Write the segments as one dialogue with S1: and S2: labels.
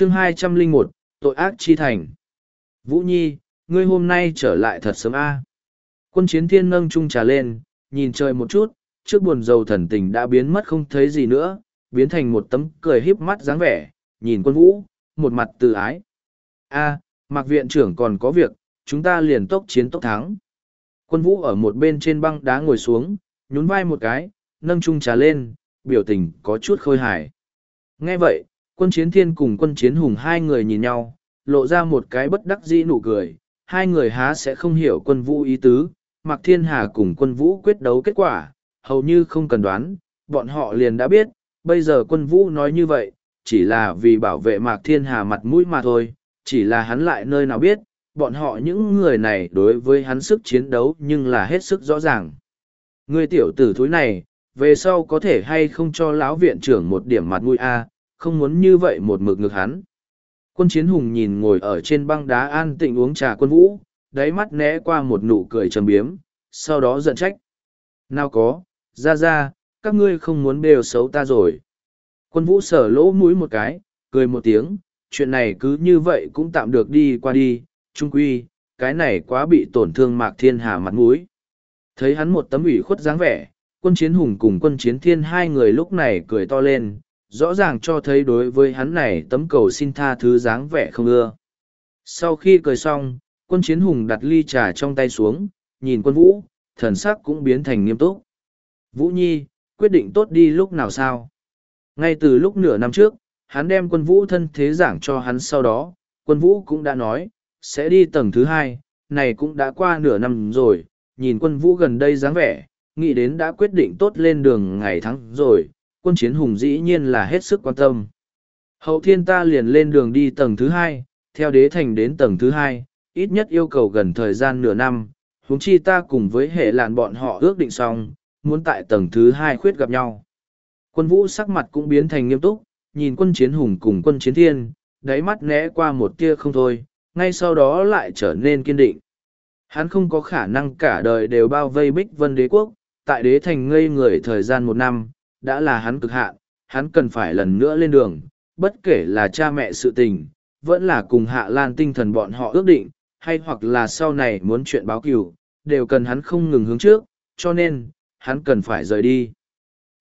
S1: chương hai trăm linh một tội ác chi thành vũ nhi ngươi hôm nay trở lại thật sớm a quân chiến thiên nâng trung trà lên nhìn trời một chút trước buồn dầu thần tình đã biến mất không thấy gì nữa biến thành một tấm cười híp mắt dáng vẻ nhìn quân vũ một mặt từ ái a mặc viện trưởng còn có việc chúng ta liền tốc chiến tốc thắng quân vũ ở một bên trên băng đá ngồi xuống nhún vai một cái nâng trung trà lên biểu tình có chút khôi hài nghe vậy quân chiến thiên cùng quân chiến hùng hai người nhìn nhau lộ ra một cái bất đắc dĩ nụ cười hai người há sẽ không hiểu quân vũ ý tứ mặc thiên hà cùng quân vũ quyết đấu kết quả hầu như không cần đoán bọn họ liền đã biết bây giờ quân vũ nói như vậy chỉ là vì bảo vệ mạc thiên hà mặt mũi mà thôi chỉ là hắn lại nơi nào biết bọn họ những người này đối với hắn sức chiến đấu nhưng là hết sức rõ ràng người tiểu tử thúi này về sau có thể hay không cho lão viện trưởng một điểm mặt mũi a không muốn như vậy một mực ngược hắn. Quân chiến hùng nhìn ngồi ở trên băng đá an tịnh uống trà quân vũ, đáy mắt né qua một nụ cười trầm biếm, sau đó giận trách. Nào có, ra ra, các ngươi không muốn đều xấu ta rồi. Quân vũ sở lỗ mũi một cái, cười một tiếng, chuyện này cứ như vậy cũng tạm được đi qua đi, trung quy, cái này quá bị tổn thương mạc thiên hà mặt mũi. Thấy hắn một tấm ủy khuất dáng vẻ, quân chiến hùng cùng quân chiến thiên hai người lúc này cười to lên, rõ ràng cho thấy đối với hắn này tấm cầu xin tha thứ dáng vẻ không ưa. Sau khi cười xong, quân chiến hùng đặt ly trà trong tay xuống, nhìn quân vũ, thần sắc cũng biến thành nghiêm túc. Vũ Nhi, quyết định tốt đi lúc nào sao? Ngay từ lúc nửa năm trước, hắn đem quân vũ thân thế giảng cho hắn sau đó, quân vũ cũng đã nói, sẽ đi tầng thứ hai, này cũng đã qua nửa năm rồi, nhìn quân vũ gần đây dáng vẻ, nghĩ đến đã quyết định tốt lên đường ngày tháng rồi, quân chiến hùng dĩ nhiên là hết sức quan tâm. Hậu thiên ta liền lên đường đi tầng thứ hai, theo đế thành đến tầng thứ hai, ít nhất yêu cầu gần thời gian nửa năm, huống chi ta cùng với hệ làn bọn họ ước định xong, muốn tại tầng thứ hai khuyết gặp nhau. Quân vũ sắc mặt cũng biến thành nghiêm túc, nhìn quân chiến hùng cùng quân chiến thiên, đáy mắt né qua một tia không thôi, ngay sau đó lại trở nên kiên định. Hắn không có khả năng cả đời đều bao vây bích vân đế quốc, tại đế thành ngây người thời gian một năm, đã là hắn cực hạn, hắn cần phải lần nữa lên đường, bất kể là cha mẹ sự tình, vẫn là cùng hạ lan tinh thần bọn họ ước định, hay hoặc là sau này muốn chuyện báo cửu, đều cần hắn không ngừng hướng trước, cho nên, hắn cần phải rời đi.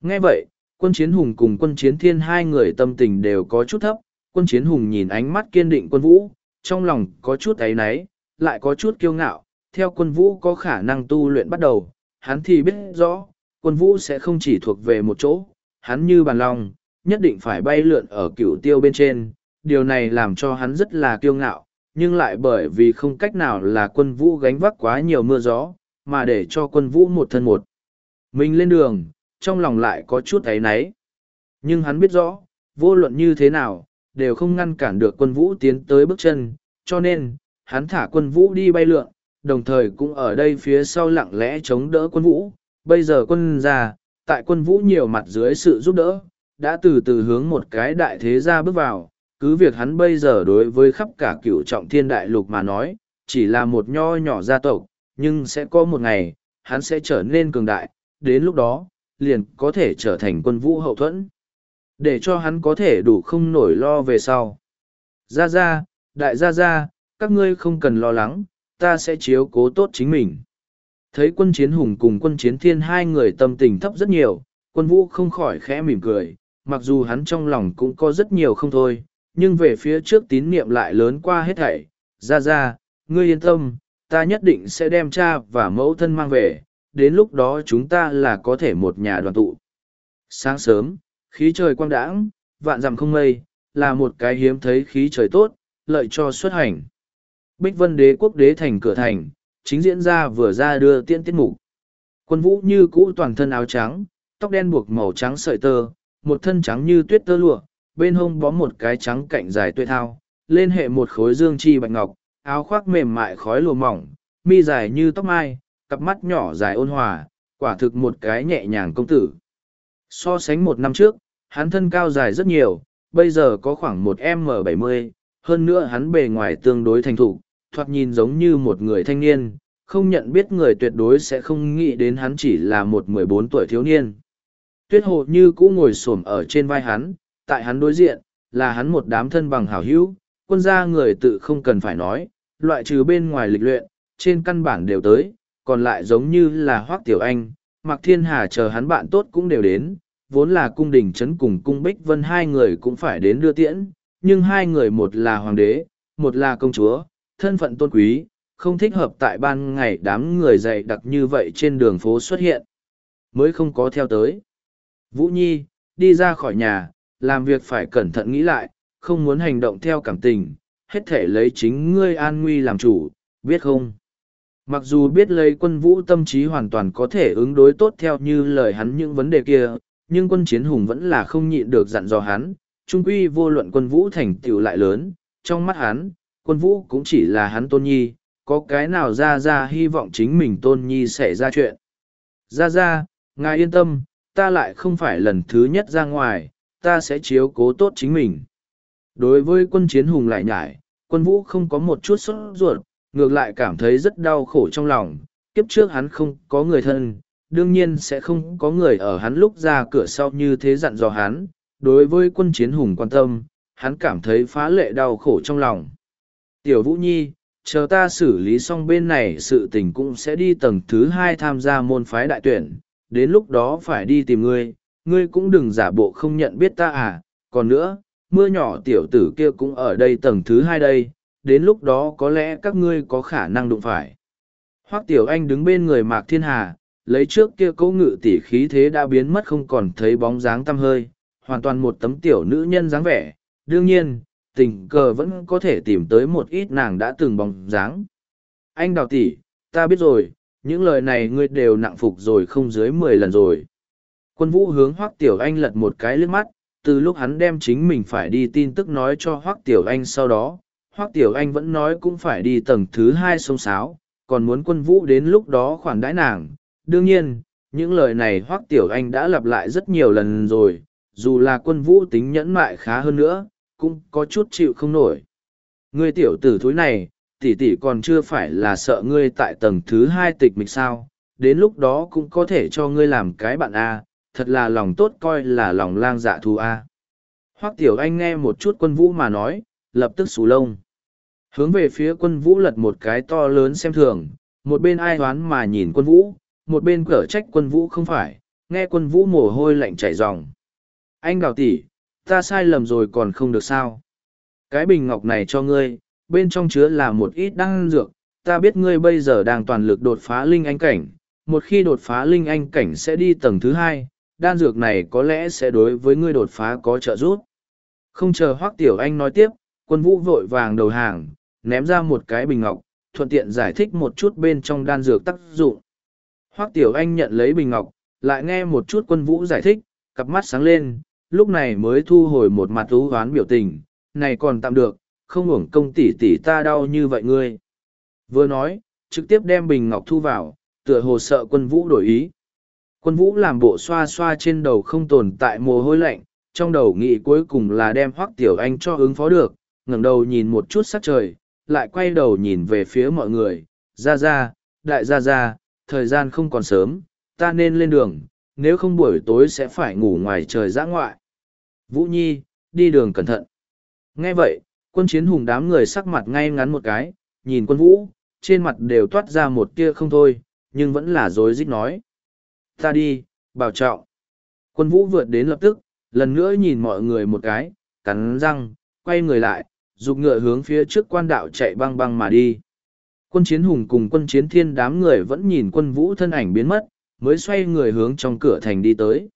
S1: Nghe vậy, quân chiến hùng cùng quân chiến thiên hai người tâm tình đều có chút thấp, quân chiến hùng nhìn ánh mắt kiên định quân vũ, trong lòng có chút ấy náy, lại có chút kiêu ngạo, theo quân vũ có khả năng tu luyện bắt đầu, hắn thì biết rõ, quân vũ sẽ không chỉ thuộc về một chỗ, hắn như bàn long, nhất định phải bay lượn ở cửu tiêu bên trên, điều này làm cho hắn rất là kiêu ngạo, nhưng lại bởi vì không cách nào là quân vũ gánh vác quá nhiều mưa gió, mà để cho quân vũ một thân một. Mình lên đường, trong lòng lại có chút ấy nấy, Nhưng hắn biết rõ, vô luận như thế nào, đều không ngăn cản được quân vũ tiến tới bước chân, cho nên, hắn thả quân vũ đi bay lượn, đồng thời cũng ở đây phía sau lặng lẽ chống đỡ quân vũ, bây giờ quân gia, tại quân vũ nhiều mặt dưới sự giúp đỡ, đã từ từ hướng một cái đại thế gia bước vào, cứ việc hắn bây giờ đối với khắp cả cửu trọng thiên đại lục mà nói, chỉ là một nho nhỏ gia tộc, nhưng sẽ có một ngày, hắn sẽ trở nên cường đại, đến lúc đó, liền có thể trở thành quân vũ hậu thuẫn. Để cho hắn có thể đủ không nổi lo về sau. Gia Gia, Đại Gia Gia, các ngươi không cần lo lắng, ta sẽ chiếu cố tốt chính mình. Thấy quân chiến hùng cùng quân chiến thiên hai người tâm tình thấp rất nhiều, quân vũ không khỏi khẽ mỉm cười, mặc dù hắn trong lòng cũng có rất nhiều không thôi, nhưng về phía trước tín niệm lại lớn qua hết thảy. Ra ra, ngươi yên tâm, ta nhất định sẽ đem cha và mẫu thân mang về, đến lúc đó chúng ta là có thể một nhà đoàn tụ. Sáng sớm, khí trời quang đãng, vạn dặm không mây, là một cái hiếm thấy khí trời tốt, lợi cho xuất hành. Bích Vân Đế quốc đế thành cửa thành, chính diễn ra vừa ra đưa tiễn tiết mục quân vũ như cũ toàn thân áo trắng tóc đen buộc màu trắng sợi tơ một thân trắng như tuyết tơ lụa bên hông bó một cái trắng cạnh dài tuyệt thao lên hệ một khối dương chi bạch ngọc áo khoác mềm mại khói lụa mỏng mi dài như tóc mai cặp mắt nhỏ dài ôn hòa quả thực một cái nhẹ nhàng công tử so sánh một năm trước hắn thân cao dài rất nhiều bây giờ có khoảng một m bảy mươi hơn nữa hắn bề ngoài tương đối thành thục thoạt nhìn giống như một người thanh niên, không nhận biết người tuyệt đối sẽ không nghĩ đến hắn chỉ là một mười bốn tuổi thiếu niên. Tuyết hồ như cũ ngồi xổm ở trên vai hắn, tại hắn đối diện, là hắn một đám thân bằng hảo hữu, quân gia người tự không cần phải nói, loại trừ bên ngoài lịch luyện, trên căn bản đều tới, còn lại giống như là Hoác Tiểu Anh, Mạc Thiên Hà chờ hắn bạn tốt cũng đều đến, vốn là cung đình chấn cùng cung Bích Vân hai người cũng phải đến đưa tiễn, nhưng hai người một là hoàng đế, một là công chúa, thân phận tôn quý, không thích hợp tại ban ngày đám người dày đặc như vậy trên đường phố xuất hiện. Mới không có theo tới. Vũ Nhi, đi ra khỏi nhà, làm việc phải cẩn thận nghĩ lại, không muốn hành động theo cảm tình, hết thể lấy chính ngươi an nguy làm chủ, biết không? Mặc dù biết lấy quân vũ tâm trí hoàn toàn có thể ứng đối tốt theo như lời hắn những vấn đề kia, nhưng quân chiến hùng vẫn là không nhịn được dặn dò hắn, trung quy vô luận quân vũ thành tựu lại lớn, trong mắt hắn, quân vũ cũng chỉ là hắn tôn nhi, có cái nào ra ra hy vọng chính mình tôn nhi sẽ ra chuyện. Ra ra, ngài yên tâm, ta lại không phải lần thứ nhất ra ngoài, ta sẽ chiếu cố tốt chính mình. Đối với quân chiến hùng lại nhải, quân vũ không có một chút sốt ruột, ngược lại cảm thấy rất đau khổ trong lòng, kiếp trước hắn không có người thân, đương nhiên sẽ không có người ở hắn lúc ra cửa sau như thế dặn dò hắn, đối với quân chiến hùng quan tâm, hắn cảm thấy phá lệ đau khổ trong lòng. Tiểu Vũ Nhi, chờ ta xử lý xong bên này sự tình cũng sẽ đi tầng thứ hai tham gia môn phái đại tuyển, đến lúc đó phải đi tìm ngươi, ngươi cũng đừng giả bộ không nhận biết ta à, còn nữa, mưa nhỏ tiểu tử kia cũng ở đây tầng thứ hai đây, đến lúc đó có lẽ các ngươi có khả năng đụng phải. Hoắc Tiểu Anh đứng bên người Mạc Thiên Hà, lấy trước kia cố ngự tỷ khí thế đã biến mất không còn thấy bóng dáng tăm hơi, hoàn toàn một tấm tiểu nữ nhân dáng vẻ, đương nhiên tình cờ vẫn có thể tìm tới một ít nàng đã từng bóng dáng. Anh đào tỷ, ta biết rồi, những lời này ngươi đều nặng phục rồi không dưới mười lần rồi. Quân vũ hướng Hoắc Tiểu Anh lật một cái liếc mắt, từ lúc hắn đem chính mình phải đi tin tức nói cho Hoắc Tiểu Anh sau đó, Hoắc Tiểu Anh vẫn nói cũng phải đi tầng thứ hai sông sáo, còn muốn quân vũ đến lúc đó khoản đãi nàng. Đương nhiên, những lời này Hoắc Tiểu Anh đã lặp lại rất nhiều lần rồi, dù là quân vũ tính nhẫn mại khá hơn nữa, cũng có chút chịu không nổi. Ngươi tiểu tử thúi này, tỷ tỷ còn chưa phải là sợ ngươi tại tầng thứ hai tịch mịch sao, đến lúc đó cũng có thể cho ngươi làm cái bạn A, thật là lòng tốt coi là lòng lang dạ thú A. Hoắc tiểu anh nghe một chút quân vũ mà nói, lập tức sù lông. Hướng về phía quân vũ lật một cái to lớn xem thường, một bên ai hoán mà nhìn quân vũ, một bên cở trách quân vũ không phải, nghe quân vũ mồ hôi lạnh chảy ròng. Anh đào tỷ, ta sai lầm rồi còn không được sao. Cái bình ngọc này cho ngươi, bên trong chứa là một ít đan dược, ta biết ngươi bây giờ đang toàn lực đột phá linh anh cảnh, một khi đột phá linh anh cảnh sẽ đi tầng thứ hai, đan dược này có lẽ sẽ đối với ngươi đột phá có trợ giúp. Không chờ Hoắc Tiểu Anh nói tiếp, quân vũ vội vàng đầu hàng, ném ra một cái bình ngọc, thuận tiện giải thích một chút bên trong đan dược tác dụng. Hoắc Tiểu Anh nhận lấy bình ngọc, lại nghe một chút quân vũ giải thích, cặp mắt sáng lên, lúc này mới thu hồi một mặt thú hoán biểu tình, này còn tạm được, không hưởng công tỷ tỷ ta đau như vậy ngươi. Vừa nói, trực tiếp đem bình ngọc thu vào, tựa hồ sợ quân vũ đổi ý. Quân vũ làm bộ xoa xoa trên đầu không tồn tại mồ hôi lạnh, trong đầu nghĩ cuối cùng là đem hoắc tiểu anh cho ứng phó được, ngẩng đầu nhìn một chút sắc trời, lại quay đầu nhìn về phía mọi người, ra ra, đại ra ra, thời gian không còn sớm, ta nên lên đường, nếu không buổi tối sẽ phải ngủ ngoài trời giã ngoại. Vũ Nhi, đi đường cẩn thận. Nghe vậy, quân chiến hùng đám người sắc mặt ngay ngắn một cái, nhìn quân vũ, trên mặt đều toát ra một tia không thôi, nhưng vẫn là dối dích nói. Ta đi, bảo trọng. Quân vũ vượt đến lập tức, lần nữa nhìn mọi người một cái, cắn răng, quay người lại, dục ngựa hướng phía trước quan đạo chạy băng băng mà đi. Quân chiến hùng cùng quân chiến thiên đám người vẫn nhìn quân vũ thân ảnh biến mất, mới xoay người hướng trong cửa thành đi tới.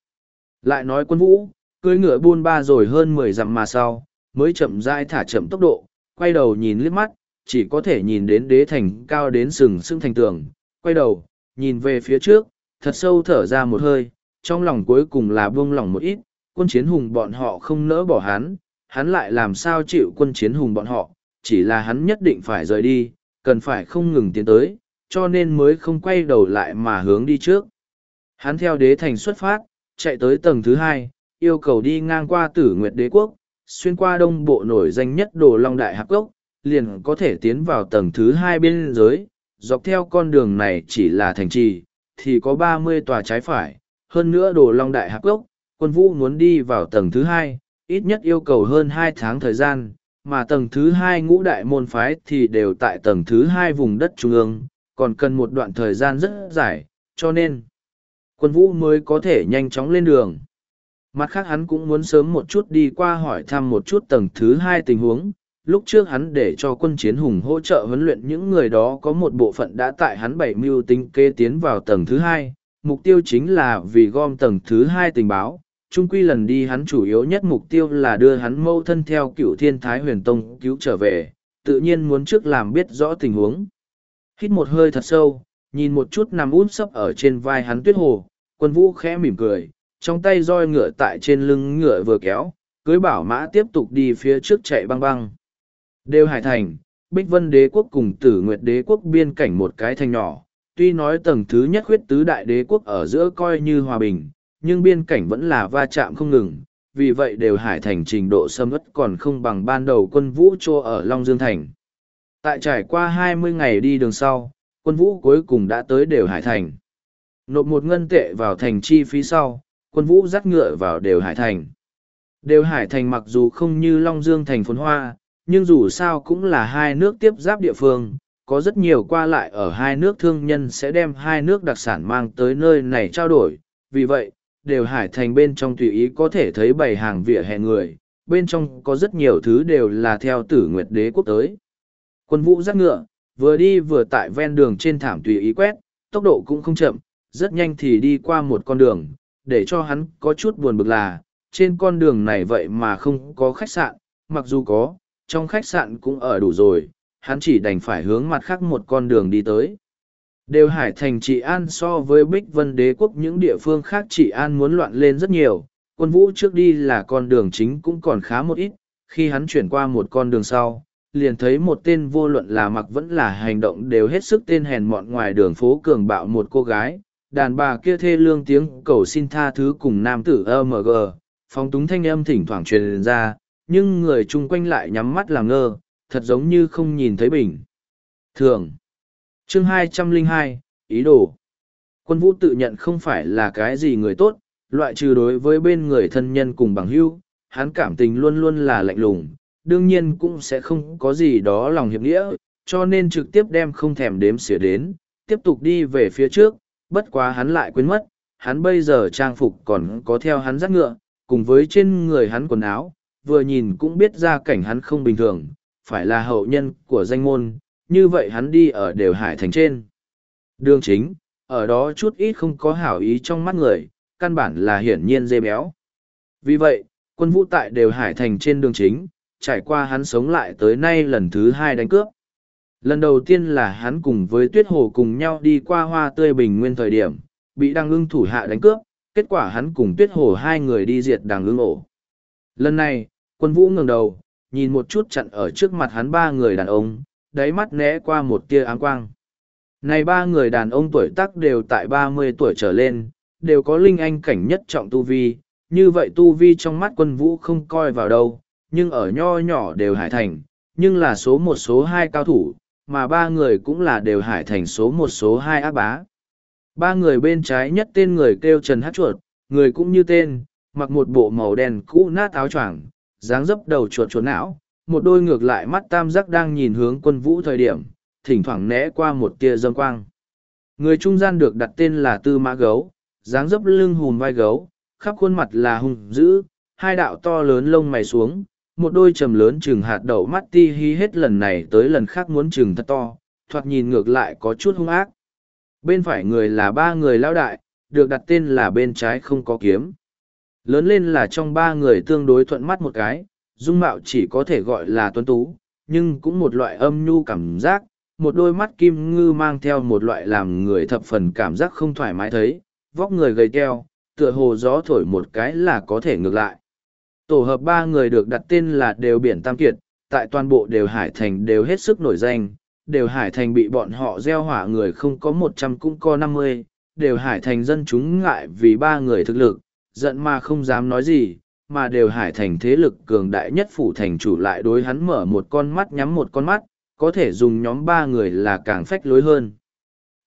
S1: Lại nói quân vũ, cưỡi ngựa buôn ba rồi hơn mười dặm mà sau, mới chậm rãi thả chậm tốc độ, quay đầu nhìn liếc mắt, chỉ có thể nhìn đến đế thành cao đến sừng sững thành tường, quay đầu, nhìn về phía trước, thật sâu thở ra một hơi, trong lòng cuối cùng là buông lỏng một ít, quân chiến hùng bọn họ không nỡ bỏ hắn, hắn lại làm sao chịu quân chiến hùng bọn họ, chỉ là hắn nhất định phải rời đi, cần phải không ngừng tiến tới, cho nên mới không quay đầu lại mà hướng đi trước. Hắn theo đế thành xuất phát, chạy tới tầng thứ hai, yêu cầu đi ngang qua tử nguyệt đế quốc, xuyên qua đông bộ nổi danh nhất đồ long đại hạc gốc, liền có thể tiến vào tầng thứ hai bên giới, dọc theo con đường này chỉ là thành trì, thì có ba mươi tòa trái phải, hơn nữa đồ long đại hạc gốc, quân vũ muốn đi vào tầng thứ hai, ít nhất yêu cầu hơn hai tháng thời gian, mà tầng thứ hai ngũ đại môn phái thì đều tại tầng thứ hai vùng đất trung ương, còn cần một đoạn thời gian rất dài, cho nên quân vũ mới có thể nhanh chóng lên đường mặt khác hắn cũng muốn sớm một chút đi qua hỏi thăm một chút tầng thứ hai tình huống lúc trước hắn để cho quân chiến hùng hỗ trợ huấn luyện những người đó có một bộ phận đã tại hắn bảy mưu tính kê tiến vào tầng thứ hai mục tiêu chính là vì gom tầng thứ hai tình báo trung quy lần đi hắn chủ yếu nhất mục tiêu là đưa hắn mâu thân theo cựu thiên thái huyền tông cứu trở về tự nhiên muốn trước làm biết rõ tình huống hít một hơi thật sâu nhìn một chút nằm út sấp ở trên vai hắn tuyết hồ quân vũ khẽ mỉm cười trong tay roi ngựa tại trên lưng ngựa vừa kéo, cưới bảo mã tiếp tục đi phía trước chạy băng băng. Đều hải thành, Bích Vân đế quốc cùng tử nguyệt đế quốc biên cảnh một cái thành nhỏ, tuy nói tầng thứ nhất khuyết tứ đại đế quốc ở giữa coi như hòa bình, nhưng biên cảnh vẫn là va chạm không ngừng, vì vậy đều hải thành trình độ xâm ất còn không bằng ban đầu quân vũ trô ở Long Dương Thành. Tại trải qua hai mươi ngày đi đường sau, quân vũ cuối cùng đã tới đều hải thành. Nộp một ngân tệ vào thành chi phí sau, quân vũ dắt ngựa vào đều hải thành. Đều hải thành mặc dù không như Long Dương thành phồn hoa, nhưng dù sao cũng là hai nước tiếp giáp địa phương, có rất nhiều qua lại ở hai nước thương nhân sẽ đem hai nước đặc sản mang tới nơi này trao đổi. Vì vậy, đều hải thành bên trong tùy ý có thể thấy bảy hàng vỉa hè người, bên trong có rất nhiều thứ đều là theo tử nguyệt đế quốc tới. Quân vũ dắt ngựa, vừa đi vừa tại ven đường trên thảm tùy ý quét, tốc độ cũng không chậm, rất nhanh thì đi qua một con đường, để cho hắn có chút buồn bực là, trên con đường này vậy mà không có khách sạn, mặc dù có, trong khách sạn cũng ở đủ rồi, hắn chỉ đành phải hướng mặt khác một con đường đi tới. Đều hải thành trị an so với Bích Vân đế quốc những địa phương khác trị an muốn loạn lên rất nhiều, quân vũ trước đi là con đường chính cũng còn khá một ít, khi hắn chuyển qua một con đường sau, liền thấy một tên vô luận là mặc vẫn là hành động đều hết sức tên hèn mọn ngoài đường phố cường bạo một cô gái, đàn bà kia thê lương tiếng cầu xin tha thứ cùng nam tử amg phóng túng thanh âm thỉnh thoảng truyền ra nhưng người chung quanh lại nhắm mắt làm ngơ thật giống như không nhìn thấy bình thường chương hai trăm linh hai ý đồ quân vũ tự nhận không phải là cái gì người tốt loại trừ đối với bên người thân nhân cùng bằng hữu hắn cảm tình luôn luôn là lạnh lùng đương nhiên cũng sẽ không có gì đó lòng hiệp nghĩa cho nên trực tiếp đem không thèm đếm xỉa đến tiếp tục đi về phía trước bất quá hắn lại quên mất, hắn bây giờ trang phục còn có theo hắn dắt ngựa, cùng với trên người hắn quần áo, vừa nhìn cũng biết ra cảnh hắn không bình thường, phải là hậu nhân của danh môn, như vậy hắn đi ở đều hải thành trên. Đường chính, ở đó chút ít không có hảo ý trong mắt người, căn bản là hiển nhiên dê béo. Vì vậy, quân vũ tại đều hải thành trên đường chính, trải qua hắn sống lại tới nay lần thứ hai đánh cướp lần đầu tiên là hắn cùng với tuyết hồ cùng nhau đi qua hoa tươi bình nguyên thời điểm bị đăng ưng thủ hạ đánh cướp kết quả hắn cùng tuyết hồ hai người đi diệt đàng ưng ổ lần này quân vũ ngẩng đầu nhìn một chút chặn ở trước mặt hắn ba người đàn ông đáy mắt né qua một tia áng quang này ba người đàn ông tuổi tác đều tại ba mươi tuổi trở lên đều có linh anh cảnh nhất trọng tu vi như vậy tu vi trong mắt quân vũ không coi vào đâu nhưng ở nho nhỏ đều hải thành nhưng là số một số hai cao thủ mà ba người cũng là đều hải thành số một số hai ác bá. Ba người bên trái nhất tên người kêu Trần Hát Chuột, người cũng như tên, mặc một bộ màu đen cũ nát áo choàng, dáng dấp đầu chuột chuột não, một đôi ngược lại mắt tam giác đang nhìn hướng quân vũ thời điểm, thỉnh thoảng né qua một tia dâm quang. Người trung gian được đặt tên là Tư Mã Gấu, dáng dấp lưng hùm vai gấu, khắp khuôn mặt là hung dữ, hai đạo to lớn lông mày xuống, một đôi trầm lớn chừng hạt đậu mắt ti hi hết lần này tới lần khác muốn chừng thật to, thoạt nhìn ngược lại có chút hung ác. Bên phải người là ba người lao đại, được đặt tên là bên trái không có kiếm. Lớn lên là trong ba người tương đối thuận mắt một cái, dung mạo chỉ có thể gọi là tuấn tú, nhưng cũng một loại âm nhu cảm giác, một đôi mắt kim ngư mang theo một loại làm người thập phần cảm giác không thoải mái thấy, vóc người gầy keo, tựa hồ gió thổi một cái là có thể ngược lại. Tổ hợp ba người được đặt tên là Đều Biển Tam Kiệt, tại toàn bộ Đều Hải Thành đều hết sức nổi danh. Đều Hải Thành bị bọn họ gieo hỏa người không có một trăm cũng có năm mươi. Đều Hải Thành dân chúng ngại vì ba người thực lực, giận mà không dám nói gì, mà Đều Hải Thành thế lực cường đại nhất phủ thành chủ lại đối hắn mở một con mắt nhắm một con mắt, có thể dùng nhóm ba người là càng phách lối hơn.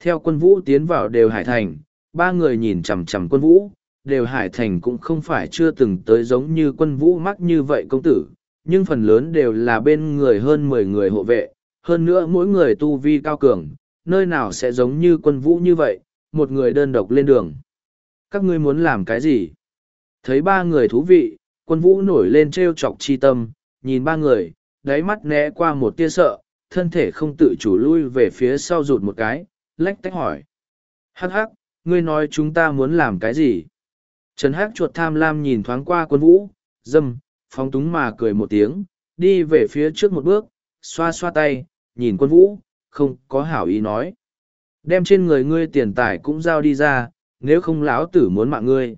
S1: Theo quân vũ tiến vào Đều Hải Thành, ba người nhìn chằm chằm quân vũ, đều hải thành cũng không phải chưa từng tới giống như quân vũ mắc như vậy công tử, nhưng phần lớn đều là bên người hơn mười người hộ vệ, hơn nữa mỗi người tu vi cao cường, nơi nào sẽ giống như quân vũ như vậy, một người đơn độc lên đường. Các ngươi muốn làm cái gì? Thấy ba người thú vị, quân vũ nổi lên treo chọc chi tâm, nhìn ba người, đáy mắt né qua một tia sợ, thân thể không tự chủ lui về phía sau rụt một cái, lách tách hỏi. Hắc hắc, ngươi nói chúng ta muốn làm cái gì? Trần Hác chuột tham lam nhìn thoáng qua quân vũ, dâm, phóng túng mà cười một tiếng, đi về phía trước một bước, xoa xoa tay, nhìn quân vũ, không có hảo ý nói. Đem trên người ngươi tiền tài cũng giao đi ra, nếu không lão tử muốn mạng ngươi.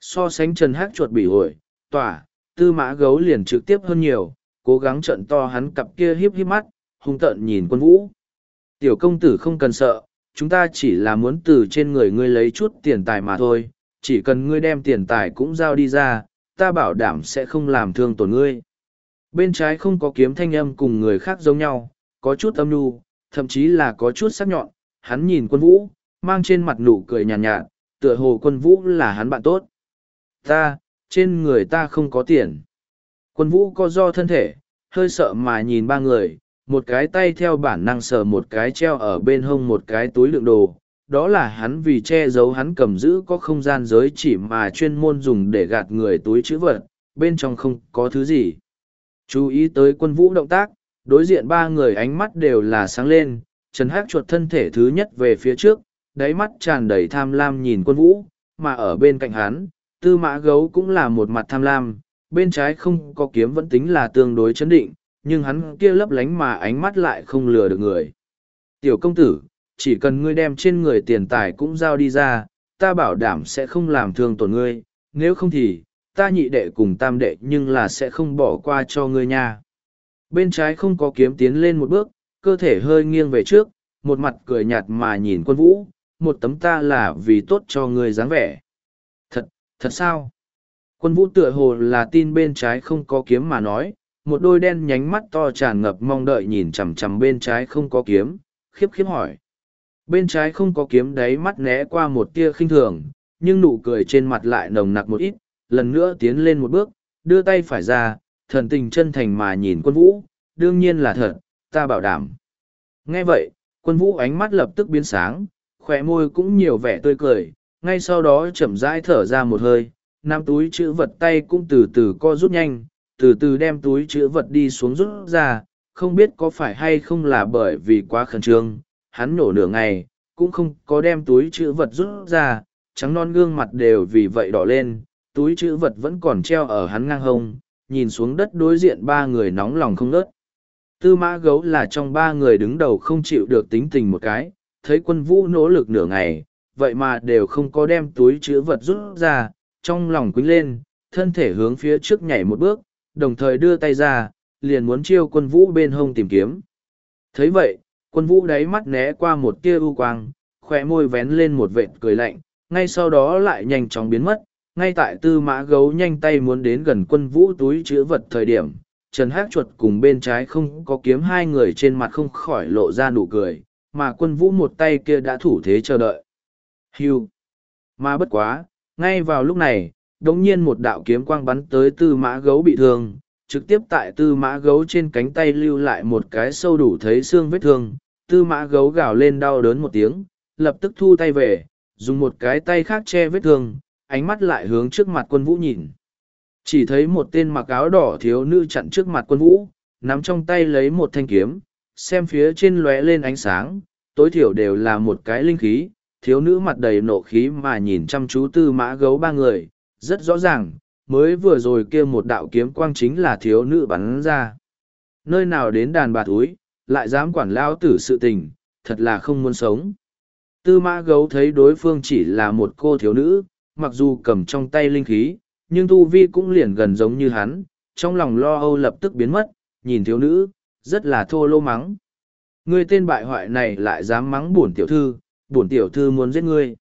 S1: So sánh Trần Hác chuột bị ổi, tỏa, tư mã gấu liền trực tiếp hơn nhiều, cố gắng trận to hắn cặp kia hiếp hiếp mắt, hung tợn nhìn quân vũ. Tiểu công tử không cần sợ, chúng ta chỉ là muốn từ trên người ngươi lấy chút tiền tài mà thôi, chỉ cần ngươi đem tiền tài cũng giao đi ra, ta bảo đảm sẽ không làm thương tổn ngươi. Bên trái không có kiếm thanh âm cùng người khác giống nhau, có chút âm nhu, thậm chí là có chút sắc nhọn, hắn nhìn quân vũ, mang trên mặt nụ cười nhàn nhạt, nhạt, tựa hồ quân vũ là hắn bạn tốt. Ta, trên người ta không có tiền. Quân vũ co do thân thể, hơi sợ mà nhìn ba người, một cái tay theo bản năng sờ một cái treo ở bên hông một cái túi lượng đồ, đó là hắn vì che giấu hắn cầm giữ có không gian giới chỉ mà chuyên môn dùng để gạt người túi chữ vật, bên trong không có thứ gì. Chú ý tới quân vũ động tác, đối diện ba người ánh mắt đều là sáng lên, Trần hắc chuột thân thể thứ nhất về phía trước, đáy mắt tràn đầy tham lam nhìn quân vũ, mà ở bên cạnh hắn, tư mã gấu cũng là một mặt tham lam, bên trái không có kiếm vẫn tính là tương đối chấn định, nhưng hắn kia lấp lánh mà ánh mắt lại không lừa được người. Tiểu công tử, chỉ cần ngươi đem trên người tiền tài cũng giao đi ra, ta bảo đảm sẽ không làm thương tổn ngươi, nếu không thì, ta nhị đệ cùng tam đệ nhưng là sẽ không bỏ qua cho ngươi nha. Bên trái không có kiếm tiến lên một bước, cơ thể hơi nghiêng về trước, một mặt cười nhạt mà nhìn quân vũ, một tấm ta là vì tốt cho ngươi dáng vẻ. Thật, thật sao? Quân vũ tựa hồ là tin bên trái không có kiếm mà nói, một đôi đen nhánh mắt to tràn ngập mong đợi nhìn chằm chằm bên trái không có kiếm, khiếp khiếp hỏi bên trái không có kiếm đáy mắt né qua một tia khinh thường, nhưng nụ cười trên mặt lại nồng nặc một ít, lần nữa tiến lên một bước, đưa tay phải ra, thần tình chân thành mà nhìn quân vũ, đương nhiên là thật, ta bảo đảm. Nghe vậy, quân vũ ánh mắt lập tức biến sáng, khỏe môi cũng nhiều vẻ tươi cười, ngay sau đó chậm rãi thở ra một hơi, nắm túi chữ vật tay cũng từ từ co rút nhanh, từ từ đem túi chữ vật đi xuống rút ra, không biết có phải hay không là bởi vì quá khẩn trương, hắn nổ nửa ngày, cũng không có đem túi chữ vật rút ra, trắng non gương mặt đều vì vậy đỏ lên, túi chữ vật vẫn còn treo ở hắn ngang hông, nhìn xuống đất đối diện ba người nóng lòng không nớt. Tư mã gấu là trong ba người đứng đầu không chịu được tính tình một cái, thấy quân vũ nỗ lực nửa ngày, vậy mà đều không có đem túi chữ vật rút ra, trong lòng quýnh lên, thân thể hướng phía trước nhảy một bước, đồng thời đưa tay ra, liền muốn chiêu quân vũ bên hông tìm kiếm. thấy vậy, Quân vũ đáy mắt né qua một tia u quang, khóe môi vén lên một vệt cười lạnh, ngay sau đó lại nhanh chóng biến mất. Ngay tại tư mã gấu nhanh tay muốn đến gần quân vũ túi chứa vật thời điểm, Trần Hác chuột cùng bên trái không có kiếm hai người trên mặt không khỏi lộ ra nụ cười, mà quân vũ một tay kia đã thủ thế chờ đợi. Hưu! Mà bất quá, ngay vào lúc này, đống nhiên một đạo kiếm quang bắn tới tư mã gấu bị thương, trực tiếp tại tư mã gấu trên cánh tay lưu lại một cái sâu đủ thấy xương vết thương tư mã gấu gào lên đau đớn một tiếng lập tức thu tay về dùng một cái tay khác che vết thương ánh mắt lại hướng trước mặt quân vũ nhìn chỉ thấy một tên mặc áo đỏ thiếu nữ chặn trước mặt quân vũ nắm trong tay lấy một thanh kiếm xem phía trên lóe lên ánh sáng tối thiểu đều là một cái linh khí thiếu nữ mặt đầy nộ khí mà nhìn chăm chú tư mã gấu ba người rất rõ ràng mới vừa rồi kia một đạo kiếm quang chính là thiếu nữ bắn ra. Nơi nào đến đàn bà túi, lại dám quản lao tử sự tình, thật là không muốn sống. Tư mã gấu thấy đối phương chỉ là một cô thiếu nữ, mặc dù cầm trong tay linh khí, nhưng tu vi cũng liền gần giống như hắn, trong lòng lo âu lập tức biến mất, nhìn thiếu nữ, rất là thô lô mắng. người tên bại hoại này lại dám mắng bổn tiểu thư, bổn tiểu thư muốn giết ngươi.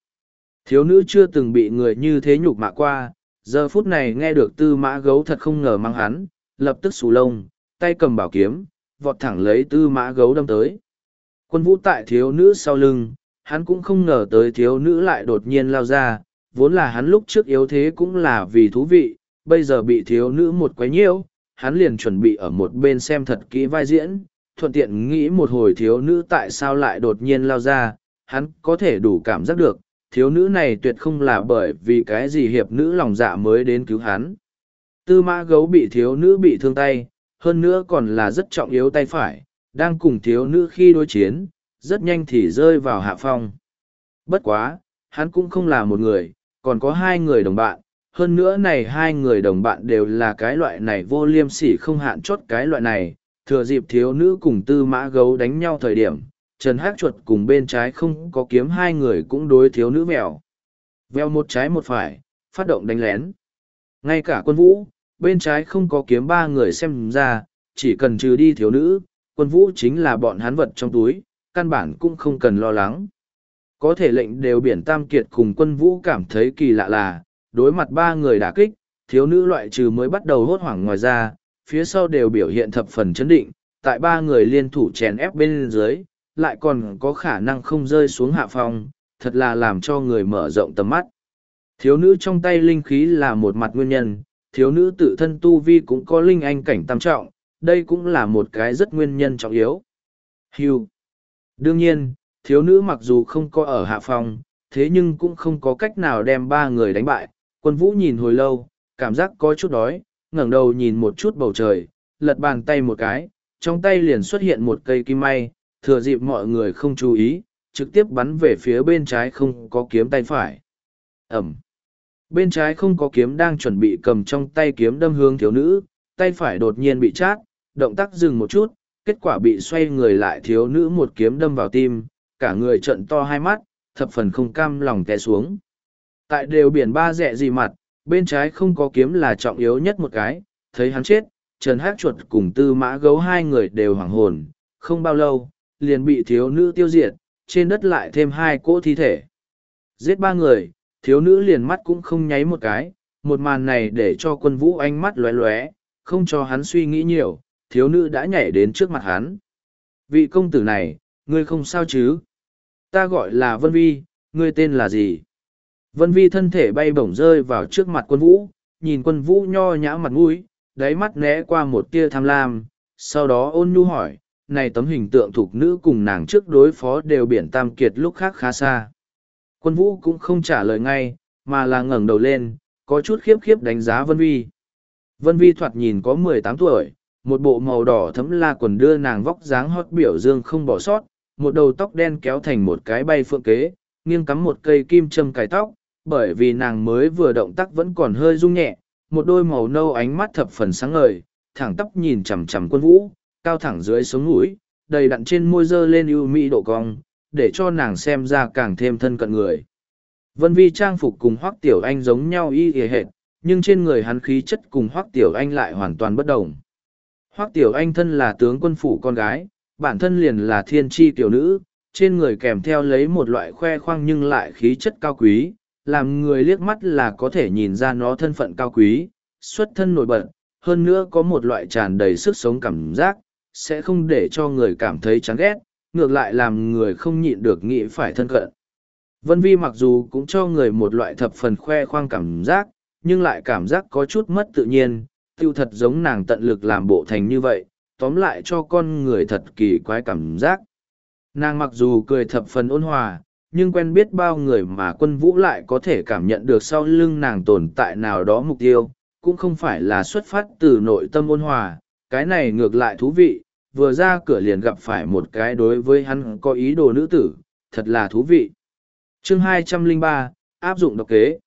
S1: Thiếu nữ chưa từng bị người như thế nhục mạ qua, Giờ phút này nghe được tư mã gấu thật không ngờ mang hắn, lập tức xù lông, tay cầm bảo kiếm, vọt thẳng lấy tư mã gấu đâm tới. Quân vũ tại thiếu nữ sau lưng, hắn cũng không ngờ tới thiếu nữ lại đột nhiên lao ra, vốn là hắn lúc trước yếu thế cũng là vì thú vị, bây giờ bị thiếu nữ một quấy nhiễu, hắn liền chuẩn bị ở một bên xem thật kỹ vai diễn, thuận tiện nghĩ một hồi thiếu nữ tại sao lại đột nhiên lao ra, hắn có thể đủ cảm giác được, thiếu nữ này tuyệt không là bởi vì cái gì hiệp nữ lòng dạ mới đến cứu hắn. Tư mã gấu bị thiếu nữ bị thương tay, hơn nữa còn là rất trọng yếu tay phải, đang cùng thiếu nữ khi đối chiến, rất nhanh thì rơi vào hạ phong. Bất quá, hắn cũng không là một người, còn có hai người đồng bạn, hơn nữa này hai người đồng bạn đều là cái loại này vô liêm sỉ không hạn chốt cái loại này, thừa dịp thiếu nữ cùng tư mã gấu đánh nhau thời điểm, Trần Hác Chuột cùng bên trái không có kiếm hai người cũng đối thiếu nữ mèo. Veo một trái một phải, phát động đánh lén. Ngay cả quân vũ, bên trái không có kiếm ba người xem ra, chỉ cần trừ đi thiếu nữ, quân vũ chính là bọn hắn vật trong túi, căn bản cũng không cần lo lắng. Có thể lệnh đều biển Tam Kiệt cùng quân vũ cảm thấy kỳ lạ là, đối mặt ba người đả kích, thiếu nữ loại trừ mới bắt đầu hốt hoảng ngoài ra, phía sau đều biểu hiện thập phần chấn định, tại ba người liên thủ chèn ép bên dưới, lại còn có khả năng không rơi xuống hạ phong, thật là làm cho người mở rộng tầm mắt. Thiếu nữ trong tay linh khí là một mặt nguyên nhân, thiếu nữ tự thân tu vi cũng có linh anh cảnh tam trọng, đây cũng là một cái rất nguyên nhân trọng yếu. Hưu. Đương nhiên, thiếu nữ mặc dù không có ở hạ phòng, thế nhưng cũng không có cách nào đem ba người đánh bại. Quân vũ nhìn hồi lâu, cảm giác có chút đói, ngẩng đầu nhìn một chút bầu trời, lật bàn tay một cái, trong tay liền xuất hiện một cây kim may, thừa dịp mọi người không chú ý, trực tiếp bắn về phía bên trái không có kiếm tay phải. Ẩm. Bên trái không có kiếm đang chuẩn bị cầm trong tay kiếm đâm hướng thiếu nữ, tay phải đột nhiên bị chát, động tác dừng một chút, kết quả bị xoay người lại thiếu nữ một kiếm đâm vào tim, cả người trận to hai mắt, thập phần không cam lòng té xuống. Tại đều biển ba rẻ gì mặt, bên trái không có kiếm là trọng yếu nhất một cái, thấy hắn chết, Trần Hác Chuột cùng Tư Mã Gấu hai người đều hoảng hồn, không bao lâu, liền bị thiếu nữ tiêu diệt, trên đất lại thêm hai cỗ thi thể. Giết ba người, thiếu nữ liền mắt cũng không nháy một cái, một màn này để cho quân vũ ánh mắt lóe lóe, không cho hắn suy nghĩ nhiều, thiếu nữ đã nhảy đến trước mặt hắn. Vị công tử này, ngươi không sao chứ? Ta gọi là Vân Vi, ngươi tên là gì? Vân Vi thân thể bay bổng rơi vào trước mặt quân vũ, nhìn quân vũ nho nhã mặt mũi, đáy mắt né qua một tia tham lam, sau đó ôn nhu hỏi, này tấm hình tượng thuộc nữ cùng nàng trước đối phó đều biển tam kiệt lúc khác khá xa. Quân vũ cũng không trả lời ngay, mà là ngẩng đầu lên, có chút khiếp khiếp đánh giá Vân Vi. Vân Vi thoạt nhìn có mười tám tuổi, một bộ màu đỏ thấm la quần đưa nàng vóc dáng hót biểu dương không bỏ sót, một đầu tóc đen kéo thành một cái bay phượng kế, nghiêng cắm một cây kim châm cài tóc, bởi vì nàng mới vừa động tác vẫn còn hơi rung nhẹ, một đôi màu nâu ánh mắt thập phần sáng ngời, thẳng tóc nhìn chằm chằm quân vũ, cao thẳng dưới sống mũi, đầy đặn trên môi dơ lên ưu mỹ độ cong, để cho nàng xem ra càng thêm thân cận người. Vân Vi trang phục cùng Hoắc Tiểu Anh giống nhau y y hệt, nhưng trên người hắn khí chất cùng Hoắc Tiểu Anh lại hoàn toàn bất đồng. Hoắc Tiểu Anh thân là tướng quân phủ con gái, bản thân liền là thiên tri tiểu nữ, trên người kèm theo lấy một loại khoe khoang nhưng lại khí chất cao quý, làm người liếc mắt là có thể nhìn ra nó thân phận cao quý, xuất thân nổi bật, hơn nữa có một loại tràn đầy sức sống cảm giác, sẽ không để cho người cảm thấy chán ghét, ngược lại làm người không nhịn được nghĩ phải thân cận. Vân Vi mặc dù cũng cho người một loại thập phần khoe khoang cảm giác, nhưng lại cảm giác có chút mất tự nhiên, tiêu thật giống nàng tận lực làm bộ thành như vậy, tóm lại cho con người thật kỳ quái cảm giác. Nàng mặc dù cười thập phần ôn hòa, nhưng quen biết bao người mà quân vũ lại có thể cảm nhận được sau lưng nàng tồn tại nào đó mục tiêu, cũng không phải là xuất phát từ nội tâm ôn hòa, cái này ngược lại thú vị, vừa ra cửa liền gặp phải một cái đối với hắn có ý đồ nữ tử, thật là thú vị. chương 203, áp dụng độc kế.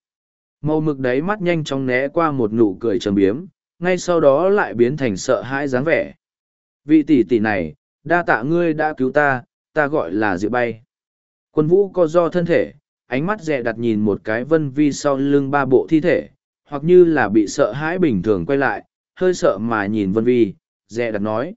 S1: Màu mực đáy mắt nhanh chóng né qua một nụ cười trầm biếm, ngay sau đó lại biến thành sợ hãi dáng vẻ. Vị tỷ tỷ này, đa tạ ngươi đã cứu ta, ta gọi là Diệu Bay. Quân vũ co do thân thể, ánh mắt dè đặt nhìn một cái vân vi sau lưng ba bộ thi thể, hoặc như là bị sợ hãi bình thường quay lại, hơi sợ mà nhìn vân vi, dè đặt nói.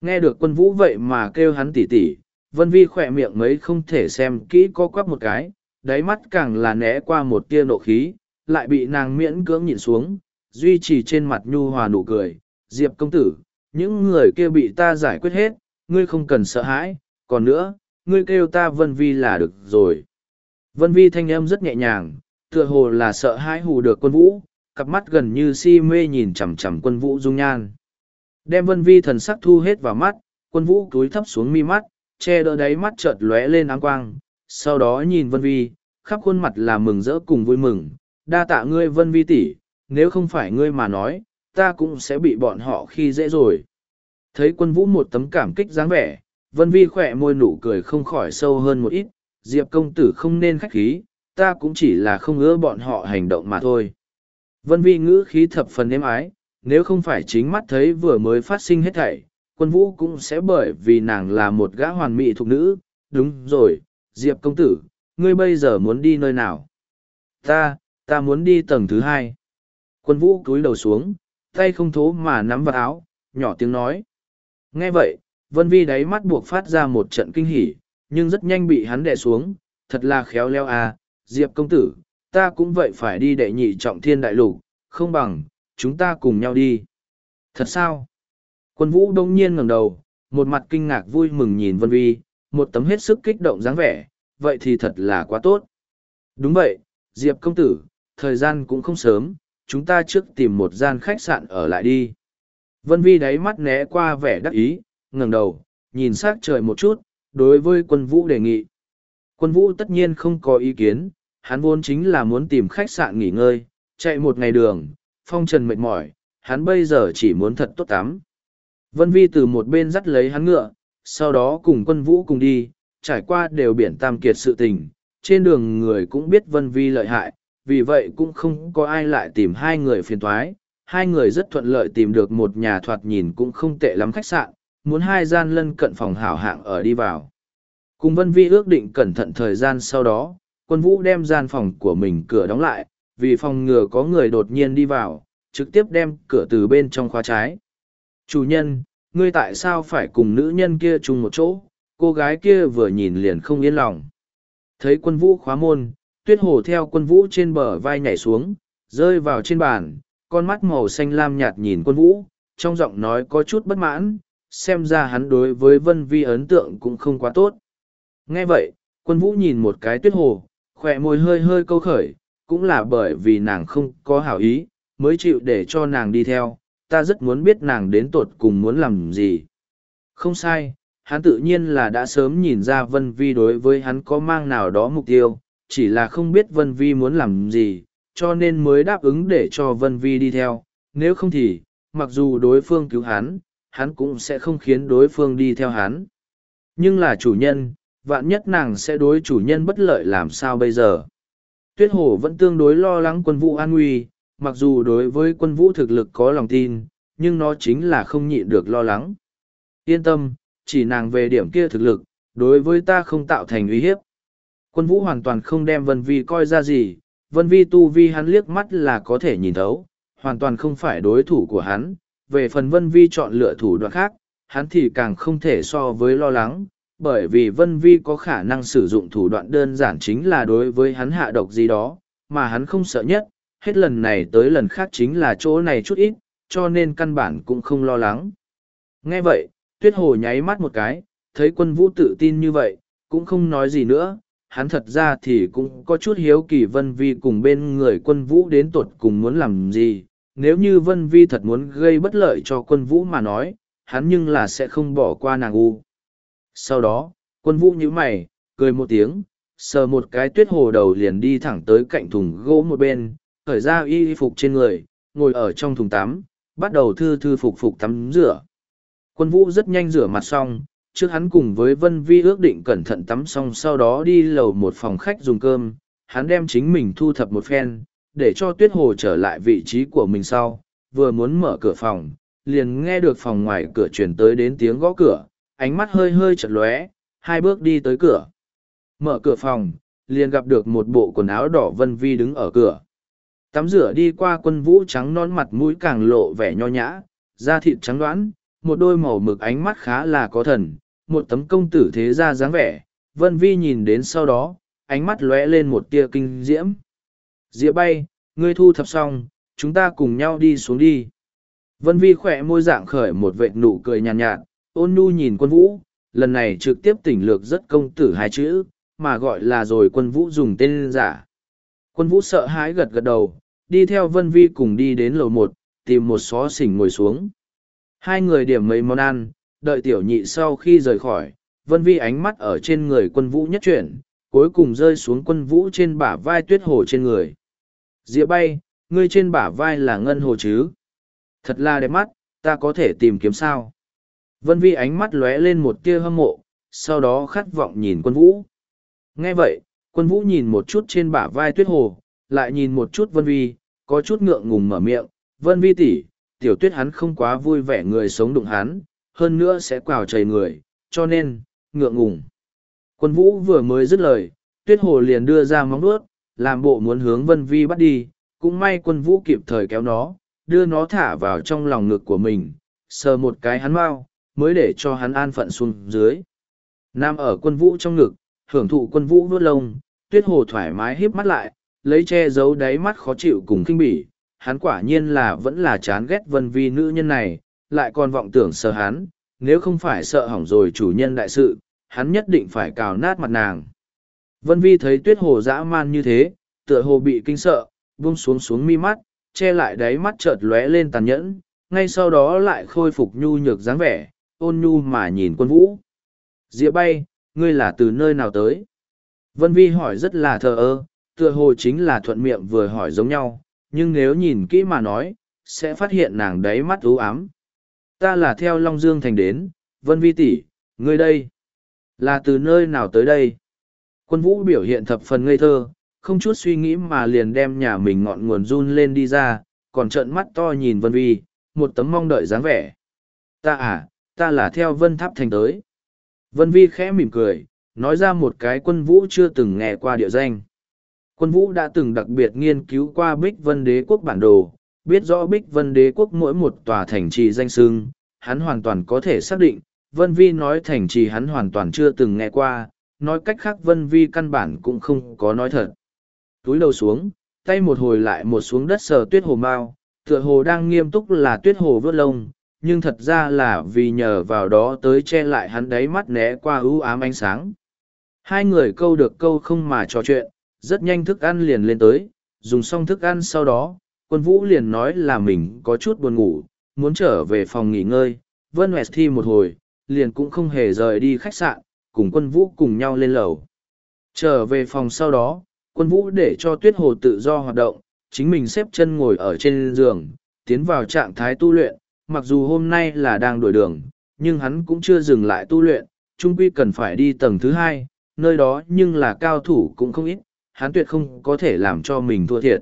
S1: Nghe được quân vũ vậy mà kêu hắn tỉ tỉ, vân vi khỏe miệng mấy không thể xem kỹ co quắp một cái, đáy mắt càng là né qua một tia nộ khí, lại bị nàng miễn cưỡng nhìn xuống, duy trì trên mặt nhu hòa nụ cười. Diệp công tử, những người kia bị ta giải quyết hết, ngươi không cần sợ hãi, còn nữa, ngươi kêu ta Vân Vi là được rồi. Vân Vi thanh âm rất nhẹ nhàng, tựa hồ là sợ hãi hù được quân vũ, cặp mắt gần như si mê nhìn chằm chằm quân vũ dung nhan đem vân vi thần sắc thu hết vào mắt quân vũ cúi thấp xuống mi mắt che đỡ đáy mắt chợt lóe lên áng quang sau đó nhìn vân vi khắp khuôn mặt là mừng rỡ cùng vui mừng đa tạ ngươi vân vi tỷ nếu không phải ngươi mà nói ta cũng sẽ bị bọn họ khi dễ rồi thấy quân vũ một tấm cảm kích dáng vẻ vân vi khẽ môi nụ cười không khỏi sâu hơn một ít diệp công tử không nên khách khí ta cũng chỉ là không ưa bọn họ hành động mà thôi vân vi ngữ khí thập phần êm ái nếu không phải chính mắt thấy vừa mới phát sinh hết thảy, quân vũ cũng sẽ bởi vì nàng là một gã hoàn mỹ thuộc nữ. Đúng rồi, Diệp công tử, ngươi bây giờ muốn đi nơi nào? Ta, ta muốn đi tầng thứ hai. Quân vũ cúi đầu xuống, tay không thố mà nắm vào áo, nhỏ tiếng nói. Nghe vậy, Vân Vi đáy mắt buộc phát ra một trận kinh hỉ, nhưng rất nhanh bị hắn đè xuống, thật là khéo leo à, Diệp công tử, ta cũng vậy phải đi đệ nhị trọng thiên đại lục, không bằng, chúng ta cùng nhau đi. Thật sao? Quân vũ đông nhiên ngẩng đầu, một mặt kinh ngạc vui mừng nhìn Vân Vi, một tấm hết sức kích động dáng vẻ, vậy thì thật là quá tốt. Đúng vậy, Diệp công tử, thời gian cũng không sớm, chúng ta trước tìm một gian khách sạn ở lại đi. Vân Vi đáy mắt né qua vẻ đắc ý, ngẩng đầu, nhìn sắc trời một chút, đối với quân vũ đề nghị. Quân vũ tất nhiên không có ý kiến, hắn vốn chính là muốn tìm khách sạn nghỉ ngơi, chạy một ngày đường, phong trần mệt mỏi, hắn bây giờ chỉ muốn thật tốt tắm. Vân Vi từ một bên dắt lấy hắn ngựa, sau đó cùng quân vũ cùng đi, trải qua đều biển tam kiệt sự tình, trên đường người cũng biết Vân Vi lợi hại, vì vậy cũng không có ai lại tìm hai người phiền toái. Hai người rất thuận lợi tìm được một nhà thoạt nhìn cũng không tệ lắm khách sạn, muốn hai gian lân cận phòng hảo hạng ở đi vào. Cùng Vân Vi ước định cẩn thận thời gian sau đó, quân vũ đem gian phòng của mình cửa đóng lại, vì phòng ngừa có người đột nhiên đi vào, trực tiếp đem cửa từ bên trong khóa trái. Chủ nhân, ngươi tại sao phải cùng nữ nhân kia chung một chỗ, cô gái kia vừa nhìn liền không yên lòng. Thấy quân vũ khóa môn, tuyết hồ theo quân vũ trên bờ vai nhảy xuống, rơi vào trên bàn, con mắt màu xanh lam nhạt nhìn quân vũ, trong giọng nói có chút bất mãn, xem ra hắn đối với vân vi ấn tượng cũng không quá tốt. Nghe vậy, quân vũ nhìn một cái tuyết hồ, khỏe môi hơi hơi câu khởi, cũng là bởi vì nàng không có hảo ý, mới chịu để cho nàng đi theo, ta rất muốn biết nàng đến tột cùng muốn làm gì. Không sai, hắn tự nhiên là đã sớm nhìn ra Vân Vi đối với hắn có mang nào đó mục tiêu, chỉ là không biết Vân Vi muốn làm gì, cho nên mới đáp ứng để cho Vân Vi đi theo, nếu không thì, mặc dù đối phương cứu hắn, hắn cũng sẽ không khiến đối phương đi theo hắn. Nhưng là chủ nhân, vạn nhất nàng sẽ đối chủ nhân bất lợi làm sao bây giờ? Tuyết Hổ vẫn tương đối lo lắng quân vũ an nguy, mặc dù đối với quân vũ thực lực có lòng tin, nhưng nó chính là không nhịn được lo lắng. Yên tâm, chỉ nàng về điểm kia thực lực, đối với ta không tạo thành uy hiếp. Quân vũ hoàn toàn không đem Vân Vi coi ra gì, Vân Vi tu vi hắn liếc mắt là có thể nhìn thấu, hoàn toàn không phải đối thủ của hắn. Về phần Vân Vi chọn lựa thủ đoạn khác, hắn thì càng không thể so với lo lắng, bởi vì Vân Vi có khả năng sử dụng thủ đoạn đơn giản chính là đối với hắn hạ độc gì đó, mà hắn không sợ nhất, hết lần này tới lần khác chính là chỗ này chút ít, cho nên căn bản cũng không lo lắng. Nghe vậy, Tuyết Hồ nháy mắt một cái, thấy quân vũ tự tin như vậy, cũng không nói gì nữa, hắn thật ra thì cũng có chút hiếu kỳ Vân Vi cùng bên người quân vũ đến tuột cùng muốn làm gì, nếu như Vân Vi thật muốn gây bất lợi cho quân vũ mà nói, hắn nhưng là sẽ không bỏ qua nàng u sau đó quân vũ nhíu mày cười một tiếng sờ một cái tuyết hồ đầu liền đi thẳng tới cạnh thùng gỗ một bên khởi ra y phục trên người ngồi ở trong thùng tắm bắt đầu thư thư phục phục tắm rửa quân vũ rất nhanh rửa mặt xong trước hắn cùng với vân vi ước định cẩn thận tắm xong sau đó đi lầu một phòng khách dùng cơm hắn đem chính mình thu thập một phen để cho tuyết hồ trở lại vị trí của mình sau vừa muốn mở cửa phòng liền nghe được phòng ngoài cửa truyền tới đến tiếng gõ cửa ánh mắt hơi hơi chật lóe, hai bước đi tới cửa. Mở cửa phòng, liền gặp được một bộ quần áo đỏ vân vi đứng ở cửa. Tắm rửa đi qua quân vũ trắng non mặt mũi càng lộ vẻ nho nhã, da thịt trắng đoán, một đôi màu mực ánh mắt khá là có thần, một tấm công tử thế ra dáng vẻ, vân vi nhìn đến sau đó, ánh mắt lóe lên một tia kinh diễm. Diệp bay, ngươi thu thập xong, chúng ta cùng nhau đi xuống đi. Vân vi khỏe môi dạng khởi một vệt nụ cười nhàn nhạt, nhạt, ôn nhu nhìn quân vũ, lần này trực tiếp tỉnh lược rất công tử hai chữ, mà gọi là rồi quân vũ dùng tên giả. Quân vũ sợ hãi gật gật đầu, đi theo Vân Vi cùng đi đến lầu một, tìm một xó xỉnh ngồi xuống. Hai người điểm mấy món ăn, đợi tiểu nhị sau khi rời khỏi, Vân Vi ánh mắt ở trên người quân vũ nhất chuyển, cuối cùng rơi xuống quân vũ trên bả vai tuyết hồ trên người. Dĩa bay, ngươi trên bả vai là ngân hồ chứ? Thật là đẹp mắt, ta có thể tìm kiếm sao? Vân Vi ánh mắt lóe lên một tia hâm mộ, sau đó khát vọng nhìn quân vũ. Nghe vậy, quân vũ nhìn một chút trên bả vai tuyết hồ, lại nhìn một chút Vân Vi, có chút ngượng ngùng mở miệng, Vân Vi tỷ, tiểu tuyết hắn không quá vui vẻ người sống đụng hắn, hơn nữa sẽ quào chảy người, cho nên, ngượng ngùng. Quân vũ vừa mới dứt lời, tuyết hồ liền đưa ra móng vuốt, làm bộ muốn hướng Vân Vi bắt đi, cũng may quân vũ kịp thời kéo nó, đưa nó thả vào trong lòng ngực của mình, sờ một cái hắn mau, mới để cho hắn an phận xuống dưới. Nam ở quân vũ trong ngực, hưởng thụ quân vũ vướt lông, tuyết hồ thoải mái híp mắt lại, lấy che giấu đáy mắt khó chịu cùng kinh bỉ. Hắn quả nhiên là vẫn là chán ghét vân vi nữ nhân này, lại còn vọng tưởng sợ hắn, nếu không phải sợ hỏng rồi chủ nhân đại sự, hắn nhất định phải cào nát mặt nàng. Vân vi thấy tuyết hồ dã man như thế, tựa hồ bị kinh sợ, buông xuống xuống mi mắt, che lại đáy mắt chợt lóe lên tàn nhẫn, ngay sau đó lại khôi phục nhu nhược dáng vẻ, ôn nhu mà nhìn quân vũ. Diệp bay, ngươi là từ nơi nào tới? Vân Vi hỏi rất là thờ ơ, tựa hồ chính là thuận miệng vừa hỏi giống nhau, nhưng nếu nhìn kỹ mà nói, sẽ phát hiện nàng đấy mắt u ám. Ta là theo Long Dương Thành đến, Vân Vi tỷ, ngươi đây, là từ nơi nào tới đây? Quân vũ biểu hiện thập phần ngây thơ, không chút suy nghĩ mà liền đem nhà mình ngọn nguồn run lên đi ra, còn trợn mắt to nhìn Vân Vi, một tấm mong đợi dáng vẻ. Ta à, ta là theo vân tháp thành tới. Vân Vi khẽ mỉm cười, nói ra một cái quân vũ chưa từng nghe qua địa danh. Quân vũ đã từng đặc biệt nghiên cứu qua Bích Vân Đế Quốc bản đồ, biết rõ Bích Vân Đế Quốc mỗi một tòa thành trì danh sưng, hắn hoàn toàn có thể xác định, Vân Vi nói thành trì hắn hoàn toàn chưa từng nghe qua, nói cách khác Vân Vi căn bản cũng không có nói thật. Túi đầu xuống, tay một hồi lại một xuống đất sờ tuyết hồ mao, tựa hồ đang nghiêm túc là tuyết hồ vớt lông, nhưng thật ra là vì nhờ vào đó tới che lại hắn đáy mắt né qua ưu ám ánh sáng. Hai người câu được câu không mà trò chuyện, rất nhanh thức ăn liền lên tới, dùng xong thức ăn sau đó, quân vũ liền nói là mình có chút buồn ngủ, muốn trở về phòng nghỉ ngơi, vân hoẹt thi một hồi, liền cũng không hề rời đi khách sạn, cùng quân vũ cùng nhau lên lầu. Trở về phòng sau đó, quân vũ để cho tuyết hồ tự do hoạt động, chính mình xếp chân ngồi ở trên giường, tiến vào trạng thái tu luyện, mặc dù hôm nay là đang đổi đường, nhưng hắn cũng chưa dừng lại tu luyện, trung quy cần phải đi tầng thứ hai, nơi đó nhưng là cao thủ cũng không ít, hắn tuyệt không có thể làm cho mình thua thiệt.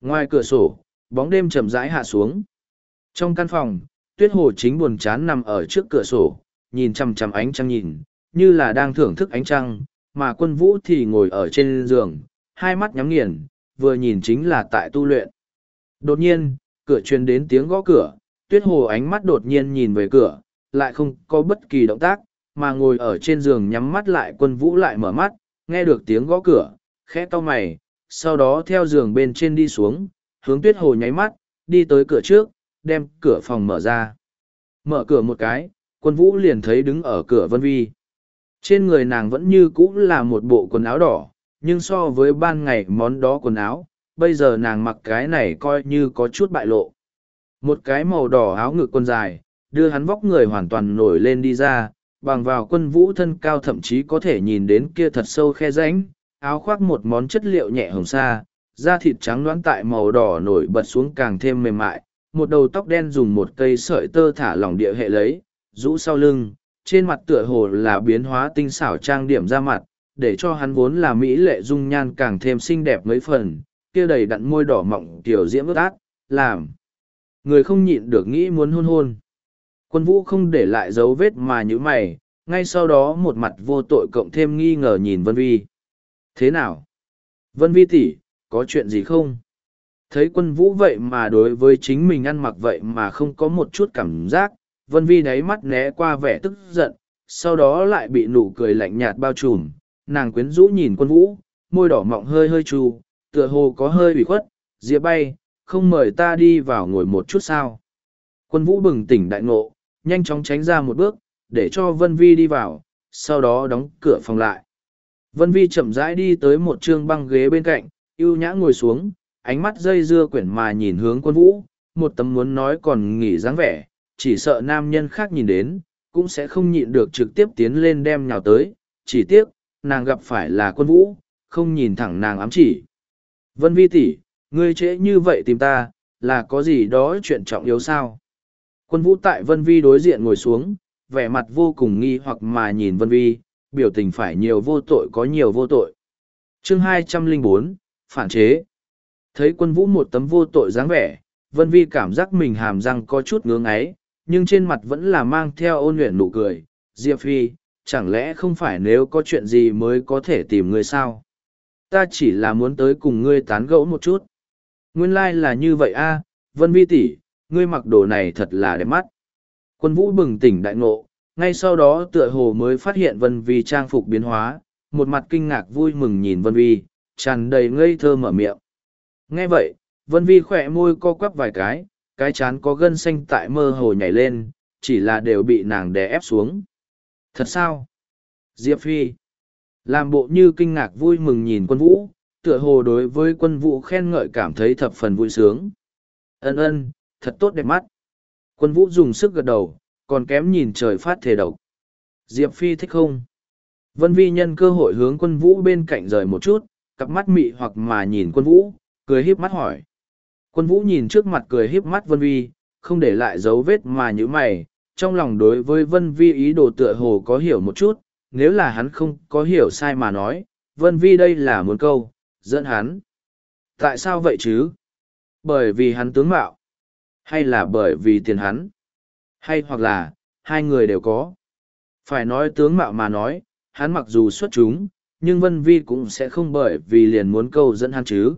S1: Ngoài cửa sổ, bóng đêm chậm rãi hạ xuống. Trong căn phòng, tuyết hồ chính buồn chán nằm ở trước cửa sổ, nhìn chằm chằm ánh trăng nhìn, như là đang thưởng thức ánh trăng, mà quân vũ thì ngồi ở trên giường, hai mắt nhắm nghiền, vừa nhìn chính là tại tu luyện. Đột nhiên, cửa truyền đến tiếng gõ cửa, tuyết hồ ánh mắt đột nhiên nhìn về cửa, lại không có bất kỳ động tác, mà ngồi ở trên giường nhắm mắt lại quân vũ lại mở mắt, nghe được tiếng gõ cửa, khẽ to mày, sau đó theo giường bên trên đi xuống, hướng tuyết hồ nháy mắt, đi tới cửa trước, đem cửa phòng mở ra. Mở cửa một cái, quân vũ liền thấy đứng ở cửa vân vi. Trên người nàng vẫn như cũ là một bộ quần áo đỏ, nhưng so với ban ngày món đó quần áo, bây giờ nàng mặc cái này coi như có chút bại lộ một cái màu đỏ áo ngực quần dài đưa hắn vóc người hoàn toàn nổi lên đi ra bằng vào quân vũ thân cao thậm chí có thể nhìn đến kia thật sâu khe rãnh áo khoác một món chất liệu nhẹ hồng sa da thịt trắng loãng tại màu đỏ nổi bật xuống càng thêm mềm mại một đầu tóc đen dùng một cây sợi tơ thả lỏng địa hệ lấy rũ sau lưng trên mặt tựa hồ là biến hóa tinh xảo trang điểm ra mặt để cho hắn vốn là mỹ lệ dung nhan càng thêm xinh đẹp mấy phần kia đầy đặn môi đỏ mọng tiểu diễm ướt ác làm người không nhịn được nghĩ muốn hôn hôn. Quân vũ không để lại dấu vết mà như mày, ngay sau đó một mặt vô tội cộng thêm nghi ngờ nhìn Vân Vi. Thế nào? Vân Vi tỷ, có chuyện gì không? Thấy quân vũ vậy mà đối với chính mình ăn mặc vậy mà không có một chút cảm giác, Vân Vi đáy mắt né qua vẻ tức giận, sau đó lại bị nụ cười lạnh nhạt bao trùm, nàng quyến rũ nhìn quân vũ, môi đỏ mọng hơi hơi trù, tựa hồ có hơi ủy khuất, diệp bay, không mời ta đi vào ngồi một chút sao. Quân vũ bừng tỉnh đại ngộ, nhanh chóng tránh ra một bước, để cho Vân Vi đi vào, sau đó đóng cửa phòng lại. Vân Vi chậm rãi đi tới một trương băng ghế bên cạnh, yêu nhã ngồi xuống, ánh mắt dây dưa quyển mà nhìn hướng quân vũ, một tấm muốn nói còn nghỉ dáng vẻ, chỉ sợ nam nhân khác nhìn đến, cũng sẽ không nhịn được trực tiếp tiến lên đem nhào tới, chỉ tiếc, nàng gặp phải là quân vũ, không nhìn thẳng nàng ám chỉ. Vân Vi tỷ, ngươi trễ như vậy tìm ta, là có gì đó chuyện trọng yếu sao? Quân vũ tại Vân Vi đối diện ngồi xuống, vẻ mặt vô cùng nghi hoặc mà nhìn Vân Vi, biểu tình phải nhiều vô tội có nhiều vô tội. Chương hai trăm linh bốn Phản chế Thấy quân vũ một tấm vô tội dáng vẻ, Vân Vi cảm giác mình hàm răng có chút ngứa ngáy, nhưng trên mặt vẫn là mang theo ôn luyện nụ cười. Diệp Phi, chẳng lẽ không phải nếu có chuyện gì mới có thể tìm người sao? Ta chỉ là muốn tới cùng ngươi tán gẫu một chút. Nguyên lai là như vậy a, Vân Vi tỷ, ngươi mặc đồ này thật là đẹp mắt. Quân vũ bừng tỉnh đại ngộ, ngay sau đó tựa hồ mới phát hiện Vân Vi trang phục biến hóa, một mặt kinh ngạc vui mừng nhìn Vân Vi, tràn đầy ngây thơ mở miệng. Nghe vậy, Vân Vi khẽ môi co quắp vài cái, cái chán có gân xanh tại mơ hồ nhảy lên, chỉ là đều bị nàng đè ép xuống. Thật sao? Diệp Phi. Làm bộ như kinh ngạc vui mừng nhìn quân vũ, tựa hồ đối với quân vũ khen ngợi cảm thấy thập phần vui sướng. Ân ân, thật tốt đẹp mắt. Quân vũ dùng sức gật đầu, còn kém nhìn trời phát thể độc. Diệp Phi thích không? Vân Vi nhân cơ hội hướng quân vũ bên cạnh rời một chút, cặp mắt mị hoặc mà nhìn quân vũ, cười híp mắt hỏi. Quân vũ nhìn trước mặt cười híp mắt Vân Vi, không để lại dấu vết mà như mày, trong lòng đối với Vân Vi ý đồ tựa hồ có hiểu một chút, nếu là hắn không có hiểu sai mà nói, Vân Vi đây là muốn câu, dẫn hắn. Tại sao vậy chứ? Bởi vì hắn tướng mạo? Hay là bởi vì tiền hắn? Hay hoặc là, hai người đều có? Phải nói tướng mạo mà nói, hắn mặc dù xuất chúng, nhưng Vân Vi cũng sẽ không bởi vì liền muốn câu dẫn hắn chứ.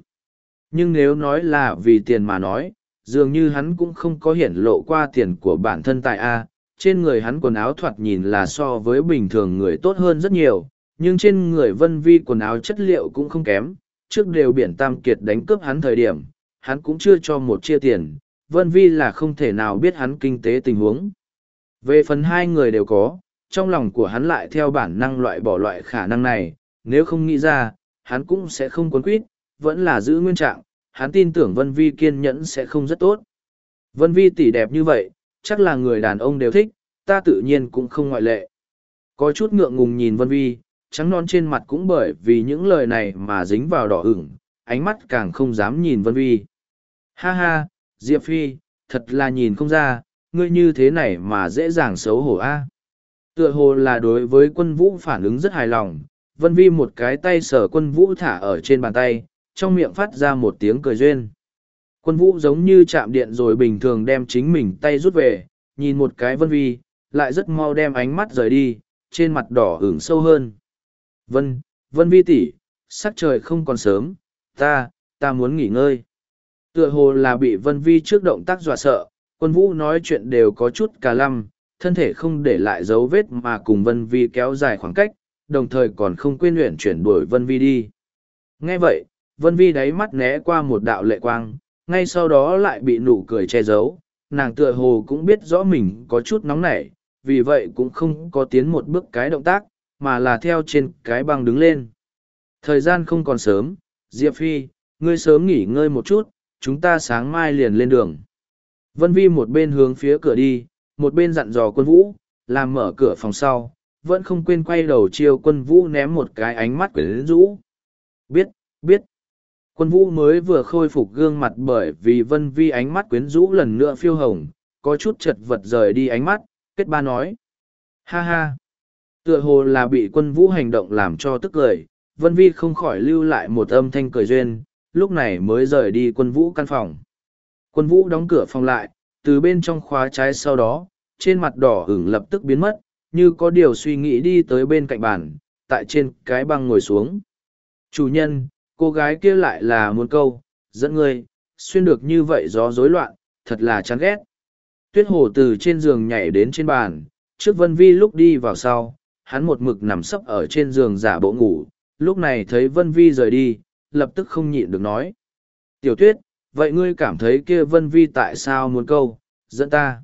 S1: Nhưng nếu nói là vì tiền mà nói, dường như hắn cũng không có hiển lộ qua tiền của bản thân tại A, trên người hắn quần áo thoạt nhìn là so với bình thường người tốt hơn rất nhiều, nhưng trên người Vân Vi quần áo chất liệu cũng không kém, trước đều biển tam kiệt đánh cướp hắn thời điểm, hắn cũng chưa cho một chia tiền, Vân Vi là không thể nào biết hắn kinh tế tình huống. Về phần hai người đều có, trong lòng của hắn lại theo bản năng loại bỏ loại khả năng này, nếu không nghĩ ra, hắn cũng sẽ không quấn quýt, vẫn là giữ nguyên trạng, hắn tin tưởng Vân Vi kiên nhẫn sẽ không rất tốt. Vân Vi tỷ đẹp như vậy, chắc là người đàn ông đều thích, ta tự nhiên cũng không ngoại lệ. Có chút ngượng ngùng nhìn Vân Vi, trắng non trên mặt cũng bởi vì những lời này mà dính vào đỏ ửng, ánh mắt càng không dám nhìn Vân Vi. Ha ha, Diệp Phi, thật là nhìn không ra, ngươi như thế này mà dễ dàng xấu hổ a. À. Tựa hồ là đối với quân vũ phản ứng rất hài lòng, Vân Vi một cái tay sờ quân vũ thả ở trên bàn tay, trong miệng phát ra một tiếng cười duyên. Quân vũ giống như chạm điện rồi bình thường đem chính mình tay rút về, nhìn một cái Vân Vi, lại rất mau đem ánh mắt rời đi, trên mặt đỏ ửng sâu hơn. Vân, Vân Vi tỷ, sắc trời không còn sớm, ta, ta muốn nghỉ ngơi. Tựa hồ là bị Vân Vi trước động tác dọa sợ, quân vũ nói chuyện đều có chút cả lăm, thân thể không để lại dấu vết mà cùng Vân Vi kéo dài khoảng cách, đồng thời còn không quên luyện chuyển đuổi Vân Vi đi. Nghe vậy, Vân Vi đáy mắt né qua một đạo lệ quang, ngay sau đó lại bị nụ cười che giấu, nàng tựa hồ cũng biết rõ mình có chút nóng nảy, vì vậy cũng không có tiến một bước cái động tác, mà là theo trên cái băng đứng lên. Thời gian không còn sớm, Diệp Phi, ngươi sớm nghỉ ngơi một chút, chúng ta sáng mai liền lên đường. Vân Vi một bên hướng phía cửa đi, một bên dặn dò quân vũ, làm mở cửa phòng sau, vẫn không quên quay đầu chiều quân vũ ném một cái ánh mắt quyến rũ. Biết, biết. Quân vũ mới vừa khôi phục gương mặt bởi vì Vân Vi ánh mắt quyến rũ lần nữa phiêu hồng, có chút chật vật rời đi ánh mắt, kết ba nói. Ha ha. Tựa hồ là bị quân vũ hành động làm cho tức cười, Vân Vi không khỏi lưu lại một âm thanh cười duyên, lúc này mới rời đi quân vũ căn phòng. Quân vũ đóng cửa phòng lại, từ bên trong khóa trái sau đó, trên mặt đỏ hửng lập tức biến mất, như có điều suy nghĩ đi tới bên cạnh bàn, tại trên cái băng ngồi xuống. Chủ nhân, cô gái kia lại là muốn câu, dẫn ngươi, xuyên được như vậy gió rối loạn, thật là chán ghét. Tuyết hồ từ trên giường nhảy đến trên bàn, trước Vân Vi lúc đi vào sau, hắn một mực nằm sấp ở trên giường giả bộ ngủ, lúc này thấy Vân Vi rời đi, lập tức không nhịn được nói. Tiểu tuyết, vậy ngươi cảm thấy kia Vân Vi tại sao muốn câu, dẫn ta?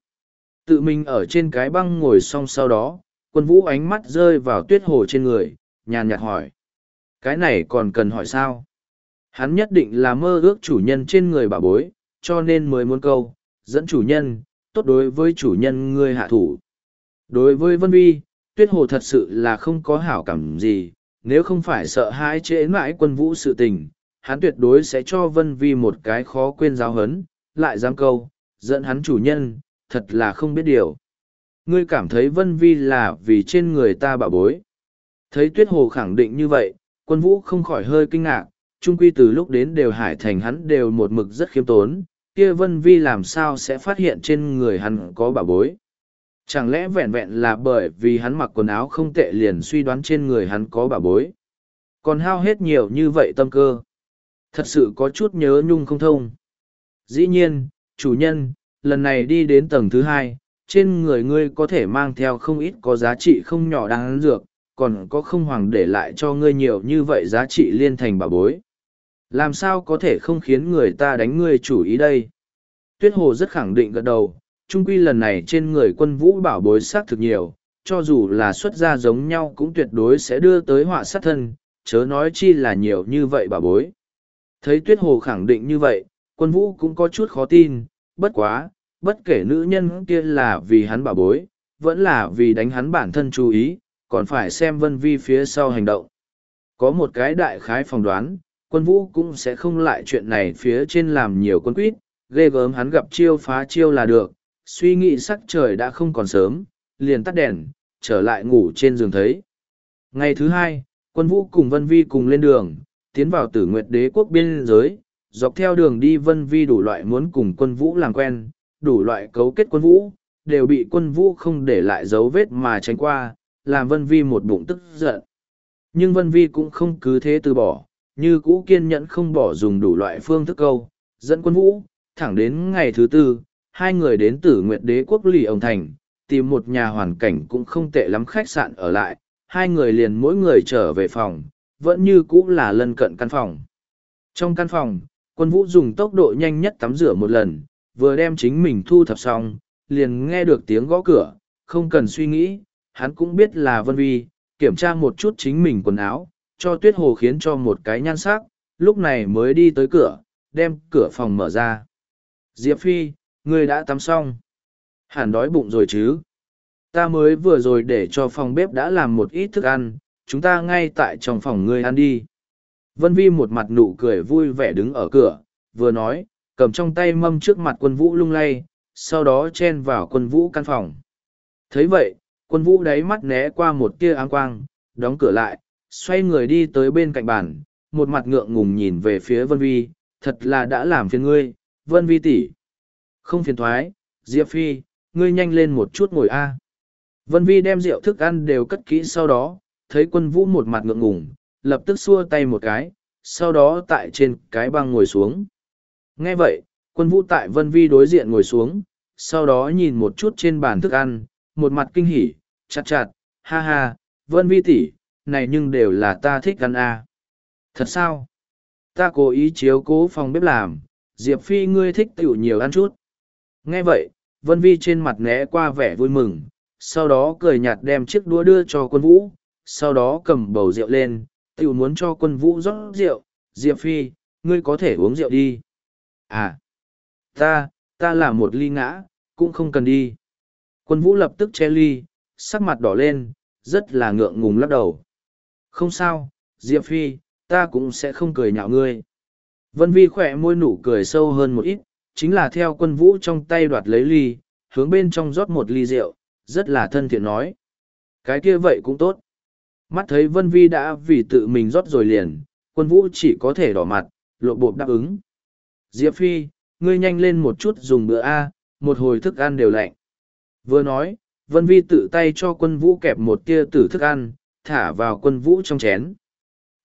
S1: Tự mình ở trên cái băng ngồi xong sau đó, quân vũ ánh mắt rơi vào tuyết hồ trên người, nhàn nhạt hỏi. Cái này còn cần hỏi sao? Hắn nhất định là mơ ước chủ nhân trên người bà bối, cho nên mới muốn câu, dẫn chủ nhân, tốt đối với chủ nhân ngươi hạ thủ. Đối với Vân Vi, tuyết hồ thật sự là không có hảo cảm gì, nếu không phải sợ hãi chế mãi quân vũ sự tình, hắn tuyệt đối sẽ cho Vân Vi một cái khó quên giáo hấn, lại dám câu, dẫn hắn chủ nhân, thật là không biết điều. Ngươi cảm thấy Vân Vi là vì trên người ta bạo bối. Thấy tuyết hồ khẳng định như vậy, quân vũ không khỏi hơi kinh ngạc, trung quy từ lúc đến đều hải thành hắn đều một mực rất khiêm tốn, kia Vân Vi làm sao sẽ phát hiện trên người hắn có bạo bối. Chẳng lẽ vẹn vẹn là bởi vì hắn mặc quần áo không tệ liền suy đoán trên người hắn có bà bối. Còn hao hết nhiều như vậy tâm cơ. Thật sự có chút nhớ nhung không thông. Dĩ nhiên, chủ nhân, lần này đi đến tầng thứ hai, trên người ngươi có thể mang theo không ít có giá trị không nhỏ đáng dược, còn có không hoàng để lại cho ngươi nhiều như vậy giá trị liên thành bà bối. Làm sao có thể không khiến người ta đánh ngươi chủ ý đây? Tuyết Hồ rất khẳng định gật đầu, trung quy lần này trên người quân vũ bảo bối sát thực nhiều, cho dù là xuất gia giống nhau cũng tuyệt đối sẽ đưa tới họa sát thân, chớ nói chi là nhiều như vậy bảo bối. Thấy tuyết hồ khẳng định như vậy, quân vũ cũng có chút khó tin, bất quá, bất kể nữ nhân kia là vì hắn bảo bối, vẫn là vì đánh hắn bản thân chú ý, còn phải xem vân vi phía sau hành động. Có một cái đại khái phỏng đoán, quân vũ cũng sẽ không lại chuyện này phía trên làm nhiều quân quýt, ghê gớm hắn gặp chiêu phá chiêu là được, suy nghĩ sắc trời đã không còn sớm, liền tắt đèn, trở lại ngủ trên giường thấy. Ngày thứ hai, quân vũ cùng Vân Vi cùng lên đường, tiến vào tử nguyệt đế quốc biên giới, dọc theo đường đi Vân Vi đủ loại muốn cùng quân vũ làm quen, đủ loại cấu kết quân vũ, đều bị quân vũ không để lại dấu vết mà tránh qua, làm Vân Vi một bụng tức giận. Nhưng Vân Vi cũng không cứ thế từ bỏ, như cũ kiên nhẫn không bỏ dùng đủ loại phương thức câu, dẫn quân vũ, thẳng đến ngày thứ tư, hai người đến từ Nguyệt Đế quốc lì ông thành, tìm một nhà hoàn cảnh cũng không tệ lắm khách sạn ở lại, hai người liền mỗi người trở về phòng, vẫn như cũ là lân cận căn phòng. Trong căn phòng, quân vũ dùng tốc độ nhanh nhất tắm rửa một lần, vừa đem chính mình thu thập xong, liền nghe được tiếng gõ cửa, không cần suy nghĩ, hắn cũng biết là Vân Vi, kiểm tra một chút chính mình quần áo, cho tuyết hồ khiến cho một cái nhan sắc, lúc này mới đi tới cửa, đem cửa phòng mở ra. Diệp Phi, Ngươi đã tắm xong. Hẳn đói bụng rồi chứ. Ta mới vừa rồi để cho phòng bếp đã làm một ít thức ăn, chúng ta ngay tại trong phòng ngươi ăn đi. Vân Vi một mặt nụ cười vui vẻ đứng ở cửa, vừa nói, cầm trong tay mâm trước mặt quân vũ lung lay, sau đó chen vào quân vũ căn phòng. thấy vậy, quân vũ đáy mắt né qua một tia áng quang, đóng cửa lại, xoay người đi tới bên cạnh bàn, một mặt ngượng ngùng nhìn về phía Vân Vi, thật là đã làm phiền ngươi, Vân Vi tỷ. Không phiền thoái, Diệp Phi, ngươi nhanh lên một chút ngồi a. Vân Vi đem rượu thức ăn đều cất kỹ sau đó, thấy quân vũ một mặt ngượng ngùng, lập tức xua tay một cái, sau đó tại trên cái băng ngồi xuống. Nghe vậy, quân vũ tại Vân Vi đối diện ngồi xuống, sau đó nhìn một chút trên bàn thức ăn, một mặt kinh hỉ, chặt chặt, ha ha, Vân Vi tỷ, này nhưng đều là ta thích ăn a. Thật sao? Ta cố ý chiếu cố phòng bếp làm, Diệp Phi ngươi thích tiểu nhiều ăn chút. Nghe vậy, Vân Vi trên mặt né qua vẻ vui mừng, sau đó cười nhạt đem chiếc đũa đưa cho quân vũ, sau đó cầm bầu rượu lên, tiểu muốn cho quân vũ rót rượu, Diệp Phi, ngươi có thể uống rượu đi. À, ta, ta là một ly ngã, cũng không cần đi. Quân vũ lập tức che ly, sắc mặt đỏ lên, rất là ngượng ngùng lắc đầu. Không sao, Diệp Phi, ta cũng sẽ không cười nhạo ngươi. Vân Vi khỏe môi nụ cười sâu hơn một ít, chính là theo quân vũ trong tay đoạt lấy ly, hướng bên trong rót một ly rượu, rất là thân thiện nói. Cái kia vậy cũng tốt. Mắt thấy Vân Vi đã vì tự mình rót rồi liền, quân vũ chỉ có thể đỏ mặt, lộ bộ đáp ứng. Diệp Phi, ngươi nhanh lên một chút dùng bữa A, một hồi thức ăn đều lạnh. Vừa nói, Vân Vi tự tay cho quân vũ kẹp một tia tử thức ăn, thả vào quân vũ trong chén.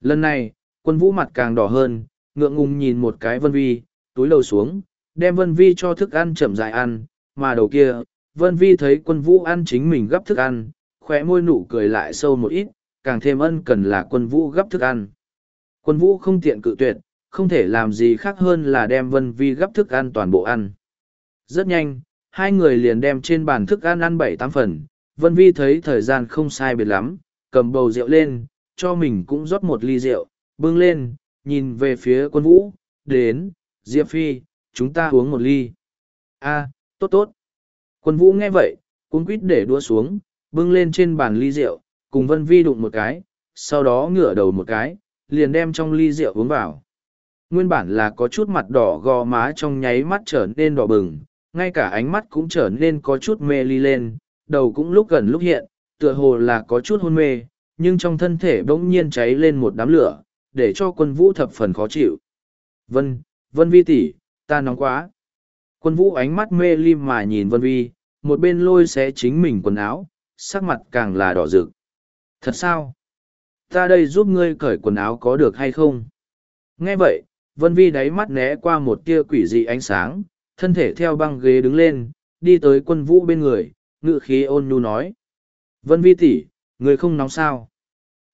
S1: Lần này, quân vũ mặt càng đỏ hơn, ngượng ngùng nhìn một cái Vân Vi, túi lầu xuống, đem Vân Vi cho thức ăn chậm dài ăn, mà đầu kia, Vân Vi thấy quân vũ ăn chính mình gấp thức ăn, khóe môi nụ cười lại sâu một ít, càng thêm ân cần là quân vũ gấp thức ăn. Quân vũ không tiện cự tuyệt, không thể làm gì khác hơn là đem Vân Vi gấp thức ăn toàn bộ ăn. Rất nhanh, hai người liền đem trên bàn thức ăn ăn bảy tám phần, Vân Vi thấy thời gian không sai biệt lắm, cầm bầu rượu lên, cho mình cũng rót một ly rượu, bưng lên, nhìn về phía quân vũ, đến, Diệp Phi, chúng ta uống một ly. a tốt tốt. Quân vũ nghe vậy, cũng quýt để đua xuống, bưng lên trên bàn ly rượu, cùng Vân Vi đụng một cái, sau đó ngửa đầu một cái, liền đem trong ly rượu uống vào. Nguyên bản là có chút mặt đỏ gò má trong nháy mắt trở nên đỏ bừng, ngay cả ánh mắt cũng trở nên có chút mê ly lên, đầu cũng lúc gần lúc hiện, tựa hồ là có chút hôn mê, nhưng trong thân thể bỗng nhiên cháy lên một đám lửa, để cho quân vũ thập phần khó chịu. Vân, Vân Vi tỷ, ta nóng quá quân vũ ánh mắt mê ly mà nhìn vân vi một bên lôi xé chính mình quần áo sắc mặt càng là đỏ rực thật sao ta đây giúp ngươi cởi quần áo có được hay không nghe vậy vân vi đáy mắt né qua một tia quỷ dị ánh sáng thân thể theo băng ghế đứng lên đi tới quân vũ bên người ngự khí ôn nhu nói vân vi tỷ người không nóng sao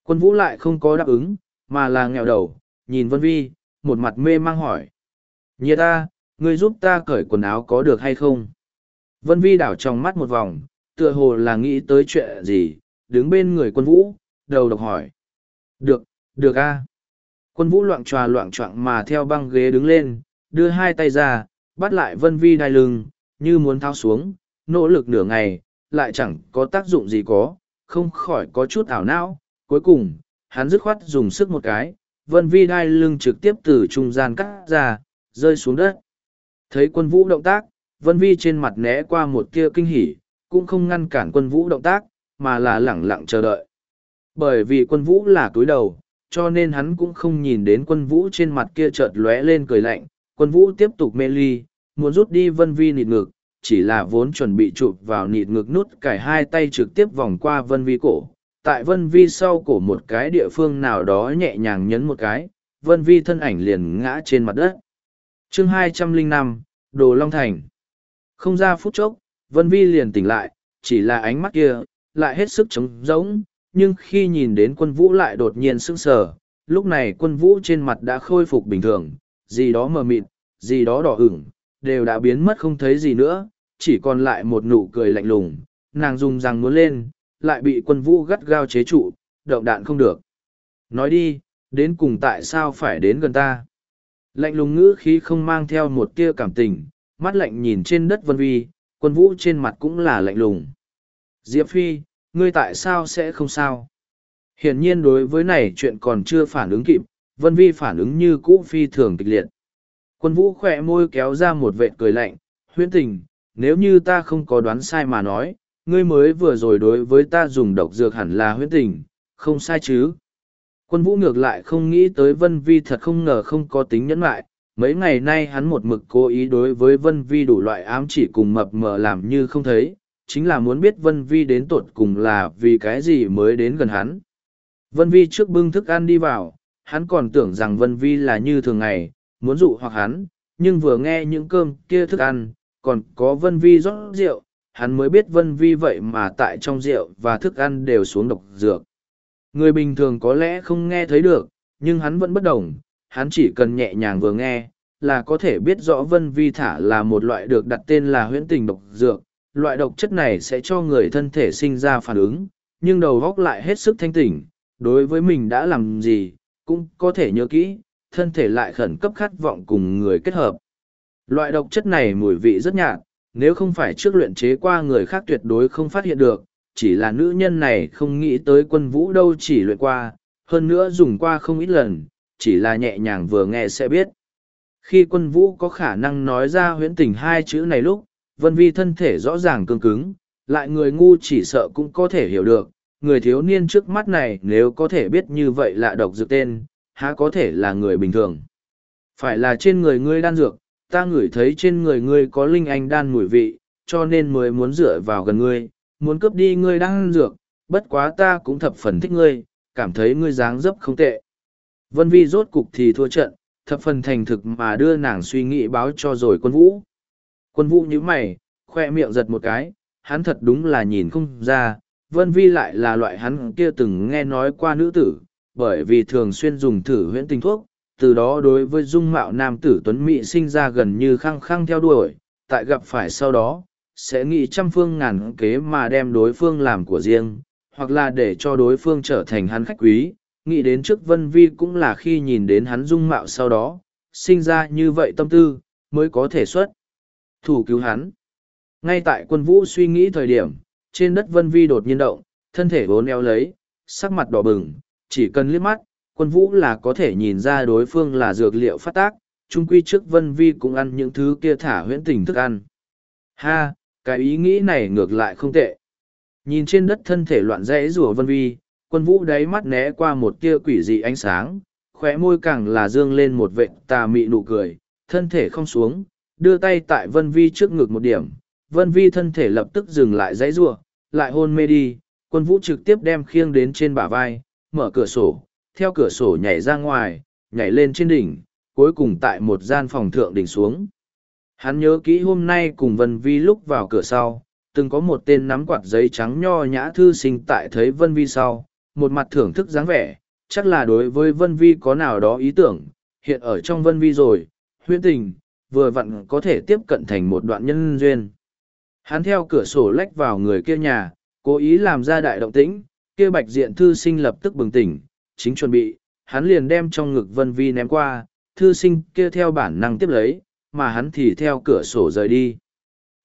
S1: quân vũ lại không có đáp ứng mà là nghèo đầu nhìn vân vi một mặt mê mang hỏi Nhiệt ta, ngươi giúp ta cởi quần áo có được hay không? Vân Vi đảo trong mắt một vòng, tựa hồ là nghĩ tới chuyện gì, đứng bên người quân vũ, đầu độc hỏi. Được, được a. Quân vũ loạn tròa loạn trọng mà theo băng ghế đứng lên, đưa hai tay ra, bắt lại Vân Vi đai lưng, như muốn thao xuống, nỗ lực nửa ngày, lại chẳng có tác dụng gì có, không khỏi có chút ảo não. Cuối cùng, hắn dứt khoát dùng sức một cái, Vân Vi đai lưng trực tiếp từ trung gian cắt ra, rơi xuống đất. Thấy quân vũ động tác, Vân Vi trên mặt né qua một tia kinh hỉ, cũng không ngăn cản quân vũ động tác, mà là lẳng lặng chờ đợi. Bởi vì quân vũ là túi đầu, cho nên hắn cũng không nhìn đến quân vũ trên mặt kia chợt lóe lên cười lạnh, quân vũ tiếp tục mê ly, muốn rút đi Vân Vi nịt ngực, chỉ là vốn chuẩn bị chụp vào nịt ngực nút cải hai tay trực tiếp vòng qua Vân Vi cổ. Tại Vân Vi sau cổ một cái địa phương nào đó nhẹ nhàng nhấn một cái, Vân Vi thân ảnh liền ngã trên mặt đất chương hai trăm linh năm đồ long thành không ra phút chốc vân vi liền tỉnh lại chỉ là ánh mắt kia lại hết sức trống rỗng nhưng khi nhìn đến quân vũ lại đột nhiên sững sờ lúc này quân vũ trên mặt đã khôi phục bình thường gì đó mờ mịt gì đó đỏ ửng đều đã biến mất không thấy gì nữa chỉ còn lại một nụ cười lạnh lùng nàng dùng răng muốn lên lại bị quân vũ gắt gao chế trụ động đạn không được nói đi đến cùng tại sao phải đến gần ta lạnh lùng ngữ khí không mang theo một tia cảm tình mắt lạnh nhìn trên đất vân vi quân vũ trên mặt cũng là lạnh lùng diệp phi ngươi tại sao sẽ không sao hiển nhiên đối với này chuyện còn chưa phản ứng kịp vân vi phản ứng như cũ phi thường kịch liệt quân vũ khẽ môi kéo ra một vệt cười lạnh huyễn tình nếu như ta không có đoán sai mà nói ngươi mới vừa rồi đối với ta dùng độc dược hẳn là huyễn tình không sai chứ Quân vũ ngược lại không nghĩ tới Vân Vi thật không ngờ không có tính nhẫn lại, mấy ngày nay hắn một mực cố ý đối với Vân Vi đủ loại ám chỉ cùng mập mờ làm như không thấy, chính là muốn biết Vân Vi đến tột cùng là vì cái gì mới đến gần hắn. Vân Vi trước bưng thức ăn đi vào, hắn còn tưởng rằng Vân Vi là như thường ngày, muốn dụ hoặc hắn, nhưng vừa nghe những cơm kia thức ăn, còn có Vân Vi rót rượu, hắn mới biết Vân Vi vậy mà tại trong rượu và thức ăn đều xuống độc dược. Người bình thường có lẽ không nghe thấy được, nhưng hắn vẫn bất đồng, hắn chỉ cần nhẹ nhàng vừa nghe, là có thể biết rõ vân vi thả là một loại được đặt tên là huyễn tình độc dược. Loại độc chất này sẽ cho người thân thể sinh ra phản ứng, nhưng đầu góc lại hết sức thanh tỉnh, đối với mình đã làm gì, cũng có thể nhớ kỹ, thân thể lại khẩn cấp khát vọng cùng người kết hợp. Loại độc chất này mùi vị rất nhạt, nếu không phải trước luyện chế qua người khác tuyệt đối không phát hiện được, chỉ là nữ nhân này không nghĩ tới quân vũ đâu chỉ luyện qua, hơn nữa dùng qua không ít lần, chỉ là nhẹ nhàng vừa nghe sẽ biết. Khi quân vũ có khả năng nói ra huyễn tình hai chữ này lúc, vân vi thân thể rõ ràng cứng cứng, lại người ngu chỉ sợ cũng có thể hiểu được, người thiếu niên trước mắt này nếu có thể biết như vậy là độc dược tên, há có thể là người bình thường. Phải là trên người ngươi đan dược, ta ngửi thấy trên người ngươi có linh anh đan mùi vị, cho nên mới muốn dựa vào gần ngươi, muốn cướp đi ngươi đang ăn dược, bất quá ta cũng thập phần thích ngươi, cảm thấy ngươi dáng dấp không tệ. Vân Vi rốt cục thì thua trận, thập phần thành thực mà đưa nàng suy nghĩ báo cho rồi quân vũ. Quân vũ nhíu mày, khoe miệng giật một cái, hắn thật đúng là nhìn không ra, Vân Vi lại là loại hắn kia từng nghe nói qua nữ tử, bởi vì thường xuyên dùng thử huyễn tình thuốc, từ đó đối với dung mạo nam tử tuấn mỹ sinh ra gần như khăng khăng theo đuổi, tại gặp phải sau đó, sẽ nghĩ trăm phương ngàn kế mà đem đối phương làm của riêng, hoặc là để cho đối phương trở thành hắn khách quý. Nghĩ đến trước Vân Vi cũng là khi nhìn đến hắn dung mạo sau đó, sinh ra như vậy tâm tư, mới có thể xuất. Thủ cứu hắn. Ngay tại quân vũ suy nghĩ thời điểm, trên đất Vân Vi đột nhiên động, thân thể vốn eo lấy, sắc mặt đỏ bừng, chỉ cần liếc mắt, quân vũ là có thể nhìn ra đối phương là dược liệu phát tác, chung quy trước Vân Vi cũng ăn những thứ kia thả huyễn tình thức ăn. Ha, cái ý nghĩ này ngược lại không tệ nhìn trên đất thân thể loạn rẽ rùa vân vi quân vũ đáy mắt né qua một tia quỷ dị ánh sáng khóe môi càng là dương lên một vệt tà mị nụ cười thân thể không xuống đưa tay tại vân vi trước ngực một điểm vân vi thân thể lập tức dừng lại dãy rùa lại hôn mê đi quân vũ trực tiếp đem khiêng đến trên bả vai mở cửa sổ theo cửa sổ nhảy ra ngoài nhảy lên trên đỉnh cuối cùng tại một gian phòng thượng đỉnh xuống Hắn nhớ kỹ hôm nay cùng Vân Vi lúc vào cửa sau, từng có một tên nắm quạt giấy trắng nho nhã thư sinh tại thấy Vân Vi sau, một mặt thưởng thức dáng vẻ, chắc là đối với Vân Vi có nào đó ý tưởng, hiện ở trong Vân Vi rồi, huyễn tình, vừa vặn có thể tiếp cận thành một đoạn nhân duyên. Hắn theo cửa sổ lách vào người kia nhà, cố ý làm ra đại động tĩnh, kia bạch diện thư sinh lập tức bừng tỉnh, chính chuẩn bị, hắn liền đem trong ngực Vân Vi ném qua, thư sinh kia theo bản năng tiếp lấy, mà hắn thì theo cửa sổ rời đi.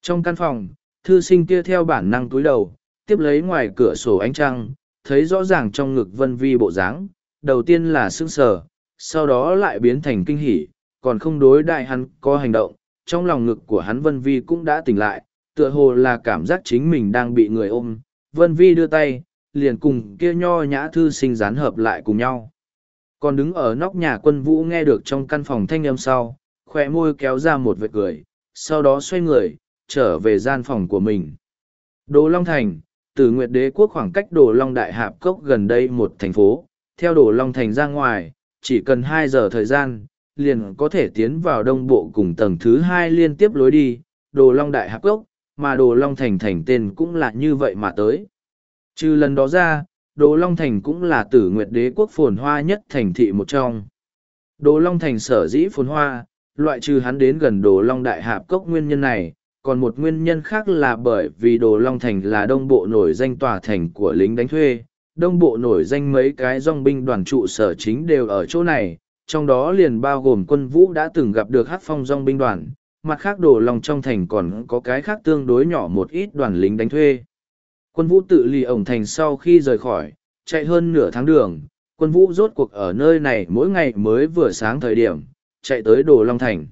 S1: Trong căn phòng, thư sinh kia theo bản năng túi đầu, tiếp lấy ngoài cửa sổ ánh trăng, thấy rõ ràng trong ngực vân vi bộ dáng, đầu tiên là sững sờ, sau đó lại biến thành kinh hỉ, còn không đối đại hắn có hành động, trong lòng ngực của hắn vân vi cũng đã tỉnh lại, tựa hồ là cảm giác chính mình đang bị người ôm, vân vi đưa tay, liền cùng kia nho nhã thư sinh dán hợp lại cùng nhau. Còn đứng ở nóc nhà quân vũ nghe được trong căn phòng thanh âm sau, khoe môi kéo ra một vệt cười, sau đó xoay người, trở về gian phòng của mình. Đồ Long Thành, từ Nguyệt Đế Quốc khoảng cách Đồ Long Đại Hạp Cốc gần đây một thành phố, theo Đồ Long Thành ra ngoài, chỉ cần hai giờ thời gian, liền có thể tiến vào đông bộ cùng tầng thứ hai liên tiếp lối đi, Đồ Long Đại Hạp Cốc, mà Đồ Long Thành thành tên cũng là như vậy mà tới. Trừ lần đó ra, Đồ Long Thành cũng là tử Nguyệt Đế Quốc phồn hoa nhất thành thị một trong. Đồ Long Thành sở dĩ phồn hoa, loại trừ hắn đến gần đồ long đại hạp cốc nguyên nhân này còn một nguyên nhân khác là bởi vì đồ long thành là đông bộ nổi danh tòa thành của lính đánh thuê đông bộ nổi danh mấy cái dong binh đoàn trụ sở chính đều ở chỗ này trong đó liền bao gồm quân vũ đã từng gặp được hát phong dong binh đoàn mặt khác đồ long trong thành còn có cái khác tương đối nhỏ một ít đoàn lính đánh thuê quân vũ tự lì ổng thành sau khi rời khỏi chạy hơn nửa tháng đường quân vũ rốt cuộc ở nơi này mỗi ngày mới vừa sáng thời điểm chạy tới Đồ Long Thành.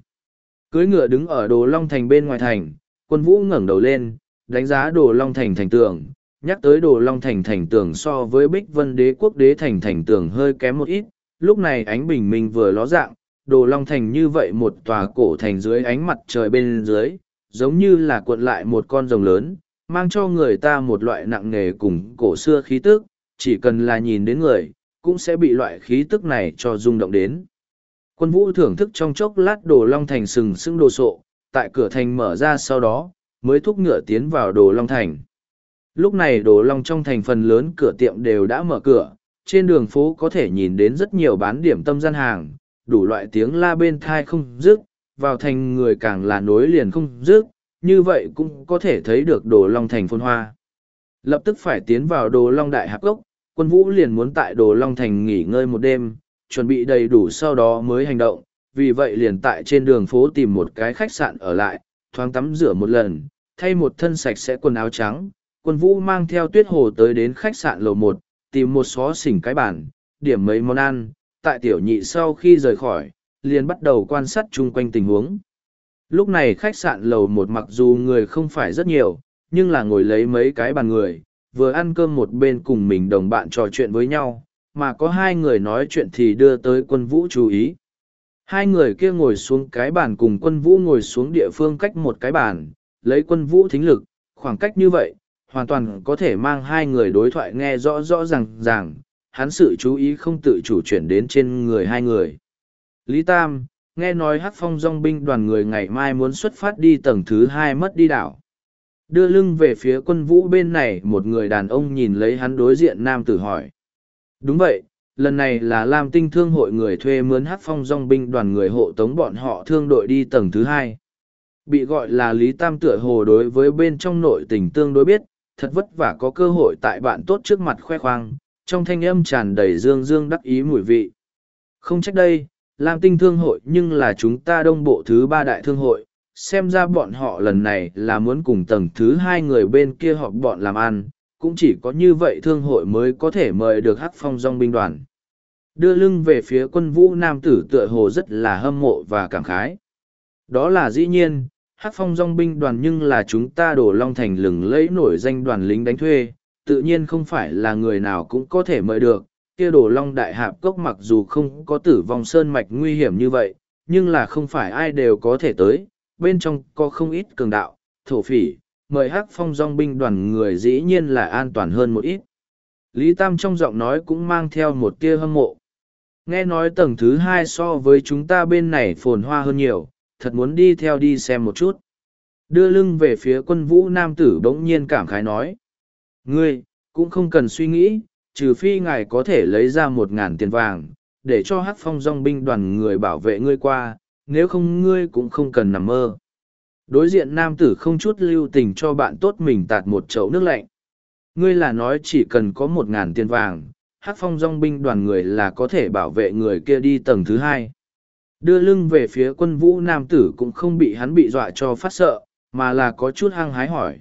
S1: Cưới ngựa đứng ở Đồ Long Thành bên ngoài thành, quân vũ ngẩng đầu lên, đánh giá Đồ Long Thành thành tường, nhắc tới Đồ Long Thành thành tường so với Bích Vân Đế quốc đế thành thành tường hơi kém một ít, lúc này ánh bình minh vừa ló dạng, Đồ Long Thành như vậy một tòa cổ thành dưới ánh mặt trời bên dưới, giống như là cuộn lại một con rồng lớn, mang cho người ta một loại nặng nề cùng cổ xưa khí tức, chỉ cần là nhìn đến người, cũng sẽ bị loại khí tức này cho rung động đến. Quân vũ thưởng thức trong chốc lát đồ long thành sừng sững đồ sộ, tại cửa thành mở ra sau đó, mới thúc ngựa tiến vào đồ long thành. Lúc này đồ long trong thành phần lớn cửa tiệm đều đã mở cửa, trên đường phố có thể nhìn đến rất nhiều bán điểm tâm gian hàng, đủ loại tiếng la bên thai không dứt, vào thành người càng là nối liền không dứt, như vậy cũng có thể thấy được đồ long thành phồn hoa. Lập tức phải tiến vào đồ long đại hạp gốc, quân vũ liền muốn tại đồ long thành nghỉ ngơi một đêm, chuẩn bị đầy đủ sau đó mới hành động, vì vậy liền tại trên đường phố tìm một cái khách sạn ở lại, thoáng tắm rửa một lần, thay một thân sạch sẽ quần áo trắng. Quân vũ mang theo tuyết hồ tới đến khách sạn lầu một, tìm một xó xỉnh cái bàn, điểm mấy món ăn, tại tiểu nhị sau khi rời khỏi, liền bắt đầu quan sát chung quanh tình huống. Lúc này khách sạn lầu một mặc dù người không phải rất nhiều, nhưng là ngồi lấy mấy cái bàn người, vừa ăn cơm một bên cùng mình đồng bạn trò chuyện với nhau, mà có hai người nói chuyện thì đưa tới quân vũ chú ý. Hai người kia ngồi xuống cái bàn cùng quân vũ ngồi xuống địa phương cách một cái bàn, lấy quân vũ thính lực, khoảng cách như vậy, hoàn toàn có thể mang hai người đối thoại nghe rõ rõ ràng ràng, hắn sự chú ý không tự chủ chuyển đến trên người hai người. Lý Tam, nghe nói hắc phong dòng binh đoàn người ngày mai muốn xuất phát đi tầng thứ hai mất đi đảo. Đưa lưng về phía quân vũ bên này một người đàn ông nhìn lấy hắn đối diện nam tử hỏi. Đúng vậy, lần này là Lam Tinh Thương hội người thuê mướn hát phong dòng binh đoàn người hộ tống bọn họ thương đội đi tầng thứ hai. Bị gọi là Lý Tam tựa hồ đối với bên trong nội tình tương đối biết, thật vất vả có cơ hội tại bạn tốt trước mặt khoe khoang, trong thanh âm tràn đầy dương dương đắc ý mùi vị. Không trách đây, Lam Tinh Thương hội nhưng là chúng ta đông bộ thứ ba đại thương hội, xem ra bọn họ lần này là muốn cùng tầng thứ hai người bên kia họp bọn làm ăn, cũng chỉ có như vậy thương hội mới có thể mời được hắc phong dong binh đoàn đưa lưng về phía quân vũ nam tử tựa hồ rất là hâm mộ và cảm khái đó là dĩ nhiên hắc phong dong binh đoàn nhưng là chúng ta đổ long thành lừng lẫy nổi danh đoàn lính đánh thuê tự nhiên không phải là người nào cũng có thể mời được kia đổ long đại hạp cốc mặc dù không có tử vong sơn mạch nguy hiểm như vậy nhưng là không phải ai đều có thể tới bên trong có không ít cường đạo thổ phỉ mời hắc phong dong binh đoàn người dĩ nhiên là an toàn hơn một ít. Lý Tam trong giọng nói cũng mang theo một tia hâm mộ. Nghe nói tầng thứ hai so với chúng ta bên này phồn hoa hơn nhiều, thật muốn đi theo đi xem một chút. Đưa lưng về phía quân vũ nam tử bỗng nhiên cảm khái nói. Ngươi, cũng không cần suy nghĩ, trừ phi ngài có thể lấy ra một ngàn tiền vàng, để cho hắc phong dòng binh đoàn người bảo vệ ngươi qua, nếu không ngươi cũng không cần nằm mơ đối diện nam tử không chút lưu tình cho bạn tốt mình tạt một chậu nước lạnh ngươi là nói chỉ cần có một ngàn tiền vàng hát phong dong binh đoàn người là có thể bảo vệ người kia đi tầng thứ hai đưa lưng về phía quân vũ nam tử cũng không bị hắn bị dọa cho phát sợ mà là có chút hăng hái hỏi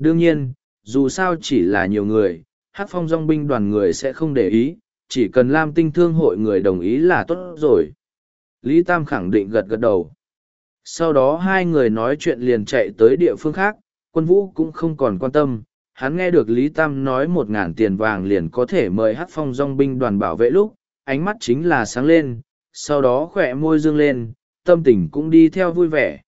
S1: đương nhiên dù sao chỉ là nhiều người hát phong dong binh đoàn người sẽ không để ý chỉ cần lam tinh thương hội người đồng ý là tốt rồi lý tam khẳng định gật gật đầu sau đó hai người nói chuyện liền chạy tới địa phương khác quân vũ cũng không còn quan tâm hắn nghe được lý tam nói một ngàn tiền vàng liền có thể mời hát phong dong binh đoàn bảo vệ lúc ánh mắt chính là sáng lên sau đó khỏe môi dương lên tâm tình cũng đi theo vui vẻ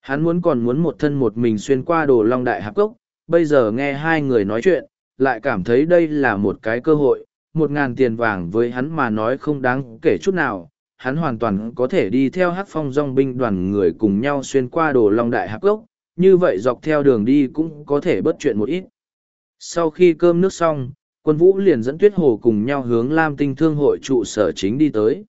S1: hắn muốn còn muốn một thân một mình xuyên qua đồ long đại hạp cốc bây giờ nghe hai người nói chuyện lại cảm thấy đây là một cái cơ hội một ngàn tiền vàng với hắn mà nói không đáng kể chút nào hắn hoàn toàn có thể đi theo hát phong dong binh đoàn người cùng nhau xuyên qua đồ long đại hạc gốc như vậy dọc theo đường đi cũng có thể bất chuyện một ít sau khi cơm nước xong quân vũ liền dẫn tuyết hồ cùng nhau hướng lam tinh thương hội trụ sở chính đi tới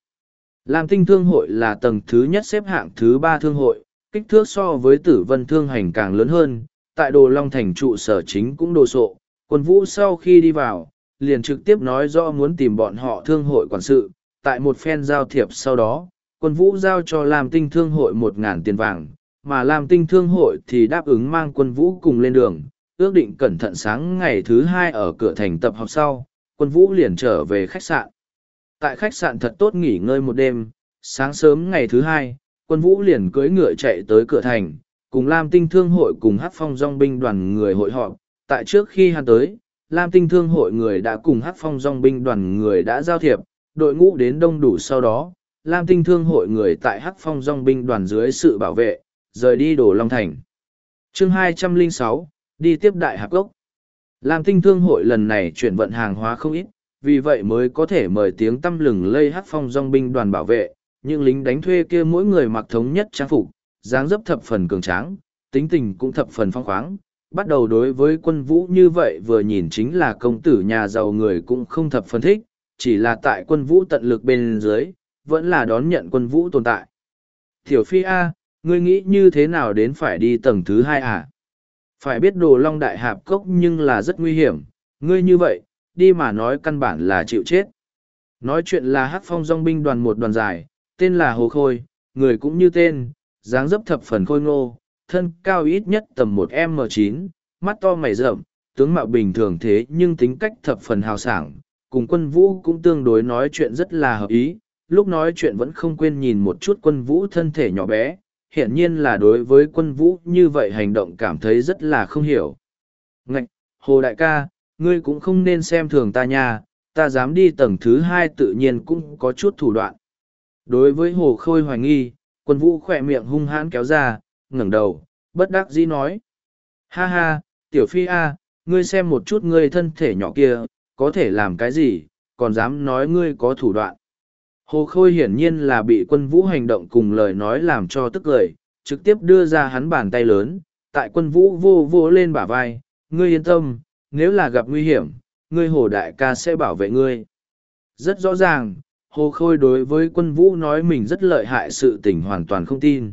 S1: lam tinh thương hội là tầng thứ nhất xếp hạng thứ ba thương hội kích thước so với tử vân thương hành càng lớn hơn tại đồ long thành trụ sở chính cũng đồ sộ quân vũ sau khi đi vào liền trực tiếp nói do muốn tìm bọn họ thương hội quản sự tại một phen giao thiệp sau đó, quân vũ giao cho Lam Tinh Thương hội một ngàn tiền vàng, mà Lam Tinh Thương hội thì đáp ứng mang quân vũ cùng lên đường, ước định cẩn thận sáng ngày thứ hai ở cửa thành tập học sau, quân vũ liền trở về khách sạn. Tại khách sạn thật tốt nghỉ ngơi một đêm, sáng sớm ngày thứ hai, quân vũ liền cưỡi ngựa chạy tới cửa thành, cùng Lam Tinh Thương hội cùng hát phong dòng binh đoàn người hội họp, tại trước khi hắn tới. Lam Tinh Thương hội người đã cùng hát phong dòng binh đoàn người đã giao thiệp, đội ngũ đến đông đủ sau đó, Lam Tinh Thương hội người tại Hắc Phong dòng binh đoàn dưới sự bảo vệ, rời đi đổ Long Thành. chương hai trăm linh sáu đi tiếp đại hạp gốc. Lam Tinh Thương hội lần này chuyển vận hàng hóa không ít, vì vậy mới có thể mời tiếng tăm lừng lây Hắc Phong dòng binh đoàn bảo vệ, những lính đánh thuê kia mỗi người mặc thống nhất trang phục, dáng dấp thập phần cường tráng, tính tình cũng thập phần phong khoáng. Bắt đầu đối với quân vũ như vậy vừa nhìn chính là công tử nhà giàu người cũng không thập phần thích, chỉ là tại quân vũ tận lực bên dưới, vẫn là đón nhận quân vũ tồn tại. Tiểu Phi A, ngươi nghĩ như thế nào đến phải đi tầng thứ hai à? Phải biết đồ long đại hạp cốc nhưng là rất nguy hiểm, ngươi như vậy, đi mà nói căn bản là chịu chết. Nói chuyện là hắc phong dòng binh đoàn một đoàn dài, tên là Hồ Khôi, người cũng như tên, dáng dấp thập phần khôi ngô, thân cao ít nhất tầm một m chín mắt to mày rậm, tướng mạo bình thường thế nhưng tính cách thập phần hào sảng, cùng quân vũ cũng tương đối nói chuyện rất là hợp ý, lúc nói chuyện vẫn không quên nhìn một chút quân vũ thân thể nhỏ bé, hiện nhiên là đối với quân vũ như vậy hành động cảm thấy rất là không hiểu. Ngạch, Hồ Đại ca, ngươi cũng không nên xem thường ta nha, ta dám đi tầng thứ hai tự nhiên cũng có chút thủ đoạn. Đối với Hồ Khôi hoài nghi, quân vũ khỏe miệng hung hãn kéo ra, ngẩng đầu, bất đắc dĩ nói. Ha ha, tiểu phi a, ngươi xem một chút ngươi thân thể nhỏ kia, có thể làm cái gì, còn dám nói ngươi có thủ đoạn. Hồ Khôi hiển nhiên là bị quân vũ hành động cùng lời nói làm cho tức cười, trực tiếp đưa ra hắn bàn tay lớn, tại quân vũ vô vô lên bả vai, ngươi yên tâm, nếu là gặp nguy hiểm, ngươi hồ đại ca sẽ bảo vệ ngươi. Rất rõ ràng, Hồ Khôi đối với quân vũ nói mình rất lợi hại sự tình hoàn toàn không tin.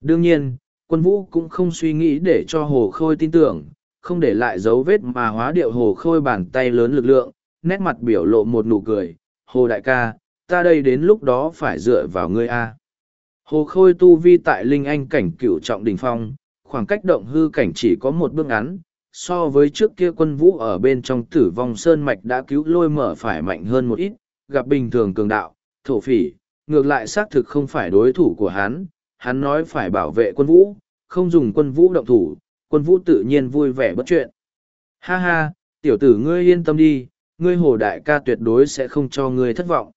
S1: Đương nhiên, quân vũ cũng không suy nghĩ để cho Hồ Khôi tin tưởng, không để lại dấu vết mà hóa điệu hồ khôi bàn tay lớn lực lượng, nét mặt biểu lộ một nụ cười, hồ đại ca, ta đây đến lúc đó phải dựa vào ngươi a. Hồ khôi tu vi tại linh anh cảnh cửu trọng đỉnh phong, khoảng cách động hư cảnh chỉ có một bước ngắn, so với trước kia quân vũ ở bên trong tử vong sơn mạch đã cứu lôi mở phải mạnh hơn một ít, gặp bình thường cường đạo, thổ phỉ, ngược lại xác thực không phải đối thủ của hắn, hắn nói phải bảo vệ quân vũ, không dùng quân vũ động thủ, quân vũ tự nhiên vui vẻ bất chuyện. Ha ha, tiểu tử ngươi yên tâm đi, ngươi hồ đại ca tuyệt đối sẽ không cho ngươi thất vọng.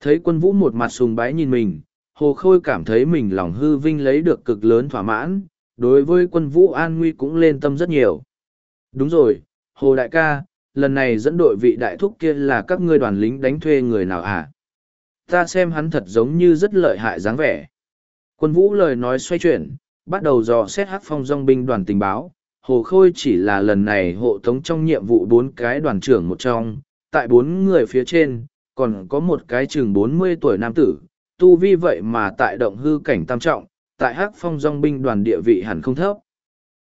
S1: Thấy quân vũ một mặt sùng bái nhìn mình, hồ khôi cảm thấy mình lòng hư vinh lấy được cực lớn thỏa mãn, đối với quân vũ an nguy cũng lên tâm rất nhiều. Đúng rồi, hồ đại ca, lần này dẫn đội vị đại thúc kia là các ngươi đoàn lính đánh thuê người nào à? Ta xem hắn thật giống như rất lợi hại dáng vẻ. Quân vũ lời nói xoay chuyển, bắt đầu dò xét hắc phong dong binh đoàn tình báo. Hồ Khôi chỉ là lần này hộ tống trong nhiệm vụ bốn cái đoàn trưởng một trong, tại bốn người phía trên, còn có một cái bốn mươi tuổi nam tử, tu vi vậy mà tại động hư cảnh tam trọng, tại hắc phong dong binh đoàn địa vị hẳn không thấp.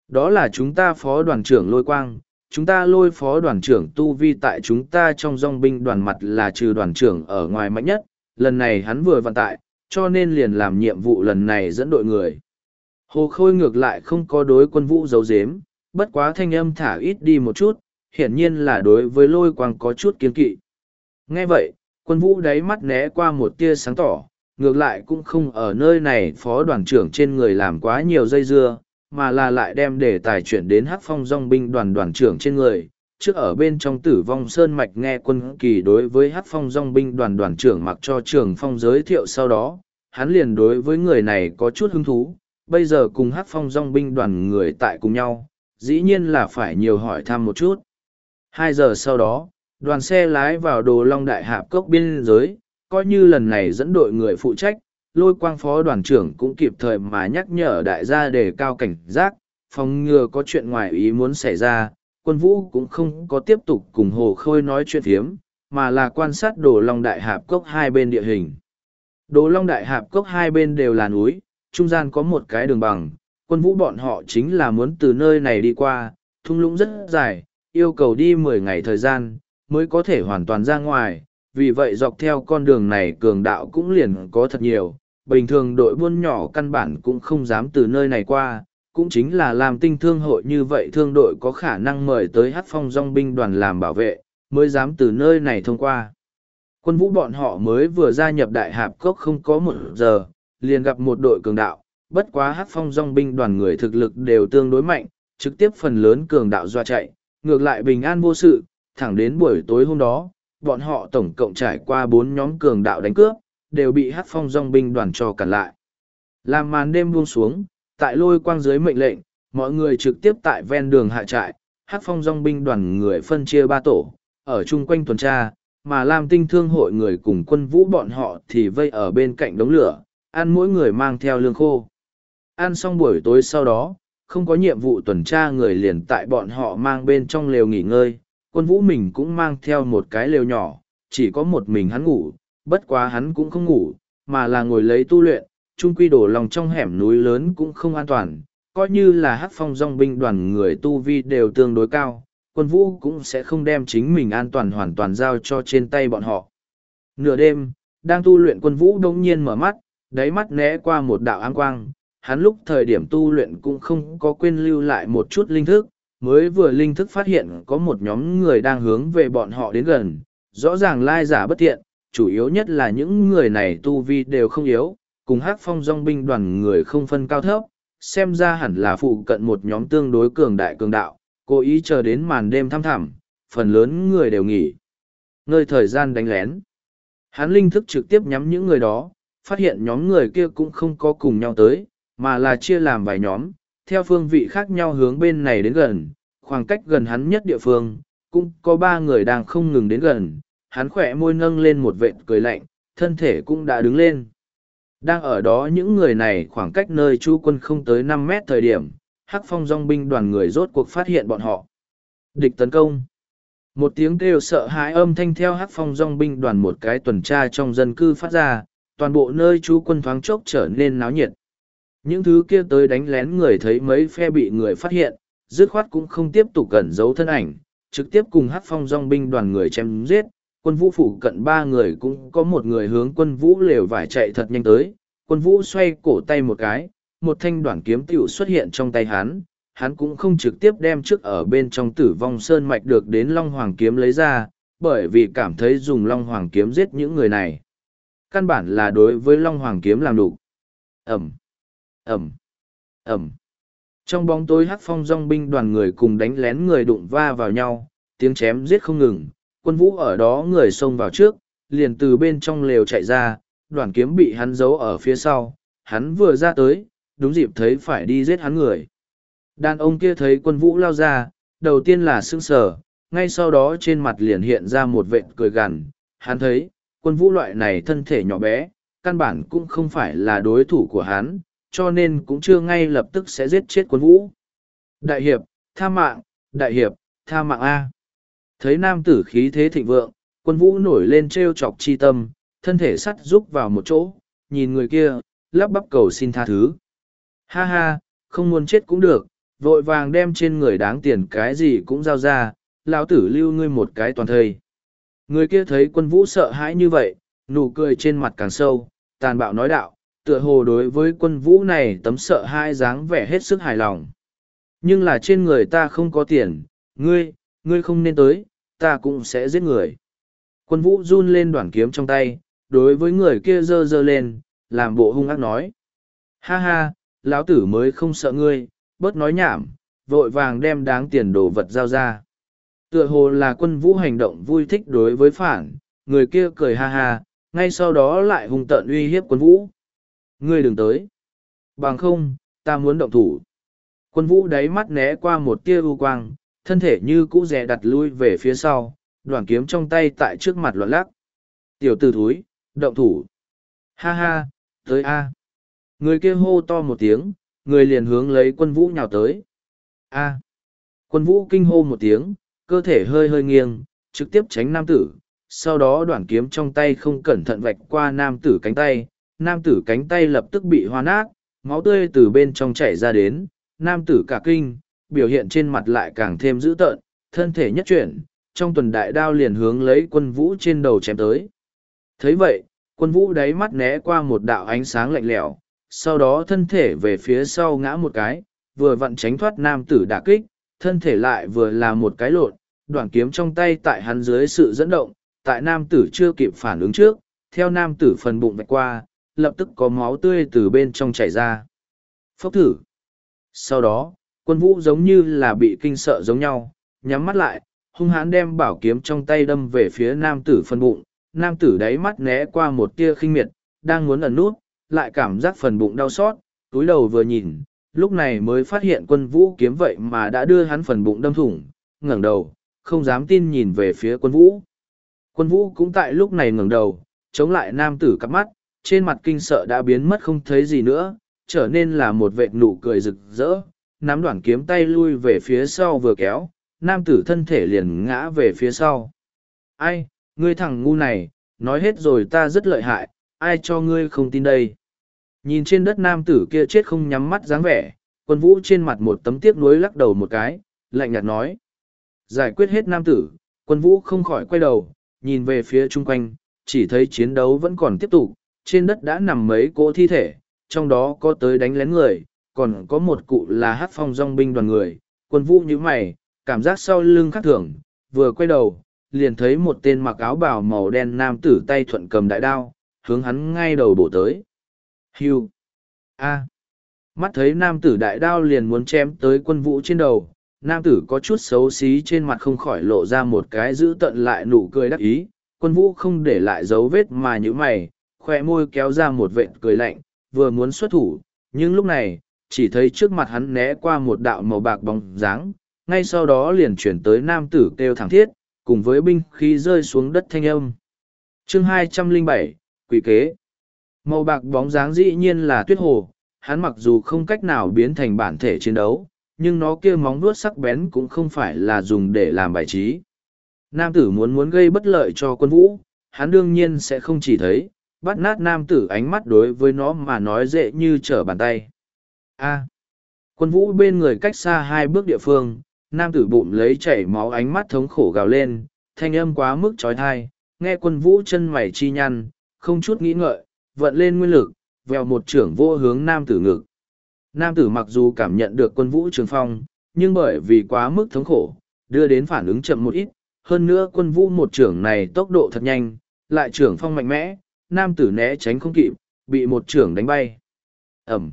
S1: Đó là chúng ta phó đoàn trưởng lôi quang, chúng ta lôi phó đoàn trưởng tu vi tại chúng ta trong dong binh đoàn mặt là trừ đoàn trưởng ở ngoài mạnh nhất, lần này hắn vừa vận tại, cho nên liền làm nhiệm vụ lần này dẫn đội người. Hồ Khôi ngược lại không có đối quân vũ giấu giếm, bất quá thanh âm thả ít đi một chút, hiển nhiên là đối với lôi quang có chút kiên kỵ. Nghe vậy, quân vũ đáy mắt né qua một tia sáng tỏ, ngược lại cũng không ở nơi này phó đoàn trưởng trên người làm quá nhiều dây dưa, mà là lại đem để tài chuyển đến hắc phong dòng binh đoàn đoàn trưởng trên người. Trước ở bên trong tử vong sơn mạch nghe quân kỳ đối với hắc phong dòng binh đoàn đoàn trưởng mặc cho trường phong giới thiệu sau đó, hắn liền đối với người này có chút hứng thú, bây giờ cùng hát phong dong binh đoàn người tại cùng nhau, dĩ nhiên là phải nhiều hỏi thăm một chút. Hai giờ sau đó, đoàn xe lái vào đồ long đại hạp cốc biên giới, coi như lần này dẫn đội người phụ trách, lôi quang phó đoàn trưởng cũng kịp thời mà nhắc nhở đại gia đề cao cảnh giác, phòng ngừa có chuyện ngoài ý muốn xảy ra, quân vũ cũng không có tiếp tục cùng hồ khôi nói chuyện thiếm, mà là quan sát đồ long đại hạp cốc hai bên địa hình. Đồ long đại hạp cốc hai bên đều là núi, trung gian có một cái đường bằng, quân vũ bọn họ chính là muốn từ nơi này đi qua, thung lũng rất dài, yêu cầu đi mười ngày thời gian, mới có thể hoàn toàn ra ngoài, vì vậy dọc theo con đường này cường đạo cũng liền có thật nhiều, bình thường đội buôn nhỏ căn bản cũng không dám từ nơi này qua, cũng chính là làm tinh thương hội như vậy thương đội có khả năng mời tới hát phong dòng binh đoàn làm bảo vệ, mới dám từ nơi này thông qua. Quân vũ bọn họ mới vừa gia nhập đại hạp cốc không có một giờ, liền gặp một đội cường đạo, bất quá hát phong dòng binh đoàn người thực lực đều tương đối mạnh, trực tiếp phần lớn cường đạo doa chạy, ngược lại bình an vô sự, thẳng đến buổi tối hôm đó, bọn họ tổng cộng trải qua bốn nhóm cường đạo đánh cướp, đều bị hát phong dòng binh đoàn cho cản lại. Làm màn đêm buông xuống, tại lôi quang dưới mệnh lệnh, mọi người trực tiếp tại ven đường hạ trại, hát phong dòng binh đoàn người phân chia ba tổ, ở chung quanh tuần tra, mà Lam Tinh Thương hội người cùng quân vũ bọn họ thì vây ở bên cạnh đống lửa, ăn mỗi người mang theo lương khô. Ăn xong buổi tối sau đó, không có nhiệm vụ tuần tra người liền tại bọn họ mang bên trong lều nghỉ ngơi, quân vũ mình cũng mang theo một cái lều nhỏ, chỉ có một mình hắn ngủ, bất quá hắn cũng không ngủ, mà là ngồi lấy tu luyện, chung quy đổ lòng trong hẻm núi lớn cũng không an toàn, coi như là hắc phong dòng binh đoàn người tu vi đều tương đối cao, quân vũ cũng sẽ không đem chính mình an toàn hoàn toàn giao cho trên tay bọn họ. Nửa đêm, đang tu luyện quân vũ đống nhiên mở mắt, đáy mắt né qua một đạo ám quang, hắn lúc thời điểm tu luyện cũng không có quên lưu lại một chút linh thức, mới vừa linh thức phát hiện có một nhóm người đang hướng về bọn họ đến gần, rõ ràng lai giả bất thiện, chủ yếu nhất là những người này tu vi đều không yếu, cùng hát phong dòng binh đoàn người không phân cao thấp, xem ra hẳn là phụ cận một nhóm tương đối cường đại cường đạo, cố ý chờ đến màn đêm thăm thẳm, phần lớn người đều nghỉ. nơi thời gian đánh lén. Hắn linh thức trực tiếp nhắm những người đó, phát hiện nhóm người kia cũng không có cùng nhau tới, mà là chia làm vài nhóm, theo phương vị khác nhau hướng bên này đến gần, khoảng cách gần hắn nhất địa phương, cũng có ba người đang không ngừng đến gần, hắn khỏe môi nâng lên một vệt cười lạnh, thân thể cũng đã đứng lên. Đang ở đó những người này khoảng cách nơi chú quân không tới năm mét thời điểm, hắc phong dòng binh đoàn người rốt cuộc phát hiện bọn họ. Địch tấn công. Một tiếng kêu sợ hãi âm thanh theo hắc phong dòng binh đoàn một cái tuần tra trong dân cư phát ra, toàn bộ nơi chú quân thoáng chốc trở nên náo nhiệt. Những thứ kia tới đánh lén người thấy mấy phe bị người phát hiện, dứt khoát cũng không tiếp tục gần giấu thân ảnh, trực tiếp cùng hát phong dòng binh đoàn người chém giết, quân vũ phủ cận ba người cũng có một người hướng quân vũ lều vải chạy thật nhanh tới, quân vũ xoay cổ tay một cái, một thanh đoạn kiếm tiểu xuất hiện trong tay hắn, hắn cũng không trực tiếp đem trước ở bên trong tử vong sơn mạch được đến Long Hoàng kiếm lấy ra, bởi vì cảm thấy dùng Long Hoàng kiếm giết những người này căn bản là đối với Long Hoàng kiếm làm đủ. Ẩm, Ẩm, Ẩm. Trong bóng tối hắc phong dòng binh đoàn người cùng đánh lén người đụng va vào nhau, tiếng chém giết không ngừng, quân vũ ở đó người xông vào trước, liền từ bên trong lều chạy ra, đoàn kiếm bị hắn giấu ở phía sau, hắn vừa ra tới, đúng dịp thấy phải đi giết hắn người. Đàn ông kia thấy quân vũ lao ra, đầu tiên là sững sờ, ngay sau đó trên mặt liền hiện ra một vệt cười gằn, hắn thấy, quân vũ loại này thân thể nhỏ bé, căn bản cũng không phải là đối thủ của hắn, cho nên cũng chưa ngay lập tức sẽ giết chết quân vũ. Đại hiệp, tha mạng, đại hiệp, tha mạng A. Thấy nam tử khí thế thịnh vượng, quân vũ nổi lên treo chọc chi tâm, thân thể sắt rúc vào một chỗ, nhìn người kia, lắp bắp cầu xin tha thứ. Ha ha, không muốn chết cũng được, vội vàng đem trên người đáng tiền cái gì cũng giao ra, lão tử lưu ngươi một cái toàn thời. Người kia thấy quân vũ sợ hãi như vậy, nụ cười trên mặt càng sâu, tàn bạo nói đạo, tựa hồ đối với quân vũ này tấm sợ hãi dáng vẻ hết sức hài lòng. Nhưng là trên người ta không có tiền, ngươi, ngươi không nên tới, ta cũng sẽ giết người. Quân vũ run lên đoạn kiếm trong tay, đối với người kia dơ dơ lên, làm bộ hung ác nói. Ha ha, lão tử mới không sợ ngươi, bớt nói nhảm, vội vàng đem đáng tiền đồ vật giao ra tựa hồ là quân vũ hành động vui thích đối với phản người kia cười ha ha ngay sau đó lại hung tợn uy hiếp quân vũ ngươi đừng tới bằng không ta muốn động thủ quân vũ đáy mắt né qua một tia u quang thân thể như cũ dè đặt lui về phía sau đoạn kiếm trong tay tại trước mặt loạn lắc tiểu tử thúi động thủ ha ha tới a người kia hô to một tiếng người liền hướng lấy quân vũ nhào tới a quân vũ kinh hô một tiếng cơ thể hơi hơi nghiêng, trực tiếp tránh nam tử, sau đó đoạn kiếm trong tay không cẩn thận vạch qua nam tử cánh tay, nam tử cánh tay lập tức bị hoa nát, máu tươi từ bên trong chảy ra đến, nam tử cả kinh, biểu hiện trên mặt lại càng thêm dữ tợn, thân thể nhất chuyển, trong tuần đại đao liền hướng lấy quân vũ trên đầu chém tới. thấy vậy, quân vũ đáy mắt né qua một đạo ánh sáng lạnh lẽo, sau đó thân thể về phía sau ngã một cái, vừa vặn tránh thoát nam tử đả kích, thân thể lại vừa là một cái lộn, đoạn kiếm trong tay tại hắn dưới sự dẫn động, tại nam tử chưa kịp phản ứng trước, theo nam tử phần bụng vạch qua, lập tức có máu tươi từ bên trong chảy ra. Phốc thử. Sau đó, quân vũ giống như là bị kinh sợ giống nhau, nhắm mắt lại, hung hãn đem bảo kiếm trong tay đâm về phía nam tử phần bụng, nam tử đáy mắt né qua một tia khinh miệt, đang muốn ẩn nút, lại cảm giác phần bụng đau xót, túi đầu vừa nhìn, lúc này mới phát hiện quân vũ kiếm vậy mà đã đưa hắn phần bụng đâm thủng, ngẩng đầu, không dám tin nhìn về phía quân vũ. Quân vũ cũng tại lúc này ngẩng đầu, chống lại nam tử cặp mắt, trên mặt kinh sợ đã biến mất không thấy gì nữa, trở nên là một vệt nụ cười rực rỡ, nắm đoạn kiếm tay lui về phía sau vừa kéo, nam tử thân thể liền ngã về phía sau. Ai, ngươi thằng ngu này, nói hết rồi ta rất lợi hại, ai cho ngươi không tin đây. Nhìn trên đất nam tử kia chết không nhắm mắt dáng vẻ, quân vũ trên mặt một tấm tiếc nuối lắc đầu một cái, lạnh nhạt nói giải quyết hết nam tử, quân vũ không khỏi quay đầu, nhìn về phía chung quanh, chỉ thấy chiến đấu vẫn còn tiếp tục, trên đất đã nằm mấy cỗ thi thể, trong đó có tới đánh lén người, còn có một cụ là hát phong dòng binh đoàn người, quân vũ như mày, cảm giác sau lưng khác thường, vừa quay đầu, liền thấy một tên mặc áo bào màu đen nam tử tay thuận cầm đại đao, hướng hắn ngay đầu bổ tới. Hưu! A! Mắt thấy nam tử đại đao liền muốn chém tới quân vũ trên đầu, nam tử có chút xấu xí trên mặt không khỏi lộ ra một cái giữ tận lại nụ cười đắc ý, quân vũ không để lại dấu vết mà như mày, khoe môi kéo ra một vệt cười lạnh, vừa muốn xuất thủ, nhưng lúc này, chỉ thấy trước mặt hắn né qua một đạo màu bạc bóng dáng, ngay sau đó liền chuyển tới nam tử kêu thẳng thiết, cùng với binh khí rơi xuống đất thanh âm. Chương hai trăm linh bảy Quỷ kế Màu bạc bóng dáng dĩ nhiên là tuyết hồ, hắn mặc dù không cách nào biến thành bản thể chiến đấu, nhưng nó kia móng vuốt sắc bén cũng không phải là dùng để làm bài trí. Nam tử muốn muốn gây bất lợi cho quân vũ, hắn đương nhiên sẽ không chỉ thấy, bắt nát nam tử ánh mắt đối với nó mà nói dễ như trở bàn tay. A. quân vũ bên người cách xa hai bước địa phương, nam tử bụng lấy chảy máu ánh mắt thống khổ gào lên, thanh âm quá mức chói tai, nghe quân vũ chân mày chi nhăn, không chút nghĩ ngợi, vận lên nguyên lực, vèo một trưởng vô hướng nam tử ngực. Nam tử mặc dù cảm nhận được quân vũ trường phong, nhưng bởi vì quá mức thống khổ, đưa đến phản ứng chậm một ít, hơn nữa quân vũ một trưởng này tốc độ thật nhanh, lại trưởng phong mạnh mẽ, nam tử né tránh không kịp, bị một trưởng đánh bay. ầm,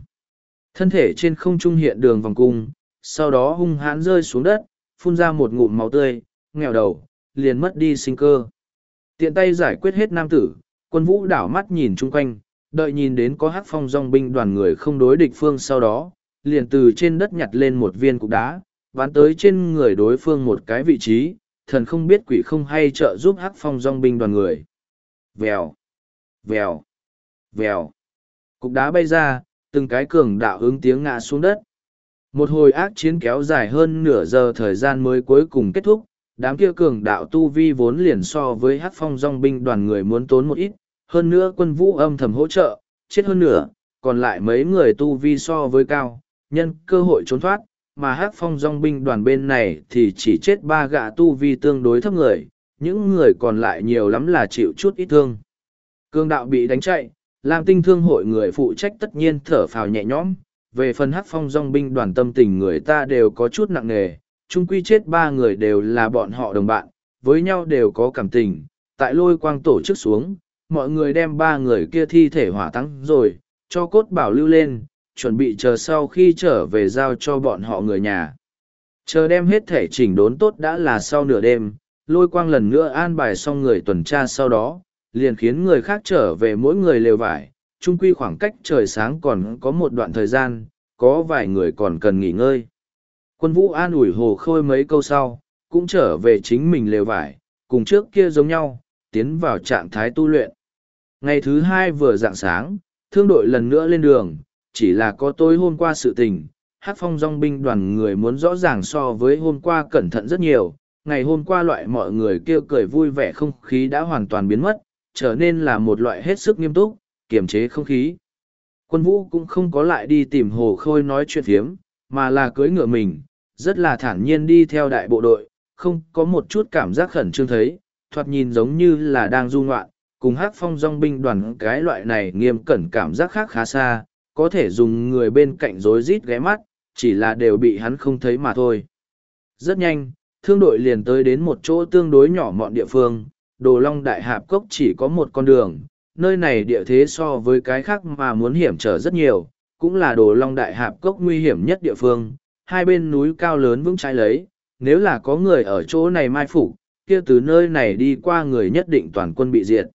S1: Thân thể trên không trung hiện đường vòng cung, sau đó hung hãn rơi xuống đất, phun ra một ngụm máu tươi, nghèo đầu, liền mất đi sinh cơ. Tiện tay giải quyết hết nam tử, quân vũ đảo mắt nhìn chung quanh, đợi nhìn đến có hát phong dong binh đoàn người không đối địch phương sau đó, liền từ trên đất nhặt lên một viên cục đá, bắn tới trên người đối phương một cái vị trí, thần không biết quỷ không hay trợ giúp hát phong dong binh đoàn người. Vèo, vèo, vèo. Cục đá bay ra, từng cái cường đạo hướng tiếng ngã xuống đất. Một hồi ác chiến kéo dài hơn nửa giờ thời gian mới cuối cùng kết thúc, đám kia cường đạo tu vi vốn liền so với hát phong dong binh đoàn người muốn tốn một ít, hơn nữa quân vũ âm thầm hỗ trợ, chết hơn nửa, còn lại mấy người tu vi so với cao, nhân cơ hội trốn thoát, mà hắc phong dòng binh đoàn bên này thì chỉ chết ba gã tu vi tương đối thấp người, những người còn lại nhiều lắm là chịu chút ít thương. Cương đạo bị đánh chạy, làm tinh thương hội người phụ trách tất nhiên thở phào nhẹ nhõm, về phần hắc phong dòng binh đoàn tâm tình người ta đều có chút nặng nề, chung quy chết ba người đều là bọn họ đồng bạn, với nhau đều có cảm tình, tại lôi quang tổ chức xuống, mọi người đem ba người kia thi thể hỏa táng rồi, cho cốt bảo lưu lên, chuẩn bị chờ sau khi trở về giao cho bọn họ người nhà. Chờ đem hết thể chỉnh đốn tốt đã là sau nửa đêm, lôi quang lần nữa an bài xong người tuần tra sau đó, liền khiến người khác trở về mỗi người lều vải, trung quy khoảng cách trời sáng còn có một đoạn thời gian, có vài người còn cần nghỉ ngơi. Quân vũ an ủi hồ khôi mấy câu sau, cũng trở về chính mình lều vải, cùng trước kia giống nhau, tiến vào trạng thái tu luyện. Ngày thứ hai vừa dạng sáng, thương đội lần nữa lên đường, chỉ là có tối hôm qua sự tình, hát phong dòng binh đoàn người muốn rõ ràng so với hôm qua cẩn thận rất nhiều. Ngày hôm qua loại mọi người kêu cười vui vẻ không khí đã hoàn toàn biến mất, trở nên là một loại hết sức nghiêm túc, kiềm chế không khí. Quân vũ cũng không có lại đi tìm hồ khôi nói chuyện hiếm, mà là cưỡi ngựa mình, rất là thản nhiên đi theo đại bộ đội, không có một chút cảm giác khẩn trương thấy, thoạt nhìn giống như là đang du ngoạn, cùng hát phong dong binh đoàn cái loại này nghiêm cẩn cảm giác khác khá xa có thể dùng người bên cạnh rối rít ghé mắt chỉ là đều bị hắn không thấy mà thôi rất nhanh thương đội liền tới đến một chỗ tương đối nhỏ mọn địa phương đồ long đại hạp cốc chỉ có một con đường nơi này địa thế so với cái khác mà muốn hiểm trở rất nhiều cũng là đồ long đại hạp cốc nguy hiểm nhất địa phương hai bên núi cao lớn vững chãi lấy nếu là có người ở chỗ này mai phục kia từ nơi này đi qua người nhất định toàn quân bị diệt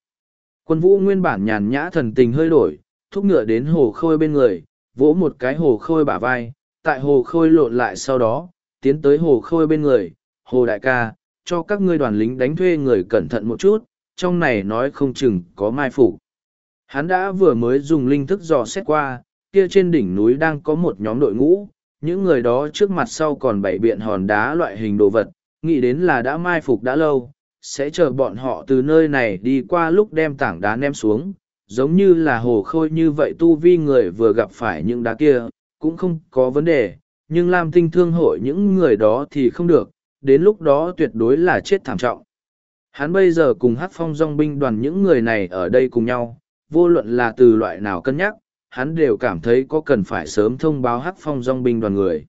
S1: Quân vũ nguyên bản nhàn nhã thần tình hơi đổi, thúc ngựa đến hồ khôi bên người, vỗ một cái hồ khôi bả vai, tại hồ khôi lộn lại sau đó, tiến tới hồ khôi bên người, hồ đại ca, cho các ngươi đoàn lính đánh thuê người cẩn thận một chút, trong này nói không chừng có mai phục. Hắn đã vừa mới dùng linh thức dò xét qua, kia trên đỉnh núi đang có một nhóm đội ngũ, những người đó trước mặt sau còn bảy biện hòn đá loại hình đồ vật, nghĩ đến là đã mai phục đã lâu, sẽ chờ bọn họ từ nơi này đi qua lúc đem tảng đá ném xuống, giống như là hồ khôi như vậy tu vi người vừa gặp phải những đá kia, cũng không có vấn đề, nhưng Lam Tinh thương hội những người đó thì không được, đến lúc đó tuyệt đối là chết thảm trọng. Hắn bây giờ cùng hát phong dòng binh đoàn những người này ở đây cùng nhau, vô luận là từ loại nào cân nhắc, hắn đều cảm thấy có cần phải sớm thông báo hát phong dòng binh đoàn người.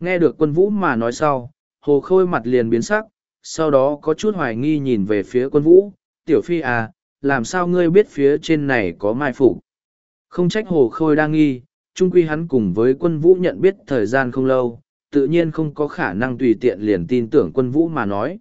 S1: Nghe được quân vũ mà nói sau, hồ khôi mặt liền biến sắc, sau đó có chút hoài nghi nhìn về phía quân vũ, tiểu phi à, làm sao ngươi biết phía trên này có mai phục Không trách hồ khôi đang nghi, chung quy hắn cùng với quân vũ nhận biết thời gian không lâu, tự nhiên không có khả năng tùy tiện liền tin tưởng quân vũ mà nói.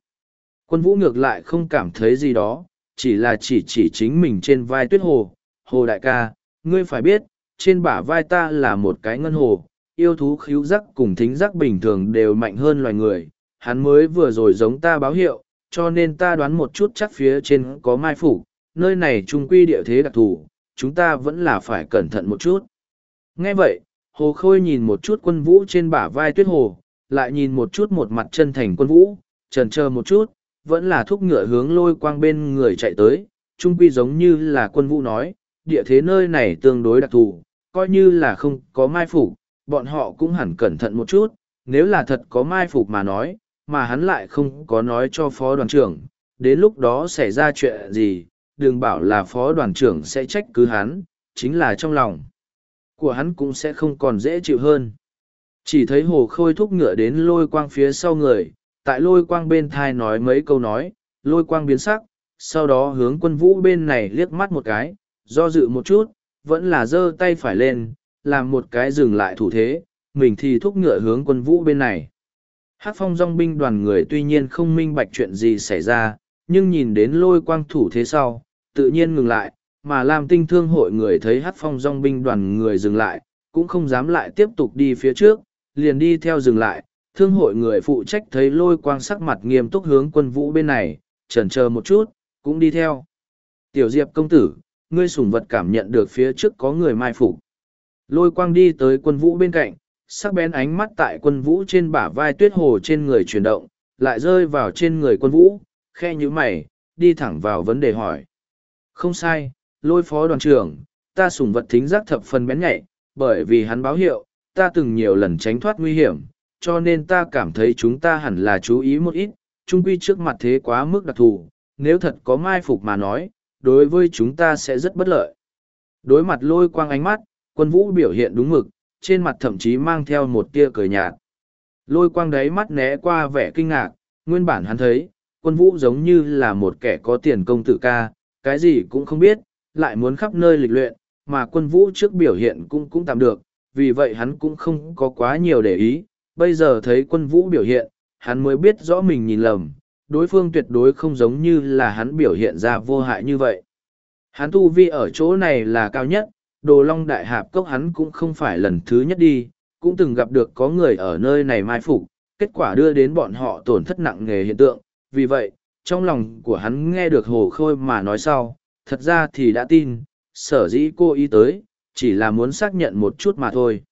S1: Quân vũ ngược lại không cảm thấy gì đó, chỉ là chỉ chỉ chính mình trên vai tuyết hồ, hồ đại ca, ngươi phải biết, trên bả vai ta là một cái ngân hồ, yêu thú khíu giác cùng thính giác bình thường đều mạnh hơn loài người, hắn mới vừa rồi giống ta báo hiệu, cho nên ta đoán một chút chắc phía trên có mai phủ, nơi này trung quy địa thế đặc thù, chúng ta vẫn là phải cẩn thận một chút. Nghe vậy, Hồ Khôi nhìn một chút quân vũ trên bả vai tuyết hồ, lại nhìn một chút một mặt chân thành quân vũ, trần chờ một chút, vẫn là thúc ngựa hướng lôi quang bên người chạy tới, trung quy giống như là quân vũ nói, địa thế nơi này tương đối đặc thù, coi như là không có mai phủ, bọn họ cũng hẳn cẩn thận một chút, nếu là thật có mai phục mà nói, mà hắn lại không có nói cho phó đoàn trưởng, đến lúc đó xảy ra chuyện gì, đừng bảo là phó đoàn trưởng sẽ trách cứ hắn, chính là trong lòng của hắn cũng sẽ không còn dễ chịu hơn. Chỉ thấy hồ khôi thúc ngựa đến lôi quang phía sau người, tại lôi quang bên thai nói mấy câu nói, lôi quang biến sắc, sau đó hướng quân vũ bên này liếc mắt một cái, do dự một chút, vẫn là giơ tay phải lên, làm một cái dừng lại thủ thế, mình thì thúc ngựa hướng quân vũ bên này. Hát phong dòng binh đoàn người tuy nhiên không minh bạch chuyện gì xảy ra, nhưng nhìn đến lôi quang thủ thế sau, tự nhiên ngừng lại, mà làm tinh thương hội người thấy hát phong dòng binh đoàn người dừng lại, cũng không dám lại tiếp tục đi phía trước, liền đi theo dừng lại, thương hội người phụ trách thấy lôi quang sắc mặt nghiêm túc hướng quân vũ bên này, chần chờ một chút, cũng đi theo. Tiểu Diệp công tử, ngươi sủng vật cảm nhận được phía trước có người mai phục. Lôi quang đi tới quân vũ bên cạnh, sắc bén ánh mắt tại quân vũ trên bả vai tuyết hồ trên người chuyển động, lại rơi vào trên người quân vũ, khe như mày, đi thẳng vào vấn đề hỏi. Không sai, lôi phó đoàn trưởng, ta sùng vật thính giác thập phần bén nhạy, bởi vì hắn báo hiệu, ta từng nhiều lần tránh thoát nguy hiểm, cho nên ta cảm thấy chúng ta hẳn là chú ý một ít, chung quy trước mặt thế quá mức đặc thù, nếu thật có mai phục mà nói, đối với chúng ta sẽ rất bất lợi. Đối mặt lôi quang ánh mắt, quân vũ biểu hiện đúng mực, trên mặt thậm chí mang theo một tia cười nhạt. Lôi quang đáy mắt né qua vẻ kinh ngạc, nguyên bản hắn thấy, quân vũ giống như là một kẻ có tiền công tử ca, cái gì cũng không biết, lại muốn khắp nơi lịch luyện, mà quân vũ trước biểu hiện cũng cũng tạm được, vì vậy hắn cũng không có quá nhiều để ý, bây giờ thấy quân vũ biểu hiện, hắn mới biết rõ mình nhìn lầm, đối phương tuyệt đối không giống như là hắn biểu hiện ra vô hại như vậy. Hắn tu vi ở chỗ này là cao nhất, đồ long đại hạp cốc hắn cũng không phải lần thứ nhất đi, cũng từng gặp được có người ở nơi này mai phục, kết quả đưa đến bọn họ tổn thất nặng nề hiện tượng, vì vậy, trong lòng của hắn nghe được hồ khôi mà nói sau, thật ra thì đã tin, sở dĩ cô ý tới, chỉ là muốn xác nhận một chút mà thôi.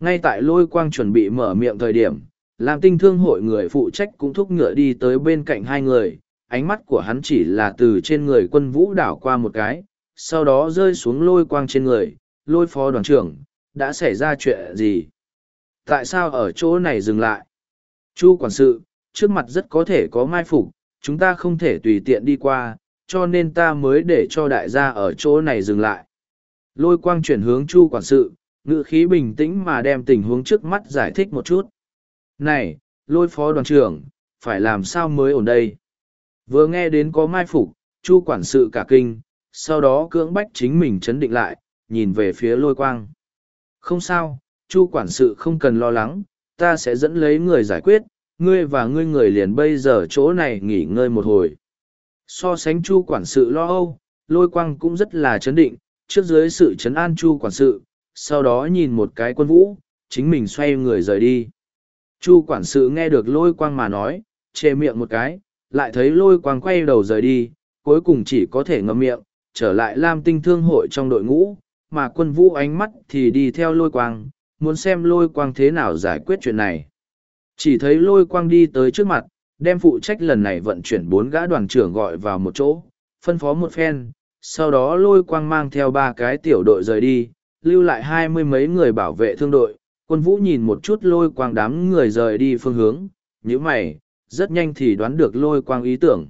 S1: Ngay tại lôi quang chuẩn bị mở miệng thời điểm, làm tinh thương hội người phụ trách cũng thúc ngựa đi tới bên cạnh hai người, ánh mắt của hắn chỉ là từ trên người quân vũ đảo qua một cái, sau đó rơi xuống lôi quang trên người, lôi phó đoàn trưởng, đã xảy ra chuyện gì? Tại sao ở chỗ này dừng lại? Chu quản sự, trước mặt rất có thể có mai phục, chúng ta không thể tùy tiện đi qua, cho nên ta mới để cho đại gia ở chỗ này dừng lại. Lôi quang chuyển hướng chu quản sự, ngự khí bình tĩnh mà đem tình huống trước mắt giải thích một chút. Này, lôi phó đoàn trưởng, phải làm sao mới ổn đây? Vừa nghe đến có mai phục, chu quản sự cả kinh, sau đó cưỡng bách chính mình chấn định lại, nhìn về phía lôi quang. Không sao, chu quản sự không cần lo lắng, ta sẽ dẫn lấy người giải quyết, ngươi và ngươi người liền bây giờ chỗ này nghỉ ngơi một hồi. So sánh chu quản sự lo âu, lôi quang cũng rất là chấn định, trước dưới sự chấn an chu quản sự, sau đó nhìn một cái quân vũ, chính mình xoay người rời đi. Chu quản sự nghe được lôi quang mà nói, chê miệng một cái, lại thấy lôi quang quay đầu rời đi, cuối cùng chỉ có thể ngậm miệng, trở lại Lam Tinh Thương hội trong đội ngũ, mà quân vũ ánh mắt thì đi theo lôi quang, muốn xem lôi quang thế nào giải quyết chuyện này. Chỉ thấy lôi quang đi tới trước mặt, đem phụ trách lần này vận chuyển bốn gã đoàn trưởng gọi vào một chỗ, phân phó một phen, sau đó lôi quang mang theo ba cái tiểu đội rời đi, lưu lại hai mươi mấy người bảo vệ thương đội. Quân vũ nhìn một chút lôi quang đám người rời đi phương hướng, như mày, rất nhanh thì đoán được lôi quang ý tưởng.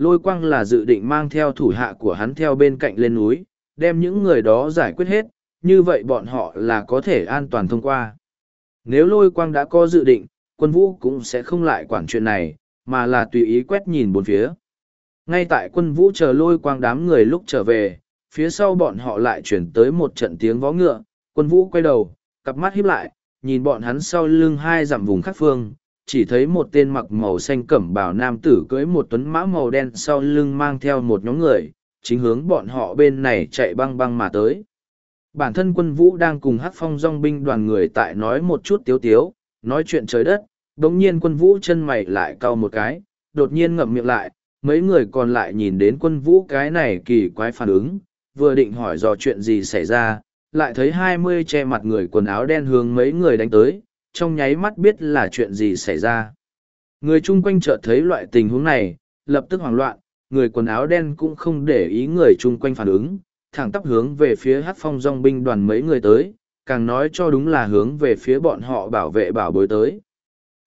S1: Lôi quang là dự định mang theo thủ hạ của hắn theo bên cạnh lên núi, đem những người đó giải quyết hết, như vậy bọn họ là có thể an toàn thông qua. Nếu lôi quang đã có dự định, quân vũ cũng sẽ không lại quản chuyện này, mà là tùy ý quét nhìn bốn phía. Ngay tại quân vũ chờ lôi quang đám người lúc trở về, phía sau bọn họ lại chuyển tới một trận tiếng vó ngựa, quân vũ quay đầu, cặp mắt híp lại, nhìn bọn hắn sau lưng hai dặm vùng khác phương, chỉ thấy một tên mặc màu xanh cẩm bào nam tử cưỡi một tuấn mã màu đen sau lưng mang theo một nhóm người, chính hướng bọn họ bên này chạy băng băng mà tới. Bản thân quân vũ đang cùng hát phong dòng binh đoàn người tại nói một chút tiếu tiếu, nói chuyện trời đất, đống nhiên quân vũ chân mày lại cau một cái, đột nhiên ngậm miệng lại, mấy người còn lại nhìn đến quân vũ cái này kỳ quái phản ứng, vừa định hỏi dò chuyện gì xảy ra, lại thấy hai mươi che mặt người quần áo đen hướng mấy người đánh tới, trong nháy mắt biết là chuyện gì xảy ra. Người chung quanh chợt thấy loại tình huống này, lập tức hoảng loạn, người quần áo đen cũng không để ý người chung quanh phản ứng, thẳng tắp hướng về phía hát phong dòng binh đoàn mấy người tới, càng nói cho đúng là hướng về phía bọn họ bảo vệ bảo bối tới.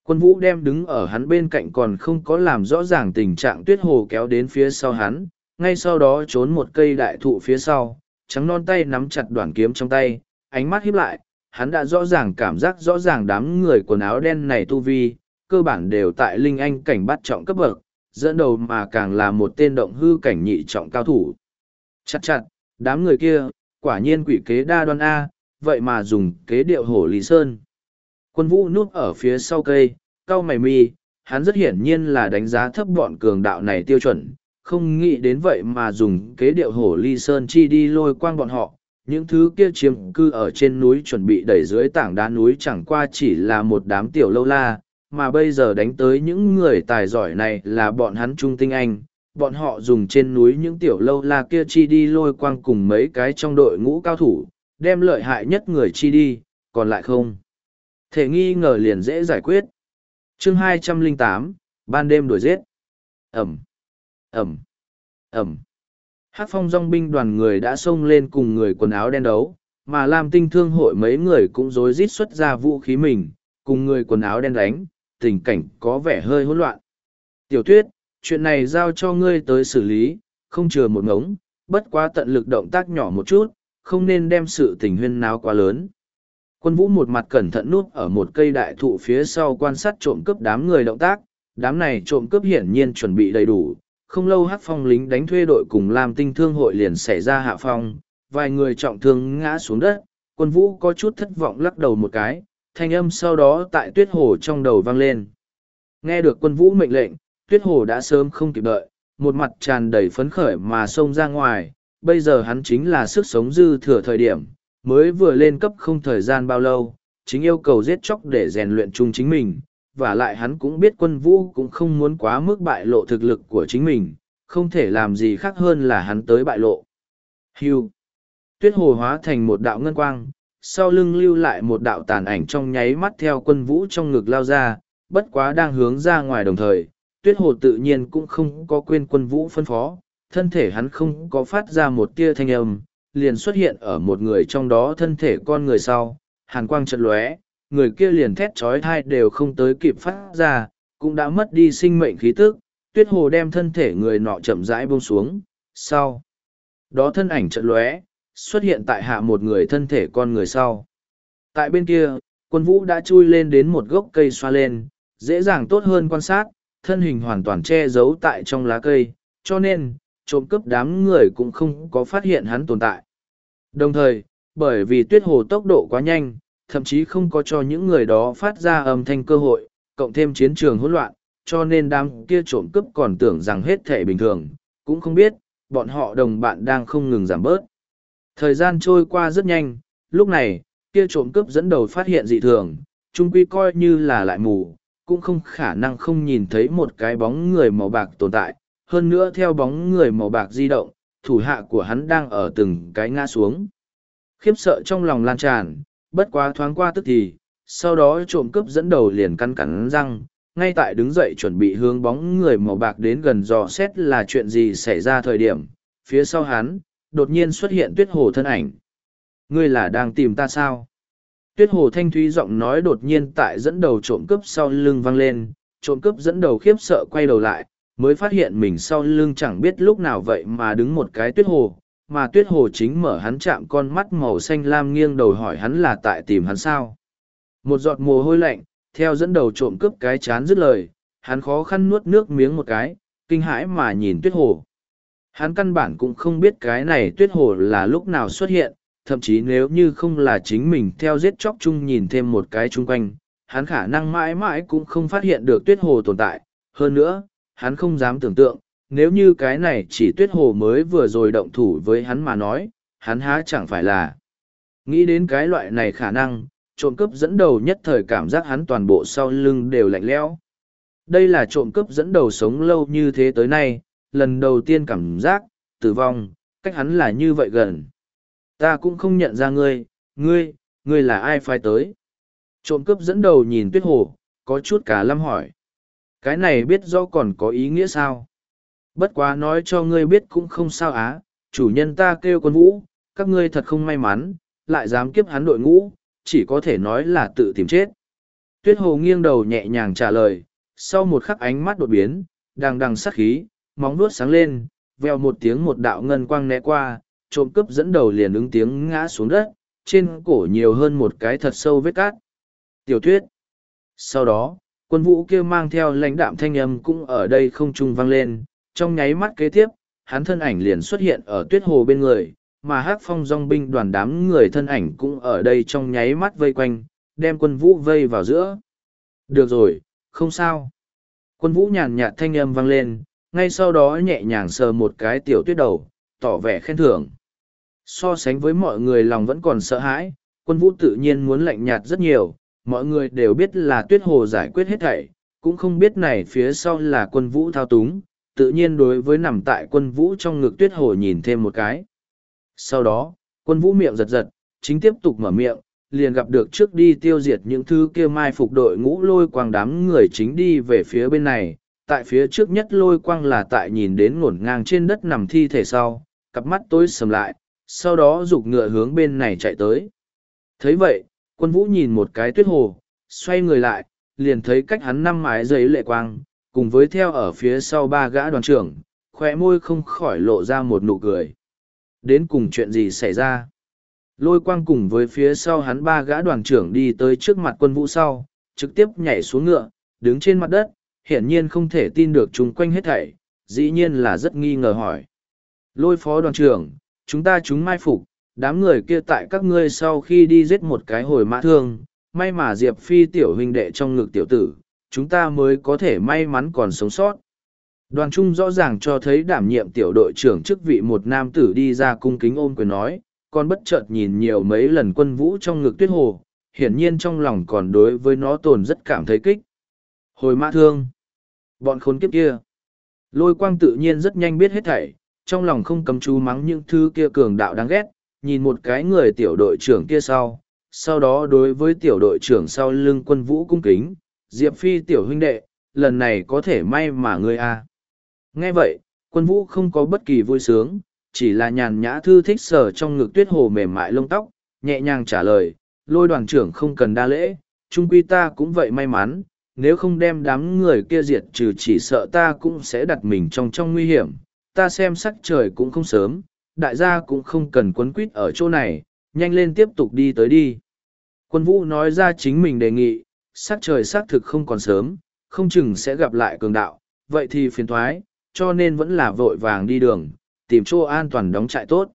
S1: Quân vũ đem đứng ở hắn bên cạnh còn không có làm rõ ràng tình trạng tuyết hồ kéo đến phía sau hắn, ngay sau đó trốn một cây đại thụ phía sau, trắng non tay nắm chặt đoạn kiếm trong tay, ánh mắt híp lại, hắn đã rõ ràng cảm giác rõ ràng đám người quần áo đen này tu vi, cơ bản đều tại linh anh cảnh bắt trọng cấp bậc, dẫn đầu mà càng là một tên động hư cảnh nhị trọng cao thủ. Chặt chặt, đám người kia, quả nhiên quỷ kế đa đoan A, vậy mà dùng kế điệu hổ Lý Sơn. Quân vũ núp ở phía sau cây, cao mày mi, hắn rất hiển nhiên là đánh giá thấp bọn cường đạo này tiêu chuẩn, không nghĩ đến vậy mà dùng kế điệu hổ ly Sơn chi đi lôi quang bọn họ, những thứ kia chiếm cư ở trên núi chuẩn bị đẩy dưới tảng đá núi chẳng qua chỉ là một đám tiểu lâu la, mà bây giờ đánh tới những người tài giỏi này là bọn hắn trung tinh anh. Bọn họ dùng trên núi những tiểu lâu la kia chi đi lôi quang cùng mấy cái trong đội ngũ cao thủ, đem lợi hại nhất người chi đi, còn lại không. Thể nghi ngờ liền dễ giải quyết. chương 208, ban đêm đuổi giết. Ẩm, Ẩm, Ẩm. Hát phong dong binh đoàn người đã xông lên cùng người quần áo đen đấu, mà Lam Tinh Thương hội mấy người cũng rối rít xuất ra vũ khí mình, cùng người quần áo đen đánh, tình cảnh có vẻ hơi hỗn loạn. Tiểu Tuyết, chuyện này giao cho ngươi tới xử lý, không chừa một ngống, bất quá tận lực động tác nhỏ một chút, không nên đem sự tình huyên náo quá lớn. Quân Vũ một mặt cẩn thận núp ở một cây đại thụ phía sau quan sát trộm cướp đám người động tác, đám này trộm cướp hiển nhiên chuẩn bị đầy đủ, không lâu hát phong lính đánh thuê đội cùng làm tinh thương hội liền xảy ra hạ phong, vài người trọng thương ngã xuống đất, quân vũ có chút thất vọng lắc đầu một cái, thanh âm sau đó tại tuyết hồ trong đầu vang lên. Nghe được quân vũ mệnh lệnh, tuyết hồ đã sớm không kịp đợi, một mặt tràn đầy phấn khởi mà xông ra ngoài, bây giờ hắn chính là sức sống dư thừa thời điểm, mới vừa lên cấp không thời gian bao lâu, chính yêu cầu giết chóc để rèn luyện chung chính mình, và lại hắn cũng biết quân vũ cũng không muốn quá mức bại lộ thực lực của chính mình, không thể làm gì khác hơn là hắn tới bại lộ. Hưu. Tuyết hồ hóa thành một đạo ngân quang, sau lưng lưu lại một đạo tàn ảnh trong nháy mắt theo quân vũ trong ngực lao ra, bất quá đang hướng ra ngoài đồng thời. Tuyết hồ tự nhiên cũng không có quên quân vũ phân phó, thân thể hắn không có phát ra một tia thanh âm, liền xuất hiện ở một người trong đó thân thể con người sau, hàn quang chật lóe, người kia liền thét trói thai đều không tới kịp phát ra, cũng đã mất đi sinh mệnh khí tức, tuyết hồ đem thân thể người nọ chậm rãi buông xuống, sau. Đó thân ảnh trận lóe, xuất hiện tại hạ một người thân thể con người sau. Tại bên kia, quân vũ đã chui lên đến một gốc cây xoa lên, dễ dàng tốt hơn quan sát, thân hình hoàn toàn che giấu tại trong lá cây, cho nên, trộm cướp đám người cũng không có phát hiện hắn tồn tại. Đồng thời, bởi vì tuyết hồ tốc độ quá nhanh, thậm chí không có cho những người đó phát ra âm thanh cơ hội, cộng thêm chiến trường hỗn loạn, cho nên đám kia trộm cướp còn tưởng rằng hết thể bình thường, cũng không biết, bọn họ đồng bạn đang không ngừng giảm bớt. Thời gian trôi qua rất nhanh, lúc này, kia trộm cướp dẫn đầu phát hiện dị thường, trung quy coi như là lại mù, cũng không khả năng không nhìn thấy một cái bóng người màu bạc tồn tại, hơn nữa theo bóng người màu bạc di động, thủ hạ của hắn đang ở từng cái ngã xuống. Khiếp sợ trong lòng lan tràn, bất quá thoáng qua tức thì, sau đó trộm cướp dẫn đầu liền cắn cắn răng, ngay tại đứng dậy chuẩn bị hướng bóng người màu bạc đến gần dò xét là chuyện gì xảy ra thời điểm, phía sau hắn, đột nhiên xuất hiện tuyết hồ thân ảnh. Ngươi là đang tìm ta sao? Tuyết hồ thanh thúy giọng nói đột nhiên tại dẫn đầu trộm cướp sau lưng vang lên, trộm cướp dẫn đầu khiếp sợ quay đầu lại, mới phát hiện mình sau lưng chẳng biết lúc nào vậy mà đứng một cái tuyết hồ, mà tuyết hồ chính mở hắn chạm con mắt màu xanh lam nghiêng đầu hỏi hắn là tại tìm hắn sao một giọt mồ hôi lạnh theo dẫn đầu trộm cướp cái chán dứt lời hắn khó khăn nuốt nước miếng một cái kinh hãi mà nhìn tuyết hồ hắn căn bản cũng không biết cái này tuyết hồ là lúc nào xuất hiện thậm chí nếu như không là chính mình theo giết chóc chung nhìn thêm một cái chung quanh hắn khả năng mãi mãi cũng không phát hiện được tuyết hồ tồn tại hơn nữa hắn không dám tưởng tượng nếu như cái này chỉ tuyết hồ mới vừa rồi động thủ với hắn mà nói, hắn há chẳng phải là. Nghĩ đến cái loại này khả năng, trộm cướp dẫn đầu nhất thời cảm giác hắn toàn bộ sau lưng đều lạnh lẽo. Đây là trộm cướp dẫn đầu sống lâu như thế tới nay, lần đầu tiên cảm giác, tử vong, cách hắn là như vậy gần. Ta cũng không nhận ra ngươi, ngươi, ngươi là ai phải tới. Trộm cướp dẫn đầu nhìn tuyết hồ, có chút cả lâm hỏi. Cái này biết rõ còn có ý nghĩa sao? bất quá nói cho ngươi biết cũng không sao á, chủ nhân ta kêu quân vũ, các ngươi thật không may mắn, lại dám kiếp hắn đội ngũ, chỉ có thể nói là tự tìm chết. Tuyết hồ nghiêng đầu nhẹ nhàng trả lời, sau một khắc ánh mắt đột biến, đằng đằng sắc khí, móng vuốt sáng lên, veo một tiếng một đạo ngân quang né qua, trộm cướp dẫn đầu liền ứng tiếng ngã xuống đất, trên cổ nhiều hơn một cái thật sâu vết cát. Tiểu tuyết. Sau đó, quân vũ kia mang theo lãnh đạm thanh âm cũng ở đây không trung vang lên, trong nháy mắt kế tiếp hắn thân ảnh liền xuất hiện ở tuyết hồ bên người mà hắc phong dong binh đoàn đám người thân ảnh cũng ở đây trong nháy mắt vây quanh đem quân vũ vây vào giữa được rồi không sao quân vũ nhàn nhạt thanh âm vang lên ngay sau đó nhẹ nhàng sờ một cái tiểu tuyết đầu tỏ vẻ khen thưởng so sánh với mọi người lòng vẫn còn sợ hãi quân vũ tự nhiên muốn lạnh nhạt rất nhiều mọi người đều biết là tuyết hồ giải quyết hết thảy cũng không biết này phía sau là quân vũ thao túng tự nhiên đối với nằm tại quân vũ trong ngực tuyết hồ nhìn thêm một cái. Sau đó, quân vũ miệng giật giật, chính tiếp tục mở miệng, liền gặp được trước đi tiêu diệt những thứ kia mai phục đội ngũ lôi quang đám người chính đi về phía bên này. Tại phía trước nhất lôi quang là tại nhìn đến nguồn ngang trên đất nằm thi thể sau, cặp mắt tối sầm lại, sau đó rục ngựa hướng bên này chạy tới. thấy vậy, quân vũ nhìn một cái tuyết hồ, xoay người lại, liền thấy cách hắn năm mái giấy lệ quang, cùng với theo ở phía sau ba gã đoàn trưởng, khỏe môi không khỏi lộ ra một nụ cười. Đến cùng chuyện gì xảy ra? Lôi quang cùng với phía sau hắn ba gã đoàn trưởng đi tới trước mặt quân vũ sau, trực tiếp nhảy xuống ngựa, đứng trên mặt đất, hiển nhiên không thể tin được chúng quanh hết thảy, dĩ nhiên là rất nghi ngờ hỏi. Lôi phó đoàn trưởng, chúng ta chúng mai phục, đám người kia tại các ngươi sau khi đi giết một cái hồi mã thương, may mà Diệp Phi tiểu huynh đệ trong ngực tiểu tử, chúng ta mới có thể may mắn còn sống sót. Đoàn Trung rõ ràng cho thấy đảm nhiệm tiểu đội trưởng chức vị một nam tử đi ra cung kính ôm quyền nói, còn bất chợt nhìn nhiều mấy lần quân vũ trong ngực tuyết hồ, hiển nhiên trong lòng còn đối với nó tồn rất cảm thấy kích. Hồi mã thương, bọn khốn kiếp kia, lôi quang tự nhiên rất nhanh biết hết thảy, trong lòng không cấm chú mắng những thứ kia cường đạo đáng ghét, nhìn một cái người tiểu đội trưởng kia sau, sau đó đối với tiểu đội trưởng sau lưng quân vũ cung kính, Diệp Phi tiểu huynh đệ, lần này có thể may mà ngươi a. À. Nghe vậy, quân vũ không có bất kỳ vui sướng, chỉ là nhàn nhã thư thích sờ trong ngực tuyết hồ mềm mại lông tóc, nhẹ nhàng trả lời, lôi đoàn trưởng không cần đa lễ, trung quy ta cũng vậy may mắn, nếu không đem đám người kia diệt trừ chỉ sợ ta cũng sẽ đặt mình trong trong nguy hiểm, ta xem sắc trời cũng không sớm, đại gia cũng không cần quấn quýt ở chỗ này, nhanh lên tiếp tục đi tới đi. Quân vũ nói ra chính mình đề nghị, sắc trời xác thực không còn sớm, không chừng sẽ gặp lại cường đạo, vậy thì phiền thoái, cho nên vẫn là vội vàng đi đường, tìm chỗ an toàn đóng trại tốt.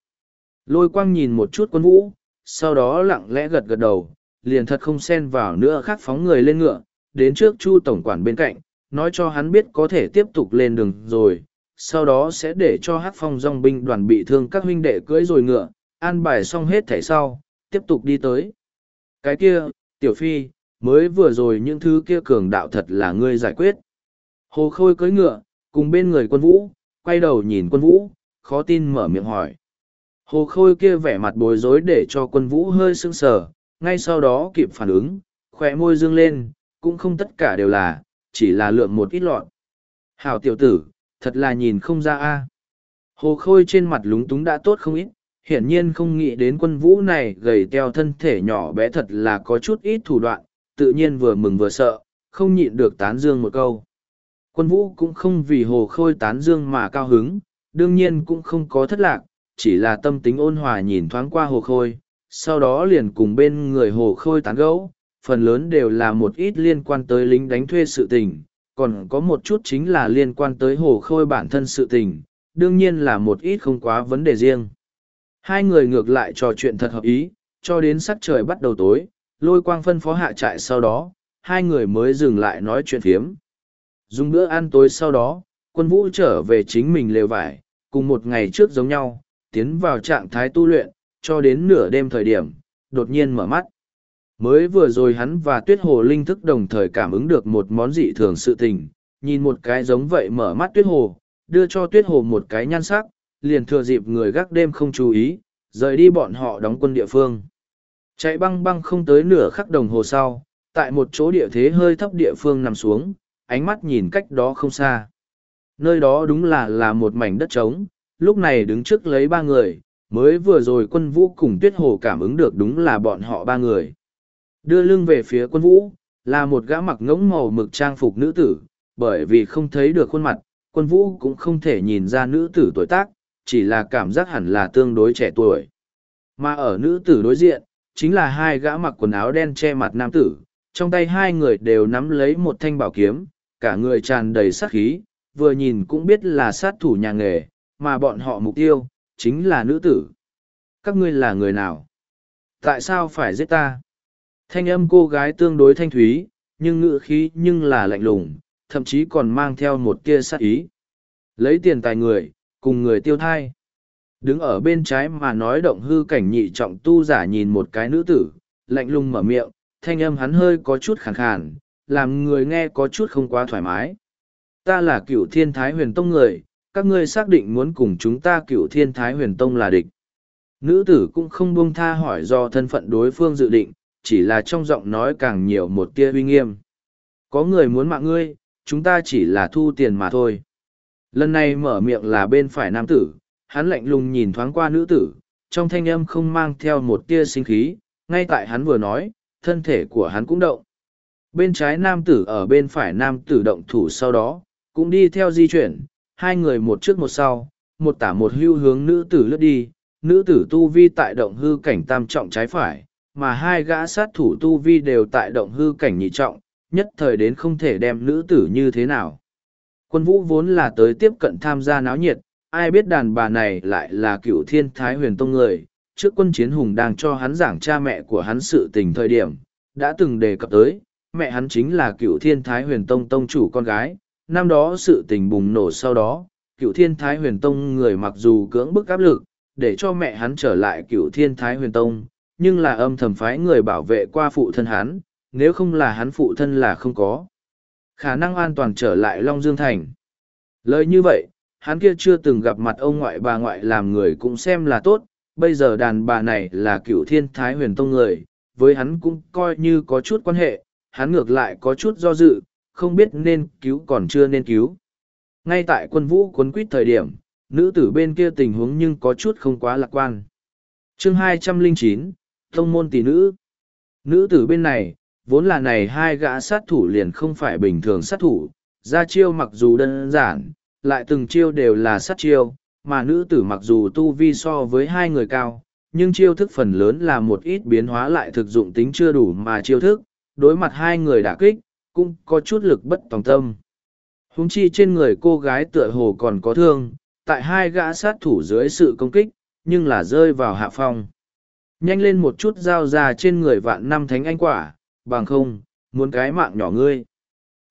S1: Lôi quang nhìn một chút quân vũ, sau đó lặng lẽ gật gật đầu, liền thật không xen vào nữa khác phóng người lên ngựa, đến trước Chu Tổng Quản bên cạnh, nói cho hắn biết có thể tiếp tục lên đường rồi, sau đó sẽ để cho hát phong dòng binh đoàn bị thương các huynh đệ cưỡi rồi ngựa, an bài xong hết thẻ sau, tiếp tục đi tới. Cái kia, Tiểu Phi, mới vừa rồi những thứ kia cường đạo thật là ngươi giải quyết. Hồ Khôi cưỡi ngựa, cùng bên người quân vũ, quay đầu nhìn quân vũ, khó tin mở miệng hỏi. Hồ Khôi kia vẻ mặt bối rối để cho quân vũ hơi sưng sờ, ngay sau đó kịp phản ứng, khỏe môi dương lên, cũng không tất cả đều là, chỉ là lượng một ít lọt. Hảo tiểu tử, thật là nhìn không ra a. Hồ Khôi trên mặt lúng túng đã tốt không ít, hiển nhiên không nghĩ đến quân vũ này gầy teo thân thể nhỏ bé thật là có chút ít thủ đoạn, tự nhiên vừa mừng vừa sợ, không nhịn được tán dương một câu. Quân vũ cũng không vì hồ khôi tán dương mà cao hứng, đương nhiên cũng không có thất lạc, chỉ là tâm tính ôn hòa nhìn thoáng qua hồ khôi, sau đó liền cùng bên người hồ khôi tán gẫu, phần lớn đều là một ít liên quan tới lính đánh thuê sự tình, còn có một chút chính là liên quan tới hồ khôi bản thân sự tình, đương nhiên là một ít không quá vấn đề riêng. Hai người ngược lại trò chuyện thật hợp ý, cho đến sắc trời bắt đầu tối, lôi quang phân phó hạ trại sau đó, hai người mới dừng lại nói chuyện phiếm. Dùng bữa ăn tối sau đó, quân vũ trở về chính mình lều vải, cùng một ngày trước giống nhau, tiến vào trạng thái tu luyện, cho đến nửa đêm thời điểm, đột nhiên mở mắt. Mới vừa rồi hắn và tuyết hồ linh thức đồng thời cảm ứng được một món dị thường sự tình, nhìn một cái giống vậy mở mắt tuyết hồ, đưa cho tuyết hồ một cái nhan sắc, liền thừa dịp người gác đêm không chú ý, rời đi bọn họ đóng quân địa phương. Chạy băng băng không tới nửa khắc đồng hồ sau, tại một chỗ địa thế hơi thấp địa phương nằm xuống, ánh mắt nhìn cách đó không xa. Nơi đó đúng là là một mảnh đất trống, lúc này đứng trước lấy ba người, mới vừa rồi quân vũ cùng tuyết hồ cảm ứng được đúng là bọn họ ba người. Đưa lưng về phía quân vũ, là một gã mặc ngỗng màu mực trang phục nữ tử, bởi vì không thấy được khuôn mặt, quân vũ cũng không thể nhìn ra nữ tử tuổi tác, chỉ là cảm giác hẳn là tương đối trẻ tuổi. Mà ở nữ tử đối diện, chính là hai gã mặc quần áo đen che mặt nam tử, trong tay hai người đều nắm lấy một thanh bảo kiếm, cả người tràn đầy sát khí, vừa nhìn cũng biết là sát thủ nhà nghề, mà bọn họ mục tiêu, chính là nữ tử. Các ngươi là người nào? Tại sao phải giết ta? Thanh âm cô gái tương đối thanh thúy, nhưng ngữ khí nhưng là lạnh lùng, thậm chí còn mang theo một tia sát ý. Lấy tiền tài người, cùng người tiêu thai. Đứng ở bên trái mà nói động hư cảnh nhị trọng tu giả nhìn một cái nữ tử, lạnh lùng mở miệng, thanh âm hắn hơi có chút khàn khàn, làm người nghe có chút không quá thoải mái. Ta là cựu thiên thái huyền tông người, các ngươi xác định muốn cùng chúng ta cựu thiên thái huyền tông là địch. Nữ tử cũng không buông tha hỏi do thân phận đối phương dự định, chỉ là trong giọng nói càng nhiều một tia uy nghiêm. Có người muốn mạng ngươi, chúng ta chỉ là thu tiền mà thôi. Lần này mở miệng là bên phải nam tử, hắn lạnh lùng nhìn thoáng qua nữ tử, trong thanh âm không mang theo một tia sinh khí, ngay tại hắn vừa nói, thân thể của hắn cũng động. Bên trái nam tử ở bên phải nam tử động thủ sau đó, cũng đi theo di chuyển, hai người một trước một sau, một tả một hưu hướng nữ tử lướt đi, nữ tử tu vi tại động hư cảnh tam trọng trái phải, mà hai gã sát thủ tu vi đều tại động hư cảnh nhị trọng, nhất thời đến không thể đem nữ tử như thế nào. Quân vũ vốn là tới tiếp cận tham gia náo nhiệt, ai biết đàn bà này lại là cựu thiên thái huyền tông người trước quân chiến hùng đang cho hắn giảng cha mẹ của hắn sự tình thời điểm đã từng đề cập tới mẹ hắn chính là cựu thiên thái huyền tông tông chủ con gái năm đó sự tình bùng nổ sau đó cựu thiên thái huyền tông người mặc dù cưỡng bức áp lực để cho mẹ hắn trở lại cựu thiên thái huyền tông nhưng là âm thầm phái người bảo vệ qua phụ thân hắn nếu không là hắn phụ thân là không có khả năng an toàn trở lại long dương thành lời như vậy hắn kia chưa từng gặp mặt ông ngoại bà ngoại làm người cũng xem là tốt, bây giờ đàn bà này là cựu thiên thái huyền tông người, với hắn cũng coi như có chút quan hệ, hắn ngược lại có chút do dự, không biết nên cứu còn chưa nên cứu. Ngay tại quân vũ cuốn quýt thời điểm, nữ tử bên kia tình huống nhưng có chút không quá lạc quan. Chương hai trăm linh chín thông môn tỷ nữ Nữ tử bên này, vốn là này hai gã sát thủ liền không phải bình thường sát thủ, ra chiêu mặc dù đơn giản, lại từng chiêu đều là sát chiêu, mà nữ tử mặc dù tu vi so với hai người cao, nhưng chiêu thức phần lớn là một ít biến hóa lại thực dụng tính chưa đủ mà chiêu thức, đối mặt hai người đả kích, cũng có chút lực bất tòng tâm. Húng chi trên người cô gái tựa hồ còn có thương, tại hai gã sát thủ dưới sự công kích, nhưng là rơi vào hạ phong. Nhanh lên một chút dao ra trên người vạn năm thánh anh quả, bằng không, muốn cái mạng nhỏ ngươi.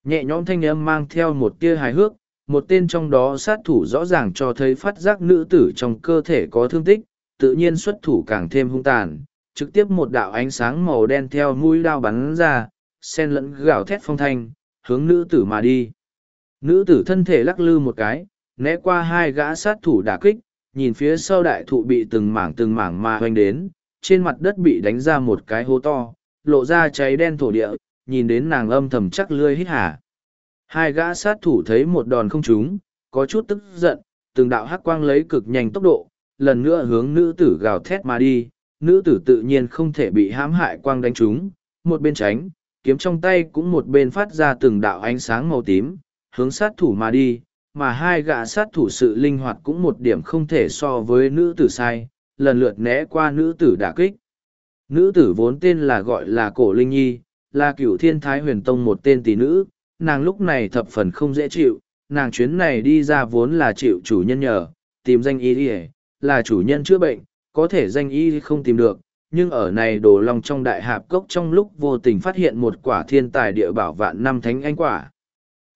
S1: Nhẹ nhõm thanh âm mang theo một tia hài hước, một tên trong đó sát thủ rõ ràng cho thấy phát giác nữ tử trong cơ thể có thương tích, tự nhiên xuất thủ càng thêm hung tàn, trực tiếp một đạo ánh sáng màu đen theo mũi đao bắn ra, sen lẫn gào thét phong thanh, hướng nữ tử mà đi. Nữ tử thân thể lắc lư một cái, né qua hai gã sát thủ đả kích, nhìn phía sau đại thụ bị từng mảng từng mảng mà hoành đến, trên mặt đất bị đánh ra một cái hố to, lộ ra cháy đen thổ địa, nhìn đến nàng âm thầm chắc lươi hít hà. Hai gã sát thủ thấy một đòn không trúng, có chút tức giận, từng đạo hắc quang lấy cực nhanh tốc độ, lần nữa hướng nữ tử gào thét mà đi, nữ tử tự nhiên không thể bị hãm hại quang đánh trúng, một bên tránh, kiếm trong tay cũng một bên phát ra từng đạo ánh sáng màu tím, hướng sát thủ mà đi, mà hai gã sát thủ sự linh hoạt cũng một điểm không thể so với nữ tử sai, lần lượt né qua nữ tử đả kích. Nữ tử vốn tên là gọi là Cổ Linh Nhi, là cựu thiên thái huyền tông một tên tỷ nữ, nàng lúc này thập phần không dễ chịu, nàng chuyến này đi ra vốn là chịu chủ nhân nhờ, tìm danh y đi là chủ nhân chữa bệnh, có thể danh y không tìm được, nhưng ở này đồ long trong đại hạp cốc trong lúc vô tình phát hiện một quả thiên tài địa bảo vạn năm thánh anh quả.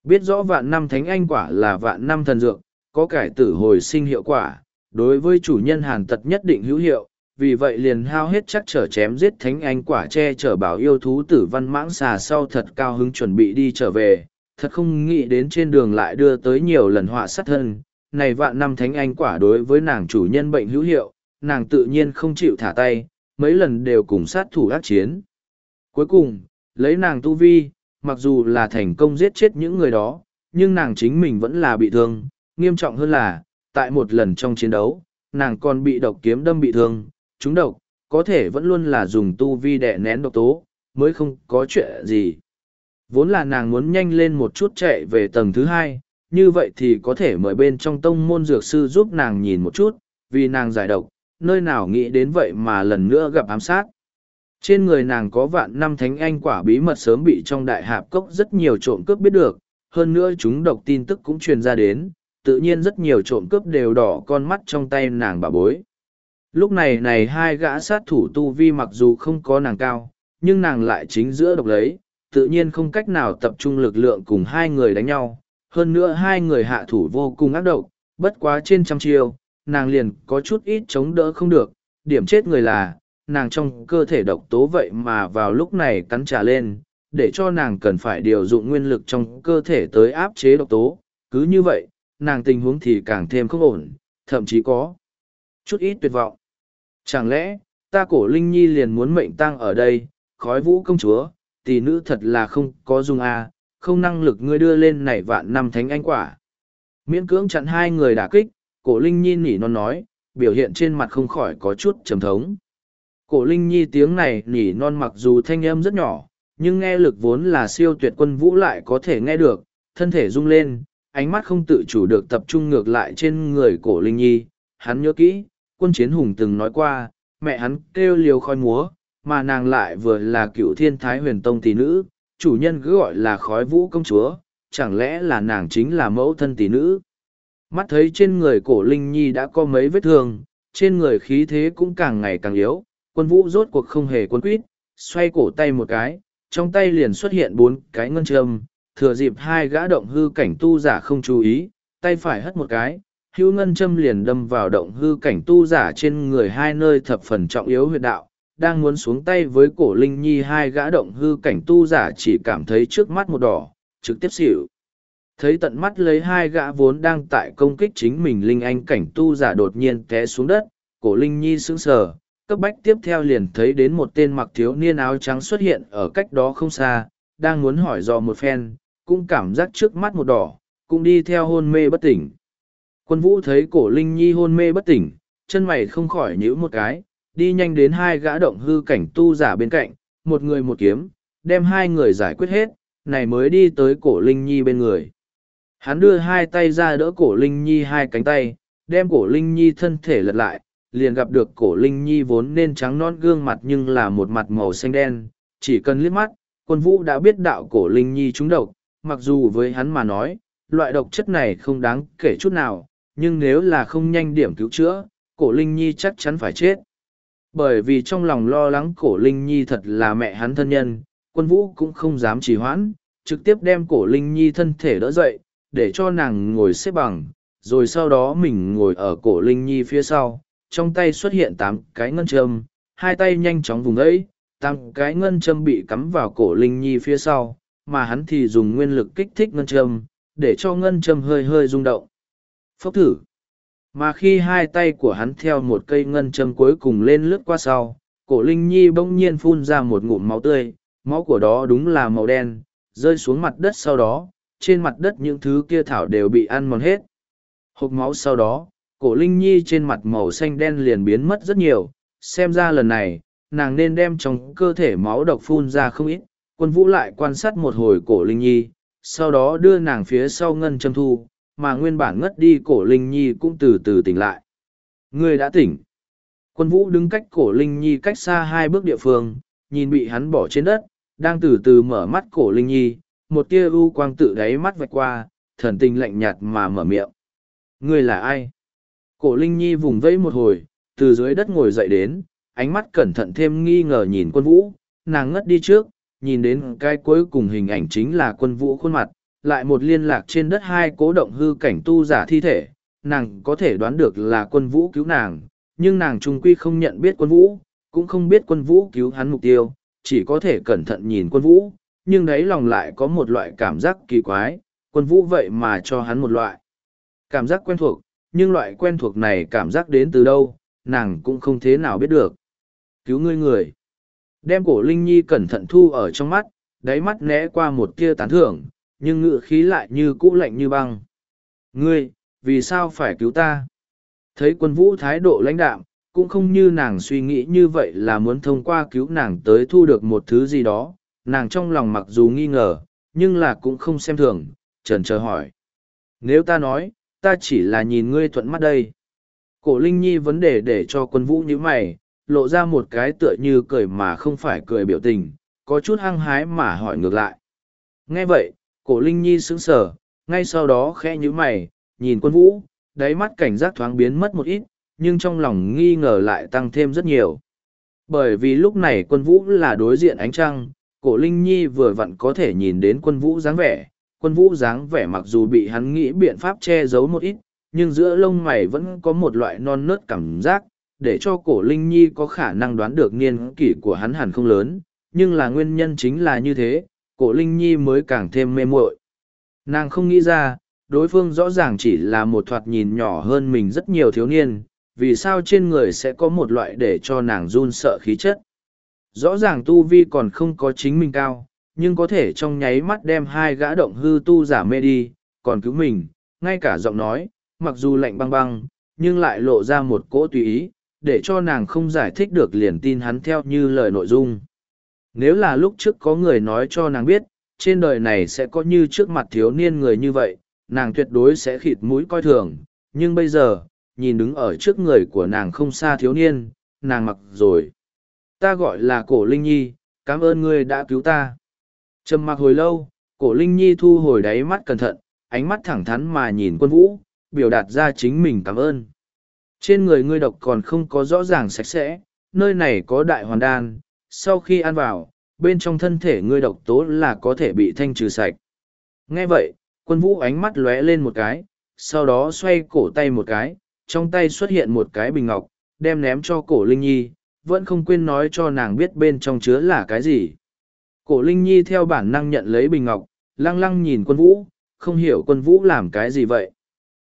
S1: Biết rõ vạn năm thánh anh quả là vạn năm thần dược, có cải tử hồi sinh hiệu quả, đối với chủ nhân hàn tật nhất định hữu hiệu, vì vậy liền hao hết chắc trở chém giết thánh anh quả tre trở bảo yêu thú tử văn mãng xà sau thật cao hứng chuẩn bị đi trở về thật không nghĩ đến trên đường lại đưa tới nhiều lần họa sát thân này vạn năm thánh anh quả đối với nàng chủ nhân bệnh hữu hiệu nàng tự nhiên không chịu thả tay mấy lần đều cùng sát thủ ác chiến cuối cùng lấy nàng tu vi mặc dù là thành công giết chết những người đó nhưng nàng chính mình vẫn là bị thương nghiêm trọng hơn là tại một lần trong chiến đấu nàng còn bị độc kiếm đâm bị thương chúng độc, có thể vẫn luôn là dùng tu vi đẻ nén độc tố, mới không có chuyện gì. Vốn là nàng muốn nhanh lên một chút chạy về tầng thứ hai, như vậy thì có thể mời bên trong tông môn dược sư giúp nàng nhìn một chút, vì nàng giải độc, nơi nào nghĩ đến vậy mà lần nữa gặp ám sát. Trên người nàng có vạn năm thánh anh quả bí mật sớm bị trong đại hạp cốc rất nhiều trộm cướp biết được, hơn nữa chúng độc tin tức cũng truyền ra đến, tự nhiên rất nhiều trộm cướp đều đỏ con mắt trong tay nàng bà bối lúc này này hai gã sát thủ tu vi mặc dù không có nàng cao nhưng nàng lại chính giữa độc lấy tự nhiên không cách nào tập trung lực lượng cùng hai người đánh nhau hơn nữa hai người hạ thủ vô cùng ác độc bất quá trên trăm chiêu nàng liền có chút ít chống đỡ không được điểm chết người là nàng trong cơ thể độc tố vậy mà vào lúc này cắn trả lên để cho nàng cần phải điều dụng nguyên lực trong cơ thể tới áp chế độc tố cứ như vậy nàng tình huống thì càng thêm không ổn thậm chí có chút ít tuyệt vọng Chẳng lẽ, ta cổ Linh Nhi liền muốn mệnh tang ở đây, khói vũ công chúa, tỷ nữ thật là không có dung a à, không năng lực ngươi đưa lên này vạn năm thánh anh quả. Miễn cưỡng chặn hai người đả kích, cổ Linh Nhi nỉ non nói, biểu hiện trên mặt không khỏi có chút trầm thống. Cổ Linh Nhi tiếng này nỉ non mặc dù thanh âm rất nhỏ, nhưng nghe lực vốn là siêu tuyệt quân vũ lại có thể nghe được, thân thể rung lên, ánh mắt không tự chủ được tập trung ngược lại trên người cổ Linh Nhi. Hắn nhớ kỹ, quân chiến hùng từng nói qua, mẹ hắn kêu liều khói múa, mà nàng lại vừa là cựu thiên thái huyền tông tỷ nữ, chủ nhân cứ gọi là khói vũ công chúa, chẳng lẽ là nàng chính là mẫu thân tỷ nữ. Mắt thấy trên người cổ Linh Nhi đã có mấy vết thương, trên người khí thế cũng càng ngày càng yếu, quân vũ rốt cuộc không hề quân quýt, xoay cổ tay một cái, trong tay liền xuất hiện bốn cái ngân châm, thừa dịp hai gã động hư cảnh tu giả không chú ý, tay phải hất một cái, hữu ngân châm liền đâm vào động hư cảnh tu giả trên người hai nơi thập phần trọng yếu huyệt đạo đang muốn xuống tay với cổ linh nhi hai gã động hư cảnh tu giả chỉ cảm thấy trước mắt một đỏ trực tiếp xỉu thấy tận mắt lấy hai gã vốn đang tại công kích chính mình linh anh cảnh tu giả đột nhiên té xuống đất cổ linh nhi sững sờ cấp bách tiếp theo liền thấy đến một tên mặc thiếu niên áo trắng xuất hiện ở cách đó không xa đang muốn hỏi dò một phen cũng cảm giác trước mắt một đỏ cũng đi theo hôn mê bất tỉnh Quân vũ thấy cổ Linh Nhi hôn mê bất tỉnh, chân mày không khỏi nhíu một cái, đi nhanh đến hai gã động hư cảnh tu giả bên cạnh, một người một kiếm, đem hai người giải quyết hết, này mới đi tới cổ Linh Nhi bên người. Hắn đưa hai tay ra đỡ cổ Linh Nhi hai cánh tay, đem cổ Linh Nhi thân thể lật lại, liền gặp được cổ Linh Nhi vốn nên trắng non gương mặt nhưng là một mặt màu xanh đen, chỉ cần liếc mắt, quân vũ đã biết đạo cổ Linh Nhi trúng độc, mặc dù với hắn mà nói, loại độc chất này không đáng kể chút nào, nhưng nếu là không nhanh điểm cứu chữa, cổ Linh Nhi chắc chắn phải chết. Bởi vì trong lòng lo lắng cổ Linh Nhi thật là mẹ hắn thân nhân, quân vũ cũng không dám trì hoãn, trực tiếp đem cổ Linh Nhi thân thể đỡ dậy, để cho nàng ngồi xếp bằng, rồi sau đó mình ngồi ở cổ Linh Nhi phía sau, trong tay xuất hiện tám cái ngân châm, hai tay nhanh chóng vùng ấy, tám cái ngân châm bị cắm vào cổ Linh Nhi phía sau, mà hắn thì dùng nguyên lực kích thích ngân châm, để cho ngân châm hơi hơi rung động. Phốc thử. Mà khi hai tay của hắn theo một cây ngân châm cuối cùng lên lướt qua sau, cổ Linh Nhi bỗng nhiên phun ra một ngụm máu tươi, máu của đó đúng là màu đen, rơi xuống mặt đất sau đó, trên mặt đất những thứ kia thảo đều bị ăn mòn hết. Hộp máu sau đó, cổ Linh Nhi trên mặt màu xanh đen liền biến mất rất nhiều, xem ra lần này, nàng nên đem trong cơ thể máu độc phun ra không ít, quân vũ lại quan sát một hồi cổ Linh Nhi, sau đó đưa nàng phía sau ngân châm thu, mà nguyên bản ngất đi cổ Linh Nhi cũng từ từ tỉnh lại. Ngươi đã tỉnh. Quân vũ đứng cách cổ Linh Nhi cách xa hai bước địa phương, nhìn bị hắn bỏ trên đất, đang từ từ mở mắt cổ Linh Nhi, một tia u quang tự đáy mắt vạch qua, thần tình lạnh nhạt mà mở miệng. Ngươi là ai? Cổ Linh Nhi vùng vẫy một hồi, từ dưới đất ngồi dậy đến, ánh mắt cẩn thận thêm nghi ngờ nhìn quân vũ, nàng ngất đi trước, nhìn đến cái cuối cùng hình ảnh chính là quân vũ khuôn mặt, lại một liên lạc trên đất hai cố động hư cảnh tu giả thi thể, nàng có thể đoán được là quân vũ cứu nàng, nhưng nàng trung quy không nhận biết quân vũ, cũng không biết quân vũ cứu hắn mục tiêu, chỉ có thể cẩn thận nhìn quân vũ, nhưng đấy lòng lại có một loại cảm giác kỳ quái, quân vũ vậy mà cho hắn một loại cảm giác quen thuộc, nhưng loại quen thuộc này cảm giác đến từ đâu, nàng cũng không thế nào biết được. Cứu ngươi người. Đem cổ Linh Nhi cẩn thận thu ở trong mắt, đáy mắt né qua một tia tán thưởng, nhưng ngự khí lại như cũ lạnh như băng. Ngươi, vì sao phải cứu ta? Thấy quân vũ thái độ lãnh đạm, cũng không như nàng suy nghĩ như vậy là muốn thông qua cứu nàng tới thu được một thứ gì đó, nàng trong lòng mặc dù nghi ngờ, nhưng là cũng không xem thường, trần chờ hỏi. Nếu ta nói, ta chỉ là nhìn ngươi thuận mắt đây. Cổ Linh Nhi vấn đề để cho quân vũ như mày, lộ ra một cái tựa như cười mà không phải cười biểu tình, có chút hăng hái mà hỏi ngược lại. Nghe vậy, Cổ Linh Nhi sững sờ, ngay sau đó khẽ nhíu mày, nhìn quân vũ, đáy mắt cảnh giác thoáng biến mất một ít, nhưng trong lòng nghi ngờ lại tăng thêm rất nhiều. Bởi vì lúc này quân vũ là đối diện ánh trăng, cổ Linh Nhi vừa vặn có thể nhìn đến quân vũ dáng vẻ. Quân vũ dáng vẻ mặc dù bị hắn nghĩ biện pháp che giấu một ít, nhưng giữa lông mày vẫn có một loại non nớt cảm giác, để cho cổ Linh Nhi có khả năng đoán được niên kỷ của hắn hẳn không lớn, nhưng là nguyên nhân chính là như thế, cổ linh nhi mới càng thêm mê muội nàng không nghĩ ra đối phương rõ ràng chỉ là một thoạt nhìn nhỏ hơn mình rất nhiều thiếu niên vì sao trên người sẽ có một loại để cho nàng run sợ khí chất rõ ràng tu vi còn không có chính mình cao nhưng có thể trong nháy mắt đem hai gã động hư tu giả mê đi còn cứu mình ngay cả giọng nói mặc dù lạnh băng băng nhưng lại lộ ra một cỗ tùy ý để cho nàng không giải thích được liền tin hắn theo như lời nội dung nếu là lúc trước có người nói cho nàng biết, trên đời này sẽ có như trước mặt thiếu niên người như vậy, nàng tuyệt đối sẽ khịt mũi coi thường, nhưng bây giờ, nhìn đứng ở trước người của nàng không xa thiếu niên, nàng mặc rồi. Ta gọi là cổ Linh Nhi, cảm ơn ngươi đã cứu ta. Trầm mặc hồi lâu, cổ Linh Nhi thu hồi đáy mắt cẩn thận, ánh mắt thẳng thắn mà nhìn quân vũ, biểu đạt ra chính mình cảm ơn. Trên người ngươi độc còn không có rõ ràng sạch sẽ, nơi này có đại hoàn đan, sau khi ăn vào, bên trong thân thể ngươi độc tố là có thể bị thanh trừ sạch. Nghe vậy, quân vũ ánh mắt lóe lên một cái, sau đó xoay cổ tay một cái, trong tay xuất hiện một cái bình ngọc, đem ném cho cổ Linh Nhi, vẫn không quên nói cho nàng biết bên trong chứa là cái gì. Cổ Linh Nhi theo bản năng nhận lấy bình ngọc, lăng lăng nhìn quân vũ, không hiểu quân vũ làm cái gì vậy.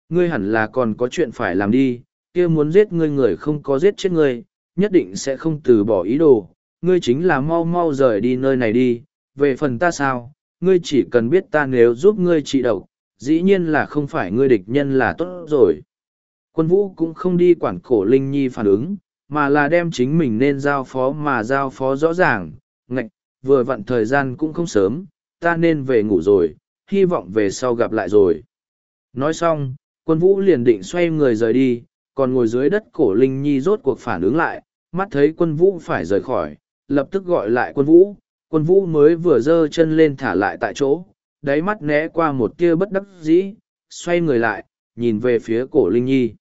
S1: Ngươi hẳn là còn có chuyện phải làm đi, kia muốn giết ngươi người không có giết chết ngươi, nhất định sẽ không từ bỏ ý đồ, ngươi chính là mau mau rời đi nơi này đi, về phần ta sao, ngươi chỉ cần biết ta nếu giúp ngươi trị độc, dĩ nhiên là không phải ngươi địch nhân là tốt rồi. Quân vũ cũng không đi quản cổ Linh Nhi phản ứng, mà là đem chính mình nên giao phó mà giao phó rõ ràng, ngạch, vừa vặn thời gian cũng không sớm, ta nên về ngủ rồi, hy vọng về sau gặp lại rồi. Nói xong, quân vũ liền định xoay người rời đi, còn ngồi dưới đất cổ Linh Nhi rốt cuộc phản ứng lại, mắt thấy quân vũ phải rời khỏi, lập tức gọi lại quân vũ, quân vũ mới vừa dơ chân lên thả lại tại chỗ, đáy mắt né qua một kia bất đắc dĩ, xoay người lại, nhìn về phía cổ Linh Nhi.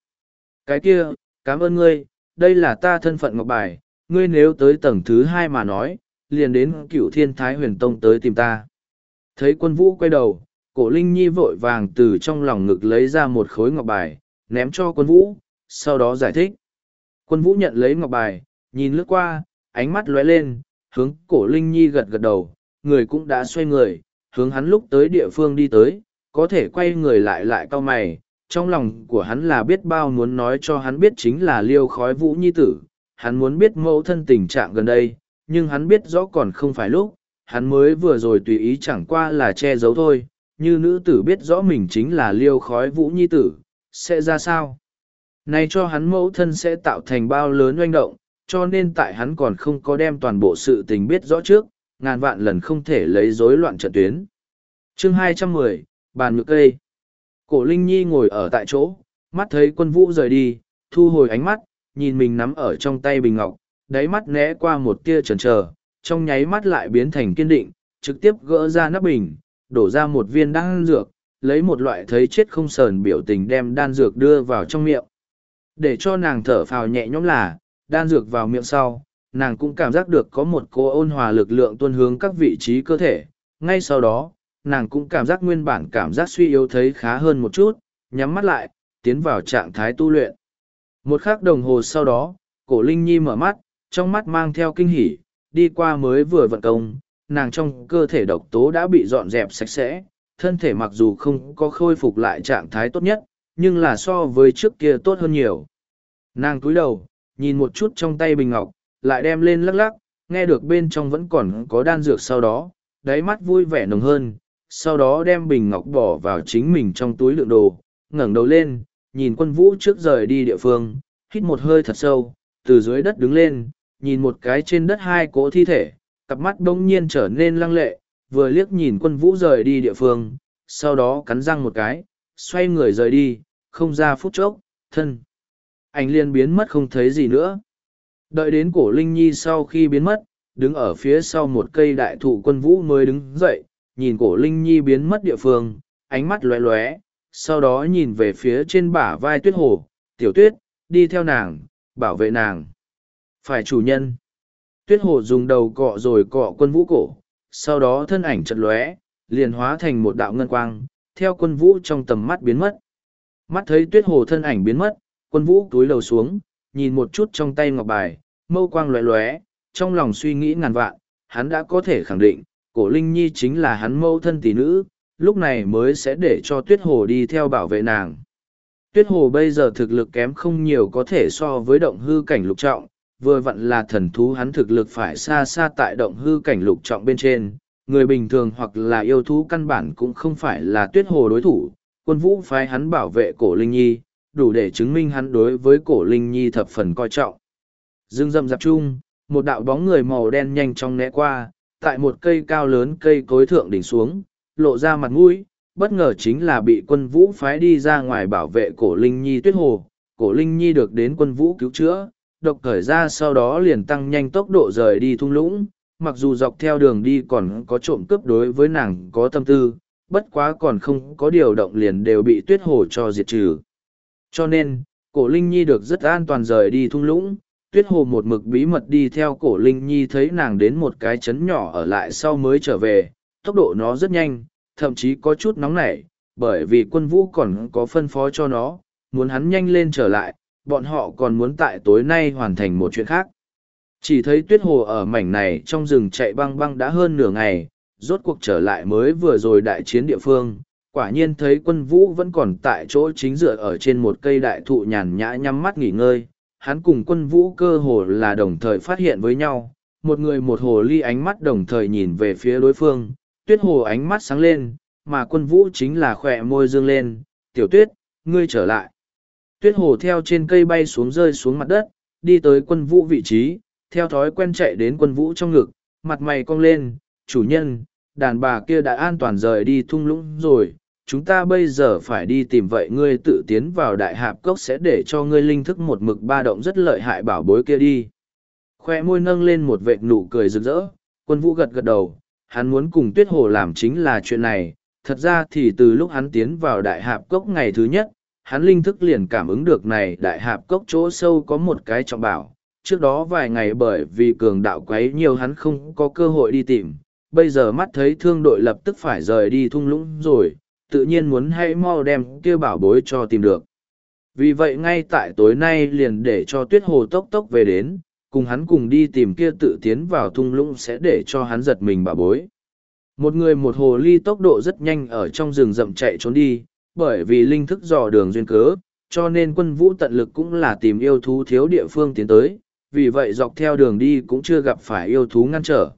S1: Cái kia, cảm ơn ngươi, đây là ta thân phận ngọc bài, ngươi nếu tới tầng thứ hai mà nói, liền đến cựu thiên thái huyền tông tới tìm ta. Thấy quân vũ quay đầu, cổ Linh Nhi vội vàng từ trong lòng ngực lấy ra một khối ngọc bài, ném cho quân vũ, sau đó giải thích. Quân vũ nhận lấy ngọc bài, nhìn lướt qua, ánh mắt lóe lên, hướng cổ Linh Nhi gật gật đầu, người cũng đã xoay người, hướng hắn lúc tới địa phương đi tới, có thể quay người lại lại cao mày, trong lòng của hắn là biết bao muốn nói cho hắn biết chính là liêu khói vũ nhi tử, hắn muốn biết mẫu thân tình trạng gần đây, nhưng hắn biết rõ còn không phải lúc, hắn mới vừa rồi tùy ý chẳng qua là che giấu thôi, như nữ tử biết rõ mình chính là liêu khói vũ nhi tử, sẽ ra sao? Này cho hắn mẫu thân sẽ tạo thành bao lớn oanh động, cho nên tại hắn còn không có đem toàn bộ sự tình biết rõ trước, ngàn vạn lần không thể lấy rối loạn trận tuyến. chương 210, bàn ngược cây. Cổ Linh Nhi ngồi ở tại chỗ, mắt thấy quân vũ rời đi, thu hồi ánh mắt, nhìn mình nắm ở trong tay bình ngọc, đáy mắt né qua một tia chần chờ, trong nháy mắt lại biến thành kiên định, trực tiếp gỡ ra nắp bình, đổ ra một viên đan dược, lấy một loại thấy chết không sờn biểu tình đem đan dược đưa vào trong miệng. Để cho nàng thở phào nhẹ nhõm là, đan dược vào miệng sau, nàng cũng cảm giác được có một cô ôn hòa lực lượng tuân hướng các vị trí cơ thể. Ngay sau đó, nàng cũng cảm giác nguyên bản cảm giác suy yếu thấy khá hơn một chút, nhắm mắt lại, tiến vào trạng thái tu luyện. Một khắc đồng hồ sau đó, cổ Linh Nhi mở mắt, trong mắt mang theo kinh hỉ, đi qua mới vừa vận công, nàng trong cơ thể độc tố đã bị dọn dẹp sạch sẽ, thân thể mặc dù không có khôi phục lại trạng thái tốt nhất, nhưng là so với trước kia tốt hơn nhiều. Nàng cúi đầu, nhìn một chút trong tay bình ngọc, lại đem lên lắc lắc, nghe được bên trong vẫn còn có đan dược sau đó, đáy mắt vui vẻ nồng hơn, sau đó đem bình ngọc bỏ vào chính mình trong túi lượng đồ, ngẩng đầu lên, nhìn quân vũ trước rời đi địa phương, hít một hơi thật sâu, từ dưới đất đứng lên, nhìn một cái trên đất hai cỗ thi thể, cặp mắt đông nhiên trở nên lăng lệ, vừa liếc nhìn quân vũ rời đi địa phương, sau đó cắn răng một cái, xoay người rời đi, không ra phút chốc, thân anh liên biến mất không thấy gì nữa đợi đến cổ linh nhi sau khi biến mất đứng ở phía sau một cây đại thụ quân vũ mới đứng dậy nhìn cổ linh nhi biến mất địa phương ánh mắt lóe lóe sau đó nhìn về phía trên bả vai tuyết hồ tiểu tuyết đi theo nàng bảo vệ nàng phải chủ nhân tuyết hồ dùng đầu cọ rồi cọ quân vũ cổ sau đó thân ảnh chật lóe liền hóa thành một đạo ngân quang theo quân vũ trong tầm mắt biến mất mắt thấy tuyết hồ thân ảnh biến mất quân vũ túi lầu xuống, nhìn một chút trong tay ngọc bài, mâu quang lóe lóe, trong lòng suy nghĩ ngàn vạn, hắn đã có thể khẳng định, cổ Linh Nhi chính là hắn mâu thân tỷ nữ, lúc này mới sẽ để cho Tuyết Hồ đi theo bảo vệ nàng. Tuyết Hồ bây giờ thực lực kém không nhiều có thể so với động hư cảnh lục trọng, vừa vặn là thần thú hắn thực lực phải xa xa tại động hư cảnh lục trọng bên trên. Người bình thường hoặc là yêu thú căn bản cũng không phải là tuyết hồ đối thủ, quân vũ phái hắn bảo vệ cổ Linh Nhi, đủ để chứng minh hắn đối với cổ linh nhi thập phần coi trọng Dương rậm rạp chung một đạo bóng người màu đen nhanh chóng né qua tại một cây cao lớn cây cối thượng đỉnh xuống lộ ra mặt mũi bất ngờ chính là bị quân vũ phái đi ra ngoài bảo vệ cổ linh nhi tuyết hồ cổ linh nhi được đến quân vũ cứu chữa độc khởi ra sau đó liền tăng nhanh tốc độ rời đi thung lũng mặc dù dọc theo đường đi còn có trộm cướp đối với nàng có tâm tư bất quá còn không có điều động liền đều bị tuyết hồ cho diệt trừ cho nên, cổ Linh Nhi được rất an toàn rời đi thung lũng, tuyết hồ một mực bí mật đi theo cổ Linh Nhi thấy nàng đến một cái chấn nhỏ ở lại sau mới trở về, tốc độ nó rất nhanh, thậm chí có chút nóng nảy, bởi vì quân vũ còn có phân phó cho nó, muốn hắn nhanh lên trở lại, bọn họ còn muốn tại tối nay hoàn thành một chuyện khác. Chỉ thấy tuyết hồ ở mảnh này trong rừng chạy băng băng đã hơn nửa ngày, rốt cuộc trở lại mới vừa rồi đại chiến địa phương, quả nhiên thấy quân vũ vẫn còn tại chỗ chính dựa ở trên một cây đại thụ nhàn nhã nhắm mắt nghỉ ngơi. Hắn cùng quân vũ cơ hồ là đồng thời phát hiện với nhau, một người một hồ ly ánh mắt đồng thời nhìn về phía đối phương, tuyết hồ ánh mắt sáng lên, mà quân vũ chính là khỏe môi dương lên, tiểu tuyết, ngươi trở lại. Tuyết hồ theo trên cây bay xuống rơi xuống mặt đất, đi tới quân vũ vị trí, theo thói quen chạy đến quân vũ trong ngực, mặt mày cong lên, chủ nhân, đàn bà kia đã an toàn rời đi thung lũng rồi, chúng ta bây giờ phải đi tìm vậy ngươi tự tiến vào đại hạp cốc sẽ để cho ngươi linh thức một mực ba động rất lợi hại bảo bối kia đi. Khoe môi nâng lên một vệt nụ cười rực rỡ, quân vũ gật gật đầu, hắn muốn cùng tuyết hồ làm chính là chuyện này, thật ra thì từ lúc hắn tiến vào đại hạp cốc ngày thứ nhất, hắn linh thức liền cảm ứng được này đại hạp cốc chỗ sâu có một cái trọng bảo. Trước đó vài ngày bởi vì cường đạo quấy nhiều hắn không có cơ hội đi tìm, bây giờ mắt thấy thương đội lập tức phải rời đi thung lũng rồi, tự nhiên muốn hãy mau đem kia bảo bối cho tìm được. Vì vậy ngay tại tối nay liền để cho tuyết hồ tốc tốc về đến, cùng hắn cùng đi tìm kia tự tiến vào thung lũng sẽ để cho hắn giật mình bảo bối. Một người một hồ ly tốc độ rất nhanh ở trong rừng rậm chạy trốn đi, bởi vì linh thức dò đường duyên cớ, cho nên quân vũ tận lực cũng là tìm yêu thú thiếu địa phương tiến tới, vì vậy dọc theo đường đi cũng chưa gặp phải yêu thú ngăn trở.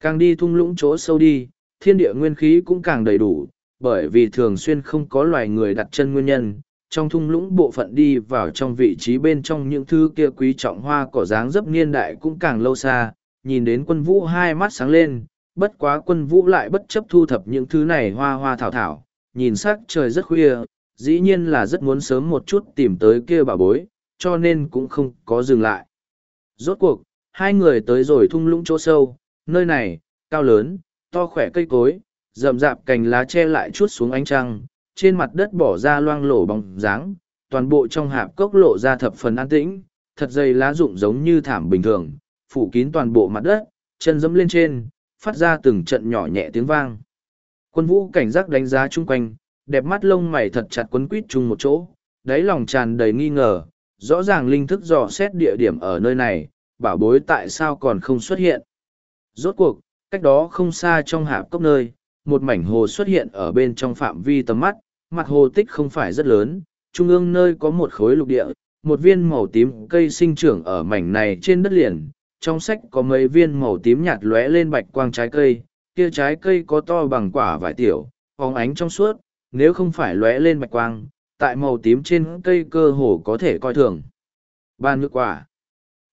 S1: Càng đi thung lũng chỗ sâu đi, thiên địa nguyên khí cũng càng đầy đủ, bởi vì thường xuyên không có loài người đặt chân nguyên nhân, trong thung lũng bộ phận đi vào trong vị trí bên trong những thứ kia quý trọng hoa cỏ dáng dấp niên đại cũng càng lâu xa, nhìn đến quân vũ hai mắt sáng lên, bất quá quân vũ lại bất chấp thu thập những thứ này hoa hoa thảo thảo, nhìn sắc trời rất khuya, dĩ nhiên là rất muốn sớm một chút tìm tới kia bà bối, cho nên cũng không có dừng lại. Rốt cuộc, hai người tới rồi thung lũng chỗ sâu, nơi này, cao lớn, to khỏe cây cối, rậm rạp cành lá che lại chút xuống ánh trăng, trên mặt đất bỏ ra loang lổ bóng dáng, toàn bộ trong hạp cốc lộ ra thập phần an tĩnh, thật dày lá rụng giống như thảm bình thường, phủ kín toàn bộ mặt đất, chân dẫm lên trên, phát ra từng trận nhỏ nhẹ tiếng vang. Quân vũ cảnh giác đánh giá chung quanh, đẹp mắt lông mày thật chặt quấn quít chung một chỗ, đáy lòng tràn đầy nghi ngờ, rõ ràng linh thức dò xét địa điểm ở nơi này, bảo bối tại sao còn không xuất hiện. Rốt cuộc, cách đó không xa trong hạp cốc nơi, một mảnh hồ xuất hiện ở bên trong phạm vi tầm mắt, mặt hồ tích không phải rất lớn, trung ương nơi có một khối lục địa, một viên màu tím cây sinh trưởng ở mảnh này trên đất liền, trong sách có mấy viên màu tím nhạt lóe lên bạch quang trái cây, kia trái cây có to bằng quả vải tiểu, phóng ánh trong suốt, nếu không phải lóe lên bạch quang, tại màu tím trên cây cơ hồ có thể coi thường. Ban ngược quả.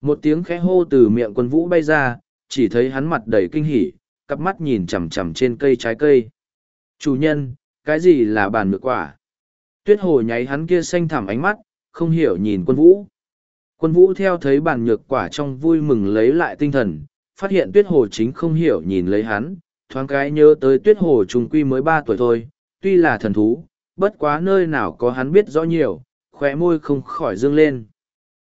S1: Một tiếng khẽ hô từ miệng quân vũ bay ra, chỉ thấy hắn mặt đầy kinh hỉ, cặp mắt nhìn chằm chằm trên cây trái cây. Chủ nhân, cái gì là bàn ngược quả? Tuyết hồ nháy hắn kia xanh thẳm ánh mắt, không hiểu nhìn quân vũ. Quân vũ theo thấy bàn nhược quả trong vui mừng lấy lại tinh thần, phát hiện tuyết hồ chính không hiểu nhìn lấy hắn, thoáng cái nhớ tới tuyết hồ trùng quy mới ba tuổi thôi, tuy là thần thú, bất quá nơi nào có hắn biết rõ nhiều, khóe môi không khỏi dương lên.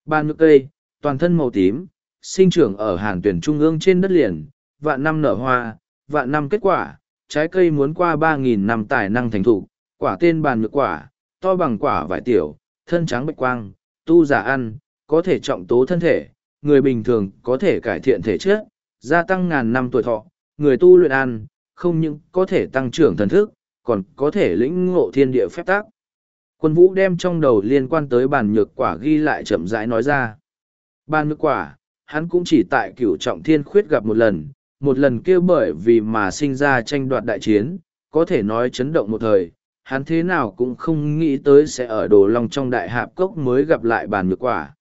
S1: Bàn nhược cây, toàn thân màu tím, sinh trưởng ở hàng tuyển trung ương trên đất liền, vạn năm nở hoa, vạn năm kết quả, trái cây muốn qua ba nghìn năm tài năng thành thụ, quả tên bàn nhược quả, to bằng quả vải tiểu, thân trắng bạch quang, tu giả ăn, có thể trọng tố thân thể, người bình thường có thể cải thiện thể chất, gia tăng ngàn năm tuổi thọ, người tu luyện ăn, không những có thể tăng trưởng thần thức, còn có thể lĩnh ngộ thiên địa phép tác. Quân vũ đem trong đầu liên quan tới bàn nhược quả ghi lại chậm rãi nói ra. Bàn nhược quả, hắn cũng chỉ tại cửu trọng thiên khuyết gặp một lần, một lần kia bởi vì mà sinh ra tranh đoạt đại chiến, có thể nói chấn động một thời, hắn thế nào cũng không nghĩ tới sẽ ở đồ long trong đại hạp cốc mới gặp lại bàn nhược quả.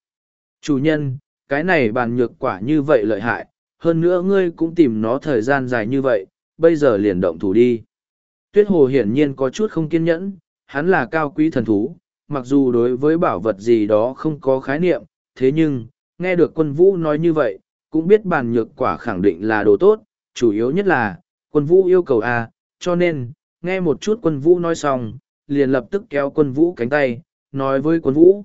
S1: Chủ nhân, cái này bàn nhược quả như vậy lợi hại, hơn nữa ngươi cũng tìm nó thời gian dài như vậy, bây giờ liền động thủ đi. Tuyết hồ hiển nhiên có chút không kiên nhẫn, hắn là cao quý thần thú, mặc dù đối với bảo vật gì đó không có khái niệm, thế nhưng, nghe được quân vũ nói như vậy, cũng biết bàn nhược quả khẳng định là đồ tốt, chủ yếu nhất là, quân vũ yêu cầu A, cho nên, nghe một chút quân vũ nói xong, liền lập tức kéo quân vũ cánh tay, nói với quân vũ.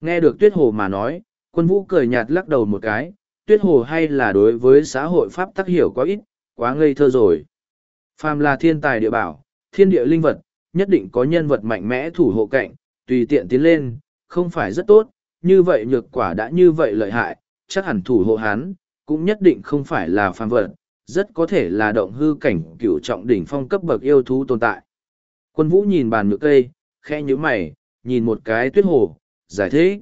S1: Nghe được tuyết hồ mà nói, quân vũ cười nhạt lắc đầu một cái, tuyết hồ hay là đối với xã hội pháp tác hiểu quá ít, quá ngây thơ rồi. Phàm là thiên tài địa bảo, thiên địa linh vật, nhất định có nhân vật mạnh mẽ thủ hộ cạnh, tùy tiện tiến lên, không phải rất tốt, như vậy nhược quả đã như vậy lợi hại, chắc hẳn thủ hộ hán, cũng nhất định không phải là phàm vật, rất có thể là động hư cảnh cửu trọng đỉnh phong cấp bậc yêu thú tồn tại. Quân vũ nhìn bàn nhựa cây, khẽ nhíu mày, nhìn một cái tuyết hồ, giải thích.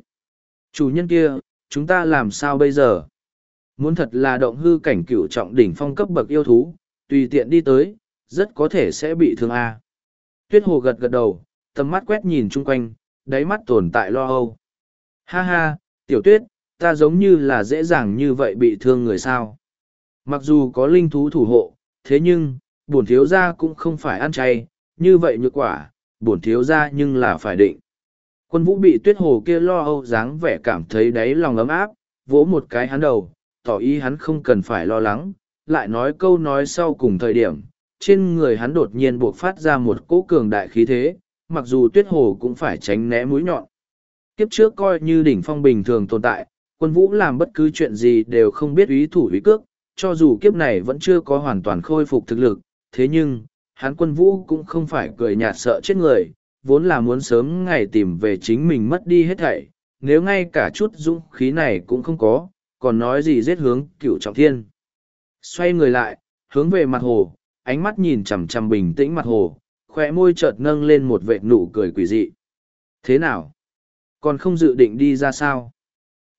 S1: Chủ nhân kia, chúng ta làm sao bây giờ? Muốn thật là động hư cảnh cửu trọng đỉnh phong cấp bậc yêu thú, tùy tiện đi tới, rất có thể sẽ bị thương a. À. Tuyết hồ gật gật đầu, tầm mắt quét nhìn chung quanh, đáy mắt tồn tại lo âu. Ha ha, tiểu tuyết, ta giống như là dễ dàng như vậy bị thương người sao. Mặc dù có linh thú thủ hộ, thế nhưng, bổn thiếu gia cũng không phải ăn chay, như vậy nhược quả, bổn thiếu gia nhưng là phải định. Quân vũ bị tuyết hồ kia lo âu dáng vẻ cảm thấy đáy lòng ấm áp, vỗ một cái hắn đầu, tỏ ý hắn không cần phải lo lắng, lại nói câu nói sau cùng thời điểm, trên người hắn đột nhiên bộc phát ra một cỗ cường đại khí thế, mặc dù tuyết hồ cũng phải tránh né mũi nhọn. Kiếp trước coi như đỉnh phong bình thường tồn tại, quân vũ làm bất cứ chuyện gì đều không biết ý thủ ý cước, cho dù kiếp này vẫn chưa có hoàn toàn khôi phục thực lực, thế nhưng, hắn quân vũ cũng không phải cười nhạt sợ chết người, vốn là muốn sớm ngày tìm về chính mình mất đi hết thảy, nếu ngay cả chút dũng khí này cũng không có, còn nói gì giết hướng cửu trọng thiên. Xoay người lại, hướng về mặt hồ, ánh mắt nhìn chằm chằm bình tĩnh mặt hồ, khóe môi chợt nâng lên một vệt nụ cười quỷ dị. Thế nào? Còn không dự định đi ra sao?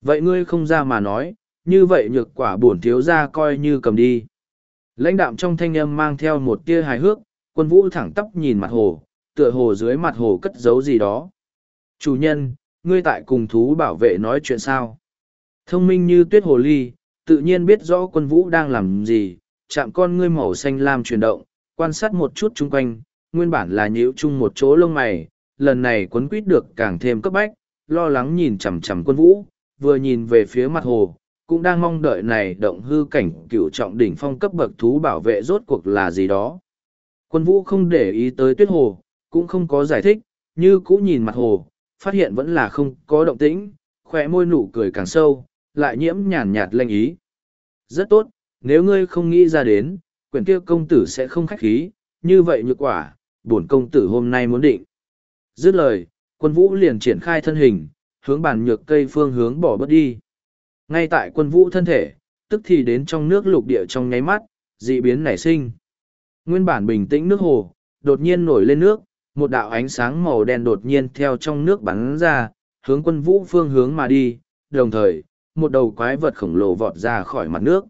S1: Vậy ngươi không ra mà nói, như vậy nhược quả bổn thiếu ra coi như cầm đi. Lãnh đạm trong thanh âm mang theo một tia hài hước, quân vũ thẳng tóc nhìn mặt hồ, tựa hồ dưới mặt hồ cất giấu gì đó. Chủ nhân, ngươi tại cùng thú bảo vệ nói chuyện sao? Thông minh như tuyết hồ ly, tự nhiên biết rõ quân vũ đang làm gì, chạm con ngươi màu xanh lam chuyển động, quan sát một chút chung quanh, nguyên bản là nhiễu chung một chỗ lông mày, lần này quấn quýt được càng thêm cấp bách, lo lắng nhìn chằm chằm quân vũ, vừa nhìn về phía mặt hồ, cũng đang mong đợi này động hư cảnh cựu trọng đỉnh phong cấp bậc thú bảo vệ rốt cuộc là gì đó. Quân vũ không để ý tới tuyết hồ, cũng không có giải thích, như cũ nhìn mặt hồ, phát hiện vẫn là không có động tĩnh, khỏe môi nụ cười càng sâu, lại nhiễm nhàn nhạt lanh ý. Rất tốt, nếu ngươi không nghĩ ra đến, quyền kia công tử sẽ không khách khí, như vậy như quả, bổn công tử hôm nay muốn định. Dứt lời, quân vũ liền triển khai thân hình, hướng bàn nhược cây phương hướng bỏ bớt đi. Ngay tại quân vũ thân thể, tức thì đến trong nước lục địa trong nháy mắt, dị biến nảy sinh. Nguyên bản bình tĩnh nước hồ, đột nhiên nổi lên nước, một đạo ánh sáng màu đen đột nhiên theo trong nước bắn ra, hướng quân vũ phương hướng mà đi, đồng thời, một đầu quái vật khổng lồ vọt ra khỏi mặt nước.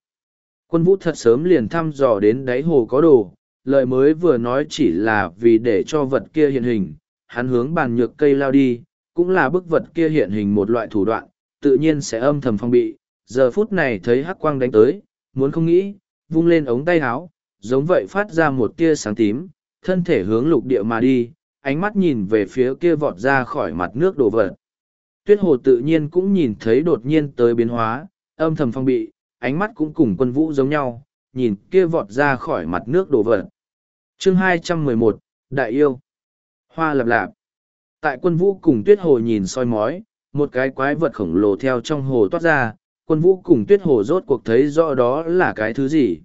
S1: Quân vũ thật sớm liền thăm dò đến đáy hồ có đồ, lời mới vừa nói chỉ là vì để cho vật kia hiện hình, hắn hướng bàn nhược cây lao đi, cũng là bức vật kia hiện hình một loại thủ đoạn, tự nhiên sẽ âm thầm phong bị, giờ phút này thấy hắc quang đánh tới, muốn không nghĩ, vung lên ống tay áo, giống vậy phát ra một tia sáng tím, thân thể hướng lục địa mà đi, ánh mắt nhìn về phía kia vọt ra khỏi mặt nước đổ vật. Tuyết hồ tự nhiên cũng nhìn thấy đột nhiên tới biến hóa, âm thầm phong bị, ánh mắt cũng cùng quân vũ giống nhau, nhìn kia vọt ra khỏi mặt nước đổ vật. Chương 211, Đại yêu. Hoa lập lạp tại quân vũ cùng tuyết hồ nhìn soi mói một cái quái vật khổng lồ theo trong hồ toát ra quân vũ cùng tuyết hồ rốt cuộc thấy rõ đó là cái thứ gì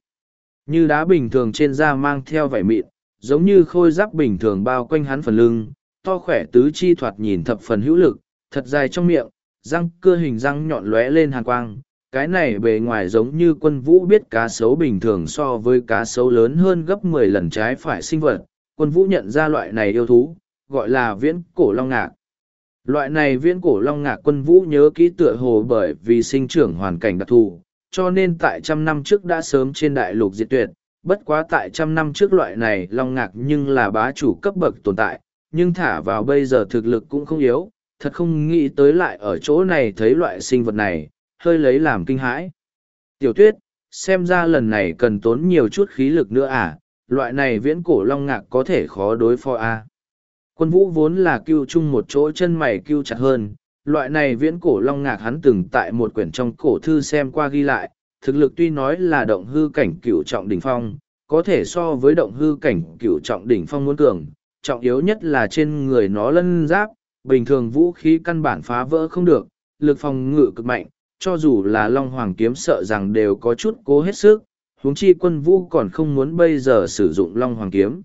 S1: như đá bình thường trên da mang theo vảy mịn giống như khôi giáp bình thường bao quanh hắn phần lưng to khỏe tứ chi thoạt nhìn thập phần hữu lực thật dài trong miệng răng cưa hình răng nhọn lóe lên hàn quang cái này bề ngoài giống như quân vũ biết cá sấu bình thường so với cá sấu lớn hơn gấp mười lần trái phải sinh vật. Quân vũ nhận ra loại này yêu thú, gọi là viễn cổ long ngạc. Loại này viễn cổ long ngạc quân vũ nhớ kỹ tựa hồ bởi vì sinh trưởng hoàn cảnh đặc thù, cho nên tại trăm năm trước đã sớm trên đại lục diệt tuyệt, bất quá tại trăm năm trước loại này long ngạc nhưng là bá chủ cấp bậc tồn tại, nhưng thả vào bây giờ thực lực cũng không yếu, thật không nghĩ tới lại ở chỗ này thấy loại sinh vật này, hơi lấy làm kinh hãi. Tiểu tuyết, xem ra lần này cần tốn nhiều chút khí lực nữa à, loại này viễn cổ long ngạc có thể khó đối phó a à? quân vũ vốn là kêu chung một chỗ chân mày kêu chặt hơn, loại này viễn cổ long ngạc hắn từng tại một quyển trong cổ thư xem qua ghi lại, thực lực tuy nói là động hư cảnh cửu trọng đỉnh phong, có thể so với động hư cảnh cửu trọng đỉnh phong muốn cường, trọng yếu nhất là trên người nó lân giáp, bình thường vũ khí căn bản phá vỡ không được, lực phòng ngự cực mạnh, cho dù là long hoàng kiếm sợ rằng đều có chút cố hết sức, huống chi quân vũ còn không muốn bây giờ sử dụng long hoàng kiếm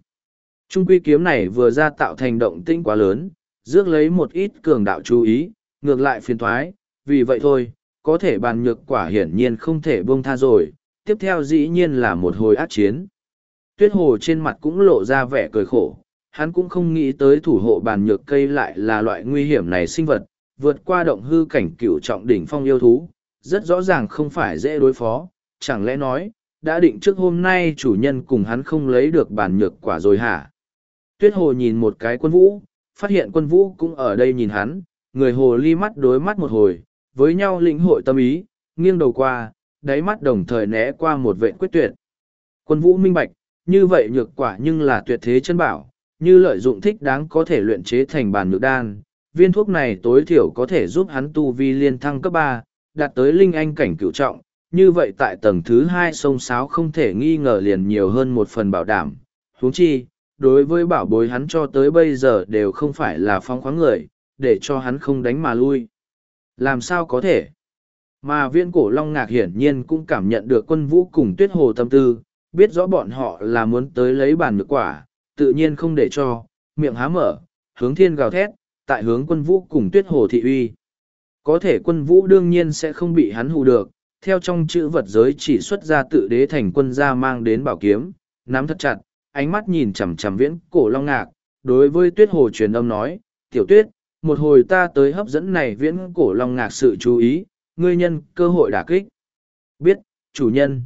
S1: Trung quy kiếm này vừa ra tạo thành động tĩnh quá lớn, rước lấy một ít cường đạo chú ý, ngược lại phiền thoái, vì vậy thôi, có thể bàn nhược quả hiển nhiên không thể buông tha rồi, tiếp theo dĩ nhiên là một hồi át chiến. Tuyết hồ trên mặt cũng lộ ra vẻ cười khổ, hắn cũng không nghĩ tới thủ hộ bàn nhược cây lại là loại nguy hiểm này sinh vật, vượt qua động hư cảnh cửu trọng đỉnh phong yêu thú, rất rõ ràng không phải dễ đối phó, chẳng lẽ nói, đã định trước hôm nay chủ nhân cùng hắn không lấy được bàn nhược quả rồi hả? Tuyết hồ nhìn một cái quân vũ, phát hiện quân vũ cũng ở đây nhìn hắn, người hồ ly mắt đối mắt một hồi, với nhau lĩnh hội tâm ý, nghiêng đầu qua, đáy mắt đồng thời né qua một vệ quyết tuyệt. Quân vũ minh bạch, như vậy nhược quả nhưng là tuyệt thế chân bảo, như lợi dụng thích đáng có thể luyện chế thành bản nhược đan. Viên thuốc này tối thiểu có thể giúp hắn tu vi liên thăng cấp ba, đạt tới linh anh cảnh cửu trọng, như vậy tại tầng thứ hai sông sáo không thể nghi ngờ liền nhiều hơn một phần bảo đảm. Huống chi, đối với bảo bối hắn cho tới bây giờ đều không phải là phong khoáng người, để cho hắn không đánh mà lui. Làm sao có thể? Mà viên cổ Long Ngạc hiển nhiên cũng cảm nhận được quân vũ cùng tuyết hồ tâm tư, biết rõ bọn họ là muốn tới lấy bản ngược quả, tự nhiên không để cho, miệng há mở, hướng thiên gào thét, tại hướng quân vũ cùng tuyết hồ thị uy. Có thể quân vũ đương nhiên sẽ không bị hắn hù được, theo trong chữ vật giới chỉ xuất ra tự đế thành quân gia mang đến bảo kiếm, nắm thật chặt, ánh mắt nhìn chằm chằm viễn cổ long ngạc, đối với tuyết hồ truyền âm nói, tiểu tuyết, một hồi ta tới hấp dẫn này viễn cổ long ngạc sự chú ý, ngươi nhân cơ hội đả kích. Biết, chủ nhân.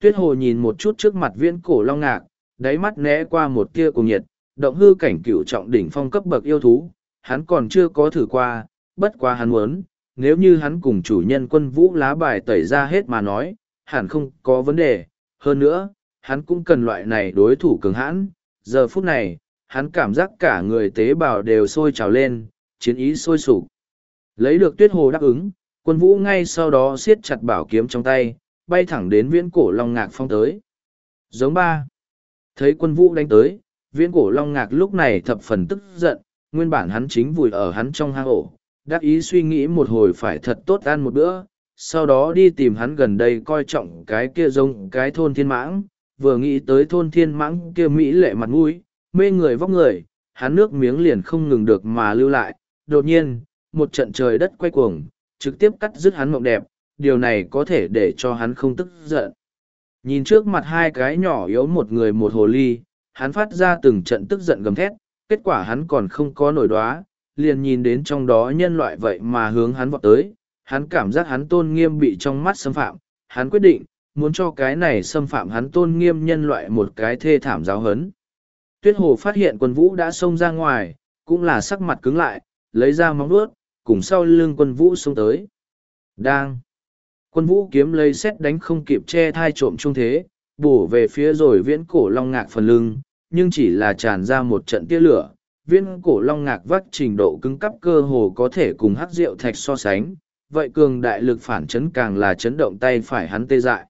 S1: Tuyết hồ nhìn một chút trước mặt viễn cổ long ngạc, đáy mắt né qua một tia cùng nhiệt, động hư cảnh cựu trọng đỉnh phong cấp bậc yêu thú, hắn còn chưa có thử qua, bất quá hắn muốn, nếu như hắn cùng chủ nhân quân vũ lá bài tẩy ra hết mà nói, hẳn không có vấn đề, hơn nữa, hắn cũng cần loại này đối thủ cường hãn. Giờ phút này, hắn cảm giác cả người tế bào đều sôi trào lên, chiến ý sôi sục. Lấy được tuyết hồ đáp ứng, quân vũ ngay sau đó siết chặt bảo kiếm trong tay, bay thẳng đến viễn cổ long ngạc phong tới. Giống ba. Thấy quân vũ đánh tới, viễn cổ long ngạc lúc này thập phần tức giận, nguyên bản hắn chính vùi ở hắn trong hang ổ, đáp ý suy nghĩ một hồi phải thật tốt ăn một bữa, sau đó đi tìm hắn gần đây coi trọng cái kia giống cái thôn thiên mãng, vừa nghĩ tới thôn thiên mãng kia mỹ lệ mặt mũi mê người vóc người hắn nước miếng liền không ngừng được mà lưu lại đột nhiên một trận trời đất quay cuồng trực tiếp cắt dứt hắn mộng đẹp điều này có thể để cho hắn không tức giận nhìn trước mặt hai cái nhỏ yếu một người một hồ ly hắn phát ra từng trận tức giận gầm thét kết quả hắn còn không có nổi đoá liền nhìn đến trong đó nhân loại vậy mà hướng hắn vọt tới hắn cảm giác hắn tôn nghiêm bị trong mắt xâm phạm hắn quyết định muốn cho cái này xâm phạm hắn tôn nghiêm nhân loại một cái thê thảm giáo hấn. Tuyết hồ phát hiện quân vũ đã xông ra ngoài, cũng là sắc mặt cứng lại, lấy ra móng vuốt, cùng sau lưng quân vũ xông tới. Đang. Quân vũ kiếm lấy xét đánh không kịp che thai trộm trung thế, bổ về phía rồi viễn cổ long ngạc phần lưng, nhưng chỉ là tràn ra một trận tia lửa. Viễn cổ long ngạc vắt trình độ cứng cắp cơ hồ có thể cùng hắc rượu thạch so sánh, vậy cường đại lực phản chấn càng là chấn động tay phải hắn tê dại.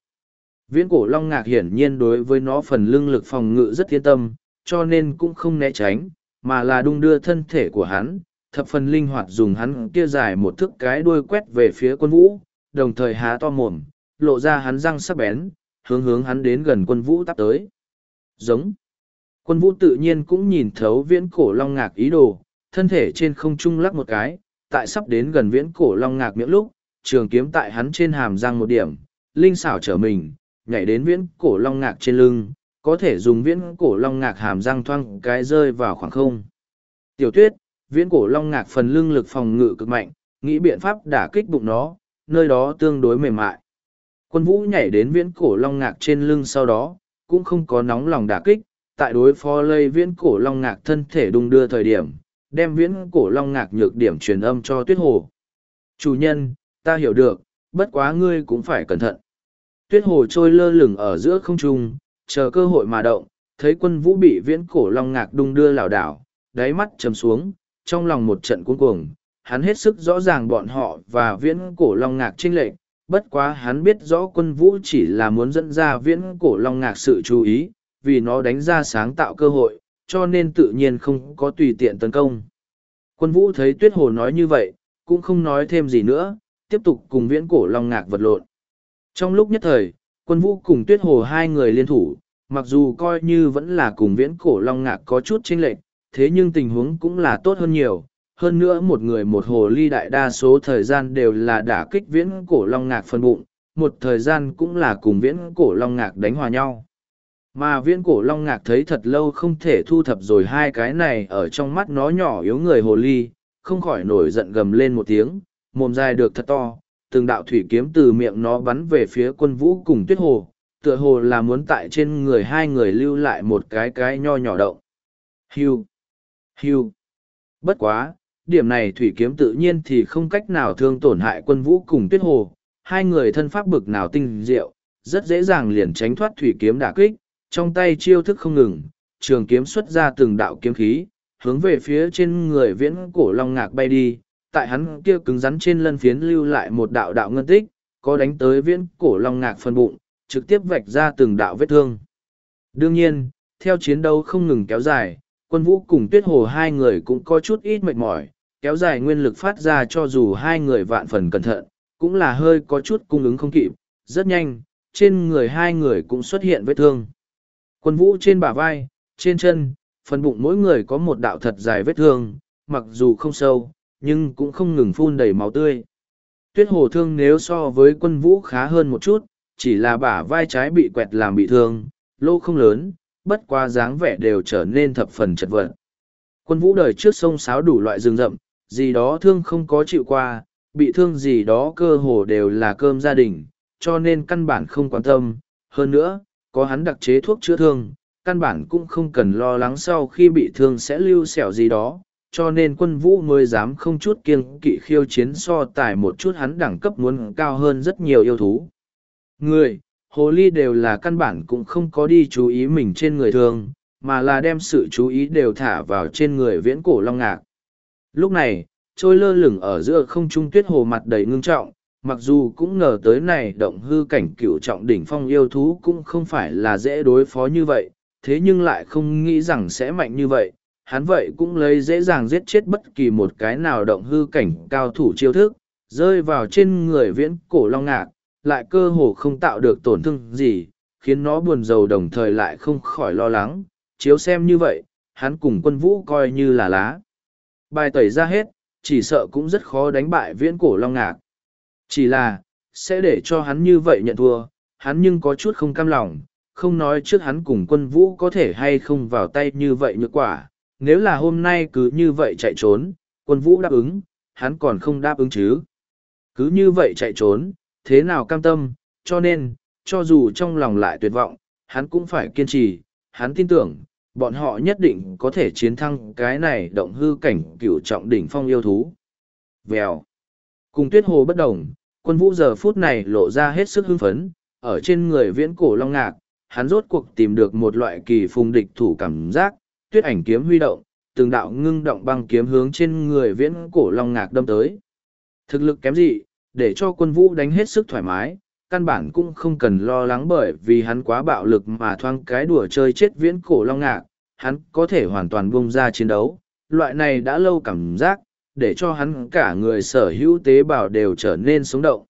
S1: Viễn cổ long ngạc hiển nhiên đối với nó phần lưng lực phòng ngự rất yên tâm, cho nên cũng không né tránh, mà là đung đưa thân thể của hắn, thập phần linh hoạt dùng hắn kia dài một thước cái đuôi quét về phía quân vũ, đồng thời há to mồm, lộ ra hắn răng sắc bén, hướng hướng hắn đến gần quân vũ tắp tới. Giống. Quân vũ tự nhiên cũng nhìn thấu viễn cổ long ngạc ý đồ, thân thể trên không trung lắc một cái, tại sắp đến gần viễn cổ long ngạc miệng lúc, trường kiếm tại hắn trên hàm răng một điểm, linh xảo trở mình, nhảy đến viễn cổ long ngạc trên lưng, có thể dùng viễn cổ long ngạc hàm răng thoang cái rơi vào khoảng không. Tiểu tuyết, viễn cổ long ngạc phần lưng lực phòng ngự cực mạnh, nghĩ biện pháp đả kích bụng nó, nơi đó tương đối mềm mại. Quân vũ nhảy đến viễn cổ long ngạc trên lưng sau đó, cũng không có nóng lòng đả kích, tại đối phó lây viễn cổ long ngạc thân thể đung đưa thời điểm, đem viễn cổ long ngạc nhược điểm truyền âm cho tuyết hồ. Chủ nhân, ta hiểu được, bất quá ngươi cũng phải cẩn thận tuyết hồ trôi lơ lửng ở giữa không trung, chờ cơ hội mà động, thấy quân vũ bị viễn cổ long ngạc đung đưa lảo đảo, đáy mắt chầm xuống, trong lòng một trận cuống cuồng, hắn hết sức rõ ràng bọn họ và viễn cổ long ngạc trinh lệch, bất quá hắn biết rõ quân vũ chỉ là muốn dẫn ra viễn cổ long ngạc sự chú ý, vì nó đánh ra sáng tạo cơ hội, cho nên tự nhiên không có tùy tiện tấn công. Quân vũ thấy tuyết hồ nói như vậy, cũng không nói thêm gì nữa, tiếp tục cùng viễn cổ long ngạc vật lộn. Trong lúc nhất thời, quân vũ cùng tuyết hồ hai người liên thủ, mặc dù coi như vẫn là cùng viễn cổ long ngạc có chút chênh lệch, thế nhưng tình huống cũng là tốt hơn nhiều. Hơn nữa một người một hồ ly đại đa số thời gian đều là đả kích viễn cổ long ngạc phân bụng, một thời gian cũng là cùng viễn cổ long ngạc đánh hòa nhau. Mà viễn cổ long ngạc thấy thật lâu không thể thu thập rồi hai cái này ở trong mắt nó nhỏ yếu người hồ ly, không khỏi nổi giận gầm lên một tiếng, mồm dài được thật to, từng đạo thủy kiếm từ miệng nó bắn về phía quân vũ cùng tuyết hồ, tựa hồ là muốn tại trên người hai người lưu lại một cái cái nho nhỏ động. Hiu! Hiu! Bất quá, điểm này thủy kiếm tự nhiên thì không cách nào thương tổn hại quân vũ cùng tuyết hồ, hai người thân pháp bực nào tinh diệu, rất dễ dàng liền tránh thoát thủy kiếm đả kích, trong tay chiêu thức không ngừng, trường kiếm xuất ra từng đạo kiếm khí, hướng về phía trên người viễn cổ long ngạc bay đi, tại hắn kia cứng rắn trên lân phiến lưu lại một đạo đạo ngân tích, có đánh tới viễn cổ long ngạc phần bụng, trực tiếp vạch ra từng đạo vết thương. Đương nhiên, theo chiến đấu không ngừng kéo dài, quân vũ cùng tuyết hồ hai người cũng có chút ít mệt mỏi, kéo dài nguyên lực phát ra cho dù hai người vạn phần cẩn thận, cũng là hơi có chút cung ứng không kịp, rất nhanh, trên người hai người cũng xuất hiện vết thương. Quân vũ trên bả vai, trên chân, phần bụng mỗi người có một đạo thật dài vết thương, mặc dù không sâu, nhưng cũng không ngừng phun đầy máu tươi. Tuyết hồ thương nếu so với quân vũ khá hơn một chút, chỉ là bả vai trái bị quẹt làm bị thương, lỗ không lớn, bất qua dáng vẻ đều trở nên thập phần chật vật. Quân vũ đời trước sông sáo đủ loại rừng rậm, gì đó thương không có chịu qua, bị thương gì đó cơ hồ đều là cơm gia đình, cho nên căn bản không quan tâm. Hơn nữa, có hắn đặc chế thuốc chữa thương, căn bản cũng không cần lo lắng sau khi bị thương sẽ lưu sẹo gì đó, cho nên quân vũ mới dám không chút kiêng kỵ khiêu chiến so tài một chút hắn đẳng cấp muốn cao hơn rất nhiều yêu thú. Người, hồ ly đều là căn bản cũng không có đi chú ý mình trên người thường, mà là đem sự chú ý đều thả vào trên người viễn cổ long ngạc. Lúc này, trôi lơ lửng ở giữa không trung tuyết hồ mặt đầy ngưng trọng, mặc dù cũng ngờ tới này động hư cảnh cửu trọng đỉnh phong yêu thú cũng không phải là dễ đối phó như vậy, thế nhưng lại không nghĩ rằng sẽ mạnh như vậy, hắn vậy cũng lấy dễ dàng giết chết bất kỳ một cái nào động hư cảnh cao thủ chiêu thức, rơi vào trên người viễn cổ long ngạc, lại cơ hồ không tạo được tổn thương gì, khiến nó buồn rầu đồng thời lại không khỏi lo lắng, chiếu xem như vậy, hắn cùng quân vũ coi như là lá. Bài tẩy ra hết, chỉ sợ cũng rất khó đánh bại viễn cổ long ngạc. Chỉ là, sẽ để cho hắn như vậy nhận thua, hắn nhưng có chút không cam lòng, không nói trước hắn cùng quân vũ có thể hay không vào tay như vậy nhược quả, nếu là hôm nay cứ như vậy chạy trốn, quân vũ đáp ứng, hắn còn không đáp ứng chứ. Cứ như vậy chạy trốn, thế nào cam tâm, cho nên, cho dù trong lòng lại tuyệt vọng, hắn cũng phải kiên trì, hắn tin tưởng, bọn họ nhất định có thể chiến thắng cái này động hư cảnh cửu trọng đỉnh phong yêu thú. Vèo. Cùng tuyết hồ bất động, quân vũ giờ phút này lộ ra hết sức hưng phấn, ở trên người viễn cổ long ngạc, hắn rốt cuộc tìm được một loại kỳ phùng địch thủ cảm giác, tuyết ảnh kiếm huy động, từng đạo ngưng động băng kiếm hướng trên người viễn cổ long ngạc đâm tới. Thực lực kém dị, để cho quân vũ đánh hết sức thoải mái, căn bản cũng không cần lo lắng bởi vì hắn quá bạo lực mà thoang cái đùa chơi chết viễn cổ long ngạc, hắn có thể hoàn toàn bung ra chiến đấu, loại này đã lâu cảm giác, để cho hắn cả người sở hữu tế bào đều trở nên sống động.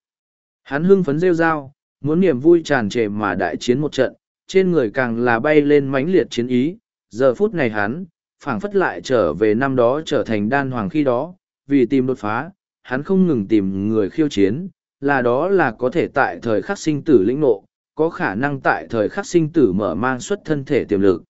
S1: Hắn hưng phấn rêu rao, muốn niềm vui tràn trề mà đại chiến một trận, trên người càng là bay lên mãnh liệt chiến ý, giờ phút này hắn, phảng phất lại trở về năm đó trở thành đan hoàng khi đó, vì tìm đột phá, hắn không ngừng tìm người khiêu chiến, là đó là có thể tại thời khắc sinh tử lĩnh nộ, có khả năng tại thời khắc sinh tử mở mang xuất thân thể tiềm lực.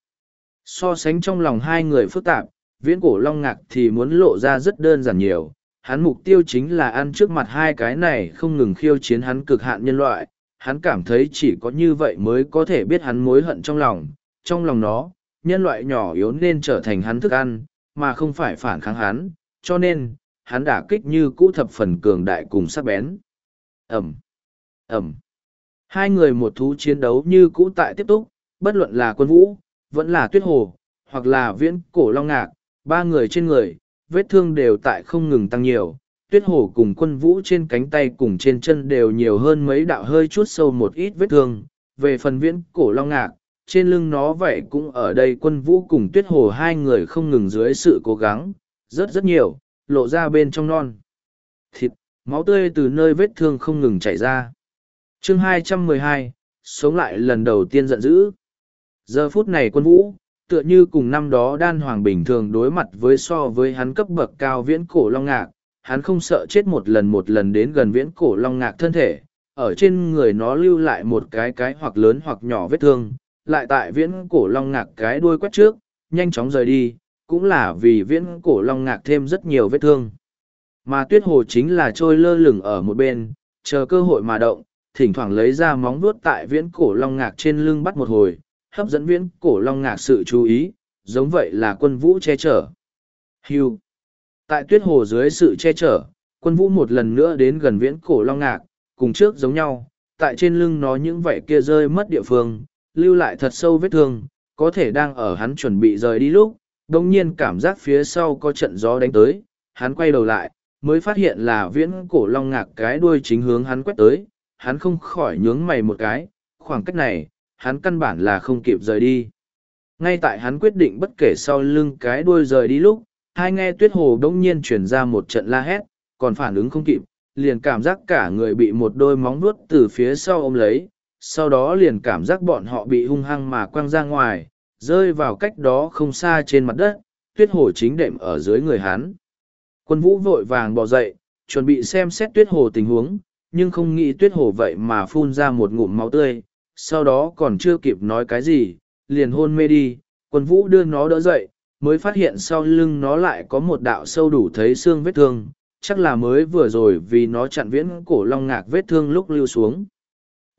S1: So sánh trong lòng hai người phức tạp, viễn cổ long ngạc thì muốn lộ ra rất đơn giản nhiều, hắn mục tiêu chính là ăn trước mặt hai cái này không ngừng khiêu chiến hắn cực hạn nhân loại, hắn cảm thấy chỉ có như vậy mới có thể biết hắn mối hận trong lòng, trong lòng nó, nhân loại nhỏ yếu nên trở thành hắn thức ăn, mà không phải phản kháng hắn, cho nên, hắn đả kích như cũ thập phần cường đại cùng sắc bén. Ẩm, Ẩm. Hai người một thú chiến đấu như cũ tại tiếp tục, bất luận là quân vũ, vẫn là tuyết hồ, hoặc là viễn cổ long ngạc, ba người trên người, vết thương đều tại không ngừng tăng nhiều. Tuyết Hổ cùng quân vũ trên cánh tay cùng trên chân đều nhiều hơn mấy đạo hơi chút sâu một ít vết thương. Về phần viễn cổ long ngạc, trên lưng nó vậy cũng ở đây quân vũ cùng tuyết hồ hai người không ngừng dưới sự cố gắng, rất rất nhiều, lộ ra bên trong non. Thịt, máu tươi từ nơi vết thương không ngừng chảy ra. chương 212, sống lại lần đầu tiên giận dữ. Giờ phút này quân vũ, tựa như cùng năm đó đan hoàng bình thường đối mặt với so với hắn cấp bậc cao viễn cổ long ngạc, hắn không sợ chết một lần một lần đến gần viễn cổ long ngạc thân thể, ở trên người nó lưu lại một cái cái hoặc lớn hoặc nhỏ vết thương, lại tại viễn cổ long ngạc cái đuôi quét trước, nhanh chóng rời đi, cũng là vì viễn cổ long ngạc thêm rất nhiều vết thương. Mà tuyết hồ chính là trôi lơ lửng ở một bên, chờ cơ hội mà động, thỉnh thoảng lấy ra móng vuốt tại viễn cổ long ngạc trên lưng bắt một hồi, hấp dẫn viễn cổ long ngạc sự chú ý, giống vậy là quân vũ che chở. Hưu. Tại tuyết hồ dưới sự che chở, quân vũ một lần nữa đến gần viễn cổ long ngạc, cùng trước giống nhau, tại trên lưng nó những vảy kia rơi mất địa phương, lưu lại thật sâu vết thương, có thể đang ở hắn chuẩn bị rời đi lúc, đồng nhiên cảm giác phía sau có trận gió đánh tới, hắn quay đầu lại, mới phát hiện là viễn cổ long ngạc cái đuôi chính hướng hắn quét tới, hắn không khỏi nhướng mày một cái, khoảng cách này, hắn căn bản là không kịp rời đi. Ngay tại hắn quyết định bất kể sau lưng cái đuôi rời đi lúc, hai nghe tuyết hồ đông nhiên chuyển ra một trận la hét, còn phản ứng không kịp, liền cảm giác cả người bị một đôi móng vuốt từ phía sau ôm lấy, sau đó liền cảm giác bọn họ bị hung hăng mà quăng ra ngoài, rơi vào cách đó không xa trên mặt đất, tuyết hồ chính đệm ở dưới người hắn. Quân vũ vội vàng bò dậy, chuẩn bị xem xét tuyết hồ tình huống, nhưng không nghĩ tuyết hồ vậy mà phun ra một ngụm máu tươi, sau đó còn chưa kịp nói cái gì, liền hôn mê đi, quân vũ đưa nó đỡ dậy, mới phát hiện sau lưng nó lại có một đạo sâu đủ thấy xương vết thương, chắc là mới vừa rồi vì nó chặn viễn cổ long ngạc vết thương lúc lưu xuống.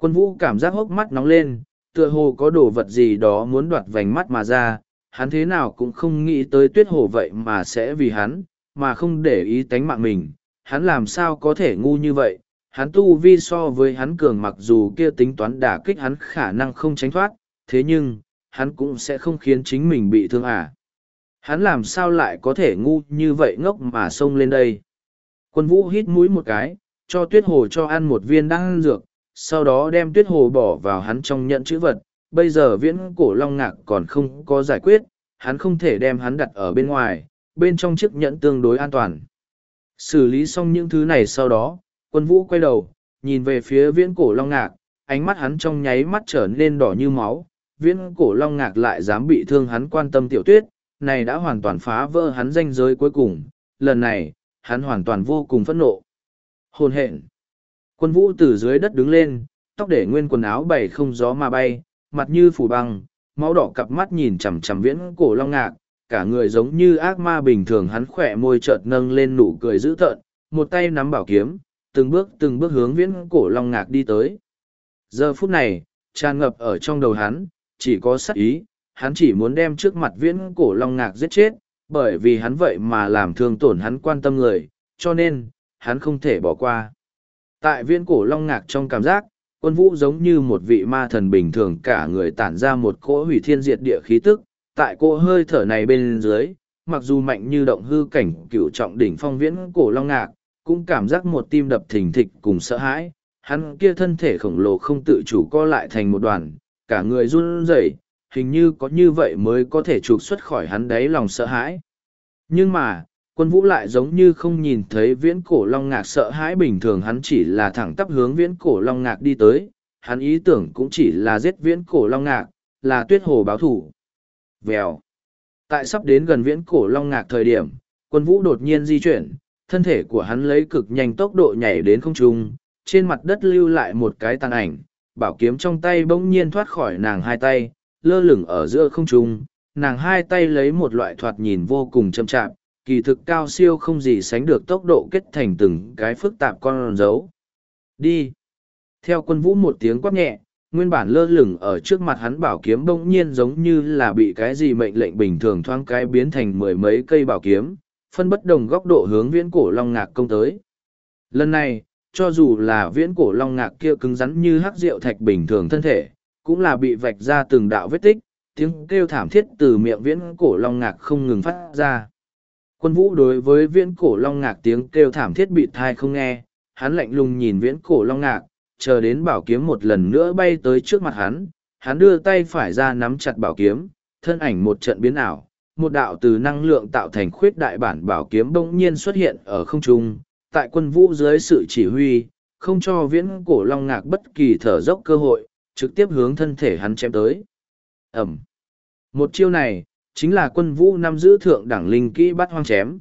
S1: Quân vũ cảm giác hốc mắt nóng lên, tựa hồ có đồ vật gì đó muốn đoạt vành mắt mà ra, hắn thế nào cũng không nghĩ tới tuyết hồ vậy mà sẽ vì hắn, mà không để ý tánh mạng mình, hắn làm sao có thể ngu như vậy, hắn tu vi so với hắn cường mặc dù kia tính toán đả kích hắn khả năng không tránh thoát, thế nhưng, hắn cũng sẽ không khiến chính mình bị thương à. Hắn làm sao lại có thể ngu như vậy ngốc mà xông lên đây. Quân vũ hít mũi một cái, cho tuyết hồ cho ăn một viên đan dược, sau đó đem tuyết hồ bỏ vào hắn trong nhận chữ vật. Bây giờ viễn cổ long ngạc còn không có giải quyết, hắn không thể đem hắn đặt ở bên ngoài, bên trong chiếc nhẫn tương đối an toàn. Xử lý xong những thứ này sau đó, quân vũ quay đầu, nhìn về phía viễn cổ long ngạc, ánh mắt hắn trong nháy mắt trở nên đỏ như máu. Viễn cổ long ngạc lại dám bị thương hắn quan tâm tiểu tuyết, này đã hoàn toàn phá vỡ hắn danh giới cuối cùng. Lần này, hắn hoàn toàn vô cùng phẫn nộ. Hồn hện. Quân vũ từ dưới đất đứng lên, tóc để nguyên quần áo bảy không gió mà bay, mặt như phủ băng, máu đỏ cặp mắt nhìn chằm chằm viễn cổ long ngạc, cả người giống như ác ma bình thường hắn khỏe môi chợt nâng lên nụ cười dữ tợn, một tay nắm bảo kiếm, từng bước từng bước hướng viễn cổ long ngạc đi tới. Giờ phút này, tràn ngập ở trong đầu hắn, chỉ có sát ý, hắn chỉ muốn đem trước mặt viễn cổ long ngạc giết chết, bởi vì hắn vậy mà làm thương tổn hắn quan tâm người, cho nên, hắn không thể bỏ qua. Tại viên cổ long ngạc trong cảm giác, quân vũ giống như một vị ma thần bình thường cả người tản ra một cỗ hủy thiên diệt địa khí tức, tại cỗ hơi thở này bên dưới, mặc dù mạnh như động hư cảnh cửu trọng đỉnh phong viễn cổ long ngạc, cũng cảm giác một tim đập thình thịch cùng sợ hãi, hắn kia thân thể khổng lồ không tự chủ co lại thành một đoàn, cả người run rẩy, hình như có như vậy mới có thể trục xuất khỏi hắn đấy lòng sợ hãi. Nhưng mà, quân vũ lại giống như không nhìn thấy viễn cổ long ngạc sợ hãi bình thường hắn chỉ là thẳng tắp hướng viễn cổ long ngạc đi tới, hắn ý tưởng cũng chỉ là giết viễn cổ long ngạc, là tuyết hồ báo thủ. Vèo. Tại sắp đến gần viễn cổ long ngạc thời điểm, quân vũ đột nhiên di chuyển, thân thể của hắn lấy cực nhanh tốc độ nhảy đến không trung, trên mặt đất lưu lại một cái tàn ảnh, bảo kiếm trong tay bỗng nhiên thoát khỏi nàng hai tay, lơ lửng ở giữa không trung, nàng hai tay lấy một loại thoạt nhìn vô cùng chậm chạp, kỳ thực cao siêu không gì sánh được tốc độ kết thành từng cái phức tạp con dấu. Đi! Theo quân vũ một tiếng quát nhẹ, nguyên bản lơ lửng ở trước mặt hắn bảo kiếm bỗng nhiên giống như là bị cái gì mệnh lệnh bình thường thoáng cái biến thành mười mấy cây bảo kiếm, phân bất đồng góc độ hướng viễn cổ long ngạc công tới. Lần này, cho dù là viễn cổ long ngạc kia cứng rắn như hắc rượu thạch bình thường thân thể, cũng là bị vạch ra từng đạo vết tích, tiếng kêu thảm thiết từ miệng viễn cổ long ngạc không ngừng phát ra. Quân vũ đối với viễn cổ long ngạc tiếng kêu thảm thiết bị thai không nghe, hắn lạnh lùng nhìn viễn cổ long ngạc, chờ đến bảo kiếm một lần nữa bay tới trước mặt hắn, hắn đưa tay phải ra nắm chặt bảo kiếm, thân ảnh một trận biến ảo, một đạo từ năng lượng tạo thành khuyết đại bản bảo kiếm bỗng nhiên xuất hiện ở không trung, tại quân vũ dưới sự chỉ huy, không cho viễn cổ long ngạc bất kỳ thở dốc cơ hội, trực tiếp hướng thân thể hắn chém tới. Ẩm. Một chiêu này, chính là quân vũ nắm giữ thượng đẳng linh kỹ bắt hoang chém.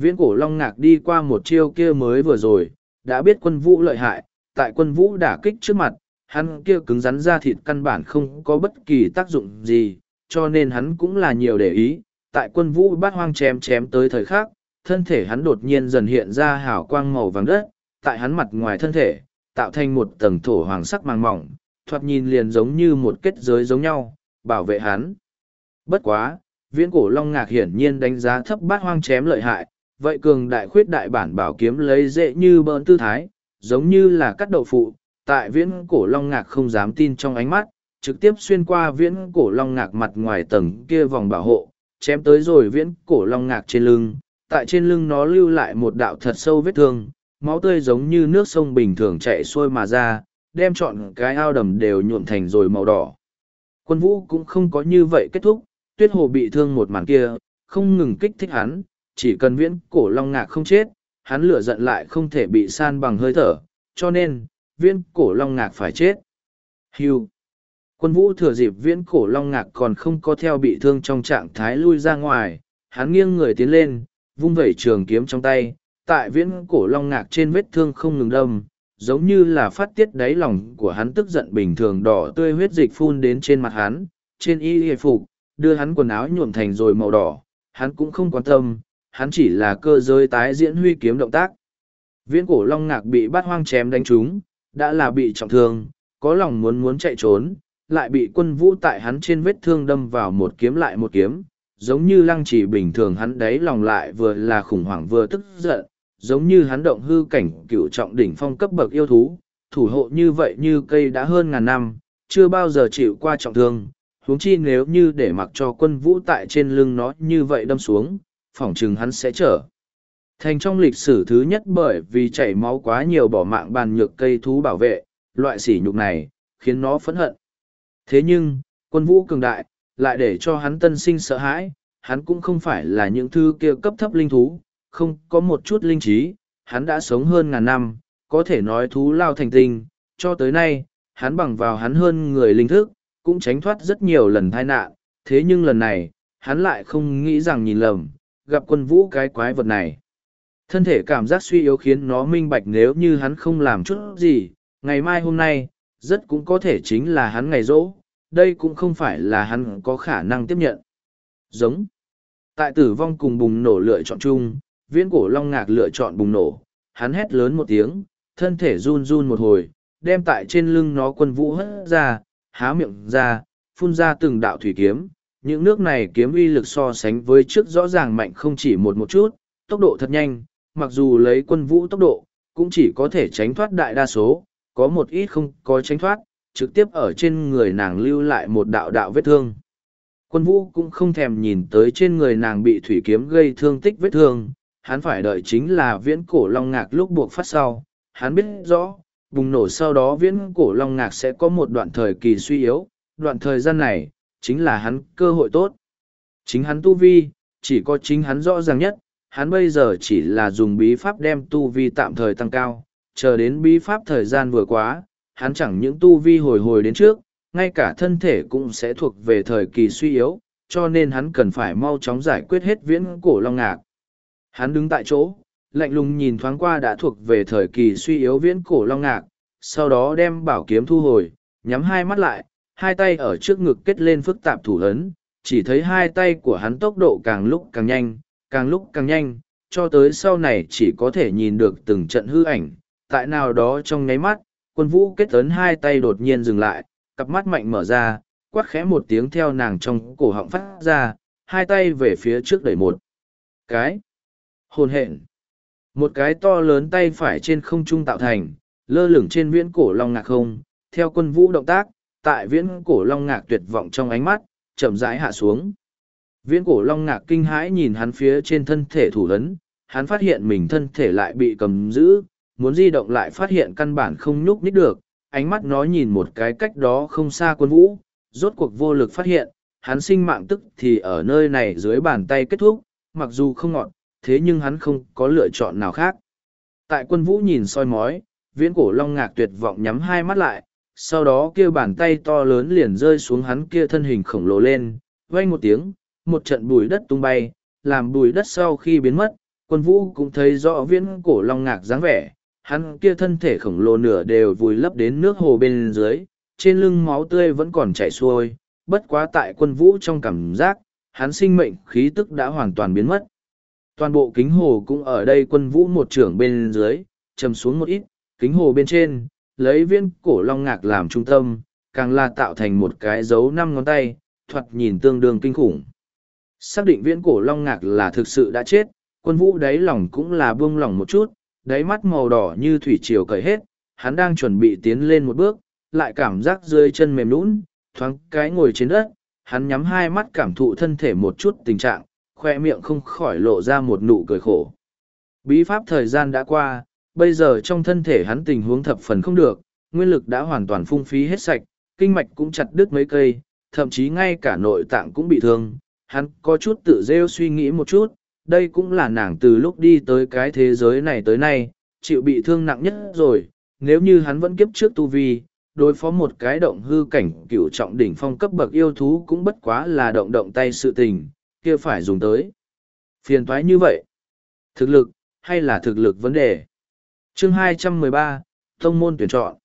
S1: Viễn cổ long ngạc đi qua một chiêu kia mới vừa rồi, đã biết quân vũ lợi hại, tại quân vũ đả kích trước mặt, hắn kia cứng rắn ra thịt căn bản không có bất kỳ tác dụng gì, cho nên hắn cũng là nhiều để ý, tại quân vũ bắt hoang chém chém tới thời khắc, thân thể hắn đột nhiên dần hiện ra hào quang màu vàng đất, tại hắn mặt ngoài thân thể, tạo thành một tầng thổ hoàng sắc màng mỏng, thoạt nhìn liền giống như một kết giới giống nhau, bảo vệ hắn. Bất quá, viễn cổ long ngạc hiển nhiên đánh giá thấp bát hoang chém lợi hại, vậy cường đại khuyết đại bản bảo kiếm lấy dễ như bỡn tư thái, giống như là cắt đậu phụ, tại viễn cổ long ngạc không dám tin trong ánh mắt, trực tiếp xuyên qua viễn cổ long ngạc mặt ngoài tầng kia vòng bảo hộ, chém tới rồi viễn cổ long ngạc trên lưng, tại trên lưng nó lưu lại một đạo thật sâu vết thương, máu tươi giống như nước sông bình thường chạy xuôi mà ra, đem trọn cái ao đầm đều nhuộm thành rồi màu đỏ. Quân vũ cũng không có như vậy kết thúc, tuyết hồ bị thương một màn kia, không ngừng kích thích hắn, chỉ cần viễn cổ long ngạc không chết, hắn lửa giận lại không thể bị san bằng hơi thở, cho nên, viễn cổ long ngạc phải chết. Hưu. Quân vũ thừa dịp viễn cổ long ngạc còn không có theo bị thương trong trạng thái lui ra ngoài, hắn nghiêng người tiến lên, vung vẩy trường kiếm trong tay, tại viễn cổ long ngạc trên vết thương không ngừng đâm, giống như là phát tiết đáy lòng của hắn tức giận bình thường đỏ tươi huyết dịch phun đến trên mặt hắn, trên y y phục, đưa hắn quần áo nhuộm thành rồi màu đỏ, hắn cũng không quan tâm, hắn chỉ là cơ giới tái diễn huy kiếm động tác. Viễn cổ long ngạc bị bát hoang chém đánh trúng, đã là bị trọng thương, có lòng muốn muốn chạy trốn, lại bị quân vũ tại hắn trên vết thương đâm vào một kiếm lại một kiếm, giống như lăng chỉ bình thường hắn đấy lòng lại vừa là khủng hoảng vừa tức giận, giống như hắn động hư cảnh cựu trọng đỉnh phong cấp bậc yêu thú, thủ hộ như vậy như cây đã hơn ngàn năm, chưa bao giờ chịu qua trọng thương, huống chi nếu như để mặc cho quân vũ tại trên lưng nó như vậy đâm xuống, phỏng chừng hắn sẽ trở. Thành trong lịch sử thứ nhất bởi vì chảy máu quá nhiều bỏ mạng bàn nhược cây thú bảo vệ, loại sỉ nhục này, khiến nó phẫn hận. Thế nhưng, quân vũ cường đại, lại để cho hắn tân sinh sợ hãi, hắn cũng không phải là những thứ kia cấp thấp linh thú, không có một chút linh trí, hắn đã sống hơn ngàn năm, có thể nói thú lao thành tinh, cho tới nay, hắn bằng vào hắn hơn người linh thức, cũng tránh thoát rất nhiều lần tai nạn, thế nhưng lần này, hắn lại không nghĩ rằng nhìn lầm, gặp quân vũ cái quái vật này. Thân thể cảm giác suy yếu khiến nó minh bạch nếu như hắn không làm chút gì, ngày mai hôm nay, rất cũng có thể chính là hắn ngày rỗ, đây cũng không phải là hắn có khả năng tiếp nhận. Giống. Tại tử vong cùng bùng nổ lựa chọn chung, viễn cổ long ngạc lựa chọn bùng nổ, hắn hét lớn một tiếng, thân thể run run một hồi, đem tại trên lưng nó quân vũ hất ra, há miệng ra, phun ra từng đạo thủy kiếm. Những nước này kiếm uy lực so sánh với trước rõ ràng mạnh không chỉ một một chút, tốc độ thật nhanh, mặc dù lấy quân vũ tốc độ, cũng chỉ có thể tránh thoát đại đa số, có một ít không có tránh thoát, trực tiếp ở trên người nàng lưu lại một đạo đạo vết thương. Quân vũ cũng không thèm nhìn tới trên người nàng bị thủy kiếm gây thương tích vết thương, hắn phải đợi chính là viễn cổ long ngạc lúc buộc phát sau. Hắn biết rõ, bùng nổ sau đó viễn cổ long ngạc sẽ có một đoạn thời kỳ suy yếu, đoạn thời gian này, chính là hắn cơ hội tốt. Chính hắn tu vi, chỉ có chính hắn rõ ràng nhất, hắn bây giờ chỉ là dùng bí pháp đem tu vi tạm thời tăng cao, chờ đến bí pháp thời gian vừa quá, hắn chẳng những tu vi hồi hồi đến trước, ngay cả thân thể cũng sẽ thuộc về thời kỳ suy yếu, cho nên hắn cần phải mau chóng giải quyết hết viễn cổ long ngạc. Hắn đứng tại chỗ, lạnh lùng nhìn thoáng qua đã thuộc về thời kỳ suy yếu viễn cổ long ngạc, sau đó đem bảo kiếm thu hồi, nhắm hai mắt lại, hai tay ở trước ngực kết lên phức tạp thủ ấn, chỉ thấy hai tay của hắn tốc độ càng lúc càng nhanh, càng lúc càng nhanh, cho tới sau này chỉ có thể nhìn được từng trận hư ảnh, tại nào đó trong nháy mắt, quân vũ kết ấn hai tay đột nhiên dừng lại, cặp mắt mạnh mở ra, quát khẽ một tiếng theo nàng trong cổ họng phát ra, hai tay về phía trước đẩy một cái. Hồn hện. Một cái to lớn tay phải trên không trung tạo thành, lơ lửng trên viễn cổ long ngạc không, theo quân vũ động tác, tại viễn cổ long ngạc tuyệt vọng trong ánh mắt, chậm rãi hạ xuống. Viễn cổ long ngạc kinh hãi nhìn hắn phía trên thân thể thủ lớn hắn phát hiện mình thân thể lại bị cầm giữ, muốn di động lại phát hiện căn bản không nhúc nhích được, ánh mắt nó nhìn một cái cách đó không xa quân vũ, rốt cuộc vô lực phát hiện, hắn sinh mạng tức thì ở nơi này dưới bàn tay kết thúc, mặc dù không ngọt, thế nhưng hắn không có lựa chọn nào khác. Tại quân vũ nhìn soi mói, viễn cổ long ngạc tuyệt vọng nhắm hai mắt lại, sau đó kia bàn tay to lớn liền rơi xuống hắn kia thân hình khổng lồ lên, vang một tiếng, một trận bùi đất tung bay, làm bùi đất sau khi biến mất, quân vũ cũng thấy rõ viễn cổ long ngạc dáng vẻ, hắn kia thân thể khổng lồ nửa đều vùi lấp đến nước hồ bên dưới, trên lưng máu tươi vẫn còn chảy xuôi, bất quá tại quân vũ trong cảm giác, hắn sinh mệnh khí tức đã hoàn toàn biến mất toàn bộ kính hồ cũng ở đây quân vũ một trưởng bên dưới, trầm xuống một ít, kính hồ bên trên, lấy viên cổ long ngạc làm trung tâm, càng là tạo thành một cái dấu năm ngón tay, thuật nhìn tương đương kinh khủng. Xác định viên cổ long ngạc là thực sự đã chết, quân vũ đáy lòng cũng là buông lòng một chút, đáy mắt màu đỏ như thủy triều cởi hết, hắn đang chuẩn bị tiến lên một bước, lại cảm giác dưới chân mềm lún, thoáng cái ngồi trên đất, hắn nhắm hai mắt cảm thụ thân thể một chút tình trạng, khoe miệng không khỏi lộ ra một nụ cười khổ. Bí pháp thời gian đã qua, bây giờ trong thân thể hắn tình huống thập phần không được, nguyên lực đã hoàn toàn phung phí hết sạch, kinh mạch cũng chặt đứt mấy cây, thậm chí ngay cả nội tạng cũng bị thương. Hắn có chút tự rêu suy nghĩ một chút, đây cũng là nàng từ lúc đi tới cái thế giới này tới nay, chịu bị thương nặng nhất rồi, nếu như hắn vẫn kiếp trước tu vi, đối phó một cái động hư cảnh cựu trọng đỉnh phong cấp bậc yêu thú cũng bất quá là động động tay sự tình, kia phải dùng tới. Phiền toái như vậy. Thực lực, hay là thực lực vấn đề? chương 213, thông môn tuyển chọn.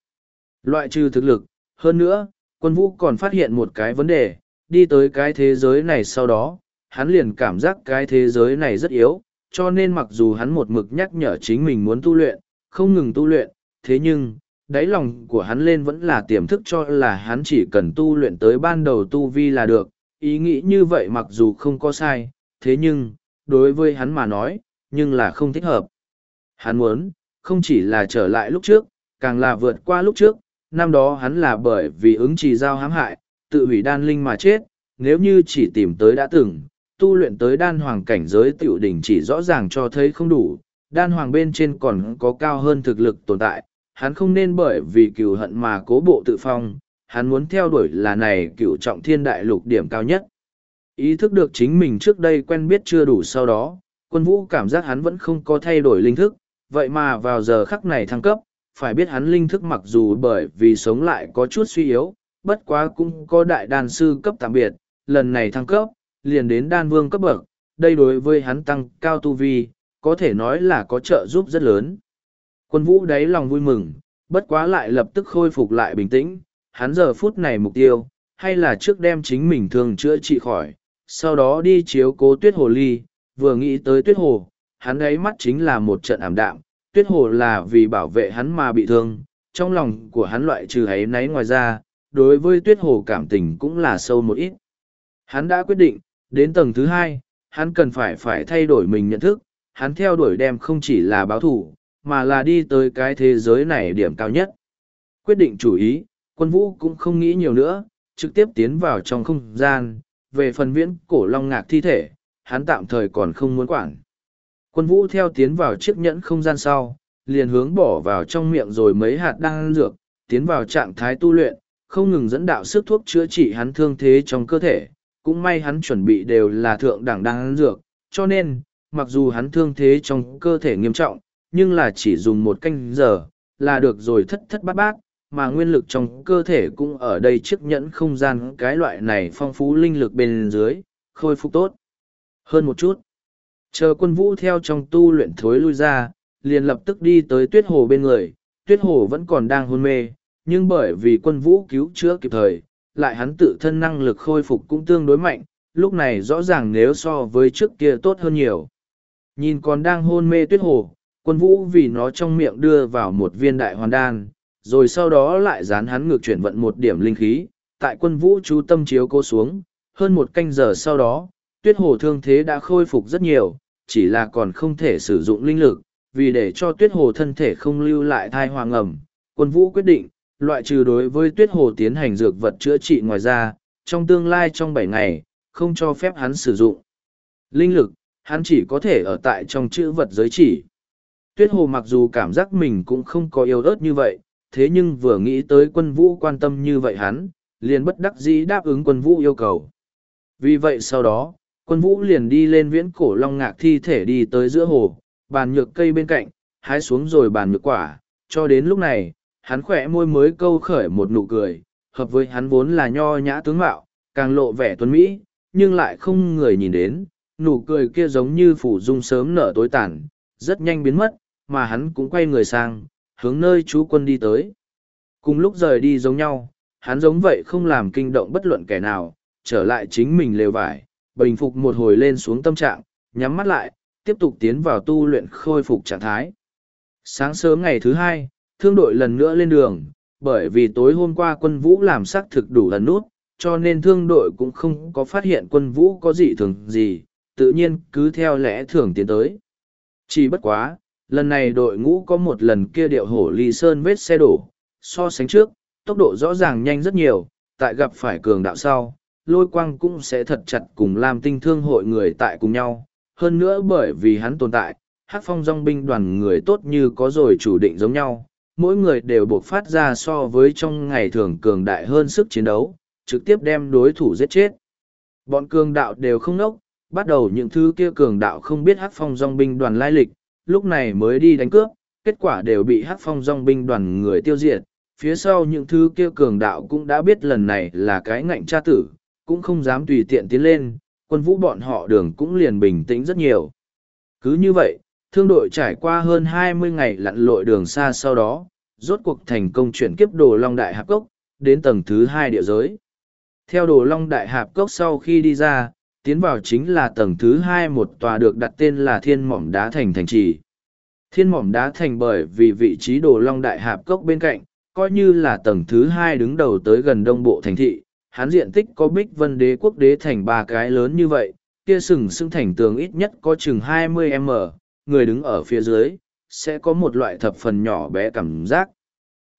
S1: Loại trừ thực lực, hơn nữa, quân vũ còn phát hiện một cái vấn đề, đi tới cái thế giới này sau đó, hắn liền cảm giác cái thế giới này rất yếu, cho nên mặc dù hắn một mực nhắc nhở chính mình muốn tu luyện, không ngừng tu luyện, thế nhưng, đáy lòng của hắn lên vẫn là tiềm thức cho là hắn chỉ cần tu luyện tới ban đầu tu vi là được, ý nghĩ như vậy mặc dù không có sai thế nhưng đối với hắn mà nói nhưng là không thích hợp hắn muốn không chỉ là trở lại lúc trước càng là vượt qua lúc trước năm đó hắn là bởi vì ứng trì giao hãm hại tự hủy đan linh mà chết nếu như chỉ tìm tới đã từng tu luyện tới đan hoàng cảnh giới t i ể u đỉnh chỉ rõ ràng cho thấy không đủ đan hoàng bên trên còn có cao hơn thực lực tồn tại hắn không nên bởi vì cừu hận mà cố bộ tự phong hắn muốn theo đuổi là này cựu trọng thiên đại lục điểm cao nhất. Ý thức được chính mình trước đây quen biết chưa đủ sau đó, quân vũ cảm giác hắn vẫn không có thay đổi linh thức, vậy mà vào giờ khắc này thăng cấp, phải biết hắn linh thức mặc dù bởi vì sống lại có chút suy yếu, bất quá cũng có đại đan sư cấp tạm biệt, lần này thăng cấp, liền đến đan vương cấp bậc, đây đối với hắn tăng cao tu vi, có thể nói là có trợ giúp rất lớn. Quân vũ đáy lòng vui mừng, bất quá lại lập tức khôi phục lại bình tĩnh, hắn giờ phút này mục tiêu, hay là trước đem chính mình thường chữa trị khỏi, sau đó đi chiếu cố tuyết hồ ly, vừa nghĩ tới tuyết hồ, hắn ấy mắt chính là một trận ảm đạm, tuyết hồ là vì bảo vệ hắn mà bị thương, trong lòng của hắn loại trừ ấy nấy ngoài ra, đối với tuyết hồ cảm tình cũng là sâu một ít. Hắn đã quyết định, đến tầng thứ hai, hắn cần phải phải thay đổi mình nhận thức, hắn theo đuổi đem không chỉ là báo thủ, mà là đi tới cái thế giới này điểm cao nhất. Quyết định chủ ý, quân vũ cũng không nghĩ nhiều nữa, trực tiếp tiến vào trong không gian, về phần viễn cổ long ngạc thi thể, hắn tạm thời còn không muốn quản. Quân vũ theo tiến vào chiếc nhẫn không gian sau, liền hướng bỏ vào trong miệng rồi mấy hạt đan dược, tiến vào trạng thái tu luyện, không ngừng dẫn đạo sức thuốc chữa trị hắn thương thế trong cơ thể, cũng may hắn chuẩn bị đều là thượng đẳng đan dược, cho nên, mặc dù hắn thương thế trong cơ thể nghiêm trọng, nhưng là chỉ dùng một canh giờ, là được rồi thất thất bát bát, mà nguyên lực trong cơ thể cũng ở đây chiếc nhẫn không gian cái loại này phong phú linh lực bên dưới, khôi phục tốt. Hơn một chút, chờ quân vũ theo trong tu luyện thối lui ra, liền lập tức đi tới tuyết hồ bên người, tuyết hồ vẫn còn đang hôn mê, nhưng bởi vì quân vũ cứu chữa kịp thời, lại hắn tự thân năng lực khôi phục cũng tương đối mạnh, lúc này rõ ràng nếu so với trước kia tốt hơn nhiều. Nhìn còn đang hôn mê tuyết hồ, quân vũ vì nó trong miệng đưa vào một viên đại hoàn đan, rồi sau đó lại dán hắn ngược chuyển vận một điểm linh khí, tại quân vũ chú tâm chiếu cô xuống, hơn một canh giờ sau đó, tuyết hồ thương thế đã khôi phục rất nhiều, chỉ là còn không thể sử dụng linh lực, vì để cho tuyết hồ thân thể không lưu lại thai hoàng ẩm, quân vũ quyết định, loại trừ đối với tuyết hồ tiến hành dược vật chữa trị ngoài ra, trong tương lai trong bảy ngày, không cho phép hắn sử dụng linh lực, hắn chỉ có thể ở tại trong chữ vật giới chỉ. Tuyết hồ mặc dù cảm giác mình cũng không có yếu ớt như vậy, thế nhưng vừa nghĩ tới quân vũ quan tâm như vậy hắn, liền bất đắc dĩ đáp ứng quân vũ yêu cầu. Vì vậy sau đó, quân vũ liền đi lên viễn cổ long ngạc thi thể đi tới giữa hồ, bàn nhược cây bên cạnh, hái xuống rồi bàn nhược quả, cho đến lúc này, hắn khỏe môi mới câu khởi một nụ cười, hợp với hắn vốn là nho nhã tướng mạo, càng lộ vẻ tuấn mỹ, nhưng lại không người nhìn đến, nụ cười kia giống như phủ dung sớm nở tối tàn, rất nhanh biến mất, mà hắn cũng quay người sang, hướng nơi chú quân đi tới. Cùng lúc rời đi giống nhau, hắn giống vậy không làm kinh động bất luận kẻ nào, trở lại chính mình lều vải, bình phục một hồi lên xuống tâm trạng, nhắm mắt lại, tiếp tục tiến vào tu luyện khôi phục trạng thái. Sáng sớm ngày thứ hai, thương đội lần nữa lên đường, bởi vì tối hôm qua quân vũ làm sắc thực đủ lần nút, cho nên thương đội cũng không có phát hiện quân vũ có dị thường gì, tự nhiên cứ theo lẽ thường tiến tới. Chỉ bất quá, lần này đội ngũ có một lần kia điệu hổ ly sơn vết xe đổ so sánh trước tốc độ rõ ràng nhanh rất nhiều tại gặp phải cường đạo sau lôi quang cũng sẽ thật chặt cùng làm tinh thương hội người tại cùng nhau hơn nữa bởi vì hắn tồn tại hát phong dong binh đoàn người tốt như có rồi chủ định giống nhau mỗi người đều buộc phát ra so với trong ngày thường cường đại hơn sức chiến đấu trực tiếp đem đối thủ giết chết bọn cường đạo đều không nốc bắt đầu những thứ kia cường đạo không biết hát phong dong binh đoàn lai lịch lúc này mới đi đánh cướp, kết quả đều bị hắc phong dòng binh đoàn người tiêu diệt. Phía sau những thứ kia cường đạo cũng đã biết lần này là cái ngạnh tra tử, cũng không dám tùy tiện tiến lên, quân vũ bọn họ đường cũng liền bình tĩnh rất nhiều. Cứ như vậy, thương đội trải qua hơn hai mươi ngày lặn lội đường xa sau đó, rốt cuộc thành công chuyển kiếp đồ Long Đại Hạp Cốc, đến tầng thứ hai địa giới. Theo đồ Long Đại Hạp Cốc sau khi đi ra, tiến vào chính là tầng thứ hai một tòa được đặt tên là thiên mỏm đá thành thành trì thiên mỏm đá thành bởi vì vị trí đồ long đại hạp cốc bên cạnh coi như là tầng thứ hai đứng đầu tới gần đông bộ thành thị hán diện tích có bích vân đế quốc đế thành ba cái lớn như vậy kia sừng sững thành tường ít nhất có chừng 20 m người đứng ở phía dưới sẽ có một loại thập phần nhỏ bé cảm giác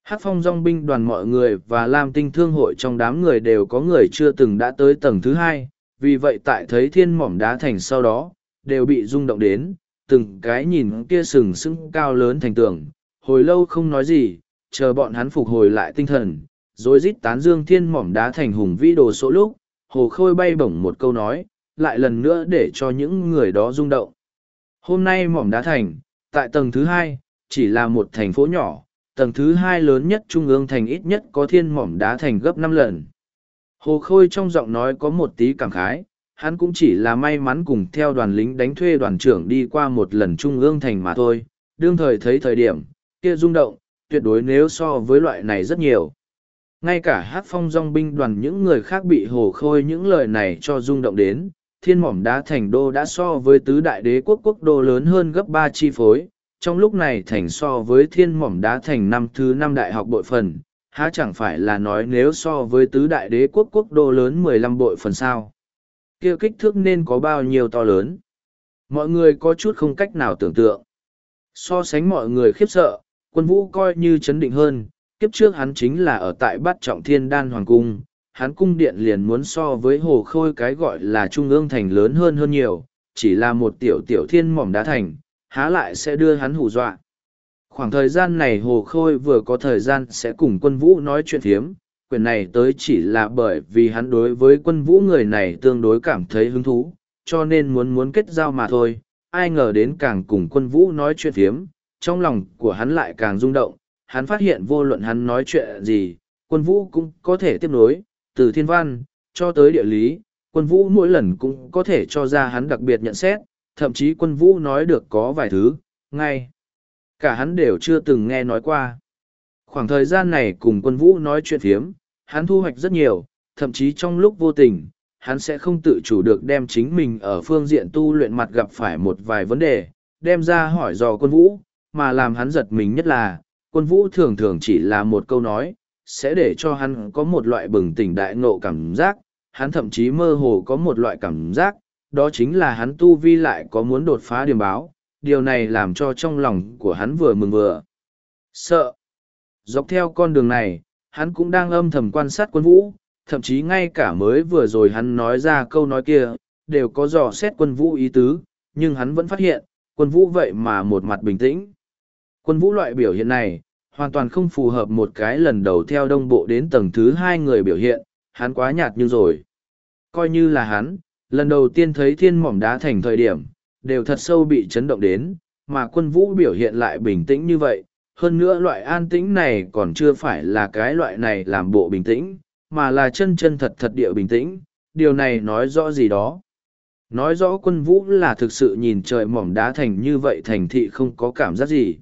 S1: hát phong dong binh đoàn mọi người và lam tinh thương hội trong đám người đều có người chưa từng đã tới tầng thứ hai vì vậy tại thấy thiên mỏm đá thành sau đó, đều bị rung động đến, từng cái nhìn kia sừng sững cao lớn thành tường, hồi lâu không nói gì, chờ bọn hắn phục hồi lại tinh thần, rồi rít tán dương thiên mỏm đá thành hùng vĩ đồ số lúc, hồ khôi bay bổng một câu nói, lại lần nữa để cho những người đó rung động. Hôm nay mỏm đá thành, tại tầng thứ hai, chỉ là một thành phố nhỏ, tầng thứ hai lớn nhất trung ương thành ít nhất có thiên mỏm đá thành gấp năm lần. Hồ Khôi trong giọng nói có một tí cảm khái, hắn cũng chỉ là may mắn cùng theo đoàn lính đánh thuê đoàn trưởng đi qua một lần trung ương thành mà thôi, đương thời thấy thời điểm, kia rung động, tuyệt đối nếu so với loại này rất nhiều. Ngay cả hát phong dòng binh đoàn những người khác bị Hồ Khôi những lời này cho rung động đến, thiên mỏm đá thành đô đã so với tứ đại đế quốc quốc đô lớn hơn gấp ba chi phối, trong lúc này thành so với thiên mỏm đá thành năm thứ năm đại học bội phần há chẳng phải là nói nếu so với tứ đại đế quốc quốc đô lớn mười lăm bội phần sao kia kích thước nên có bao nhiêu to lớn mọi người có chút không cách nào tưởng tượng so sánh mọi người khiếp sợ quân vũ coi như chấn định hơn kiếp trước hắn chính là ở tại bát trọng thiên đan hoàng cung hắn cung điện liền muốn so với hồ khôi cái gọi là trung ương thành lớn hơn hơn nhiều chỉ là một tiểu tiểu thiên mỏm đá thành há lại sẽ đưa hắn hù dọa Khoảng thời gian này Hồ Khôi vừa có thời gian sẽ cùng quân vũ nói chuyện thiếm, quyền này tới chỉ là bởi vì hắn đối với quân vũ người này tương đối cảm thấy hứng thú, cho nên muốn muốn kết giao mà thôi. Ai ngờ đến càng cùng quân vũ nói chuyện thiếm, trong lòng của hắn lại càng rung động, hắn phát hiện vô luận hắn nói chuyện gì, quân vũ cũng có thể tiếp nối, từ thiên văn, cho tới địa lý, quân vũ mỗi lần cũng có thể cho ra hắn đặc biệt nhận xét, thậm chí quân vũ nói được có vài thứ, ngay. Cả hắn đều chưa từng nghe nói qua. Khoảng thời gian này cùng quân vũ nói chuyện phiếm, hắn thu hoạch rất nhiều, thậm chí trong lúc vô tình, hắn sẽ không tự chủ được đem chính mình ở phương diện tu luyện mặt gặp phải một vài vấn đề, đem ra hỏi dò quân vũ, mà làm hắn giật mình nhất là, quân vũ thường thường chỉ là một câu nói, sẽ để cho hắn có một loại bừng tỉnh đại ngộ cảm giác, hắn thậm chí mơ hồ có một loại cảm giác, đó chính là hắn tu vi lại có muốn đột phá điểm báo, điều này làm cho trong lòng của hắn vừa mừng vừa sợ dọc theo con đường này hắn cũng đang âm thầm quan sát quân vũ thậm chí ngay cả mới vừa rồi hắn nói ra câu nói kia đều có dò xét quân vũ ý tứ nhưng hắn vẫn phát hiện quân vũ vậy mà một mặt bình tĩnh quân vũ loại biểu hiện này hoàn toàn không phù hợp một cái lần đầu theo đông bộ đến tầng thứ hai người biểu hiện hắn quá nhạt như rồi coi như là hắn lần đầu tiên thấy thiên mỏm đá thành thời điểm đều thật sâu bị chấn động đến, mà quân vũ biểu hiện lại bình tĩnh như vậy. Hơn nữa loại an tĩnh này còn chưa phải là cái loại này làm bộ bình tĩnh, mà là chân chân thật thật địa bình tĩnh, điều này nói rõ gì đó. Nói rõ quân vũ là thực sự nhìn trời mỏng đá thành như vậy thành thị không có cảm giác gì.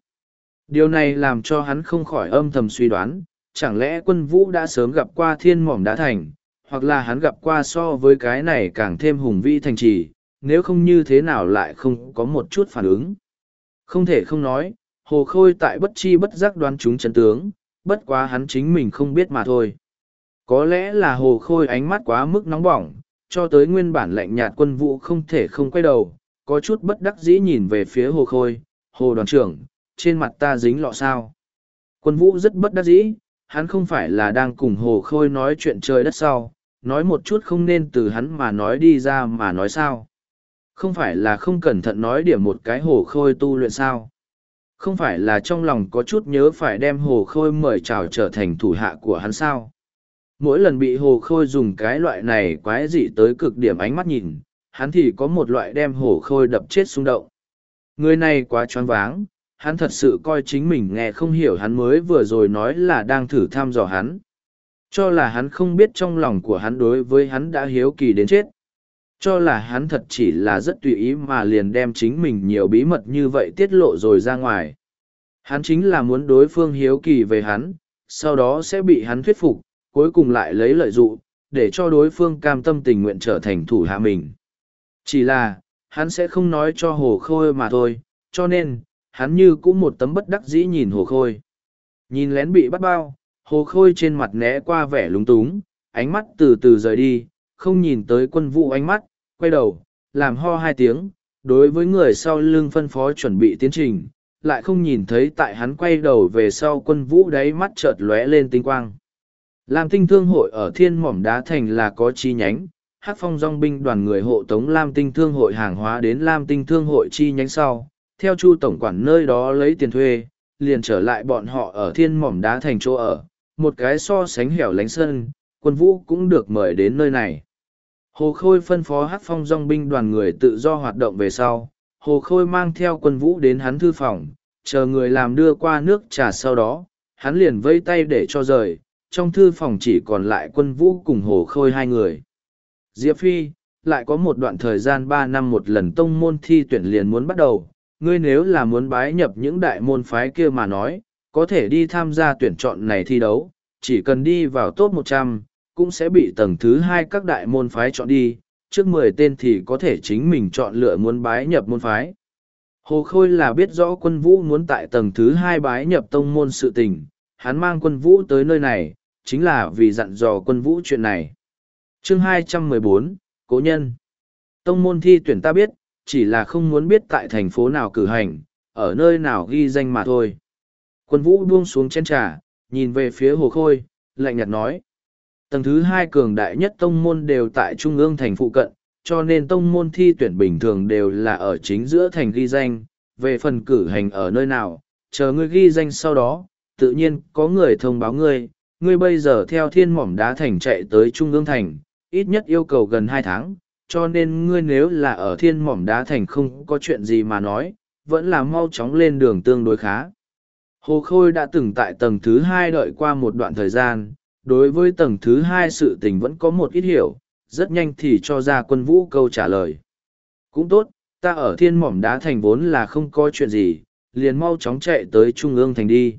S1: Điều này làm cho hắn không khỏi âm thầm suy đoán, chẳng lẽ quân vũ đã sớm gặp qua thiên mỏng đá thành, hoặc là hắn gặp qua so với cái này càng thêm hùng vĩ thành trì, nếu không như thế nào lại không có một chút phản ứng. Không thể không nói, Hồ Khôi tại bất chi bất giác đoán chúng chân tướng, bất quá hắn chính mình không biết mà thôi. Có lẽ là Hồ Khôi ánh mắt quá mức nóng bỏng, cho tới nguyên bản lạnh nhạt quân vũ không thể không quay đầu, có chút bất đắc dĩ nhìn về phía Hồ Khôi, Hồ đoàn trưởng, trên mặt ta dính lọ sao. Quân vũ rất bất đắc dĩ, hắn không phải là đang cùng Hồ Khôi nói chuyện trời đất sau, nói một chút không nên từ hắn mà nói đi ra mà nói sao. Không phải là không cẩn thận nói điểm một cái hồ khôi tu luyện sao? Không phải là trong lòng có chút nhớ phải đem hồ khôi mời chào trở thành thủ hạ của hắn sao? Mỗi lần bị hồ khôi dùng cái loại này quái dị tới cực điểm ánh mắt nhìn, hắn thì có một loại đem hồ khôi đập chết xung động. Người này quá choáng váng, hắn thật sự coi chính mình nghe không hiểu hắn mới vừa rồi nói là đang thử thăm dò hắn. Cho là hắn không biết trong lòng của hắn đối với hắn đã hiếu kỳ đến chết cho là hắn thật chỉ là rất tùy ý mà liền đem chính mình nhiều bí mật như vậy tiết lộ rồi ra ngoài. Hắn chính là muốn đối phương hiếu kỳ về hắn, sau đó sẽ bị hắn thuyết phục, cuối cùng lại lấy lợi dụng để cho đối phương cam tâm tình nguyện trở thành thủ hạ mình. Chỉ là, hắn sẽ không nói cho hồ khôi mà thôi, cho nên, hắn như cũng một tấm bất đắc dĩ nhìn hồ khôi. Nhìn lén bị bắt bao, hồ khôi trên mặt né qua vẻ lúng túng, ánh mắt từ từ rời đi, không nhìn tới quân vụ ánh mắt, quay đầu, làm ho hai tiếng, đối với người sau lưng phân phó chuẩn bị tiến trình, lại không nhìn thấy tại hắn quay đầu về sau quân vũ đáy mắt chợt lóe lên tinh quang. Lam tinh thương hội ở thiên mỏm đá thành là có chi nhánh, hát phong dòng binh đoàn người hộ tống Lam tinh thương hội hàng hóa đến Lam tinh thương hội chi nhánh sau, theo chu tổng quản nơi đó lấy tiền thuê, liền trở lại bọn họ ở thiên mỏm đá thành chỗ ở, một cái so sánh hẻo lánh sân, quân vũ cũng được mời đến nơi này. Hồ Khôi phân phó hát phong dòng binh đoàn người tự do hoạt động về sau, Hồ Khôi mang theo quân vũ đến hắn thư phòng, chờ người làm đưa qua nước trà sau đó, hắn liền vây tay để cho rời, trong thư phòng chỉ còn lại quân vũ cùng Hồ Khôi hai người. Diệp Phi, lại có một đoạn thời gian ba năm một lần tông môn thi tuyển liền muốn bắt đầu, ngươi nếu là muốn bái nhập những đại môn phái kia mà nói, có thể đi tham gia tuyển chọn này thi đấu, chỉ cần đi vào top 100, cũng sẽ bị tầng thứ hai các đại môn phái chọn đi, trước mười tên thì có thể chính mình chọn lựa muốn bái nhập môn phái. Hồ Khôi là biết rõ quân vũ muốn tại tầng thứ hai bái nhập tông môn sự tình, hắn mang quân vũ tới nơi này, chính là vì dặn dò quân vũ chuyện này. Chương hai trăm mười bốn, Cố Nhân Tông môn thi tuyển ta biết, chỉ là không muốn biết tại thành phố nào cử hành, ở nơi nào ghi danh mà thôi. Quân vũ buông xuống chén trà, nhìn về phía hồ khôi, lạnh nhạt nói tầng thứ hai cường đại nhất tông môn đều tại trung ương thành phụ cận, cho nên tông môn thi tuyển bình thường đều là ở chính giữa thành ghi danh, về phần cử hành ở nơi nào, chờ ngươi ghi danh sau đó, tự nhiên có người thông báo ngươi, ngươi bây giờ theo thiên mỏm đá thành chạy tới trung ương thành, ít nhất yêu cầu gần hai tháng, cho nên ngươi nếu là ở thiên mỏm đá thành không có chuyện gì mà nói, vẫn là mau chóng lên đường tương đối khá. Hồ Khôi đã từng tại tầng thứ hai đợi qua một đoạn thời gian, đối với tầng thứ hai sự tình vẫn có một ít hiểu, rất nhanh thì cho ra quân vũ câu trả lời. Cũng tốt, ta ở thiên mỏm đá thành vốn là không có chuyện gì, liền mau chóng chạy tới trung ương thành đi.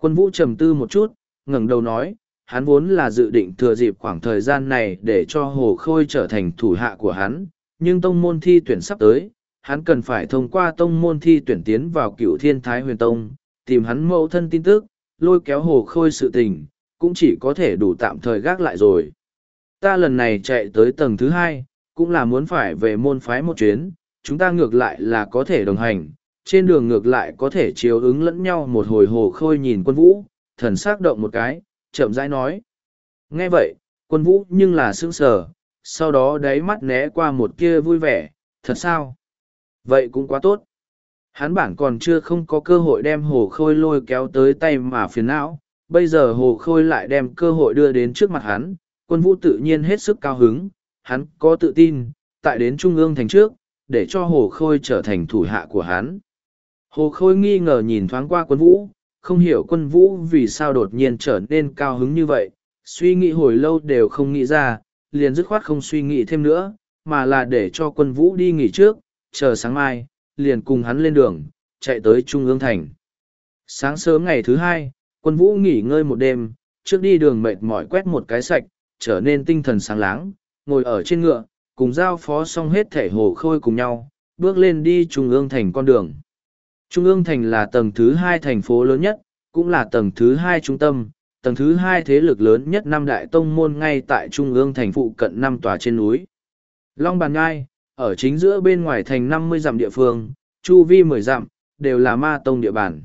S1: Quân vũ trầm tư một chút, ngẩng đầu nói, hắn vốn là dự định thừa dịp khoảng thời gian này để cho Hồ Khôi trở thành thủ hạ của hắn, nhưng tông môn thi tuyển sắp tới, hắn cần phải thông qua tông môn thi tuyển tiến vào cựu thiên thái huyền tông, tìm hắn mẫu thân tin tức, lôi kéo Hồ Khôi sự tình, cũng chỉ có thể đủ tạm thời gác lại rồi. Ta lần này chạy tới tầng thứ hai, cũng là muốn phải về môn phái một chuyến, chúng ta ngược lại là có thể đồng hành, trên đường ngược lại có thể chiếu ứng lẫn nhau một hồi hồ khôi nhìn quân vũ, thần sắc động một cái, chậm rãi nói. Nghe vậy, quân vũ nhưng là sững sờ, sau đó đáy mắt né qua một kia vui vẻ, thật sao? Vậy cũng quá tốt. Hắn bản còn chưa không có cơ hội đem hồ khôi lôi kéo tới tay mà phiền não, Bây giờ Hồ Khôi lại đem cơ hội đưa đến trước mặt hắn, quân vũ tự nhiên hết sức cao hứng, hắn có tự tin, tại đến Trung ương thành trước, để cho Hồ Khôi trở thành thủ hạ của hắn. Hồ Khôi nghi ngờ nhìn thoáng qua quân vũ, không hiểu quân vũ vì sao đột nhiên trở nên cao hứng như vậy, suy nghĩ hồi lâu đều không nghĩ ra, liền dứt khoát không suy nghĩ thêm nữa, mà là để cho quân vũ đi nghỉ trước, chờ sáng mai, liền cùng hắn lên đường, chạy tới Trung ương thành. Sáng sớm ngày thứ hai, Quân vũ nghỉ ngơi một đêm, trước đi đường mệt mỏi quét một cái sạch, trở nên tinh thần sáng láng, ngồi ở trên ngựa, cùng giao phó xong hết thể hồ khôi cùng nhau, bước lên đi Trung ương thành con đường. Trung ương thành là tầng thứ hai thành phố lớn nhất, cũng là tầng thứ hai trung tâm, tầng thứ hai thế lực lớn nhất năm đại tông môn ngay tại Trung ương thành phụ cận năm tòa trên núi. Long Bàn Ngai, ở chính giữa bên ngoài thành năm mươi dặm địa phương, chu vi mười dặm, đều là ma tông địa bàn.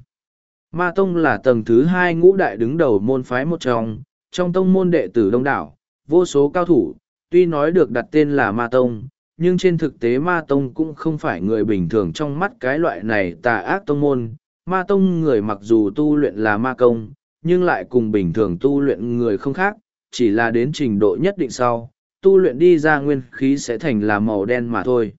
S1: Ma Tông là tầng thứ hai ngũ đại đứng đầu môn phái một trong, trong tông môn đệ tử đông đảo, vô số cao thủ, tuy nói được đặt tên là Ma Tông, nhưng trên thực tế Ma Tông cũng không phải người bình thường trong mắt cái loại này tà ác tông môn. Ma Tông người mặc dù tu luyện là ma công, nhưng lại cùng bình thường tu luyện người không khác, chỉ là đến trình độ nhất định sau, tu luyện đi ra nguyên khí sẽ thành là màu đen mà thôi.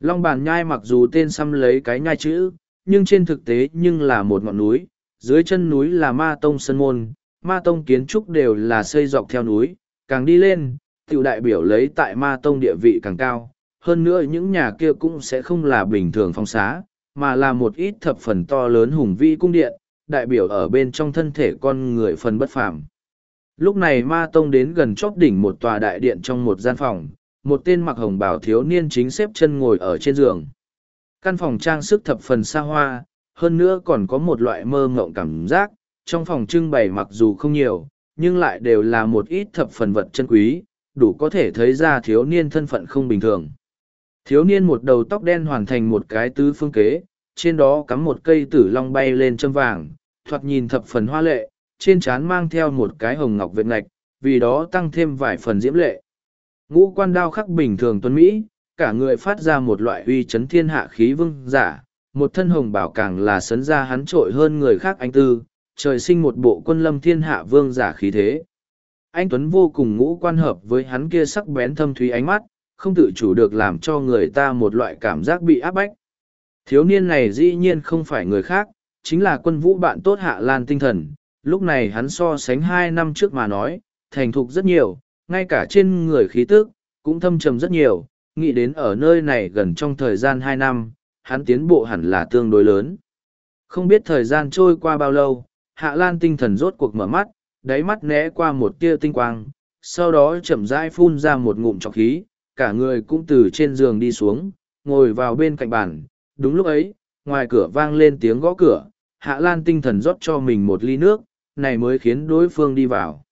S1: Long bàn nhai mặc dù tên xăm lấy cái nhai chữ, nhưng trên thực tế nhưng là một ngọn núi, dưới chân núi là ma tông sân môn, ma tông kiến trúc đều là xây dọc theo núi, càng đi lên, tiểu đại biểu lấy tại ma tông địa vị càng cao. Hơn nữa những nhà kia cũng sẽ không là bình thường phong xá, mà là một ít thập phần to lớn hùng vĩ cung điện, đại biểu ở bên trong thân thể con người phần bất phàm. Lúc này Ma Tông đến gần chóp đỉnh một tòa đại điện trong một gian phòng, một tên mặc hồng bảo thiếu niên chính xếp chân ngồi ở trên giường căn phòng trang sức thập phần xa hoa hơn nữa còn có một loại mơ ngộng cảm giác trong phòng trưng bày mặc dù không nhiều nhưng lại đều là một ít thập phần vật chân quý đủ có thể thấy ra thiếu niên thân phận không bình thường thiếu niên một đầu tóc đen hoàn thành một cái tứ phương kế trên đó cắm một cây tử long bay lên châm vàng thoạt nhìn thập phần hoa lệ trên trán mang theo một cái hồng ngọc vệt ngạch vì đó tăng thêm vài phần diễm lệ ngũ quan đao khắc bình thường tuấn mỹ cả người phát ra một loại uy chấn thiên hạ khí vương giả, một thân hồng bảo càng là sấn ra hắn trội hơn người khác anh tư, trời sinh một bộ quân lâm thiên hạ vương giả khí thế. Anh Tuấn vô cùng ngũ quan hợp với hắn kia sắc bén thâm thúy ánh mắt, không tự chủ được làm cho người ta một loại cảm giác bị áp bách. Thiếu niên này dĩ nhiên không phải người khác, chính là quân vũ bạn tốt Hạ Lan tinh thần, lúc này hắn so sánh hai năm trước mà nói, thành thục rất nhiều, ngay cả trên người khí tức, cũng thâm trầm rất nhiều, nghĩ đến ở nơi này gần trong thời gian hai năm, hắn tiến bộ hẳn là tương đối lớn. Không biết thời gian trôi qua bao lâu, Hạ Lan tinh thần rốt cuộc mở mắt, đáy mắt né qua một tia tinh quang, sau đó chậm rãi phun ra một ngụm trọc khí, cả người cũng từ trên giường đi xuống, ngồi vào bên cạnh bàn. Đúng lúc ấy, ngoài cửa vang lên tiếng gõ cửa, Hạ Lan tinh thần rót cho mình một ly nước, này mới khiến đối phương đi vào.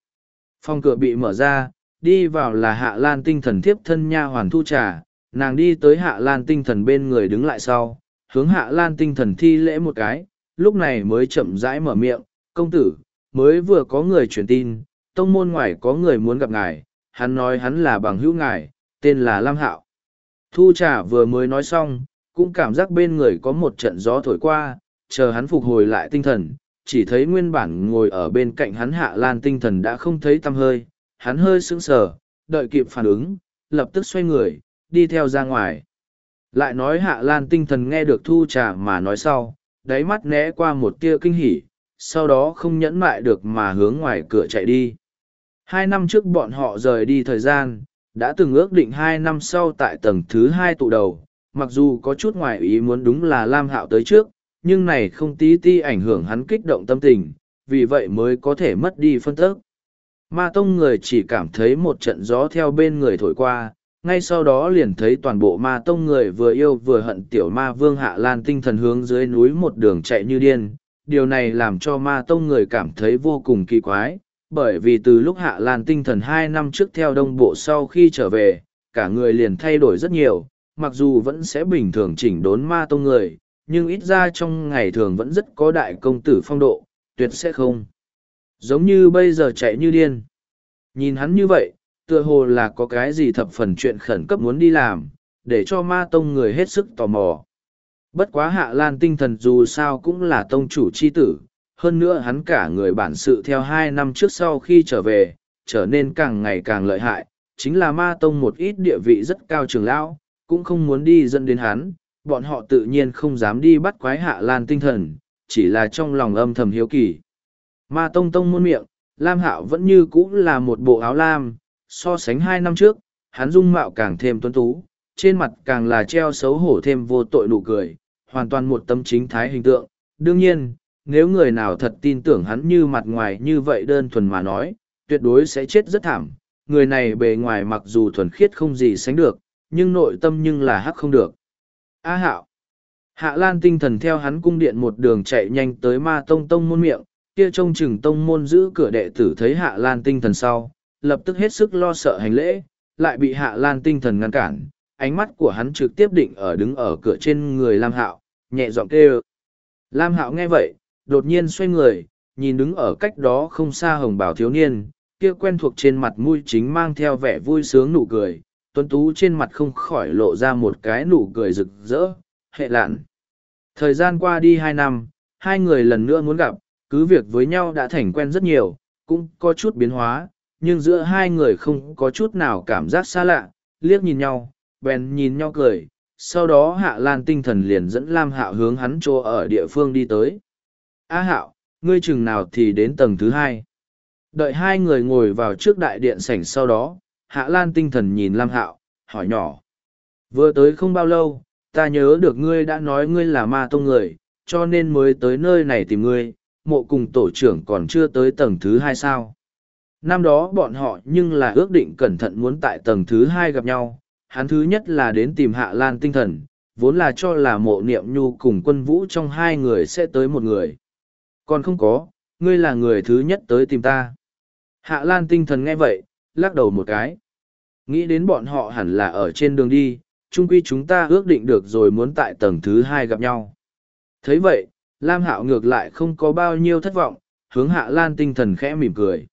S1: Phòng cửa bị mở ra, đi vào là hạ lan tinh thần thiếp thân nha hoàn thu trà nàng đi tới hạ lan tinh thần bên người đứng lại sau hướng hạ lan tinh thần thi lễ một cái lúc này mới chậm rãi mở miệng công tử mới vừa có người truyền tin tông môn ngoài có người muốn gặp ngài hắn nói hắn là bằng hữu ngài tên là lam hạo thu trà vừa mới nói xong cũng cảm giác bên người có một trận gió thổi qua chờ hắn phục hồi lại tinh thần chỉ thấy nguyên bản ngồi ở bên cạnh hắn hạ lan tinh thần đã không thấy tăm hơi hắn hơi sững sờ, đợi kịp phản ứng, lập tức xoay người, đi theo ra ngoài. Lại nói Hạ Lan tinh thần nghe được thu trà mà nói sau, đáy mắt né qua một tia kinh hỉ, sau đó không nhẫn mại được mà hướng ngoài cửa chạy đi. Hai năm trước bọn họ rời đi thời gian, đã từng ước định hai năm sau tại tầng thứ hai tụ đầu, mặc dù có chút ngoài ý muốn đúng là Lam Hạo tới trước, nhưng này không tí ti ảnh hưởng hắn kích động tâm tình, vì vậy mới có thể mất đi phân tức. Ma tông người chỉ cảm thấy một trận gió theo bên người thổi qua, ngay sau đó liền thấy toàn bộ ma tông người vừa yêu vừa hận tiểu ma vương hạ lan tinh thần hướng dưới núi một đường chạy như điên. Điều này làm cho ma tông người cảm thấy vô cùng kỳ quái, bởi vì từ lúc hạ lan tinh thần hai năm trước theo đông bộ sau khi trở về, cả người liền thay đổi rất nhiều, mặc dù vẫn sẽ bình thường chỉnh đốn ma tông người, nhưng ít ra trong ngày thường vẫn rất có đại công tử phong độ, tuyệt sẽ không giống như bây giờ chạy như điên nhìn hắn như vậy tựa hồ là có cái gì thập phần chuyện khẩn cấp muốn đi làm để cho ma tông người hết sức tò mò bất quá hạ lan tinh thần dù sao cũng là tông chủ chi tử hơn nữa hắn cả người bản sự theo hai năm trước sau khi trở về trở nên càng ngày càng lợi hại chính là ma tông một ít địa vị rất cao trường lão cũng không muốn đi dẫn đến hắn bọn họ tự nhiên không dám đi bắt quái hạ lan tinh thần chỉ là trong lòng âm thầm hiếu kỳ Ma Tông Tông muôn miệng, Lam Hạo vẫn như cũ là một bộ áo lam, so sánh hai năm trước, hắn dung mạo càng thêm tuấn tú, trên mặt càng là treo xấu hổ thêm vô tội nụ cười, hoàn toàn một tâm chính thái hình tượng. Đương nhiên, nếu người nào thật tin tưởng hắn như mặt ngoài như vậy đơn thuần mà nói, tuyệt đối sẽ chết rất thảm. Người này bề ngoài mặc dù thuần khiết không gì sánh được, nhưng nội tâm nhưng là hắc không được. A Hạo Hạ Lan tinh thần theo hắn cung điện một đường chạy nhanh tới ma tông tông môn miệng, kia trông chừng tông môn giữ cửa đệ tử thấy hạ lan tinh thần sau, lập tức hết sức lo sợ hành lễ, lại bị hạ lan tinh thần ngăn cản, ánh mắt của hắn trực tiếp định ở đứng ở cửa trên người Lam Hạo, nhẹ giọng kêu. Lam Hạo nghe vậy, đột nhiên xoay người, nhìn đứng ở cách đó không xa hồng bảo thiếu niên, kia quen thuộc trên mặt mũi chính mang theo vẻ vui sướng nụ cười, tuấn tú trên mặt không khỏi lộ ra một cái nụ cười rực rỡ, hệ lạn. Thời gian qua đi hai năm, hai người lần nữa muốn gặp, cứ việc với nhau đã thành quen rất nhiều cũng có chút biến hóa nhưng giữa hai người không có chút nào cảm giác xa lạ liếc nhìn nhau bèn nhìn nhau cười sau đó hạ lan tinh thần liền dẫn lam hạo hướng hắn chỗ ở địa phương đi tới a hạo ngươi chừng nào thì đến tầng thứ hai đợi hai người ngồi vào trước đại điện sảnh sau đó hạ lan tinh thần nhìn lam hạo hỏi nhỏ vừa tới không bao lâu ta nhớ được ngươi đã nói ngươi là ma tông người cho nên mới tới nơi này tìm ngươi mộ cùng tổ trưởng còn chưa tới tầng thứ hai sao năm đó bọn họ nhưng là ước định cẩn thận muốn tại tầng thứ hai gặp nhau hắn thứ nhất là đến tìm hạ lan tinh thần vốn là cho là mộ niệm nhu cùng quân vũ trong hai người sẽ tới một người còn không có ngươi là người thứ nhất tới tìm ta hạ lan tinh thần nghe vậy lắc đầu một cái nghĩ đến bọn họ hẳn là ở trên đường đi trung quy chúng ta ước định được rồi muốn tại tầng thứ hai gặp nhau thấy vậy Lam Hạo ngược lại không có bao nhiêu thất vọng, hướng Hạ Lan tinh thần khẽ mỉm cười.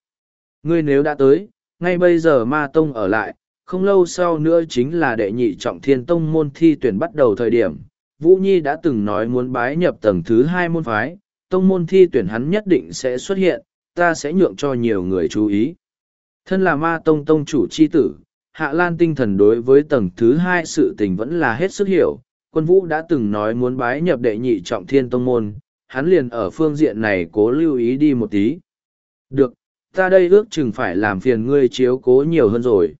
S1: Ngươi nếu đã tới, ngay bây giờ Ma Tông ở lại, không lâu sau nữa chính là đệ nhị trọng thiên tông môn thi tuyển bắt đầu thời điểm. Vũ Nhi đã từng nói muốn bái nhập tầng thứ hai môn phái, tông môn thi tuyển hắn nhất định sẽ xuất hiện, ta sẽ nhượng cho nhiều người chú ý. Thân là ma tông tông chủ chi tử, Hạ Lan tinh thần đối với tầng thứ hai sự tình vẫn là hết sức hiểu, quân vũ đã từng nói muốn bái nhập đệ nhị trọng thiên tông môn, hắn liền ở phương diện này cố lưu ý đi một tí. Được, ta đây ước chừng phải làm phiền ngươi chiếu cố nhiều hơn rồi.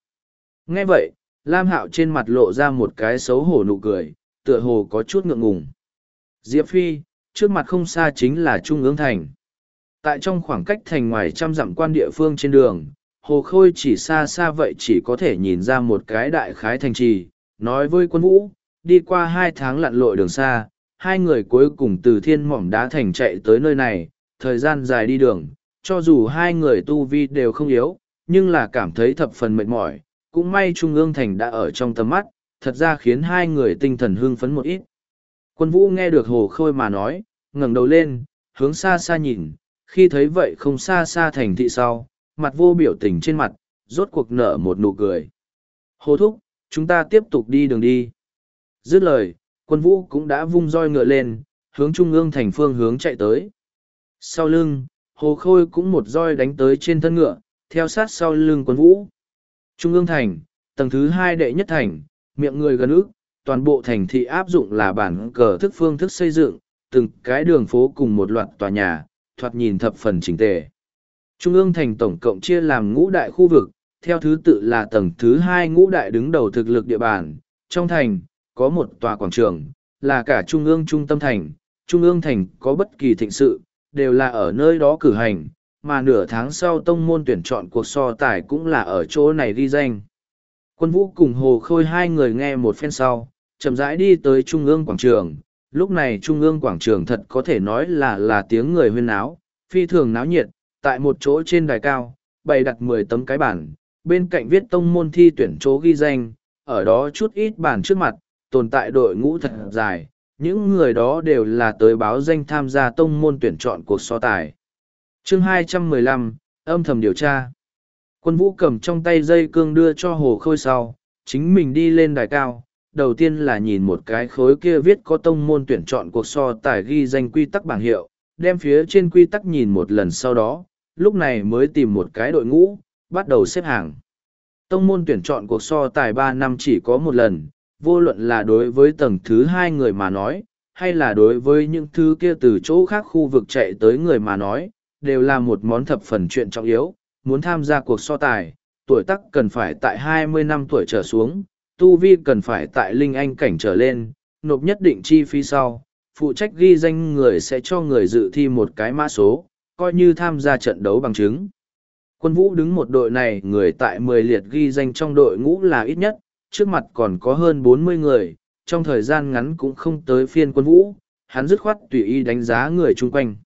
S1: Nghe vậy, Lam Hạo trên mặt lộ ra một cái xấu hổ nụ cười, tựa hồ có chút ngượng ngùng. Diệp Phi, trước mặt không xa chính là Trung ương thành. Tại trong khoảng cách thành ngoài trăm dặm quan địa phương trên đường, Hồ Khôi chỉ xa xa vậy chỉ có thể nhìn ra một cái đại khái thành trì, nói với quân vũ, đi qua hai tháng lặn lội đường xa, hai người cuối cùng từ thiên mỏm đá thành chạy tới nơi này, thời gian dài đi đường, cho dù hai người tu vi đều không yếu, nhưng là cảm thấy thập phần mệt mỏi, cũng may Trung ương thành đã ở trong tầm mắt, thật ra khiến hai người tinh thần hưng phấn một ít. Quân vũ nghe được hồ khôi mà nói, ngẩng đầu lên, hướng xa xa nhìn, khi thấy vậy không xa xa thành thị sau, mặt vô biểu tình trên mặt, rốt cuộc nở một nụ cười. Hồ thúc, chúng ta tiếp tục đi đường đi dứt lời, quân vũ cũng đã vung roi ngựa lên, hướng trung ương thành phương hướng chạy tới. Sau lưng, hồ khôi cũng một roi đánh tới trên thân ngựa, theo sát sau lưng quân vũ. Trung ương thành, tầng thứ hai đệ nhất thành, miệng người gần ước, toàn bộ thành thị áp dụng là bản cờ thức phương thức xây dựng, từng cái đường phố cùng một loạt tòa nhà, thoạt nhìn thập phần chỉnh tề. Trung ương thành tổng cộng chia làm ngũ đại khu vực, theo thứ tự là tầng thứ hai ngũ đại đứng đầu thực lực địa bàn, trong thành, có một tòa quảng trường, là cả trung ương trung tâm thành, trung ương thành có bất kỳ thịnh sự, đều là ở nơi đó cử hành, mà nửa tháng sau tông môn tuyển chọn cuộc so tài cũng là ở chỗ này ghi danh. Quân vũ cùng Hồ Khôi hai người nghe một phen sau, chậm rãi đi tới trung ương quảng trường, lúc này trung ương quảng trường thật có thể nói là là tiếng người huyên náo, phi thường náo nhiệt, tại một chỗ trên đài cao, bày đặt mười tấm cái bản, bên cạnh viết tông môn thi tuyển chỗ ghi danh, ở đó chút ít bản trước mặt, tồn tại đội ngũ thật ờ. dài, những người đó đều là tới báo danh tham gia tông môn tuyển chọn cuộc so tài. chương 215, âm thầm điều tra. Quân vũ cầm trong tay dây cương đưa cho hồ khôi sau, chính mình đi lên đài cao. Đầu tiên là nhìn một cái khối kia viết có tông môn tuyển chọn cuộc so tài ghi danh quy tắc bảng hiệu, đem phía trên quy tắc nhìn một lần sau đó, lúc này mới tìm một cái đội ngũ, bắt đầu xếp hàng. Tông môn tuyển chọn cuộc so tài ba năm chỉ có một lần, vô luận là đối với tầng thứ hai người mà nói, hay là đối với những thứ kia từ chỗ khác khu vực chạy tới người mà nói, đều là một món thập phần chuyện trọng yếu, muốn tham gia cuộc so tài, tuổi tác cần phải tại hai mươi năm tuổi trở xuống, tu vi cần phải tại linh anh cảnh trở lên, nộp nhất định chi phí sau, phụ trách ghi danh người sẽ cho người dự thi một cái mã số, coi như tham gia trận đấu bằng chứng. Quân vũ đứng một đội này người tại mười liệt ghi danh trong đội ngũ là ít nhất, trước mặt còn có hơn bốn mươi người, trong thời gian ngắn cũng không tới phiên quân vũ, hắn dứt khoát tùy ý đánh giá người chung quanh.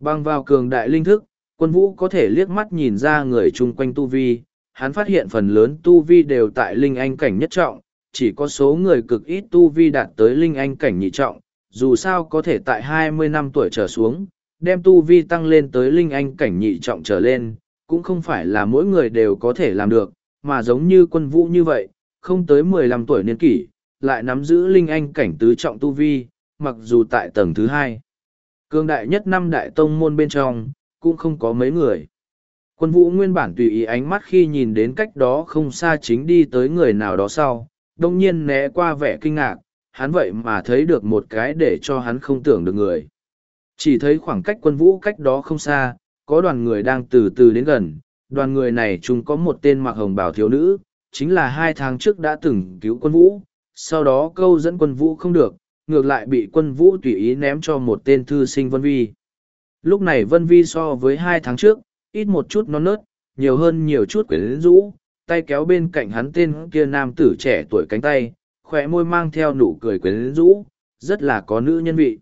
S1: Bang vào cường đại linh thức, quân vũ có thể liếc mắt nhìn ra người chung quanh tu vi, hắn phát hiện phần lớn tu vi đều tại linh anh cảnh nhất trọng, chỉ có số người cực ít tu vi đạt tới linh anh cảnh nhị trọng, dù sao có thể tại hai mươi năm tuổi trở xuống, đem tu vi tăng lên tới linh anh cảnh nhị trọng trở lên, cũng không phải là mỗi người đều có thể làm được, mà giống như quân vũ như vậy, không tới mười lăm tuổi niên kỷ, lại nắm giữ linh anh cảnh tứ trọng tu vi, mặc dù tại tầng thứ hai. Cương đại nhất năm đại tông môn bên trong, cũng không có mấy người. Quân vũ nguyên bản tùy ý ánh mắt khi nhìn đến cách đó không xa chính đi tới người nào đó sau, đồng nhiên né qua vẻ kinh ngạc, hắn vậy mà thấy được một cái để cho hắn không tưởng được người. Chỉ thấy khoảng cách quân vũ cách đó không xa, có đoàn người đang từ từ đến gần, đoàn người này chung có một tên mặc hồng bào thiếu nữ, chính là hai tháng trước đã từng cứu quân vũ, sau đó câu dẫn quân vũ không được, ngược lại bị quân vũ tùy ý ném cho một tên thư sinh Vân Vi. Lúc này Vân Vi so với hai tháng trước, ít một chút non nớt, nhiều hơn nhiều chút quyến rũ, tay kéo bên cạnh hắn tên kia nam tử trẻ tuổi cánh tay, khỏe môi mang theo nụ cười quyến rũ, rất là có nữ nhân vị.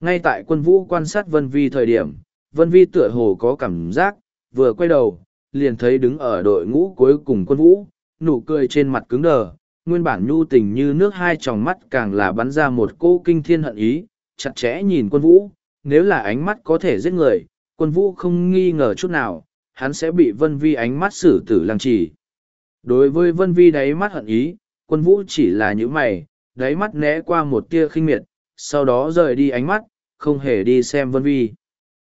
S1: Ngay tại quân vũ quan sát Vân Vi thời điểm, Vân Vi tựa hồ có cảm giác, vừa quay đầu, liền thấy đứng ở đội ngũ cuối cùng quân vũ, nụ cười trên mặt cứng đờ, nguyên bản nhu tình như nước hai tròng mắt càng là bắn ra một cô kinh thiên hận ý, chặt chẽ nhìn quân vũ, nếu là ánh mắt có thể giết người, quân vũ không nghi ngờ chút nào, hắn sẽ bị vân vi ánh mắt xử tử lăng trì. Đối với vân vi đáy mắt hận ý, quân vũ chỉ là những mày, đáy mắt né qua một tia khinh miệt, sau đó rời đi ánh mắt, không hề đi xem vân vi.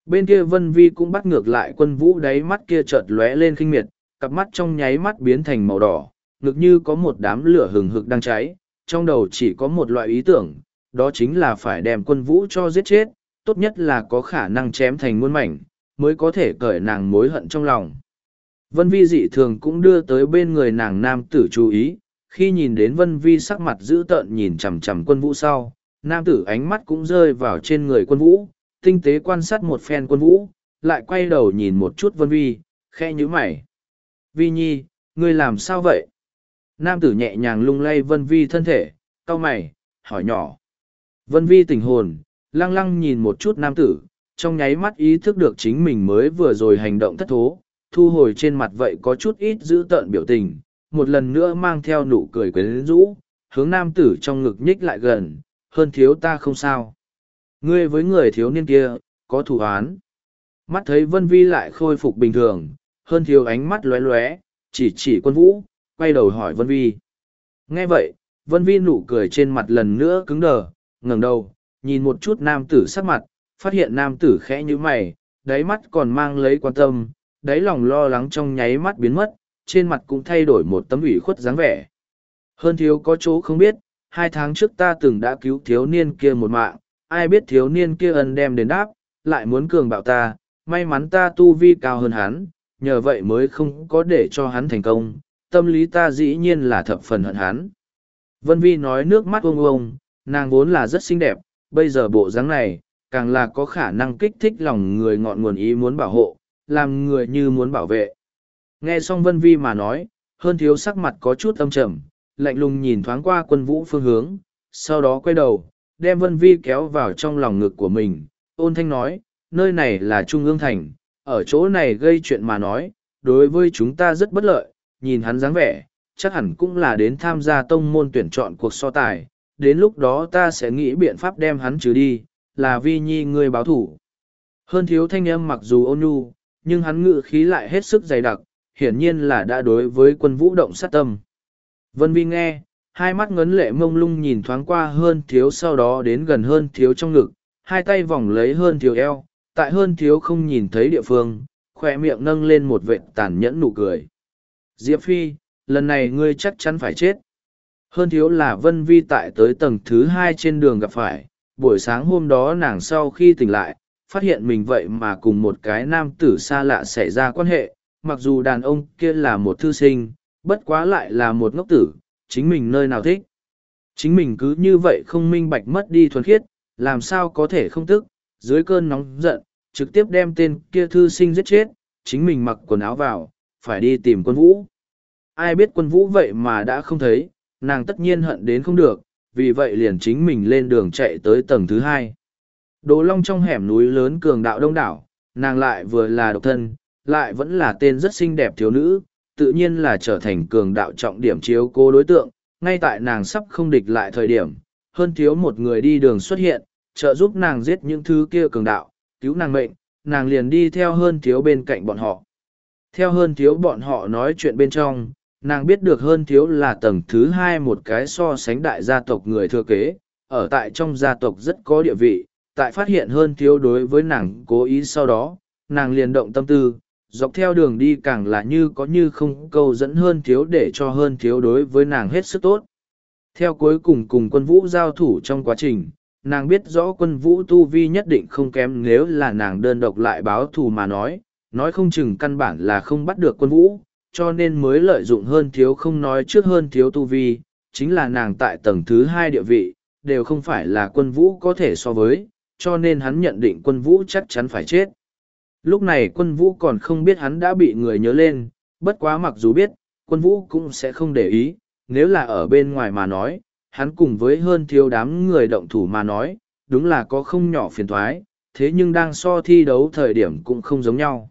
S1: Bên kia vân vi cũng bắt ngược lại quân vũ đáy mắt kia chợt lóe lên khinh miệt, cặp mắt trong nháy mắt biến thành màu đỏ, ngực như có một đám lửa hừng hực đang cháy, trong đầu chỉ có một loại ý tưởng, đó chính là phải đem quân vũ cho giết chết, tốt nhất là có khả năng chém thành muôn mảnh, mới có thể cởi nàng mối hận trong lòng. Vân vi dị thường cũng đưa tới bên người nàng nam tử chú ý, khi nhìn đến vân vi sắc mặt dữ tợn nhìn chằm chằm quân vũ sau, nam tử ánh mắt cũng rơi vào trên người quân vũ, tinh tế quan sát một phen quân vũ, lại quay đầu nhìn một chút vân vi, khe nhíu mày. Vi Nhi, ngươi làm sao vậy? Nam tử nhẹ nhàng lung lay Vân Vi thân thể, cau mày, hỏi nhỏ. Vân Vi tình hồn, lăng lăng nhìn một chút nam tử, trong nháy mắt ý thức được chính mình mới vừa rồi hành động thất thố, thu hồi trên mặt vậy có chút ít giữ tợn biểu tình, một lần nữa mang theo nụ cười quyến rũ, hướng nam tử trong ngực nhích lại gần, hơn thiếu ta không sao. Ngươi với người thiếu niên kia, có thủ án. Mắt thấy Vân Vi lại khôi phục bình thường, hơn thiếu ánh mắt lóe lóe, chỉ chỉ quân vũ, quay đầu hỏi Vân Vi. Nghe vậy, Vân Vi nụ cười trên mặt lần nữa cứng đờ, ngẩng đầu, nhìn một chút nam tử sắc mặt, phát hiện nam tử khẽ như mày, đáy mắt còn mang lấy quan tâm, đáy lòng lo lắng trong nháy mắt biến mất, trên mặt cũng thay đổi một tấm ủy khuất dáng vẻ. Hơn thiếu có chỗ không biết, hai tháng trước ta từng đã cứu thiếu niên kia một mạng, ai biết thiếu niên kia ân đem đến đáp, lại muốn cường bạo ta, may mắn ta tu vi cao hơn hắn, nhờ vậy mới không có để cho hắn thành công, tâm lý ta dĩ nhiên là thập phần hận hắn. Vân Vi nói nước mắt ông ông, nàng vốn là rất xinh đẹp, bây giờ bộ dáng này, càng là có khả năng kích thích lòng người ngọn nguồn ý muốn bảo hộ, làm người như muốn bảo vệ. Nghe xong Vân Vi mà nói, hơn thiếu sắc mặt có chút âm trầm, lạnh lùng nhìn thoáng qua quân vũ phương hướng, sau đó quay đầu, đem Vân Vi kéo vào trong lòng ngực của mình, ôn thanh nói, nơi này là Trung ương Thành, ở chỗ này gây chuyện mà nói, đối với chúng ta rất bất lợi, nhìn hắn dáng vẻ, chắc hẳn cũng là đến tham gia tông môn tuyển chọn cuộc so tài, đến lúc đó ta sẽ nghĩ biện pháp đem hắn trừ đi, là vi nhi ngươi báo thủ. Hơn thiếu thanh âm mặc dù ôn nhu, nhưng hắn ngự khí lại hết sức dày đặc, hiển nhiên là đã đối với quân vũ động sát tâm. Vân vi nghe, hai mắt ngấn lệ mông lung nhìn thoáng qua hơn thiếu sau đó đến gần hơn thiếu trong ngực, hai tay vòng lấy hơn thiếu eo, tại hơn thiếu không nhìn thấy địa phương, khoe miệng nâng lên một vệt tàn nhẫn nụ cười. Diệp Phi, lần này ngươi chắc chắn phải chết. Hơn thiếu là Vân Vi tại tới tầng thứ hai trên đường gặp phải, buổi sáng hôm đó nàng sau khi tỉnh lại, phát hiện mình vậy mà cùng một cái nam tử xa lạ xảy ra quan hệ, mặc dù đàn ông kia là một thư sinh, bất quá lại là một ngốc tử, chính mình nơi nào thích. Chính mình cứ như vậy không minh bạch mất đi thuần khiết, làm sao có thể không tức, dưới cơn nóng giận, trực tiếp đem tên kia thư sinh giết chết, chính mình mặc quần áo vào, phải đi tìm quân vũ. Ai biết quân vũ vậy mà đã không thấy, nàng tất nhiên hận đến không được, vì vậy liền chính mình lên đường chạy tới tầng thứ hai. Đồ long trong hẻm núi lớn cường đạo đông đảo, nàng lại vừa là độc thân, lại vẫn là tên rất xinh đẹp thiếu nữ, tự nhiên là trở thành cường đạo trọng điểm chiếu cố đối tượng, ngay tại nàng sắp không địch lại thời điểm, hơn thiếu một người đi đường xuất hiện, trợ giúp nàng giết những thứ kia cường đạo, cứu nàng mệnh, nàng liền đi theo hơn thiếu bên cạnh bọn họ. Theo hơn thiếu bọn họ nói chuyện bên trong, nàng biết được hơn thiếu là tầng thứ hai một cái so sánh đại gia tộc người thừa kế, ở tại trong gia tộc rất có địa vị, tại phát hiện hơn thiếu đối với nàng cố ý sau đó, nàng liền động tâm tư, dọc theo đường đi càng là như có như không câu dẫn hơn thiếu để cho hơn thiếu đối với nàng hết sức tốt. Theo cuối cùng cùng quân vũ giao thủ trong quá trình, nàng biết rõ quân vũ tu vi nhất định không kém nếu là nàng đơn độc lại báo thù mà nói, nói không chừng căn bản là không bắt được quân vũ, cho nên mới lợi dụng hơn thiếu không nói trước hơn thiếu tu vi, chính là nàng tại tầng thứ hai địa vị, đều không phải là quân vũ có thể so với, cho nên hắn nhận định quân vũ chắc chắn phải chết. Lúc này quân vũ còn không biết hắn đã bị người nhớ lên, bất quá mặc dù biết, quân vũ cũng sẽ không để ý, nếu là ở bên ngoài mà nói, hắn cùng với hơn thiếu đám người động thủ mà nói, đúng là có không nhỏ phiền thoái, thế nhưng đang so thi đấu thời điểm cũng không giống nhau.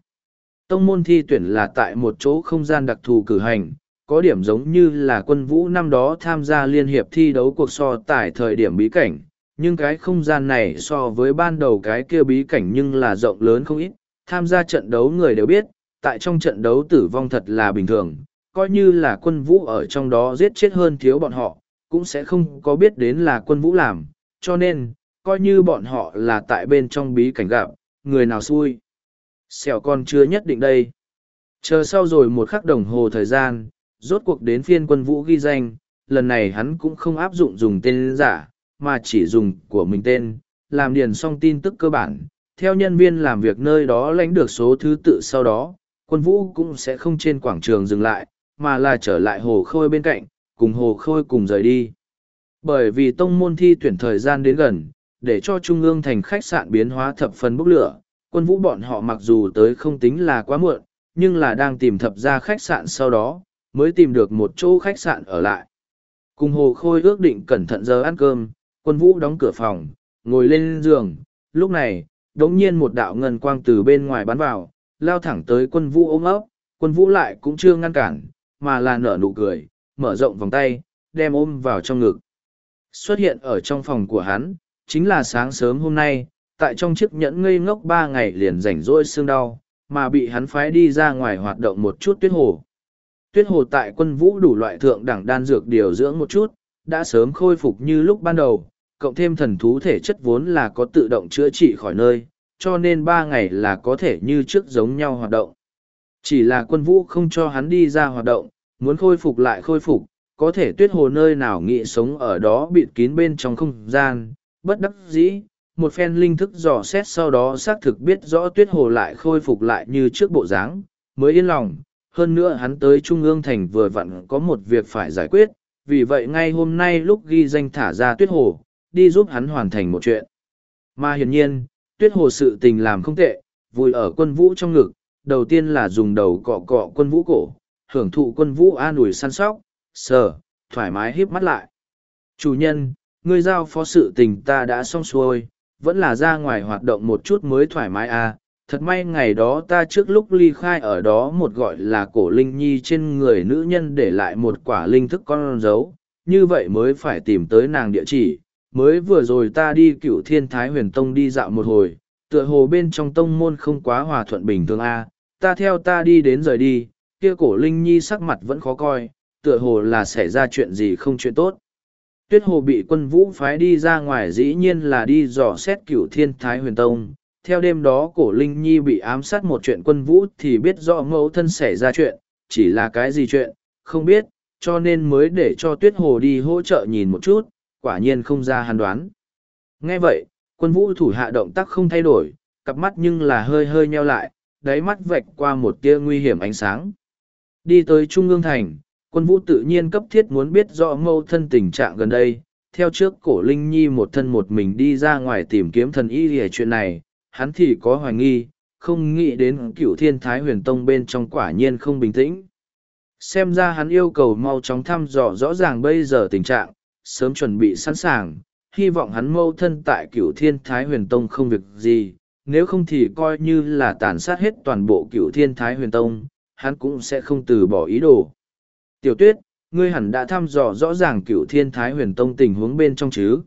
S1: Tông môn thi tuyển là tại một chỗ không gian đặc thù cử hành, có điểm giống như là quân vũ năm đó tham gia liên hiệp thi đấu cuộc so tại thời điểm bí cảnh, nhưng cái không gian này so với ban đầu cái kia bí cảnh nhưng là rộng lớn không ít, tham gia trận đấu người đều biết, tại trong trận đấu tử vong thật là bình thường, coi như là quân vũ ở trong đó giết chết hơn thiếu bọn họ, cũng sẽ không có biết đến là quân vũ làm, cho nên, coi như bọn họ là tại bên trong bí cảnh gặp, người nào xui. Xẻo còn chưa nhất định đây. Chờ sau rồi một khắc đồng hồ thời gian, rốt cuộc đến phiên quân vũ ghi danh, lần này hắn cũng không áp dụng dùng tên giả, mà chỉ dùng của mình tên, làm điền xong tin tức cơ bản. Theo nhân viên làm việc nơi đó lãnh được số thứ tự sau đó, quân vũ cũng sẽ không trên quảng trường dừng lại, mà là trở lại hồ khôi bên cạnh, cùng Hồ Khôi cùng rời đi. Bởi vì tông môn thi tuyển thời gian đến gần, để cho Trung ương thành khách sạn biến hóa thập phần bốc lửa, quân vũ bọn họ mặc dù tới không tính là quá muộn, nhưng là đang tìm thập gia khách sạn sau đó, mới tìm được một chỗ khách sạn ở lại. Cùng Hồ Khôi ước định cẩn thận giờ ăn cơm, quân vũ đóng cửa phòng, ngồi lên giường, lúc này, đống nhiên một đạo ngân quang từ bên ngoài bắn vào, lao thẳng tới quân vũ ôm ấp, quân vũ lại cũng chưa ngăn cản, mà là nở nụ cười, mở rộng vòng tay, đem ôm vào trong ngực. Xuất hiện ở trong phòng của hắn, chính là sáng sớm hôm nay, tại trong chiếc nhẫn ngây ngốc ba ngày liền rảnh rỗi xương đau, mà bị hắn phái đi ra ngoài hoạt động một chút tuyết hồ. Tuyết hồ tại quân vũ đủ loại thượng đẳng đan dược điều dưỡng một chút, đã sớm khôi phục như lúc ban đầu, cộng thêm thần thú thể chất vốn là có tự động chữa trị khỏi nơi, cho nên ba ngày là có thể như trước giống nhau hoạt động. Chỉ là quân vũ không cho hắn đi ra hoạt động, muốn khôi phục lại khôi phục có thể tuyết hồ nơi nào nghị sống ở đó bịt kín bên trong không gian bất đắc dĩ một phen linh thức dò xét sau đó xác thực biết rõ tuyết hồ lại khôi phục lại như trước bộ dáng mới yên lòng hơn nữa hắn tới trung ương thành vừa vặn có một việc phải giải quyết vì vậy ngay hôm nay lúc ghi danh thả ra tuyết hồ đi giúp hắn hoàn thành một chuyện mà hiển nhiên tuyết hồ sự tình làm không tệ vui ở quân vũ trong ngực đầu tiên là dùng đầu cọ cọ quân vũ cổ hưởng thụ quân vũ an ủi săn sóc, sờ, thoải mái híp mắt lại. Chủ nhân, ngươi giao phó sự tình ta đã xong xuôi, vẫn là ra ngoài hoạt động một chút mới thoải mái à, thật may ngày đó ta trước lúc ly khai ở đó một gọi là cổ linh nhi trên người nữ nhân để lại một quả linh thức con dấu, như vậy mới phải tìm tới nàng địa chỉ. Mới vừa rồi ta đi cựu thiên thái huyền tông đi dạo một hồi, tựa hồ bên trong tông môn không quá hòa thuận bình thường a à. ta theo ta đi đến rời đi, kia cổ linh nhi sắc mặt vẫn khó coi tựa hồ là xảy ra chuyện gì không chuyện tốt tuyết hồ bị quân vũ phái đi ra ngoài dĩ nhiên là đi dò xét cửu thiên thái huyền tông theo đêm đó cổ linh nhi bị ám sát một chuyện quân vũ thì biết rõ mẫu thân xảy ra chuyện chỉ là cái gì chuyện không biết cho nên mới để cho tuyết hồ đi hỗ trợ nhìn một chút quả nhiên không ra hàn đoán nghe vậy quân vũ thủ hạ động tác không thay đổi cặp mắt nhưng là hơi hơi nheo lại đáy mắt vạch qua một tia nguy hiểm ánh sáng Đi tới Trung ương thành, quân vũ tự nhiên cấp thiết muốn biết rõ mâu thân tình trạng gần đây. Theo trước cổ Linh Nhi một thân một mình đi ra ngoài tìm kiếm thần y hề chuyện này, hắn thì có hoài nghi, không nghĩ đến cửu thiên thái huyền tông bên trong quả nhiên không bình tĩnh. Xem ra hắn yêu cầu mau chóng thăm dò rõ ràng bây giờ tình trạng, sớm chuẩn bị sẵn sàng, hy vọng hắn mâu thân tại cửu thiên thái huyền tông không việc gì, nếu không thì coi như là tàn sát hết toàn bộ cửu thiên thái huyền tông, hắn cũng sẽ không từ bỏ ý đồ. Tiểu tuyết, ngươi hẳn đã thăm dò rõ ràng cửu thiên thái huyền tông tình huống bên trong chứ.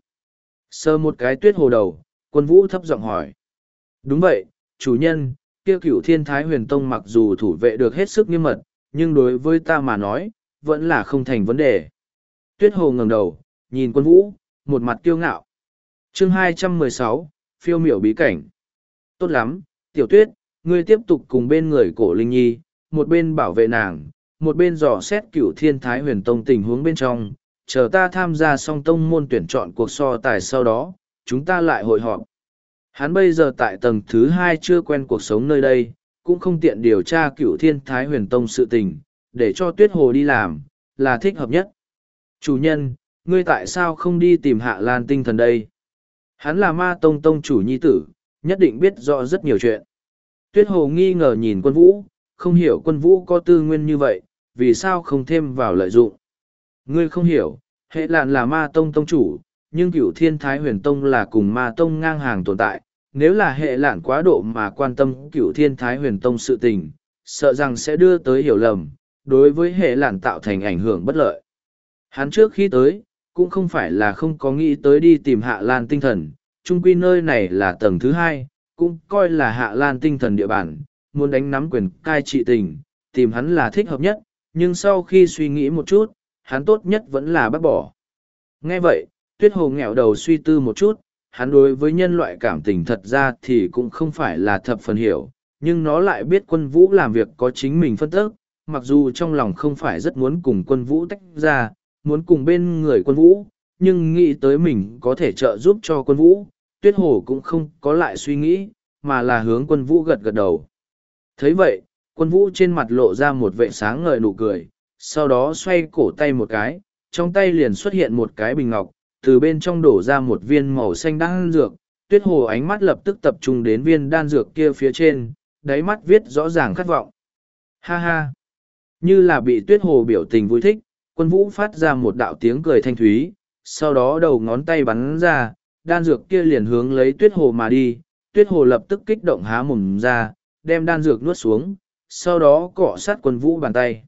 S1: Sơ một cái tuyết hồ đầu, quân vũ thấp giọng hỏi. Đúng vậy, chủ nhân, kia cửu thiên thái huyền tông mặc dù thủ vệ được hết sức nghiêm mật, nhưng đối với ta mà nói, vẫn là không thành vấn đề. Tuyết hồ ngẩng đầu, nhìn quân vũ, một mặt kiêu ngạo. Chương 216, phiêu miểu bí cảnh. Tốt lắm, tiểu tuyết, ngươi tiếp tục cùng bên người cổ linh nhi, một bên bảo vệ nàng, một bên dò xét cửu thiên thái huyền tông tình huống bên trong, chờ ta tham gia song tông môn tuyển chọn cuộc so tài sau đó, chúng ta lại hội họp. Hắn bây giờ tại tầng thứ hai chưa quen cuộc sống nơi đây, cũng không tiện điều tra cửu thiên thái huyền tông sự tình, để cho tuyết hồ đi làm, là thích hợp nhất. Chủ nhân, ngươi tại sao không đi tìm hạ lan tinh thần đây? Hắn là ma tông tông chủ nhi tử, nhất định biết rõ rất nhiều chuyện. Tuyết hồ nghi ngờ nhìn quân vũ, không hiểu quân vũ có tư nguyên như vậy, vì sao không thêm vào lợi dụng. Ngươi không hiểu, hệ lạn là ma tông tông chủ, nhưng cửu thiên thái huyền tông là cùng ma tông ngang hàng tồn tại. Nếu là hệ lạn quá độ mà quan tâm cửu thiên thái huyền tông sự tình, sợ rằng sẽ đưa tới hiểu lầm, đối với hệ lạn tạo thành ảnh hưởng bất lợi. Hắn trước khi tới, cũng không phải là không có nghĩ tới đi tìm hạ lan tinh thần, chung quy nơi này là tầng thứ hai, cũng coi là hạ lan tinh thần địa bàn, muốn đánh nắm quyền cai trị tình, tìm hắn là thích hợp nhất, nhưng sau khi suy nghĩ một chút, hắn tốt nhất vẫn là bác bỏ. Nghe vậy, tuyết hồ nghẹo đầu suy tư một chút, hắn đối với nhân loại cảm tình thật ra thì cũng không phải là thập phần hiểu, nhưng nó lại biết quân vũ làm việc có chính mình phân tức, mặc dù trong lòng không phải rất muốn cùng quân vũ tách ra, muốn cùng bên người quân vũ, nhưng nghĩ tới mình có thể trợ giúp cho quân vũ, tuyết hồ cũng không có lại suy nghĩ, mà là hướng quân vũ gật gật đầu thấy vậy quân vũ trên mặt lộ ra một vẻ sáng ngời nụ cười sau đó xoay cổ tay một cái trong tay liền xuất hiện một cái bình ngọc từ bên trong đổ ra một viên màu xanh đan dược tuyết hồ ánh mắt lập tức tập trung đến viên đan dược kia phía trên đáy mắt viết rõ ràng khát vọng ha ha như là bị tuyết hồ biểu tình vui thích quân vũ phát ra một đạo tiếng cười thanh thúy sau đó đầu ngón tay bắn ra đan dược kia liền hướng lấy tuyết hồ mà đi tuyết hồ lập tức kích động há mồm ra đem đan dược nuốt xuống, sau đó cọ sát quân vũ bàn tay.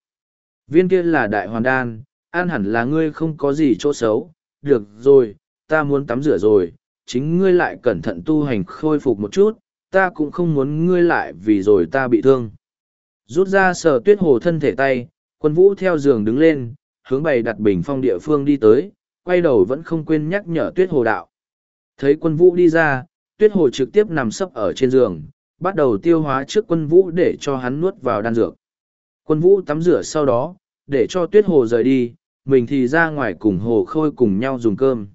S1: Viên kia là đại hoàn đan, an hẳn là ngươi không có gì chỗ xấu, được rồi, ta muốn tắm rửa rồi, chính ngươi lại cẩn thận tu hành khôi phục một chút, ta cũng không muốn ngươi lại vì rồi ta bị thương. Rút ra sờ tuyết hồ thân thể tay, quân vũ theo giường đứng lên, hướng bày đặt bình phong địa phương đi tới, quay đầu vẫn không quên nhắc nhở tuyết hồ đạo. Thấy quân vũ đi ra, tuyết hồ trực tiếp nằm sấp ở trên giường, bắt đầu tiêu hóa trước quân vũ để cho hắn nuốt vào đan dược. Quân vũ tắm rửa sau đó, để cho tuyết hồ rời đi, mình thì ra ngoài cùng hồ khôi cùng nhau dùng cơm.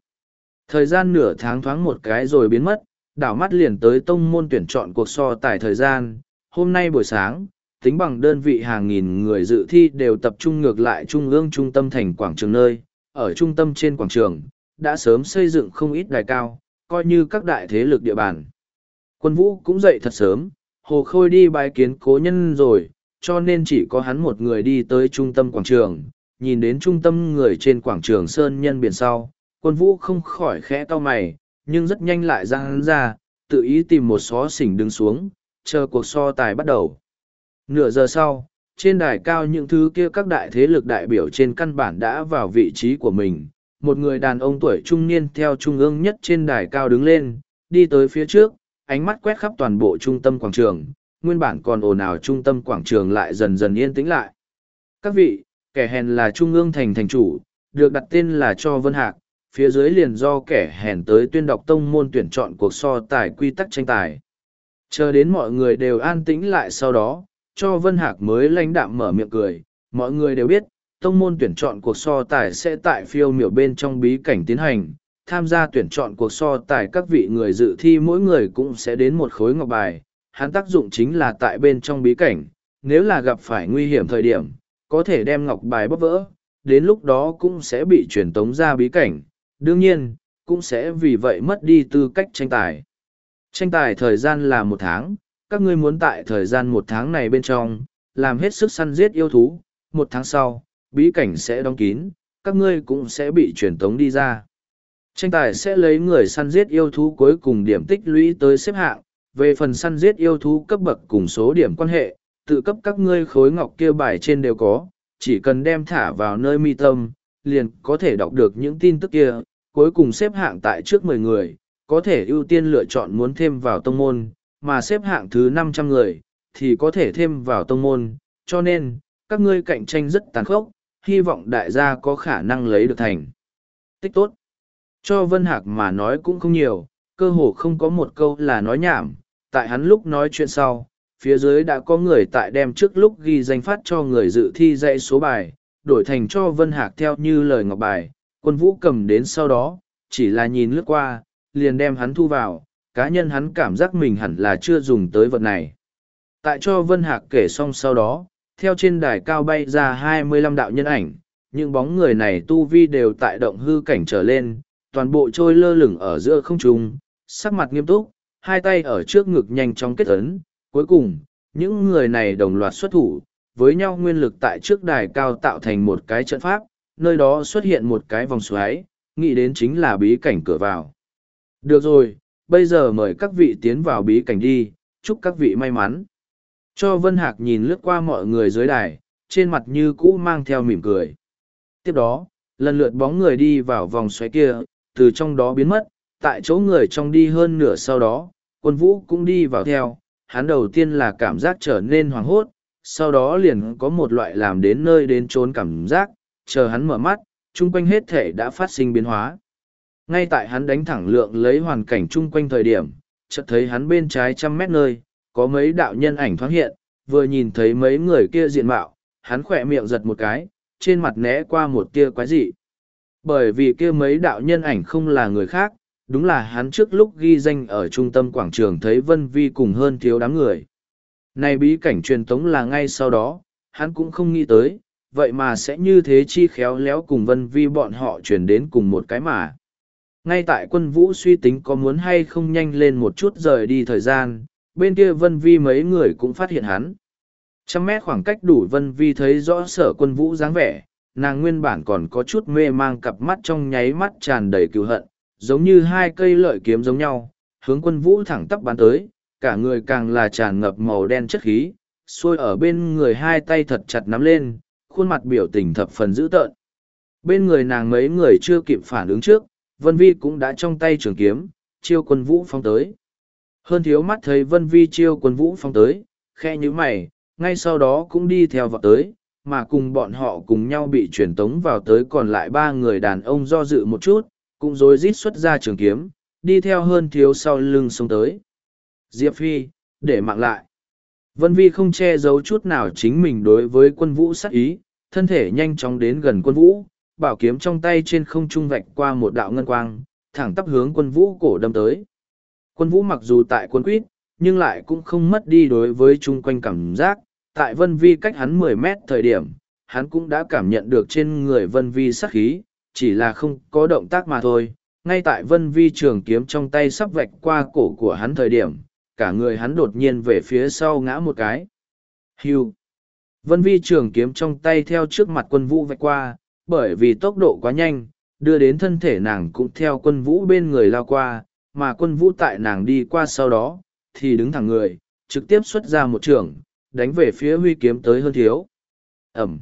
S1: Thời gian nửa tháng thoáng một cái rồi biến mất, đảo mắt liền tới tông môn tuyển chọn cuộc so tài thời gian. Hôm nay buổi sáng, tính bằng đơn vị hàng nghìn người dự thi đều tập trung ngược lại trung ương trung tâm thành quảng trường nơi. Ở trung tâm trên quảng trường, đã sớm xây dựng không ít đài cao, coi như các đại thế lực địa bàn. Quân vũ cũng dậy thật sớm, Hồ Khôi đi bài kiến cố nhân rồi, cho nên chỉ có hắn một người đi tới trung tâm quảng trường, nhìn đến trung tâm người trên quảng trường Sơn Nhân Biển sau, quân vũ không khỏi khẽ to mày, nhưng rất nhanh lại ra hắn ra, tự ý tìm một xó xỉnh đứng xuống, chờ cuộc so tài bắt đầu. Nửa giờ sau, trên đài cao những thứ kia các đại thế lực đại biểu trên căn bản đã vào vị trí của mình, một người đàn ông tuổi trung niên theo trung ương nhất trên đài cao đứng lên, đi tới phía trước, ánh mắt quét khắp toàn bộ trung tâm quảng trường, nguyên bản còn ồn ào trung tâm quảng trường lại dần dần yên tĩnh lại. Các vị, kẻ hèn là trung ương thành thành chủ, được đặt tên là Cho Vân Hạc, phía dưới liền do kẻ hèn tới tuyên đọc tông môn tuyển chọn cuộc so tài quy tắc tranh tài. Chờ đến mọi người đều an tĩnh lại sau đó, Cho Vân Hạc mới lãnh đạm mở miệng cười, mọi người đều biết, tông môn tuyển chọn cuộc so tài sẽ tại phiêu miểu bên trong bí cảnh tiến hành tham gia tuyển chọn cuộc so tài các vị người dự thi mỗi người cũng sẽ đến một khối ngọc bài, hắn tác dụng chính là tại bên trong bí cảnh, nếu là gặp phải nguy hiểm thời điểm, có thể đem ngọc bài bóp vỡ, đến lúc đó cũng sẽ bị truyền tống ra bí cảnh, đương nhiên, cũng sẽ vì vậy mất đi tư cách tranh tài. Tranh tài thời gian là một tháng, các ngươi muốn tại thời gian một tháng này bên trong, làm hết sức săn giết yêu thú, một tháng sau, bí cảnh sẽ đóng kín, các ngươi cũng sẽ bị truyền tống đi ra. Tranh tài sẽ lấy người săn giết yêu thú cuối cùng điểm tích lũy tới xếp hạng, về phần săn giết yêu thú cấp bậc cùng số điểm quan hệ, tự cấp các ngươi khối ngọc kia bài trên đều có, chỉ cần đem thả vào nơi mi tâm, liền có thể đọc được những tin tức kia, cuối cùng xếp hạng tại trước mười người, có thể ưu tiên lựa chọn muốn thêm vào tông môn, mà xếp hạng thứ năm trăm người, thì có thể thêm vào tông môn, cho nên, các ngươi cạnh tranh rất tàn khốc, hy vọng đại gia có khả năng lấy được thành. Tích tốt. Cho Vân Hạc mà nói cũng không nhiều, cơ hồ không có một câu là nói nhảm, tại hắn lúc nói chuyện sau, phía dưới đã có người tại đem trước lúc ghi danh phát cho người dự thi dạy số bài, đổi thành cho Vân Hạc theo như lời ngọc bài, quân vũ cầm đến sau đó, chỉ là nhìn lướt qua, liền đem hắn thu vào, cá nhân hắn cảm giác mình hẳn là chưa dùng tới vật này. Tại cho Vân Hạc kể xong sau đó, theo trên đài cao bay ra hai mươi lăm đạo nhân ảnh, những bóng người này tu vi đều tại động hư cảnh trở lên, toàn bộ trôi lơ lửng ở giữa không trung, sắc mặt nghiêm túc, hai tay ở trước ngực nhanh chóng kết ấn. Cuối cùng, những người này đồng loạt xuất thủ, với nhau nguyên lực tại trước đài cao tạo thành một cái trận pháp, nơi đó xuất hiện một cái vòng xoáy, nghĩ đến chính là bí cảnh cửa vào. Được rồi, bây giờ mời các vị tiến vào bí cảnh đi, chúc các vị may mắn. Cho Vân Hạc nhìn lướt qua mọi người dưới đài, trên mặt như cũ mang theo mỉm cười. Tiếp đó, lần lượt bóng người đi vào vòng xoáy kia, từ trong đó biến mất, tại chỗ người trong đi hơn nửa sau đó, quân vũ cũng đi vào theo, hắn đầu tiên là cảm giác trở nên hoảng hốt, sau đó liền có một loại làm đến nơi đến trốn cảm giác, chờ hắn mở mắt, chung quanh hết thể đã phát sinh biến hóa. Ngay tại hắn đánh thẳng lượng lấy hoàn cảnh chung quanh thời điểm, chợt thấy hắn bên trái trăm mét nơi, có mấy đạo nhân ảnh thoáng hiện, vừa nhìn thấy mấy người kia diện mạo, hắn khỏe miệng giật một cái, trên mặt né qua một tia quái dị. Bởi vì kia mấy đạo nhân ảnh không là người khác, đúng là hắn trước lúc ghi danh ở trung tâm quảng trường thấy Vân Vi cùng hơn thiếu đám người. Này bí cảnh truyền tống là ngay sau đó, hắn cũng không nghĩ tới, vậy mà sẽ như thế chi khéo léo cùng Vân Vi bọn họ truyền đến cùng một cái mà. Ngay tại quân vũ suy tính có muốn hay không nhanh lên một chút rời đi thời gian, bên kia Vân Vi mấy người cũng phát hiện hắn. Trăm mét khoảng cách đủ Vân Vi thấy rõ sở quân vũ dáng vẻ, nàng nguyên bản còn có chút mê mang cặp mắt trong nháy mắt tràn đầy cựu hận, giống như hai cây lợi kiếm giống nhau, hướng quân vũ thẳng tắp bắn tới, cả người càng là tràn ngập màu đen chất khí, xuôi ở bên người hai tay thật chặt nắm lên, khuôn mặt biểu tình thập phần dữ tợn. Bên người nàng mấy người chưa kịp phản ứng trước, Vân Vi cũng đã trong tay trường kiếm, chiêu quân vũ phóng tới. Hơn thiếu mắt thấy Vân Vi chiêu quân vũ phóng tới, khe như mày, ngay sau đó cũng đi theo vọt tới, mà cùng bọn họ cùng nhau bị truyền tống vào tới còn lại ba người đàn ông do dự một chút, cũng rối rít xuất ra trường kiếm, đi theo hơn thiếu sau lưng xông tới. Diệp Phi, để mạng lại. Vân Vi không che giấu chút nào chính mình đối với quân vũ sát ý, thân thể nhanh chóng đến gần quân vũ, bảo kiếm trong tay trên không trung vạch qua một đạo ngân quang, thẳng tắp hướng quân vũ cổ đâm tới. Quân vũ mặc dù tại quân quýt, nhưng lại cũng không mất đi đối với chung quanh cảm giác, tại Vân Vi cách hắn mười mét thời điểm, hắn cũng đã cảm nhận được trên người Vân Vi sát khí, chỉ là không có động tác mà thôi. Ngay tại Vân Vi trường kiếm trong tay sắp vạch qua cổ của hắn thời điểm, cả người hắn đột nhiên về phía sau ngã một cái. Hiu! Vân Vi trường kiếm trong tay theo trước mặt quân vũ vạch qua, bởi vì tốc độ quá nhanh, đưa đến thân thể nàng cũng theo quân vũ bên người lao qua, mà quân vũ tại nàng đi qua sau đó, thì đứng thẳng người, trực tiếp xuất ra một trường, đánh về phía huy kiếm tới hơn thiếu. Ẩm.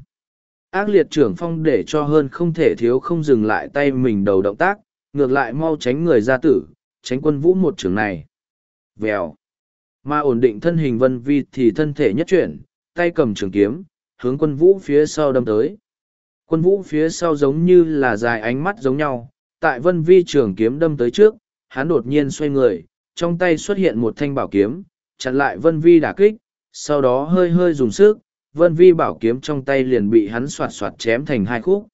S1: Ác liệt trưởng phong để cho hơn không thể thiếu không dừng lại tay mình đầu động tác, ngược lại mau tránh người ra tử, tránh quân vũ một trường này. Vèo. Mà ổn định thân hình vân vi thì thân thể nhất chuyển, tay cầm trường kiếm, hướng quân vũ phía sau đâm tới. Quân vũ phía sau giống như là dài ánh mắt giống nhau, tại vân vi trường kiếm đâm tới trước, hắn đột nhiên xoay người, trong tay xuất hiện một thanh bảo kiếm, chặn lại vân vi đả kích, sau đó hơi hơi dùng sức, vân vi bảo kiếm trong tay liền bị hắn soạt soạt chém thành hai khúc.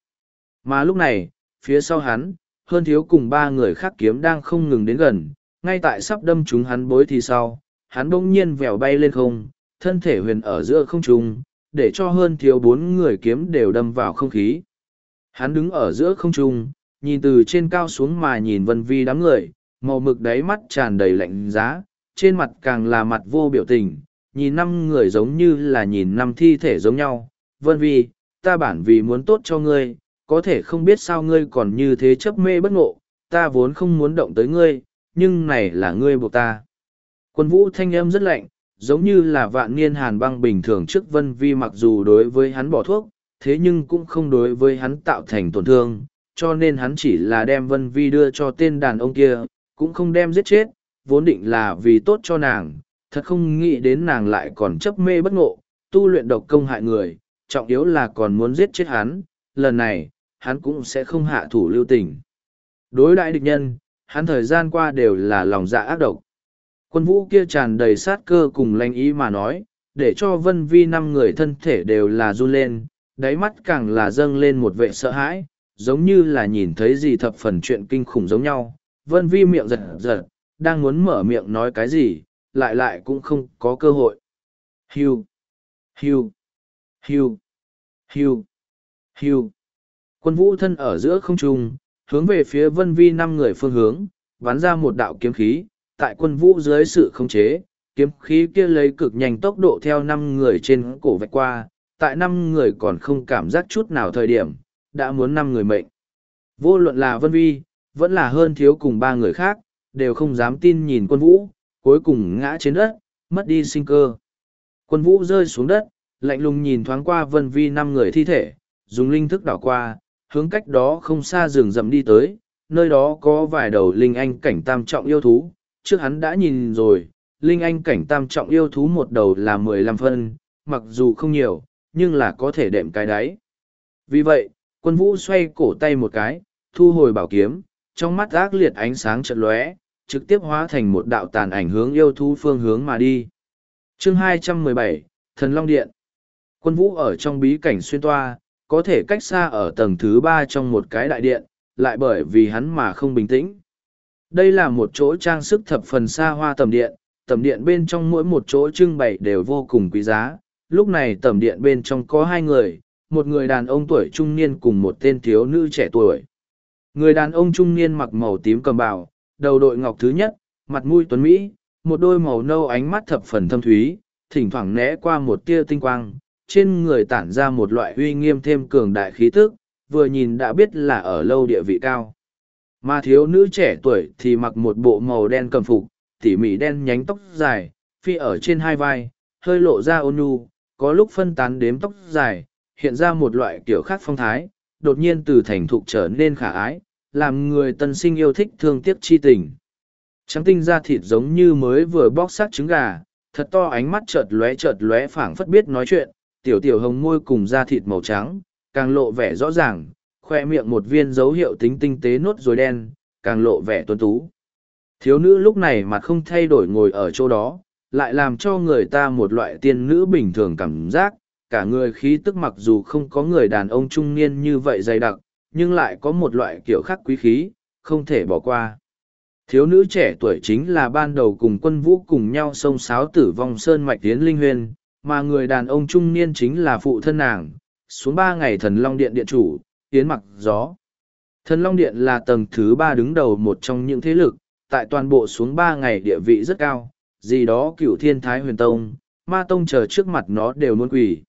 S1: Mà lúc này, phía sau hắn, hơn thiếu cùng ba người khác kiếm đang không ngừng đến gần, ngay tại sắp đâm chúng hắn bối thì sau, hắn bỗng nhiên vèo bay lên không, thân thể huyền ở giữa không trung, để cho hơn thiếu bốn người kiếm đều đâm vào không khí. Hắn đứng ở giữa không trung, nhìn từ trên cao xuống mà nhìn vân vi đám người, màu mực đáy mắt tràn đầy lạnh giá, trên mặt càng là mặt vô biểu tình, nhìn năm người giống như là nhìn năm thi thể giống nhau. Vân Vi, ta bản vì muốn tốt cho ngươi, có thể không biết sao ngươi còn như thế chấp mê bất ngộ, ta vốn không muốn động tới ngươi, nhưng này là ngươi buộc ta. Quân vũ thanh âm rất lạnh, giống như là vạn niên hàn băng bình thường trước Vân Vi mặc dù đối với hắn bỏ thuốc, thế nhưng cũng không đối với hắn tạo thành tổn thương, cho nên hắn chỉ là đem Vân Vi đưa cho tên đàn ông kia, cũng không đem giết chết, vốn định là vì tốt cho nàng, thật không nghĩ đến nàng lại còn chấp mê bất ngộ, tu luyện độc công hại người, trọng yếu là còn muốn giết chết hắn, lần này, hắn cũng sẽ không hạ thủ lưu tình. Đối đại địch nhân, hắn thời gian qua đều là lòng dạ ác độc. Quân vũ kia tràn đầy sát cơ cùng lanh ý mà nói, để cho vân vi năm người thân thể đều là run lên, đáy mắt càng là dâng lên một vẻ sợ hãi, giống như là nhìn thấy gì thập phần chuyện kinh khủng giống nhau. Vân vi miệng giật giật, đang muốn mở miệng nói cái gì, lại lại cũng không có cơ hội. Hiu, hiu, hiu, hiu, hiu. Quân vũ thân ở giữa không trung, hướng về phía vân vi năm người phương hướng, bắn ra một đạo kiếm khí, tại quân vũ dưới sự khống chế, kiếm khí kia lấy cực nhanh tốc độ theo năm người trên cổ vạch qua, tại năm người còn không cảm giác chút nào thời điểm, đã muốn năm người mệnh. Vô luận là Vân Vi, vẫn là hơn thiếu cùng ba người khác, đều không dám tin nhìn quân vũ, cuối cùng ngã trên đất, mất đi sinh cơ. Quân vũ rơi xuống đất, lạnh lùng nhìn thoáng qua vân vi năm người thi thể, dùng linh thức đảo qua, hướng cách đó không xa rừng rậm đi tới, nơi đó có vài đầu linh anh cảnh tam trọng yêu thú, trước hắn đã nhìn rồi, linh anh cảnh tam trọng yêu thú một đầu là mười lăm phân, mặc dù không nhiều, nhưng là có thể đệm cái đáy. Vì vậy, quân vũ xoay cổ tay một cái, thu hồi bảo kiếm, trong mắt ác liệt ánh sáng chợt lóe, trực tiếp hóa thành một đạo tàn ảnh hướng yêu thú phương hướng mà đi. Chương 217, Thần Long Điện. Quân vũ ở trong bí cảnh xuyên toa, có thể cách xa ở tầng thứ 3 trong một cái đại điện, lại bởi vì hắn mà không bình tĩnh. Đây là một chỗ trang sức thập phần xa hoa tầm điện, tầm điện bên trong mỗi một chỗ trưng bày đều vô cùng quý giá. Lúc này tầm điện bên trong có hai người, một người đàn ông tuổi trung niên cùng một tên thiếu nữ trẻ tuổi. Người đàn ông trung niên mặc màu tím cầm bào, đầu đội ngọc thứ nhất, mặt mũi tuấn Mỹ, một đôi màu nâu ánh mắt thập phần thâm thúy, thỉnh thoảng né qua một tia tinh quang, trên người tản ra một loại uy nghiêm thêm cường đại khí tức, vừa nhìn đã biết là ở lâu địa vị cao. Mà thiếu nữ trẻ tuổi thì mặc một bộ màu đen cầm phục, tỉ mỉ đen nhánh tóc dài, phi ở trên hai vai, hơi lộ ra ôn nhu, có lúc phân tán đếm tóc dài, hiện ra một loại kiểu khác phong thái, đột nhiên từ thành thục trở nên khả ái, làm người tân sinh yêu thích thương tiếc chi tình. Trắng tinh da thịt giống như mới vừa bóc sát trứng gà, thật to ánh mắt chợt lóe chợt lóe phảng phất biết nói chuyện, tiểu tiểu hồng môi cùng da thịt màu trắng, càng lộ vẻ rõ ràng, khoe miệng một viên dấu hiệu tính tinh tế nốt rồi đen, càng lộ vẻ tuấn tú. Thiếu nữ lúc này mà không thay đổi ngồi ở chỗ đó, lại làm cho người ta một loại tiên nữ bình thường cảm giác, cả người khí tức mặc dù không có người đàn ông trung niên như vậy dày đặc, nhưng lại có một loại kiểu khác quý khí, không thể bỏ qua. Thiếu nữ trẻ tuổi chính là ban đầu cùng quân vũ cùng nhau sông sáo tử vong sơn mạch tiến linh huyền, mà người đàn ông trung niên chính là phụ thân nàng, xuống ba ngày thần long điện điện chủ, tiến mặc gió. Thần long điện là tầng thứ ba đứng đầu một trong những thế lực, tại toàn bộ xuống ba ngày địa vị rất cao, gì đó cửu thiên thái huyền tông, ma tông chờ trước mặt nó đều muốn quỳ.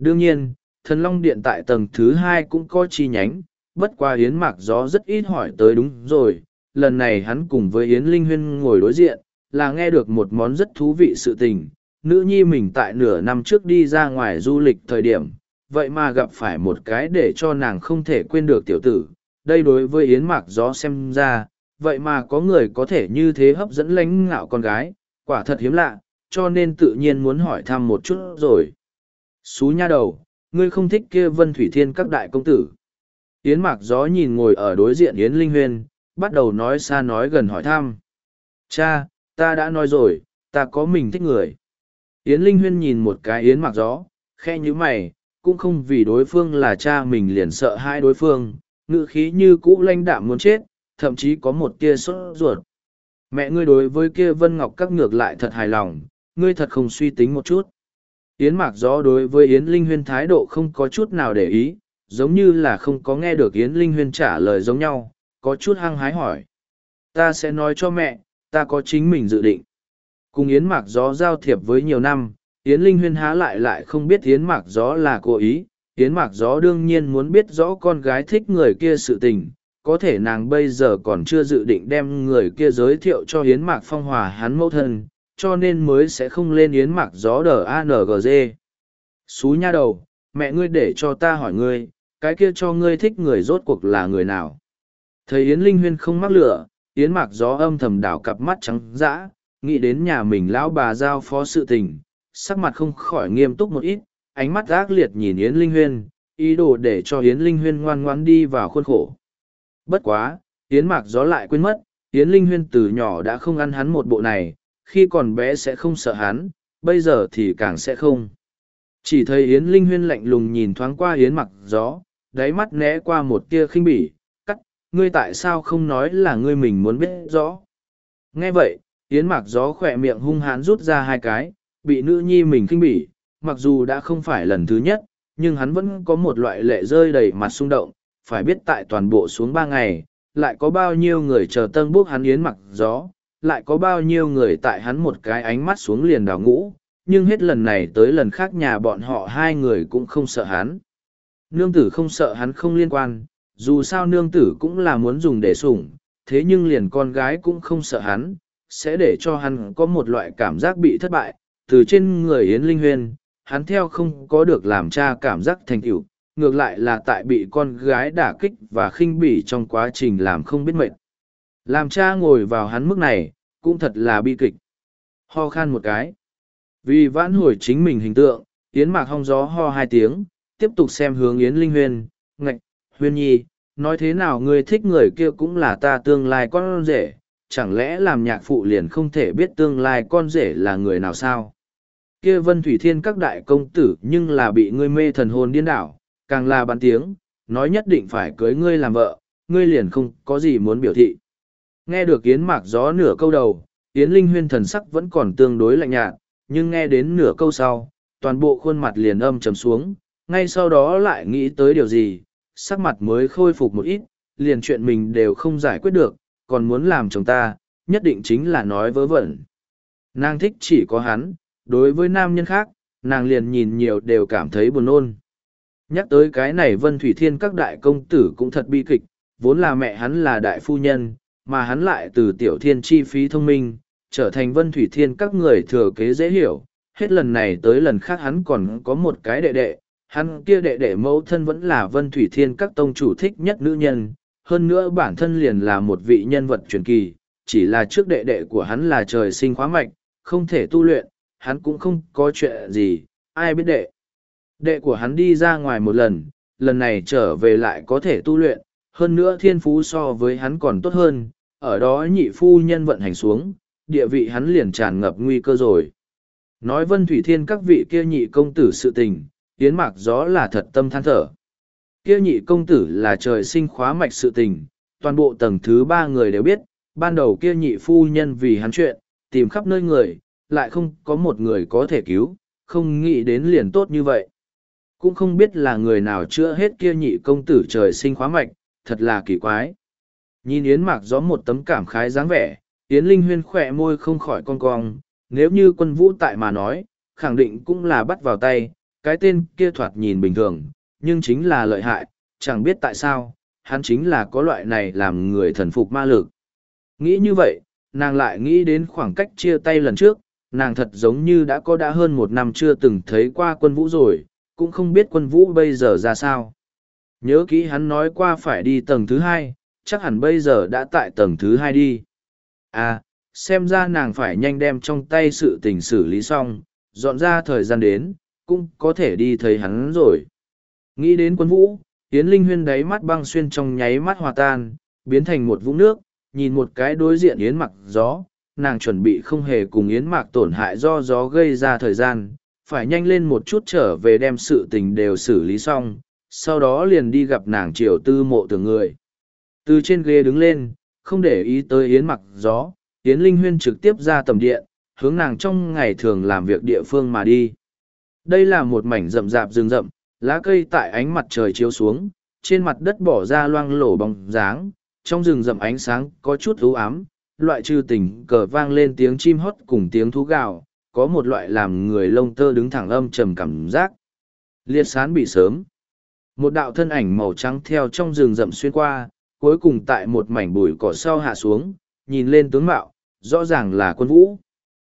S1: Đương nhiên, thần long điện tại tầng thứ hai cũng có chi nhánh, bất qua Yến Mạc Gió rất ít hỏi tới đúng rồi, lần này hắn cùng với Yến Linh Huyên ngồi đối diện, là nghe được một món rất thú vị sự tình, nữ nhi mình tại nửa năm trước đi ra ngoài du lịch thời điểm, vậy mà gặp phải một cái để cho nàng không thể quên được tiểu tử, đây đối với Yến Mạc Gió xem ra, vậy mà có người có thể như thế hấp dẫn lãnh ngạo con gái, quả thật hiếm lạ, cho nên tự nhiên muốn hỏi thăm một chút rồi. Xú nha đầu, ngươi không thích kia vân thủy thiên các đại công tử. Yến mạc gió nhìn ngồi ở đối diện Yến Linh Huyên, bắt đầu nói xa nói gần hỏi thăm. Cha, ta đã nói rồi, ta có mình thích người. Yến Linh Huyên nhìn một cái Yến mạc gió, khe như mày, cũng không vì đối phương là cha mình liền sợ hai đối phương, ngự khí như cũ lanh đạm muốn chết, thậm chí có một tia sốt ruột. Mẹ ngươi đối với kia Vân Ngọc các ngược lại thật hài lòng, ngươi thật không suy tính một chút. Yến Mạc Gió đối với Yến Linh Huyên thái độ không có chút nào để ý, giống như là không có nghe được Yến Linh Huyên trả lời giống nhau, có chút hăng hái hỏi. Ta sẽ nói cho mẹ, ta có chính mình dự định. Cùng Yến Mạc Gió giao thiệp với nhiều năm, Yến Linh Huyên há lại lại không biết Yến Mạc Gió là cố ý. Yến Mạc Gió đương nhiên muốn biết rõ con gái thích người kia sự tình, có thể nàng bây giờ còn chưa dự định đem người kia giới thiệu cho Yến Mạc Phong Hòa hắn mẫu thân, cho nên mới sẽ không lên yến mặc gió đờ angg xú nha đầu mẹ ngươi để cho ta hỏi ngươi cái kia cho ngươi thích người rốt cuộc là người nào thầy yến linh huyên không mắc lửa yến mặc gió âm thầm đảo cặp mắt trắng dã, nghĩ đến nhà mình lão bà giao phó sự tình sắc mặt không khỏi nghiêm túc một ít ánh mắt ác liệt nhìn yến linh huyên ý đồ để cho yến linh huyên ngoan ngoan đi vào khuôn khổ bất quá yến mặc gió lại quên mất yến linh huyên từ nhỏ đã không ăn hắn một bộ này khi còn bé sẽ không sợ hắn, bây giờ thì càng sẽ không. Chỉ thấy Yến Linh Huyên lạnh lùng nhìn thoáng qua Yến mặc gió, đáy mắt né qua một tia khinh bỉ, cắt, ngươi tại sao không nói là ngươi mình muốn biết rõ. Nghe vậy, Yến mặc gió khỏe miệng hung hãn rút ra hai cái, bị nữ nhi mình khinh bỉ, mặc dù đã không phải lần thứ nhất, nhưng hắn vẫn có một loại lệ rơi đầy mặt xung động, phải biết tại toàn bộ xuống ba ngày, lại có bao nhiêu người chờ tân bốc hắn Yến mặc gió, lại có bao nhiêu người tại hắn một cái ánh mắt xuống liền đào ngũ, nhưng hết lần này tới lần khác nhà bọn họ hai người cũng không sợ hắn. Nương tử không sợ hắn không liên quan, dù sao nương tử cũng là muốn dùng để sủng, thế nhưng liền con gái cũng không sợ hắn, sẽ để cho hắn có một loại cảm giác bị thất bại, từ trên người Yến Linh Huyên, hắn theo không có được làm cha cảm giác thành tựu ngược lại là tại bị con gái đả kích và khinh bỉ trong quá trình làm không biết mệnh làm cha ngồi vào hắn mức này, cũng thật là bi kịch. Ho khan một cái. Vì vãn hồi chính mình hình tượng, Yến Mạc hong gió ho hai tiếng, tiếp tục xem hướng Yến Linh Huyền, ngạch, Huyền Nhi, nói thế nào ngươi thích người kia cũng là ta tương lai con rể, chẳng lẽ làm nhạc phụ liền không thể biết tương lai con rể là người nào sao? Kia Vân Thủy Thiên các đại công tử nhưng là bị ngươi mê thần hồn điên đảo, càng là bàn tiếng, nói nhất định phải cưới ngươi làm vợ, ngươi liền không có gì muốn biểu thị. Nghe được Yến Mạc gió nửa câu đầu, Yến Linh Huyên thần sắc vẫn còn tương đối lạnh nhạt, nhưng nghe đến nửa câu sau, toàn bộ khuôn mặt liền âm trầm xuống, ngay sau đó lại nghĩ tới điều gì, sắc mặt mới khôi phục một ít, liền chuyện mình đều không giải quyết được, còn muốn làm chồng ta, nhất định chính là nói vớ vẩn. Nàng thích chỉ có hắn, đối với nam nhân khác, nàng liền nhìn nhiều đều cảm thấy buồn nôn. Nhắc tới cái này Vân Thủy Thiên các đại công tử cũng thật bi kịch, vốn là mẹ hắn là đại phu nhân, mà hắn lại từ tiểu thiên chi phí thông minh, trở thành vân thủy thiên các người thừa kế dễ hiểu, hết lần này tới lần khác hắn còn có một cái đệ đệ, hắn kia đệ đệ mẫu thân vẫn là vân thủy thiên các tông chủ thích nhất nữ nhân, hơn nữa bản thân liền là một vị nhân vật truyền kỳ, chỉ là trước đệ đệ của hắn là trời sinh khóa mạch, không thể tu luyện, hắn cũng không có chuyện gì, ai biết đệ. Đệ của hắn đi ra ngoài một lần, lần này trở về lại có thể tu luyện, hơn nữa thiên phú so với hắn còn tốt hơn, ở đó nhị phu nhân vận hành xuống, địa vị hắn liền tràn ngập nguy cơ rồi. Nói Vân Thủy Thiên các vị kia nhị công tử sự tình, tiến Mạc Gió là thật tâm than thở. Kia nhị công tử là trời sinh khóa mạch sự tình, toàn bộ tầng thứ ba người đều biết, ban đầu kia nhị phu nhân vì hắn chuyện, tìm khắp nơi người, lại không có một người có thể cứu, không nghĩ đến liền tốt như vậy. Cũng không biết là người nào chữa hết kia nhị công tử trời sinh khóa mạch, thật là kỳ quái. Nhìn Yến Mạc gió một tấm cảm khái dáng vẻ, Yến Linh Huyên khỏe môi không khỏi cong cong, nếu như quân vũ tại mà nói, khẳng định cũng là bắt vào tay, cái tên kia thoạt nhìn bình thường, nhưng chính là lợi hại, chẳng biết tại sao, hắn chính là có loại này làm người thần phục ma lực. Nghĩ như vậy, nàng lại nghĩ đến khoảng cách chia tay lần trước, nàng thật giống như đã có đã hơn một năm chưa từng thấy qua quân vũ rồi, cũng không biết quân vũ bây giờ ra sao. Nhớ kỹ hắn nói qua phải đi tầng thứ hai, chắc hẳn bây giờ đã tại tầng thứ hai đi. À, xem ra nàng phải nhanh đem trong tay sự tình xử lý xong, dọn ra thời gian đến, cũng có thể đi thấy hắn rồi. Nghĩ đến quân vũ, Yến Linh Huyên đáy mắt băng xuyên trong nháy mắt hòa tan, biến thành một vũng nước, nhìn một cái đối diện Yến mặc gió, nàng chuẩn bị không hề cùng Yến mặc tổn hại do gió gây ra thời gian, phải nhanh lên một chút trở về đem sự tình đều xử lý xong, sau đó liền đi gặp nàng triều tư mộ tưởng người. Từ trên ghế đứng lên, không để ý tới Yến mặc gió, Yến Linh Huyên trực tiếp ra tầm điện, hướng nàng trong ngày thường làm việc địa phương mà đi. Đây là một mảnh rậm rạp rừng rậm, lá cây tại ánh mặt trời chiếu xuống, trên mặt đất bỏ ra loang lổ bóng dáng, trong rừng rậm ánh sáng có chút u ám, loại trừ tình cờ vang lên tiếng chim hót cùng tiếng thú gào, có một loại làm người lông tơ đứng thẳng âm trầm cảm giác. Liệt sán bị sớm, một đạo thân ảnh màu trắng theo trong rừng rậm xuyên qua, cuối cùng tại một mảnh bụi cỏ sau hạ xuống, nhìn lên tướng mạo, rõ ràng là quân vũ.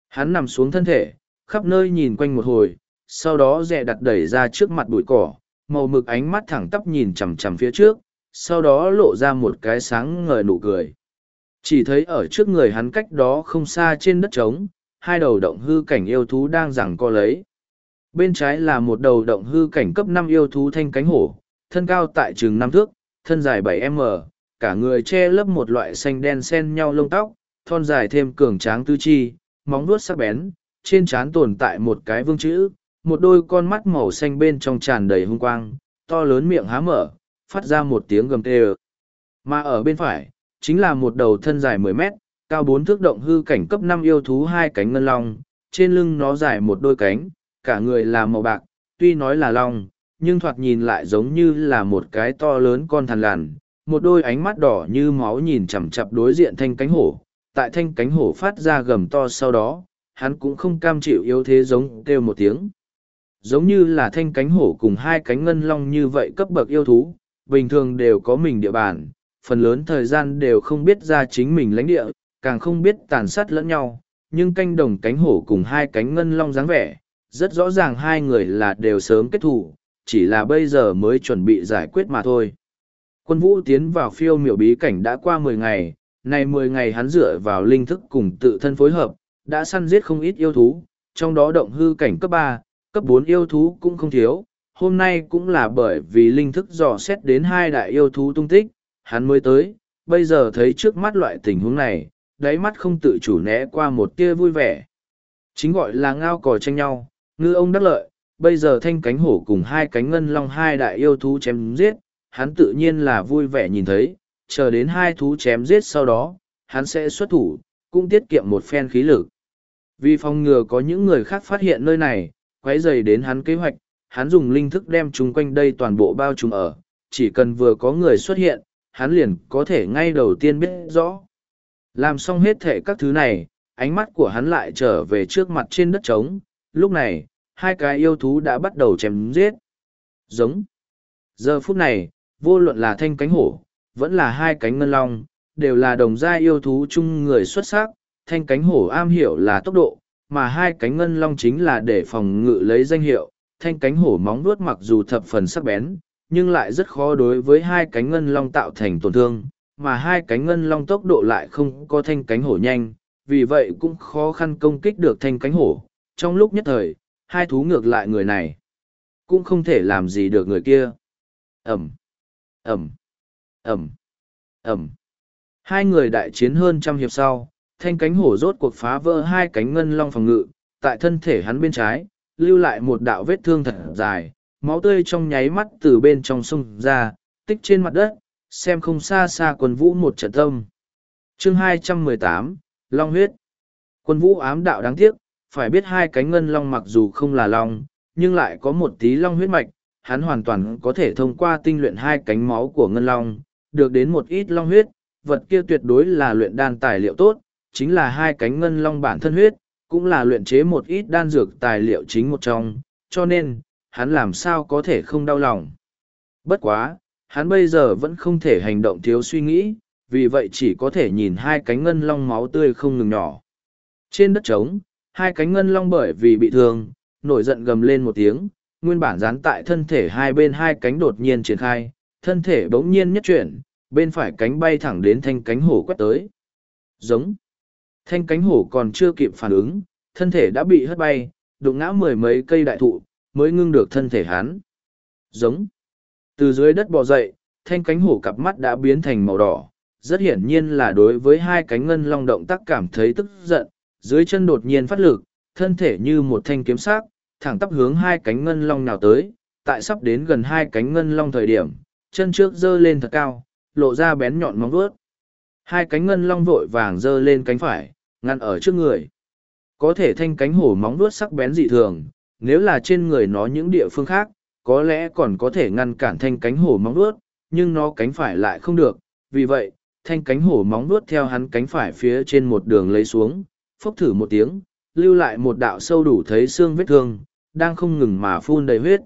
S1: Hắn nằm xuống thân thể, khắp nơi nhìn quanh một hồi, sau đó dè đặt đẩy ra trước mặt bụi cỏ, màu mực ánh mắt thẳng tắp nhìn chằm chằm phía trước, sau đó lộ ra một cái sáng ngời nụ cười. Chỉ thấy ở trước người hắn cách đó không xa trên đất trống, hai đầu động hư cảnh yêu thú đang giằng co lấy. Bên trái là một đầu động hư cảnh cấp năm yêu thú thanh cánh hổ, thân cao tại trường năm thước, thân dài bảy m cả người che lấp một loại xanh đen xen nhau lông tóc, thon dài thêm cường tráng tư chi, móng vuốt sắc bén, trên trán tồn tại một cái vương chữ, một đôi con mắt màu xanh bên trong tràn đầy hung quang, to lớn miệng há mở, phát ra một tiếng gầm tê Mà ở bên phải, chính là một đầu thân dài mười mét, cao bốn thước động hư cảnh cấp năm yêu thú hai cánh ngân long, trên lưng nó dài một đôi cánh, cả người là màu bạc, tuy nói là long, nhưng thoạt nhìn lại giống như là một cái to lớn con thằn lằn, một đôi ánh mắt đỏ như máu nhìn chằm chằm đối diện thanh cánh hổ. Tại thanh cánh hổ phát ra gầm to sau đó, hắn cũng không cam chịu yếu thế giống kêu một tiếng. Giống như là thanh cánh hổ cùng hai cánh ngân long như vậy cấp bậc yêu thú, bình thường đều có mình địa bàn, phần lớn thời gian đều không biết ra chính mình lãnh địa, càng không biết tàn sát lẫn nhau, nhưng canh đồng cánh hổ cùng hai cánh ngân long dáng vẻ, rất rõ ràng hai người là đều sớm kết thủ, chỉ là bây giờ mới chuẩn bị giải quyết mà thôi. Quân vũ tiến vào phiêu miểu bí cảnh đã qua 10 ngày, nay 10 ngày hắn dựa vào linh thức cùng tự thân phối hợp, đã săn giết không ít yêu thú, trong đó động hư cảnh cấp 3, cấp 4 yêu thú cũng không thiếu. Hôm nay cũng là bởi vì linh thức dò xét đến hai đại yêu thú tung tích, hắn mới tới, bây giờ thấy trước mắt loại tình huống này, đáy mắt không tự chủ né qua một tia vui vẻ. Chính gọi là ngao cò tranh nhau, Ngư ông đắc lợi, bây giờ thanh cánh hổ cùng hai cánh ngân long hai đại yêu thú chém giết, hắn tự nhiên là vui vẻ nhìn thấy, chờ đến hai thú chém giết sau đó, hắn sẽ xuất thủ, cũng tiết kiệm một phen khí lực. Vì phòng ngừa có những người khác phát hiện nơi này, quấy dày đến hắn kế hoạch, hắn dùng linh thức đem chúng quanh đây toàn bộ bao trùm ở, chỉ cần vừa có người xuất hiện, hắn liền có thể ngay đầu tiên biết rõ. Làm xong hết thể các thứ này, ánh mắt của hắn lại trở về trước mặt trên đất trống, lúc này, hai cái yêu thú đã bắt đầu chém giết. Giống. Giờ phút này, vô luận là thanh cánh hổ, vẫn là hai cánh ngân long, đều là đồng gia yêu thú chung người xuất sắc, thanh cánh hổ am hiểu là tốc độ, mà hai cánh ngân long chính là để phòng ngự lấy danh hiệu, thanh cánh hổ móng vuốt mặc dù thập phần sắc bén, nhưng lại rất khó đối với hai cánh ngân long tạo thành tổn thương, mà hai cánh ngân long tốc độ lại không có thanh cánh hổ nhanh, vì vậy cũng khó khăn công kích được thanh cánh hổ. Trong lúc nhất thời, hai thú ngược lại người này cũng không thể làm gì được người kia ẩm ẩm ẩm ẩm hai người đại chiến hơn trăm hiệp sau thanh cánh hổ rốt cuộc phá vỡ hai cánh ngân long phòng ngự tại thân thể hắn bên trái lưu lại một đạo vết thương thật dài máu tươi trong nháy mắt từ bên trong sông ra tích trên mặt đất xem không xa xa quân vũ một trận tâm chương hai trăm mười tám long huyết quân vũ ám đạo đáng tiếc phải biết hai cánh ngân long mặc dù không là long, nhưng lại có một tí long huyết mạch, hắn hoàn toàn có thể thông qua tinh luyện hai cánh máu của ngân long, được đến một ít long huyết, vật kia tuyệt đối là luyện đan tài liệu tốt, chính là hai cánh ngân long bản thân huyết, cũng là luyện chế một ít đan dược tài liệu chính một trong, cho nên, hắn làm sao có thể không đau lòng. Bất quá, hắn bây giờ vẫn không thể hành động thiếu suy nghĩ, vì vậy chỉ có thể nhìn hai cánh ngân long máu tươi không ngừng nhỏ. Trên đất trống, hai cánh ngân long bởi vì bị thương, nổi giận gầm lên một tiếng, nguyên bản dán tại thân thể hai bên hai cánh đột nhiên triển khai, thân thể bỗng nhiên nhất chuyển, bên phải cánh bay thẳng đến thanh cánh hổ quét tới. Giống. Thanh cánh hổ còn chưa kịp phản ứng, thân thể đã bị hất bay, đụng ngã mười mấy cây đại thụ, mới ngưng được thân thể hắn. Giống. Từ dưới đất bò dậy, thanh cánh hổ cặp mắt đã biến thành màu đỏ, rất hiển nhiên là đối với hai cánh ngân long động tác cảm thấy tức giận, dưới chân đột nhiên phát lực, thân thể như một thanh kiếm sắc, thẳng tắp hướng hai cánh ngân long nào tới, tại sắp đến gần hai cánh ngân long thời điểm, chân trước giơ lên thật cao, lộ ra bén nhọn móng vuốt. Hai cánh ngân long vội vàng giơ lên cánh phải, ngăn ở trước người. Có thể thanh cánh hổ móng vuốt sắc bén dị thường, nếu là trên người nó những địa phương khác, có lẽ còn có thể ngăn cản thanh cánh hổ móng vuốt, nhưng nó cánh phải lại không được, vì vậy, thanh cánh hổ móng vuốt theo hắn cánh phải phía trên một đường lấy xuống, phốc thử một tiếng, lưu lại một đạo sâu đủ thấy xương vết thương, đang không ngừng mà phun đầy huyết.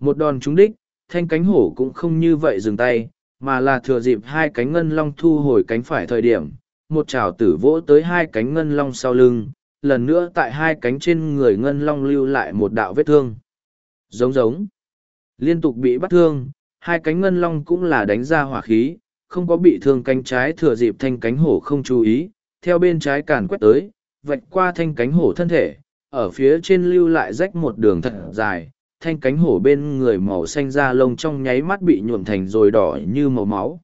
S1: Một đòn trúng đích, thanh cánh hổ cũng không như vậy dừng tay, mà là thừa dịp hai cánh ngân long thu hồi cánh phải thời điểm, một chảo tử vỗ tới hai cánh ngân long sau lưng, lần nữa tại hai cánh trên người ngân long lưu lại một đạo vết thương. Giống giống, liên tục bị bắt thương, hai cánh ngân long cũng là đánh ra hỏa khí, không có bị thương cánh trái thừa dịp thanh cánh hổ không chú ý, theo bên trái cản quét tới, vạch qua thanh cánh hổ thân thể, ở phía trên lưu lại rách một đường thật dài, thanh cánh hổ bên người màu xanh da lông trong nháy mắt bị nhuộm thành rồi đỏ như màu máu.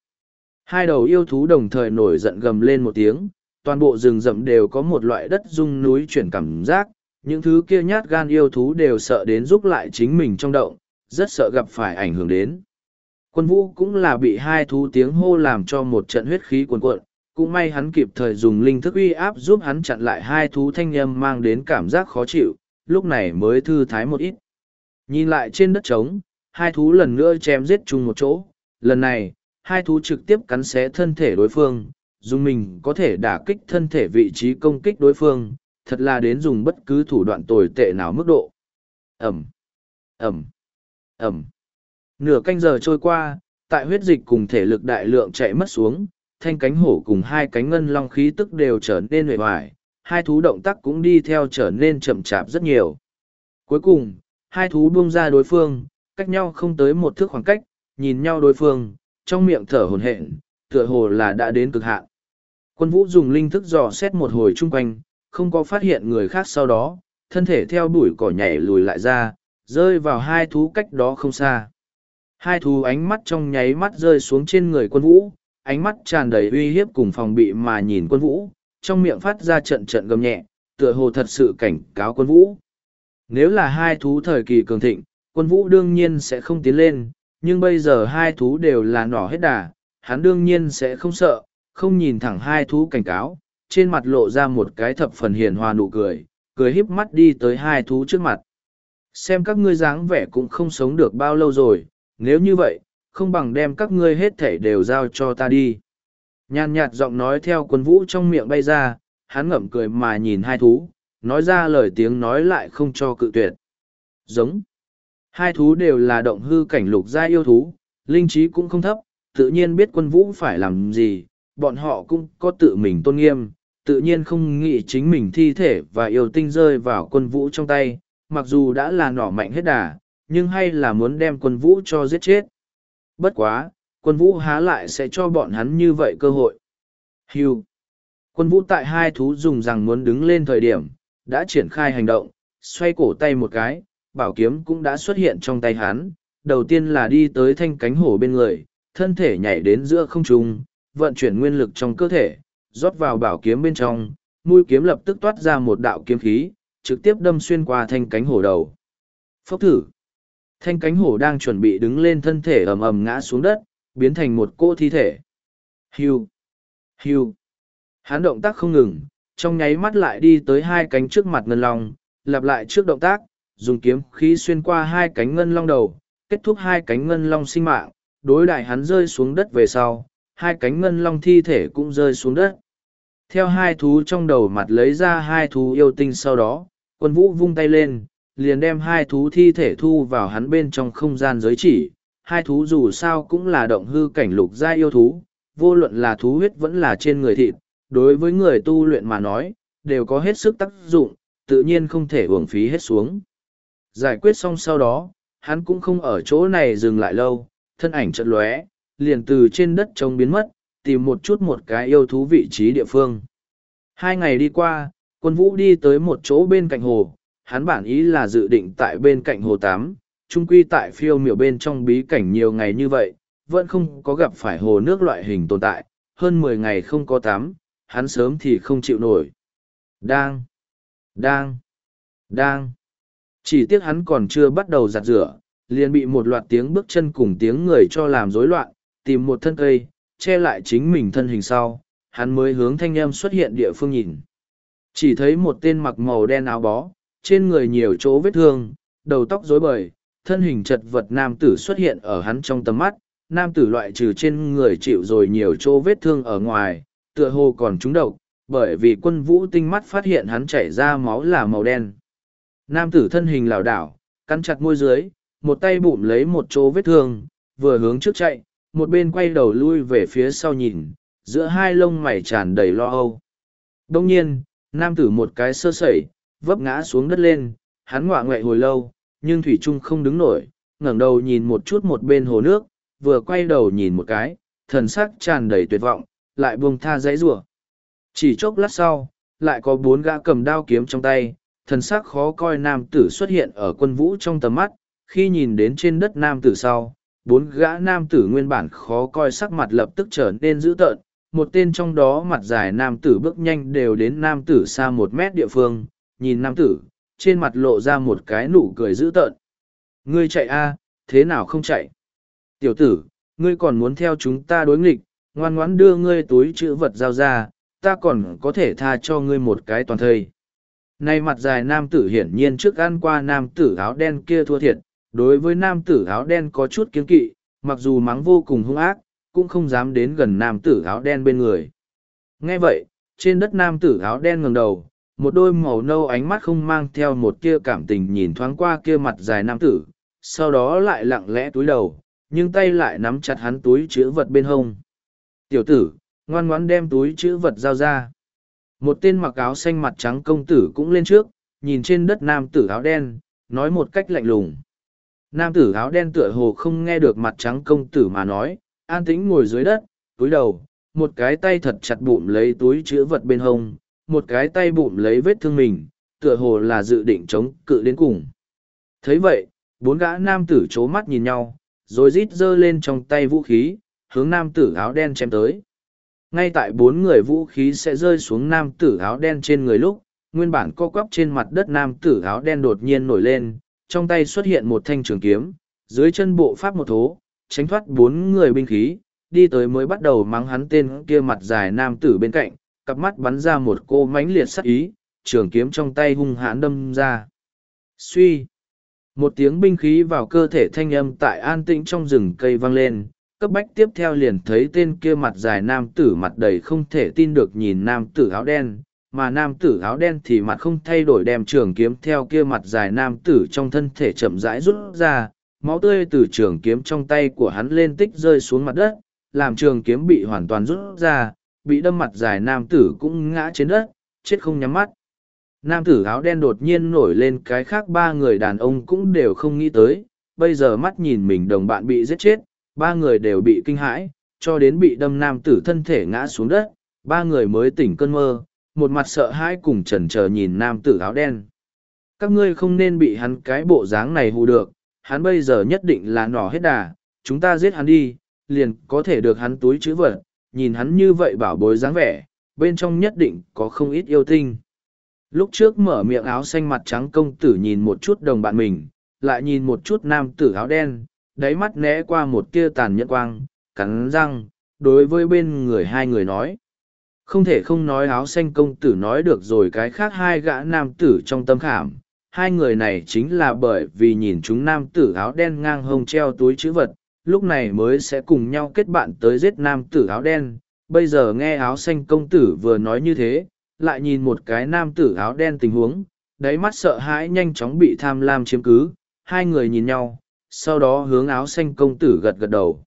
S1: Hai đầu yêu thú đồng thời nổi giận gầm lên một tiếng, toàn bộ rừng rậm đều có một loại đất rung núi chuyển cảm giác, những thứ kia nhát gan yêu thú đều sợ đến giúp lại chính mình trong động, rất sợ gặp phải ảnh hưởng đến. Quân vũ cũng là bị hai thú tiếng hô làm cho một trận huyết khí cuồn cuộn, cũng may hắn kịp thời dùng linh thức uy áp giúp hắn chặn lại hai thú thanh âm mang đến cảm giác khó chịu, lúc này mới thư thái một ít. Nhìn lại trên đất trống, hai thú lần nữa chém giết chung một chỗ, lần này, hai thú trực tiếp cắn xé thân thể đối phương, dùng mình có thể đả kích thân thể vị trí công kích đối phương, thật là đến dùng bất cứ thủ đoạn tồi tệ nào mức độ. Ẩm, Ẩm, Ẩm. Nửa canh giờ trôi qua, tại huyết dịch cùng thể lực đại lượng chạy mất xuống, thanh cánh hổ cùng hai cánh ngân long khí tức đều trở nên huệ hoài, hai thú động tác cũng đi theo trở nên chậm chạp rất nhiều. Cuối cùng, hai thú buông ra đối phương, cách nhau không tới một thước khoảng cách, nhìn nhau đối phương, trong miệng thở hồn hện, tựa hồ là đã đến cực hạn. Quân vũ dùng linh thức dò xét một hồi chung quanh, không có phát hiện người khác sau đó, thân thể theo đuổi cỏ nhảy lùi lại ra, rơi vào hai thú cách đó không xa. Hai thú ánh mắt trong nháy mắt rơi xuống trên người quân vũ, ánh mắt tràn đầy uy hiếp cùng phòng bị mà nhìn quân vũ, trong miệng phát ra trận trận gầm nhẹ, tựa hồ thật sự cảnh cáo quân vũ. Nếu là hai thú thời kỳ cường thịnh, quân vũ đương nhiên sẽ không tiến lên, nhưng bây giờ hai thú đều là nỏ hết đà, hắn đương nhiên sẽ không sợ, không nhìn thẳng hai thú cảnh cáo, trên mặt lộ ra một cái thập phần hiền hòa nụ cười, cười híp mắt đi tới hai thú trước mặt. Xem các ngươi dáng vẻ cũng không sống được bao lâu rồi, nếu như vậy, không bằng đem các ngươi hết thảy đều giao cho ta đi. Nhàn nhạt giọng nói theo quân vũ trong miệng bay ra, hắn ngậm cười mà nhìn hai thú, nói ra lời tiếng nói lại không cho cự tuyệt. Giống. Hai thú đều là động hư cảnh lục gia yêu thú, linh trí cũng không thấp, tự nhiên biết quân vũ phải làm gì, bọn họ cũng có tự mình tôn nghiêm, tự nhiên không nghĩ chính mình thi thể và yêu tinh rơi vào quân vũ trong tay, mặc dù đã là nỏ mạnh hết đà, nhưng hay là muốn đem quân vũ cho giết chết. Bất quá, quân vũ há lại sẽ cho bọn hắn như vậy cơ hội. Hưu. Quân vũ tại hai thú dùng rằng muốn đứng lên thời điểm, đã triển khai hành động, xoay cổ tay một cái, bảo kiếm cũng đã xuất hiện trong tay hắn, đầu tiên là đi tới thanh cánh hổ bên người, thân thể nhảy đến giữa không trung, vận chuyển nguyên lực trong cơ thể, rót vào bảo kiếm bên trong, mũi kiếm lập tức toát ra một đạo kiếm khí, trực tiếp đâm xuyên qua thanh cánh hổ đầu. Phốc thử. Thanh cánh hổ đang chuẩn bị đứng lên thân thể ầm ầm ngã xuống đất, biến thành một cỗ thi thể. Hiu! Hiu! Hắn động tác không ngừng, trong nháy mắt lại đi tới hai cánh trước mặt ngân long, lặp lại trước động tác, dùng kiếm khí xuyên qua hai cánh ngân long đầu, kết thúc hai cánh ngân long sinh mạng, đối đại hắn rơi xuống đất về sau, hai cánh ngân long thi thể cũng rơi xuống đất. Theo hai thú trong đầu mặt lấy ra hai thú yêu tinh sau đó, quân vũ vung tay lên, liền đem hai thú thi thể thu vào hắn bên trong không gian giới chỉ. Hai thú dù sao cũng là động hư cảnh lục giai yêu thú, vô luận là thú huyết vẫn là trên người thịt, đối với người tu luyện mà nói, đều có hết sức tác dụng, tự nhiên không thể uổng phí hết xuống. Giải quyết xong sau đó, hắn cũng không ở chỗ này dừng lại lâu, thân ảnh chợt lóe, liền từ trên đất trông biến mất, tìm một chút một cái yêu thú vị trí địa phương. Hai ngày đi qua, quân vũ đi tới một chỗ bên cạnh hồ, hắn bản ý là dự định tại bên cạnh hồ tám trung quy tại phiêu miểu bên trong bí cảnh nhiều ngày như vậy vẫn không có gặp phải hồ nước loại hình tồn tại hơn mười ngày không có tắm hắn sớm thì không chịu nổi đang đang đang chỉ tiếc hắn còn chưa bắt đầu giặt rửa liền bị một loạt tiếng bước chân cùng tiếng người cho làm rối loạn tìm một thân cây che lại chính mình thân hình sau hắn mới hướng thanh em xuất hiện địa phương nhìn chỉ thấy một tên mặc màu đen áo bó trên người nhiều chỗ vết thương, đầu tóc rối bời, thân hình chật vật nam tử xuất hiện ở hắn trong tầm mắt, nam tử loại trừ trên người chịu rồi nhiều chỗ vết thương ở ngoài, tựa hồ còn trúng độc, bởi vì quân vũ tinh mắt phát hiện hắn chảy ra máu là màu đen. Nam tử thân hình lảo đảo, cắn chặt môi dưới, một tay bụm lấy một chỗ vết thương, vừa hướng trước chạy, một bên quay đầu lui về phía sau nhìn, giữa hai lông mày tràn đầy lo âu. Đông nhiên, nam tử một cái sơ sẩy, vấp ngã xuống đất lên, hắn ngoạ ngoại hồi lâu, nhưng Thủy Trung không đứng nổi, ngẩng đầu nhìn một chút một bên hồ nước, vừa quay đầu nhìn một cái, thần sắc tràn đầy tuyệt vọng, lại buông tha dãy rủa. Chỉ chốc lát sau, lại có bốn gã cầm đao kiếm trong tay, thần sắc khó coi nam tử xuất hiện ở quân vũ trong tầm mắt, khi nhìn đến trên đất nam tử sau, bốn gã nam tử nguyên bản khó coi sắc mặt lập tức trở nên dữ tợn, một tên trong đó mặt dài nam tử bước nhanh đều đến nam tử xa một mét địa phương, nhìn nam tử, trên mặt lộ ra một cái nụ cười dữ tợn. Ngươi chạy a, thế nào không chạy? Tiểu tử, ngươi còn muốn theo chúng ta đối nghịch, ngoan ngoãn đưa ngươi túi chữ vật giao ra, ta còn có thể tha cho ngươi một cái toàn thây. Nay mặt dài nam tử hiển nhiên trước ăn qua nam tử áo đen kia thua thiệt, đối với nam tử áo đen có chút kiến kỵ, mặc dù mắng vô cùng hung ác, cũng không dám đến gần nam tử áo đen bên người. Nghe vậy, trên đất nam tử áo đen ngẩng đầu, một đôi màu nâu ánh mắt không mang theo một tia cảm tình nhìn thoáng qua kia mặt dài nam tử, sau đó lại lặng lẽ túi đầu, nhưng tay lại nắm chặt hắn túi chữ vật bên hông. Tiểu tử, ngoan ngoãn đem túi chữ vật giao ra. Một tên mặc áo xanh mặt trắng công tử cũng lên trước, nhìn trên đất nam tử áo đen, nói một cách lạnh lùng. Nam tử áo đen tựa hồ không nghe được mặt trắng công tử mà nói, an tĩnh ngồi dưới đất, túi đầu, một cái tay thật chặt bụng lấy túi chữ vật bên hông, một cái tay bụm lấy vết thương mình, tựa hồ là dự định chống cự đến cùng. thấy vậy, bốn gã nam tử c mắt nhìn nhau, rồi rít giơ lên trong tay vũ khí, hướng nam tử áo đen chém tới. Ngay tại bốn người vũ khí sẽ rơi xuống nam tử áo đen trên người lúc, nguyên bản co quắp trên mặt đất nam tử áo đen đột nhiên nổi lên, trong tay xuất hiện một thanh trường kiếm, dưới chân bộ pháp một thố, tránh thoát bốn người binh khí, đi tới mới bắt đầu mắng hắn tên kia mặt dài nam tử bên cạnh, cặp mắt bắn ra một cô mánh liệt sắc ý, trường kiếm trong tay hung hãn đâm ra. Suy! Một tiếng binh khí vào cơ thể thanh âm tại an tĩnh trong rừng cây vang lên, cấp bách tiếp theo liền thấy tên kia mặt dài nam tử mặt đầy không thể tin được nhìn nam tử áo đen, mà nam tử áo đen thì mặt không thay đổi đem trường kiếm theo kia mặt dài nam tử trong thân thể chậm rãi rút ra, máu tươi từ trường kiếm trong tay của hắn lên tích rơi xuống mặt đất, làm trường kiếm bị hoàn toàn rút ra, bị đâm mặt dài nam tử cũng ngã trên đất, chết không nhắm mắt. Nam tử áo đen đột nhiên nổi lên cái khác ba người đàn ông cũng đều không nghĩ tới, bây giờ mắt nhìn mình đồng bạn bị giết chết, ba người đều bị kinh hãi, cho đến bị đâm nam tử thân thể ngã xuống đất, ba người mới tỉnh cơn mơ, một mặt sợ hãi cùng chần chờ nhìn nam tử áo đen. Các ngươi không nên bị hắn cái bộ dáng này hù được, hắn bây giờ nhất định là nỏ hết đà, chúng ta giết hắn đi, liền có thể được hắn túi chữ vật, nhìn hắn như vậy bảo bối dáng vẻ, bên trong nhất định có không ít yêu tinh. Lúc trước mở miệng áo xanh mặt trắng công tử nhìn một chút đồng bạn mình, lại nhìn một chút nam tử áo đen, đáy mắt né qua một tia tàn nhẫn quang, cắn răng, đối với bên người hai người nói. Không thể không nói áo xanh công tử nói được rồi cái khác hai gã nam tử trong tâm khảm. Hai người này chính là bởi vì nhìn chúng nam tử áo đen ngang hông treo túi chữ vật, lúc này mới sẽ cùng nhau kết bạn tới giết nam tử áo đen. Bây giờ nghe áo xanh công tử vừa nói như thế, lại nhìn một cái nam tử áo đen tình huống, đáy mắt sợ hãi nhanh chóng bị tham lam chiếm cứ, hai người nhìn nhau, sau đó hướng áo xanh công tử gật gật đầu.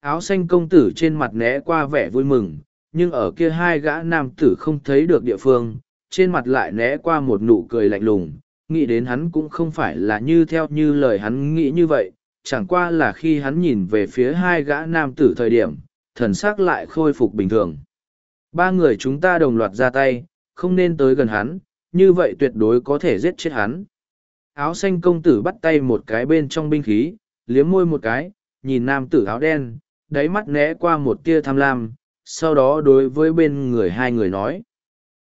S1: Áo xanh công tử trên mặt né qua vẻ vui mừng, nhưng ở kia hai gã nam tử không thấy được địa phương, trên mặt lại né qua một nụ cười lạnh lùng, nghĩ đến hắn cũng không phải là như theo như lời hắn nghĩ như vậy, chẳng qua là khi hắn nhìn về phía hai gã nam tử thời điểm, thần sắc lại khôi phục bình thường. Ba người chúng ta đồng loạt ra tay, không nên tới gần hắn, như vậy tuyệt đối có thể giết chết hắn. Áo xanh công tử bắt tay một cái bên trong binh khí, liếm môi một cái, nhìn nam tử áo đen, đáy mắt né qua một tia tham lam, sau đó đối với bên người hai người nói.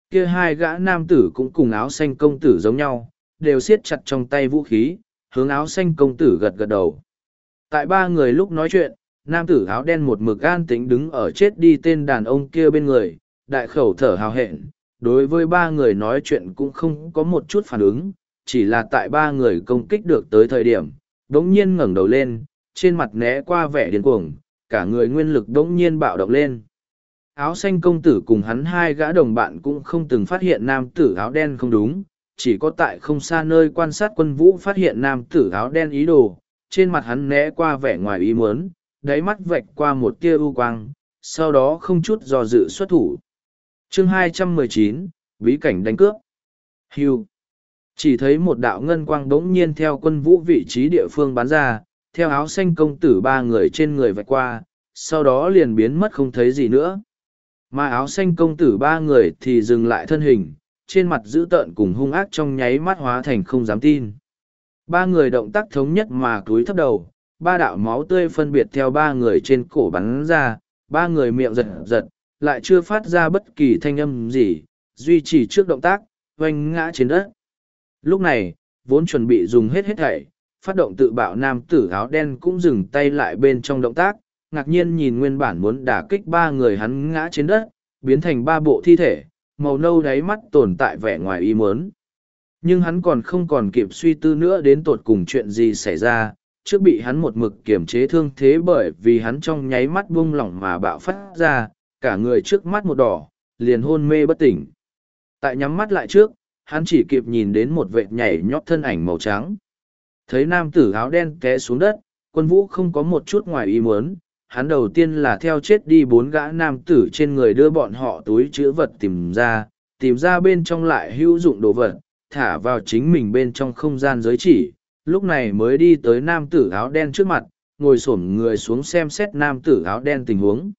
S1: Kia hai gã nam tử cũng cùng áo xanh công tử giống nhau, đều siết chặt trong tay vũ khí, hướng áo xanh công tử gật gật đầu. Tại ba người lúc nói chuyện, nam tử áo đen một mực gan tính đứng ở chết đi tên đàn ông kia bên người, đại khẩu thở hào hẹn, đối với ba người nói chuyện cũng không có một chút phản ứng, chỉ là tại ba người công kích được tới thời điểm, đống nhiên ngẩng đầu lên, trên mặt né qua vẻ điên cuồng, cả người nguyên lực đống nhiên bạo động lên. Áo xanh công tử cùng hắn hai gã đồng bạn cũng không từng phát hiện nam tử áo đen không đúng, chỉ có tại không xa nơi quan sát quân vũ phát hiện nam tử áo đen ý đồ, trên mặt hắn né qua vẻ ngoài ý muốn, đáy mắt vạch qua một tia ưu quang, sau đó không chút do dự xuất thủ. chương 219, bí cảnh đánh cướp. hiu Chỉ thấy một đạo ngân quang đống nhiên theo quân vũ vị trí địa phương bắn ra, theo áo xanh công tử ba người trên người vạch qua, sau đó liền biến mất không thấy gì nữa. Mà áo xanh công tử ba người thì dừng lại thân hình, trên mặt dữ tợn cùng hung ác trong nháy mắt hóa thành không dám tin. Ba người động tác thống nhất mà cúi thấp đầu, ba đạo máu tươi phân biệt theo ba người trên cổ bắn ra, ba người miệng giật giật, lại chưa phát ra bất kỳ thanh âm gì, duy trì trước động tác, oanh ngã trên đất. Lúc này, vốn chuẩn bị dùng hết hết thảy, phát động tự bạo nam tử áo đen cũng dừng tay lại bên trong động tác, ngạc nhiên nhìn nguyên bản muốn đả kích ba người hắn ngã trên đất, biến thành ba bộ thi thể, màu nâu đáy mắt tồn tại vẻ ngoài ý muốn nhưng hắn còn không còn kịp suy tư nữa đến tột cùng chuyện gì xảy ra trước bị hắn một mực kiềm chế thương thế bởi vì hắn trong nháy mắt buông lỏng mà bạo phát ra cả người trước mắt một đỏ liền hôn mê bất tỉnh tại nhắm mắt lại trước hắn chỉ kịp nhìn đến một vệ nhảy nhót thân ảnh màu trắng thấy nam tử áo đen té xuống đất quân vũ không có một chút ngoài ý muốn hắn đầu tiên là theo chết đi bốn gã nam tử trên người đưa bọn họ túi chữ vật tìm ra tìm ra bên trong lại hữu dụng đồ vật thả vào chính mình bên trong không gian giới chỉ, lúc này mới đi tới nam tử áo đen trước mặt, ngồi xổm người xuống xem xét nam tử áo đen tình huống.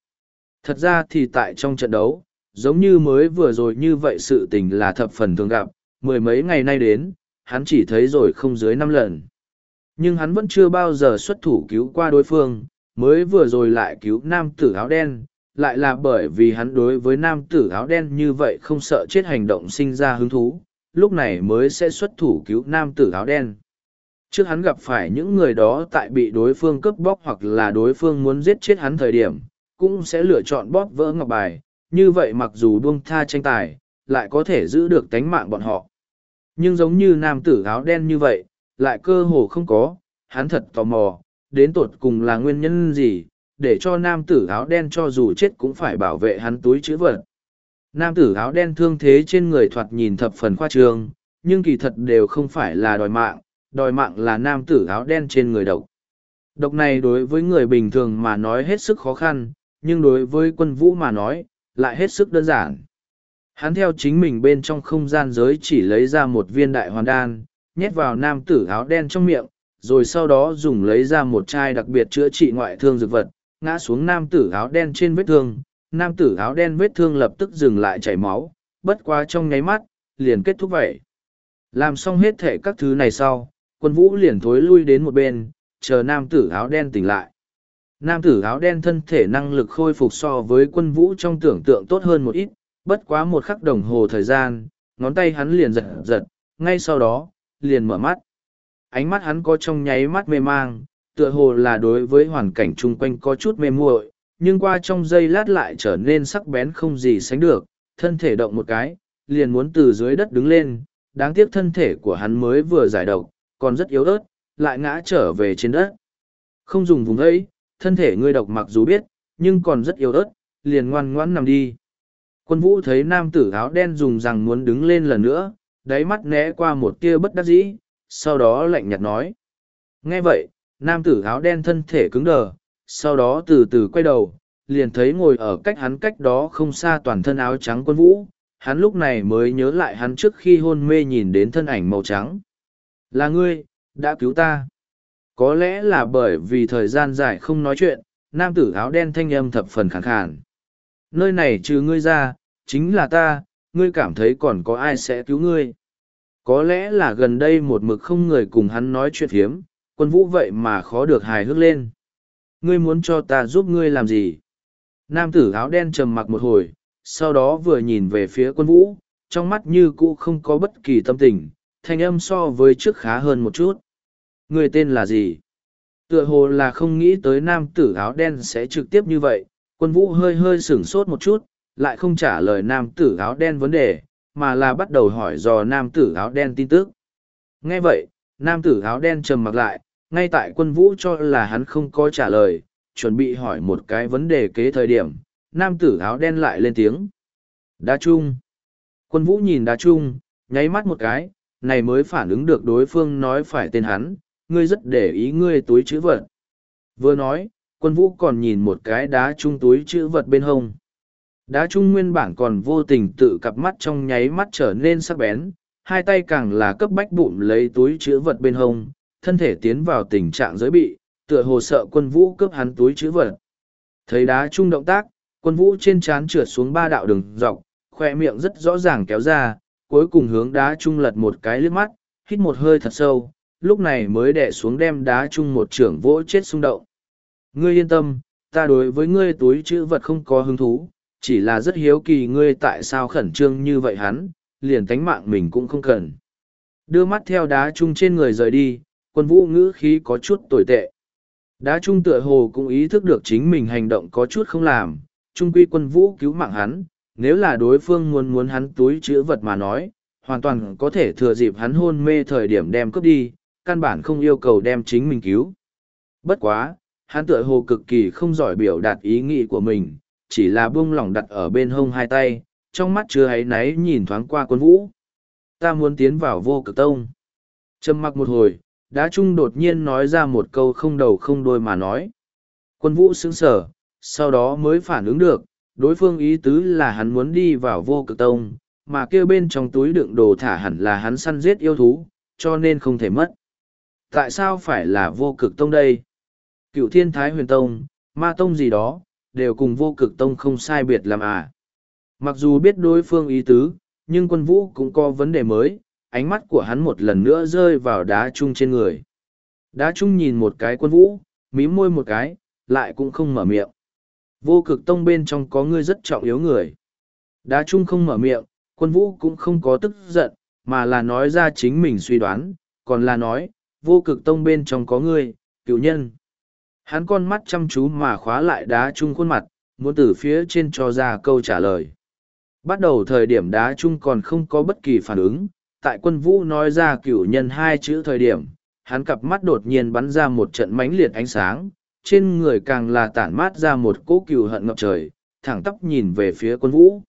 S1: Thật ra thì tại trong trận đấu, giống như mới vừa rồi như vậy sự tình là thập phần thường gặp, mười mấy ngày nay đến, hắn chỉ thấy rồi không dưới năm lần. Nhưng hắn vẫn chưa bao giờ xuất thủ cứu qua đối phương, mới vừa rồi lại cứu nam tử áo đen, lại là bởi vì hắn đối với nam tử áo đen như vậy không sợ chết hành động sinh ra hứng thú, lúc này mới sẽ xuất thủ cứu nam tử áo đen. Trước hắn gặp phải những người đó tại bị đối phương cướp bóc hoặc là đối phương muốn giết chết hắn thời điểm, cũng sẽ lựa chọn bóp vỡ ngọc bài, như vậy mặc dù buông tha tranh tài, lại có thể giữ được tánh mạng bọn họ. Nhưng giống như nam tử áo đen như vậy, lại cơ hồ không có, hắn thật tò mò, đến tột cùng là nguyên nhân gì, để cho nam tử áo đen cho dù chết cũng phải bảo vệ hắn túi chữ vật. Nam tử áo đen thương thế trên người thoạt nhìn thập phần khoa trương, nhưng kỳ thật đều không phải là đòi mạng, đòi mạng là nam tử áo đen trên người độc. Độc này đối với người bình thường mà nói hết sức khó khăn, nhưng đối với quân vũ mà nói, lại hết sức đơn giản. Hắn theo chính mình bên trong không gian giới chỉ lấy ra một viên đại hoàn đan, nhét vào nam tử áo đen trong miệng, rồi sau đó dùng lấy ra một chai đặc biệt chữa trị ngoại thương dược vật, ngã xuống nam tử áo đen trên vết thương, nam tử áo đen vết thương lập tức dừng lại chảy máu, bất quá trong nháy mắt, liền kết thúc vậy. Làm xong hết thể các thứ này sau, quân vũ liền thối lui đến một bên, chờ nam tử áo đen tỉnh lại. Nam tử áo đen thân thể năng lực khôi phục so với quân vũ trong tưởng tượng tốt hơn một ít, bất quá một khắc đồng hồ thời gian, ngón tay hắn liền giật giật, ngay sau đó, liền mở mắt. Ánh mắt hắn có trong nháy mắt mê mang, tựa hồ là đối với hoàn cảnh chung quanh có chút mê muội, nhưng qua trong giây lát lại trở nên sắc bén không gì sánh được, thân thể động một cái, liền muốn từ dưới đất đứng lên, đáng tiếc thân thể của hắn mới vừa giải độc, còn rất yếu ớt, lại ngã trở về trên đất. Không dùng vùng ấy, thân thể ngươi độc mặc dù biết, nhưng còn rất yếu ớt, liền ngoan ngoãn nằm đi. Quân vũ thấy nam tử áo đen dùng rằng muốn đứng lên lần nữa, đáy mắt né qua một tia bất đắc dĩ, sau đó lạnh nhạt nói. Nghe vậy, nam tử áo đen thân thể cứng đờ, sau đó từ từ quay đầu, liền thấy ngồi ở cách hắn cách đó không xa toàn thân áo trắng quân vũ, hắn lúc này mới nhớ lại hắn trước khi hôn mê nhìn đến thân ảnh màu trắng. Là ngươi, đã cứu ta. Có lẽ là bởi vì thời gian dài không nói chuyện, nam tử áo đen thanh âm thập phần khàn khàn. Nơi này trừ ngươi ra, chính là ta, ngươi cảm thấy còn có ai sẽ cứu ngươi. Có lẽ là gần đây một mực không người cùng hắn nói chuyện hiếm, quân vũ vậy mà khó được hài hước lên ngươi muốn cho ta giúp ngươi làm gì? Nam tử áo đen trầm mặc một hồi, sau đó vừa nhìn về phía quân vũ, trong mắt như cũ không có bất kỳ tâm tình, thanh âm so với trước khá hơn một chút. Ngươi tên là gì? Tựa hồ là không nghĩ tới nam tử áo đen sẽ trực tiếp như vậy, quân vũ hơi hơi sửng sốt một chút, lại không trả lời nam tử áo đen vấn đề, mà là bắt đầu hỏi dò nam tử áo đen tin tức. Nghe vậy, nam tử áo đen trầm mặc lại, ngay tại quân vũ cho là hắn không có trả lời, chuẩn bị hỏi một cái vấn đề kế thời điểm, nam tử áo đen lại lên tiếng. Đa Trung. Quân vũ nhìn Đa Trung, nháy mắt một cái, này mới phản ứng được đối phương nói phải tên hắn, ngươi rất để ý ngươi túi chữ vật. Vừa nói, quân vũ còn nhìn một cái đá Trung túi chữ vật bên hông. Đá Trung nguyên bản còn vô tình tự cặp mắt trong nháy mắt trở nên sắc bén, hai tay càng là cấp bách bụng lấy túi chữ vật bên hông, thân thể tiến vào tình trạng giới bị, tựa hồ sợ quân vũ cướp hắn túi chữ vật. Thấy đá trung động tác, quân vũ trên chán trượt xuống ba đạo đường dọc, khoe miệng rất rõ ràng kéo ra, cuối cùng hướng đá trung lật một cái liếc mắt, hít một hơi thật sâu, lúc này mới đè xuống đem đá trung một trưởng vỗ chết xung động. Ngươi yên tâm, ta đối với ngươi túi chữ vật không có hứng thú, chỉ là rất hiếu kỳ ngươi tại sao khẩn trương như vậy hắn, liền tánh mạng mình cũng không cần. Đưa mắt theo đá trung trên người rời đi, quân vũ ngữ khí có chút tồi tệ. Đá trung tựa hồ cũng ý thức được chính mình hành động có chút không làm, trung quy quân vũ cứu mạng hắn, nếu là đối phương muốn muốn hắn túi chữ vật mà nói, hoàn toàn có thể thừa dịp hắn hôn mê thời điểm đem cướp đi, căn bản không yêu cầu đem chính mình cứu. Bất quá, hắn tựa hồ cực kỳ không giỏi biểu đạt ý nghĩ của mình, chỉ là buông lỏng đặt ở bên hông hai tay, trong mắt chưa ấy náy nhìn thoáng qua quân vũ. Ta muốn tiến vào vô cực tông. Trầm mặc một hồi, đá trung đột nhiên nói ra một câu không đầu không đôi mà nói quân vũ sững sờ sau đó mới phản ứng được đối phương ý tứ là hắn muốn đi vào vô cực tông mà kia bên trong túi đựng đồ thả hẳn là hắn săn giết yêu thú cho nên không thể mất tại sao phải là vô cực tông đây cựu thiên thái huyền tông ma tông gì đó đều cùng vô cực tông không sai biệt làm à mặc dù biết đối phương ý tứ nhưng quân vũ cũng có vấn đề mới ánh mắt của hắn một lần nữa rơi vào đá chung trên người. Đá chung nhìn một cái quân vũ, mí môi một cái, lại cũng không mở miệng. Vô cực tông bên trong có người rất trọng yếu người. Đá chung không mở miệng, quân vũ cũng không có tức giận, mà là nói ra chính mình suy đoán, còn là nói, vô cực tông bên trong có người, cựu nhân. Hắn con mắt chăm chú mà khóa lại đá chung khuôn mặt, muốn từ phía trên cho ra câu trả lời. Bắt đầu thời điểm đá chung còn không có bất kỳ phản ứng, tại quân vũ nói ra cửu nhân hai chữ thời điểm, hắn cặp mắt đột nhiên bắn ra một trận mánh liệt ánh sáng, trên người càng là tản mát ra một cỗ cừu hận ngập trời, thẳng tóc nhìn về phía quân vũ.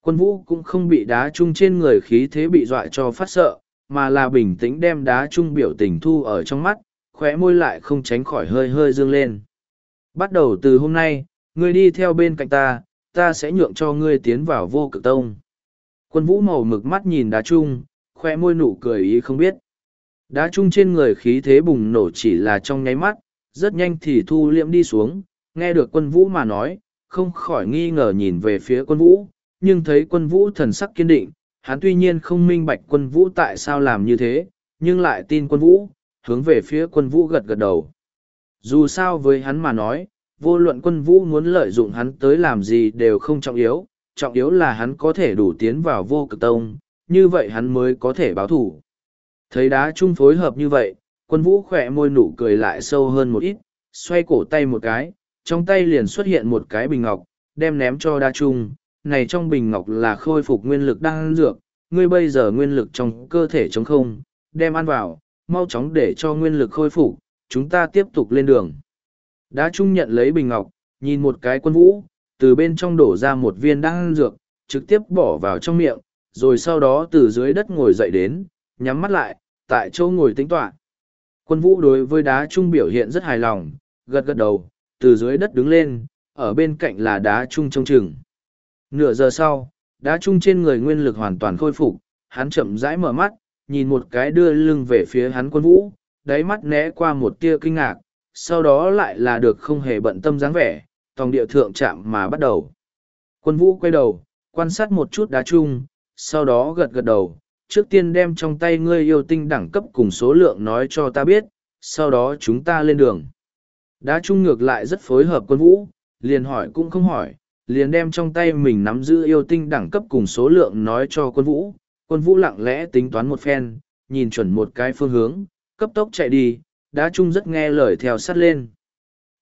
S1: Quân vũ cũng không bị đá chung trên người khí thế bị dọa cho phát sợ, mà là bình tĩnh đem đá chung biểu tình thu ở trong mắt, khóe môi lại không tránh khỏi hơi hơi dương lên. Bắt đầu từ hôm nay, ngươi đi theo bên cạnh ta, ta sẽ nhượng cho ngươi tiến vào vô cực tông. Quân vũ màu mực mắt nhìn đá chung, khoe môi nụ cười ý không biết. Đá chung trên người khí thế bùng nổ chỉ là trong nháy mắt, rất nhanh thì thu liễm đi xuống, nghe được quân vũ mà nói, không khỏi nghi ngờ nhìn về phía quân vũ, nhưng thấy quân vũ thần sắc kiên định, hắn tuy nhiên không minh bạch quân vũ tại sao làm như thế, nhưng lại tin quân vũ, hướng về phía quân vũ gật gật đầu. Dù sao với hắn mà nói, vô luận quân vũ muốn lợi dụng hắn tới làm gì đều không trọng yếu, trọng yếu là hắn có thể đủ tiến vào vô cực tông, như vậy hắn mới có thể báo thủ. Thấy đá chung phối hợp như vậy, quân vũ khỏe môi nụ cười lại sâu hơn một ít, xoay cổ tay một cái, trong tay liền xuất hiện một cái bình ngọc, đem ném cho đá chung. Này trong bình ngọc là khôi phục nguyên lực đang dược, ngươi bây giờ nguyên lực trong cơ thể trống không, đem ăn vào, mau chóng để cho nguyên lực khôi phục, chúng ta tiếp tục lên đường. Đá Trung nhận lấy bình ngọc, nhìn một cái quân vũ, từ bên trong đổ ra một viên đan dược, trực tiếp bỏ vào trong miệng, rồi sau đó từ dưới đất ngồi dậy đến, nhắm mắt lại, tại chỗ ngồi tính toán. Quân vũ đối với đá trung biểu hiện rất hài lòng, gật gật đầu, từ dưới đất đứng lên, ở bên cạnh là đá trung trông chừng. Nửa giờ sau, đá trung trên người nguyên lực hoàn toàn khôi phục, hắn chậm rãi mở mắt, nhìn một cái đưa lưng về phía hắn quân vũ, đáy mắt né qua một tia kinh ngạc, sau đó lại là được không hề bận tâm dáng vẻ, tòng địa thượng chạm mà bắt đầu. Quân vũ quay đầu, quan sát một chút đá trung, sau đó gật gật đầu trước tiên đem trong tay ngươi yêu tinh đẳng cấp cùng số lượng nói cho ta biết sau đó chúng ta lên đường đá trung ngược lại rất phối hợp quân vũ liền hỏi cũng không hỏi liền đem trong tay mình nắm giữ yêu tinh đẳng cấp cùng số lượng nói cho quân vũ quân vũ lặng lẽ tính toán một phen nhìn chuẩn một cái phương hướng cấp tốc chạy đi đá trung rất nghe lời theo sát lên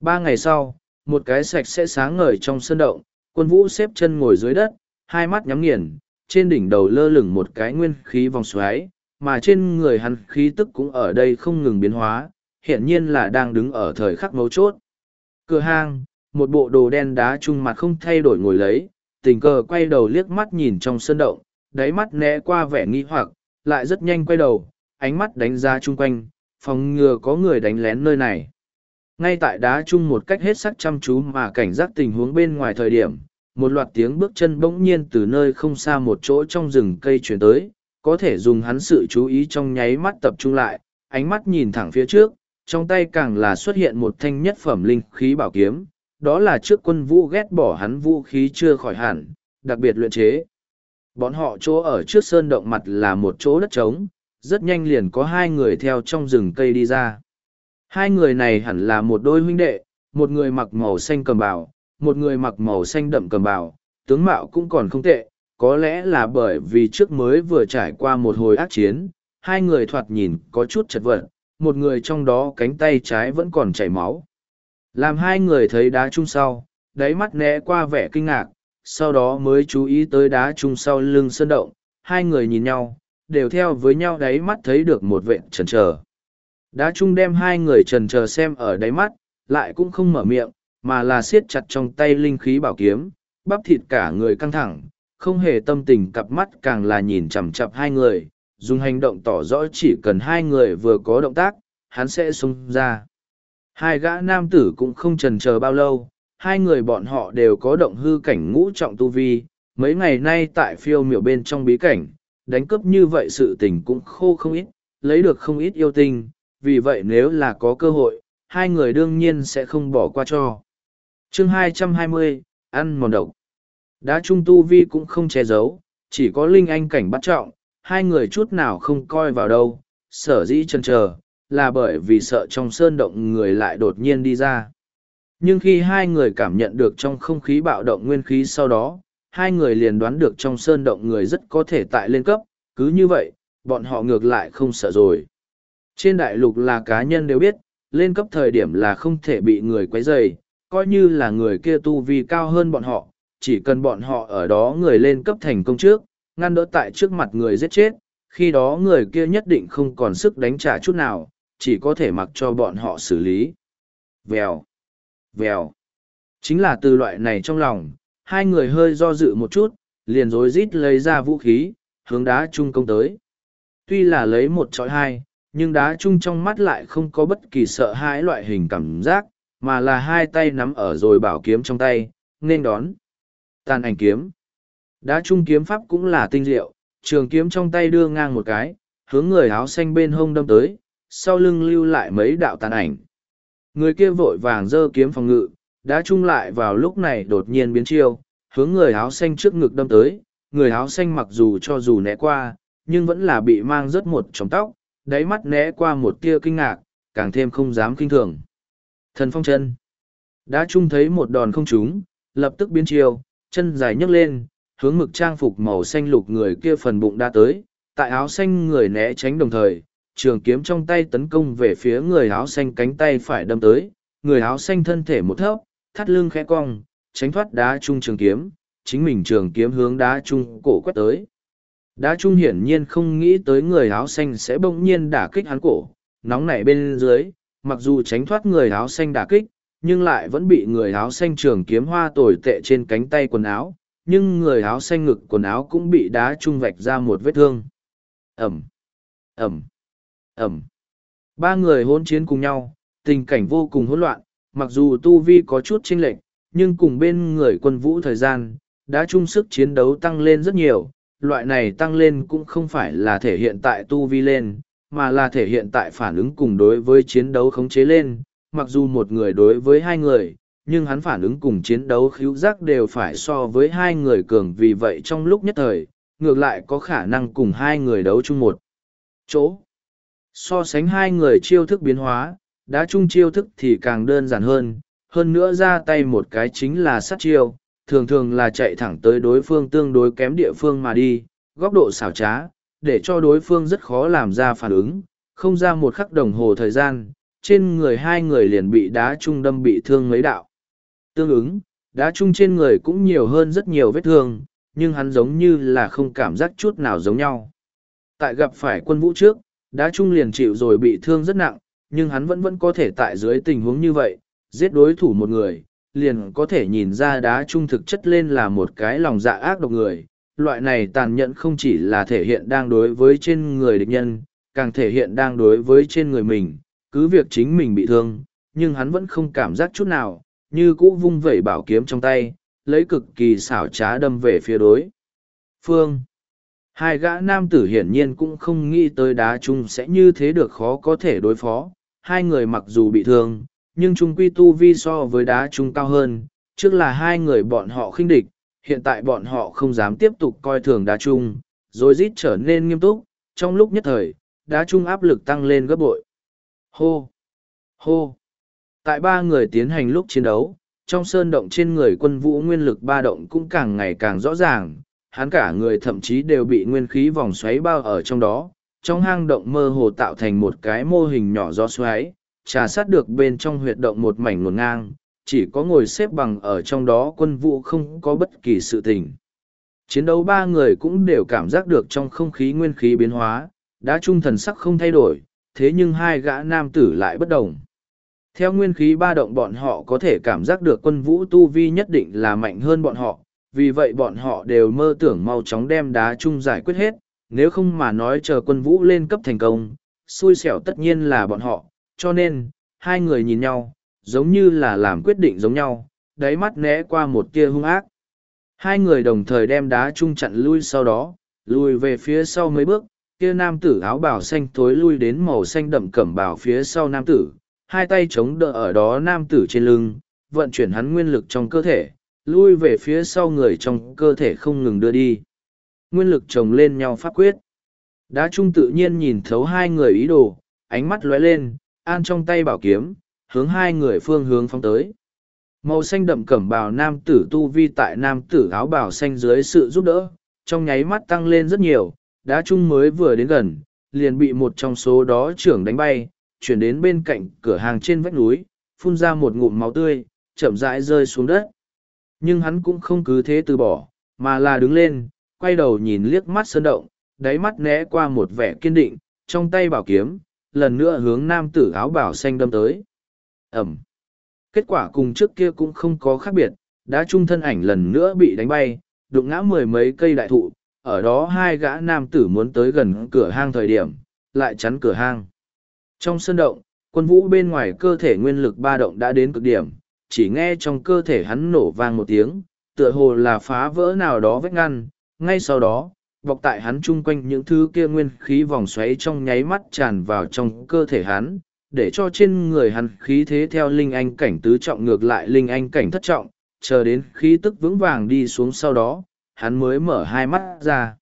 S1: ba ngày sau một cái sạch sẽ sáng ngời trong sân động quân vũ xếp chân ngồi dưới đất hai mắt nhắm nghiền trên đỉnh đầu lơ lửng một cái nguyên khí vòng xoáy, mà trên người hắn khí tức cũng ở đây không ngừng biến hóa, hiện nhiên là đang đứng ở thời khắc mấu chốt. Cửa hang, một bộ đồ đen đá trung mặt không thay đổi ngồi lấy, tình cờ quay đầu liếc mắt nhìn trong sân động, đáy mắt né qua vẻ nghi hoặc, lại rất nhanh quay đầu, ánh mắt đánh ra chung quanh, phòng ngừa có người đánh lén nơi này. Ngay tại đá chung một cách hết sắc chăm chú mà cảnh giác tình huống bên ngoài thời điểm, một loạt tiếng bước chân bỗng nhiên từ nơi không xa một chỗ trong rừng cây chuyển tới, có thể dùng hắn sự chú ý trong nháy mắt tập trung lại, ánh mắt nhìn thẳng phía trước, trong tay càng là xuất hiện một thanh nhất phẩm linh khí bảo kiếm, đó là trước quân vũ ghét bỏ hắn vũ khí chưa khỏi hẳn, đặc biệt luyện chế. Bọn họ chỗ ở trước sơn động mặt là một chỗ đất trống, rất nhanh liền có hai người theo trong rừng cây đi ra. Hai người này hẳn là một đôi huynh đệ, một người mặc màu xanh cầm bào, một người mặc màu xanh đậm cầm bào, tướng mạo cũng còn không tệ, có lẽ là bởi vì trước mới vừa trải qua một hồi ác chiến, hai người thoạt nhìn có chút chật vật, một người trong đó cánh tay trái vẫn còn chảy máu. Làm hai người thấy đá chung sau, đáy mắt né qua vẻ kinh ngạc, sau đó mới chú ý tới đá chung sau lưng sơn động, hai người nhìn nhau, đều theo với nhau đáy mắt thấy được một vện trần trờ. Đá chung đem hai người trần trờ xem ở đáy mắt, lại cũng không mở miệng, mà là siết chặt trong tay linh khí bảo kiếm, bắp thịt cả người căng thẳng, không hề tâm tình cặp mắt càng là nhìn chằm chằm hai người, dùng hành động tỏ rõ chỉ cần hai người vừa có động tác, hắn sẽ xông ra. Hai gã nam tử cũng không chần chờ bao lâu, hai người bọn họ đều có động hư cảnh ngũ trọng tu vi, mấy ngày nay tại phiêu miểu bên trong bí cảnh, đánh cướp như vậy sự tình cũng khô không ít, lấy được không ít yêu tình, vì vậy nếu là có cơ hội, hai người đương nhiên sẽ không bỏ qua cho chương 220, ăn mòn độc đá trung tu vi cũng không che giấu chỉ có linh anh cảnh bắt trọng hai người chút nào không coi vào đâu sở dĩ chân chờ, là bởi vì sợ trong sơn động người lại đột nhiên đi ra nhưng khi hai người cảm nhận được trong không khí bạo động nguyên khí sau đó hai người liền đoán được trong sơn động người rất có thể tại lên cấp cứ như vậy bọn họ ngược lại không sợ rồi trên đại lục là cá nhân đều biết lên cấp thời điểm là không thể bị người quấy dày coi như là người kia tu vi cao hơn bọn họ, chỉ cần bọn họ ở đó người lên cấp thành công trước, ngăn đỡ tại trước mặt người giết chết, khi đó người kia nhất định không còn sức đánh trả chút nào, chỉ có thể mặc cho bọn họ xử lý. Vèo, vèo. Chính là từ loại này trong lòng, hai người hơi do dự một chút, liền rối rít lấy ra vũ khí, hướng đá chung công tới. Tuy là lấy một chọi hai, nhưng đá chung trong mắt lại không có bất kỳ sợ hãi loại hình cảm giác, mà là hai tay nắm ở rồi bảo kiếm trong tay, nên đón. Tàn ảnh kiếm. Đá trung kiếm pháp cũng là tinh diệu, trường kiếm trong tay đưa ngang một cái, hướng người áo xanh bên hông đâm tới, sau lưng lưu lại mấy đạo tàn ảnh. Người kia vội vàng giơ kiếm phòng ngự, đá trung lại vào lúc này đột nhiên biến chiêu, hướng người áo xanh trước ngực đâm tới, người áo xanh mặc dù cho dù né qua, nhưng vẫn là bị mang rớt một tròng tóc, đáy mắt né qua một tia kinh ngạc, càng thêm không dám kinh thường. Thần phong chân. Đã trung thấy một đòn không trúng, lập tức biến chiều, chân dài nhấc lên, hướng mực trang phục màu xanh lục người kia phần bụng đã tới, tại áo xanh người né tránh đồng thời, trường kiếm trong tay tấn công về phía người áo xanh cánh tay phải đâm tới, người áo xanh thân thể một thấp, thắt lưng khẽ cong, tránh thoát đá trung trường kiếm, chính mình trường kiếm hướng đá trung cổ quét tới. Đá trung hiển nhiên không nghĩ tới người áo xanh sẽ bỗng nhiên đả kích hắn cổ, nóng nảy bên dưới, mặc dù tránh thoát người áo xanh đả kích, nhưng lại vẫn bị người áo xanh trường kiếm hoa tồi tệ trên cánh tay quần áo, nhưng người áo xanh ngực quần áo cũng bị đá trung vạch ra một vết thương. Ẩm, Ẩm, Ẩm. Ba người hôn chiến cùng nhau, tình cảnh vô cùng hỗn loạn, mặc dù tu vi có chút chênh lệch, nhưng cùng bên người quân vũ thời gian, đã chung sức chiến đấu tăng lên rất nhiều, loại này tăng lên cũng không phải là thể hiện tại tu vi lên, mà là thể hiện tại phản ứng cùng đối với chiến đấu khống chế lên, mặc dù một người đối với hai người, nhưng hắn phản ứng cùng chiến đấu khíu giác đều phải so với hai người cường vì vậy trong lúc nhất thời, ngược lại có khả năng cùng hai người đấu chung một chỗ. So sánh hai người chiêu thức biến hóa, đã chung chiêu thức thì càng đơn giản hơn, hơn nữa ra tay một cái chính là sát chiêu, thường thường là chạy thẳng tới đối phương tương đối kém địa phương mà đi, góc độ xảo trá, để cho đối phương rất khó làm ra phản ứng, không ra một khắc đồng hồ thời gian, trên người hai người liền bị đá trung đâm bị thương mấy đạo. Tương ứng, đá trung trên người cũng nhiều hơn rất nhiều vết thương, nhưng hắn giống như là không cảm giác chút nào giống nhau. Tại gặp phải quân vũ trước, đá trung liền chịu rồi bị thương rất nặng, nhưng hắn vẫn vẫn có thể tại dưới tình huống như vậy, giết đối thủ một người, liền có thể nhìn ra đá trung thực chất lên là một cái lòng dạ ác độc người, loại này tàn nhẫn không chỉ là thể hiện đang đối với trên người địch nhân, càng thể hiện đang đối với trên người mình, cứ việc chính mình bị thương, nhưng hắn vẫn không cảm giác chút nào, như cũ vung vẩy bảo kiếm trong tay, lấy cực kỳ xảo trá đâm về phía đối. Phương Hai gã nam tử hiển nhiên cũng không nghĩ tới đá chung sẽ như thế được khó có thể đối phó, hai người mặc dù bị thương, nhưng chung quy tu vi so với đá chung cao hơn, trước là hai người bọn họ khinh địch, hiện tại bọn họ không dám tiếp tục coi thường đá Trung, rồi rít trở nên nghiêm túc, trong lúc nhất thời, đá Trung áp lực tăng lên gấp bội. Hô! Hô! Tại ba người tiến hành lúc chiến đấu, trong sơn động trên người quân vũ nguyên lực ba động cũng càng ngày càng rõ ràng, hắn cả người thậm chí đều bị nguyên khí vòng xoáy bao ở trong đó, trong hang động mơ hồ tạo thành một cái mô hình nhỏ do xoáy, trà sát được bên trong huyệt động một mảnh nguồn ngang, chỉ có ngồi xếp bằng ở trong đó quân vụ không có bất kỳ sự tình. Chiến đấu ba người cũng đều cảm giác được trong không khí nguyên khí biến hóa, đã trung thần sắc không thay đổi, thế nhưng hai gã nam tử lại bất đồng. Theo nguyên khí ba động bọn họ có thể cảm giác được quân vũ tu vi nhất định là mạnh hơn bọn họ, vì vậy bọn họ đều mơ tưởng mau chóng đem đá chung giải quyết hết, nếu không mà nói chờ quân vũ lên cấp thành công, xui xẻo tất nhiên là bọn họ, cho nên, hai người nhìn nhau, giống như là làm quyết định giống nhau, đáy mắt né qua một tia hung ác. Hai người đồng thời đem đá chung chặn lui sau đó, lùi về phía sau mấy bước, kia nam tử áo bào xanh thối lui đến màu xanh đậm cẩm bào phía sau nam tử, hai tay chống đỡ ở đó nam tử trên lưng, vận chuyển hắn nguyên lực trong cơ thể, lui về phía sau người trong cơ thể không ngừng đưa đi. Nguyên lực chồng lên nhau phát quyết. Đá trung tự nhiên nhìn thấu hai người ý đồ, ánh mắt lóe lên, an trong tay bảo kiếm, hướng hai người phương hướng phóng tới. Màu xanh đậm cẩm bào nam tử tu vi tại nam tử áo bào xanh dưới sự giúp đỡ, trong nháy mắt tăng lên rất nhiều, đá chung mới vừa đến gần, liền bị một trong số đó trưởng đánh bay, chuyển đến bên cạnh cửa hàng trên vách núi, phun ra một ngụm máu tươi, chậm rãi rơi xuống đất. Nhưng hắn cũng không cứ thế từ bỏ, mà là đứng lên, quay đầu nhìn liếc mắt sơn động, đáy mắt né qua một vẻ kiên định, trong tay bảo kiếm, lần nữa hướng nam tử áo bào xanh đâm tới. Ẩm. Kết quả cùng trước kia cũng không có khác biệt, đã chung thân ảnh lần nữa bị đánh bay, đụng ngã mười mấy cây đại thụ, ở đó hai gã nam tử muốn tới gần cửa hang thời điểm, lại chắn cửa hang. Trong sân động, quân vũ bên ngoài cơ thể nguyên lực ba động đã đến cực điểm, chỉ nghe trong cơ thể hắn nổ vang một tiếng, tựa hồ là phá vỡ nào đó vách ngăn, ngay sau đó, bọc tại hắn chung quanh những thứ kia nguyên khí vòng xoáy trong nháy mắt tràn vào trong cơ thể hắn, để cho trên người hắn khí thế theo linh anh cảnh tứ trọng ngược lại linh anh cảnh thất trọng, chờ đến khí tức vững vàng đi xuống sau đó, hắn mới mở hai mắt ra.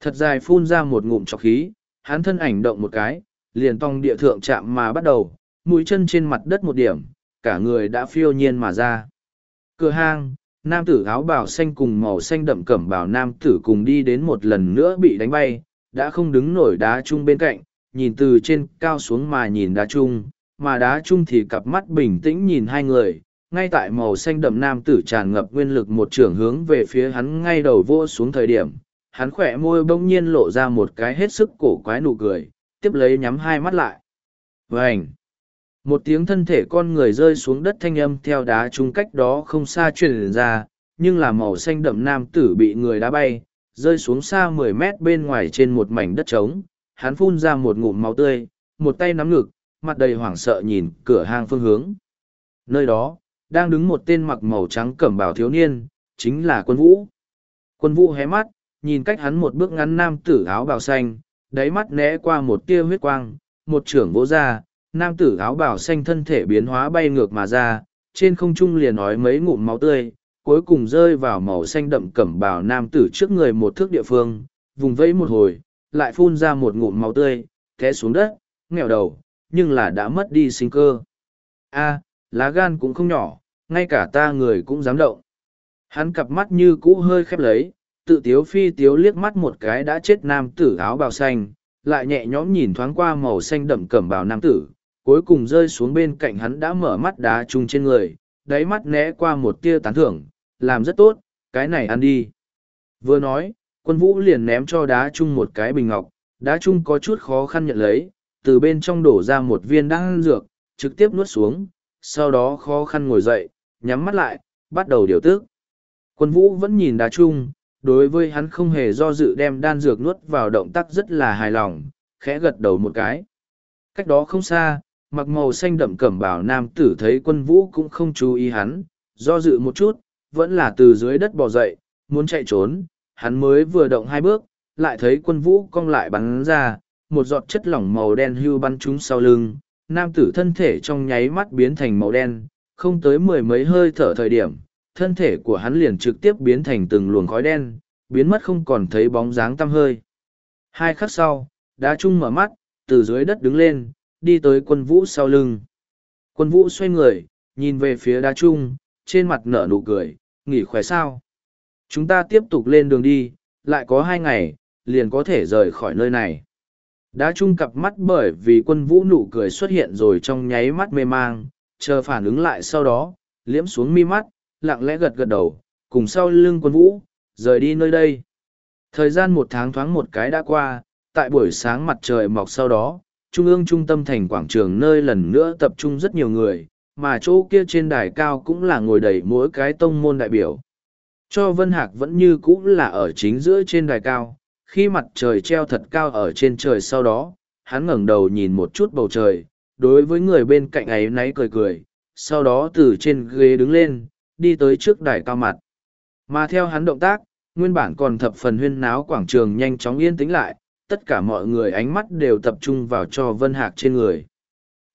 S1: Thật dài phun ra một ngụm trọc khí, hắn thân ảnh động một cái, liền tong địa thượng chạm mà bắt đầu, mũi chân trên mặt đất một điểm, cả người đã phiêu nhiên mà ra. Cửa hang, nam tử áo bào xanh cùng màu xanh đậm cẩm bào nam tử cùng đi đến một lần nữa bị đánh bay, đã không đứng nổi đá chung bên cạnh, nhìn từ trên cao xuống mà nhìn đá trung, mà đá trung thì cặp mắt bình tĩnh nhìn hai người, ngay tại màu xanh đậm nam tử tràn ngập nguyên lực một trưởng hướng về phía hắn ngay đầu vô xuống thời điểm, hắn khỏe môi bỗng nhiên lộ ra một cái hết sức cổ quái nụ cười, tiếp lấy nhắm hai mắt lại. Vành! Một tiếng thân thể con người rơi xuống đất thanh âm theo đá trung cách đó không xa truyền ra, nhưng là màu xanh đậm nam tử bị người đá bay, rơi xuống xa mười mét bên ngoài trên một mảnh đất trống, hắn phun ra một ngụm máu tươi, một tay nắm ngực, mặt đầy hoảng sợ nhìn cửa hang phương hướng. Nơi đó, đang đứng một tên mặc màu trắng cẩm bào thiếu niên, chính là quân vũ. Quân vũ hé mắt, nhìn cách hắn một bước ngắn nam tử áo bào xanh, đáy mắt né qua một tia huyết quang, một trưởng vỗ ra, nam tử áo bào xanh thân thể biến hóa bay ngược mà ra, trên không trung liền nói mấy ngụm máu tươi, cuối cùng rơi vào màu xanh đậm cẩm bào nam tử trước người một thước địa phương, vùng vẫy một hồi, lại phun ra một ngụm máu tươi, té xuống đất, nghèo đầu, nhưng là đã mất đi sinh cơ. A, lá gan cũng không nhỏ, ngay cả ta người cũng dám động. Hắn cặp mắt như cũ hơi khép lấy, tự tiếu phi tiếu liếc mắt một cái đã chết nam tử áo bào xanh, lại nhẹ nhõm nhìn thoáng qua màu xanh đậm cẩm bào nam tử, cuối cùng rơi xuống bên cạnh hắn đã mở mắt đá trung trên người, đáy mắt né qua một tia tán thưởng, làm rất tốt, cái này ăn đi. Vừa nói, quân vũ liền ném cho đá chung một cái bình ngọc, đá chung có chút khó khăn nhận lấy, từ bên trong đổ ra một viên đan dược, trực tiếp nuốt xuống, sau đó khó khăn ngồi dậy, nhắm mắt lại, bắt đầu điều tức. Quân vũ vẫn nhìn đá chung, đối với hắn không hề do dự đem đan dược nuốt vào động tác rất là hài lòng, khẽ gật đầu một cái. Cách đó không xa, mặc màu xanh đậm cẩm bào nam tử thấy quân vũ cũng không chú ý hắn, do dự một chút, vẫn là từ dưới đất bò dậy, muốn chạy trốn, hắn mới vừa động hai bước, lại thấy quân vũ cong lại bắn ra, một giọt chất lỏng màu đen hưu bắn trúng sau lưng, nam tử thân thể trong nháy mắt biến thành màu đen, không tới mười mấy hơi thở thời điểm, thân thể của hắn liền trực tiếp biến thành từng luồng khói đen, biến mất không còn thấy bóng dáng tăm hơi. Hai khắc sau, đá trung mở mắt, từ dưới đất đứng lên, đi tới quân vũ sau lưng. Quân vũ xoay người, nhìn về phía đá trung, trên mặt nở nụ cười, nghỉ khỏe sao chúng ta tiếp tục lên đường đi lại có hai ngày liền có thể rời khỏi nơi này đã chung cặp mắt bởi vì quân vũ nụ cười xuất hiện rồi trong nháy mắt mê mang chờ phản ứng lại sau đó liễm xuống mi mắt lặng lẽ gật gật đầu cùng sau lưng quân vũ rời đi nơi đây thời gian một tháng thoáng một cái đã qua tại buổi sáng mặt trời mọc sau đó trung ương trung tâm thành quảng trường nơi lần nữa tập trung rất nhiều người mà chỗ kia trên đài cao cũng là ngồi đầy mỗi cái tông môn đại biểu cho Vân Hạc vẫn như cũ là ở chính giữa trên đài cao, khi mặt trời treo thật cao ở trên trời sau đó, hắn ngẩng đầu nhìn một chút bầu trời, đối với người bên cạnh ấy náy cười cười, sau đó từ trên ghế đứng lên, đi tới trước đài cao mặt. Mà theo hắn động tác, nguyên bản còn thập phần huyên náo quảng trường nhanh chóng yên tĩnh lại, tất cả mọi người ánh mắt đều tập trung vào cho Vân Hạc trên người.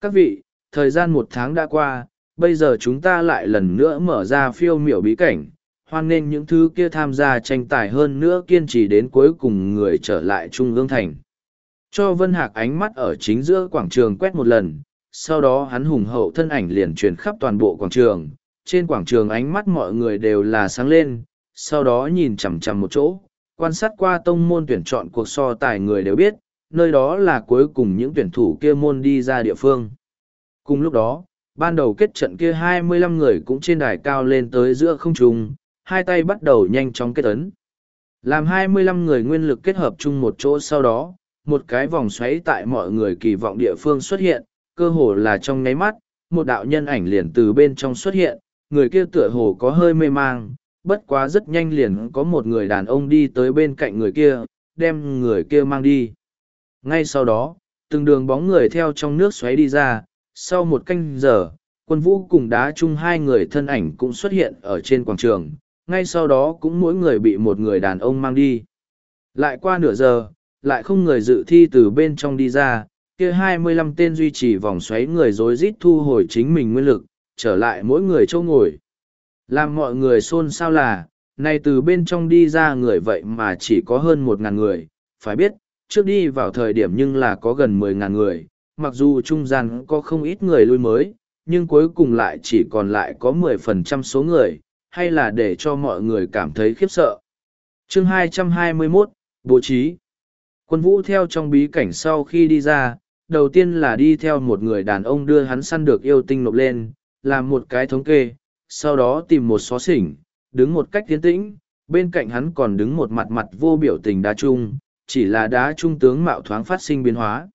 S1: Các vị, thời gian một tháng đã qua, bây giờ chúng ta lại lần nữa mở ra phiêu miểu bí cảnh, hoan nghênh những thứ kia tham gia tranh tài hơn nữa kiên trì đến cuối cùng người trở lại trung ương thành cho vân hạc ánh mắt ở chính giữa quảng trường quét một lần sau đó hắn hùng hậu thân ảnh liền truyền khắp toàn bộ quảng trường trên quảng trường ánh mắt mọi người đều là sáng lên sau đó nhìn chằm chằm một chỗ quan sát qua tông môn tuyển chọn cuộc so tài người đều biết nơi đó là cuối cùng những tuyển thủ kia môn đi ra địa phương cùng lúc đó ban đầu kết trận kia 25 người cũng trên đài cao lên tới giữa không trung, hai tay bắt đầu nhanh chóng kết ấn. Làm hai mươi lăm người nguyên lực kết hợp chung một chỗ sau đó, một cái vòng xoáy tại mọi người kỳ vọng địa phương xuất hiện, cơ hồ là trong nháy mắt, một đạo nhân ảnh liền từ bên trong xuất hiện, người kia tựa hồ có hơi mê mang, bất quá rất nhanh liền có một người đàn ông đi tới bên cạnh người kia, đem người kia mang đi. Ngay sau đó, từng đường bóng người theo trong nước xoáy đi ra, sau một canh giờ, quân vũ cùng đá chung hai người thân ảnh cũng xuất hiện ở trên quảng trường, ngay sau đó cũng mỗi người bị một người đàn ông mang đi. Lại qua nửa giờ, lại không người dự thi từ bên trong đi ra, kia hai mươi lăm tên duy trì vòng xoáy người rối rít thu hồi chính mình nguyên lực, trở lại mỗi người chỗ ngồi. Làm mọi người xôn xao là, nay từ bên trong đi ra người vậy mà chỉ có hơn một ngàn người, phải biết, trước đi vào thời điểm nhưng là có gần mười ngàn người, mặc dù trung gian có không ít người lui mới, nhưng cuối cùng lại chỉ còn lại có mười phần trăm số người, hay là để cho mọi người cảm thấy khiếp sợ. Chương 221, Bố trí Quân vũ theo trong bí cảnh sau khi đi ra, đầu tiên là đi theo một người đàn ông đưa hắn săn được yêu tinh nộp lên, làm một cái thống kê, sau đó tìm một xó xỉnh, đứng một cách tiến tĩnh, bên cạnh hắn còn đứng một mặt mặt vô biểu tình đá trung, chỉ là đá trung tướng mạo thoáng phát sinh biến hóa.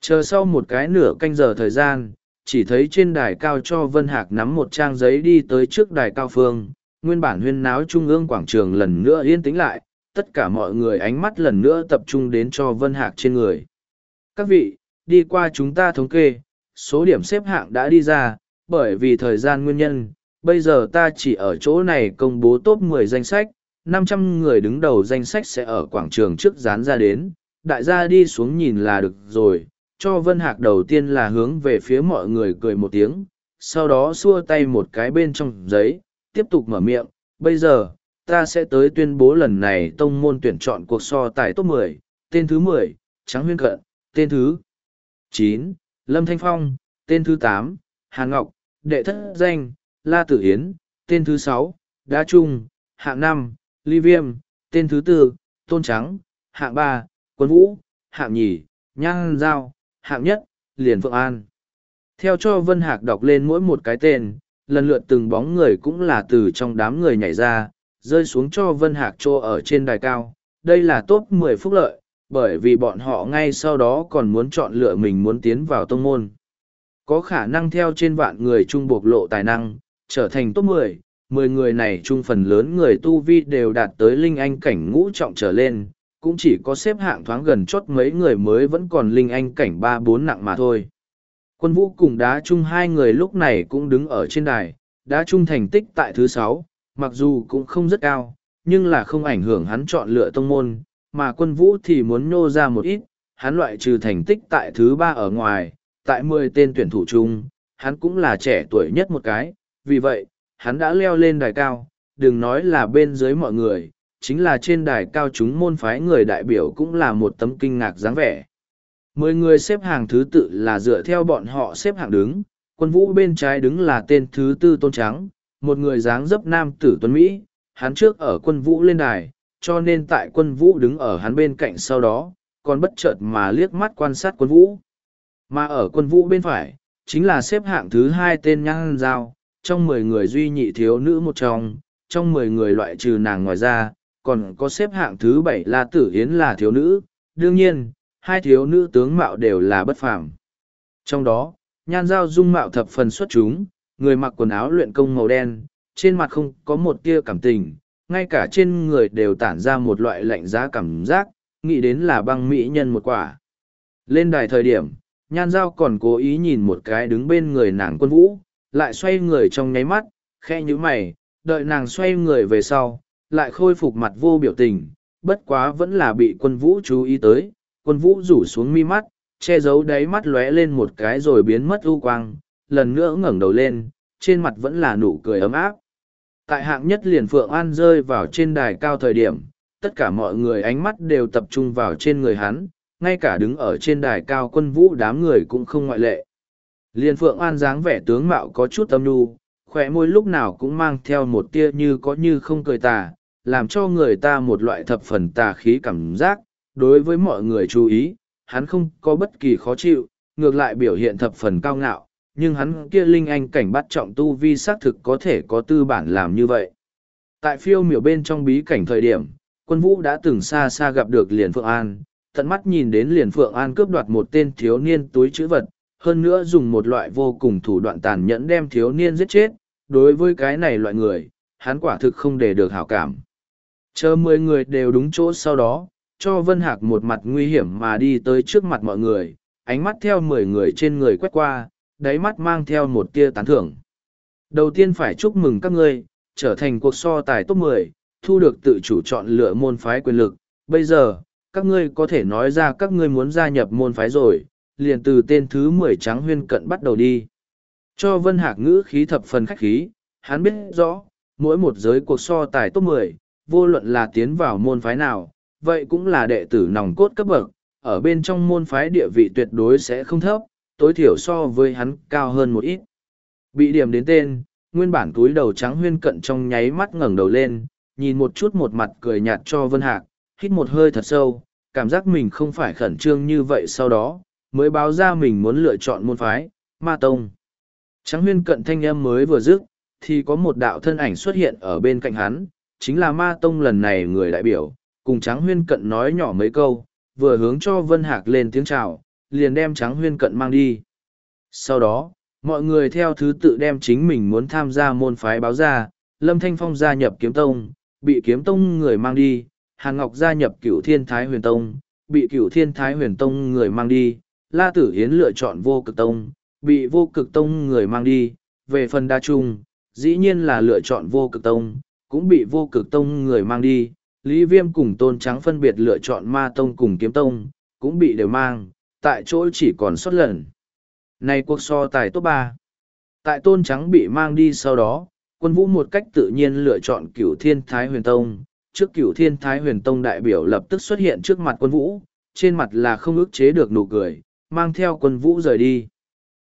S1: Chờ sau một cái nửa canh giờ thời gian, chỉ thấy trên đài cao cho Vân Hạc nắm một trang giấy đi tới trước đài cao phương, nguyên bản huyên náo trung ương quảng trường lần nữa yên tĩnh lại, tất cả mọi người ánh mắt lần nữa tập trung đến cho Vân Hạc trên người. Các vị, đi qua chúng ta thống kê, số điểm xếp hạng đã đi ra, bởi vì thời gian nguyên nhân, bây giờ ta chỉ ở chỗ này công bố top 10 danh sách, 500 người đứng đầu danh sách sẽ ở quảng trường trước dán ra đến, đại gia đi xuống nhìn là được rồi, cho Vân Hạc đầu tiên là hướng về phía mọi người cười một tiếng, sau đó xua tay một cái bên trong giấy, tiếp tục mở miệng, bây giờ, ta sẽ tới tuyên bố lần này tông môn tuyển chọn cuộc so tài top 10, tên thứ 10, Tráng Huyên Cận, tên thứ 9, Lâm Thanh Phong, tên thứ 8, Hàn Ngọc, đệ thất danh, La Tử Yến, tên thứ 6, Đa Trung, hạng 5, Ly Viêm, tên thứ 4, Tôn Trắng, hạng 3, Quân Vũ, hạng nhì, Nhan Giao, hạng nhất, liền Phượng An. Theo cho Vân Hạc đọc lên mỗi một cái tên, lần lượt từng bóng người cũng là từ trong đám người nhảy ra, rơi xuống cho Vân Hạc trô ở trên đài cao. Đây là top 10 phúc lợi, bởi vì bọn họ ngay sau đó còn muốn chọn lựa mình muốn tiến vào tông môn. Có khả năng theo trên vạn người chung bộc lộ tài năng, trở thành top 10, 10 người này chung phần lớn người tu vi đều đạt tới linh anh cảnh ngũ trọng trở lên, cũng chỉ có xếp hạng thoáng gần chót mấy người mới vẫn còn linh anh cảnh ba bốn nặng mà thôi quân vũ cùng đá chung hai người lúc này cũng đứng ở trên đài đá chung thành tích tại thứ sáu mặc dù cũng không rất cao nhưng là không ảnh hưởng hắn chọn lựa tông môn mà quân vũ thì muốn nhô ra một ít hắn loại trừ thành tích tại thứ ba ở ngoài tại mười tên tuyển thủ chung hắn cũng là trẻ tuổi nhất một cái vì vậy hắn đã leo lên đài cao đừng nói là bên dưới mọi người chính là trên đài cao chúng môn phái người đại biểu cũng là một tấm kinh ngạc dáng vẻ. Mười người xếp hàng thứ tự là dựa theo bọn họ xếp hạng đứng, quân vũ bên trái đứng là tên thứ tư tôn trắng, một người dáng dấp nam tử tuấn Mỹ, hắn trước ở quân vũ lên đài, cho nên tại quân vũ đứng ở hắn bên cạnh sau đó, còn bất chợt mà liếc mắt quan sát quân vũ. Mà ở quân vũ bên phải, chính là xếp hạng thứ hai tên nhang giao, trong mười người duy nhị thiếu nữ một trong, trong mười người loại trừ nàng ngoài ra, còn có xếp hạng thứ bảy là tử hiến là thiếu nữ đương nhiên hai thiếu nữ tướng mạo đều là bất phàm trong đó nhan giao dung mạo thập phần xuất chúng người mặc quần áo luyện công màu đen trên mặt không có một tia cảm tình ngay cả trên người đều tản ra một loại lạnh giá cảm giác nghĩ đến là băng mỹ nhân một quả lên đài thời điểm nhan giao còn cố ý nhìn một cái đứng bên người nàng quân vũ lại xoay người trong nháy mắt khe nhíu mày đợi nàng xoay người về sau lại khôi phục mặt vô biểu tình, bất quá vẫn là bị quân vũ chú ý tới, quân vũ rủ xuống mi mắt, che giấu đáy mắt lóe lên một cái rồi biến mất u quang, lần nữa ngẩng đầu lên, trên mặt vẫn là nụ cười ấm áp. Tại hạng nhất liền Phượng An rơi vào trên đài cao thời điểm, tất cả mọi người ánh mắt đều tập trung vào trên người hắn, ngay cả đứng ở trên đài cao quân vũ đám người cũng không ngoại lệ. Liên Phượng An dáng vẻ tướng mạo có chút âm nu, khỏe môi lúc nào cũng mang theo một tia như có như không cười tà, làm cho người ta một loại thập phần tà khí cảm giác, đối với mọi người chú ý, hắn không có bất kỳ khó chịu, ngược lại biểu hiện thập phần cao ngạo, nhưng hắn kia linh anh cảnh bắt trọng tu vi xác thực có thể có tư bản làm như vậy. Tại phiêu miểu bên trong bí cảnh thời điểm, quân vũ đã từng xa xa gặp được liền Phượng An, tận mắt nhìn đến liền Phượng An cướp đoạt một tên thiếu niên túi chữ vật, hơn nữa dùng một loại vô cùng thủ đoạn tàn nhẫn đem thiếu niên giết chết, đối với cái này loại người, hắn quả thực không để được hảo cảm chờ mười người đều đúng chỗ sau đó cho vân hạc một mặt nguy hiểm mà đi tới trước mặt mọi người ánh mắt theo mười người trên người quét qua đáy mắt mang theo một tia tán thưởng đầu tiên phải chúc mừng các ngươi trở thành cuộc so tài top mười thu được tự chủ chọn lựa môn phái quyền lực bây giờ các ngươi có thể nói ra các ngươi muốn gia nhập môn phái rồi liền từ tên thứ mười Tráng huyên cận bắt đầu đi cho vân hạc ngữ khí thập phần khách khí hắn biết rõ mỗi một giới cuộc so tài top mười vô luận là tiến vào môn phái nào, vậy cũng là đệ tử nòng cốt cấp bậc, ở bên trong môn phái địa vị tuyệt đối sẽ không thấp, tối thiểu so với hắn cao hơn một ít. Bị điểm đến tên, nguyên bản túi đầu trắng huyên cận trong nháy mắt ngẩng đầu lên, nhìn một chút một mặt cười nhạt cho Vân Hạc, hít một hơi thật sâu, cảm giác mình không phải khẩn trương như vậy sau đó, mới báo ra mình muốn lựa chọn môn phái, ma tông. Trắng huyên cận thanh âm mới vừa dứt, thì có một đạo thân ảnh xuất hiện ở bên cạnh hắn, chính là ma tông lần này người đại biểu, cùng Tráng Huyên Cận nói nhỏ mấy câu, vừa hướng cho Vân Hạc lên tiếng chào, liền đem Tráng Huyên Cận mang đi. Sau đó, mọi người theo thứ tự đem chính mình muốn tham gia môn phái báo ra, Lâm Thanh Phong gia nhập Kiếm Tông, bị Kiếm Tông người mang đi, Hàn Ngọc gia nhập Cửu Thiên Thái Huyền Tông, bị Cửu Thiên Thái Huyền Tông người mang đi, La Tử Hiến lựa chọn Vô Cực Tông, bị Vô Cực Tông người mang đi, về phần đa trung, dĩ nhiên là lựa chọn Vô Cực Tông, cũng bị vô cực tông người mang đi, Lý Viêm cùng Tôn Trắng phân biệt lựa chọn ma tông cùng kiếm tông, cũng bị đều mang, tại chỗ chỉ còn xuất lần. Này cuộc so tài top ba Tại Tôn Trắng bị mang đi sau đó, quân vũ một cách tự nhiên lựa chọn cửu thiên thái huyền tông. Trước cửu thiên thái huyền tông đại biểu lập tức xuất hiện trước mặt quân vũ, trên mặt là không ức chế được nụ cười, mang theo quân vũ rời đi.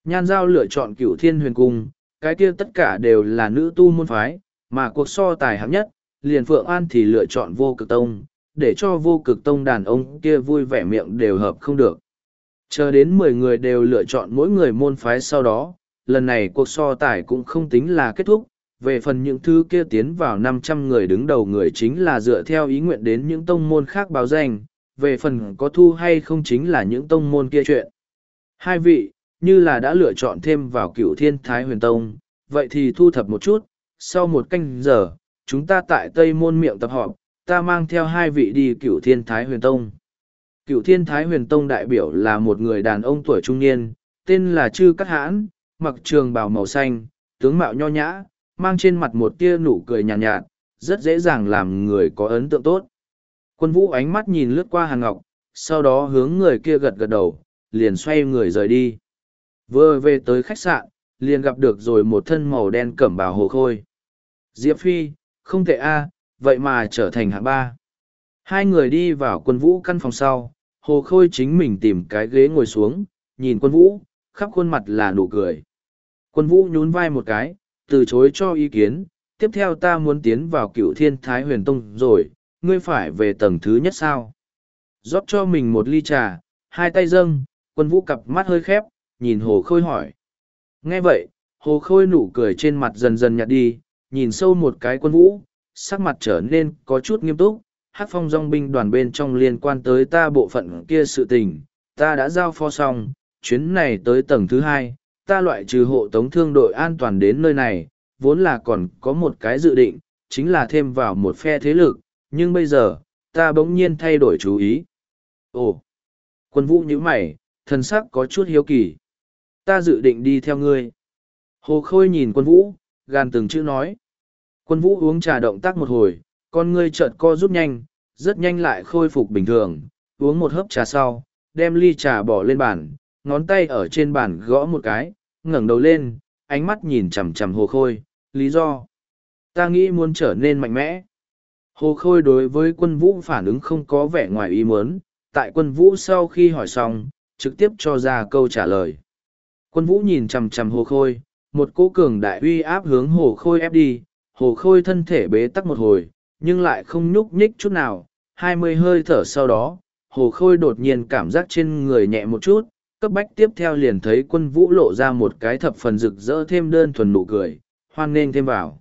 S1: Nhan giao lựa chọn cửu thiên huyền cung, cái kia tất cả đều là nữ tu môn phái, mà cuộc so tài hạng nhất, liền Phượng An thì lựa chọn vô cực tông, để cho vô cực tông đàn ông kia vui vẻ miệng đều hợp không được. Chờ đến mười người đều lựa chọn mỗi người môn phái sau đó, lần này cuộc so tài cũng không tính là kết thúc, về phần những thứ kia tiến vào năm trăm người đứng đầu người chính là dựa theo ý nguyện đến những tông môn khác báo danh, về phần có thu hay không chính là những tông môn kia chuyện. Hai vị, như là đã lựa chọn thêm vào cửu thiên thái huyền tông, vậy thì thu thập một chút, sau một canh giờ, chúng ta tại Tây Môn miệng tập họp, ta mang theo hai vị đi cửu thiên thái huyền tông. Cửu thiên thái huyền tông đại biểu là một người đàn ông tuổi trung niên, tên là Trư Cát Hãn, mặc trường bào màu xanh, tướng mạo nho nhã, mang trên mặt một tia nụ cười nhàn nhạt, nhạt, rất dễ dàng làm người có ấn tượng tốt. Quân vũ ánh mắt nhìn lướt qua Hàn Ngọc, sau đó hướng người kia gật gật đầu, liền xoay người rời đi. Vừa về tới khách sạn, liền gặp được rồi một thân màu đen cẩm bào hồ khôi. Diệp Phi, không tệ a, vậy mà trở thành hạng ba. Hai người đi vào quân vũ căn phòng sau, Hồ Khôi chính mình tìm cái ghế ngồi xuống, nhìn quân vũ, khắp khuôn mặt là nụ cười. Quân vũ nhún vai một cái, từ chối cho ý kiến, tiếp theo ta muốn tiến vào cựu thiên thái huyền tông rồi, ngươi phải về tầng thứ nhất sao. rót cho mình một ly trà, hai tay dâng, quân vũ cặp mắt hơi khép, nhìn Hồ Khôi hỏi. Nghe vậy, Hồ Khôi nụ cười trên mặt dần dần nhạt đi, nhìn sâu một cái quân vũ, sắc mặt trở nên có chút nghiêm túc, hắc phong dòng binh đoàn bên trong liên quan tới ta bộ phận kia sự tình, ta đã giao phó xong, chuyến này tới tầng thứ hai, ta loại trừ hộ tống thương đội an toàn đến nơi này, vốn là còn có một cái dự định, chính là thêm vào một phe thế lực, nhưng bây giờ, ta bỗng nhiên thay đổi chú ý. Ồ, quân vũ như mày, thần sắc có chút hiếu kỳ. Ta dự định đi theo ngươi. Hồ Khôi nhìn quân vũ, gan từng chữ nói. Quân vũ uống trà động tác một hồi, con ngươi chợt co rút nhanh, rất nhanh lại khôi phục bình thường, uống một hớp trà sau, đem ly trà bỏ lên bàn, ngón tay ở trên bàn gõ một cái, ngẩng đầu lên, ánh mắt nhìn chằm chằm hồ khôi, lý do. Ta nghĩ muốn trở nên mạnh mẽ. Hồ khôi đối với quân vũ phản ứng không có vẻ ngoài ý muốn, tại quân vũ sau khi hỏi xong, trực tiếp cho ra câu trả lời. Quân vũ nhìn chằm chằm hồ khôi, một cỗ cường đại uy áp hướng hồ khôi ép đi hồ khôi thân thể bế tắc một hồi nhưng lại không nhúc nhích chút nào hai mươi hơi thở sau đó hồ khôi đột nhiên cảm giác trên người nhẹ một chút cấp bách tiếp theo liền thấy quân vũ lộ ra một cái thập phần rực rỡ thêm đơn thuần nụ cười hoan nghênh thêm vào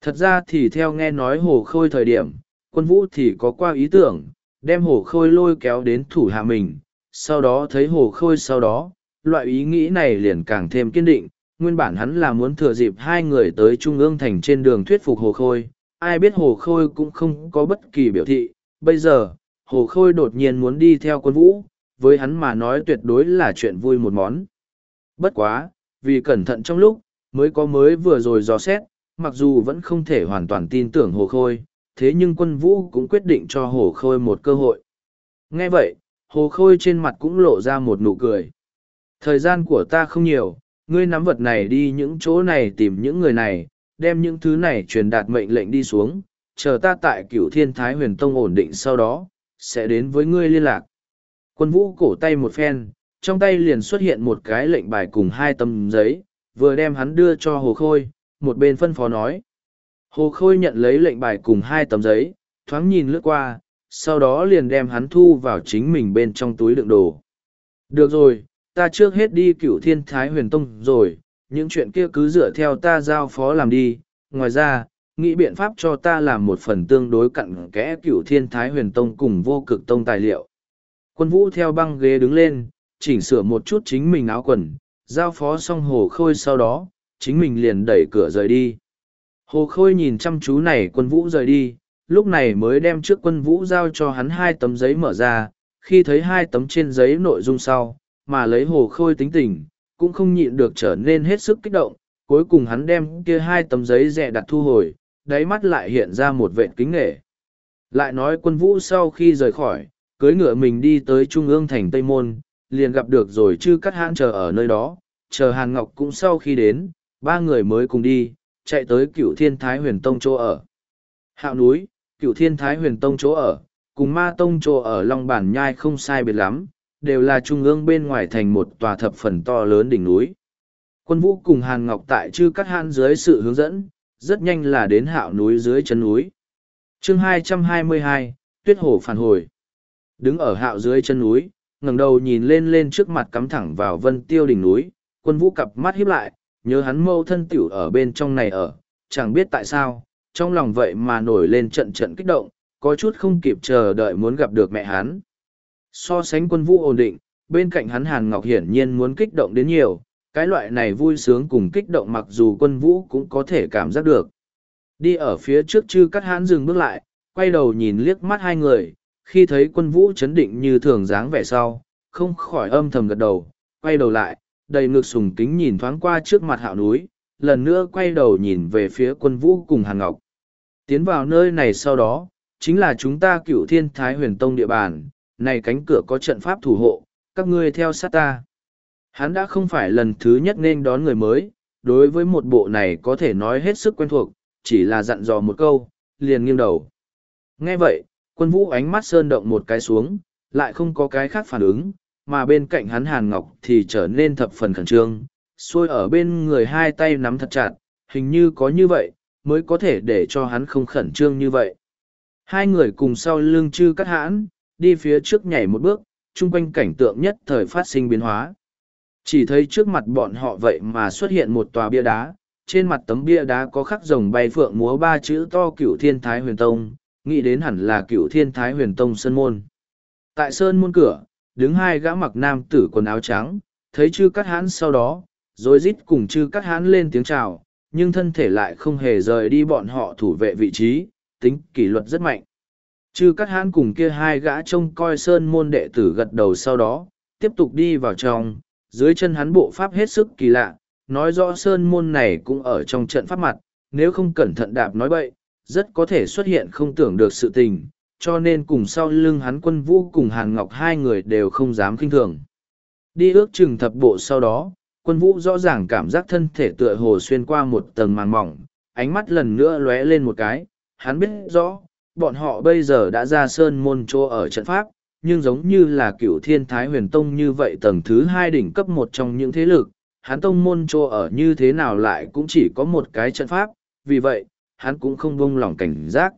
S1: thật ra thì theo nghe nói hồ khôi thời điểm quân vũ thì có qua ý tưởng đem hồ khôi lôi kéo đến thủ hạ mình sau đó thấy hồ khôi sau đó loại ý nghĩ này liền càng thêm kiên định nguyên bản hắn là muốn thừa dịp hai người tới Trung ương thành trên đường thuyết phục Hồ Khôi, ai biết Hồ Khôi cũng không có bất kỳ biểu thị, bây giờ, Hồ Khôi đột nhiên muốn đi theo quân vũ, với hắn mà nói tuyệt đối là chuyện vui một món. Bất quá, vì cẩn thận trong lúc, mới có mới vừa rồi dò xét, mặc dù vẫn không thể hoàn toàn tin tưởng Hồ Khôi, thế nhưng quân vũ cũng quyết định cho Hồ Khôi một cơ hội. Nghe vậy, Hồ Khôi trên mặt cũng lộ ra một nụ cười. Thời gian của ta không nhiều, ngươi nắm vật này đi những chỗ này tìm những người này, đem những thứ này truyền đạt mệnh lệnh đi xuống, chờ ta tại cửu thiên thái huyền tông ổn định sau đó, sẽ đến với ngươi liên lạc. Quân vũ cổ tay một phen, trong tay liền xuất hiện một cái lệnh bài cùng hai tấm giấy, vừa đem hắn đưa cho hồ khôi, một bên phân phó nói. Hồ khôi nhận lấy lệnh bài cùng hai tấm giấy, thoáng nhìn lướt qua, sau đó liền đem hắn thu vào chính mình bên trong túi đựng đồ. Được rồi, ta trước hết đi cựu thiên thái huyền tông rồi, những chuyện kia cứ dựa theo ta giao phó làm đi. Ngoài ra, nghĩ biện pháp cho ta làm một phần tương đối cặn kẽ cựu thiên thái huyền tông cùng vô cực tông tài liệu. Quân vũ theo băng ghế đứng lên, chỉnh sửa một chút chính mình áo quần, giao phó xong hồ khôi sau đó, chính mình liền đẩy cửa rời đi. Hồ khôi nhìn chăm chú này quân vũ rời đi, lúc này mới đem trước quân vũ giao cho hắn hai tấm giấy mở ra, khi thấy hai tấm trên giấy nội dung sau, mà lấy hồ khôi tính tình, cũng không nhịn được trở nên hết sức kích động, cuối cùng hắn đem kia hai tấm giấy rẻ đặt thu hồi, đáy mắt lại hiện ra một vệt kính nghệ. Lại nói quân vũ sau khi rời khỏi, cưới ngựa mình đi tới trung ương thành Tây Môn, liền gặp được rồi chư cắt hãn chờ ở nơi đó, chờ Hàn Ngọc cũng sau khi đến, ba người mới cùng đi, chạy tới cửu thiên thái huyền tông chỗ ở. Hạo núi, cửu thiên thái huyền tông chỗ ở, cùng ma tông chỗ ở Long Bản Nhai không sai biệt lắm, đều là trung ương bên ngoài thành một tòa thập phần to lớn đỉnh núi. Quân vũ cùng Hàn Ngọc tại chư cắt hãn dưới sự hướng dẫn, rất nhanh là đến hạo núi dưới chân núi. Chương 222, Tuyết Hồ phản hồi. Đứng ở hạo dưới chân núi, ngẩng đầu nhìn lên lên trước mặt cắm thẳng vào vân tiêu đỉnh núi, quân vũ cặp mắt híp lại, nhớ hắn mâu thân tiểu ở bên trong này ở, chẳng biết tại sao, trong lòng vậy mà nổi lên trận trận kích động, có chút không kịp chờ đợi muốn gặp được mẹ hắn. So sánh quân vũ ổn định, bên cạnh hắn Hàn Ngọc hiển nhiên muốn kích động đến nhiều, cái loại này vui sướng cùng kích động mặc dù quân vũ cũng có thể cảm giác được. Đi ở phía trước chư cắt hắn dừng bước lại, quay đầu nhìn liếc mắt hai người, khi thấy quân vũ chấn định như thường dáng vẻ sau, không khỏi âm thầm gật đầu, quay đầu lại, đầy ngực sùng kính nhìn thoáng qua trước mặt hạo núi, lần nữa quay đầu nhìn về phía quân vũ cùng Hàn Ngọc. Tiến vào nơi này sau đó, chính là chúng ta cựu thiên thái huyền tông địa bàn, này cánh cửa có trận pháp thủ hộ, các ngươi theo sát ta. Hắn đã không phải lần thứ nhất nên đón người mới, đối với một bộ này có thể nói hết sức quen thuộc, chỉ là dặn dò một câu, liền nghiêng đầu. Nghe vậy, quân vũ ánh mắt sơn động một cái xuống, lại không có cái khác phản ứng, mà bên cạnh hắn Hàn Ngọc thì trở nên thập phần khẩn trương, xuôi ở bên người hai tay nắm thật chặt, hình như có như vậy, mới có thể để cho hắn không khẩn trương như vậy. Hai người cùng sau lưng chư cắt hãn, đi phía trước nhảy một bước, chung quanh cảnh tượng nhất thời phát sinh biến hóa. Chỉ thấy trước mặt bọn họ vậy mà xuất hiện một tòa bia đá, trên mặt tấm bia đá có khắc rồng bay phượng múa ba chữ to cửu thiên thái huyền tông, nghĩ đến hẳn là cửu thiên thái huyền tông sơn môn. Tại sơn môn cửa, đứng hai gã mặc nam tử quần áo trắng, thấy chư cắt hãn sau đó, rồi rít cùng chư cắt hãn lên tiếng chào, nhưng thân thể lại không hề rời đi bọn họ thủ vệ vị trí, tính kỷ luật rất mạnh chư cắt hãn cùng kia hai gã trông coi sơn môn đệ tử gật đầu sau đó tiếp tục đi vào trong dưới chân hắn bộ pháp hết sức kỳ lạ nói rõ sơn môn này cũng ở trong trận pháp mặt nếu không cẩn thận đạp nói bậy rất có thể xuất hiện không tưởng được sự tình cho nên cùng sau lưng hắn quân vũ cùng hàn ngọc hai người đều không dám kinh thường đi ước chừng thập bộ sau đó quân vũ rõ ràng cảm giác thân thể tựa hồ xuyên qua một tầng màng mỏng ánh mắt lần nữa lóe lên một cái hắn biết rõ bọn họ bây giờ đã ra sơn môn chỗ ở trận pháp, nhưng giống như là cựu thiên thái huyền tông như vậy tầng thứ hai đỉnh cấp một trong những thế lực, hắn tông môn chỗ ở như thế nào lại cũng chỉ có một cái trận pháp, vì vậy, hắn cũng không bông lỏng cảnh giác.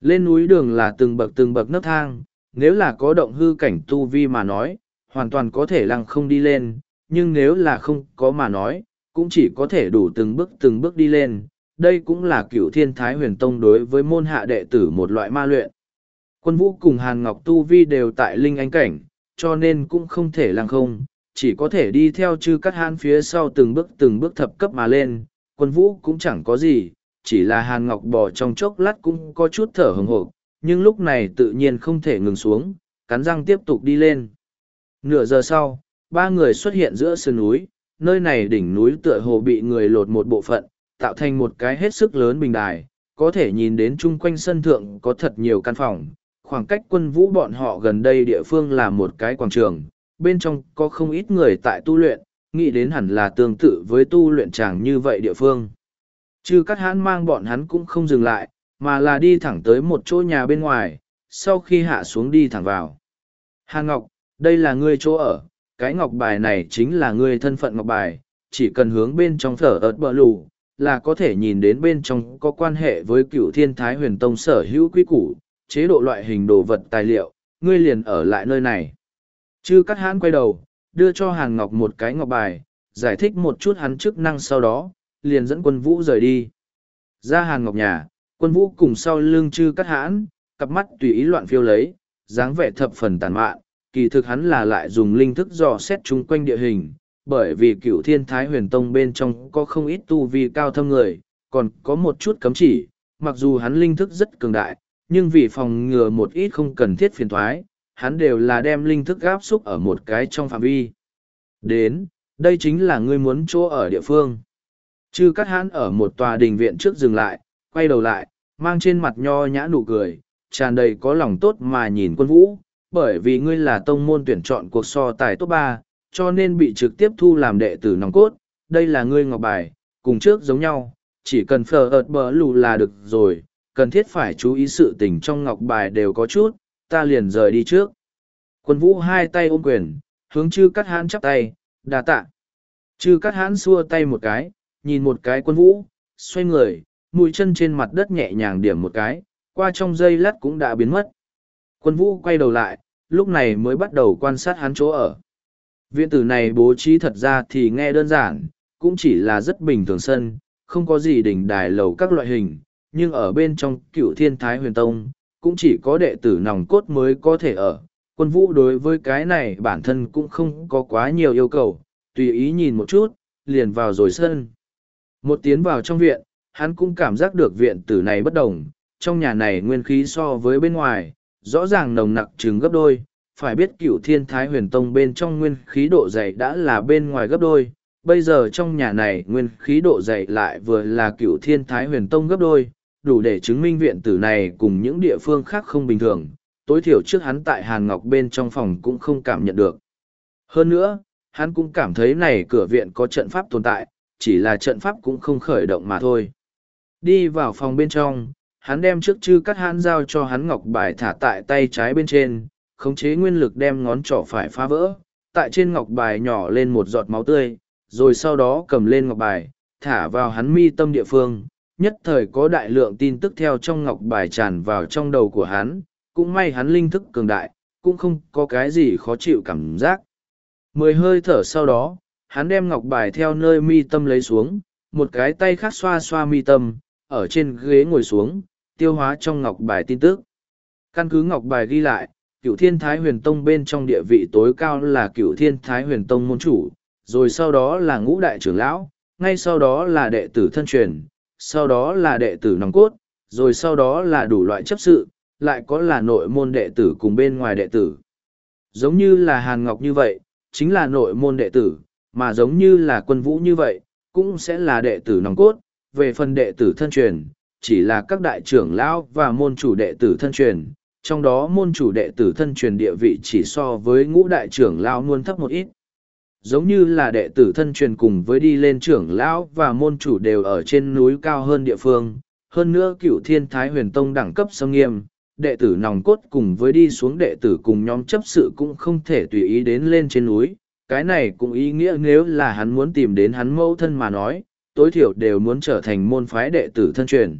S1: Lên núi đường là từng bậc từng bậc nấc thang, nếu là có động hư cảnh tu vi mà nói, hoàn toàn có thể lăng không đi lên, nhưng nếu là không có mà nói, cũng chỉ có thể đủ từng bước từng bước đi lên, đây cũng là cựu thiên thái huyền tông đối với môn hạ đệ tử một loại ma luyện. Quân vũ cùng Hàn Ngọc Tu Vi đều tại linh ánh cảnh, cho nên cũng không thể lăng không, chỉ có thể đi theo chư cắt hãn phía sau từng bước từng bước thập cấp mà lên, quân vũ cũng chẳng có gì, chỉ là Hàn Ngọc bò trong chốc lát cũng có chút thở hừng hộp, nhưng lúc này tự nhiên không thể ngừng xuống, cắn răng tiếp tục đi lên. Nửa giờ sau, ba người xuất hiện giữa sườn núi, nơi này đỉnh núi tựa hồ bị người lột một bộ phận, tạo thành một cái hết sức lớn bình đài, có thể nhìn đến chung quanh sân thượng có thật nhiều căn phòng, khoảng cách quân vũ bọn họ gần đây địa phương là một cái quảng trường, bên trong có không ít người tại tu luyện, nghĩ đến hẳn là tương tự với tu luyện chẳng như vậy địa phương. Chứ các hãn mang bọn hắn cũng không dừng lại, mà là đi thẳng tới một chỗ nhà bên ngoài, sau khi hạ xuống đi thẳng vào. Hà Ngọc, đây là ngươi chỗ ở, cái ngọc bài này chính là ngươi thân phận ngọc bài, chỉ cần hướng bên trong thở ớt bờ lù, là có thể nhìn đến bên trong có quan hệ với cựu thiên thái huyền tông sở hữu quy củ, chế độ loại hình đồ vật tài liệu, ngươi liền ở lại nơi này. Chư cắt hãn quay đầu, đưa cho Hàn Ngọc một cái ngọc bài, giải thích một chút hắn chức năng sau đó, liền dẫn quân vũ rời đi. Ra Hàn Ngọc nhà, quân vũ cùng sau lưng chư cắt hãn, cặp mắt tùy ý loạn phiêu lấy, dáng vẻ thập phần tàn mạn, kỳ thực hắn là lại dùng linh thức dò xét chung quanh địa hình, bởi vì cựu thiên thái huyền tông bên trong có không ít tu vi cao thâm người, còn có một chút cấm chỉ, mặc dù hắn linh thức rất cường đại, nhưng vì phòng ngừa một ít không cần thiết phiền thoái, hắn đều là đem linh thức gáp xúc ở một cái trong phạm vi. Đến, đây chính là ngươi muốn chỗ ở địa phương. Chư cắt hãn ở một tòa đình viện trước dừng lại, quay đầu lại, mang trên mặt nho nhã nụ cười, tràn đầy có lòng tốt mà nhìn quân vũ, bởi vì ngươi là tông môn tuyển chọn cuộc so tài top ba cho nên bị trực tiếp thu làm đệ tử nòng cốt, đây là ngươi ngọc bài, cùng trước giống nhau, chỉ cần phờ ợt bờ lù là được rồi, cần thiết phải chú ý sự tình trong ngọc bài đều có chút, ta liền rời đi trước. Quân vũ hai tay ôm quyền, hướng chư cắt hãn chắp tay, đà tạ. Chư cắt hãn xua tay một cái, nhìn một cái quân vũ, xoay người, mũi chân trên mặt đất nhẹ nhàng điểm một cái, qua trong giây lát cũng đã biến mất. Quân vũ quay đầu lại, lúc này mới bắt đầu quan sát hắn chỗ ở. Viện tử này bố trí thật ra thì nghe đơn giản, cũng chỉ là rất bình thường sân, không có gì đỉnh đài lầu các loại hình, nhưng ở bên trong cựu thiên thái huyền tông, cũng chỉ có đệ tử nòng cốt mới có thể ở. Quân vũ đối với cái này bản thân cũng không có quá nhiều yêu cầu, tùy ý nhìn một chút, liền vào rồi sân. Một tiến vào trong viện, hắn cũng cảm giác được viện tử này bất đồng, trong nhà này nguyên khí so với bên ngoài, rõ ràng nồng nặc trừng gấp đôi, phải biết cựu thiên thái huyền tông bên trong nguyên khí độ dày đã là bên ngoài gấp đôi bây giờ trong nhà này nguyên khí độ dày lại vừa là cựu thiên thái huyền tông gấp đôi đủ để chứng minh viện tử này cùng những địa phương khác không bình thường tối thiểu trước hắn tại hàn ngọc bên trong phòng cũng không cảm nhận được hơn nữa hắn cũng cảm thấy này cửa viện có trận pháp tồn tại chỉ là trận pháp cũng không khởi động mà thôi đi vào phòng bên trong hắn đem trước chư cắt hãn giao cho hắn ngọc bài thả tại tay trái bên trên khống chế nguyên lực đem ngón trỏ phải phá vỡ, tại trên ngọc bài nhỏ lên một giọt máu tươi, rồi sau đó cầm lên ngọc bài, thả vào hắn mi tâm địa phương, nhất thời có đại lượng tin tức theo trong ngọc bài tràn vào trong đầu của hắn, cũng may hắn linh thức cường đại, cũng không có cái gì khó chịu cảm giác. Mười hơi thở sau đó, hắn đem ngọc bài theo nơi mi tâm lấy xuống, một cái tay khác xoa xoa mi tâm, ở trên ghế ngồi xuống, tiêu hóa trong ngọc bài tin tức. Căn cứ ngọc bài ghi lại, cựu thiên thái huyền tông bên trong địa vị tối cao là cựu thiên thái huyền tông môn chủ rồi sau đó là ngũ đại trưởng lão ngay sau đó là đệ tử thân truyền sau đó là đệ tử nòng cốt rồi sau đó là đủ loại chấp sự lại có là nội môn đệ tử cùng bên ngoài đệ tử giống như là hàn ngọc như vậy chính là nội môn đệ tử mà giống như là quân vũ như vậy cũng sẽ là đệ tử nòng cốt về phần đệ tử thân truyền chỉ là các đại trưởng lão và môn chủ đệ tử thân truyền trong đó môn chủ đệ tử thân truyền địa vị chỉ so với ngũ đại trưởng lão luôn thấp một ít. Giống như là đệ tử thân truyền cùng với đi lên trưởng lão và môn chủ đều ở trên núi cao hơn địa phương, hơn nữa cựu thiên thái huyền tông đẳng cấp sông nghiêm, đệ tử nòng cốt cùng với đi xuống đệ tử cùng nhóm chấp sự cũng không thể tùy ý đến lên trên núi. Cái này cũng ý nghĩa nếu là hắn muốn tìm đến hắn mẫu thân mà nói, tối thiểu đều muốn trở thành môn phái đệ tử thân truyền.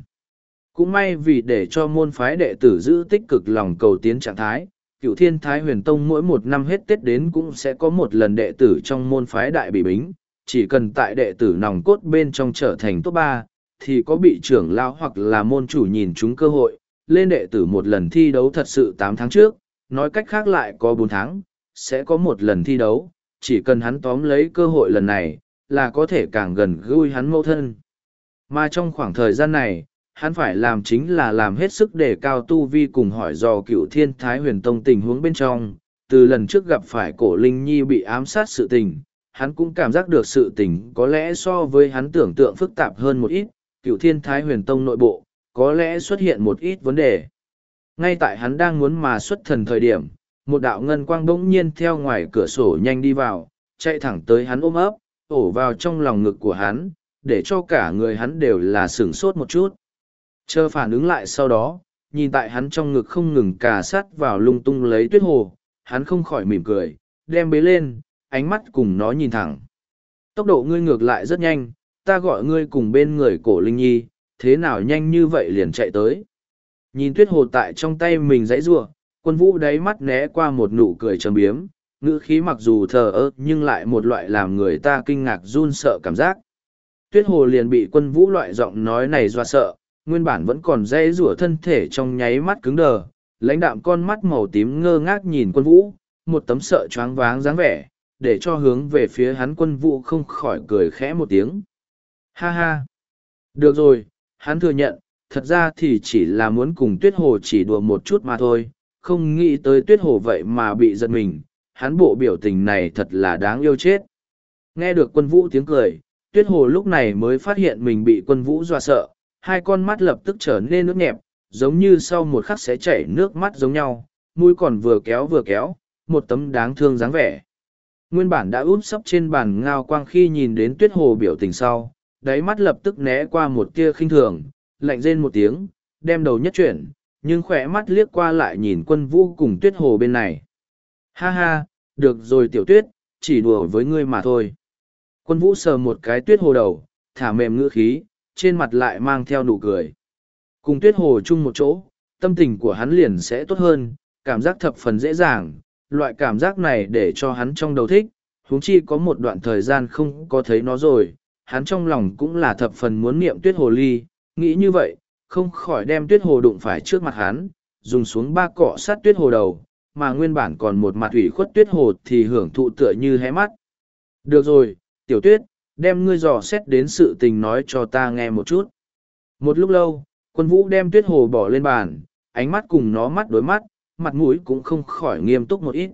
S1: Cũng may vì để cho môn phái đệ tử giữ tích cực lòng cầu tiến trạng thái, cựu thiên thái huyền tông mỗi một năm hết Tết đến cũng sẽ có một lần đệ tử trong môn phái đại bị bính, chỉ cần tại đệ tử nòng cốt bên trong trở thành top ba thì có bị trưởng lao hoặc là môn chủ nhìn chúng cơ hội, lên đệ tử một lần thi đấu thật sự tám tháng trước, nói cách khác lại có bốn tháng, sẽ có một lần thi đấu, chỉ cần hắn tóm lấy cơ hội lần này, là có thể càng gần gũi hắn mẫu thân. Mà trong khoảng thời gian này, hắn phải làm chính là làm hết sức để cao tu vi cùng hỏi dò cựu thiên thái huyền tông tình huống bên trong từ lần trước gặp phải cổ linh nhi bị ám sát sự tình hắn cũng cảm giác được sự tình có lẽ so với hắn tưởng tượng phức tạp hơn một ít cựu thiên thái huyền tông nội bộ có lẽ xuất hiện một ít vấn đề ngay tại hắn đang muốn mà xuất thần thời điểm một đạo ngân quang bỗng nhiên theo ngoài cửa sổ nhanh đi vào chạy thẳng tới hắn ôm ấp ổ vào trong lòng ngực của hắn để cho cả người hắn đều là sửng sốt một chút Chờ phản ứng lại sau đó, nhìn tại hắn trong ngực không ngừng cà sát vào lung tung lấy tuyết hồ, hắn không khỏi mỉm cười, đem bế lên, ánh mắt cùng nó nhìn thẳng. Tốc độ ngươi ngược lại rất nhanh, ta gọi ngươi cùng bên người cổ linh nhi, thế nào nhanh như vậy liền chạy tới. Nhìn tuyết hồ tại trong tay mình dãy rua, quân vũ đáy mắt né qua một nụ cười trầm biếm, ngữ khí mặc dù thờ ơ nhưng lại một loại làm người ta kinh ngạc run sợ cảm giác. Tuyết hồ liền bị quân vũ loại giọng nói này doa sợ, nguyên bản vẫn còn dễ rủa thân thể trong nháy mắt cứng đờ, lãnh đạm con mắt màu tím ngơ ngác nhìn quân vũ, một tấm sợ choáng váng dáng vẻ, để cho hướng về phía hắn quân vũ không khỏi cười khẽ một tiếng. Ha ha! Được rồi, hắn thừa nhận, thật ra thì chỉ là muốn cùng tuyết hồ chỉ đùa một chút mà thôi, không nghĩ tới tuyết hồ vậy mà bị giật mình, hắn bộ biểu tình này thật là đáng yêu chết. Nghe được quân vũ tiếng cười, tuyết hồ lúc này mới phát hiện mình bị quân vũ dọa sợ, hai con mắt lập tức trở nên nước nhẹp, giống như sau một khắc sẽ chảy nước mắt giống nhau, mũi còn vừa kéo vừa kéo, một tấm đáng thương dáng vẻ. Nguyên bản đã úp sấp trên bàn ngao quang khi nhìn đến tuyết hồ biểu tình sau, đáy mắt lập tức né qua một tia khinh thường, lạnh rên một tiếng, đem đầu nhất chuyển, nhưng khỏe mắt liếc qua lại nhìn quân vũ cùng tuyết hồ bên này. Ha ha, được rồi tiểu tuyết, chỉ đùa với ngươi mà thôi. Quân vũ sờ một cái tuyết hồ đầu, thả mềm ngữ khí, trên mặt lại mang theo nụ cười. Cùng tuyết hồ chung một chỗ, tâm tình của hắn liền sẽ tốt hơn, cảm giác thập phần dễ dàng, loại cảm giác này để cho hắn trong đầu thích, huống chi có một đoạn thời gian không có thấy nó rồi, hắn trong lòng cũng là thập phần muốn niệm tuyết hồ ly, nghĩ như vậy, không khỏi đem tuyết hồ đụng phải trước mặt hắn, dùng xuống ba cọ sát tuyết hồ đầu, mà nguyên bản còn một mặt ủy khuất tuyết hồ thì hưởng thụ tựa như hé mắt. Được rồi, tiểu tuyết, đem ngươi dò xét đến sự tình nói cho ta nghe một chút một lúc lâu quân vũ đem tuyết hồ bỏ lên bàn ánh mắt cùng nó mắt đối mắt mặt mũi cũng không khỏi nghiêm túc một ít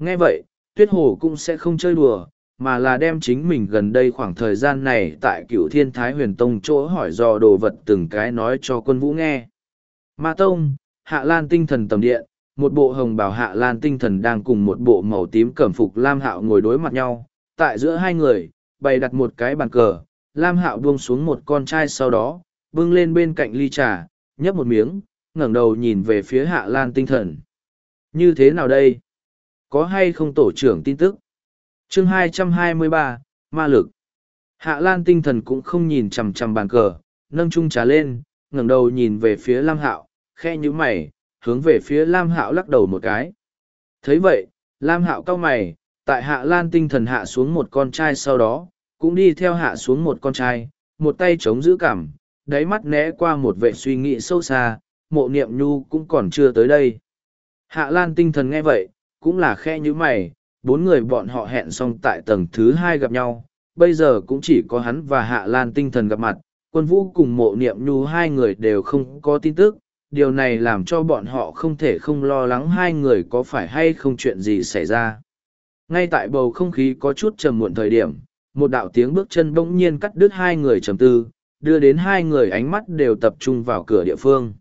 S1: nghe vậy tuyết hồ cũng sẽ không chơi đùa mà là đem chính mình gần đây khoảng thời gian này tại cựu thiên thái huyền tông chỗ hỏi dò đồ vật từng cái nói cho quân vũ nghe ma tông hạ lan tinh thần tầm điện một bộ hồng bào hạ lan tinh thần đang cùng một bộ màu tím cẩm phục lam hạo ngồi đối mặt nhau tại giữa hai người bày đặt một cái bàn cờ, Lam Hạo buông xuống một con trai sau đó, bưng lên bên cạnh ly trà, nhấp một miếng, ngẩng đầu nhìn về phía Hạ Lan tinh thần. Như thế nào đây? Có hay không tổ trưởng tin tức? chương 223, Ma lực. Hạ Lan tinh thần cũng không nhìn chằm chằm bàn cờ, nâng chung trà lên, ngẩng đầu nhìn về phía Lam Hạo, khe như mày, hướng về phía Lam Hạo lắc đầu một cái. thấy vậy, Lam Hạo cau mày, tại hạ lan tinh thần hạ xuống một con trai sau đó cũng đi theo hạ xuống một con trai một tay chống giữ cảm đáy mắt né qua một vệ suy nghĩ sâu xa mộ niệm nhu cũng còn chưa tới đây hạ lan tinh thần nghe vậy cũng là khe nhữ mày bốn người bọn họ hẹn xong tại tầng thứ hai gặp nhau bây giờ cũng chỉ có hắn và hạ lan tinh thần gặp mặt quân vũ cùng mộ niệm nhu hai người đều không có tin tức điều này làm cho bọn họ không thể không lo lắng hai người có phải hay không chuyện gì xảy ra ngay tại bầu không khí có chút trầm muộn thời điểm, một đạo tiếng bước chân bỗng nhiên cắt đứt hai người trầm tư, đưa đến hai người ánh mắt đều tập trung vào cửa địa phương.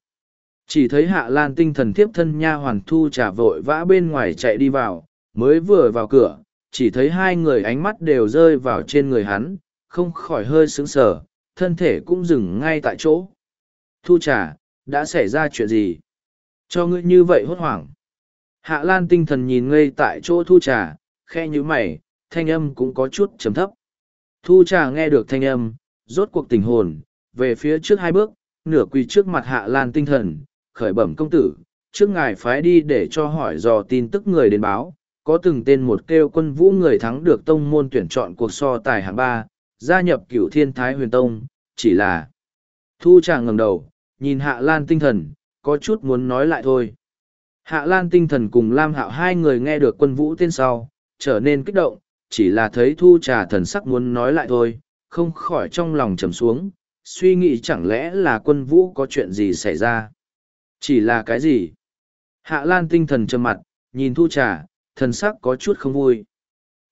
S1: Chỉ thấy Hạ Lan tinh thần thiếp thân nha hoàn thu trả vội vã bên ngoài chạy đi vào, mới vừa vào cửa, chỉ thấy hai người ánh mắt đều rơi vào trên người hắn, không khỏi hơi sững sờ, thân thể cũng dừng ngay tại chỗ. Thu trả, đã xảy ra chuyện gì? Cho ngươi như vậy hốt hoảng. Hạ Lan tinh thần nhìn ngay tại chỗ thu trả, khe như mày, thanh âm cũng có chút trầm thấp. Thu trà nghe được thanh âm, rốt cuộc tình hồn, về phía trước hai bước, nửa quỳ trước mặt hạ lan tinh thần, khởi bẩm công tử, trước ngài phái đi để cho hỏi dò tin tức người đến báo, có từng tên một kêu quân vũ người thắng được tông môn tuyển chọn cuộc so tài hạng ba, gia nhập cửu thiên thái huyền tông, chỉ là... Thu trà ngẩng đầu, nhìn hạ lan tinh thần, có chút muốn nói lại thôi. Hạ lan tinh thần cùng Lam Hạo hai người nghe được quân vũ tên sau, trở nên kích động, chỉ là thấy thu trà thần sắc muốn nói lại thôi, không khỏi trong lòng trầm xuống, suy nghĩ chẳng lẽ là quân vũ có chuyện gì xảy ra. Chỉ là cái gì? Hạ Lan tinh thần trầm mặt, nhìn thu trà, thần sắc có chút không vui.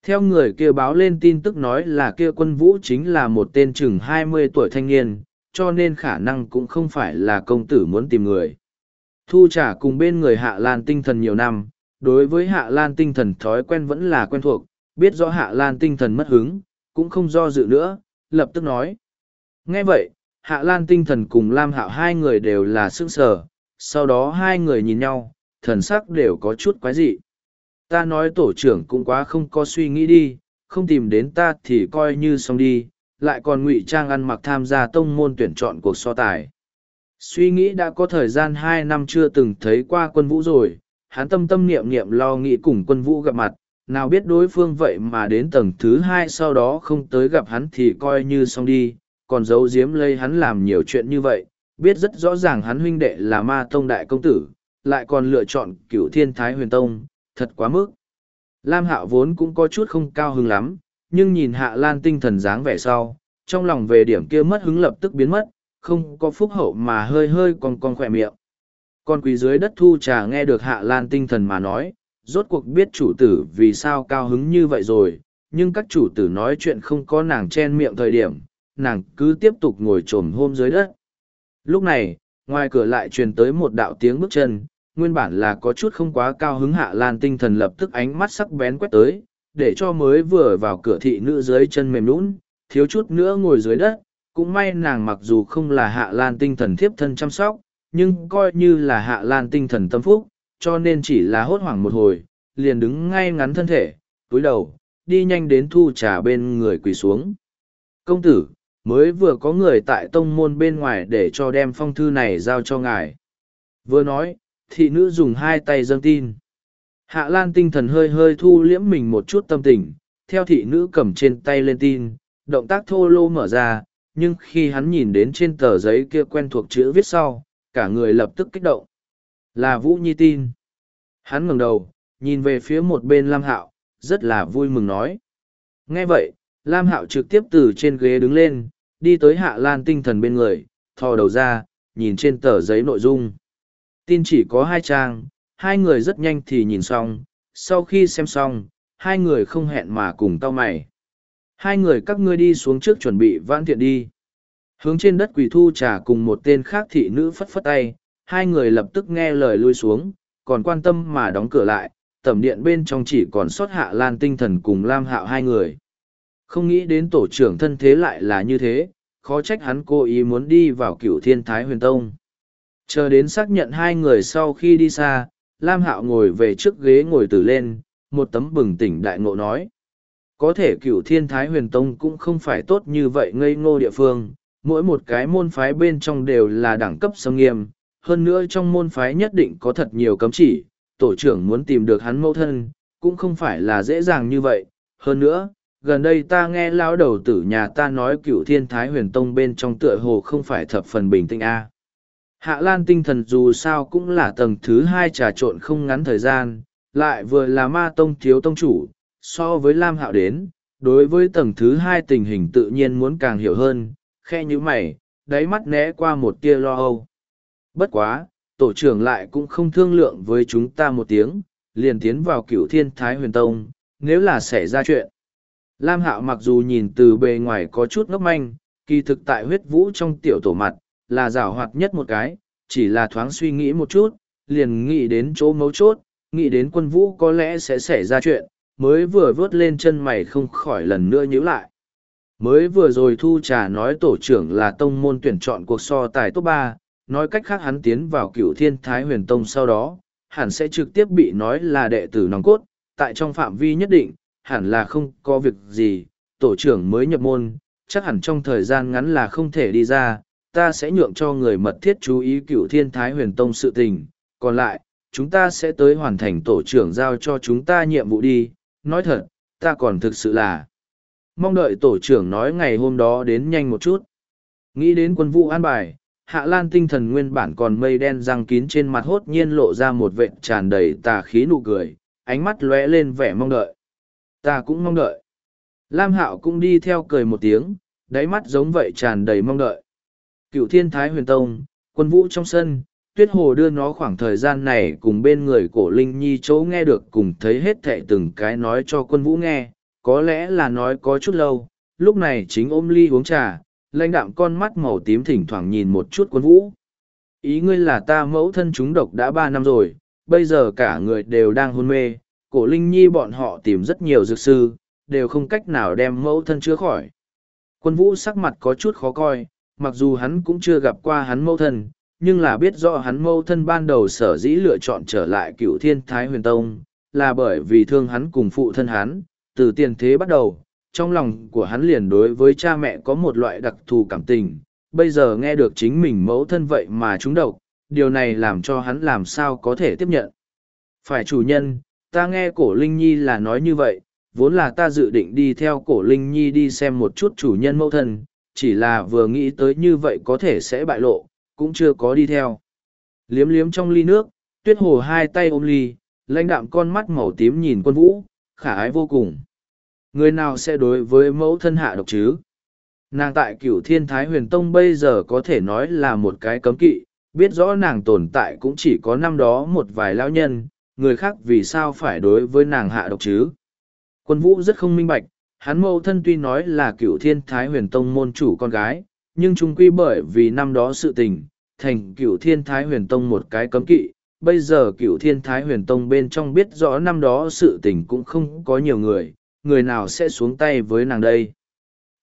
S1: Theo người kia báo lên tin tức nói là kia quân vũ chính là một tên chừng mươi tuổi thanh niên, cho nên khả năng cũng không phải là công tử muốn tìm người. Thu trả cùng bên người Hạ Lan tinh thần nhiều năm, đối với hạ lan tinh thần thói quen vẫn là quen thuộc biết rõ hạ lan tinh thần mất hứng cũng không do dự nữa lập tức nói nghe vậy hạ lan tinh thần cùng lam hạo hai người đều là s ư ơ n g sở sau đó hai người nhìn nhau thần sắc đều có chút quái dị ta nói tổ trưởng cũng quá không có suy nghĩ đi không tìm đến ta thì coi như xong đi lại còn ngụy trang ăn mặc tham gia tông môn tuyển chọn cuộc so tài suy nghĩ đã có thời gian hai năm chưa từng thấy qua quân vũ rồi hắn tâm tâm niệm niệm lo nghĩ cùng quân vũ gặp mặt, nào biết đối phương vậy mà đến tầng thứ hai sau đó không tới gặp hắn thì coi như xong đi, còn giấu giếm lây hắn làm nhiều chuyện như vậy, biết rất rõ ràng hắn huynh đệ là ma tông đại công tử, lại còn lựa chọn cửu thiên thái huyền tông, thật quá mức. Lam Hạo vốn cũng có chút không cao hứng lắm, nhưng nhìn Hạ Lan tinh thần dáng vẻ sau, trong lòng về điểm kia mất hứng lập tức biến mất, không có phúc hậu mà hơi hơi còn còn khỏe miệng con quý dưới đất thu trà nghe được hạ lan tinh thần mà nói rốt cuộc biết chủ tử vì sao cao hứng như vậy rồi nhưng các chủ tử nói chuyện không có nàng chen miệng thời điểm nàng cứ tiếp tục ngồi t r ồ m hôm dưới đất lúc này ngoài cửa lại truyền tới một đạo tiếng bước chân nguyên bản là có chút không quá cao hứng hạ lan tinh thần lập tức ánh mắt sắc bén quét tới để cho mới vừa vào cửa thị nữ dưới chân mềm lún thiếu chút nữa ngồi dưới đất cũng may nàng mặc dù không là hạ lan tinh thần thiếp thân chăm sóc nhưng coi như là hạ lan tinh thần tâm phúc, cho nên chỉ là hốt hoảng một hồi, liền đứng ngay ngắn thân thể, túi đầu, đi nhanh đến thu trà bên người quỳ xuống. Công tử, mới vừa có người tại tông môn bên ngoài để cho đem phong thư này giao cho ngài. Vừa nói, thị nữ dùng hai tay dâng tin. Hạ Lan tinh thần hơi hơi thu liễm mình một chút tâm tình, theo thị nữ cầm trên tay lên tin, động tác thô lô mở ra, nhưng khi hắn nhìn đến trên tờ giấy kia quen thuộc chữ viết sau, cả người lập tức kích động. Là Vũ Nhi tin. Hắn ngẩng đầu, nhìn về phía một bên Lam Hạo, rất là vui mừng nói. Nghe vậy, Lam Hạo trực tiếp từ trên ghế đứng lên, đi tới Hạ Lan tinh thần bên người, thò đầu ra, nhìn trên tờ giấy nội dung. Tin chỉ có hai trang, hai người rất nhanh thì nhìn xong, sau khi xem xong, hai người không hẹn mà cùng tao mày. Hai người các ngươi đi xuống trước chuẩn bị vãn thiện đi. Hướng trên đất quỷ thu trà cùng một tên khác thị nữ phất phất tay, hai người lập tức nghe lời lui xuống, còn quan tâm mà đóng cửa lại, tẩm điện bên trong chỉ còn sót hạ lan tinh thần cùng lam hạo hai người. Không nghĩ đến tổ trưởng thân thế lại là như thế, khó trách hắn cố ý muốn đi vào cửu thiên thái huyền tông. Chờ đến xác nhận hai người sau khi đi xa, Lam Hạo ngồi về trước ghế ngồi từ lên, một tấm bừng tỉnh đại ngộ nói. Có thể cửu thiên thái huyền tông cũng không phải tốt như vậy ngây ngô địa phương, mỗi một cái môn phái bên trong đều là đẳng cấp sông nghiêm, hơn nữa trong môn phái nhất định có thật nhiều cấm chỉ, tổ trưởng muốn tìm được hắn mẫu thân, cũng không phải là dễ dàng như vậy. Hơn nữa, gần đây ta nghe lão đầu tử nhà ta nói cựu thiên thái huyền tông bên trong tựa hồ không phải thập phần bình tĩnh a hạ lan tinh thần dù sao cũng là tầng thứ hai trà trộn không ngắn thời gian lại vừa là ma tông thiếu tông chủ so với lam hạo đến đối với tầng thứ hai tình hình tự nhiên muốn càng hiểu hơn khe như mày, đáy mắt né qua một tia lo âu. Bất quá, tổ trưởng lại cũng không thương lượng với chúng ta một tiếng, liền tiến vào cửu thiên thái huyền tông, nếu là xảy ra chuyện. Lam Hạo mặc dù nhìn từ bề ngoài có chút ngốc manh, kỳ thực tại huyết vũ trong tiểu tổ mặt, là rào hoạt nhất một cái, chỉ là thoáng suy nghĩ một chút, liền nghĩ đến chỗ mấu chốt, nghĩ đến quân vũ có lẽ sẽ xảy ra chuyện, mới vừa vớt lên chân mày không khỏi lần nữa nhíu lại. Mới vừa rồi thu trà nói tổ trưởng là tông môn tuyển chọn cuộc so tài top ba, nói cách khác hắn tiến vào cựu thiên thái huyền tông sau đó, hẳn sẽ trực tiếp bị nói là đệ tử nòng cốt, tại trong phạm vi nhất định, hẳn là không có việc gì, tổ trưởng mới nhập môn, chắc hẳn trong thời gian ngắn là không thể đi ra, ta sẽ nhượng cho người mật thiết chú ý cựu thiên thái huyền tông sự tình, còn lại, chúng ta sẽ tới hoàn thành tổ trưởng giao cho chúng ta nhiệm vụ đi, nói thật, ta còn thực sự là mong đợi tổ trưởng nói ngày hôm đó đến nhanh một chút. Nghĩ đến quân vụ an bài, Hạ Lan tinh thần nguyên bản còn mây đen răng kín trên mặt hốt nhiên lộ ra một vệt tràn đầy tà khí nụ cười, ánh mắt lóe lên vẻ mong đợi. Ta cũng mong đợi. Lam Hạo cũng đi theo cười một tiếng, đáy mắt giống vậy tràn đầy mong đợi. Cựu thiên thái huyền tông, quân vũ trong sân, tuyết hồ đưa nó khoảng thời gian này cùng bên người cổ linh nhi chỗ nghe được cùng thấy hết thệ từng cái nói cho quân vũ nghe, có lẽ là nói có chút lâu lúc này chính ôm ly uống trà lãnh đạm con mắt màu tím thỉnh thoảng nhìn một chút quân vũ ý ngươi là ta mẫu thân chúng độc đã ba năm rồi bây giờ cả người đều đang hôn mê cổ linh nhi bọn họ tìm rất nhiều dược sư đều không cách nào đem mẫu thân chữa khỏi quân vũ sắc mặt có chút khó coi mặc dù hắn cũng chưa gặp qua hắn mẫu thân nhưng là biết rõ hắn mẫu thân ban đầu sở dĩ lựa chọn trở lại cựu thiên thái huyền tông là bởi vì thương hắn cùng phụ thân hắn từ tiền thế bắt đầu, trong lòng của hắn liền đối với cha mẹ có một loại đặc thù cảm tình, bây giờ nghe được chính mình mẫu thân vậy mà chúng độc, điều này làm cho hắn làm sao có thể tiếp nhận. Phải chủ nhân, ta nghe cổ Linh Nhi là nói như vậy, vốn là ta dự định đi theo cổ Linh Nhi đi xem một chút chủ nhân mẫu thân, chỉ là vừa nghĩ tới như vậy có thể sẽ bại lộ, cũng chưa có đi theo. Liếm liếm trong ly nước, tuyết hồ hai tay ôm ly, lãnh đạm con mắt màu tím nhìn quân vũ, khả ái vô cùng người nào sẽ đối với mẫu thân hạ độc chứ nàng tại cựu thiên thái huyền tông bây giờ có thể nói là một cái cấm kỵ biết rõ nàng tồn tại cũng chỉ có năm đó một vài lão nhân người khác vì sao phải đối với nàng hạ độc chứ quân vũ rất không minh bạch hắn mẫu thân tuy nói là cựu thiên thái huyền tông môn chủ con gái nhưng chúng quy bởi vì năm đó sự tình thành cựu thiên thái huyền tông một cái cấm kỵ bây giờ cựu thiên thái huyền tông bên trong biết rõ năm đó sự tình cũng không có nhiều người người nào sẽ xuống tay với nàng đây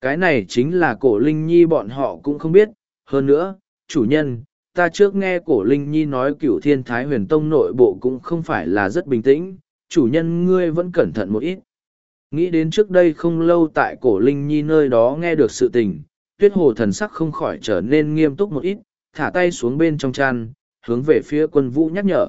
S1: cái này chính là cổ linh nhi bọn họ cũng không biết hơn nữa chủ nhân ta trước nghe cổ linh nhi nói cựu thiên thái huyền tông nội bộ cũng không phải là rất bình tĩnh chủ nhân ngươi vẫn cẩn thận một ít nghĩ đến trước đây không lâu tại cổ linh nhi nơi đó nghe được sự tình tuyết hồ thần sắc không khỏi trở nên nghiêm túc một ít thả tay xuống bên trong chăn hướng về phía quân vũ nhắc nhở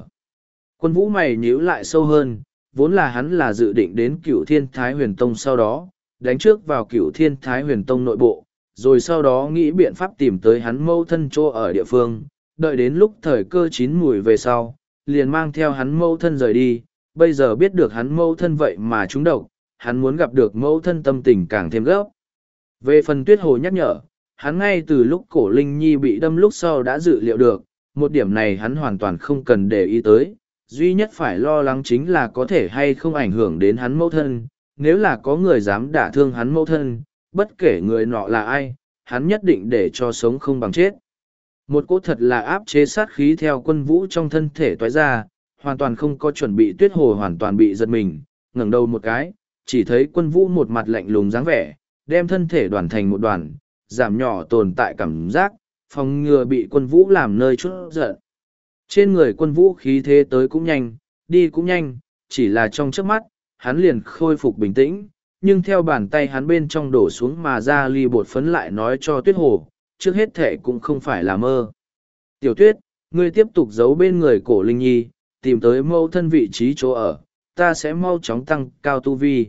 S1: quân vũ mày nhíu lại sâu hơn vốn là hắn là dự định đến cựu thiên thái huyền tông sau đó đánh trước vào cựu thiên thái huyền tông nội bộ rồi sau đó nghĩ biện pháp tìm tới hắn mâu thân chỗ ở địa phương đợi đến lúc thời cơ chín mùi về sau liền mang theo hắn mâu thân rời đi bây giờ biết được hắn mâu thân vậy mà chúng độc hắn muốn gặp được mâu thân tâm tình càng thêm gấp về phần tuyết hồ nhắc nhở hắn ngay từ lúc cổ linh nhi bị đâm lúc sau đã dự liệu được một điểm này hắn hoàn toàn không cần để ý tới duy nhất phải lo lắng chính là có thể hay không ảnh hưởng đến hắn mẫu thân, nếu là có người dám đả thương hắn mẫu thân, bất kể người nọ là ai, hắn nhất định để cho sống không bằng chết. Một cỗ thật là áp chế sát khí theo quân vũ trong thân thể toái ra, hoàn toàn không có chuẩn bị tuyết hồ hoàn toàn bị giật mình, ngẩng đầu một cái, chỉ thấy quân vũ một mặt lạnh lùng dáng vẻ, đem thân thể đoàn thành một đoàn, giảm nhỏ tồn tại cảm giác, phòng ngừa bị quân vũ làm nơi chút giận. Trên người quân vũ khí thế tới cũng nhanh, đi cũng nhanh, chỉ là trong chớp mắt, hắn liền khôi phục bình tĩnh, nhưng theo bàn tay hắn bên trong đổ xuống mà ra ly bột phấn lại nói cho tuyết hồ, trước hết thể cũng không phải là mơ. Tiểu tuyết, ngươi tiếp tục giấu bên người cổ linh nhi, tìm tới mâu thân vị trí chỗ ở, ta sẽ mau chóng tăng cao tu vi.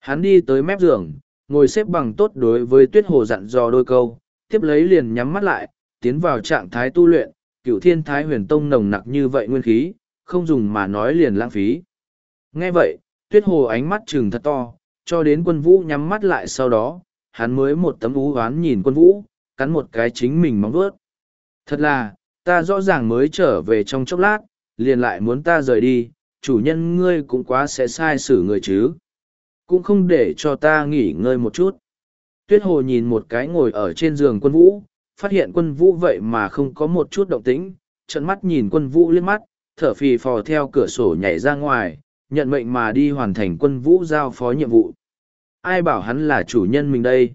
S1: Hắn đi tới mép giường, ngồi xếp bằng tốt đối với tuyết hồ dặn dò đôi câu, tiếp lấy liền nhắm mắt lại, tiến vào trạng thái tu luyện, cựu thiên thái huyền tông nồng nặc như vậy nguyên khí, không dùng mà nói liền lãng phí. Nghe vậy, tuyết hồ ánh mắt chừng thật to, cho đến quân vũ nhắm mắt lại sau đó, hắn mới một tấm ú hoán nhìn quân vũ, cắn một cái chính mình móng vuốt. Thật là, ta rõ ràng mới trở về trong chốc lát, liền lại muốn ta rời đi, chủ nhân ngươi cũng quá sẽ sai xử người chứ. Cũng không để cho ta nghỉ ngơi một chút. Tuyết hồ nhìn một cái ngồi ở trên giường quân vũ, phát hiện quân vũ vậy mà không có một chút động tĩnh, trợn mắt nhìn quân vũ liếc mắt, thở phì phò theo cửa sổ nhảy ra ngoài, nhận mệnh mà đi hoàn thành quân vũ giao phó nhiệm vụ. Ai bảo hắn là chủ nhân mình đây?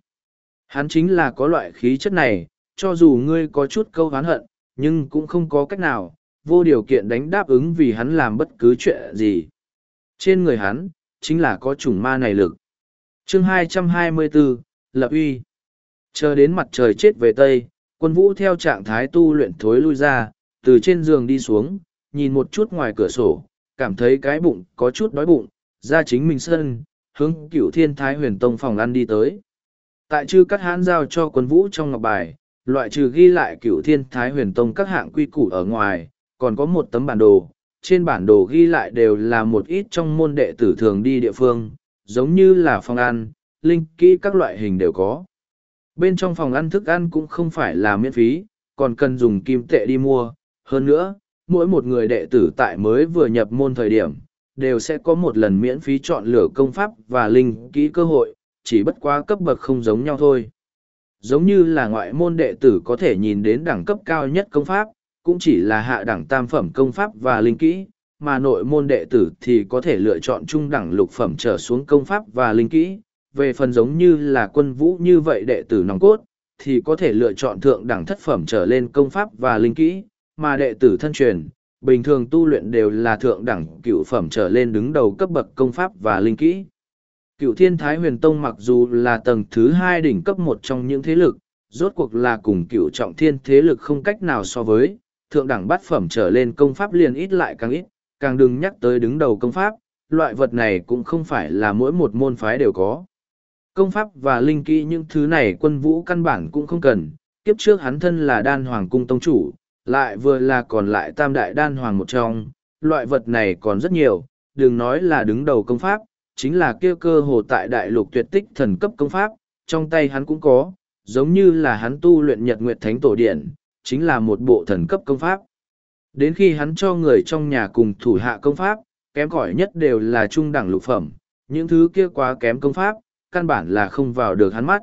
S1: Hắn chính là có loại khí chất này, cho dù ngươi có chút câu hán hận, nhưng cũng không có cách nào, vô điều kiện đánh đáp ứng vì hắn làm bất cứ chuyện gì. Trên người hắn, chính là có chủng ma này lực. Chương 224, Lập uy. Chờ đến mặt trời chết về Tây, quân vũ theo trạng thái tu luyện thối lui ra, từ trên giường đi xuống, nhìn một chút ngoài cửa sổ, cảm thấy cái bụng có chút đói bụng, ra chính mình sân, hướng cửu thiên thái huyền tông phòng ăn đi tới. Tại chư cắt hán giao cho quân vũ trong ngọc bài, loại trừ ghi lại cửu thiên thái huyền tông các hạng quy củ ở ngoài, còn có một tấm bản đồ, trên bản đồ ghi lại đều là một ít trong môn đệ tử thường đi địa phương, giống như là phòng ăn, linh kỹ các loại hình đều có bên trong phòng ăn thức ăn cũng không phải là miễn phí, còn cần dùng kim tệ đi mua. Hơn nữa, mỗi một người đệ tử tại mới vừa nhập môn thời điểm, đều sẽ có một lần miễn phí chọn lựa công pháp và linh kỹ cơ hội, chỉ bất quá cấp bậc không giống nhau thôi. Giống như là ngoại môn đệ tử có thể nhìn đến đẳng cấp cao nhất công pháp, cũng chỉ là hạ đẳng tam phẩm công pháp và linh kỹ, mà nội môn đệ tử thì có thể lựa chọn trung đẳng lục phẩm trở xuống công pháp và linh kỹ, về phần giống như là quân vũ như vậy đệ tử nòng cốt, thì có thể lựa chọn thượng đẳng thất phẩm trở lên công pháp và linh kỹ, mà đệ tử thân truyền, bình thường tu luyện đều là thượng đẳng cựu phẩm trở lên đứng đầu cấp bậc công pháp và linh kỹ. Cựu thiên thái huyền tông mặc dù là tầng thứ hai đỉnh cấp một trong những thế lực, rốt cuộc là cùng cựu trọng thiên thế lực không cách nào so với, thượng đẳng bát phẩm trở lên công pháp liền ít lại càng ít, càng đừng nhắc tới đứng đầu công pháp, loại vật này cũng không phải là mỗi một môn phái đều có. Công pháp và linh kỹ những thứ này quân vũ căn bản cũng không cần, kiếp trước hắn thân là đan hoàng cung tông chủ, lại vừa là còn lại tam đại đan hoàng một trong, loại vật này còn rất nhiều, đừng nói là đứng đầu công pháp, chính là kia cơ hồ tại đại lục tuyệt tích thần cấp công pháp, trong tay hắn cũng có, giống như là hắn tu luyện nhật nguyệt thánh tổ điện, chính là một bộ thần cấp công pháp. Đến khi hắn cho người trong nhà cùng thủ hạ công pháp, kém cỏi nhất đều là trung đẳng lục phẩm, những thứ kia quá kém công pháp, căn bản là không vào được hắn mắt.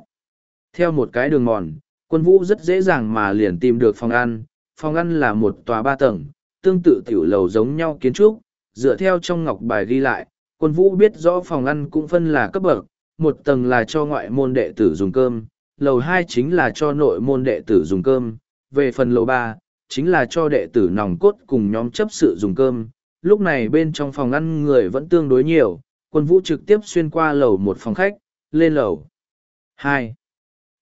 S1: Theo một cái đường mòn, quân vũ rất dễ dàng mà liền tìm được phòng ăn. Phòng ăn là một tòa ba tầng, tương tự tiểu lầu giống nhau kiến trúc, dựa theo trong ngọc bài ghi lại, quân vũ biết rõ phòng ăn cũng phân là cấp bậc, một tầng là cho ngoại môn đệ tử dùng cơm, lầu hai chính là cho nội môn đệ tử dùng cơm, về phần lầu ba chính là cho đệ tử nòng cốt cùng nhóm chấp sự dùng cơm. Lúc này bên trong phòng ăn người vẫn tương đối nhiều, quân vũ trực tiếp xuyên qua lầu một phòng khách, lên lầu hai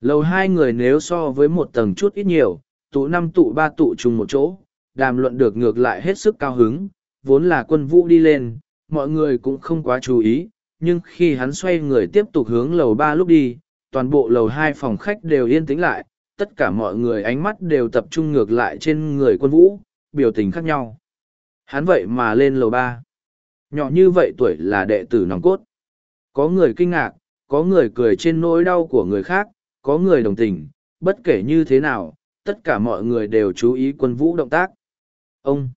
S1: lầu hai người nếu so với một tầng chút ít nhiều tụ năm tụ ba tụ chung một chỗ đàm luận được ngược lại hết sức cao hứng vốn là quân vũ đi lên mọi người cũng không quá chú ý nhưng khi hắn xoay người tiếp tục hướng lầu ba lúc đi toàn bộ lầu hai phòng khách đều yên tĩnh lại tất cả mọi người ánh mắt đều tập trung ngược lại trên người quân vũ biểu tình khác nhau hắn vậy mà lên lầu ba nhỏ như vậy tuổi là đệ tử nòng cốt có người kinh ngạc có người cười trên nỗi đau của người khác, có người đồng tình, bất kể như thế nào, tất cả mọi người đều chú ý quân vũ động tác. Ông,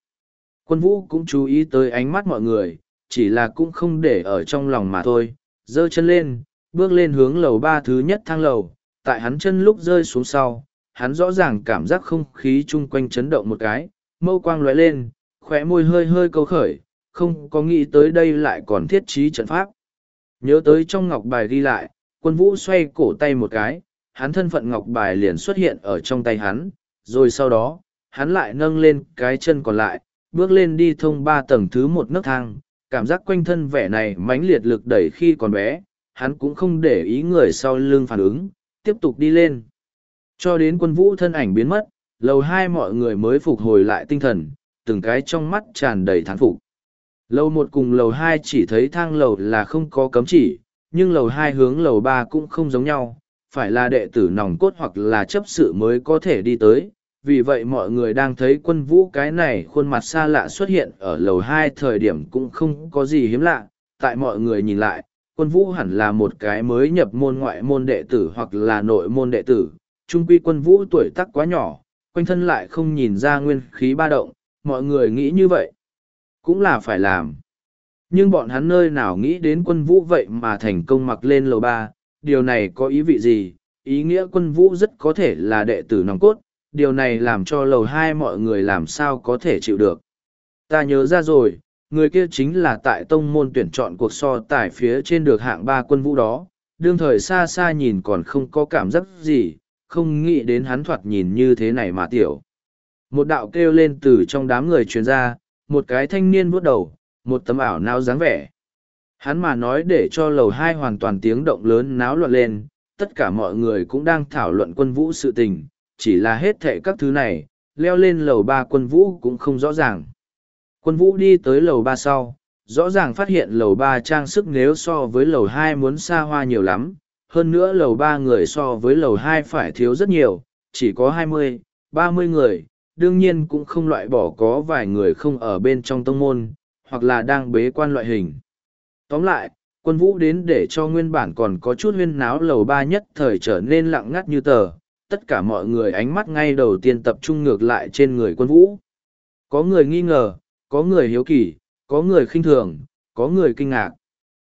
S1: quân vũ cũng chú ý tới ánh mắt mọi người, chỉ là cũng không để ở trong lòng mà thôi, dơ chân lên, bước lên hướng lầu ba thứ nhất thang lầu, tại hắn chân lúc rơi xuống sau, hắn rõ ràng cảm giác không khí chung quanh chấn động một cái, mâu quang lóe lên, khóe môi hơi hơi câu khởi, không có nghĩ tới đây lại còn thiết trí trận pháp. Nhớ tới trong ngọc bài ghi lại, quân vũ xoay cổ tay một cái, hắn thân phận ngọc bài liền xuất hiện ở trong tay hắn, rồi sau đó, hắn lại nâng lên cái chân còn lại, bước lên đi thông ba tầng thứ một nấc thang, cảm giác quanh thân vẻ này mãnh liệt lực đẩy khi còn bé, hắn cũng không để ý người sau lưng phản ứng, tiếp tục đi lên. Cho đến quân vũ thân ảnh biến mất, lầu hai mọi người mới phục hồi lại tinh thần, từng cái trong mắt tràn đầy thán phục. Lầu một cùng lầu hai chỉ thấy thang lầu là không có cấm chỉ, nhưng lầu hai hướng lầu ba cũng không giống nhau, phải là đệ tử nòng cốt hoặc là chấp sự mới có thể đi tới. Vì vậy mọi người đang thấy quân vũ cái này khuôn mặt xa lạ xuất hiện ở lầu hai thời điểm cũng không có gì hiếm lạ. Tại mọi người nhìn lại, quân vũ hẳn là một cái mới nhập môn ngoại môn đệ tử hoặc là nội môn đệ tử. Trung quy quân vũ tuổi tác quá nhỏ, quanh thân lại không nhìn ra nguyên khí ba động, mọi người nghĩ như vậy cũng là phải làm. Nhưng bọn hắn nơi nào nghĩ đến quân vũ vậy mà thành công mặc lên lầu ba, điều này có ý vị gì, ý nghĩa quân vũ rất có thể là đệ tử nòng cốt, điều này làm cho lầu hai mọi người làm sao có thể chịu được. Ta nhớ ra rồi, người kia chính là tại tông môn tuyển chọn cuộc so tài phía trên được hạng ba quân vũ đó, đương thời xa xa nhìn còn không có cảm giác gì, không nghĩ đến hắn thoạt nhìn như thế này mà tiểu. Một đạo kêu lên từ trong đám người truyền ra, một cái thanh niên vuốt đầu, một tấm ảo não dáng vẻ. Hắn mà nói để cho lầu hai hoàn toàn tiếng động lớn náo loạn lên, tất cả mọi người cũng đang thảo luận quân vũ sự tình, chỉ là hết thệ các thứ này, leo lên lầu ba quân vũ cũng không rõ ràng. Quân vũ đi tới lầu ba sau, rõ ràng phát hiện lầu ba trang sức nếu so với lầu hai muốn xa hoa nhiều lắm, hơn nữa lầu ba người so với lầu hai phải thiếu rất nhiều, chỉ có hai mươi, ba mươi người, đương nhiên cũng không loại bỏ có vài người không ở bên trong tông môn, hoặc là đang bế quan loại hình. Tóm lại, quân vũ đến để cho nguyên bản còn có chút huyên náo lầu ba nhất thời trở nên lặng ngắt như tờ, tất cả mọi người ánh mắt ngay đầu tiên tập trung ngược lại trên người quân vũ. Có người nghi ngờ, có người hiếu kỳ, có người khinh thường, có người kinh ngạc.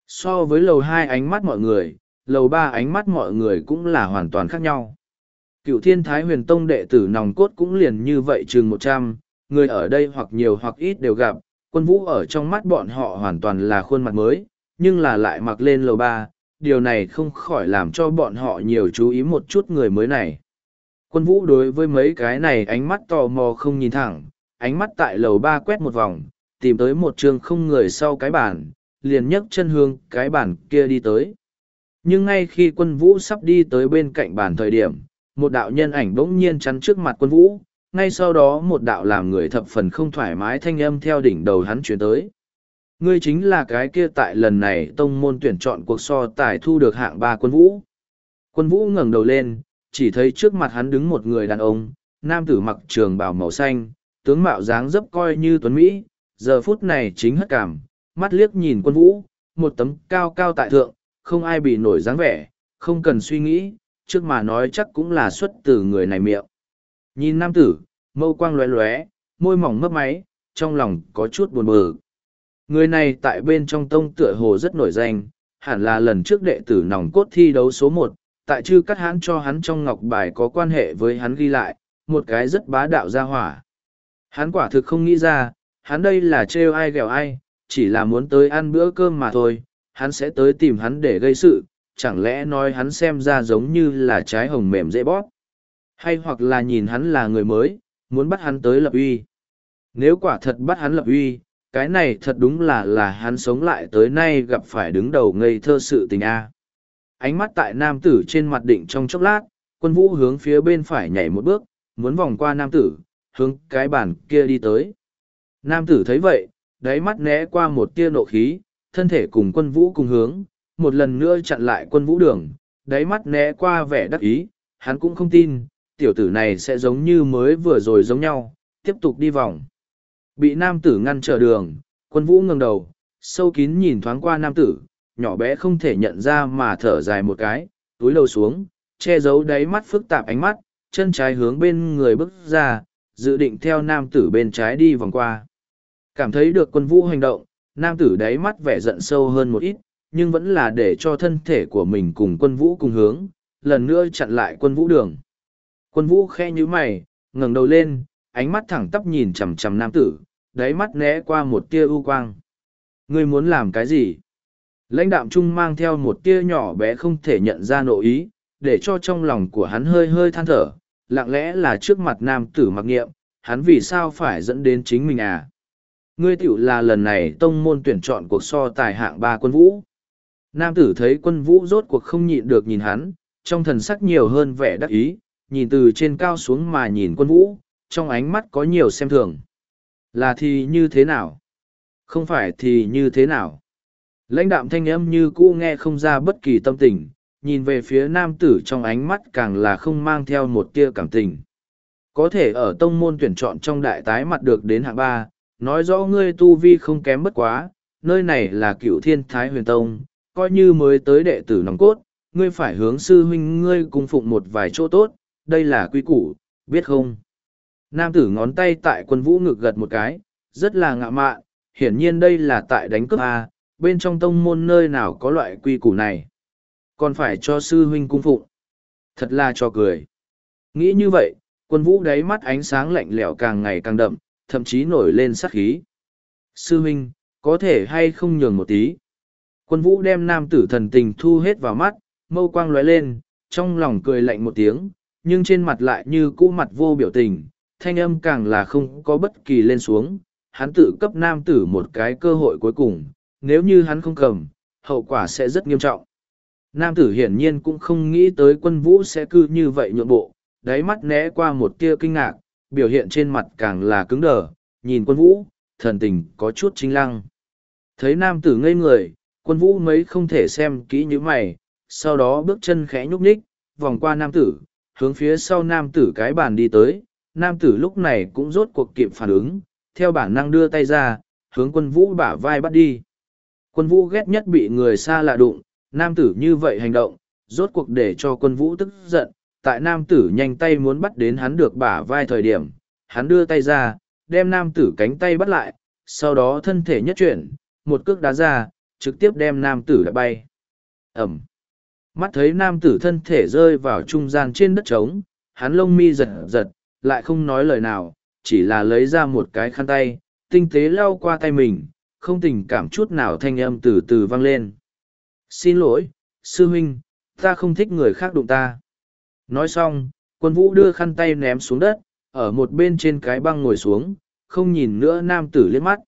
S1: So với lầu hai ánh mắt mọi người, lầu ba ánh mắt mọi người cũng là hoàn toàn khác nhau. Cựu thiên thái huyền tông đệ tử nòng cốt cũng liền như vậy chừng một trăm người ở đây hoặc nhiều hoặc ít đều gặp, quân vũ ở trong mắt bọn họ hoàn toàn là khuôn mặt mới, nhưng là lại mặc lên lầu ba, điều này không khỏi làm cho bọn họ nhiều chú ý một chút người mới này. Quân vũ đối với mấy cái này ánh mắt tò mò không nhìn thẳng, ánh mắt tại lầu ba quét một vòng, tìm tới một trường không người sau cái bàn, liền nhấc chân hương cái bàn kia đi tới. Nhưng ngay khi quân vũ sắp đi tới bên cạnh bàn thời điểm, một đạo nhân ảnh bỗng nhiên chắn trước mặt quân vũ, ngay sau đó một đạo làm người thập phần không thoải mái thanh âm theo đỉnh đầu hắn truyền tới. Ngươi chính là cái kia tại lần này tông môn tuyển chọn cuộc so tài thu được hạng ba quân vũ. Quân vũ ngẩng đầu lên, chỉ thấy trước mặt hắn đứng một người đàn ông, nam tử mặc trường bào màu xanh, tướng mạo dáng dấp coi như tuấn Mỹ, giờ phút này chính hất cảm, mắt liếc nhìn quân vũ, một tấm cao cao tại thượng, không ai bị nổi dáng vẻ, không cần suy nghĩ, trước mà nói chắc cũng là xuất từ người này miệng. Nhìn nam tử, mâu quang lóe lóe, môi mỏng mấp máy, trong lòng có chút buồn bực. Người này tại bên trong tông tựa hồ rất nổi danh, hẳn là lần trước đệ tử nòng cốt thi đấu số một, tại chư cắt hãn cho hắn trong ngọc bài có quan hệ với hắn ghi lại, một cái rất bá đạo ra hỏa. Hắn quả thực không nghĩ ra, hắn đây là trêu ai ghẹo ai, chỉ là muốn tới ăn bữa cơm mà thôi, hắn sẽ tới tìm hắn để gây sự, chẳng lẽ nói hắn xem ra giống như là trái hồng mềm dễ bóp hay hoặc là nhìn hắn là người mới muốn bắt hắn tới lập uy nếu quả thật bắt hắn lập uy cái này thật đúng là là hắn sống lại tới nay gặp phải đứng đầu ngây thơ sự tình a ánh mắt tại nam tử trên mặt định trong chốc lát quân vũ hướng phía bên phải nhảy một bước muốn vòng qua nam tử hướng cái bàn kia đi tới nam tử thấy vậy đáy mắt né qua một tia nộ khí thân thể cùng quân vũ cùng hướng một lần nữa chặn lại quân vũ đường, đáy mắt né qua vẻ đắc ý, hắn cũng không tin, tiểu tử này sẽ giống như mới vừa rồi giống nhau, tiếp tục đi vòng. Bị nam tử ngăn trở đường, quân vũ ngẩng đầu, sâu kín nhìn thoáng qua nam tử, nhỏ bé không thể nhận ra mà thở dài một cái, túi lầu xuống, che giấu đáy mắt phức tạp ánh mắt, chân trái hướng bên người bước ra, dự định theo nam tử bên trái đi vòng qua. Cảm thấy được quân vũ hành động, nam tử đáy mắt vẻ giận sâu hơn một ít, nhưng vẫn là để cho thân thể của mình cùng quân vũ cùng hướng, lần nữa chặn lại quân vũ đường. Quân vũ khẽ nhíu mày, ngẩng đầu lên, ánh mắt thẳng tắp nhìn chằm chằm nam tử, đáy mắt né qua một tia u quang. Ngươi muốn làm cái gì? Lãnh đạm trung mang theo một tia nhỏ bé không thể nhận ra nội ý, để cho trong lòng của hắn hơi hơi than thở, lặng lẽ là trước mặt nam tử mặc nghiệm, hắn vì sao phải dẫn đến chính mình à? Ngươi tiểu là lần này tông môn tuyển chọn cuộc so tài hạng ba quân vũ. Nam tử thấy quân vũ rốt cuộc không nhịn được nhìn hắn, trong thần sắc nhiều hơn vẻ đắc ý, nhìn từ trên cao xuống mà nhìn quân vũ, trong ánh mắt có nhiều xem thường. Là thì như thế nào? Không phải thì như thế nào? Lãnh đạm thanh âm như cũ nghe không ra bất kỳ tâm tình, nhìn về phía nam tử trong ánh mắt càng là không mang theo một tia cảm tình. Có thể ở tông môn tuyển chọn trong đại tái mặt được đến hạng ba, nói rõ ngươi tu vi không kém bất quá, nơi này là cựu thiên thái huyền tông, coi như mới tới đệ tử nòng cốt, ngươi phải hướng sư huynh ngươi cung phụng một vài chỗ tốt, đây là quy củ, biết không? Nam tử ngón tay tại quân vũ ngực gật một cái, rất là ngạ mạn, hiển nhiên đây là tại đánh cướp A, bên trong tông môn nơi nào có loại quy củ này. Còn phải cho sư huynh cung phụng. Thật là cho cười. Nghĩ như vậy, quân vũ đáy mắt ánh sáng lạnh lẽo càng ngày càng đậm, thậm chí nổi lên sát khí. Sư huynh, có thể hay không nhường một tí? Quân vũ đem nam tử thần tình thu hết vào mắt, mâu quang lóe lên, trong lòng cười lạnh một tiếng, nhưng trên mặt lại như cũ mặt vô biểu tình, thanh âm càng là không có bất kỳ lên xuống. Hắn tự cấp nam tử một cái cơ hội cuối cùng, nếu như hắn không cầm, hậu quả sẽ rất nghiêm trọng. Nam tử hiển nhiên cũng không nghĩ tới quân vũ sẽ cư như vậy nhượng bộ, đáy mắt né qua một tia kinh ngạc, biểu hiện trên mặt càng là cứng đờ, nhìn quân vũ, thần tình có chút chính lăng. Thấy nam tử ngây người, quân vũ mấy không thể xem kỹ như mày, sau đó bước chân khẽ nhúc nhích, vòng qua nam tử, hướng phía sau nam tử cái bàn đi tới, nam tử lúc này cũng rốt cuộc kịp phản ứng, theo bản năng đưa tay ra, hướng quân vũ bả vai bắt đi. Quân vũ ghét nhất bị người xa lạ đụng, nam tử như vậy hành động, rốt cuộc để cho quân vũ tức giận, tại nam tử nhanh tay muốn bắt đến hắn được bả vai thời điểm, hắn đưa tay ra, đem nam tử cánh tay bắt lại, sau đó thân thể nhất chuyển, một cước đá ra, trực tiếp đem nam tử đã bay. Ẩm. Mắt thấy nam tử thân thể rơi vào trung gian trên đất trống, hắn lông mi giật giật, lại không nói lời nào, chỉ là lấy ra một cái khăn tay, tinh tế lau qua tay mình, không tình cảm chút nào thanh âm từ từ vang lên. Xin lỗi, sư huynh, ta không thích người khác đụng ta. Nói xong, quân vũ đưa khăn tay ném xuống đất, ở một bên trên cái băng ngồi xuống, không nhìn nữa nam tử liếc mắt.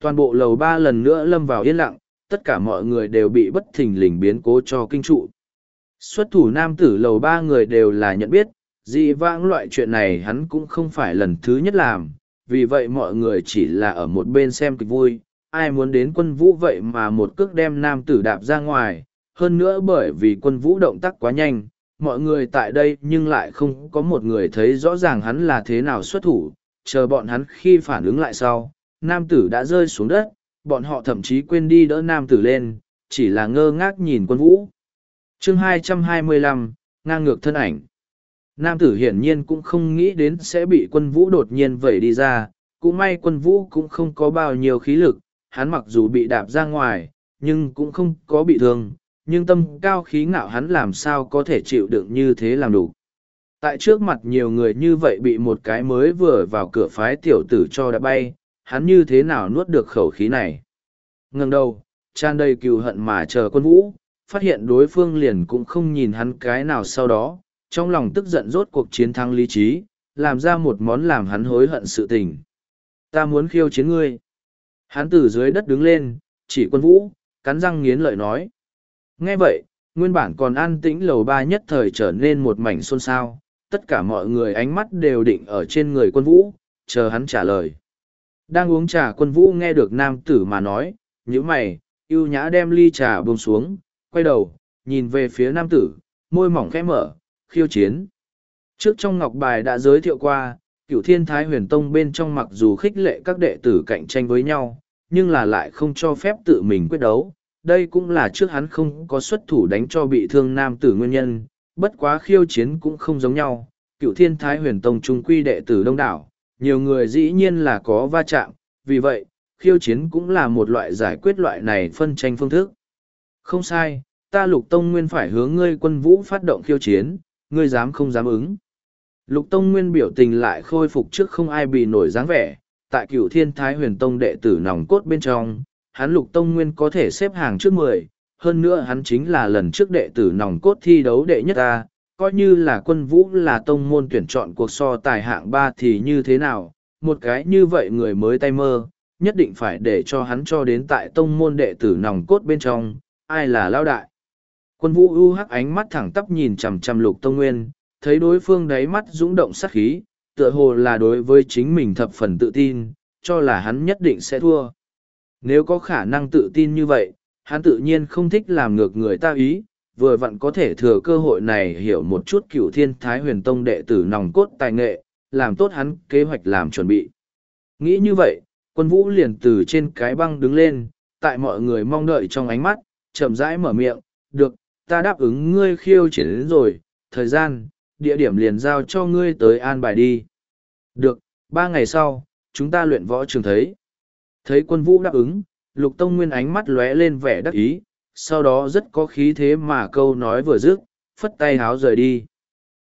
S1: Toàn bộ lầu ba lần nữa lâm vào yên lặng, tất cả mọi người đều bị bất thình lình biến cố cho kinh trụ. Xuất thủ nam tử lầu ba người đều là nhận biết, dị vãng loại chuyện này hắn cũng không phải lần thứ nhất làm, vì vậy mọi người chỉ là ở một bên xem kịch vui, ai muốn đến quân vũ vậy mà một cước đem nam tử đạp ra ngoài, hơn nữa bởi vì quân vũ động tác quá nhanh, mọi người tại đây nhưng lại không có một người thấy rõ ràng hắn là thế nào xuất thủ, chờ bọn hắn khi phản ứng lại sau, nam tử đã rơi xuống đất, bọn họ thậm chí quên đi đỡ nam tử lên, chỉ là ngơ ngác nhìn quân vũ. Chương 225, ngang ngược thân ảnh. Nam tử hiển nhiên cũng không nghĩ đến sẽ bị quân vũ đột nhiên vẩy đi ra, cũng may quân vũ cũng không có bao nhiêu khí lực, hắn mặc dù bị đạp ra ngoài, nhưng cũng không có bị thương, nhưng tâm cao khí ngạo hắn làm sao có thể chịu đựng như thế làm đủ. Tại trước mặt nhiều người như vậy bị một cái mới vừa vào cửa phái tiểu tử cho đã bay, hắn như thế nào nuốt được khẩu khí này. Ngừng đầu, tràn đầy cừu hận mà chờ quân vũ, phát hiện đối phương liền cũng không nhìn hắn cái nào sau đó, trong lòng tức giận rốt cuộc chiến thắng lý trí, làm ra một món làm hắn hối hận sự tình. Ta muốn khiêu chiến ngươi. Hắn từ dưới đất đứng lên, chỉ quân vũ, cắn răng nghiến lợi nói. Nghe vậy, nguyên bản còn an tĩnh lầu ba nhất thời trở nên một mảnh xôn xao, tất cả mọi người ánh mắt đều định ở trên người quân vũ, chờ hắn trả lời. Đang uống trà quân vũ nghe được nam tử mà nói, như mày, yêu nhã đem ly trà buông xuống, quay đầu, nhìn về phía nam tử, môi mỏng khẽ mở, khiêu chiến. Trước trong ngọc bài đã giới thiệu qua, cựu thiên thái huyền tông bên trong mặc dù khích lệ các đệ tử cạnh tranh với nhau, nhưng là lại không cho phép tự mình quyết đấu. Đây cũng là trước hắn không có xuất thủ đánh cho bị thương nam tử nguyên nhân, bất quá khiêu chiến cũng không giống nhau. Cựu thiên thái huyền tông trung quy đệ tử đông đảo, nhiều người dĩ nhiên là có va chạm, vì vậy, khiêu chiến cũng là một loại giải quyết loại này phân tranh phương thức. Không sai, ta lục tông nguyên phải hướng ngươi quân vũ phát động khiêu chiến, ngươi dám không dám ứng. Lục tông nguyên biểu tình lại khôi phục trước không ai bị nổi dáng vẻ, tại cựu thiên thái huyền tông đệ tử nòng cốt bên trong, hắn lục tông nguyên có thể xếp hàng trước mười hơn nữa hắn chính là lần trước đệ tử nòng cốt thi đấu đệ nhất ta, coi như là quân vũ là tông môn tuyển chọn cuộc so tài hạng ba thì như thế nào, một cái như vậy người mới tay mơ, nhất định phải để cho hắn cho đến tại tông môn đệ tử nòng cốt bên trong, ai là lao đại. Quân vũ ưu hắc ánh mắt thẳng tắp nhìn chằm chằm lục tông nguyên, thấy đối phương đáy mắt dũng động sát khí, tựa hồ là đối với chính mình thập phần tự tin, cho là hắn nhất định sẽ thua. Nếu có khả năng tự tin như vậy, hắn tự nhiên không thích làm ngược người ta ý, vừa vặn có thể thừa cơ hội này hiểu một chút cựu thiên thái huyền tông đệ tử nòng cốt tài nghệ, làm tốt hắn kế hoạch làm chuẩn bị. Nghĩ như vậy, quân vũ liền từ trên cái băng đứng lên, tại mọi người mong đợi trong ánh mắt, chậm rãi mở miệng, được, ta đáp ứng ngươi khiêu chiến đến rồi, thời gian, địa điểm liền giao cho ngươi tới an bài đi. Được, ba ngày sau, chúng ta luyện võ trường thấy. Thấy quân vũ đáp ứng, lục tông nguyên ánh mắt lóe lên vẻ đắc ý, sau đó rất có khí thế mà câu nói vừa dứt, phất tay háo rời đi.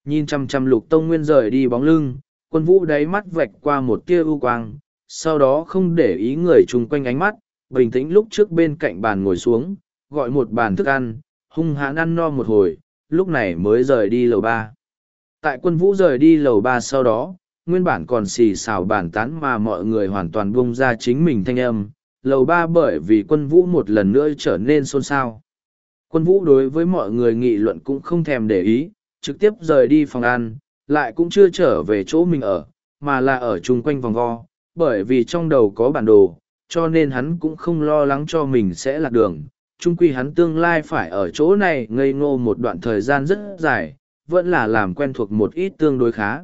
S1: Nhìn chăm chăm lục tông nguyên rời đi bóng lưng, quân vũ đáy mắt vạch qua một tia ưu quang, sau đó không để ý người chung quanh ánh mắt, bình tĩnh lúc trước bên cạnh bàn ngồi xuống, gọi một bàn thức ăn, hung hãn ăn no một hồi, lúc này mới rời đi lầu ba. Tại quân vũ rời đi lầu ba sau đó, nguyên bản còn xì xào bàn tán mà mọi người hoàn toàn buông ra chính mình thanh âm, lầu ba bởi vì quân vũ một lần nữa trở nên xôn xao. Quân vũ đối với mọi người nghị luận cũng không thèm để ý, trực tiếp rời đi phòng ăn, lại cũng chưa trở về chỗ mình ở, mà là ở chung quanh vòng vo, bởi vì trong đầu có bản đồ, cho nên hắn cũng không lo lắng cho mình sẽ lạc đường. Trung quy hắn tương lai phải ở chỗ này ngây ngô một đoạn thời gian rất dài, vẫn là làm quen thuộc một ít tương đối khá.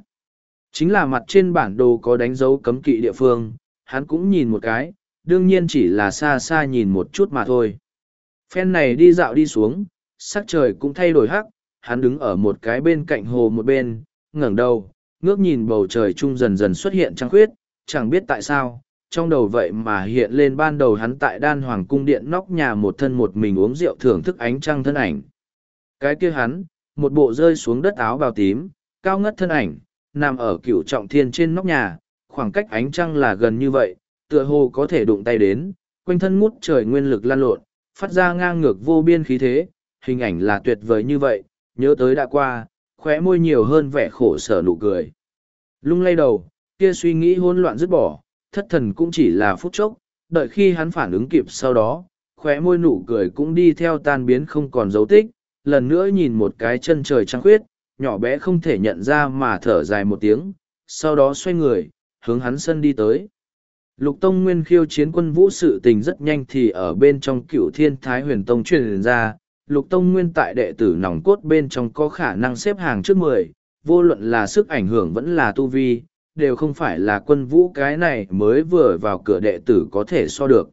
S1: Chính là mặt trên bản đồ có đánh dấu cấm kỵ địa phương, hắn cũng nhìn một cái, đương nhiên chỉ là xa xa nhìn một chút mà thôi. Phen này đi dạo đi xuống, sắc trời cũng thay đổi hắc, hắn đứng ở một cái bên cạnh hồ một bên, ngẩng đầu, ngước nhìn bầu trời trung dần dần xuất hiện trăng khuyết, chẳng biết tại sao, trong đầu vậy mà hiện lên ban đầu hắn tại đan hoàng cung điện nóc nhà một thân một mình uống rượu thưởng thức ánh trăng thân ảnh. Cái kia hắn, một bộ rơi xuống đất áo bào tím, cao ngất thân ảnh, nằm ở cựu trọng thiên trên nóc nhà, khoảng cách ánh trăng là gần như vậy, tựa hồ có thể đụng tay đến, quanh thân ngút trời nguyên lực lan lộn, phát ra ngang ngược vô biên khí thế, hình ảnh là tuyệt vời như vậy, nhớ tới đã qua, khóe môi nhiều hơn vẻ khổ sở nụ cười. Lung lay đầu, kia suy nghĩ hỗn loạn dứt bỏ, thất thần cũng chỉ là phút chốc, đợi khi hắn phản ứng kịp sau đó, khóe môi nụ cười cũng đi theo tan biến không còn dấu tích, lần nữa nhìn một cái chân trời trăng khuyết, nhỏ bé không thể nhận ra mà thở dài một tiếng, sau đó xoay người, hướng hắn sân đi tới. Lục Tông Nguyên khiêu chiến quân vũ sự tình rất nhanh thì ở bên trong cựu thiên thái huyền tông truyền ra. Lục Tông Nguyên tại đệ tử nòng cốt bên trong có khả năng xếp hàng trước mười, vô luận là sức ảnh hưởng vẫn là tu vi, đều không phải là quân vũ cái này mới vừa vào cửa đệ tử có thể so được.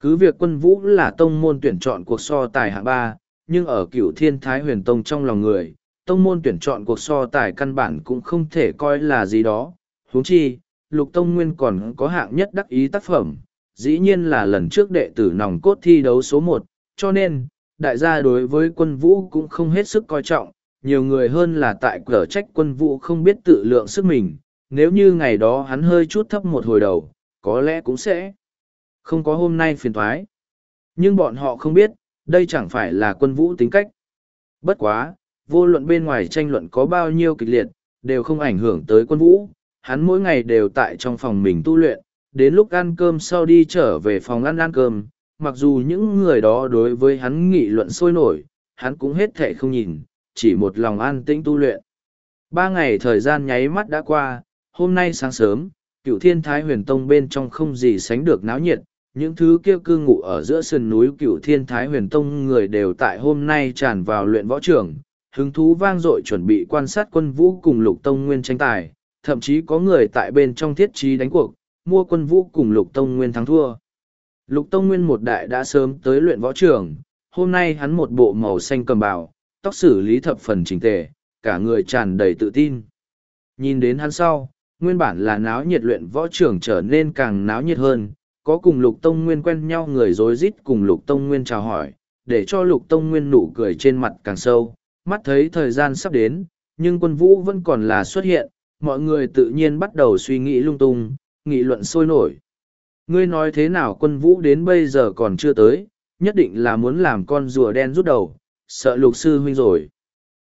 S1: Cứ việc quân vũ là tông môn tuyển chọn cuộc so tài hạng ba, nhưng ở cựu thiên thái huyền tông trong lòng người, tông môn tuyển chọn cuộc so tài căn bản cũng không thể coi là gì đó. huống chi, Lục Tông Nguyên còn có hạng nhất đắc ý tác phẩm, dĩ nhiên là lần trước đệ tử nòng cốt thi đấu số một, cho nên, đại gia đối với quân vũ cũng không hết sức coi trọng, nhiều người hơn là tại cờ trách quân vũ không biết tự lượng sức mình, nếu như ngày đó hắn hơi chút thấp một hồi đầu, có lẽ cũng sẽ không có hôm nay phiền toái. Nhưng bọn họ không biết, đây chẳng phải là quân vũ tính cách. Bất quá, vô luận bên ngoài tranh luận có bao nhiêu kịch liệt, đều không ảnh hưởng tới quân vũ, hắn mỗi ngày đều tại trong phòng mình tu luyện, đến lúc ăn cơm sau đi trở về phòng ăn ăn cơm, mặc dù những người đó đối với hắn nghị luận sôi nổi, hắn cũng hết thệ không nhìn, chỉ một lòng an tĩnh tu luyện. Ba ngày thời gian nháy mắt đã qua, hôm nay sáng sớm, cựu thiên thái huyền tông bên trong không gì sánh được náo nhiệt, những thứ kia cư ngụ ở giữa sườn núi cựu thiên thái huyền tông người đều tại hôm nay tràn vào luyện võ trường, hứng thú vang dội chuẩn bị quan sát quân vũ cùng lục tông nguyên tranh tài thậm chí có người tại bên trong thiết trí đánh cuộc, mua quân vũ cùng Lục Tông Nguyên thắng thua. Lục Tông Nguyên một đại đã sớm tới luyện võ trường, hôm nay hắn một bộ màu xanh cầm bào, tóc xử lý thập phần chỉnh tề, cả người tràn đầy tự tin. Nhìn đến hắn sau, nguyên bản là náo nhiệt luyện võ trường trở nên càng náo nhiệt hơn, có cùng Lục Tông Nguyên quen nhau người rối rít cùng Lục Tông Nguyên chào hỏi, để cho Lục Tông Nguyên nụ cười trên mặt càng sâu, mắt thấy thời gian sắp đến, nhưng quân vũ vẫn còn là xuất hiện, mọi người tự nhiên bắt đầu suy nghĩ lung tung, nghị luận sôi nổi. Ngươi nói thế nào quân vũ đến bây giờ còn chưa tới, nhất định là muốn làm con rùa đen rút đầu, sợ lục sư huynh rồi.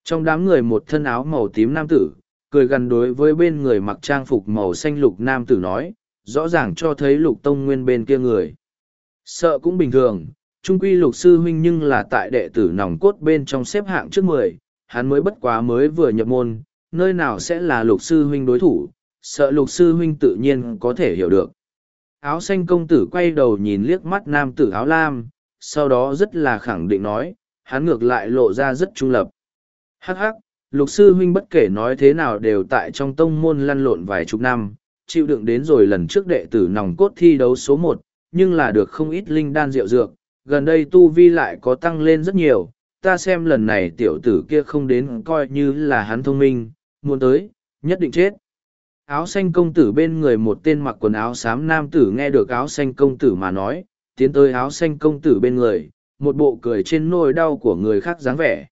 S1: Trong đám người một thân áo màu tím nam tử, cười gần đối với bên người mặc trang phục màu xanh lục nam tử nói, rõ ràng cho thấy lục tông nguyên bên kia người. Sợ cũng bình thường, trung quy lục sư huynh nhưng là tại đệ tử nòng cốt bên trong xếp hạng trước mười, hắn mới bất quá mới vừa nhập môn, nơi nào sẽ là lục sư huynh đối thủ, sợ lục sư huynh tự nhiên có thể hiểu được. Áo xanh công tử quay đầu nhìn liếc mắt nam tử áo lam, sau đó rất là khẳng định nói, hắn ngược lại lộ ra rất trung lập. Hắc hắc, lục sư huynh bất kể nói thế nào đều tại trong tông môn lăn lộn vài chục năm, chịu đựng đến rồi lần trước đệ tử nòng cốt thi đấu số một, nhưng là được không ít linh đan rượu dược, gần đây tu vi lại có tăng lên rất nhiều, ta xem lần này tiểu tử kia không đến coi như là hắn thông minh, muốn tới, nhất định chết. Áo xanh công tử bên người một tên mặc quần áo xám nam tử nghe được áo xanh công tử mà nói, tiến tới áo xanh công tử bên người, một bộ cười trên nôi đau của người khác dáng vẻ.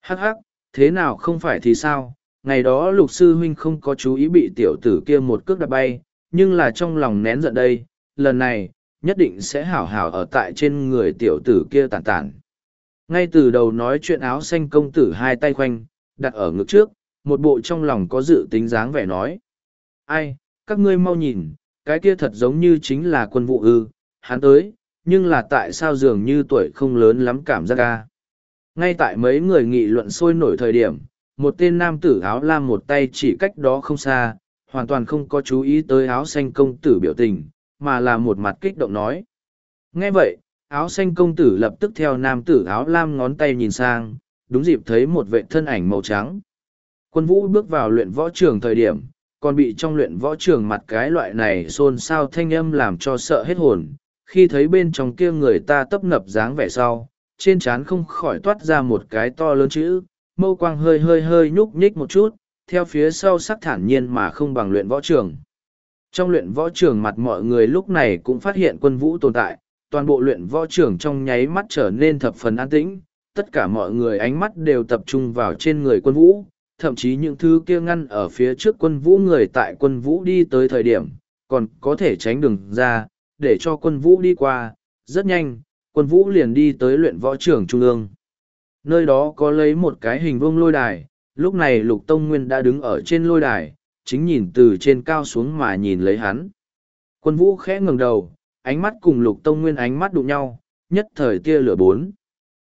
S1: Hắc hắc, thế nào không phải thì sao, ngày đó lục sư huynh không có chú ý bị tiểu tử kia một cước đạp bay, nhưng là trong lòng nén giận đây, lần này, nhất định sẽ hảo hảo ở tại trên người tiểu tử kia tản tản Ngay từ đầu nói chuyện áo xanh công tử hai tay khoanh, đặt ở ngực trước, một bộ trong lòng có dự tính dáng vẻ nói. Ai, các ngươi mau nhìn, cái kia thật giống như chính là quân vụ ư, hắn tới, nhưng là tại sao dường như tuổi không lớn lắm cảm giác ca. Ngay tại mấy người nghị luận sôi nổi thời điểm, một tên nam tử áo lam một tay chỉ cách đó không xa, hoàn toàn không có chú ý tới áo xanh công tử biểu tình, mà là một mặt kích động nói. Nghe vậy, áo xanh công tử lập tức theo nam tử áo lam ngón tay nhìn sang, đúng dịp thấy một vệ thân ảnh màu trắng. Quân vũ bước vào luyện võ trường thời điểm, còn bị trong luyện võ trường mặt cái loại này xôn xao thanh âm làm cho sợ hết hồn. Khi thấy bên trong kia người ta tấp nập dáng vẻ sau, trên trán không khỏi toát ra một cái to lớn chữ, mâu quang hơi hơi hơi nhúc nhích một chút, theo phía sau sắc thản nhiên mà không bằng luyện võ trường. Trong luyện võ trường mặt mọi người lúc này cũng phát hiện quân vũ tồn tại, toàn bộ luyện võ trường trong nháy mắt trở nên thập phần an tĩnh, tất cả mọi người ánh mắt đều tập trung vào trên người quân vũ, thậm chí những thứ kia ngăn ở phía trước quân vũ người tại quân vũ đi tới thời điểm, còn có thể tránh đường ra, để cho quân vũ đi qua. Rất nhanh, quân vũ liền đi tới luyện võ trưởng trung ương. Nơi đó có lấy một cái hình vuông lôi đài, lúc này Lục Tông Nguyên đã đứng ở trên lôi đài, chính nhìn từ trên cao xuống mà nhìn lấy hắn. Quân vũ khẽ ngẩng đầu, ánh mắt cùng Lục Tông Nguyên ánh mắt đụng nhau, nhất thời tia lửa bốn.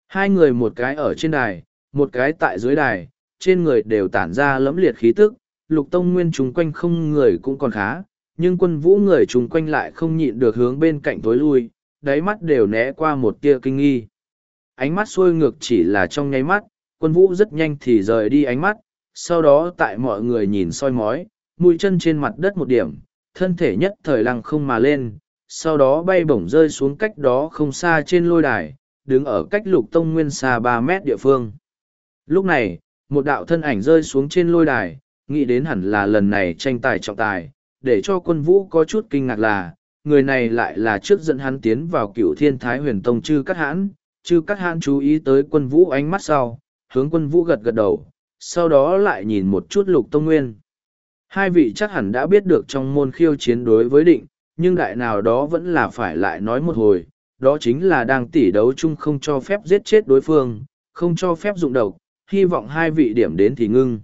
S1: Hai người một cái ở trên đài, một cái tại dưới đài, trên người đều tản ra lẫm liệt khí tức, lục tông nguyên chung quanh không người cũng còn khá, nhưng quân vũ người chung quanh lại không nhịn được hướng bên cạnh tối lui, đáy mắt đều né qua một tia kinh nghi. Ánh mắt xuôi ngược chỉ là trong nháy mắt, quân vũ rất nhanh thì rời đi ánh mắt, sau đó tại mọi người nhìn soi mói, mũi chân trên mặt đất một điểm, thân thể nhất thời lăng không mà lên, sau đó bay bổng rơi xuống cách đó không xa trên lôi đài, đứng ở cách lục tông nguyên xa ba mét địa phương. Lúc này, một đạo thân ảnh rơi xuống trên lôi đài, nghĩ đến hẳn là lần này tranh tài trọng tài, để cho quân vũ có chút kinh ngạc là, người này lại là trước dẫn hắn tiến vào cựu thiên thái huyền tông chư cắt hãn, chư cắt hãn chú ý tới quân vũ ánh mắt sau, hướng quân vũ gật gật đầu, sau đó lại nhìn một chút lục tông nguyên. Hai vị chắc hẳn đã biết được trong môn khiêu chiến đối với định, nhưng đại nào đó vẫn là phải lại nói một hồi, đó chính là đang tỉ đấu chung không cho phép giết chết đối phương, không cho phép dụng độc, hy vọng hai vị điểm đến thì ngưng.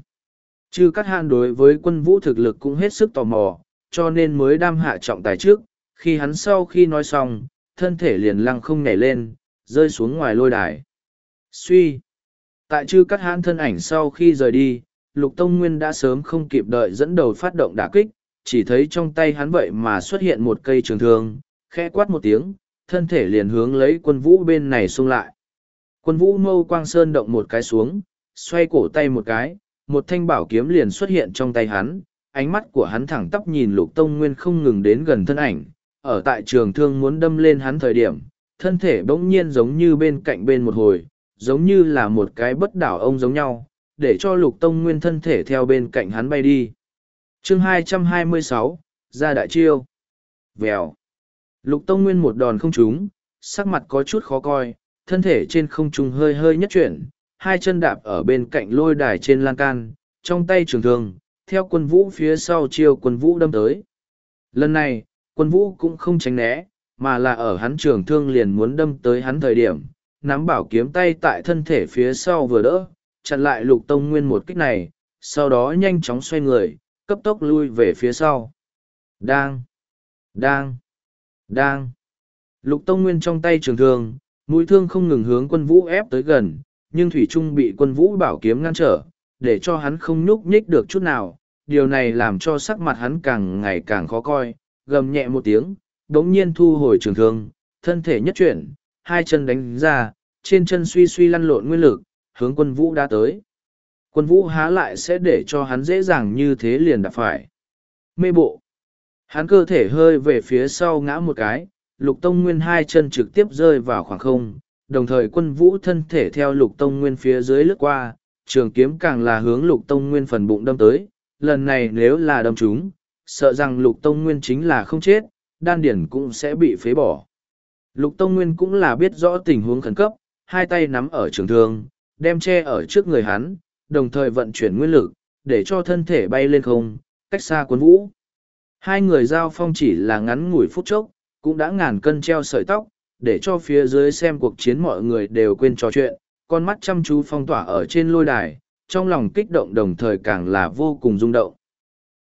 S1: Chư Cát Hãn đối với quân vũ thực lực cũng hết sức tò mò, cho nên mới đam hạ trọng tài trước, khi hắn sau khi nói xong, thân thể liền lăng không nhảy lên, rơi xuống ngoài lôi đài. Suy! Tại chư Cát Hãn thân ảnh sau khi rời đi, Lục Tông Nguyên đã sớm không kịp đợi dẫn đầu phát động đả kích, chỉ thấy trong tay hắn vậy mà xuất hiện một cây trường thương, khẽ quát một tiếng, thân thể liền hướng lấy quân vũ bên này xung lại. Quân vũ mâu quang sơn động một cái xuống, xoay cổ tay một cái, một thanh bảo kiếm liền xuất hiện trong tay hắn, ánh mắt của hắn thẳng tắp nhìn lục tông nguyên không ngừng đến gần thân ảnh, ở tại trường thương muốn đâm lên hắn thời điểm, thân thể bỗng nhiên giống như bên cạnh bên một hồi, giống như là một cái bất đảo ông giống nhau, để cho lục tông nguyên thân thể theo bên cạnh hắn bay đi. chương 226, ra đại chiêu. Vèo. Lục tông nguyên một đòn không trúng, sắc mặt có chút khó coi, thân thể trên không trung hơi hơi nhất chuyển, hai chân đạp ở bên cạnh lôi đài trên lan can, trong tay trường thương, theo quân vũ phía sau chiêu quân vũ đâm tới. Lần này, quân vũ cũng không tránh né, mà là ở hắn trường thương liền muốn đâm tới hắn thời điểm, nắm bảo kiếm tay tại thân thể phía sau vừa đỡ, chặn lại lục tông nguyên một kích này, sau đó nhanh chóng xoay người, cấp tốc lui về phía sau. Đang! Đang! Đang! Lục tông nguyên trong tay trường thương, mũi thương không ngừng hướng quân vũ ép tới gần, nhưng Thủy Trung bị quân vũ bảo kiếm ngăn trở, để cho hắn không nhúc nhích được chút nào. Điều này làm cho sắc mặt hắn càng ngày càng khó coi, gầm nhẹ một tiếng, đống nhiên thu hồi trường thương, thân thể nhất chuyển, hai chân đánh ra, trên chân suy suy lăn lộn nguyên lực, hướng quân vũ đã tới. Quân vũ há lại sẽ để cho hắn dễ dàng như thế liền đạp phải. Mê bộ. Hắn cơ thể hơi về phía sau ngã một cái, lục tông nguyên hai chân trực tiếp rơi vào khoảng không, đồng thời quân vũ thân thể theo lục tông nguyên phía dưới lướt qua, trường kiếm càng là hướng lục tông nguyên phần bụng đâm tới, lần này nếu là đâm chúng, sợ rằng lục tông nguyên chính là không chết, đan điển cũng sẽ bị phế bỏ. Lục tông nguyên cũng là biết rõ tình huống khẩn cấp, hai tay nắm ở trường thương, đem che ở trước người hắn, đồng thời vận chuyển nguyên lực, để cho thân thể bay lên không, cách xa quân vũ. Hai người giao phong chỉ là ngắn ngủi phút chốc, cũng đã ngàn cân treo sợi tóc, để cho phía dưới xem cuộc chiến mọi người đều quên trò chuyện, con mắt chăm chú phong tỏa ở trên lôi đài, trong lòng kích động đồng thời càng là vô cùng rung động.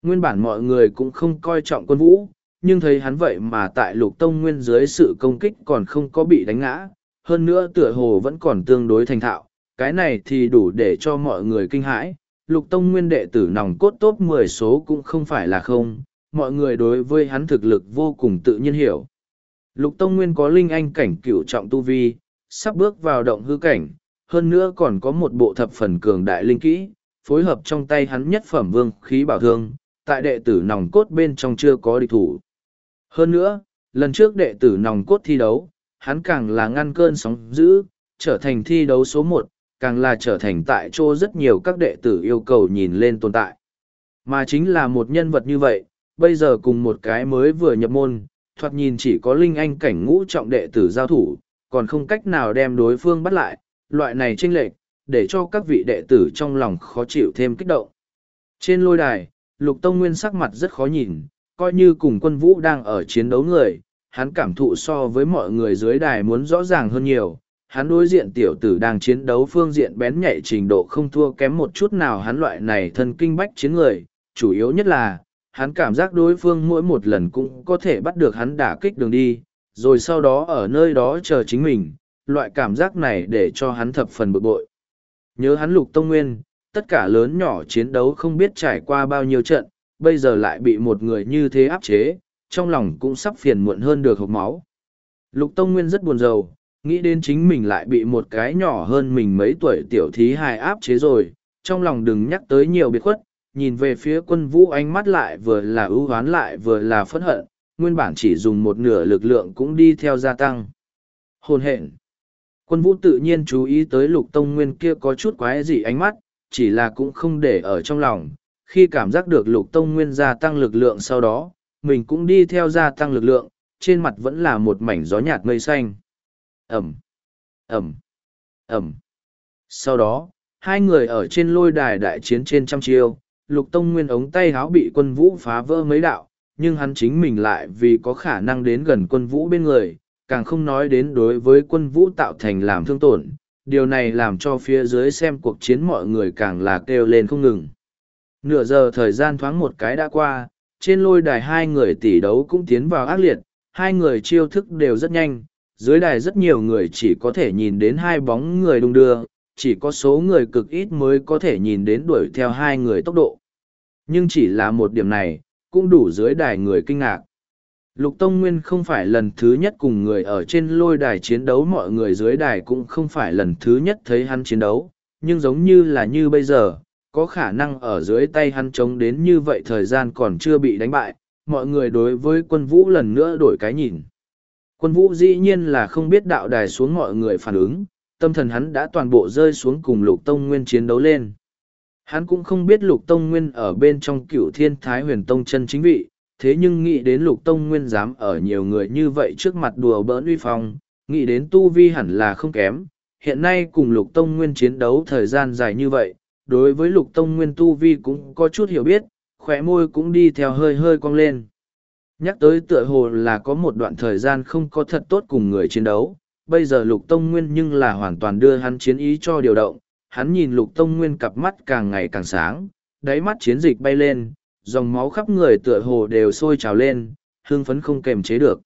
S1: Nguyên bản mọi người cũng không coi trọng quân vũ, nhưng thấy hắn vậy mà tại lục tông nguyên dưới sự công kích còn không có bị đánh ngã, hơn nữa tựa hồ vẫn còn tương đối thành thạo, cái này thì đủ để cho mọi người kinh hãi. Lục tông nguyên đệ tử nòng cốt tốt mười số cũng không phải là không, mọi người đối với hắn thực lực vô cùng tự nhiên hiểu. Lục Tông Nguyên có linh anh cảnh cửu trọng tu vi, sắp bước vào động hư cảnh, hơn nữa còn có một bộ thập phần cường đại linh kỹ, phối hợp trong tay hắn nhất phẩm vương khí bảo thương, tại đệ tử nòng cốt bên trong chưa có địch thủ. Hơn nữa, lần trước đệ tử nòng cốt thi đấu, hắn càng là ngăn cơn sóng dữ, trở thành thi đấu số một, càng là trở thành tại chỗ rất nhiều các đệ tử yêu cầu nhìn lên tồn tại. Mà chính là một nhân vật như vậy, bây giờ cùng một cái mới vừa nhập môn, thoạt nhìn chỉ có linh anh cảnh ngũ trọng đệ tử giao thủ, còn không cách nào đem đối phương bắt lại, loại này chênh lệch, để cho các vị đệ tử trong lòng khó chịu thêm kích động. Trên lôi đài, Lục Tông Nguyên sắc mặt rất khó nhìn, coi như cùng quân vũ đang ở chiến đấu người, hắn cảm thụ so với mọi người dưới đài muốn rõ ràng hơn nhiều. Hắn đối diện tiểu tử đang chiến đấu phương diện bén nhạy trình độ không thua kém một chút nào hắn loại này thân kinh bách chiến người, chủ yếu nhất là, hắn cảm giác đối phương mỗi một lần cũng có thể bắt được hắn đả kích đường đi, rồi sau đó ở nơi đó chờ chính mình, loại cảm giác này để cho hắn thập phần bực bội. Nhớ hắn lục tông nguyên, tất cả lớn nhỏ chiến đấu không biết trải qua bao nhiêu trận, bây giờ lại bị một người như thế áp chế, trong lòng cũng sắp phiền muộn hơn được hộp máu. Lục tông nguyên rất buồn rầu, nghĩ đến chính mình lại bị một cái nhỏ hơn mình mấy tuổi tiểu thí hài áp chế rồi, trong lòng đừng nhắc tới nhiều biệt khuất, nhìn về phía quân vũ ánh mắt lại vừa là ưu hoán lại vừa là phẫn hận, nguyên bản chỉ dùng một nửa lực lượng cũng đi theo gia tăng. Hồn hện. Quân vũ tự nhiên chú ý tới lục tông nguyên kia có chút quái dị ánh mắt, chỉ là cũng không để ở trong lòng. Khi cảm giác được lục tông nguyên gia tăng lực lượng sau đó, mình cũng đi theo gia tăng lực lượng, trên mặt vẫn là một mảnh gió nhạt mây xanh. ầm ầm ầm Sau đó, hai người ở trên lôi đài đại chiến trên trăm chiêu, lục tông nguyên ống tay háo bị quân vũ phá vỡ mấy đạo, nhưng hắn chính mình lại vì có khả năng đến gần quân vũ bên người, càng không nói đến đối với quân vũ tạo thành làm thương tổn. Điều này làm cho phía dưới xem cuộc chiến mọi người càng là kêu lên không ngừng. Nửa giờ thời gian thoáng một cái đã qua, trên lôi đài hai người tỷ đấu cũng tiến vào ác liệt, hai người chiêu thức đều rất nhanh, dưới đài rất nhiều người chỉ có thể nhìn đến hai bóng người đung đưa, chỉ có số người cực ít mới có thể nhìn đến đuổi theo hai người tốc độ. Nhưng chỉ là một điểm này, cũng đủ dưới đài người kinh ngạc. Lục Tông Nguyên không phải lần thứ nhất cùng người ở trên lôi đài chiến đấu mọi người dưới đài cũng không phải lần thứ nhất thấy hắn chiến đấu, nhưng giống như là như bây giờ, có khả năng ở dưới tay hắn chống đến như vậy thời gian còn chưa bị đánh bại, mọi người đối với quân vũ lần nữa đổi cái nhìn. Quân vũ dĩ nhiên là không biết đạo đài xuống mọi người phản ứng, tâm thần hắn đã toàn bộ rơi xuống cùng lục tông nguyên chiến đấu lên hắn cũng không biết lục tông nguyên ở bên trong cựu thiên thái huyền tông chân chính vị thế nhưng nghĩ đến lục tông nguyên dám ở nhiều người như vậy trước mặt đùa bỡn uy phong nghĩ đến tu vi hẳn là không kém hiện nay cùng lục tông nguyên chiến đấu thời gian dài như vậy đối với lục tông nguyên tu vi cũng có chút hiểu biết khóe môi cũng đi theo hơi hơi cong lên nhắc tới tựa hồ là có một đoạn thời gian không có thật tốt cùng người chiến đấu bây giờ lục tông nguyên nhưng là hoàn toàn đưa hắn chiến ý cho điều động hắn nhìn lục tông nguyên cặp mắt càng ngày càng sáng đáy mắt chiến dịch bay lên dòng máu khắp người tựa hồ đều sôi trào lên hương phấn không kềm chế được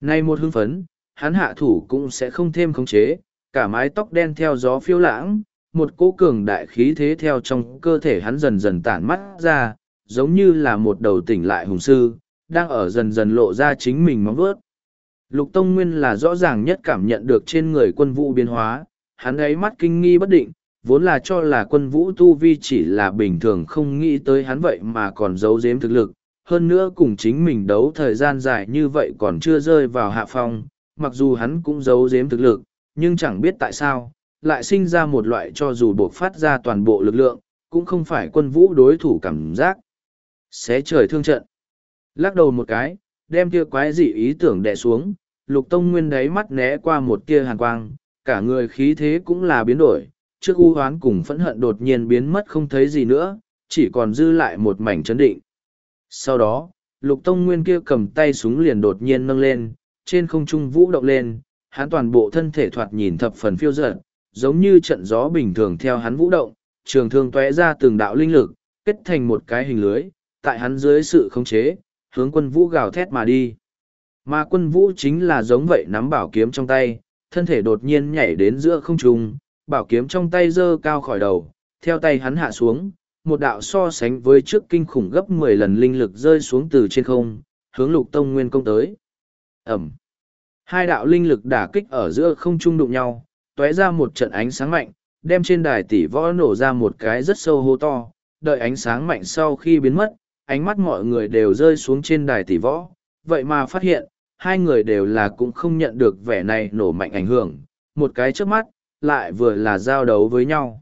S1: nay một hương phấn hắn hạ thủ cũng sẽ không thêm khống chế cả mái tóc đen theo gió phiêu lãng một cỗ cường đại khí thế theo trong cơ thể hắn dần dần tản mắt ra giống như là một đầu tỉnh lại hùng sư đang ở dần dần lộ ra chính mình móng vớt Lục Tông Nguyên là rõ ràng nhất cảm nhận được trên người quân vũ biến hóa, hắn ấy mắt kinh nghi bất định, vốn là cho là quân vũ tu vi chỉ là bình thường không nghĩ tới hắn vậy mà còn giấu giếm thực lực, hơn nữa cùng chính mình đấu thời gian dài như vậy còn chưa rơi vào hạ phong, mặc dù hắn cũng giấu giếm thực lực, nhưng chẳng biết tại sao, lại sinh ra một loại cho dù buộc phát ra toàn bộ lực lượng, cũng không phải quân vũ đối thủ cảm giác. Xé trời thương trận. Lắc đầu một cái, đem kia quái dị ý tưởng đè xuống, lục tông nguyên đáy mắt né qua một tia hàn quang cả người khí thế cũng là biến đổi trước u hoán cùng phẫn hận đột nhiên biến mất không thấy gì nữa chỉ còn dư lại một mảnh chấn định sau đó lục tông nguyên kia cầm tay súng liền đột nhiên nâng lên trên không trung vũ động lên hắn toàn bộ thân thể thoạt nhìn thập phần phiêu dợt giống như trận gió bình thường theo hắn vũ động trường thương tóe ra từng đạo linh lực kết thành một cái hình lưới tại hắn dưới sự khống chế hướng quân vũ gào thét mà đi mà quân vũ chính là giống vậy nắm bảo kiếm trong tay, thân thể đột nhiên nhảy đến giữa không trung, bảo kiếm trong tay giơ cao khỏi đầu, theo tay hắn hạ xuống, một đạo so sánh với trước kinh khủng gấp mười lần linh lực rơi xuống từ trên không, hướng lục tông nguyên công tới. ầm Hai đạo linh lực đả kích ở giữa không trung đụng nhau, tóe ra một trận ánh sáng mạnh, đem trên đài tỷ võ nổ ra một cái rất sâu hô to, đợi ánh sáng mạnh sau khi biến mất, ánh mắt mọi người đều rơi xuống trên đài tỷ võ, vậy mà phát hiện, hai người đều là cũng không nhận được vẻ này nổ mạnh ảnh hưởng, một cái trước mắt, lại vừa là giao đấu với nhau.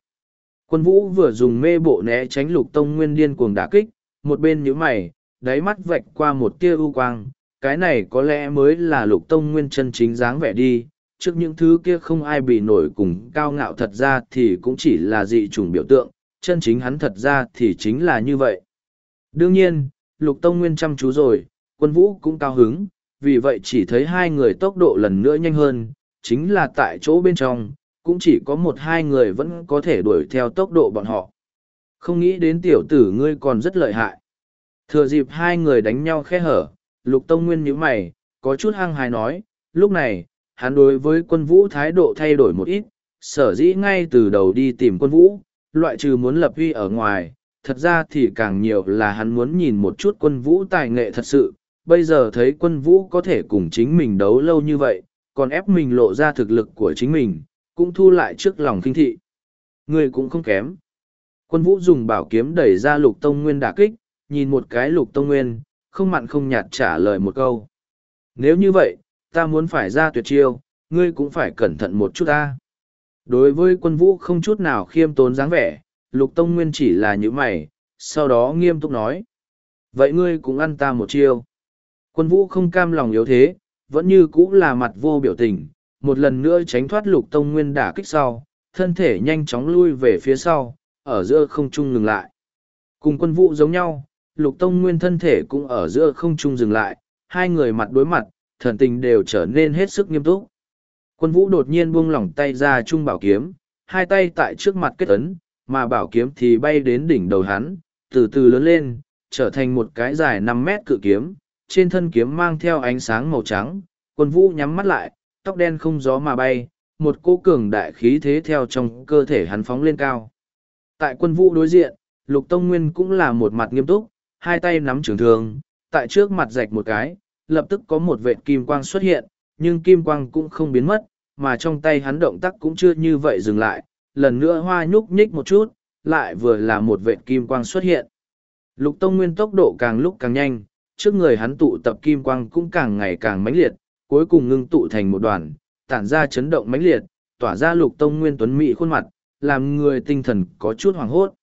S1: Quân vũ vừa dùng mê bộ né tránh lục tông nguyên điên cuồng đả kích, một bên nhíu mày, đáy mắt vạch qua một tia u quang, cái này có lẽ mới là lục tông nguyên chân chính dáng vẻ đi, trước những thứ kia không ai bị nổi cùng cao ngạo thật ra thì cũng chỉ là dị trùng biểu tượng, chân chính hắn thật ra thì chính là như vậy. Đương nhiên, lục tông nguyên chăm chú rồi, quân vũ cũng cao hứng, vì vậy chỉ thấy hai người tốc độ lần nữa nhanh hơn, chính là tại chỗ bên trong, cũng chỉ có một hai người vẫn có thể đuổi theo tốc độ bọn họ. Không nghĩ đến tiểu tử ngươi còn rất lợi hại. Thừa dịp hai người đánh nhau khe hở, Lục Tông Nguyên nhíu mày, có chút hăng hài nói, lúc này, hắn đối với quân vũ thái độ thay đổi một ít, sở dĩ ngay từ đầu đi tìm quân vũ, loại trừ muốn lập huy ở ngoài, thật ra thì càng nhiều là hắn muốn nhìn một chút quân vũ tài nghệ thật sự, bây giờ thấy quân vũ có thể cùng chính mình đấu lâu như vậy, còn ép mình lộ ra thực lực của chính mình, cũng thu lại trước lòng kinh thị. Người cũng không kém. Quân vũ dùng bảo kiếm đẩy ra lục tông nguyên đả kích, nhìn một cái lục tông nguyên, không mặn không nhạt trả lời một câu. Nếu như vậy, ta muốn phải ra tuyệt chiêu, ngươi cũng phải cẩn thận một chút ta. Đối với quân vũ không chút nào khiêm tốn dáng vẻ, lục tông nguyên chỉ là những mày, sau đó nghiêm túc nói. Vậy ngươi cũng ăn ta một chiêu. Quân vũ không cam lòng yếu thế, vẫn như cũ là mặt vô biểu tình, một lần nữa tránh thoát lục tông nguyên đả kích sau, thân thể nhanh chóng lui về phía sau, ở giữa không trung ngừng lại. Cùng quân vũ giống nhau, lục tông nguyên thân thể cũng ở giữa không trung dừng lại, hai người mặt đối mặt, thần tình đều trở nên hết sức nghiêm túc. Quân vũ đột nhiên buông lỏng tay ra trung bảo kiếm, hai tay tại trước mặt kết ấn, mà bảo kiếm thì bay đến đỉnh đầu hắn, từ từ lớn lên, trở thành một cái dài năm mét cự kiếm, trên thân kiếm mang theo ánh sáng màu trắng, quân vũ nhắm mắt lại, tóc đen không gió mà bay, một cỗ cường đại khí thế theo trong cơ thể hắn phóng lên cao. Tại quân vũ đối diện, Lục Tông Nguyên cũng là một mặt nghiêm túc, hai tay nắm trường thương, tại trước mặt rạch một cái, lập tức có một vệt kim quang xuất hiện, nhưng kim quang cũng không biến mất, mà trong tay hắn động tác cũng chưa như vậy dừng lại, lần nữa hoa nhúc nhích một chút, lại vừa là một vệt kim quang xuất hiện. Lục Tông Nguyên tốc độ càng lúc càng nhanh, trước người hắn tụ tập kim quang cũng càng ngày càng mãnh liệt, cuối cùng ngưng tụ thành một đoàn, tản ra chấn động mãnh liệt, tỏa ra lục tông nguyên tuấn mỹ khuôn mặt, làm người tinh thần có chút hoảng hốt.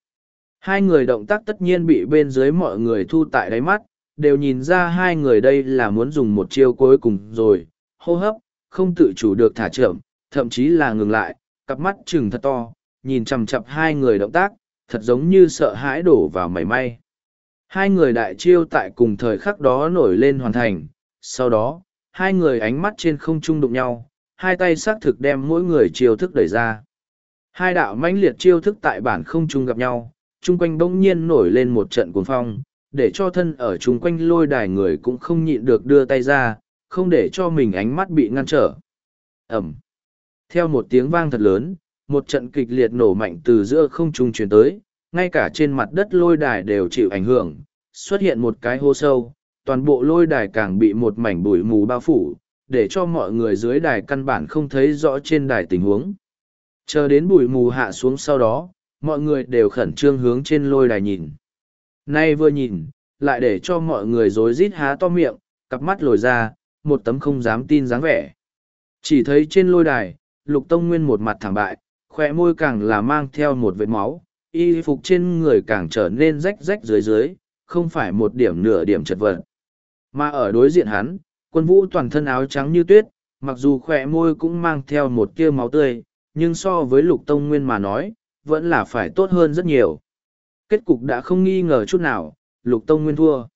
S1: Hai người động tác tất nhiên bị bên dưới mọi người thu tại đáy mắt, đều nhìn ra hai người đây là muốn dùng một chiêu cuối cùng rồi, hô hấp, không tự chủ được thả chậm, thậm chí là ngừng lại, cặp mắt trừng thật to, nhìn chằm chằm hai người động tác, thật giống như sợ hãi đổ vào mảy may. Hai người đại chiêu tại cùng thời khắc đó nổi lên hoàn thành, sau đó, hai người ánh mắt trên không trung đụng nhau, hai tay sắc thực đem mỗi người chiêu thức đẩy ra. Hai đạo mãnh liệt chiêu thức tại bản không trung gặp nhau, chung quanh bỗng nhiên nổi lên một trận cuồng phong, để cho thân ở chung quanh lôi đài người cũng không nhịn được đưa tay ra, không để cho mình ánh mắt bị ngăn trở. Ẩm. Theo một tiếng vang thật lớn, một trận kịch liệt nổ mạnh từ giữa không trung truyền tới, ngay cả trên mặt đất lôi đài đều chịu ảnh hưởng, xuất hiện một cái hô sâu, toàn bộ lôi đài càng bị một mảnh bụi mù bao phủ, để cho mọi người dưới đài căn bản không thấy rõ trên đài tình huống. Chờ đến bụi mù hạ xuống sau đó, mọi người đều khẩn trương hướng trên lôi đài nhìn. Nay vừa nhìn, lại để cho mọi người rối rít há to miệng, cặp mắt lồi ra, một tấm không dám tin dáng vẻ. Chỉ thấy trên lôi đài, Lục Tông Nguyên một mặt thẳng bại, khỏe môi càng là mang theo một vệt máu, y phục trên người càng trở nên rách rách dưới dưới, không phải một điểm nửa điểm chật vật. Mà ở đối diện hắn, quân vũ toàn thân áo trắng như tuyết, mặc dù khỏe môi cũng mang theo một tia máu tươi, nhưng so với lục tông nguyên mà nói, vẫn là phải tốt hơn rất nhiều. Kết cục đã không nghi ngờ chút nào, lục tông nguyên thua.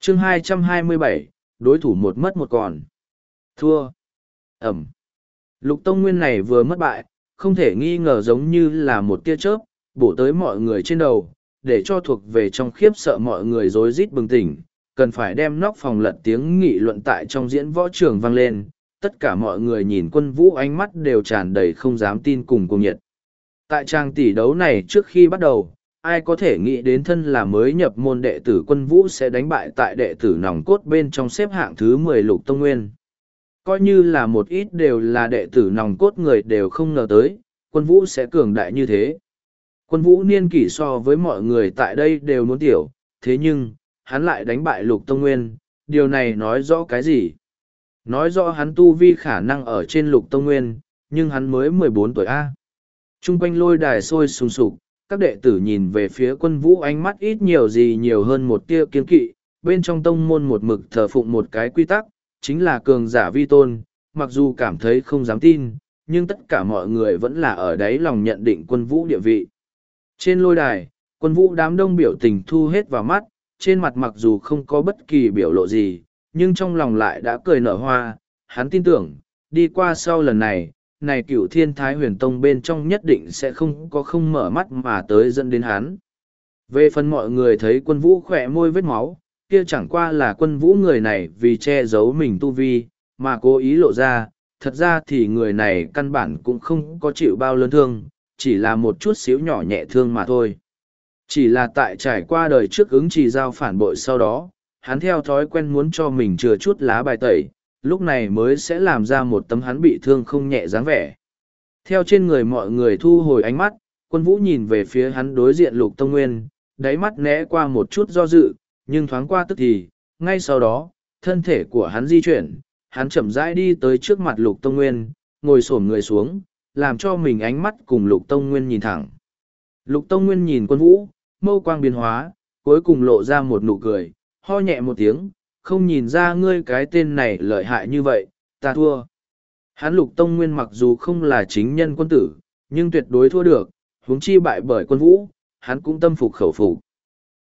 S1: chương 227, đối thủ một mất một còn. Thua. Ẩm. Lục tông nguyên này vừa mất bại, không thể nghi ngờ giống như là một tia chớp, bổ tới mọi người trên đầu, để cho thuộc về trong khiếp sợ mọi người rối rít bừng tỉnh, cần phải đem nóc phòng lật tiếng nghị luận tại trong diễn võ trường vang lên, tất cả mọi người nhìn quân vũ ánh mắt đều tràn đầy không dám tin cùng cùng nhiệt. Tại trang tỷ đấu này trước khi bắt đầu, ai có thể nghĩ đến thân là mới nhập môn đệ tử quân vũ sẽ đánh bại tại đệ tử nòng cốt bên trong xếp hạng thứ mười lục tông nguyên. Coi như là một ít đều là đệ tử nòng cốt người đều không ngờ tới, quân vũ sẽ cường đại như thế. Quân vũ niên kỷ so với mọi người tại đây đều muốn tiểu, thế nhưng, hắn lại đánh bại lục tông nguyên, điều này nói rõ cái gì? Nói rõ hắn tu vi khả năng ở trên lục tông nguyên, nhưng hắn mới mười bốn tuổi A. Trung quanh lôi đài sôi sùng sục, các đệ tử nhìn về phía quân vũ ánh mắt ít nhiều gì nhiều hơn một tia kiên kỵ, bên trong tông môn một mực thờ phụng một cái quy tắc, chính là cường giả vi tôn, mặc dù cảm thấy không dám tin, nhưng tất cả mọi người vẫn là ở đấy lòng nhận định quân vũ địa vị. Trên lôi đài, quân vũ đám đông biểu tình thu hết vào mắt, trên mặt mặc dù không có bất kỳ biểu lộ gì, nhưng trong lòng lại đã cười nở hoa, hắn tin tưởng, đi qua sau lần này, này cựu thiên thái huyền tông bên trong nhất định sẽ không có không mở mắt mà tới dẫn đến hắn. Về phần mọi người thấy quân vũ khỏe môi vết máu, kia chẳng qua là quân vũ người này vì che giấu mình tu vi, mà cố ý lộ ra, thật ra thì người này căn bản cũng không có chịu bao lớn thương, chỉ là một chút xíu nhỏ nhẹ thương mà thôi. Chỉ là tại trải qua đời trước ứng trì giao phản bội sau đó, hắn theo thói quen muốn cho mình chừa chút lá bài tẩy, lúc này mới sẽ làm ra một tấm hắn bị thương không nhẹ dáng vẻ. Theo trên người mọi người thu hồi ánh mắt, quân vũ nhìn về phía hắn đối diện lục tông nguyên, đáy mắt né qua một chút do dự, nhưng thoáng qua tức thì, ngay sau đó, thân thể của hắn di chuyển, hắn chậm rãi đi tới trước mặt lục tông nguyên, ngồi xổm người xuống, làm cho mình ánh mắt cùng lục tông nguyên nhìn thẳng lục tông nguyên nhìn quân vũ mâu quang biến hóa cuối cùng lộ ra một nụ cười ho nhẹ một tiếng không nhìn ra ngươi cái tên này lợi hại như vậy ta thua hắn lục tông nguyên mặc dù không là chính nhân quân tử nhưng tuyệt đối thua được huống chi bại bởi quân vũ hắn cũng tâm phục khẩu phục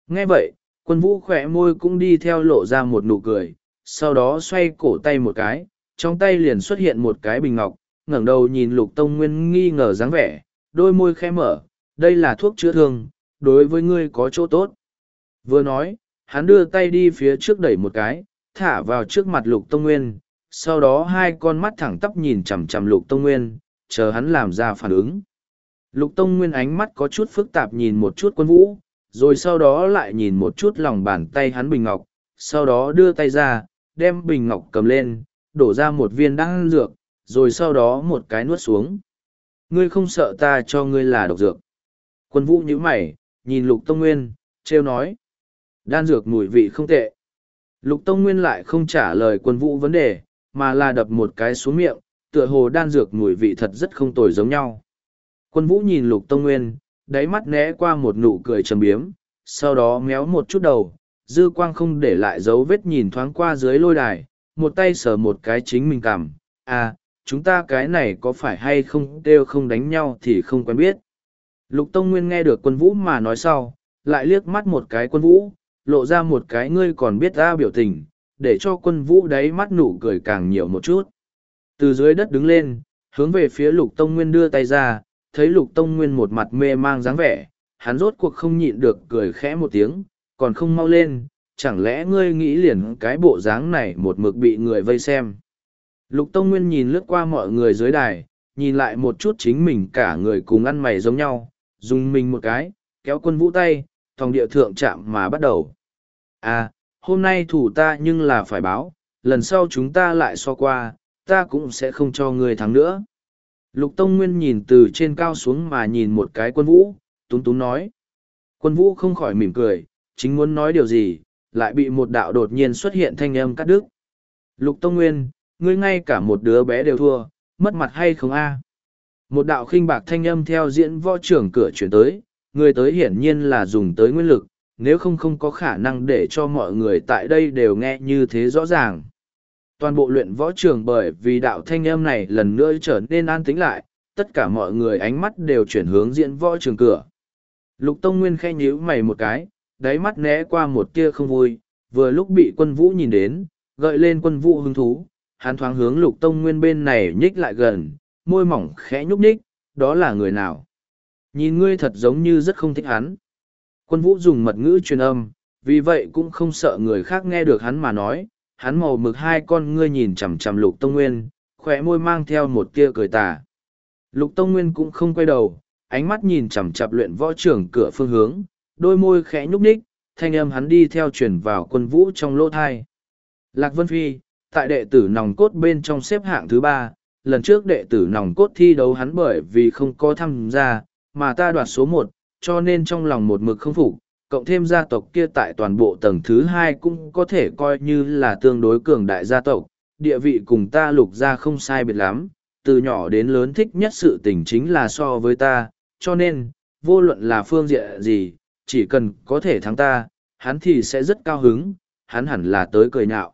S1: nghe vậy quân vũ khẽ môi cũng đi theo lộ ra một nụ cười sau đó xoay cổ tay một cái trong tay liền xuất hiện một cái bình ngọc ngẩng đầu nhìn lục tông nguyên nghi ngờ dáng vẻ đôi môi khẽ mở đây là thuốc chữa thương đối với ngươi có chỗ tốt vừa nói hắn đưa tay đi phía trước đẩy một cái thả vào trước mặt lục tông nguyên sau đó hai con mắt thẳng tắp nhìn chằm chằm lục tông nguyên chờ hắn làm ra phản ứng lục tông nguyên ánh mắt có chút phức tạp nhìn một chút quân vũ rồi sau đó lại nhìn một chút lòng bàn tay hắn bình ngọc sau đó đưa tay ra đem bình ngọc cầm lên đổ ra một viên đan dược rồi sau đó một cái nuốt xuống. Ngươi không sợ ta cho ngươi là độc dược. Quân vũ nhíu mày, nhìn lục tông nguyên, treo nói. Đan dược mùi vị không tệ. Lục tông nguyên lại không trả lời quân vũ vấn đề, mà là đập một cái xuống miệng, tựa hồ đan dược mùi vị thật rất không tồi giống nhau. Quân vũ nhìn lục tông nguyên, đáy mắt né qua một nụ cười trầm biếm, sau đó méo một chút đầu, dư quang không để lại dấu vết nhìn thoáng qua dưới lôi đài, một tay sờ một cái chính mình cảm, à, chúng ta cái này có phải hay không đều không đánh nhau thì không quen biết. Lục Tông Nguyên nghe được quân vũ mà nói sau, lại liếc mắt một cái quân vũ, lộ ra một cái ngươi còn biết ra biểu tình, để cho quân vũ đáy mắt nụ cười càng nhiều một chút. Từ dưới đất đứng lên, hướng về phía lục tông nguyên đưa tay ra, thấy lục tông nguyên một mặt mê mang dáng vẻ, hắn rốt cuộc không nhịn được cười khẽ một tiếng, còn không mau lên, chẳng lẽ ngươi nghĩ liền cái bộ dáng này một mực bị người vây xem. Lục Tông Nguyên nhìn lướt qua mọi người dưới đài, nhìn lại một chút chính mình cả người cùng ăn mày giống nhau, dùng mình một cái, kéo quân vũ tay, thòng địa thượng chạm mà bắt đầu. À, hôm nay thủ ta nhưng là phải báo, lần sau chúng ta lại so qua, ta cũng sẽ không cho người thắng nữa. Lục Tông Nguyên nhìn từ trên cao xuống mà nhìn một cái quân vũ, túng túng nói. Quân vũ không khỏi mỉm cười, chính muốn nói điều gì, lại bị một đạo đột nhiên xuất hiện thanh âm cắt đứt. Lục Tông Nguyên, ngươi ngay cả một đứa bé đều thua mất mặt hay không a một đạo khinh bạc thanh âm theo diễn võ trưởng cửa chuyển tới người tới hiển nhiên là dùng tới nguyên lực nếu không không có khả năng để cho mọi người tại đây đều nghe như thế rõ ràng toàn bộ luyện võ trường bởi vì đạo thanh âm này lần nữa trở nên an tĩnh lại tất cả mọi người ánh mắt đều chuyển hướng diễn võ trường cửa lục tông nguyên khe nhíu mày một cái đáy mắt né qua một tia không vui vừa lúc bị quân vũ nhìn đến gợi lên quân vũ hứng thú hắn thoáng hướng lục tông nguyên bên này nhích lại gần, môi mỏng khẽ nhúc nhích, đó là người nào? Nhìn ngươi thật giống như rất không thích hắn. Quân vũ dùng mật ngữ truyền âm, vì vậy cũng không sợ người khác nghe được hắn mà nói, hắn màu mực hai con ngươi nhìn chằm chằm lục tông nguyên, khỏe môi mang theo một tia cười tà. Lục tông nguyên cũng không quay đầu, ánh mắt nhìn chằm chặp luyện võ trưởng cửa phương hướng, đôi môi khẽ nhúc nhích, thanh âm hắn đi theo truyền vào quân vũ trong lỗ thai. Lạc Vân Phi, tại đệ tử nòng cốt bên trong xếp hạng thứ ba lần trước đệ tử nòng cốt thi đấu hắn bởi vì không có tham gia mà ta đoạt số một cho nên trong lòng một mực không phục cộng thêm gia tộc kia tại toàn bộ tầng thứ hai cũng có thể coi như là tương đối cường đại gia tộc địa vị cùng ta lục ra không sai biệt lắm từ nhỏ đến lớn thích nhất sự tình chính là so với ta cho nên vô luận là phương diện gì chỉ cần có thể thắng ta hắn thì sẽ rất cao hứng hắn hẳn là tới cười nhạo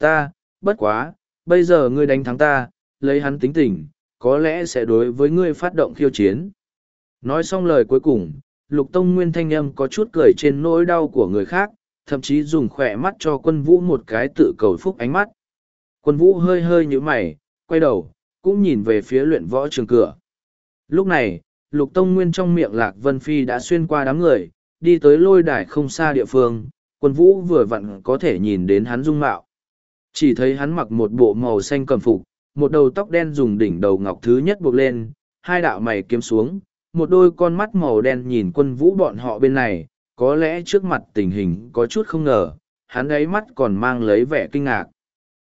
S1: ta bất quá, bây giờ ngươi đánh thắng ta, lấy hắn tính tình, có lẽ sẽ đối với ngươi phát động khiêu chiến. Nói xong lời cuối cùng, Lục Tông Nguyên thanh âm có chút cười trên nỗi đau của người khác, thậm chí dùng khỏe mắt cho quân vũ một cái tự cầu phúc ánh mắt. Quân vũ hơi hơi như mày, quay đầu, cũng nhìn về phía luyện võ trường cửa. Lúc này, Lục Tông Nguyên trong miệng Lạc Vân Phi đã xuyên qua đám người, đi tới lôi đài không xa địa phương, quân vũ vừa vặn có thể nhìn đến hắn dung mạo. Chỉ thấy hắn mặc một bộ màu xanh cầm phục, một đầu tóc đen dùng đỉnh đầu ngọc thứ nhất buộc lên, hai đạo mày kiếm xuống, một đôi con mắt màu đen nhìn quân vũ bọn họ bên này, có lẽ trước mặt tình hình có chút không ngờ, hắn ấy mắt còn mang lấy vẻ kinh ngạc.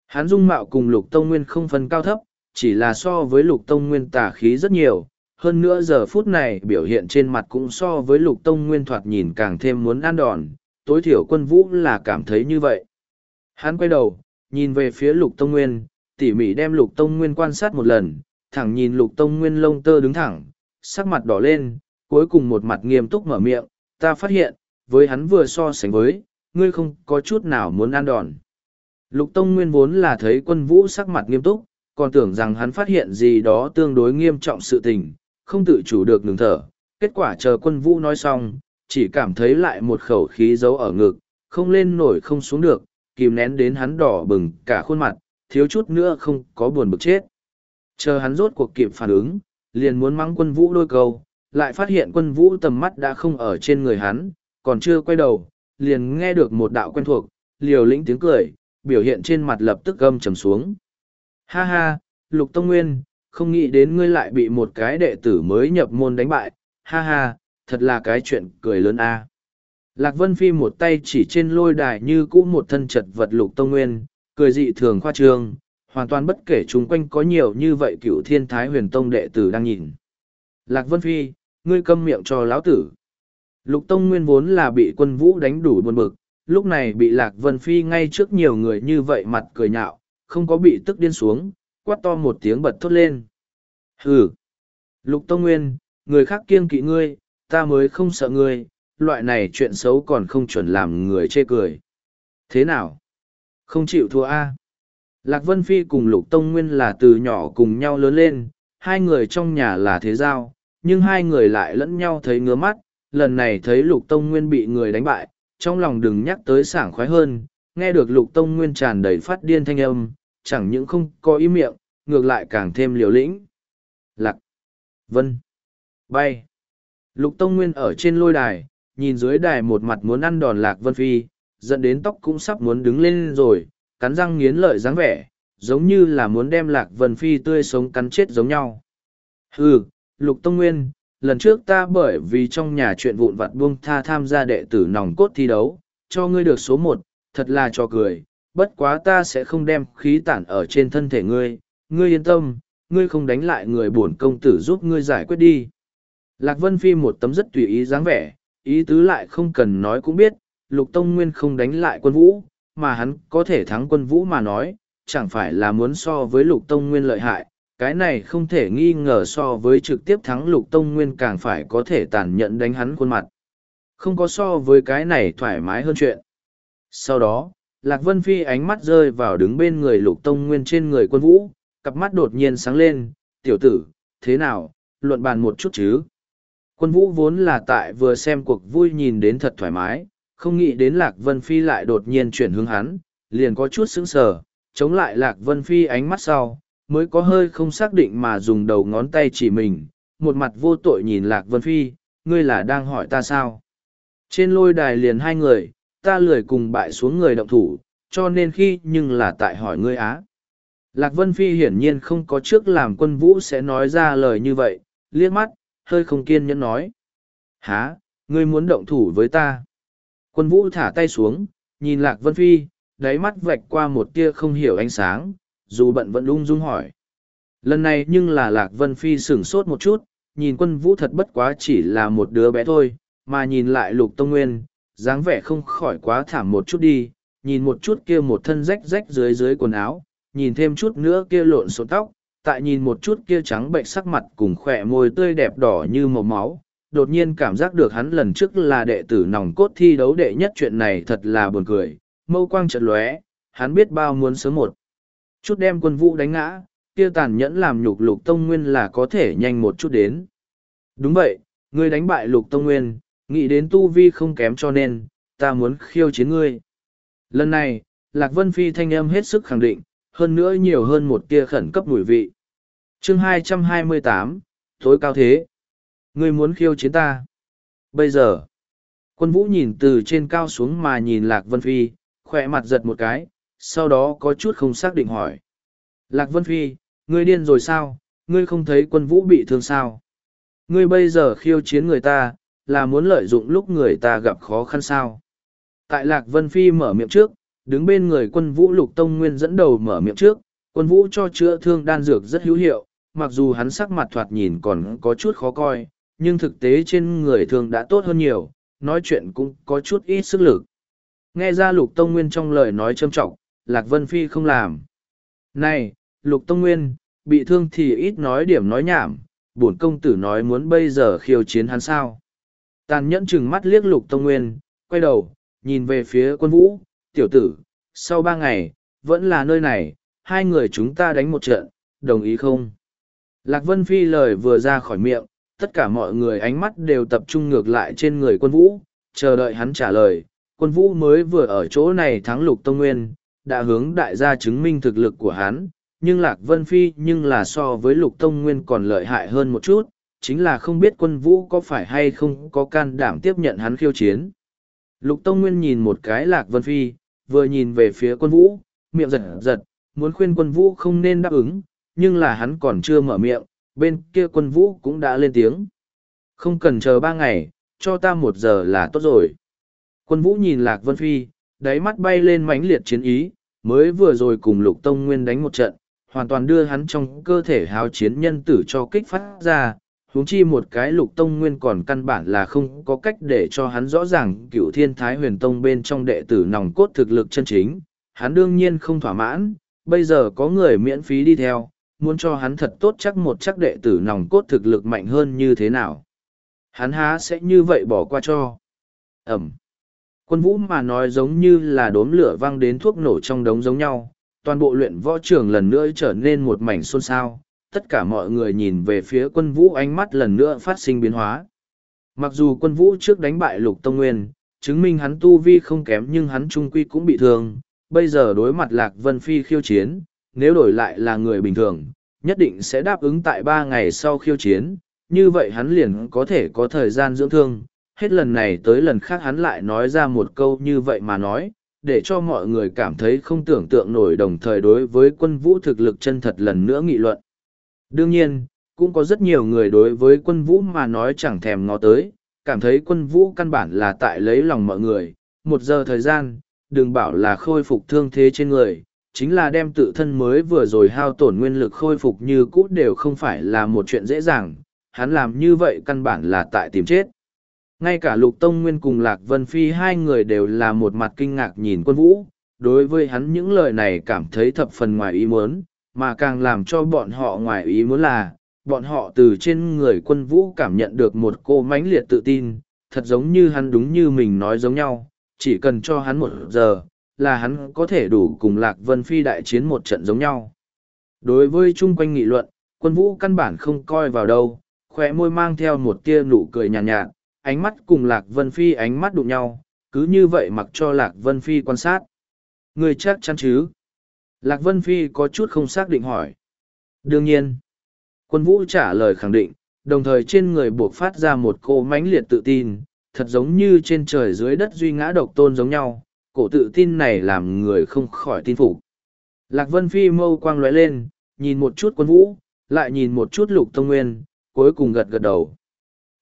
S1: Hắn dung mạo cùng lục tông nguyên không phân cao thấp, chỉ là so với lục tông nguyên tà khí rất nhiều, hơn nữa giờ phút này biểu hiện trên mặt cũng so với lục tông nguyên thoạt nhìn càng thêm muốn ăn đòn, tối thiểu quân vũ là cảm thấy như vậy. Hắn quay đầu, nhìn về phía lục tông nguyên, tỉ mỉ đem lục tông nguyên quan sát một lần, thẳng nhìn lục tông nguyên lông tơ đứng thẳng, sắc mặt đỏ lên, cuối cùng một mặt nghiêm túc mở miệng, ta phát hiện, với hắn vừa so sánh với, ngươi không có chút nào muốn ăn đòn. Lục tông nguyên vốn là thấy quân vũ sắc mặt nghiêm túc, còn tưởng rằng hắn phát hiện gì đó tương đối nghiêm trọng sự tình, không tự chủ được ngừng thở, kết quả chờ quân vũ nói xong, chỉ cảm thấy lại một khẩu khí giấu ở ngực, không lên nổi không xuống được, kìm nén đến hắn đỏ bừng cả khuôn mặt, thiếu chút nữa không có buồn bực chết. Chờ hắn rốt cuộc kịp phản ứng, liền muốn mắng quân vũ đôi câu, lại phát hiện quân vũ tầm mắt đã không ở trên người hắn, còn chưa quay đầu, liền nghe được một đạo quen thuộc, liều lĩnh tiếng cười, biểu hiện trên mặt lập tức gâm trầm xuống. Ha ha, Lục Tông Nguyên, không nghĩ đến ngươi lại bị một cái đệ tử mới nhập môn đánh bại, ha ha, thật là cái chuyện cười lớn a. Lạc Vân Phi một tay chỉ trên lôi đài như cũ một thân chật vật lục tông nguyên, cười dị thường khoa trương, hoàn toàn bất kể chung quanh có nhiều như vậy cựu thiên thái huyền tông đệ tử đang nhìn. Lạc Vân Phi, ngươi câm miệng cho lão tử. Lục tông nguyên vốn là bị quân vũ đánh đủ buồn bực, lúc này bị Lạc Vân Phi ngay trước nhiều người như vậy mặt cười nhạo, không có bị tức điên xuống, quát to một tiếng bật thốt lên. Hừ! Lục tông nguyên, người khác kiêng kỵ ngươi, ta mới không sợ ngươi loại này chuyện xấu còn không chuẩn làm người chê cười. Thế nào? Không chịu thua a Lạc Vân Phi cùng Lục Tông Nguyên là từ nhỏ cùng nhau lớn lên, hai người trong nhà là thế giao, nhưng hai người lại lẫn nhau thấy ngứa mắt, lần này thấy Lục Tông Nguyên bị người đánh bại, trong lòng đừng nhắc tới sảng khoái hơn, nghe được Lục Tông Nguyên tràn đầy phát điên thanh âm, chẳng những không có ý miệng, ngược lại càng thêm liều lĩnh. Lạc Vân Bay Lục Tông Nguyên ở trên lôi đài, nhìn dưới đài một mặt muốn ăn đòn lạc vân phi dẫn đến tóc cũng sắp muốn đứng lên rồi cắn răng nghiến lợi dáng vẻ giống như là muốn đem lạc vân phi tươi sống cắn chết giống nhau ừ lục tông nguyên lần trước ta bởi vì trong nhà chuyện vụn vặt buông tha tham gia đệ tử nòng cốt thi đấu cho ngươi được số một thật là cho cười bất quá ta sẽ không đem khí tản ở trên thân thể ngươi ngươi yên tâm ngươi không đánh lại người bổn công tử giúp ngươi giải quyết đi lạc vân phi một tấm rất tùy ý dáng vẻ ý tứ lại không cần nói cũng biết, lục tông nguyên không đánh lại quân vũ, mà hắn có thể thắng quân vũ mà nói, chẳng phải là muốn so với lục tông nguyên lợi hại, cái này không thể nghi ngờ so với trực tiếp thắng lục tông nguyên càng phải có thể tàn nhẫn đánh hắn khuôn mặt. Không có so với cái này thoải mái hơn chuyện. Sau đó, Lạc Vân Phi ánh mắt rơi vào đứng bên người lục tông nguyên trên người quân vũ, cặp mắt đột nhiên sáng lên, tiểu tử, thế nào, luận bàn một chút chứ. Quân vũ vốn là tại vừa xem cuộc vui nhìn đến thật thoải mái, không nghĩ đến Lạc Vân Phi lại đột nhiên chuyển hướng hắn, liền có chút sững sờ, chống lại Lạc Vân Phi ánh mắt sau, mới có hơi không xác định mà dùng đầu ngón tay chỉ mình, một mặt vô tội nhìn Lạc Vân Phi, ngươi là đang hỏi ta sao? Trên lôi đài liền hai người, ta lười cùng bại xuống người động thủ, cho nên khi nhưng là tại hỏi ngươi á. Lạc Vân Phi hiển nhiên không có trước làm quân vũ sẽ nói ra lời như vậy, liếc mắt, hơi không kiên nhẫn nói. Há, ngươi muốn động thủ với ta. Quân vũ thả tay xuống, nhìn Lạc Vân Phi, đáy mắt vạch qua một tia không hiểu ánh sáng, dù bận vẫn ung dung hỏi. Lần này nhưng là Lạc Vân Phi sửng sốt một chút, nhìn quân vũ thật bất quá chỉ là một đứa bé thôi, mà nhìn lại Lục Tông Nguyên, dáng vẻ không khỏi quá thảm một chút đi, nhìn một chút kia một thân rách rách dưới dưới quần áo, nhìn thêm chút nữa kia lộn xộn tóc, tại nhìn một chút kia trắng bệnh sắc mặt cùng khỏe môi tươi đẹp đỏ như màu máu, đột nhiên cảm giác được hắn lần trước là đệ tử nòng cốt thi đấu đệ nhất chuyện này thật là buồn cười, mâu quang chợt lóe, hắn biết bao muốn sớm một. Chút đem quân vũ đánh ngã, kia tàn nhẫn làm nhục lục tông nguyên là có thể nhanh một chút đến. Đúng vậy, ngươi đánh bại lục tông nguyên, nghĩ đến tu vi không kém cho nên, ta muốn khiêu chiến ngươi. Lần này, Lạc Vân Phi thanh âm hết sức khẳng định, hơn nữa nhiều hơn một tia khẩn cấp mùi vị. chương 228, tối cao thế. Ngươi muốn khiêu chiến ta. Bây giờ, quân vũ nhìn từ trên cao xuống mà nhìn Lạc Vân Phi, khỏe mặt giật một cái, sau đó có chút không xác định hỏi. Lạc Vân Phi, ngươi điên rồi sao? Ngươi không thấy quân vũ bị thương sao? Ngươi bây giờ khiêu chiến người ta, là muốn lợi dụng lúc người ta gặp khó khăn sao? Tại Lạc Vân Phi mở miệng trước, đứng bên người quân vũ lục tông nguyên dẫn đầu mở miệng trước, quân vũ cho chữa thương đan dược rất hữu hiệu, mặc dù hắn sắc mặt thoạt nhìn còn có chút khó coi, nhưng thực tế trên người thương đã tốt hơn nhiều, nói chuyện cũng có chút ít sức lực. Nghe ra lục tông nguyên trong lời nói châm trọng, Lạc Vân Phi không làm. Này, lục tông nguyên, bị thương thì ít nói điểm nói nhảm, bổn công tử nói muốn bây giờ khiêu chiến hắn sao. Tàn nhẫn chừng mắt liếc lục tông nguyên, quay đầu, nhìn về phía quân vũ, tiểu tử, sau ba ngày, vẫn là nơi này, hai người chúng ta đánh một trận, đồng ý không? Lạc Vân Phi lời vừa ra khỏi miệng, tất cả mọi người ánh mắt đều tập trung ngược lại trên người quân vũ, chờ đợi hắn trả lời. Quân vũ mới vừa ở chỗ này thắng lục tông nguyên, đã hướng đại gia chứng minh thực lực của hắn, nhưng Lạc Vân Phi nhưng là so với lục tông nguyên còn lợi hại hơn một chút, chính là không biết quân vũ có phải hay không có can đảm tiếp nhận hắn khiêu chiến. Lục tông nguyên nhìn một cái Lạc Vân Phi, vừa nhìn về phía quân vũ, miệng giật giật, muốn khuyên quân vũ không nên đáp ứng, nhưng là hắn còn chưa mở miệng, bên kia quân vũ cũng đã lên tiếng. Không cần chờ ba ngày, cho ta một giờ là tốt rồi. Quân vũ nhìn Lạc Vân Phi, đáy mắt bay lên mãnh liệt chiến ý, mới vừa rồi cùng Lục Tông Nguyên đánh một trận, hoàn toàn đưa hắn trong cơ thể hào chiến nhân tử cho kích phát ra, huống chi một cái lục tông nguyên còn căn bản là không có cách để cho hắn rõ ràng cựu thiên thái huyền tông bên trong đệ tử nòng cốt thực lực chân chính hắn đương nhiên không thỏa mãn bây giờ có người miễn phí đi theo muốn cho hắn thật tốt chắc một chắc đệ tử nòng cốt thực lực mạnh hơn như thế nào hắn há sẽ như vậy bỏ qua cho ẩm quân vũ mà nói giống như là đốm lửa vang đến thuốc nổ trong đống giống nhau toàn bộ luyện võ trường lần nữa trở nên một mảnh xôn xao tất cả mọi người nhìn về phía quân vũ ánh mắt lần nữa phát sinh biến hóa. Mặc dù quân vũ trước đánh bại lục tông nguyên, chứng minh hắn tu vi không kém nhưng hắn trung quy cũng bị thương, bây giờ đối mặt lạc vân phi khiêu chiến, nếu đổi lại là người bình thường, nhất định sẽ đáp ứng tại ba ngày sau khiêu chiến, như vậy hắn liền có thể có thời gian dưỡng thương, hết lần này tới lần khác hắn lại nói ra một câu như vậy mà nói, để cho mọi người cảm thấy không tưởng tượng nổi đồng thời đối với quân vũ thực lực chân thật lần nữa nghị luận. Đương nhiên, cũng có rất nhiều người đối với quân vũ mà nói chẳng thèm ngó tới, cảm thấy quân vũ căn bản là tại lấy lòng mọi người. Một giờ thời gian, đừng bảo là khôi phục thương thế trên người, chính là đem tự thân mới vừa rồi hao tổn nguyên lực khôi phục như cũ đều không phải là một chuyện dễ dàng, hắn làm như vậy căn bản là tại tìm chết. Ngay cả Lục Tông Nguyên cùng Lạc Vân Phi hai người đều là một mặt kinh ngạc nhìn quân vũ, đối với hắn những lời này cảm thấy thập phần ngoài ý muốn, mà càng làm cho bọn họ ngoài ý muốn là, bọn họ từ trên người quân vũ cảm nhận được một cô mánh liệt tự tin, thật giống như hắn đúng như mình nói giống nhau, chỉ cần cho hắn một giờ, là hắn có thể đủ cùng Lạc Vân Phi đại chiến một trận giống nhau. Đối với chung quanh nghị luận, quân vũ căn bản không coi vào đâu, khóe môi mang theo một tia nụ cười nhàn nhạt, nhạt, ánh mắt cùng Lạc Vân Phi ánh mắt đụng nhau, cứ như vậy mặc cho Lạc Vân Phi quan sát. Người chắc chắn chứ? Lạc Vân Phi có chút không xác định hỏi. Đương nhiên, quân vũ trả lời khẳng định, đồng thời trên người buộc phát ra một cô mánh liệt tự tin, thật giống như trên trời dưới đất duy ngã độc tôn giống nhau, cổ tự tin này làm người không khỏi tin phục. Lạc Vân Phi mâu quang lóe lên, nhìn một chút quân vũ, lại nhìn một chút lục tông nguyên, cuối cùng gật gật đầu.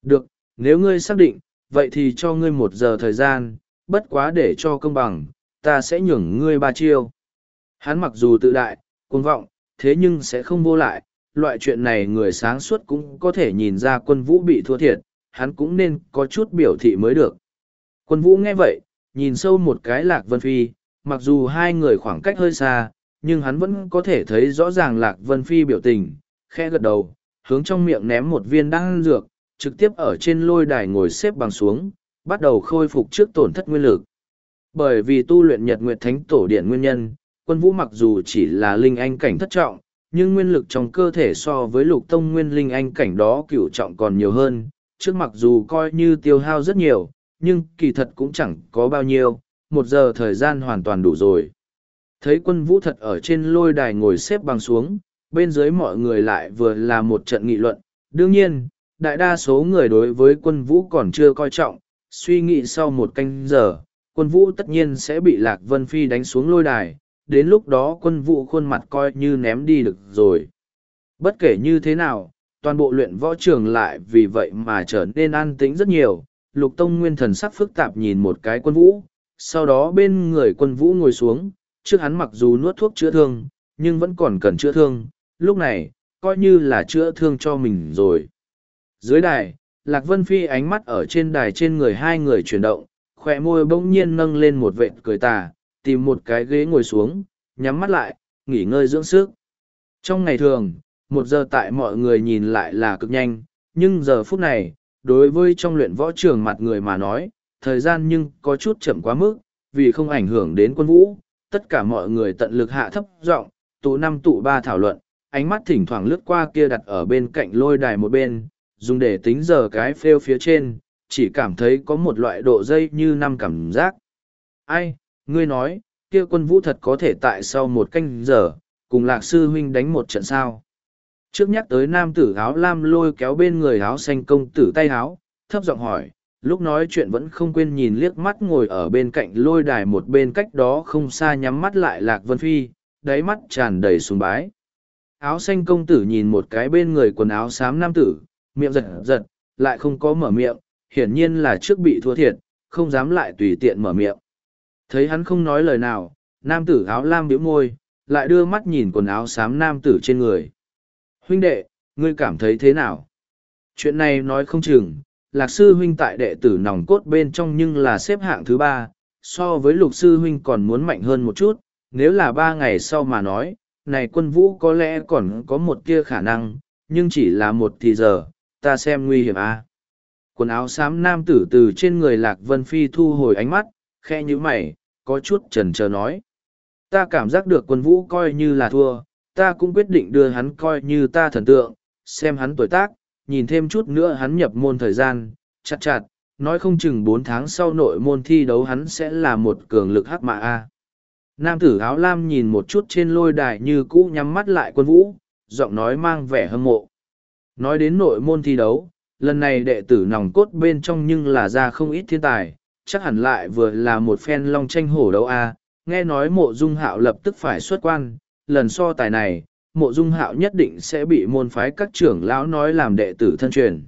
S1: Được, nếu ngươi xác định, vậy thì cho ngươi một giờ thời gian, bất quá để cho công bằng, ta sẽ nhường ngươi ba chiêu. Hắn mặc dù tự đại, cuồng vọng, thế nhưng sẽ không vô lại, loại chuyện này người sáng suốt cũng có thể nhìn ra quân vũ bị thua thiệt, hắn cũng nên có chút biểu thị mới được. Quân vũ nghe vậy, nhìn sâu một cái Lạc Vân Phi, mặc dù hai người khoảng cách hơi xa, nhưng hắn vẫn có thể thấy rõ ràng Lạc Vân Phi biểu tình, khẽ gật đầu, hướng trong miệng ném một viên đan dược, trực tiếp ở trên lôi đài ngồi xếp bằng xuống, bắt đầu khôi phục trước tổn thất nguyên lực. Bởi vì tu luyện Nhật Nguyệt Thánh Tổ Điện nguyên nhân, quân vũ mặc dù chỉ là linh anh cảnh thất trọng, nhưng nguyên lực trong cơ thể so với lục tông nguyên linh anh cảnh đó cửu trọng còn nhiều hơn, trước mặc dù coi như tiêu hao rất nhiều, nhưng kỳ thật cũng chẳng có bao nhiêu, một giờ thời gian hoàn toàn đủ rồi. Thấy quân vũ thật ở trên lôi đài ngồi xếp bằng xuống, bên dưới mọi người lại vừa là một trận nghị luận, đương nhiên, đại đa số người đối với quân vũ còn chưa coi trọng, suy nghĩ sau một canh giờ, quân vũ tất nhiên sẽ bị Lạc Vân Phi đánh xuống lôi đài, đến lúc đó quân vụ khuôn mặt coi như ném đi được rồi. Bất kể như thế nào, toàn bộ luyện võ trường lại vì vậy mà trở nên an tĩnh rất nhiều, lục tông nguyên thần sắc phức tạp nhìn một cái quân vũ, sau đó bên người quân vũ ngồi xuống, trước hắn mặc dù nuốt thuốc chữa thương, nhưng vẫn còn cần chữa thương, lúc này, coi như là chữa thương cho mình rồi. Dưới đài, Lạc Vân Phi ánh mắt ở trên đài trên người hai người chuyển động, khỏe môi bỗng nhiên nâng lên một vệt cười tà, tìm một cái ghế ngồi xuống, nhắm mắt lại, nghỉ ngơi dưỡng sức. Trong ngày thường, một giờ tại mọi người nhìn lại là cực nhanh, nhưng giờ phút này, đối với trong luyện võ trường mặt người mà nói, thời gian nhưng có chút chậm quá mức, vì không ảnh hưởng đến quân vũ, tất cả mọi người tận lực hạ thấp giọng, tụ năm tụ ba thảo luận, ánh mắt thỉnh thoảng lướt qua kia đặt ở bên cạnh lôi đài một bên, dùng để tính giờ cái phêu phía trên, chỉ cảm thấy có một loại độ dây như năm cảm giác. Ai, Ngươi nói, kia quân vũ thật có thể tại sau một canh giờ, cùng lạc sư huynh đánh một trận sao. Trước nhắc tới nam tử áo lam lôi kéo bên người áo xanh công tử tay áo, thấp giọng hỏi, lúc nói chuyện vẫn không quên nhìn liếc mắt ngồi ở bên cạnh lôi đài một bên cách đó không xa nhắm mắt lại lạc vân phi, đáy mắt tràn đầy sùng bái. Áo xanh công tử nhìn một cái bên người quần áo xám nam tử, miệng giật giật, lại không có mở miệng, hiển nhiên là trước bị thua thiệt, không dám lại tùy tiện mở miệng. Thấy hắn không nói lời nào, nam tử áo lam biểu môi, lại đưa mắt nhìn quần áo xám nam tử trên người. Huynh đệ, ngươi cảm thấy thế nào? Chuyện này nói không chừng, lạc sư huynh tại đệ tử nòng cốt bên trong nhưng là xếp hạng thứ ba, so với lục sư huynh còn muốn mạnh hơn một chút, nếu là ba ngày sau mà nói, này quân vũ có lẽ còn có một tia khả năng, nhưng chỉ là một thì giờ, ta xem nguy hiểm a. À? Quần áo xám nam tử từ trên người lạc vân phi thu hồi ánh mắt, khe như mày, có chút trần chờ nói. Ta cảm giác được quân vũ coi như là thua, ta cũng quyết định đưa hắn coi như ta thần tượng, xem hắn tuổi tác, nhìn thêm chút nữa hắn nhập môn thời gian, chặt chặt, nói không chừng bốn tháng sau nội môn thi đấu hắn sẽ là một cường lực hắc mạ A. Nam tử áo lam nhìn một chút trên lôi đài như cũ nhắm mắt lại quân vũ, giọng nói mang vẻ hâm mộ. Nói đến nội môn thi đấu, lần này đệ tử nòng cốt bên trong nhưng là ra không ít thiên tài, chắc hẳn lại vừa là một phen long tranh hổ đấu a nghe nói mộ dung hạo lập tức phải xuất quan lần so tài này mộ dung hạo nhất định sẽ bị môn phái các trưởng lão nói làm đệ tử thân truyền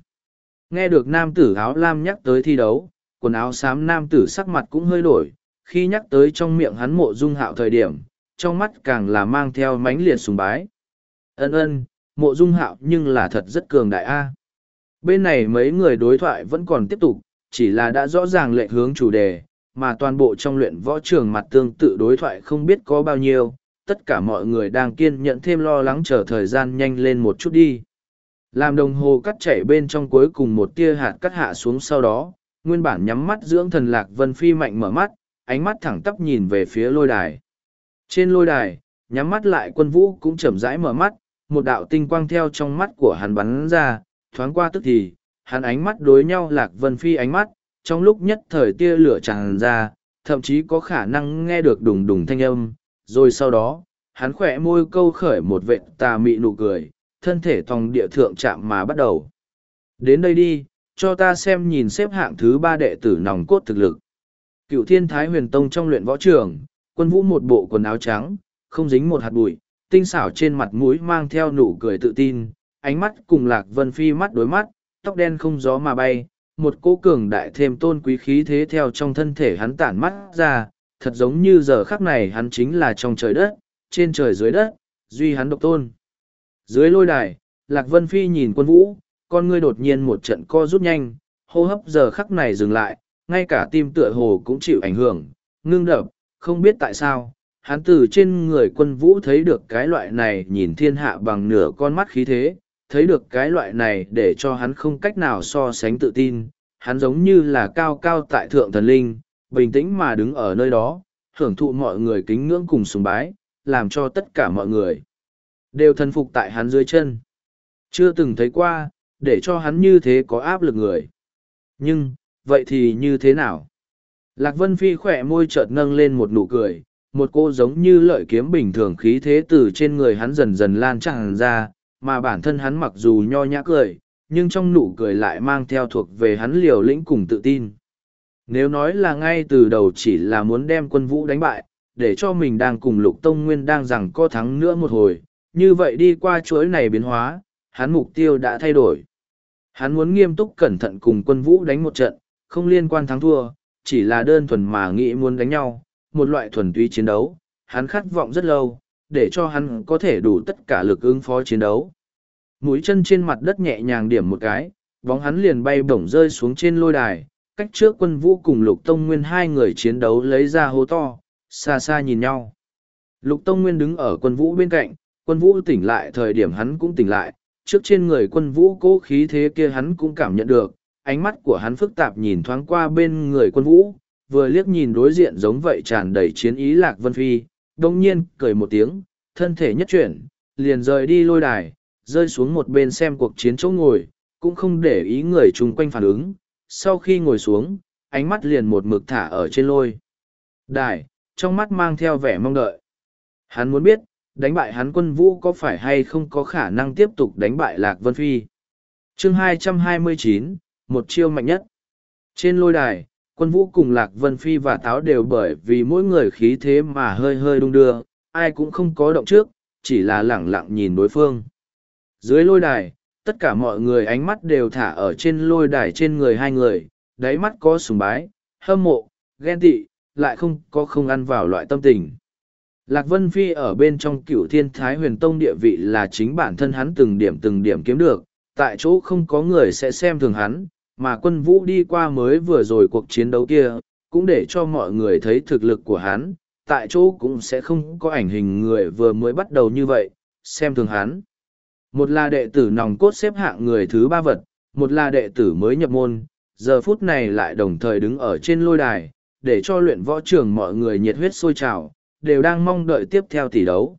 S1: nghe được nam tử áo lam nhắc tới thi đấu quần áo xám nam tử sắc mặt cũng hơi đổi khi nhắc tới trong miệng hắn mộ dung hạo thời điểm trong mắt càng là mang theo mánh liệt sùng bái ân ân mộ dung hạo nhưng là thật rất cường đại a bên này mấy người đối thoại vẫn còn tiếp tục chỉ là đã rõ ràng lệ hướng chủ đề, mà toàn bộ trong luyện võ trường mặt tương tự đối thoại không biết có bao nhiêu, tất cả mọi người đang kiên nhẫn thêm lo lắng chờ thời gian nhanh lên một chút đi. Làm đồng hồ cắt chảy bên trong cuối cùng một tia hạt cắt hạ xuống sau đó, nguyên bản nhắm mắt dưỡng thần lạc vân phi mạnh mở mắt, ánh mắt thẳng tắp nhìn về phía lôi đài. Trên lôi đài, nhắm mắt lại quân vũ cũng chậm rãi mở mắt, một đạo tinh quang theo trong mắt của hắn bắn ra, thoáng qua tức thì, hắn ánh mắt đối nhau lạc vân phi ánh mắt trong lúc nhất thời tia lửa tràn ra thậm chí có khả năng nghe được đùng đùng thanh âm rồi sau đó hắn khỏe môi câu khởi một vệ tà mị nụ cười thân thể thòng địa thượng chạm mà bắt đầu đến đây đi cho ta xem nhìn xếp hạng thứ ba đệ tử nòng cốt thực lực cựu thiên thái huyền tông trong luyện võ trường quân vũ một bộ quần áo trắng không dính một hạt bụi tinh xảo trên mặt mũi mang theo nụ cười tự tin ánh mắt cùng lạc vân phi mắt đối mắt tóc đen không gió mà bay, một cỗ cường đại thêm tôn quý khí thế theo trong thân thể hắn tản mắt ra, thật giống như giờ khắc này hắn chính là trong trời đất, trên trời dưới đất, duy hắn độc tôn. Dưới lôi đài, Lạc Vân Phi nhìn quân vũ, con ngươi đột nhiên một trận co rút nhanh, hô hấp giờ khắc này dừng lại, ngay cả tim tựa hồ cũng chịu ảnh hưởng, ngưng đập, không biết tại sao. Hắn từ trên người quân vũ thấy được cái loại này nhìn thiên hạ bằng nửa con mắt khí thế, thấy được cái loại này để cho hắn không cách nào so sánh tự tin, hắn giống như là cao cao tại thượng thần linh, bình tĩnh mà đứng ở nơi đó, hưởng thụ mọi người kính ngưỡng cùng sùng bái, làm cho tất cả mọi người đều thần phục tại hắn dưới chân. Chưa từng thấy qua, để cho hắn như thế có áp lực người. Nhưng, vậy thì như thế nào? Lạc Vân Phi khỏe môi chợt nâng lên một nụ cười, một cô giống như lợi kiếm bình thường khí thế từ trên người hắn dần dần lan tràn ra, mà bản thân hắn mặc dù nho nhã cười, nhưng trong nụ cười lại mang theo thuộc về hắn liều lĩnh cùng tự tin. Nếu nói là ngay từ đầu chỉ là muốn đem quân vũ đánh bại, để cho mình đang cùng lục tông nguyên đang rằng co thắng nữa một hồi, như vậy đi qua chuỗi này biến hóa, hắn mục tiêu đã thay đổi. Hắn muốn nghiêm túc cẩn thận cùng quân vũ đánh một trận, không liên quan thắng thua, chỉ là đơn thuần mà nghĩ muốn đánh nhau, một loại thuần túy chiến đấu, hắn khát vọng rất lâu, để cho hắn có thể đủ tất cả lực ứng phó chiến đấu. Mũi chân trên mặt đất nhẹ nhàng điểm một cái, bóng hắn liền bay bổng rơi xuống trên lôi đài, cách trước quân vũ cùng lục tông nguyên hai người chiến đấu lấy ra hố to, xa xa nhìn nhau. Lục tông nguyên đứng ở quân vũ bên cạnh, quân vũ tỉnh lại thời điểm hắn cũng tỉnh lại, trước trên người quân vũ cố khí thế kia hắn cũng cảm nhận được, ánh mắt của hắn phức tạp nhìn thoáng qua bên người quân vũ, vừa liếc nhìn đối diện giống vậy tràn đầy chiến ý lạc vân phi, đông nhiên cười một tiếng, thân thể nhất chuyển, liền rời đi lôi đài, rơi xuống một bên xem cuộc chiến chỗ ngồi, cũng không để ý người chung quanh phản ứng. Sau khi ngồi xuống, ánh mắt liền một mực thả ở trên lôi. Đài, trong mắt mang theo vẻ mong đợi. Hắn muốn biết, đánh bại hắn quân vũ có phải hay không có khả năng tiếp tục đánh bại Lạc Vân Phi. Chương 229, một chiêu mạnh nhất. Trên lôi đài, quân vũ cùng lạc vân phi và táo đều bởi vì mỗi người khí thế mà hơi hơi đung đưa ai cũng không có động trước chỉ là lẳng lặng nhìn đối phương dưới lôi đài tất cả mọi người ánh mắt đều thả ở trên lôi đài trên người hai người đáy mắt có sùng bái hâm mộ ghen tị lại không có không ăn vào loại tâm tình lạc vân phi ở bên trong cửu thiên thái huyền tông địa vị là chính bản thân hắn từng điểm từng điểm kiếm được tại chỗ không có người sẽ xem thường hắn mà quân vũ đi qua mới vừa rồi cuộc chiến đấu kia, cũng để cho mọi người thấy thực lực của hắn, tại chỗ cũng sẽ không có ảnh hình người vừa mới bắt đầu như vậy, xem thường hắn. Một là đệ tử nòng cốt xếp hạng người thứ ba vật, một là đệ tử mới nhập môn, giờ phút này lại đồng thời đứng ở trên lôi đài, để cho luyện võ trưởng mọi người nhiệt huyết sôi trào, đều đang mong đợi tiếp theo tỷ đấu.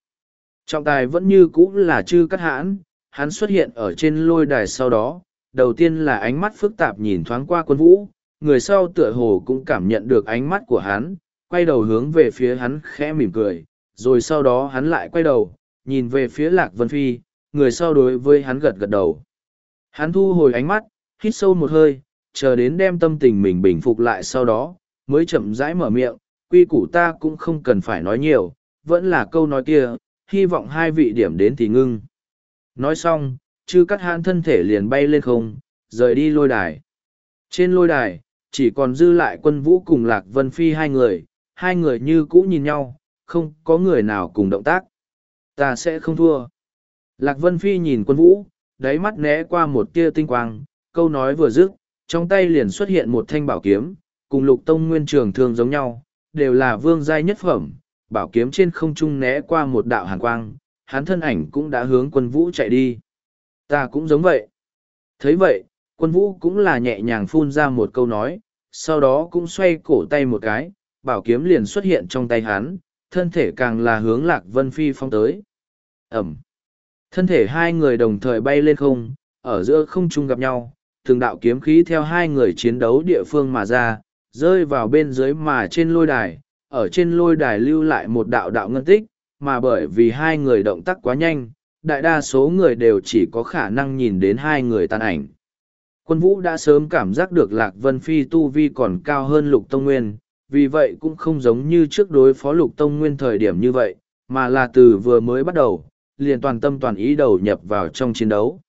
S1: Trọng tài vẫn như cũ là chư cắt hãn, hắn xuất hiện ở trên lôi đài sau đó, đầu tiên là ánh mắt phức tạp nhìn thoáng qua quân vũ, người sau tựa hồ cũng cảm nhận được ánh mắt của hắn, quay đầu hướng về phía hắn khẽ mỉm cười, rồi sau đó hắn lại quay đầu, nhìn về phía Lạc Vân Phi, người sau đối với hắn gật gật đầu. Hắn thu hồi ánh mắt, hít sâu một hơi, chờ đến đem tâm tình mình bình phục lại sau đó, mới chậm rãi mở miệng, quy củ ta cũng không cần phải nói nhiều, vẫn là câu nói kia, hy vọng hai vị điểm đến thì ngưng. Nói xong, chư cắt hãn thân thể liền bay lên không, rời đi lôi đài. Trên lôi đài, chỉ còn dư lại quân vũ cùng Lạc Vân Phi hai người, hai người như cũ nhìn nhau, không có người nào cùng động tác. Ta sẽ không thua. Lạc Vân Phi nhìn quân vũ, đáy mắt né qua một tia tinh quang, câu nói vừa dứt, trong tay liền xuất hiện một thanh bảo kiếm, cùng lục tông nguyên trường thường giống nhau, đều là vương giai nhất phẩm, bảo kiếm trên không trung né qua một đạo hàn quang, hắn thân ảnh cũng đã hướng quân vũ chạy đi. Ta cũng giống vậy. thấy vậy, quân vũ cũng là nhẹ nhàng phun ra một câu nói, sau đó cũng xoay cổ tay một cái, bảo kiếm liền xuất hiện trong tay hắn, thân thể càng là hướng lạc vân phi phong tới. ầm, Thân thể hai người đồng thời bay lên không, ở giữa không trung gặp nhau, từng đạo kiếm khí theo hai người chiến đấu địa phương mà ra, rơi vào bên dưới mà trên lôi đài, ở trên lôi đài lưu lại một đạo đạo ngân tích, mà bởi vì hai người động tác quá nhanh, đại đa số người đều chỉ có khả năng nhìn đến hai người tan ảnh. Quân vũ đã sớm cảm giác được Lạc Vân Phi tu vi còn cao hơn Lục Tông Nguyên, vì vậy cũng không giống như trước đối phó Lục Tông Nguyên thời điểm như vậy, mà là từ vừa mới bắt đầu, liền toàn tâm toàn ý đầu nhập vào trong chiến đấu.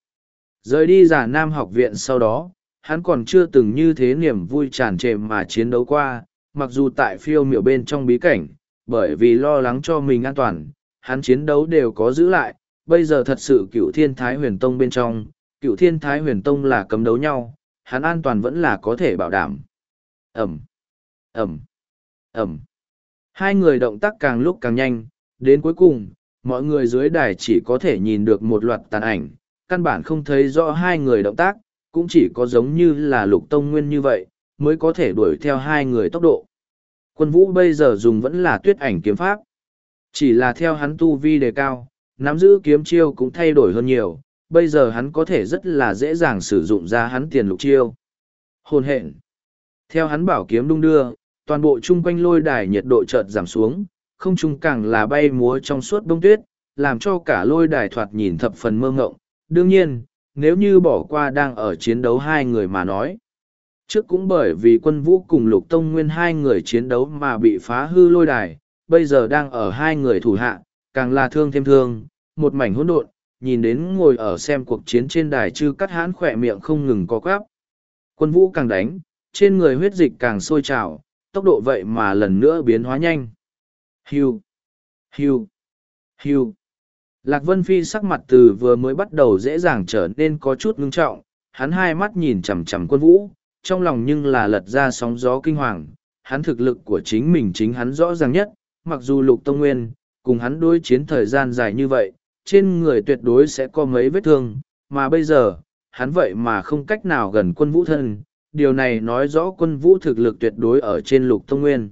S1: Rời đi giả Nam học viện sau đó, hắn còn chưa từng như thế niềm vui tràn trề mà chiến đấu qua, mặc dù tại phiêu miểu bên trong bí cảnh, bởi vì lo lắng cho mình an toàn, hắn chiến đấu đều có giữ lại, bây giờ thật sự cựu thiên thái huyền tông bên trong, cựu thiên thái huyền tông là cấm đấu nhau, hắn an toàn vẫn là có thể bảo đảm. Ẩm, Ẩm, Ẩm. Hai người động tác càng lúc càng nhanh, đến cuối cùng, mọi người dưới đài chỉ có thể nhìn được một loạt tàn ảnh, căn bản không thấy rõ hai người động tác, cũng chỉ có giống như là lục tông nguyên như vậy, mới có thể đuổi theo hai người tốc độ. Quân vũ bây giờ dùng vẫn là tuyết ảnh kiếm pháp. Chỉ là theo hắn tu vi đề cao, nắm giữ kiếm chiêu cũng thay đổi hơn nhiều, bây giờ hắn có thể rất là dễ dàng sử dụng ra hắn tiền lục chiêu. Hồn hện. Theo hắn bảo kiếm đung đưa, toàn bộ chung quanh lôi đài nhiệt độ chợt giảm xuống, không trung càng là bay múa trong suốt bông tuyết, làm cho cả lôi đài thoạt nhìn thập phần mơ ngộng. Đương nhiên, nếu như bỏ qua đang ở chiến đấu hai người mà nói. Trước cũng bởi vì quân vũ cùng lục tông nguyên hai người chiến đấu mà bị phá hư lôi đài, bây giờ đang ở hai người thủ hạng càng là thương thêm thương, một mảnh hỗn độn, nhìn đến ngồi ở xem cuộc chiến trên đài chư cắt hãn khỏe miệng không ngừng co quắp. Quân vũ càng đánh, trên người huyết dịch càng sôi trào, tốc độ vậy mà lần nữa biến hóa nhanh. Hiu! Hiu! Hiu! Lạc Vân Phi sắc mặt từ vừa mới bắt đầu dễ dàng trở nên có chút ngưng trọng, hắn hai mắt nhìn chằm chằm quân vũ, trong lòng nhưng là lật ra sóng gió kinh hoàng, hắn thực lực của chính mình chính hắn rõ ràng nhất, mặc dù lục tông nguyên, cùng hắn đối chiến thời gian dài như vậy, trên người tuyệt đối sẽ có mấy vết thương, mà bây giờ, hắn vậy mà không cách nào gần quân vũ thân, điều này nói rõ quân vũ thực lực tuyệt đối ở trên lục thông nguyên.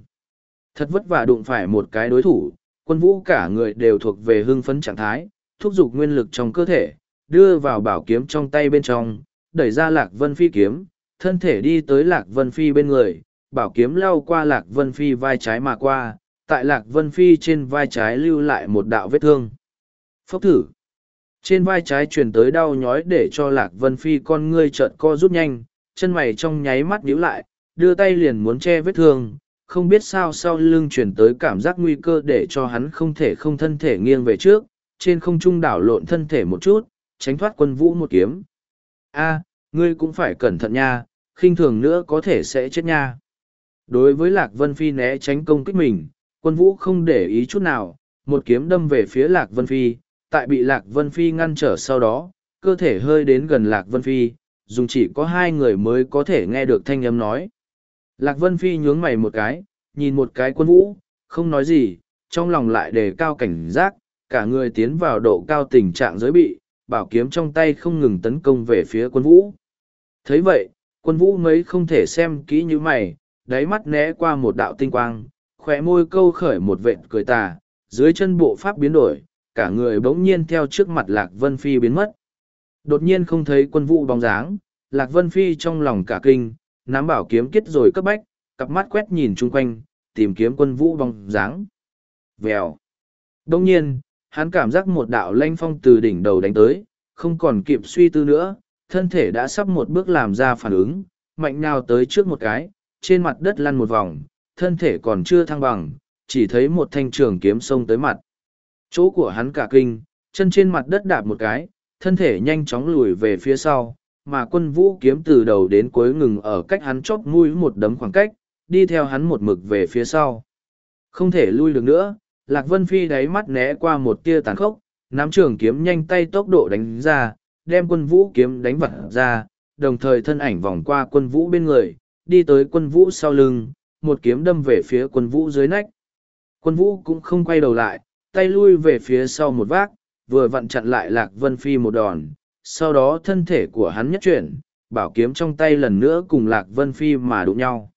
S1: Thật vất vả đụng phải một cái đối thủ, quân vũ cả người đều thuộc về hưng phấn trạng thái, thúc giục nguyên lực trong cơ thể, đưa vào bảo kiếm trong tay bên trong, đẩy ra lạc vân phi kiếm, thân thể đi tới lạc vân phi bên người, bảo kiếm lao qua lạc vân phi vai trái mà qua, tại lạc vân phi trên vai trái lưu lại một đạo vết thương phốc thử trên vai trái truyền tới đau nhói để cho lạc vân phi con ngươi trợn co rút nhanh chân mày trong nháy mắt nhíu lại đưa tay liền muốn che vết thương không biết sao sau lưng truyền tới cảm giác nguy cơ để cho hắn không thể không thân thể nghiêng về trước trên không trung đảo lộn thân thể một chút tránh thoát quân vũ một kiếm a ngươi cũng phải cẩn thận nha khinh thường nữa có thể sẽ chết nha đối với lạc vân phi né tránh công kích mình quân vũ không để ý chút nào, một kiếm đâm về phía Lạc Vân Phi, tại bị Lạc Vân Phi ngăn trở sau đó, cơ thể hơi đến gần Lạc Vân Phi, dùng chỉ có hai người mới có thể nghe được thanh âm nói. Lạc Vân Phi nhướng mày một cái, nhìn một cái quân vũ, không nói gì, trong lòng lại đề cao cảnh giác, cả người tiến vào độ cao tình trạng giới bị, bảo kiếm trong tay không ngừng tấn công về phía quân vũ. thấy vậy, quân vũ mấy không thể xem kỹ như mày, đáy mắt né qua một đạo tinh quang, khóe môi câu khởi một vệt cười tà, dưới chân bộ pháp biến đổi, cả người bỗng nhiên theo trước mặt Lạc Vân Phi biến mất. Đột nhiên không thấy quân vụ bóng dáng, Lạc Vân Phi trong lòng cả kinh, nắm bảo kiếm kết rồi cấp bách, cặp mắt quét nhìn chung quanh, tìm kiếm quân vũ bóng dáng. Vèo. Đông nhiên, hắn cảm giác một đạo lanh phong từ đỉnh đầu đánh tới, không còn kịp suy tư nữa, thân thể đã sắp một bước làm ra phản ứng, mạnh nào tới trước một cái, trên mặt đất lăn một vòng, thân thể còn chưa thăng bằng, chỉ thấy một thanh trường kiếm xông tới mặt. Chỗ của hắn cả kinh, chân trên mặt đất đạp một cái, thân thể nhanh chóng lùi về phía sau, mà quân vũ kiếm từ đầu đến cuối ngừng ở cách hắn chót mũi một đấm khoảng cách, đi theo hắn một mực về phía sau. Không thể lui được nữa, Lạc Vân Phi đáy mắt né qua một tia tàn khốc, nắm trường kiếm nhanh tay tốc độ đánh ra, đem quân vũ kiếm đánh vặt ra, đồng thời thân ảnh vòng qua quân vũ bên người, đi tới quân vũ sau lưng, một kiếm đâm về phía quân vũ dưới nách. Quân vũ cũng không quay đầu lại, tay lui về phía sau một vác, vừa vặn chặn lại Lạc Vân Phi một đòn, sau đó thân thể của hắn nhất chuyển, bảo kiếm trong tay lần nữa cùng Lạc Vân Phi mà đụng nhau.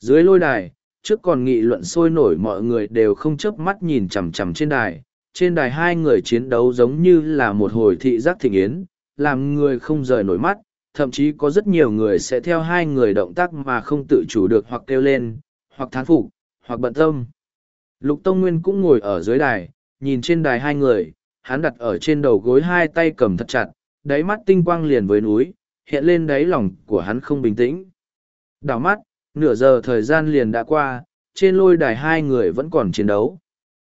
S1: Dưới lôi đài, trước còn nghị luận sôi nổi mọi người đều không chớp mắt nhìn chằm chằm trên đài, trên đài hai người chiến đấu giống như là một hồi thị giác thịnh yến, làm người không rời nổi mắt, thậm chí có rất nhiều người sẽ theo hai người động tác mà không tự chủ được hoặc kêu lên, hoặc thán phục, hoặc bận tâm. Lục Tông Nguyên cũng ngồi ở dưới đài, nhìn trên đài hai người, hắn đặt ở trên đầu gối hai tay cầm thật chặt, đáy mắt tinh quang liền với núi, hiện lên đáy lòng của hắn không bình tĩnh. Đảo mắt, nửa giờ thời gian liền đã qua, trên lôi đài hai người vẫn còn chiến đấu.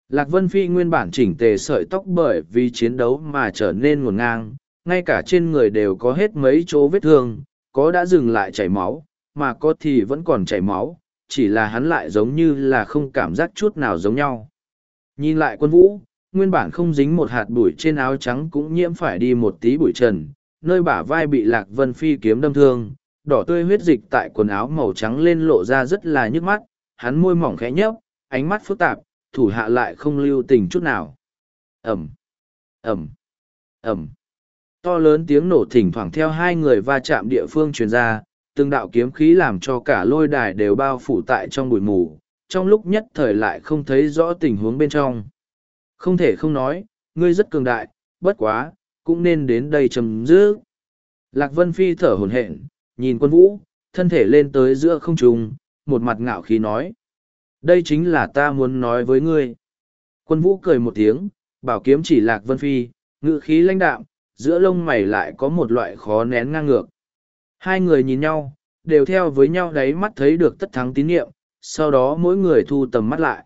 S1: Lạc Vân Phi nguyên bản chỉnh tề sợi tóc bởi vì chiến đấu mà trở nên ngổn ngang, ngay cả trên người đều có hết mấy chỗ vết thương, có đã dừng lại chảy máu, mà có thì vẫn còn chảy máu, chỉ là hắn lại giống như là không cảm giác chút nào giống nhau. Nhìn lại quân vũ, nguyên bản không dính một hạt bụi trên áo trắng cũng nhiễm phải đi một tí bụi trần, nơi bả vai bị lạc vân phi kiếm đâm thương, đỏ tươi huyết dịch tại quần áo màu trắng lên lộ ra rất là nhức mắt, hắn môi mỏng khẽ nhấp, ánh mắt phức tạp, thủ hạ lại không lưu tình chút nào. Ẩm, Ẩm, Ẩm. To lớn tiếng nổ thỉnh thoảng theo hai người va chạm địa phương truyền ra, từng đạo kiếm khí làm cho cả lôi đài đều bao phủ tại trong bụi mù, trong lúc nhất thời lại không thấy rõ tình huống bên trong. Không thể không nói, ngươi rất cường đại, bất quá, cũng nên đến đây chấm dứ. Lạc Vân Phi thở hổn hển, nhìn quân vũ, thân thể lên tới giữa không trung, một mặt ngạo khí nói. Đây chính là ta muốn nói với ngươi. Quân vũ cười một tiếng, bảo kiếm chỉ Lạc Vân Phi, ngự khí lãnh đạm, giữa lông mày lại có một loại khó nén ngang ngược. Hai người nhìn nhau, đều theo với nhau đấy mắt thấy được tất thắng tín nhiệm, sau đó mỗi người thu tầm mắt lại.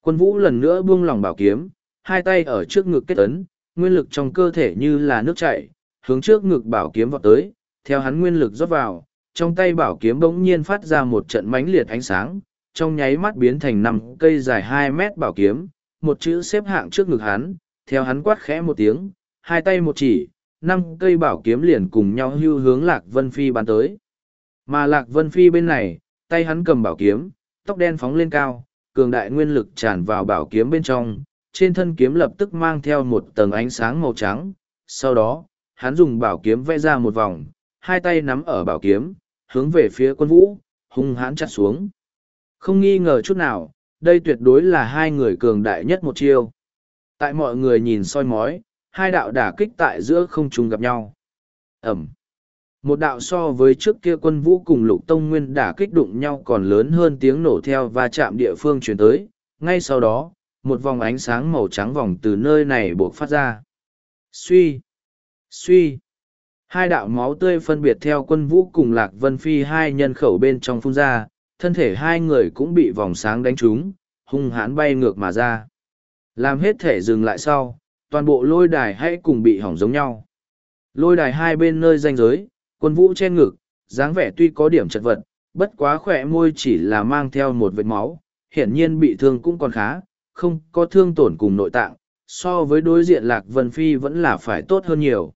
S1: Quân vũ lần nữa buông lỏng bảo kiếm, hai tay ở trước ngực kết ấn, nguyên lực trong cơ thể như là nước chảy, hướng trước ngực bảo kiếm vọt tới, theo hắn nguyên lực rót vào, trong tay bảo kiếm bỗng nhiên phát ra một trận mánh liệt ánh sáng, trong nháy mắt biến thành năm cây dài hai mét bảo kiếm, một chữ xếp hạng trước ngực hắn, theo hắn quát khẽ một tiếng, hai tay một chỉ, năm cây bảo kiếm liền cùng nhau hưu hướng Lạc Vân Phi bắn tới. Mà Lạc Vân Phi bên này, tay hắn cầm bảo kiếm, tóc đen phóng lên cao, cường đại nguyên lực tràn vào bảo kiếm bên trong, trên thân kiếm lập tức mang theo một tầng ánh sáng màu trắng. Sau đó, hắn dùng bảo kiếm vẽ ra một vòng, hai tay nắm ở bảo kiếm, hướng về phía quân vũ, hung hãn chặt xuống. Không nghi ngờ chút nào, đây tuyệt đối là hai người cường đại nhất một chiêu. Tại mọi người nhìn soi mói, hai đạo đả kích tại giữa không trung gặp nhau. Ẩm. Một đạo so với trước kia quân vũ cùng lục tông nguyên đả kích đụng nhau còn lớn hơn tiếng nổ theo và chạm địa phương truyền tới. Ngay sau đó, một vòng ánh sáng màu trắng vòng từ nơi này buộc phát ra. Suy. Suy. Hai đạo máu tươi phân biệt theo quân vũ cùng Lạc Vân Phi hai nhân khẩu bên trong phun ra, thân thể hai người cũng bị vòng sáng đánh trúng, hung hãn bay ngược mà ra. Làm hết thể dừng lại sau, toàn bộ lôi đài hãy cùng bị hỏng giống nhau. Lôi đài hai bên nơi ranh giới, quân vũ trên ngực, dáng vẻ tuy có điểm chật vật, bất quá khỏe môi chỉ là mang theo một vệt máu, hiển nhiên bị thương cũng còn khá, không có thương tổn cùng nội tạng, so với đối diện Lạc Vân Phi vẫn là phải tốt hơn nhiều.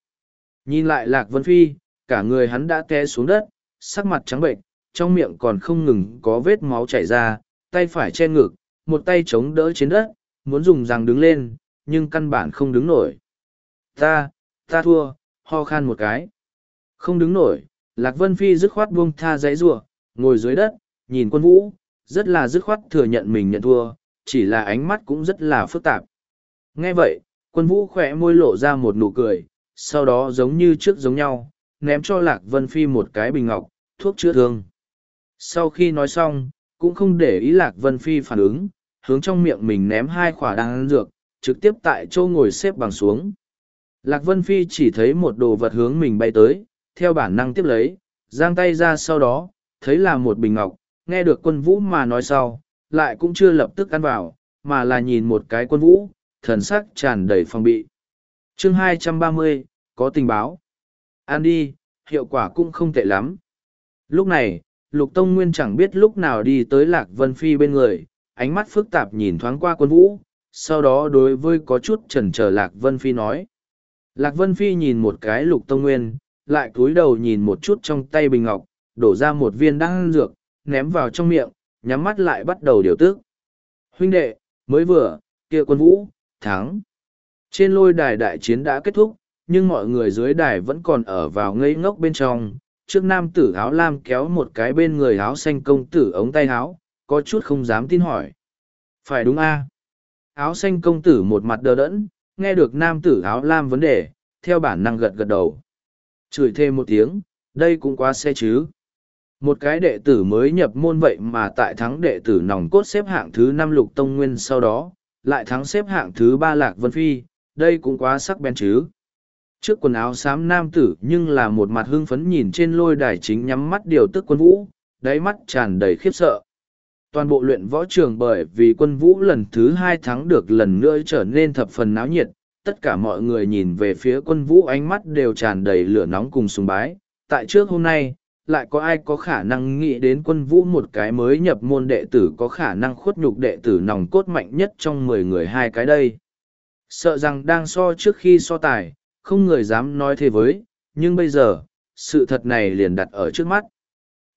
S1: Nhìn lại Lạc Vân Phi, cả người hắn đã té xuống đất, sắc mặt trắng bệnh, trong miệng còn không ngừng có vết máu chảy ra, tay phải che ngực, một tay chống đỡ trên đất, muốn dùng răng đứng lên, nhưng căn bản không đứng nổi. Ta, ta thua, ho khan một cái. Không đứng nổi, Lạc Vân Phi dứt khoát buông tha giấy rùa, ngồi dưới đất, nhìn quân vũ, rất là dứt khoát thừa nhận mình nhận thua, chỉ là ánh mắt cũng rất là phức tạp. Nghe vậy, quân vũ khẽ môi lộ ra một nụ cười, sau đó giống như trước giống nhau, ném cho Lạc Vân Phi một cái bình ngọc, thuốc chữa thương. Sau khi nói xong, cũng không để ý Lạc Vân Phi phản ứng, hướng trong miệng mình ném hai quả đan dược, trực tiếp tại châu ngồi xếp bằng xuống. Lạc Vân Phi chỉ thấy một đồ vật hướng mình bay tới, theo bản năng tiếp lấy, giang tay ra sau đó, thấy là một bình ngọc, nghe được quân vũ mà nói sau, lại cũng chưa lập tức ăn vào, mà là nhìn một cái quân vũ, thần sắc tràn đầy phòng bị. Chương 230, có tình báo. Ăn đi, hiệu quả cũng không tệ lắm. Lúc này, Lục Tông Nguyên chẳng biết lúc nào đi tới Lạc Vân Phi bên người, ánh mắt phức tạp nhìn thoáng qua quân vũ, sau đó đối với có chút chần trở lạc vân phi nói lạc vân phi nhìn một cái lục tông nguyên lại cúi đầu nhìn một chút trong tay bình ngọc đổ ra một viên đan dược ném vào trong miệng nhắm mắt lại bắt đầu điều tước huynh đệ mới vừa kia quân vũ thắng trên lôi đài đại chiến đã kết thúc nhưng mọi người dưới đài vẫn còn ở vào ngây ngốc bên trong trước nam tử áo lam kéo một cái bên người áo xanh công tử ống tay áo có chút không dám tin hỏi phải đúng a áo xanh công tử một mặt đờ đẫn nghe được nam tử áo lam vấn đề theo bản năng gật gật đầu chửi thêm một tiếng đây cũng quá xe chứ một cái đệ tử mới nhập môn vậy mà tại thắng đệ tử nòng cốt xếp hạng thứ năm lục tông nguyên sau đó lại thắng xếp hạng thứ ba lạc vân phi đây cũng quá sắc bén chứ trước quần áo xám nam tử nhưng là một mặt hưng phấn nhìn trên lôi đài chính nhắm mắt điều tức quân vũ đáy mắt tràn đầy khiếp sợ Toàn bộ luyện võ trường bởi vì quân vũ lần thứ hai thắng được lần nữa trở nên thập phần náo nhiệt, tất cả mọi người nhìn về phía quân vũ ánh mắt đều tràn đầy lửa nóng cùng sùng bái. Tại trước hôm nay, lại có ai có khả năng nghĩ đến quân vũ một cái mới nhập môn đệ tử có khả năng khuất nhục đệ tử nòng cốt mạnh nhất trong mười người hai cái đây. Sợ rằng đang so trước khi so tài, không người dám nói thế với, nhưng bây giờ, sự thật này liền đặt ở trước mắt.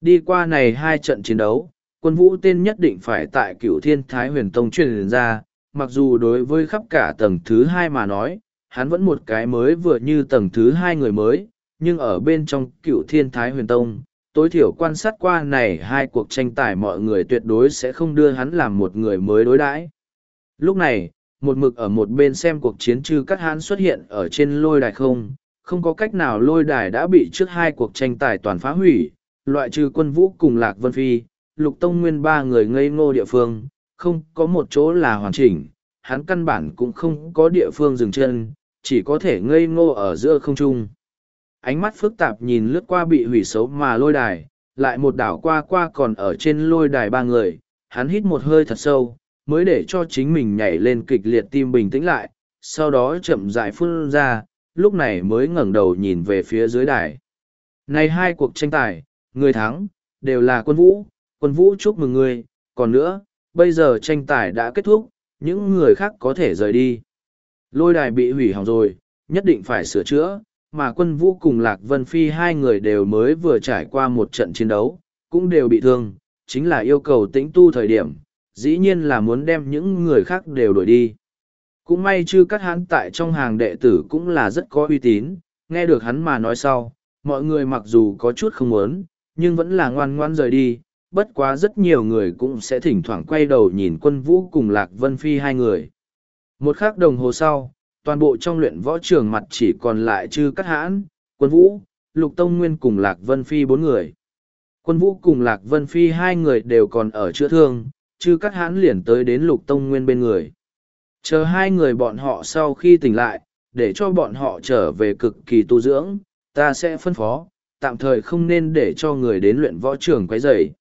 S1: Đi qua này hai trận chiến đấu, quân vũ tên nhất định phải tại cửu thiên thái huyền tông truyền ra, mặc dù đối với khắp cả tầng thứ hai mà nói, hắn vẫn một cái mới vừa như tầng thứ hai người mới, nhưng ở bên trong cửu thiên thái huyền tông, tối thiểu quan sát qua này hai cuộc tranh tài mọi người tuyệt đối sẽ không đưa hắn làm một người mới đối đãi. Lúc này, một mực ở một bên xem cuộc chiến trừ các hắn xuất hiện ở trên lôi đài không, không có cách nào lôi đài đã bị trước hai cuộc tranh tài toàn phá hủy, loại trừ quân vũ cùng Lạc Vân Phi, lục tông nguyên ba người ngây ngô địa phương, không có một chỗ là hoàn chỉnh, hắn căn bản cũng không có địa phương dừng chân, chỉ có thể ngây ngô ở giữa không trung. Ánh mắt phức tạp nhìn lướt qua bị hủy xấu mà lôi đài, lại một đảo qua qua còn ở trên lôi đài ba người, hắn hít một hơi thật sâu, mới để cho chính mình nhảy lên kịch liệt tim bình tĩnh lại, sau đó chậm rãi phun ra, lúc này mới ngẩng đầu nhìn về phía dưới đài. Này hai cuộc tranh tài, người thắng, đều là quân vũ, quân vũ chúc mừng ngươi, còn nữa, bây giờ tranh tài đã kết thúc, những người khác có thể rời đi. Lôi đài bị hủy hỏng rồi, nhất định phải sửa chữa, mà quân vũ cùng Lạc Vân Phi hai người đều mới vừa trải qua một trận chiến đấu, cũng đều bị thương, chính là yêu cầu tĩnh tu thời điểm, dĩ nhiên là muốn đem những người khác đều đuổi đi. Cũng may chứ các hắn tại trong hàng đệ tử cũng là rất có uy tín, nghe được hắn mà nói sau, mọi người mặc dù có chút không muốn, nhưng vẫn là ngoan ngoan rời đi, bất quá rất nhiều người cũng sẽ thỉnh thoảng quay đầu nhìn quân vũ cùng Lạc Vân Phi hai người. Một khắc đồng hồ sau, toàn bộ trong luyện võ trường mặt chỉ còn lại chư cắt hãn, quân vũ, Lục Tông Nguyên cùng Lạc Vân Phi bốn người. Quân vũ cùng Lạc Vân Phi hai người đều còn ở chữa thương, chư cắt hãn liền tới đến Lục Tông Nguyên bên người. Chờ hai người bọn họ sau khi tỉnh lại, để cho bọn họ trở về cực kỳ tu dưỡng, ta sẽ phân phó, tạm thời không nên để cho người đến luyện võ trường quấy rầy.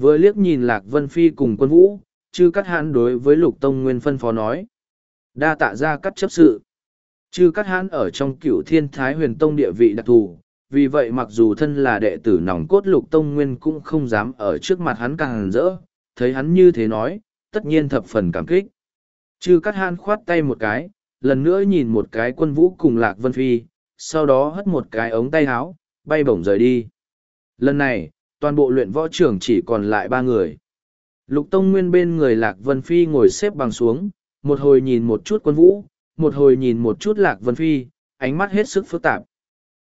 S1: Vừa liếc nhìn Lạc Vân Phi cùng quân vũ, chư cắt hãn đối với Lục Tông Nguyên phân phó nói. Đa tạ ra cắt chấp sự. Chư cắt hãn ở trong cựu thiên thái huyền tông địa vị đặc thù, vì vậy mặc dù thân là đệ tử nòng cốt Lục Tông Nguyên cũng không dám ở trước mặt hắn càng rỡ, thấy hắn như thế nói, tất nhiên thập phần cảm kích. Chư cắt hãn khoát tay một cái, lần nữa nhìn một cái quân vũ cùng Lạc Vân Phi, sau đó hất một cái ống tay áo, bay bổng rời đi. Lần này, toàn bộ luyện võ trưởng chỉ còn lại ba người. Lục Tông Nguyên bên người Lạc Vân Phi ngồi xếp bằng xuống, một hồi nhìn một chút quân vũ, một hồi nhìn một chút Lạc Vân Phi, ánh mắt hết sức phức tạp.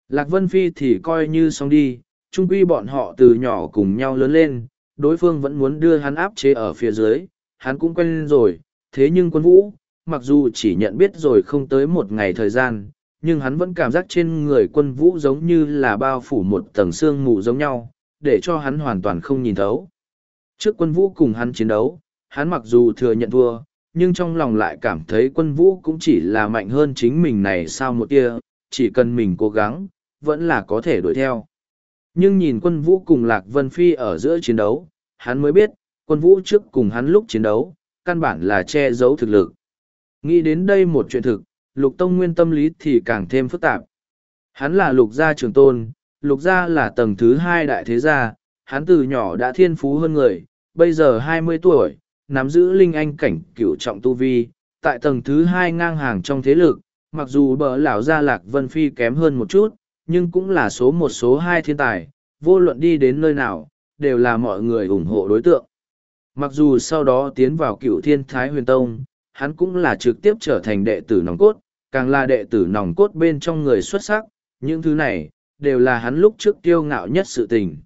S1: Lạc Vân Phi thì coi như xong đi, chung quy bọn họ từ nhỏ cùng nhau lớn lên, đối phương vẫn muốn đưa hắn áp chế ở phía dưới, hắn cũng quen rồi, thế nhưng quân vũ, mặc dù chỉ nhận biết rồi không tới một ngày thời gian, nhưng hắn vẫn cảm giác trên người quân vũ giống như là bao phủ một tầng xương mù giống nhau, để cho hắn hoàn toàn không nhìn thấu. Trước quân vũ cùng hắn chiến đấu, hắn mặc dù thừa nhận thua, nhưng trong lòng lại cảm thấy quân vũ cũng chỉ là mạnh hơn chính mình này sao một tia, chỉ cần mình cố gắng, vẫn là có thể đuổi theo. Nhưng nhìn quân vũ cùng Lạc Vân Phi ở giữa chiến đấu, hắn mới biết, quân vũ trước cùng hắn lúc chiến đấu, căn bản là che giấu thực lực. Nghĩ đến đây một chuyện thực, Lục Tông Nguyên tâm lý thì càng thêm phức tạp. Hắn là Lục gia trường tôn, lục gia là tầng thứ hai đại thế gia, hắn từ nhỏ đã thiên phú hơn người, bây giờ hai mươi tuổi, nắm giữ linh anh cảnh cửu trọng tu vi, tại tầng thứ hai ngang hàng trong thế lực, mặc dù bờ lão gia lạc vân phi kém hơn một chút, nhưng cũng là số một số hai thiên tài, vô luận đi đến nơi nào, đều là mọi người ủng hộ đối tượng. Mặc dù sau đó tiến vào cựu thiên thái huyền tông, hắn cũng là trực tiếp trở thành đệ tử nòng cốt, càng là đệ tử nòng cốt bên trong người xuất sắc, những thứ này, đều là hắn lúc trước kiêu ngạo nhất sự tình.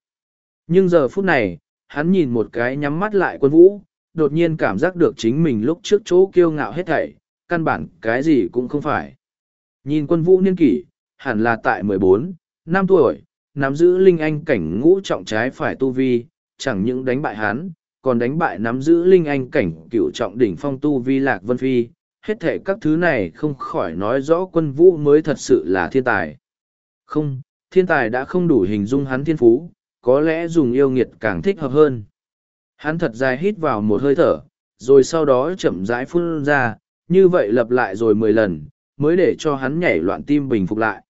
S1: Nhưng giờ phút này, hắn nhìn một cái nhắm mắt lại quân vũ, đột nhiên cảm giác được chính mình lúc trước chỗ kiêu ngạo hết thảy, căn bản cái gì cũng không phải. Nhìn quân vũ niên kỷ, hẳn là tại mười bốn, năm tuổi, nắm giữ linh anh cảnh ngũ trọng trái phải tu vi, chẳng những đánh bại hắn, còn đánh bại nắm giữ linh anh cảnh cửu trọng đỉnh phong tu vi lạc vân phi. Hết thể các thứ này không khỏi nói rõ quân vũ mới thật sự là thiên tài. Không, thiên tài đã không đủ hình dung hắn thiên phú, có lẽ dùng yêu nghiệt càng thích hợp hơn. Hắn thật dài hít vào một hơi thở, rồi sau đó chậm rãi phun ra, như vậy lặp lại rồi mười lần, mới để cho hắn nhảy loạn tim bình phục lại.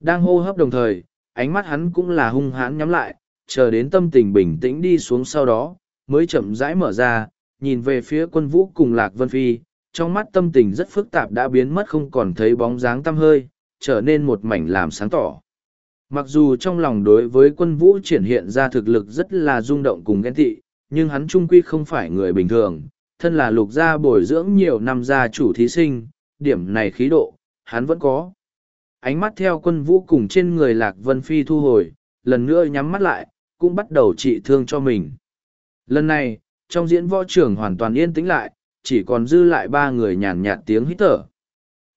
S1: Đang hô hấp đồng thời, ánh mắt hắn cũng là hung hãn nhắm lại, chờ đến tâm tình bình tĩnh đi xuống sau đó, mới chậm rãi mở ra, nhìn về phía quân vũ cùng Lạc Vân Phi, trong mắt tâm tình rất phức tạp đã biến mất không còn thấy bóng dáng tăm hơi, trở nên một mảnh làm sáng tỏ mặc dù trong lòng đối với quân vũ triển hiện ra thực lực rất là rung động cùng ghen tị nhưng hắn trung quy không phải người bình thường thân là lục gia bồi dưỡng nhiều năm gia chủ thí sinh điểm này khí độ hắn vẫn có ánh mắt theo quân vũ cùng trên người lạc vân phi thu hồi lần nữa nhắm mắt lại cũng bắt đầu trị thương cho mình lần này trong diễn võ trường hoàn toàn yên tĩnh lại chỉ còn dư lại ba người nhàn nhạt tiếng hít thở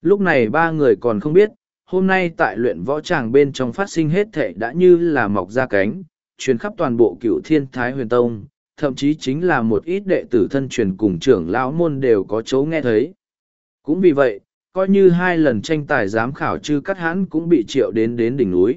S1: lúc này ba người còn không biết hôm nay tại luyện võ tràng bên trong phát sinh hết thệ đã như là mọc ra cánh, truyền khắp toàn bộ cựu thiên thái huyền tông, thậm chí chính là một ít đệ tử thân truyền cùng trưởng lão môn đều có chấu nghe thấy. Cũng vì vậy, coi như hai lần tranh tài giám khảo chư cắt hãn cũng bị triệu đến đến đỉnh núi.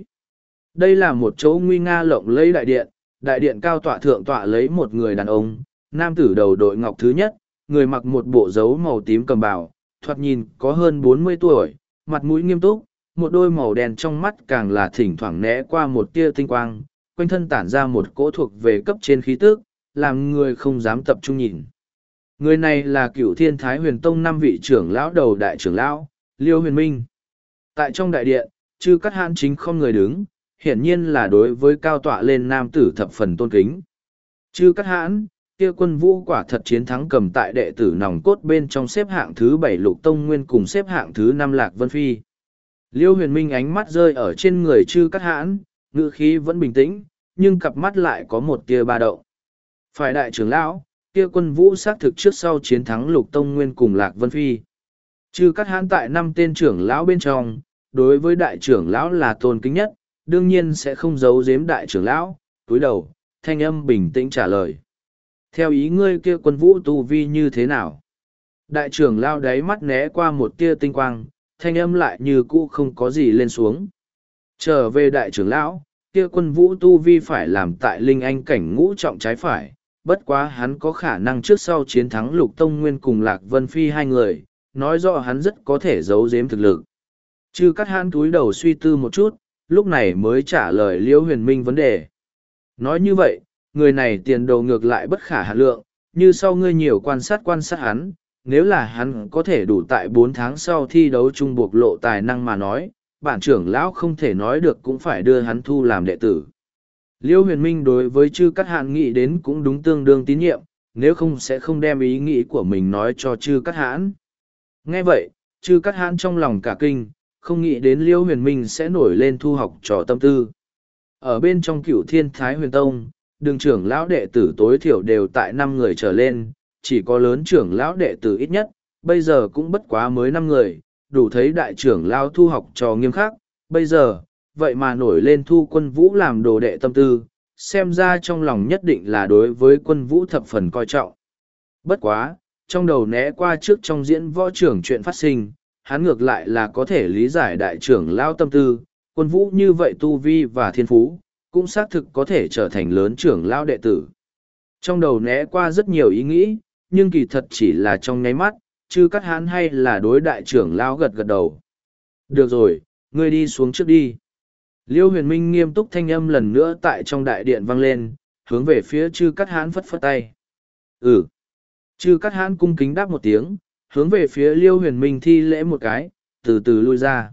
S1: Đây là một chỗ nguy nga lộng lẫy đại điện, đại điện cao tọa thượng tọa lấy một người đàn ông, nam tử đầu đội ngọc thứ nhất, người mặc một bộ dấu màu tím cầm bào, thoạt nhìn có hơn bốn mươi tuổi, mặt mũi nghiêm túc, một đôi màu đen trong mắt càng là thỉnh thoảng né qua một tia tinh quang, quanh thân tản ra một cỗ thuộc về cấp trên khí tước, làm người không dám tập trung nhìn. Người này là cựu thiên thái huyền tông năm vị trưởng lão đầu đại trưởng lão, Liêu Huyền Minh. Tại trong đại điện, chư cắt hãn chính không người đứng, hiển nhiên là đối với cao tọa lên nam tử thập phần tôn kính. Chư cắt hãn, kia quân vũ quả thật chiến thắng cầm tại đệ tử nòng cốt bên trong xếp hạng thứ bảy lục tông nguyên cùng xếp hạng thứ năm lạc vân phi. Liêu huyền minh ánh mắt rơi ở trên người chư cắt hãn, ngữ khí vẫn bình tĩnh, nhưng cặp mắt lại có một tia ba động. Phải đại trưởng lão, kia quân vũ xác thực trước sau chiến thắng lục tông nguyên cùng Lạc Vân Phi. Chư cắt hãn tại năm tên trưởng lão bên trong, đối với đại trưởng lão là tôn kính nhất, đương nhiên sẽ không giấu giếm đại trưởng lão, túi đầu, thanh âm bình tĩnh trả lời. Theo ý ngươi kia quân vũ tu vi như thế nào? Đại trưởng lão đáy mắt né qua một tia tinh quang, thanh âm lại như cũ không có gì lên xuống. Trở về đại trưởng lão, kia quân vũ tu vi phải làm tại linh anh cảnh ngũ trọng trái phải, bất quá hắn có khả năng trước sau chiến thắng lục tông nguyên cùng lạc vân phi hai người, nói rõ hắn rất có thể giấu giếm thực lực. Chư cắt hãn túi đầu suy tư một chút, lúc này mới trả lời liễu huyền minh vấn đề. Nói như vậy, người này tiền đồ ngược lại bất khả hạ lượng, như sau ngươi nhiều quan sát quan sát hắn, nếu là hắn có thể đủ tại bốn tháng sau thi đấu chung buộc lộ tài năng mà nói, bản trưởng lão không thể nói được cũng phải đưa hắn thu làm đệ tử. Liêu huyền minh đối với chư cắt hạn nghĩ đến cũng đúng tương đương tín nhiệm, nếu không sẽ không đem ý nghĩ của mình nói cho chư cắt hãn. Nghe vậy, chư cắt hãn trong lòng cả kinh, không nghĩ đến liêu huyền minh sẽ nổi lên thu học trò tâm tư. Ở bên trong cửu thiên thái huyền tông, đường trưởng lão đệ tử tối thiểu đều tại năm người trở lên, chỉ có lớn trưởng lão đệ tử ít nhất, bây giờ cũng bất quá mới năm người, đủ thấy đại trưởng lão thu học trò nghiêm khắc, bây giờ, vậy mà nổi lên thu quân vũ làm đồ đệ tâm tư, xem ra trong lòng nhất định là đối với quân vũ thập phần coi trọng. Bất quá, trong đầu né qua trước trong diễn võ trưởng chuyện phát sinh, hắn ngược lại là có thể lý giải đại trưởng lão tâm tư, quân vũ như vậy tu vi và thiên phú, cũng xác thực có thể trở thành lớn trưởng lão đệ tử. Trong đầu né qua rất nhiều ý nghĩ, nhưng kỳ thật chỉ là trong nháy mắt, chứ cắt hãn hay là đối đại trưởng lão gật gật đầu. Được rồi, ngươi đi xuống trước đi. Liêu huyền minh nghiêm túc thanh âm lần nữa tại trong đại điện vang lên, hướng về phía chư cắt hãn phất phất tay. Ừ. Chư cắt hãn cung kính đáp một tiếng, hướng về phía liêu huyền minh thi lễ một cái, từ từ lui ra.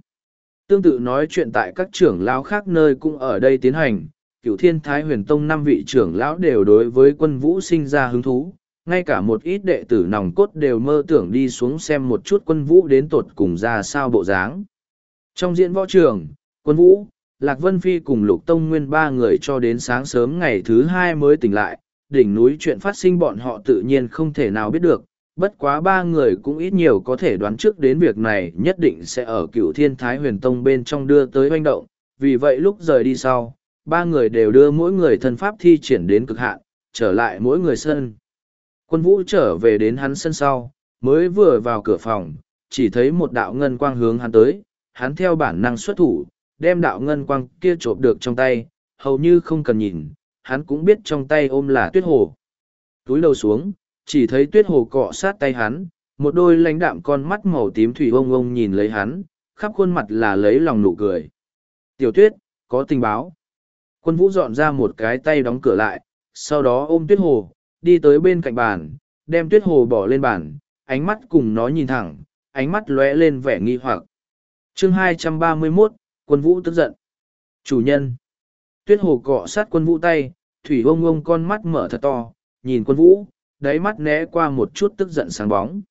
S1: Tương tự nói chuyện tại các trưởng lão khác nơi cũng ở đây tiến hành, cựu thiên thái huyền tông năm vị trưởng lão đều đối với quân vũ sinh ra hứng thú, ngay cả một ít đệ tử nòng cốt đều mơ tưởng đi xuống xem một chút quân vũ đến tột cùng ra sao bộ dáng. Trong diễn võ trường, quân vũ, Lạc Vân Phi cùng Lục Tông Nguyên ba người cho đến sáng sớm ngày thứ hai mới tỉnh lại, đỉnh núi chuyện phát sinh bọn họ tự nhiên không thể nào biết được, bất quá ba người cũng ít nhiều có thể đoán trước đến việc này nhất định sẽ ở cựu thiên thái huyền tông bên trong đưa tới oanh động, vì vậy lúc rời đi sau, ba người đều đưa mỗi người thân pháp thi triển đến cực hạn, trở lại mỗi người sân. Quân vũ trở về đến hắn sân sau, mới vừa vào cửa phòng, chỉ thấy một đạo ngân quang hướng hắn tới, hắn theo bản năng xuất thủ, đem đạo ngân quang kia trộm được trong tay, hầu như không cần nhìn, hắn cũng biết trong tay ôm là tuyết hồ. Túi đầu xuống, chỉ thấy tuyết hồ cọ sát tay hắn, một đôi lãnh đạm con mắt màu tím thủy ông ông nhìn lấy hắn, khắp khuôn mặt là lấy lòng nụ cười. Tiểu tuyết, có tình báo. Quân vũ dọn ra một cái tay đóng cửa lại, sau đó ôm tuyết hồ, đi tới bên cạnh bàn, đem tuyết hồ bỏ lên bàn, ánh mắt cùng nó nhìn thẳng, ánh mắt lóe lên vẻ nghi hoặc. chương 231, quân vũ tức giận. Chủ nhân. Tuyết hồ cọ sát quân vũ tay, thủy ông ông con mắt mở thật to, nhìn quân vũ, đáy mắt né qua một chút tức giận sáng bóng.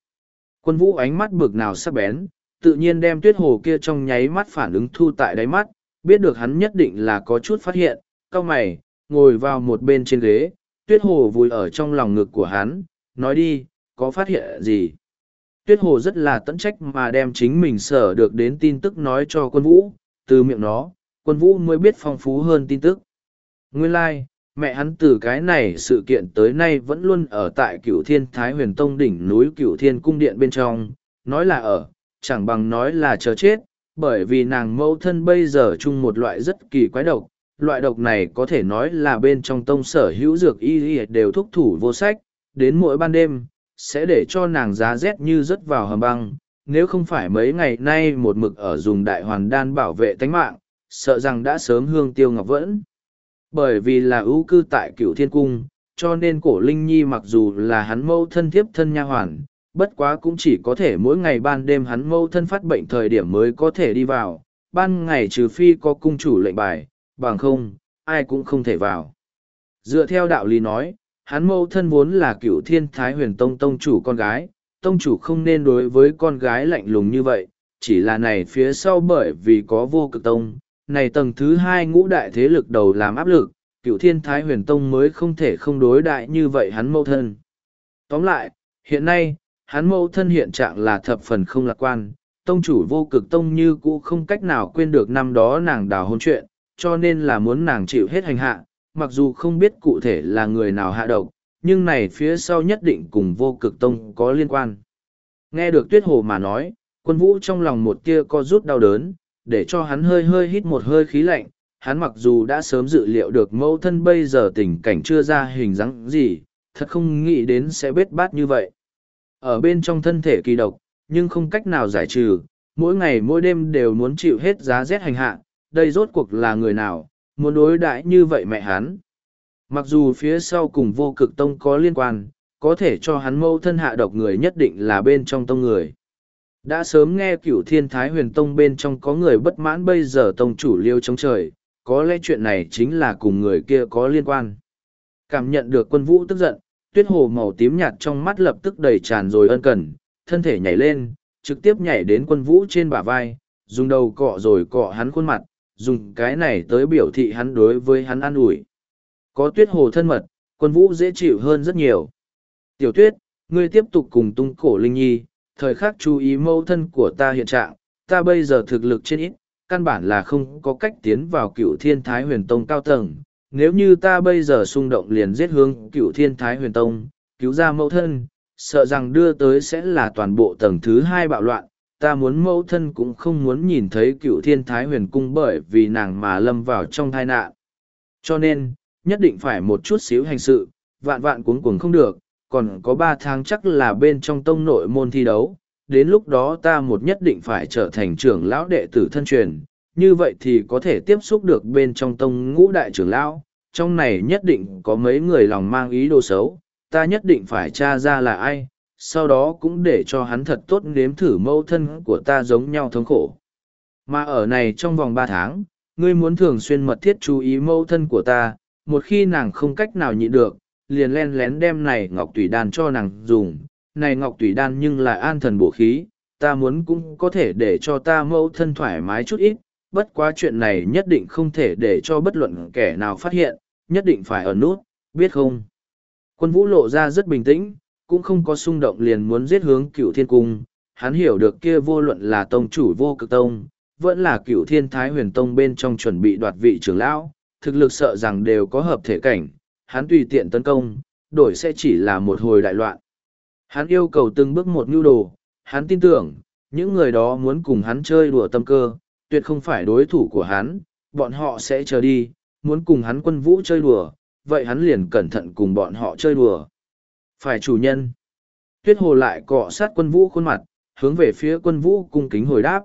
S1: Quân vũ ánh mắt bực nào sắc bén, tự nhiên đem tuyết hồ kia trong nháy mắt phản ứng thu tại đáy mắt, biết được hắn nhất định là có chút phát hiện, cao mày, ngồi vào một bên trên ghế, tuyết hồ vùi ở trong lòng ngực của hắn nói đi có phát hiện gì tuyết hồ rất là tận trách mà đem chính mình sở được đến tin tức nói cho quân vũ từ miệng nó quân vũ mới biết phong phú hơn tin tức nguyên lai、like, mẹ hắn từ cái này sự kiện tới nay vẫn luôn ở tại cửu thiên thái huyền tông đỉnh núi cửu thiên cung điện bên trong nói là ở chẳng bằng nói là chờ chết bởi vì nàng mẫu thân bây giờ chung một loại rất kỳ quái độc loại độc này có thể nói là bên trong tông sở hữu dược y y đều thúc thủ vô sách, đến mỗi ban đêm, sẽ để cho nàng giá rét như rớt vào hầm băng. Nếu không phải mấy ngày nay một mực ở dùng đại hoàn đan bảo vệ tánh mạng, sợ rằng đã sớm hương tiêu ngọc vẫn. Bởi vì là ưu cư tại cửu thiên cung, cho nên cổ Linh Nhi mặc dù là hắn mâu thân thiếp thân nha hoàn, bất quá cũng chỉ có thể mỗi ngày ban đêm hắn mâu thân phát bệnh thời điểm mới có thể đi vào, ban ngày trừ phi có cung chủ lệnh bài, bằng không, ai cũng không thể vào. Dựa theo đạo lý nói, hắn mẫu thân vốn là cựu thiên thái huyền tông tông chủ con gái, tông chủ không nên đối với con gái lạnh lùng như vậy, chỉ là này phía sau bởi vì có vô cực tông, này tầng thứ hai ngũ đại thế lực đầu làm áp lực, cựu thiên thái huyền tông mới không thể không đối đại như vậy hắn mẫu thân. Tóm lại, hiện nay, hắn mẫu thân hiện trạng là thập phần không lạc quan, tông chủ vô cực tông như cũ không cách nào quên được năm đó nàng đào hôn chuyện, cho nên là muốn nàng chịu hết hành hạ, mặc dù không biết cụ thể là người nào hạ độc, nhưng này phía sau nhất định cùng vô cực tông có liên quan. Nghe được tuyết hồ mà nói, quân vũ trong lòng một tia co rút đau đớn, để cho hắn hơi hơi hít một hơi khí lạnh, hắn mặc dù đã sớm dự liệu được mẫu thân bây giờ tình cảnh chưa ra hình dáng gì, thật không nghĩ đến sẽ bết bát như vậy. Ở bên trong thân thể kỳ độc, nhưng không cách nào giải trừ, mỗi ngày mỗi đêm đều muốn chịu hết giá rét hành hạ, đây rốt cuộc là người nào, muốn đối đãi như vậy mẹ hắn. Mặc dù phía sau cùng vô cực tông có liên quan, có thể cho hắn mâu thân hạ độc người nhất định là bên trong tông người. Đã sớm nghe cửu thiên thái huyền tông bên trong có người bất mãn bây giờ tông chủ liêu chống trời, có lẽ chuyện này chính là cùng người kia có liên quan. Cảm nhận được quân vũ tức giận, tuyết hồ màu tím nhạt trong mắt lập tức đầy tràn rồi ân cần, thân thể nhảy lên, trực tiếp nhảy đến quân vũ trên bả vai, dùng đầu cọ rồi cọ hắn khuôn mặt, dùng cái này tới biểu thị hắn đối với hắn an ủi. Có tuyết hồ thân mật, quân vũ dễ chịu hơn rất nhiều. Tiểu tuyết, ngươi tiếp tục cùng tung cổ linh nhi, thời khắc chú ý mâu thân của ta hiện trạng, ta bây giờ thực lực trên ít, căn bản là không có cách tiến vào cựu thiên thái huyền tông cao tầng. Nếu như ta bây giờ xung động liền giết hướng cựu thiên thái huyền tông, cứu ra mẫu thân, sợ rằng đưa tới sẽ là toàn bộ tầng thứ hai bạo loạn, ta muốn mẫu thân cũng không muốn nhìn thấy cựu thiên thái huyền cung bởi vì nàng mà lâm vào trong tai nạn. Cho nên, nhất định phải một chút xíu hành sự, vạn vạn cuống cuồng không được, còn có ba tháng chắc là bên trong tông nội môn thi đấu, đến lúc đó ta một nhất định phải trở thành trưởng lão đệ tử thân truyền, như vậy thì có thể tiếp xúc được bên trong tông ngũ đại trưởng lão, trong này nhất định có mấy người lòng mang ý đồ xấu, ta nhất định phải tra ra là ai, sau đó cũng để cho hắn thật tốt nếm thử mâu thân của ta giống nhau thống khổ. Mà ở này trong vòng ba tháng, ngươi muốn thường xuyên mật thiết chú ý mâu thân của ta, một khi nàng không cách nào nhịn được, liền len lén đem này ngọc tùy đan cho nàng dùng, này ngọc tùy đan nhưng là an thần bổ khí, ta muốn cũng có thể để cho ta mâu thân thoải mái chút ít, bất quá chuyện này nhất định không thể để cho bất luận kẻ nào phát hiện, nhất định phải ở nút, biết không? Quân vũ lộ ra rất bình tĩnh, cũng không có xung động liền muốn giết hướng cựu thiên cung hắn hiểu được kia vô luận là tông chủ vô cực tông vẫn là cựu thiên thái huyền tông bên trong chuẩn bị đoạt vị trưởng lão thực lực sợ rằng đều có hợp thể cảnh hắn tùy tiện tấn công đổi sẽ chỉ là một hồi đại loạn hắn yêu cầu từng bước một nhu đồ hắn tin tưởng những người đó muốn cùng hắn chơi đùa tâm cơ tuyệt không phải đối thủ của hắn bọn họ sẽ chờ đi muốn cùng hắn quân vũ chơi đùa vậy hắn liền cẩn thận cùng bọn họ chơi đùa phải chủ nhân. Tuyết hồ lại cọ sát quân vũ khuôn mặt, hướng về phía quân vũ cung kính hồi đáp.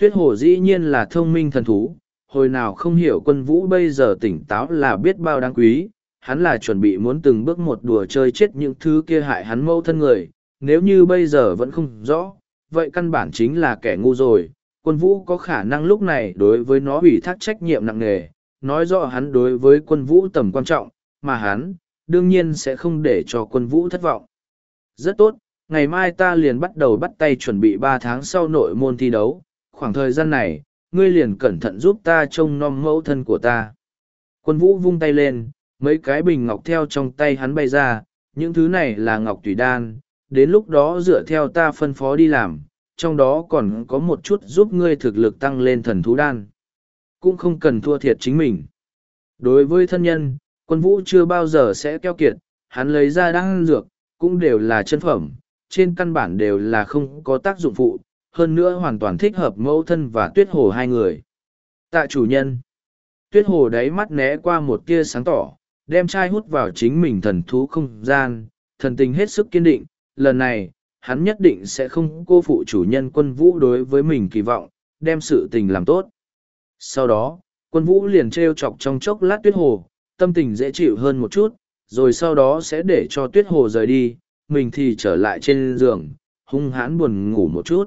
S1: Tuyết hồ dĩ nhiên là thông minh thần thú, hồi nào không hiểu quân vũ bây giờ tỉnh táo là biết bao đáng quý, hắn là chuẩn bị muốn từng bước một đùa chơi chết những thứ kia hại hắn mâu thân người, nếu như bây giờ vẫn không rõ, vậy căn bản chính là kẻ ngu rồi. Quân vũ có khả năng lúc này đối với nó ủy thác trách nhiệm nặng nề, nói rõ hắn đối với quân vũ tầm quan trọng, mà hắn, đương nhiên sẽ không để cho quân vũ thất vọng. Rất tốt, ngày mai ta liền bắt đầu bắt tay chuẩn bị ba tháng sau nội môn thi đấu, khoảng thời gian này, ngươi liền cẩn thận giúp ta trông nom mẫu thân của ta. Quân vũ vung tay lên, mấy cái bình ngọc theo trong tay hắn bay ra, những thứ này là ngọc tùy đan, đến lúc đó dựa theo ta phân phó đi làm, trong đó còn có một chút giúp ngươi thực lực tăng lên thần thú đan. Cũng không cần thua thiệt chính mình. Đối với thân nhân, Quân vũ chưa bao giờ sẽ keo kiệt, hắn lấy ra đan dược, cũng đều là chân phẩm, trên căn bản đều là không có tác dụng phụ, hơn nữa hoàn toàn thích hợp mẫu thân và tuyết hồ hai người. Tạ chủ nhân, tuyết hồ đáy mắt né qua một tia sáng tỏ, đem chai hút vào chính mình thần thú không gian, thần tình hết sức kiên định, lần này, hắn nhất định sẽ không cô phụ chủ nhân quân vũ đối với mình kỳ vọng, đem sự tình làm tốt. Sau đó, quân vũ liền treo chọc trong chốc lát tuyết hồ, tâm tình dễ chịu hơn một chút, rồi sau đó sẽ để cho tuyết hồ rời đi, mình thì trở lại trên giường, hung hãn buồn ngủ một chút.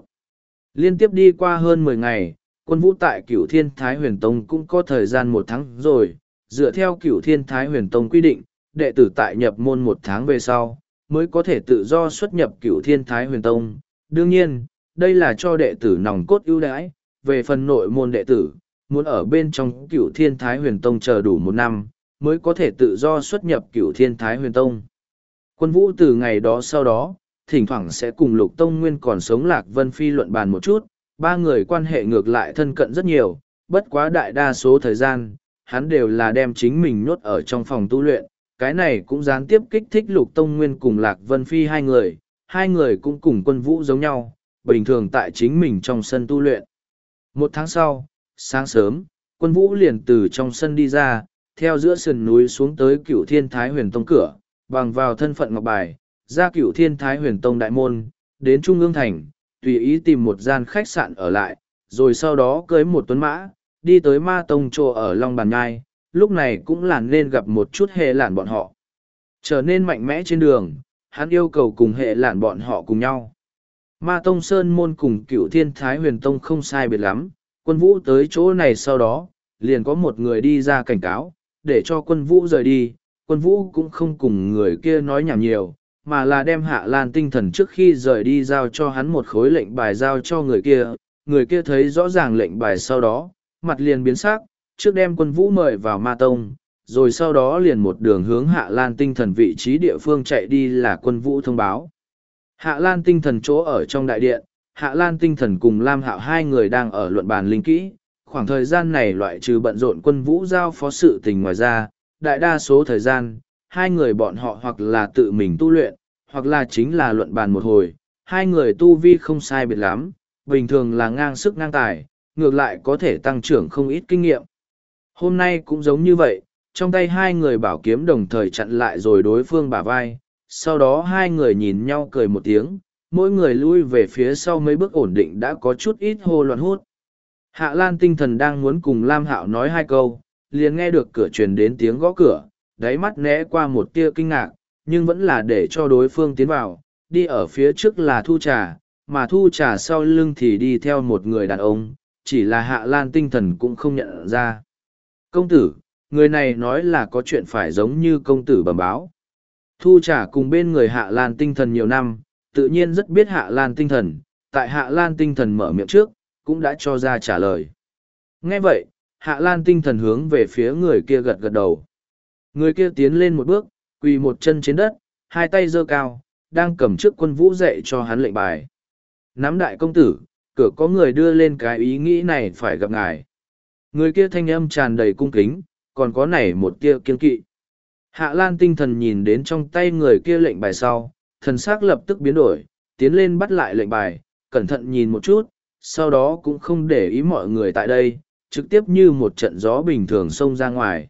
S1: Liên tiếp đi qua hơn mười ngày, quân vũ tại cửu thiên thái huyền tông cũng có thời gian một tháng rồi, dựa theo cửu thiên thái huyền tông quy định, đệ tử tại nhập môn một tháng về sau, mới có thể tự do xuất nhập cửu thiên thái huyền tông. Đương nhiên, đây là cho đệ tử nòng cốt ưu đãi, về phần nội môn đệ tử, muốn ở bên trong cửu thiên thái huyền tông chờ đủ một năm, mới có thể tự do xuất nhập cửu thiên thái huyền tông. Quân vũ từ ngày đó sau đó, thỉnh thoảng sẽ cùng lục tông nguyên còn sống lạc vân phi luận bàn một chút, ba người quan hệ ngược lại thân cận rất nhiều, bất quá đại đa số thời gian, hắn đều là đem chính mình nhốt ở trong phòng tu luyện, cái này cũng gián tiếp kích thích lục tông nguyên cùng lạc vân phi hai người, hai người cũng cùng quân vũ giống nhau, bình thường tại chính mình trong sân tu luyện. Một tháng sau, sáng sớm, quân vũ liền từ trong sân đi ra, theo giữa sườn núi xuống tới cựu thiên thái huyền tông cửa, bằng vào thân phận ngọc bài, ra cựu thiên thái huyền tông đại môn, đến Trung ương thành, tùy ý tìm một gian khách sạn ở lại, rồi sau đó cưới một tuấn mã, đi tới ma tông trô ở Long Bàn Nhai, lúc này cũng làn lên gặp một chút hệ lản bọn họ. Trở nên mạnh mẽ trên đường, hắn yêu cầu cùng hệ lản bọn họ cùng nhau. Ma Tông Sơn Môn cùng cựu thiên thái huyền Tông không sai biệt lắm, quân vũ tới chỗ này sau đó, liền có một người đi ra cảnh cáo, để cho quân vũ rời đi, quân vũ cũng không cùng người kia nói nhảm nhiều, mà là đem hạ lan tinh thần trước khi rời đi giao cho hắn một khối lệnh bài giao cho người kia, người kia thấy rõ ràng lệnh bài sau đó, mặt liền biến sắc, trước đem quân vũ mời vào ma tông, rồi sau đó liền một đường hướng hạ lan tinh thần vị trí địa phương chạy đi là quân vũ thông báo. Hạ lan tinh thần chỗ ở trong đại điện, hạ lan tinh thần cùng Lam Hạo hai người đang ở luận bàn linh kỹ, khoảng thời gian này loại trừ bận rộn quân vũ giao phó sự tình ngoài ra, đại đa số thời gian, hai người bọn họ hoặc là tự mình tu luyện, hoặc là chính là luận bàn một hồi, hai người tu vi không sai biệt lắm, bình thường là ngang sức ngang tài, ngược lại có thể tăng trưởng không ít kinh nghiệm. Hôm nay cũng giống như vậy, trong tay hai người bảo kiếm đồng thời chặn lại rồi đối phương bả vai, sau đó hai người nhìn nhau cười một tiếng, mỗi người lui về phía sau mấy bước ổn định đã có chút ít hồ loạn hút. Hạ Lan tinh thần đang muốn cùng Lam Hạo nói hai câu, liền nghe được cửa truyền đến tiếng gõ cửa, đáy mắt né qua một tia kinh ngạc, nhưng vẫn là để cho đối phương tiến vào, đi ở phía trước là thu trà, mà thu trà sau lưng thì đi theo một người đàn ông, chỉ là Hạ Lan tinh thần cũng không nhận ra. Công tử, người này nói là có chuyện phải giống như công tử bẩm báo. Thu trà cùng bên người Hạ Lan tinh thần nhiều năm, tự nhiên rất biết Hạ Lan tinh thần, tại Hạ Lan tinh thần mở miệng trước cũng đã cho ra trả lời. Nghe vậy, Hạ Lan tinh thần hướng về phía người kia gật gật đầu. Người kia tiến lên một bước, quỳ một chân trên đất, hai tay giơ cao, đang cầm trước quân vũ dạy cho hắn lệnh bài. Nắm đại công tử, cửa có người đưa lên cái ý nghĩ này phải gặp ngài. Người kia thanh âm tràn đầy cung kính, còn có này một tia kiên kỵ. Hạ Lan tinh thần nhìn đến trong tay người kia lệnh bài sau, thần sắc lập tức biến đổi, tiến lên bắt lại lệnh bài, cẩn thận nhìn một chút, sau đó cũng không để ý mọi người tại đây, trực tiếp như một trận gió bình thường xông ra ngoài.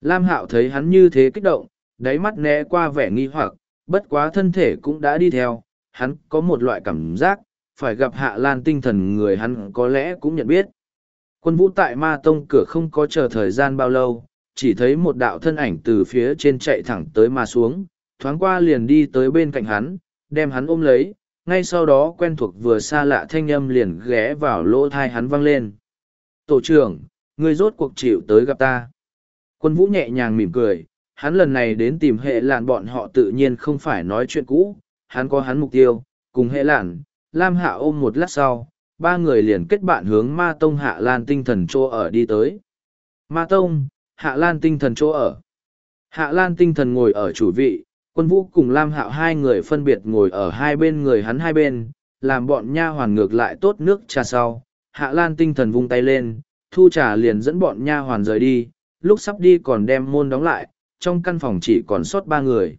S1: Lam Hạo thấy hắn như thế kích động, đáy mắt né qua vẻ nghi hoặc, bất quá thân thể cũng đã đi theo, hắn có một loại cảm giác, phải gặp Hạ Lan tinh thần người hắn có lẽ cũng nhận biết. Quân vũ tại Ma Tông cửa không có chờ thời gian bao lâu, chỉ thấy một đạo thân ảnh từ phía trên chạy thẳng tới mà xuống, thoáng qua liền đi tới bên cạnh hắn, đem hắn ôm lấy, ngay sau đó quen thuộc vừa xa lạ thanh âm liền ghé vào lỗ thai hắn vang lên. Tổ trưởng, người rốt cuộc chịu tới gặp ta. Quân vũ nhẹ nhàng mỉm cười, hắn lần này đến tìm hệ lạn bọn họ tự nhiên không phải nói chuyện cũ, hắn có hắn mục tiêu, cùng hệ lạn, Lam Hạ ôm một lát sau, ba người liền kết bạn hướng Ma Tông Hạ Lan tinh thần chỗ ở đi tới. Ma Tông, Hạ Lan tinh thần chỗ ở. Hạ Lan tinh thần ngồi ở chủ vị, Quân vũ cùng Lam Hạo hai người phân biệt ngồi ở hai bên người hắn hai bên, làm bọn nha hoàn ngược lại tốt nước trà sau. Hạ Lan tinh thần vung tay lên, thu trà liền dẫn bọn nha hoàn rời đi, lúc sắp đi còn đem môn đóng lại, trong căn phòng chỉ còn sót ba người.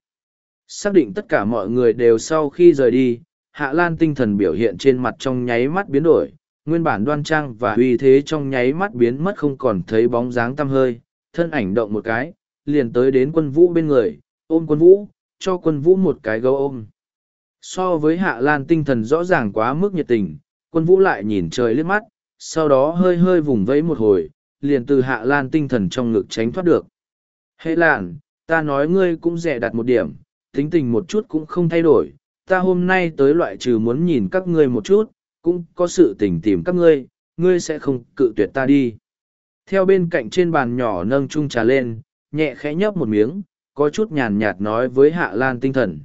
S1: Xác định tất cả mọi người đều sau khi rời đi, Hạ Lan tinh thần biểu hiện trên mặt trong nháy mắt biến đổi, nguyên bản đoan trang và uy thế trong nháy mắt biến mất không còn thấy bóng dáng tăm hơi, thân ảnh động một cái, liền tới đến quân vũ bên người, ôm quân vũ, cho quân vũ một cái gấu ôm. So với Hạ Lan tinh thần rõ ràng quá mức nhiệt tình, quân vũ lại nhìn trời liếc mắt, sau đó hơi hơi vùng vẫy một hồi, liền từ Hạ Lan tinh thần trong ngực tránh thoát được. Hệ lạn, ta nói ngươi cũng rẻ đặt một điểm, tính tình một chút cũng không thay đổi, ta hôm nay tới loại trừ muốn nhìn các ngươi một chút, cũng có sự tình tìm các ngươi, ngươi sẽ không cự tuyệt ta đi. Theo bên cạnh trên bàn nhỏ nâng chung trà lên, nhẹ khẽ nhấp một miếng, có chút nhàn nhạt nói với hạ lan tinh thần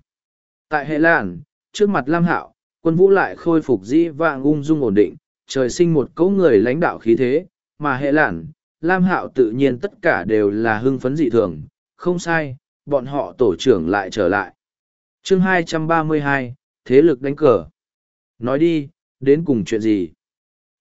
S1: tại hệ lan trước mặt lam hạo quân vũ lại khôi phục dĩ vạng ung dung ổn định trời sinh một cấu người lãnh đạo khí thế mà hệ lan lam hạo tự nhiên tất cả đều là hưng phấn dị thường không sai bọn họ tổ trưởng lại trở lại chương 232, thế lực đánh cờ nói đi đến cùng chuyện gì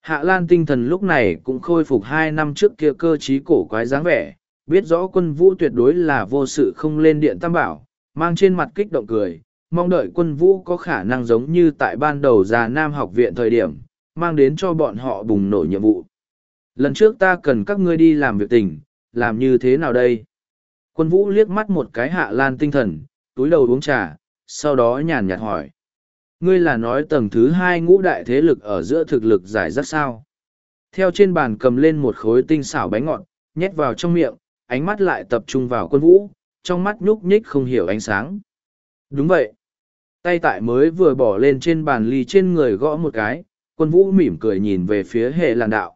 S1: hạ lan tinh thần lúc này cũng khôi phục hai năm trước kia cơ trí cổ quái dáng vẻ biết rõ quân vũ tuyệt đối là vô sự không lên điện tam bảo, mang trên mặt kích động cười, mong đợi quân vũ có khả năng giống như tại ban đầu già Nam học viện thời điểm, mang đến cho bọn họ bùng nổ nhiệm vụ. Lần trước ta cần các ngươi đi làm việc tình, làm như thế nào đây? Quân vũ liếc mắt một cái hạ lan tinh thần, túi đầu uống trà, sau đó nhàn nhạt hỏi. Ngươi là nói tầng thứ hai ngũ đại thế lực ở giữa thực lực giải rất sao? Theo trên bàn cầm lên một khối tinh xảo bánh ngọt, nhét vào trong miệng, ánh mắt lại tập trung vào quân vũ, trong mắt nhúc nhích không hiểu ánh sáng. Đúng vậy. Tay tại mới vừa bỏ lên trên bàn ly trên người gõ một cái, quân vũ mỉm cười nhìn về phía hệ làn đạo.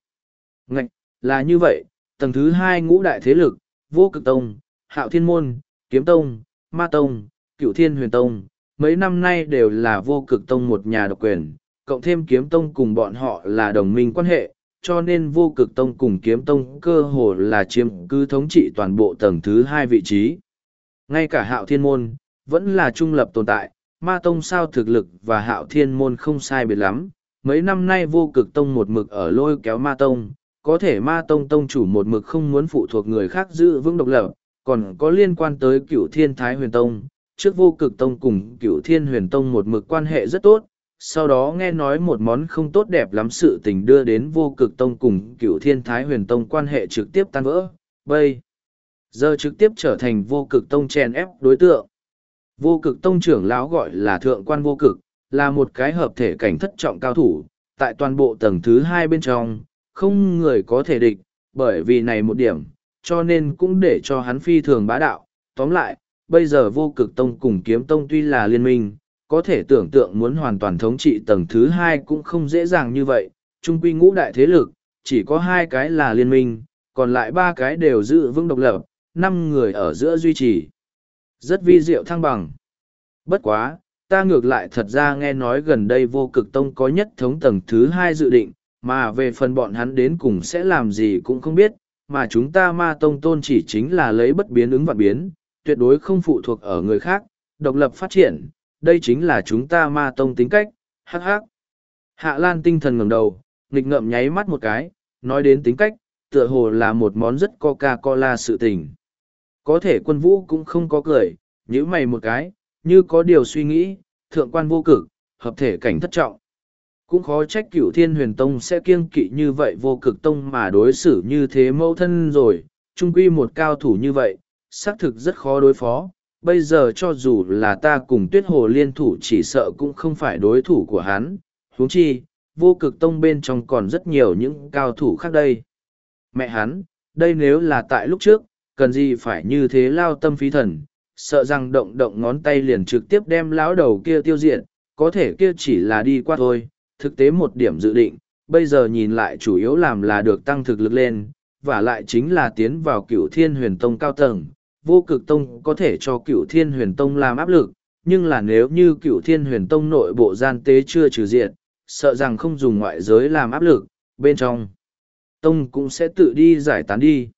S1: Ngạch, là như vậy, tầng thứ hai ngũ đại thế lực, vô cực tông, hạo thiên môn, kiếm tông, ma tông, cựu thiên huyền tông, mấy năm nay đều là vô cực tông một nhà độc quyền, cộng thêm kiếm tông cùng bọn họ là đồng minh quan hệ, cho nên vô cực tông cùng kiếm tông cơ hồ là chiếm cứ thống trị toàn bộ tầng thứ hai vị trí. Ngay cả hạo thiên môn, vẫn là trung lập tồn tại, ma tông sao thực lực và hạo thiên môn không sai biệt lắm. Mấy năm nay vô cực tông một mực ở lôi kéo ma tông, có thể ma tông tông chủ một mực không muốn phụ thuộc người khác giữ vững độc lập, còn có liên quan tới cửu thiên thái huyền tông. Trước vô cực tông cùng cửu thiên huyền tông một mực quan hệ rất tốt, sau đó nghe nói một món không tốt đẹp lắm sự tình đưa đến vô cực tông cùng cựu thiên thái huyền tông quan hệ trực tiếp tan vỡ bây giờ trực tiếp trở thành vô cực tông chèn ép đối tượng vô cực tông trưởng lão gọi là thượng quan vô cực là một cái hợp thể cảnh thất trọng cao thủ tại toàn bộ tầng thứ hai bên trong không người có thể địch bởi vì này một điểm cho nên cũng để cho hắn phi thường bá đạo tóm lại bây giờ vô cực tông cùng kiếm tông tuy là liên minh có thể tưởng tượng muốn hoàn toàn thống trị tầng thứ hai cũng không dễ dàng như vậy, trung quy ngũ đại thế lực, chỉ có hai cái là liên minh, còn lại ba cái đều giữ vững độc lập, năm người ở giữa duy trì. Rất vi diệu thăng bằng. Bất quá, ta ngược lại thật ra nghe nói gần đây vô cực tông có nhất thống tầng thứ hai dự định, mà về phần bọn hắn đến cùng sẽ làm gì cũng không biết, mà chúng ta ma tông tôn chỉ chính là lấy bất biến ứng vạn biến, tuyệt đối không phụ thuộc ở người khác, độc lập phát triển, đây chính là chúng ta ma tông tính cách, hắc hắc. Hạ Lan tinh thần ngẩng đầu, nghịch ngợm nháy mắt một cái, nói đến tính cách, tựa hồ là một món rất Coca-Cola sự tình. Có thể quân vũ cũng không có cười, nhíu mày một cái, như có điều suy nghĩ, thượng quan vô cực, hợp thể cảnh thất trọng. Cũng khó trách cửu thiên huyền tông sẽ kiêng kỵ như vậy vô cực tông mà đối xử như thế mâu thân rồi, trung quy một cao thủ như vậy, xác thực rất khó đối phó, bây giờ cho dù là ta cùng tuyết hồ liên thủ chỉ sợ cũng không phải đối thủ của hắn huống chi vô cực tông bên trong còn rất nhiều những cao thủ khác đây mẹ hắn đây nếu là tại lúc trước cần gì phải như thế lao tâm phí thần sợ rằng động động ngón tay liền trực tiếp đem lão đầu kia tiêu diệt có thể kia chỉ là đi qua thôi thực tế một điểm dự định bây giờ nhìn lại chủ yếu làm là được tăng thực lực lên và lại chính là tiến vào cựu thiên huyền tông cao tầng vô cực tông có thể cho cựu thiên huyền tông làm áp lực, nhưng là nếu như cựu thiên huyền tông nội bộ gian tế chưa trừ diện, sợ rằng không dùng ngoại giới làm áp lực, bên trong. Tông cũng sẽ tự đi giải tán đi.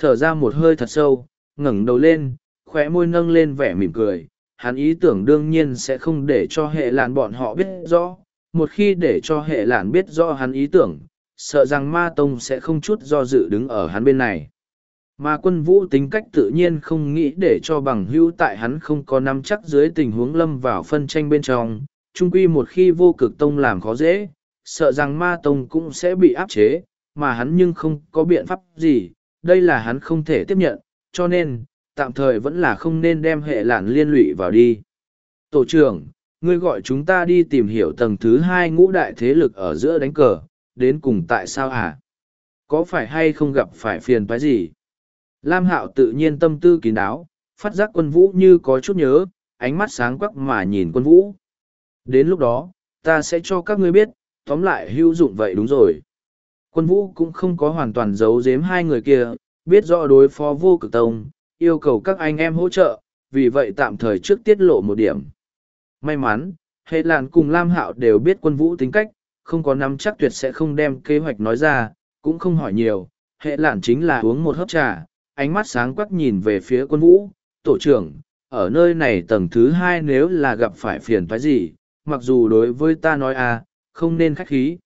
S1: Thở ra một hơi thật sâu, ngẩng đầu lên, khóe môi nâng lên vẻ mỉm cười. Hắn ý tưởng đương nhiên sẽ không để cho hệ làn bọn họ biết rõ. Một khi để cho hệ làn biết rõ hắn ý tưởng, sợ rằng ma tông sẽ không chút do dự đứng ở hắn bên này mà quân vũ tính cách tự nhiên không nghĩ để cho bằng hữu tại hắn không có nắm chắc dưới tình huống lâm vào phân tranh bên trong, trung quy một khi vô cực tông làm khó dễ, sợ rằng ma tông cũng sẽ bị áp chế, mà hắn nhưng không có biện pháp gì, đây là hắn không thể tiếp nhận, cho nên, tạm thời vẫn là không nên đem hệ lản liên lụy vào đi. Tổ trưởng, ngươi gọi chúng ta đi tìm hiểu tầng thứ hai ngũ đại thế lực ở giữa đánh cờ, đến cùng tại sao hả? Có phải hay không gặp phải phiền toái gì? Lam Hạo tự nhiên tâm tư kín đáo, phát giác quân vũ như có chút nhớ, ánh mắt sáng quắc mà nhìn quân vũ. Đến lúc đó, ta sẽ cho các ngươi biết, tóm lại hữu dụng vậy đúng rồi. Quân vũ cũng không có hoàn toàn giấu giếm hai người kia, biết rõ đối phó vô cực tông, yêu cầu các anh em hỗ trợ, vì vậy tạm thời trước tiết lộ một điểm. May mắn, hệ làn cùng Lam Hạo đều biết quân vũ tính cách, không có nắm chắc tuyệt sẽ không đem kế hoạch nói ra, cũng không hỏi nhiều, hệ làn chính là uống một hớp trà, ánh mắt sáng quắc nhìn về phía quân vũ, tổ trưởng, ở nơi này tầng thứ hai nếu là gặp phải phiền toái gì, mặc dù đối với ta nói à, không nên khách khí.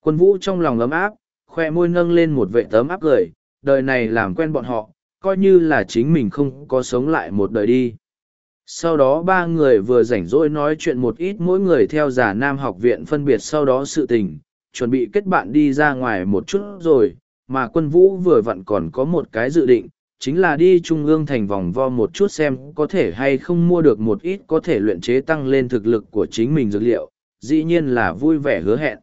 S1: Quân vũ trong lòng ấm áp, khoe môi nâng lên một vệ tấm áp gửi, đời này làm quen bọn họ, coi như là chính mình không có sống lại một đời đi. Sau đó ba người vừa rảnh rỗi nói chuyện một ít mỗi người theo giả nam học viện phân biệt sau đó sự tình, chuẩn bị kết bạn đi ra ngoài một chút rồi, mà quân vũ vừa vặn còn có một cái dự định, chính là đi trung ương thành vòng vo một chút xem có thể hay không mua được một ít có thể luyện chế tăng lên thực lực của chính mình dược liệu, dĩ nhiên là vui vẻ hứa hẹn.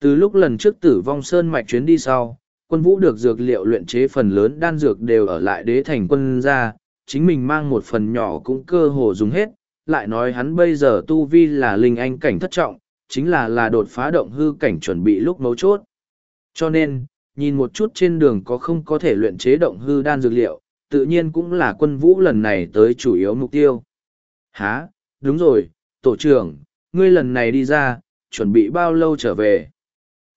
S1: Từ lúc lần trước tử vong sơn mạch chuyến đi sau, quân vũ được dược liệu luyện chế phần lớn đan dược đều ở lại đế thành quân gia, chính mình mang một phần nhỏ cũng cơ hồ dùng hết, lại nói hắn bây giờ tu vi là linh anh cảnh thất trọng, chính là là đột phá động hư cảnh chuẩn bị lúc mấu chốt. Cho nên, nhìn một chút trên đường có không có thể luyện chế động hư đan dược liệu, tự nhiên cũng là quân vũ lần này tới chủ yếu mục tiêu. Hả, đúng rồi, tổ trưởng, ngươi lần này đi ra, chuẩn bị bao lâu trở về?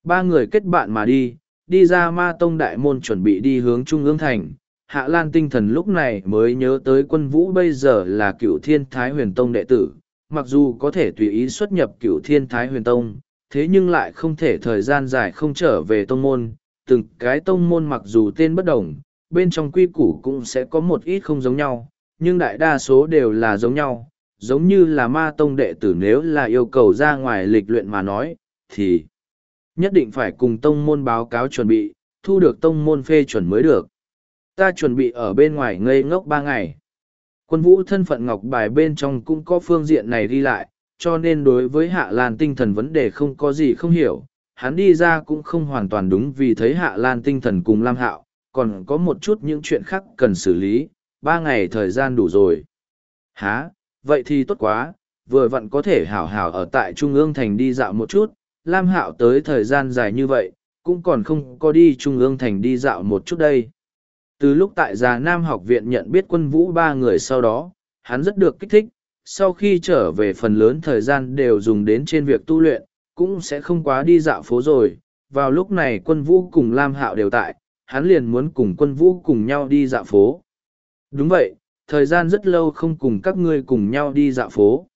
S1: Ba người kết bạn mà đi, đi ra ma tông đại môn chuẩn bị đi hướng trung ương thành. Hạ Lan tinh thần lúc này mới nhớ tới quân vũ bây giờ là cựu thiên thái huyền tông đệ tử, mặc dù có thể tùy ý xuất nhập cựu thiên thái huyền tông, thế nhưng lại không thể thời gian dài không trở về tông môn, từng cái tông môn mặc dù tên bất đồng, bên trong quy củ cũng sẽ có một ít không giống nhau, nhưng đại đa số đều là giống nhau, giống như là ma tông đệ tử nếu là yêu cầu ra ngoài lịch luyện mà nói, thì nhất định phải cùng tông môn báo cáo chuẩn bị, thu được tông môn phê chuẩn mới được. Ta chuẩn bị ở bên ngoài ngây ngốc ba ngày. Quân vũ thân phận ngọc bài bên trong cũng có phương diện này đi lại, cho nên đối với Hạ Lan tinh thần vấn đề không có gì không hiểu, hắn đi ra cũng không hoàn toàn đúng vì thấy hạ lan tinh thần cùng lam hạo còn có một chút những chuyện khác cần xử lý ba ngày thời gian đủ rồi há vậy thì tốt quá vừa vặn có thể hảo hảo ở tại trung ương thành đi dạo một chút lam hạo tới thời gian dài như vậy cũng còn không có đi trung ương thành đi dạo một chút đây từ lúc tại già nam học viện nhận biết quân vũ ba người sau đó hắn rất được kích thích sau khi trở về phần lớn thời gian đều dùng đến trên việc tu luyện cũng sẽ không quá đi dạo phố rồi. Vào lúc này quân vũ cùng Lam Hạo đều tại, hắn liền muốn cùng quân vũ cùng nhau đi dạo phố. Đúng vậy, thời gian rất lâu không cùng các ngươi cùng nhau đi dạo phố.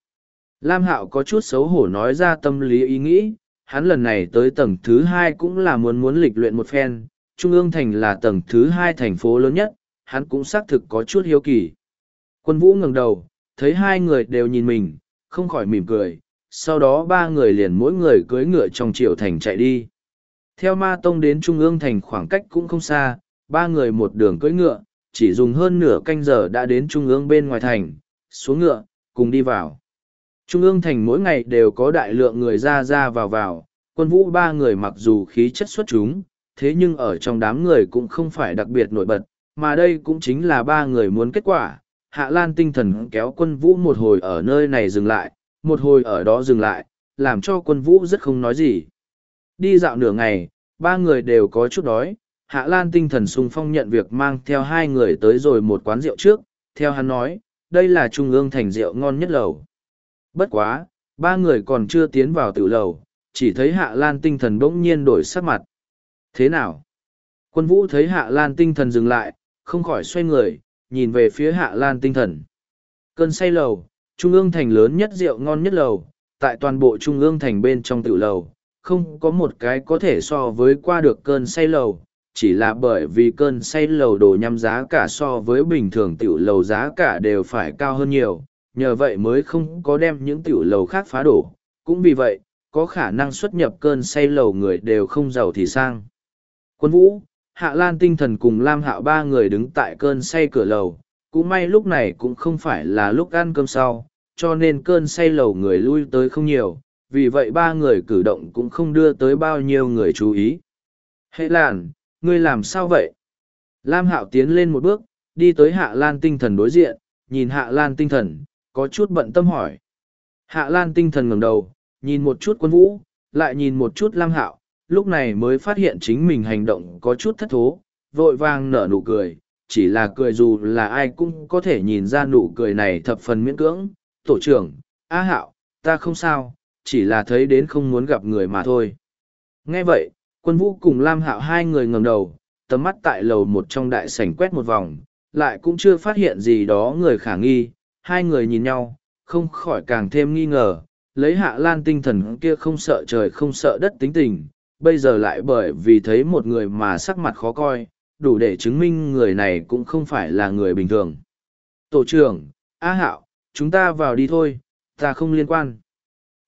S1: Lam Hạo có chút xấu hổ nói ra tâm lý ý nghĩ, hắn lần này tới tầng thứ hai cũng là muốn muốn lịch luyện một phen, Trung ương thành là tầng thứ hai thành phố lớn nhất, hắn cũng xác thực có chút hiếu kỳ. Quân vũ ngẩng đầu, thấy hai người đều nhìn mình, không khỏi mỉm cười, sau đó ba người liền mỗi người cưỡi ngựa trong triều thành chạy đi. Theo ma tông đến trung ương thành khoảng cách cũng không xa, ba người một đường cưỡi ngựa, chỉ dùng hơn nửa canh giờ đã đến trung ương bên ngoài thành, xuống ngựa, cùng đi vào. Trung ương thành mỗi ngày đều có đại lượng người ra ra vào vào, quân vũ ba người mặc dù khí chất xuất chúng, thế nhưng ở trong đám người cũng không phải đặc biệt nổi bật, mà đây cũng chính là ba người muốn kết quả. Hạ Lan tinh thần kéo quân vũ một hồi ở nơi này dừng lại, một hồi ở đó dừng lại, làm cho quân vũ rất không nói gì. Đi dạo nửa ngày, ba người đều có chút đói, Hạ Lan tinh thần sung phong nhận việc mang theo hai người tới rồi một quán rượu trước, theo hắn nói, đây là trung ương thành rượu ngon nhất lầu. Bất quá, ba người còn chưa tiến vào tiểu lầu, chỉ thấy Hạ Lan tinh thần đỗng nhiên đổi sắc mặt. Thế nào? Quân vũ thấy Hạ Lan tinh thần dừng lại, không khỏi xoay người, nhìn về phía Hạ Lan tinh thần. Cơn say lầu, trung ương thành lớn nhất rượu ngon nhất lầu, tại toàn bộ trung ương thành bên trong tự lầu, không có một cái có thể so với qua được cơn say lầu, chỉ là bởi vì cơn say lầu đồ nhắm giá cả so với bình thường tiểu lầu giá cả đều phải cao hơn nhiều, nhờ vậy mới không có đem những tiểu lầu khác phá đổ. Cũng vì vậy, có khả năng xuất nhập cơn say lầu người đều không giàu thì sang. Quân vũ, Hạ Lan tinh thần cùng Lam Hạo ba người đứng tại cơn say cửa lầu, cũng may lúc này cũng không phải là lúc ăn cơm sau cho nên cơn say lầu người lui tới không nhiều vì vậy ba người cử động cũng không đưa tới bao nhiêu người chú ý hệ làn ngươi làm sao vậy lam hạo tiến lên một bước đi tới hạ lan tinh thần đối diện nhìn hạ lan tinh thần có chút bận tâm hỏi hạ lan tinh thần ngẩng đầu nhìn một chút quân vũ lại nhìn một chút lam hạo lúc này mới phát hiện chính mình hành động có chút thất thố vội vàng nở nụ cười chỉ là cười dù là ai cũng có thể nhìn ra nụ cười này thập phần miễn cưỡng. Tổ trưởng, A Hạo, ta không sao, chỉ là thấy đến không muốn gặp người mà thôi. Nghe vậy, quân vũ cùng Lam Hạo hai người ngẩng đầu, tầm mắt tại lầu một trong đại sảnh quét một vòng, lại cũng chưa phát hiện gì đó người khả nghi, hai người nhìn nhau, không khỏi càng thêm nghi ngờ, lấy hạ lan tinh thần kia không sợ trời không sợ đất tính tình, bây giờ lại bởi vì thấy một người mà sắc mặt khó coi, đủ để chứng minh người này cũng không phải là người bình thường. Tổ trưởng, A Hạo, chúng ta vào đi thôi, ta không liên quan.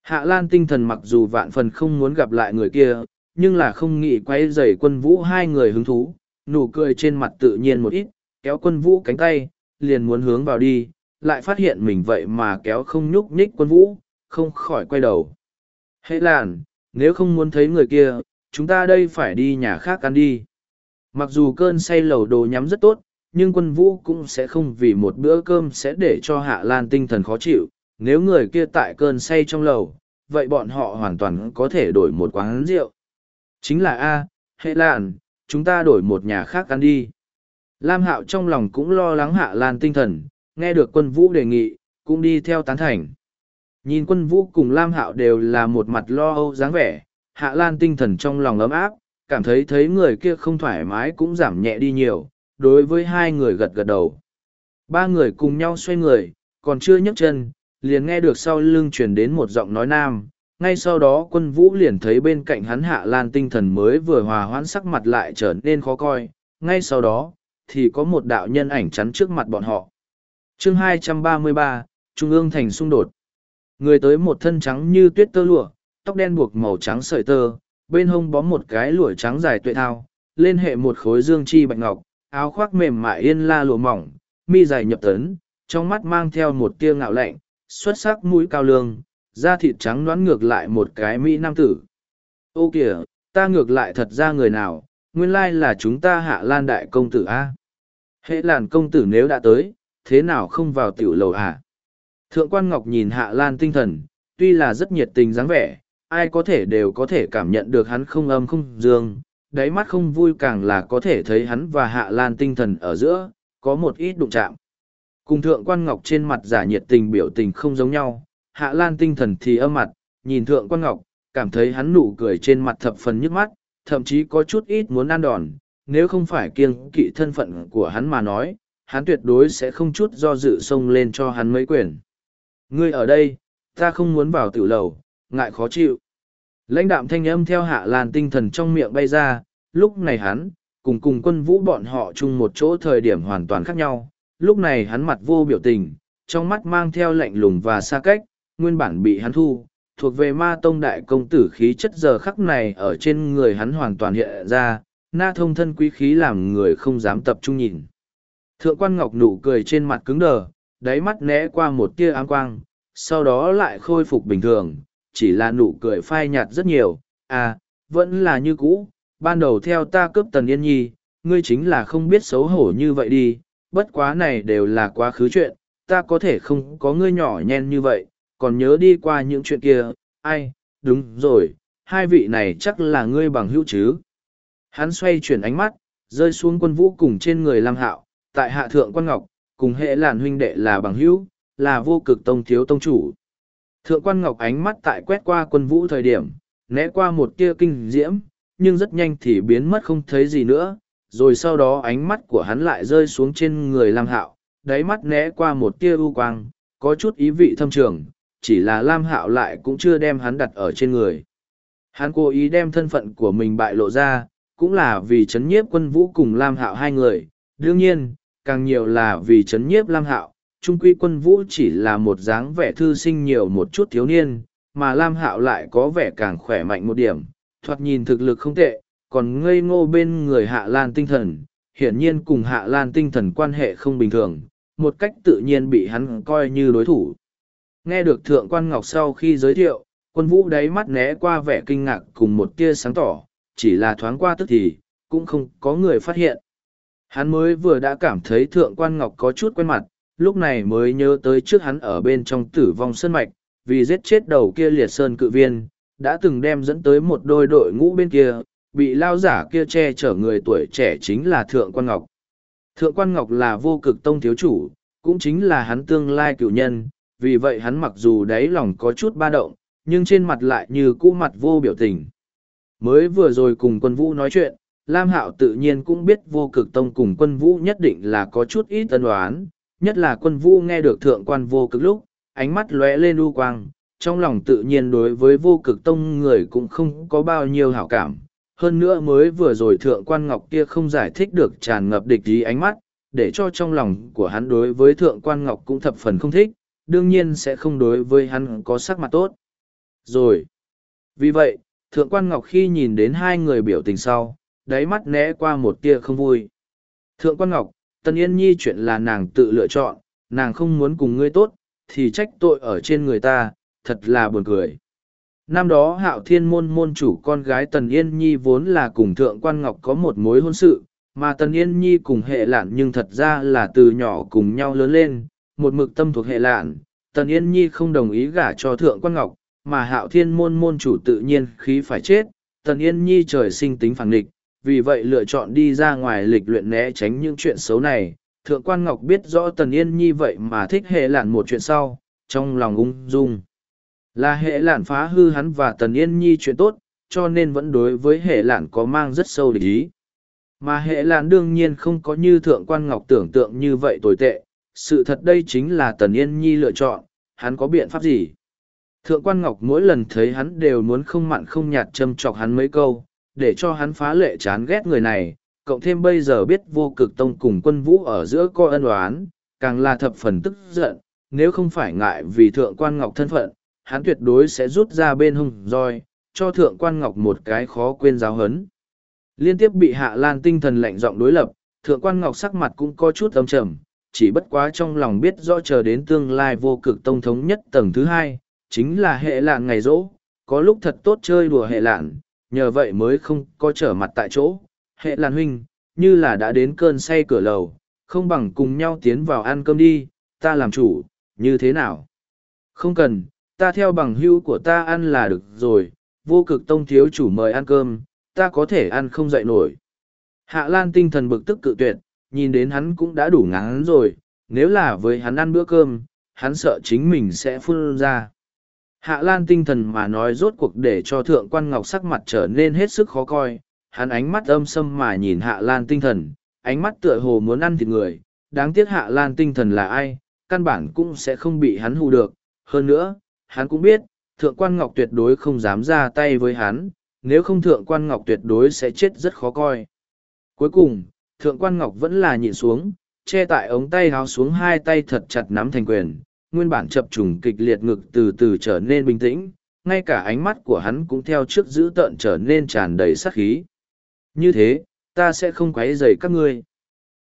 S1: Hạ Lan tinh thần mặc dù vạn phần không muốn gặp lại người kia, nhưng là không nghĩ quay dày quân vũ hai người hứng thú, nụ cười trên mặt tự nhiên một ít, kéo quân vũ cánh tay, liền muốn hướng vào đi, lại phát hiện mình vậy mà kéo không nhúc nhích quân vũ, không khỏi quay đầu. Hệ làn, nếu không muốn thấy người kia, chúng ta đây phải đi nhà khác ăn đi. Mặc dù cơn say lầu đồ nhắm rất tốt, nhưng quân vũ cũng sẽ không vì một bữa cơm sẽ để cho Hạ Lan tinh thần khó chịu. Nếu người kia tại cơn say trong lầu, vậy bọn họ hoàn toàn có thể đổi một quán rượu. Chính là A, hệ lạn, chúng ta đổi một nhà khác ăn đi. Lam Hạo trong lòng cũng lo lắng Hạ Lan tinh thần, nghe được quân vũ đề nghị, cũng đi theo tán thành. Nhìn quân vũ cùng Lam Hạo đều là một mặt lo âu dáng vẻ, Hạ Lan tinh thần trong lòng ấm áp, cảm thấy thấy người kia không thoải mái cũng giảm nhẹ đi nhiều, đối với hai người gật gật đầu. Ba người cùng nhau xoay người, còn chưa nhấc chân, liền nghe được sau lưng truyền đến một giọng nói nam, ngay sau đó quân vũ liền thấy bên cạnh hắn hạ lan tinh thần mới vừa hòa hoãn sắc mặt lại trở nên khó coi, ngay sau đó, thì có một đạo nhân ảnh chắn trước mặt bọn họ. Chương 233, Trung ương thành xung đột. Người tới một thân trắng như tuyết tơ lụa, tóc đen buộc màu trắng sợi tơ, bên hông bó một cái lụa trắng dài tuệ thao, lên hệ một khối dương chi bạch ngọc, áo khoác mềm mại yên la lụa mỏng, mi dài nhập tấn, trong mắt mang theo một tia ngạo lạnh, xuất sắc mũi cao lương, da thịt trắng đoán ngược lại một cái mỹ nam tử. Ô kìa, ta ngược lại thật ra người nào, nguyên lai là chúng ta hạ lan đại công tử a à? Hệ làn công tử nếu đã tới, thế nào không vào tiểu lầu hả? À? Thượng quan Ngọc nhìn hạ lan tinh thần, tuy là rất nhiệt tình dáng vẻ, ai có thể đều có thể cảm nhận được hắn không âm không dương, đáy mắt không vui càng là có thể thấy hắn và hạ lan tinh thần ở giữa, có một ít đụng chạm. Cùng thượng quan ngọc trên mặt giả nhiệt tình biểu tình không giống nhau, hạ lan tinh thần thì âm mặt, nhìn thượng quan ngọc, cảm thấy hắn nụ cười trên mặt thập phần nhức mắt, thậm chí có chút ít muốn ăn đòn, nếu không phải kiêng kỵ thân phận của hắn mà nói, hắn tuyệt đối sẽ không chút do dự xông lên cho hắn mấy quyền. Ngươi ở đây, ta không muốn vào tiểu lầu, ngại khó chịu. Lãnh đạm thanh âm theo hạ lan tinh thần trong miệng bay ra, lúc này hắn, cùng cùng quân vũ bọn họ chung một chỗ thời điểm hoàn toàn khác nhau, lúc này hắn mặt vô biểu tình, trong mắt mang theo lạnh lùng và xa cách, nguyên bản bị hắn thu, thuộc về ma tông đại công tử khí chất giờ khắc này ở trên người hắn hoàn toàn hiện ra, na thông thân quý khí làm người không dám tập trung nhìn. Thượng quan ngọc nụ cười trên mặt cứng đờ, đáy mắt né qua một tia ám quang, sau đó lại khôi phục bình thường, chỉ là nụ cười phai nhạt rất nhiều, à, vẫn là như cũ, ban đầu theo ta cướp tần yên nhi, ngươi chính là không biết xấu hổ như vậy đi, bất quá này đều là quá khứ chuyện, ta có thể không có ngươi nhỏ nhen như vậy, còn nhớ đi qua những chuyện kia, ai, đúng rồi, hai vị này chắc là ngươi bằng hữu chứ. Hắn xoay chuyển ánh mắt, rơi xuống quân vũ cùng trên người Lam Hạo, tại hạ thượng quan ngọc, cùng hệ làn huynh đệ là bằng hữu, là vô cực tông thiếu tông chủ. Thượng quan Ngọc ánh mắt tại quét qua quân vũ thời điểm, né qua một tia kinh diễm, nhưng rất nhanh thì biến mất không thấy gì nữa, rồi sau đó ánh mắt của hắn lại rơi xuống trên người Lam Hạo, đáy mắt né qua một tia u quang, có chút ý vị thâm trường, chỉ là Lam Hạo lại cũng chưa đem hắn đặt ở trên người. Hắn cố ý đem thân phận của mình bại lộ ra, cũng là vì chấn nhiếp quân vũ cùng Lam Hạo hai người, đương nhiên, càng nhiều là vì chấn nhiếp Lam Hạo, trung quy quân vũ chỉ là một dáng vẻ thư sinh nhiều một chút thiếu niên, mà Lam Hạo lại có vẻ càng khỏe mạnh một điểm, thoạt nhìn thực lực không tệ, còn ngây ngô bên người Hạ Lan tinh thần, hiển nhiên cùng Hạ Lan tinh thần quan hệ không bình thường, một cách tự nhiên bị hắn coi như đối thủ. Nghe được Thượng Quan Ngọc sau khi giới thiệu, quân vũ đáy mắt né qua vẻ kinh ngạc cùng một tia sáng tỏ, chỉ là thoáng qua tức thì, cũng không có người phát hiện. Hắn mới vừa đã cảm thấy Thượng Quan Ngọc có chút quen mặt, lúc này mới nhớ tới trước hắn ở bên trong tử vong sơn mạch, vì giết chết đầu kia liệt sơn cự viên, đã từng đem dẫn tới một đôi đội ngũ bên kia, bị lao giả kia che chở người tuổi trẻ chính là Thượng Quan Ngọc. Thượng Quan Ngọc là vô cực tông thiếu chủ, cũng chính là hắn tương lai cựu nhân, vì vậy hắn mặc dù đáy lòng có chút ba động, nhưng trên mặt lại như cũ mặt vô biểu tình. Mới vừa rồi cùng quân vũ nói chuyện, Lam Hạo tự nhiên cũng biết vô cực tông cùng quân vũ nhất định là có chút ít tân đoán nhất là quân vũ nghe được thượng quan vô cực lúc, ánh mắt lóe lên u quang, trong lòng tự nhiên đối với vô cực tông người cũng không có bao nhiêu hảo cảm. Hơn nữa mới vừa rồi thượng quan ngọc kia không giải thích được tràn ngập địch ý ánh mắt, để cho trong lòng của hắn đối với thượng quan ngọc cũng thập phần không thích, đương nhiên sẽ không đối với hắn có sắc mặt tốt. Rồi. Vì vậy, thượng quan ngọc khi nhìn đến hai người biểu tình sau, đáy mắt né qua một tia không vui. Thượng quan ngọc, Tần Yên Nhi chuyện là nàng tự lựa chọn, nàng không muốn cùng ngươi tốt, thì trách tội ở trên người ta, thật là buồn cười. Năm đó hạo thiên môn môn chủ con gái Tần Yên Nhi vốn là cùng Thượng Quan Ngọc có một mối hôn sự, mà Tần Yên Nhi cùng hệ lạn nhưng thật ra là từ nhỏ cùng nhau lớn lên, một mực tâm thuộc hệ lạn. Tần Yên Nhi không đồng ý gả cho Thượng Quan Ngọc, mà hạo thiên môn môn chủ tự nhiên khí phải chết. Tần Yên Nhi trời sinh tính phản nghịch, vì vậy lựa chọn đi ra ngoài lịch luyện né tránh những chuyện xấu này. Thượng quan Ngọc biết rõ Tần Yên Nhi vậy mà thích hệ lản một chuyện sau, trong lòng ung dung. Là hệ lản phá hư hắn và Tần Yên Nhi chuyện tốt, cho nên vẫn đối với hệ lản có mang rất sâu địch ý. Mà hệ lản đương nhiên không có như Thượng quan Ngọc tưởng tượng như vậy tồi tệ, sự thật đây chính là Tần Yên Nhi lựa chọn, hắn có biện pháp gì? Thượng quan Ngọc mỗi lần thấy hắn đều muốn không mặn không nhạt châm chọc hắn mấy câu, để cho hắn phá lệ chán ghét người này, cộng thêm bây giờ biết vô cực tông cùng quân vũ ở giữa coi ân oán, càng là thập phần tức giận, nếu không phải ngại vì thượng quan ngọc thân phận, hắn tuyệt đối sẽ rút ra bên hung roi, cho thượng quan ngọc một cái khó quên giáo hấn. Liên tiếp bị hạ lan tinh thần lạnh giọng đối lập, thượng quan ngọc sắc mặt cũng có chút âm trầm, chỉ bất quá trong lòng biết rõ chờ đến tương lai vô cực tông thống nhất tầng thứ hai, chính là hệ lạn ngày rỗ, có lúc thật tốt chơi đùa hệ lạn, nhờ vậy mới không có trở mặt tại chỗ. Hệ Lan huynh, như là đã đến cơn say cửa lầu, không bằng cùng nhau tiến vào ăn cơm đi, ta làm chủ, như thế nào? Không cần, ta theo bằng hữu của ta ăn là được rồi, vô cực tông thiếu chủ mời ăn cơm, ta có thể ăn không dậy nổi. Hạ Lan tinh thần bực tức cự tuyệt, nhìn đến hắn cũng đã đủ ngán rồi, nếu là với hắn ăn bữa cơm, hắn sợ chính mình sẽ phun ra. Hạ Lan tinh thần mà nói rốt cuộc để cho Thượng Quan Ngọc sắc mặt trở nên hết sức khó coi, hắn ánh mắt âm sâm mà nhìn Hạ Lan tinh thần, ánh mắt tựa hồ muốn ăn thịt người, đáng tiếc Hạ Lan tinh thần là ai, căn bản cũng sẽ không bị hắn hù được, hơn nữa, hắn cũng biết, Thượng Quan Ngọc tuyệt đối không dám ra tay với hắn, nếu không Thượng Quan Ngọc tuyệt đối sẽ chết rất khó coi. Cuối cùng, Thượng Quan Ngọc vẫn là nhịn xuống, che tại ống tay háo xuống hai tay thật chặt nắm thành quyền, nguyên bản chập trùng kịch liệt ngực từ từ trở nên bình tĩnh, ngay cả ánh mắt của hắn cũng theo trước giữ tợn trở nên tràn đầy sát khí. Như thế, ta sẽ không quấy rầy các ngươi.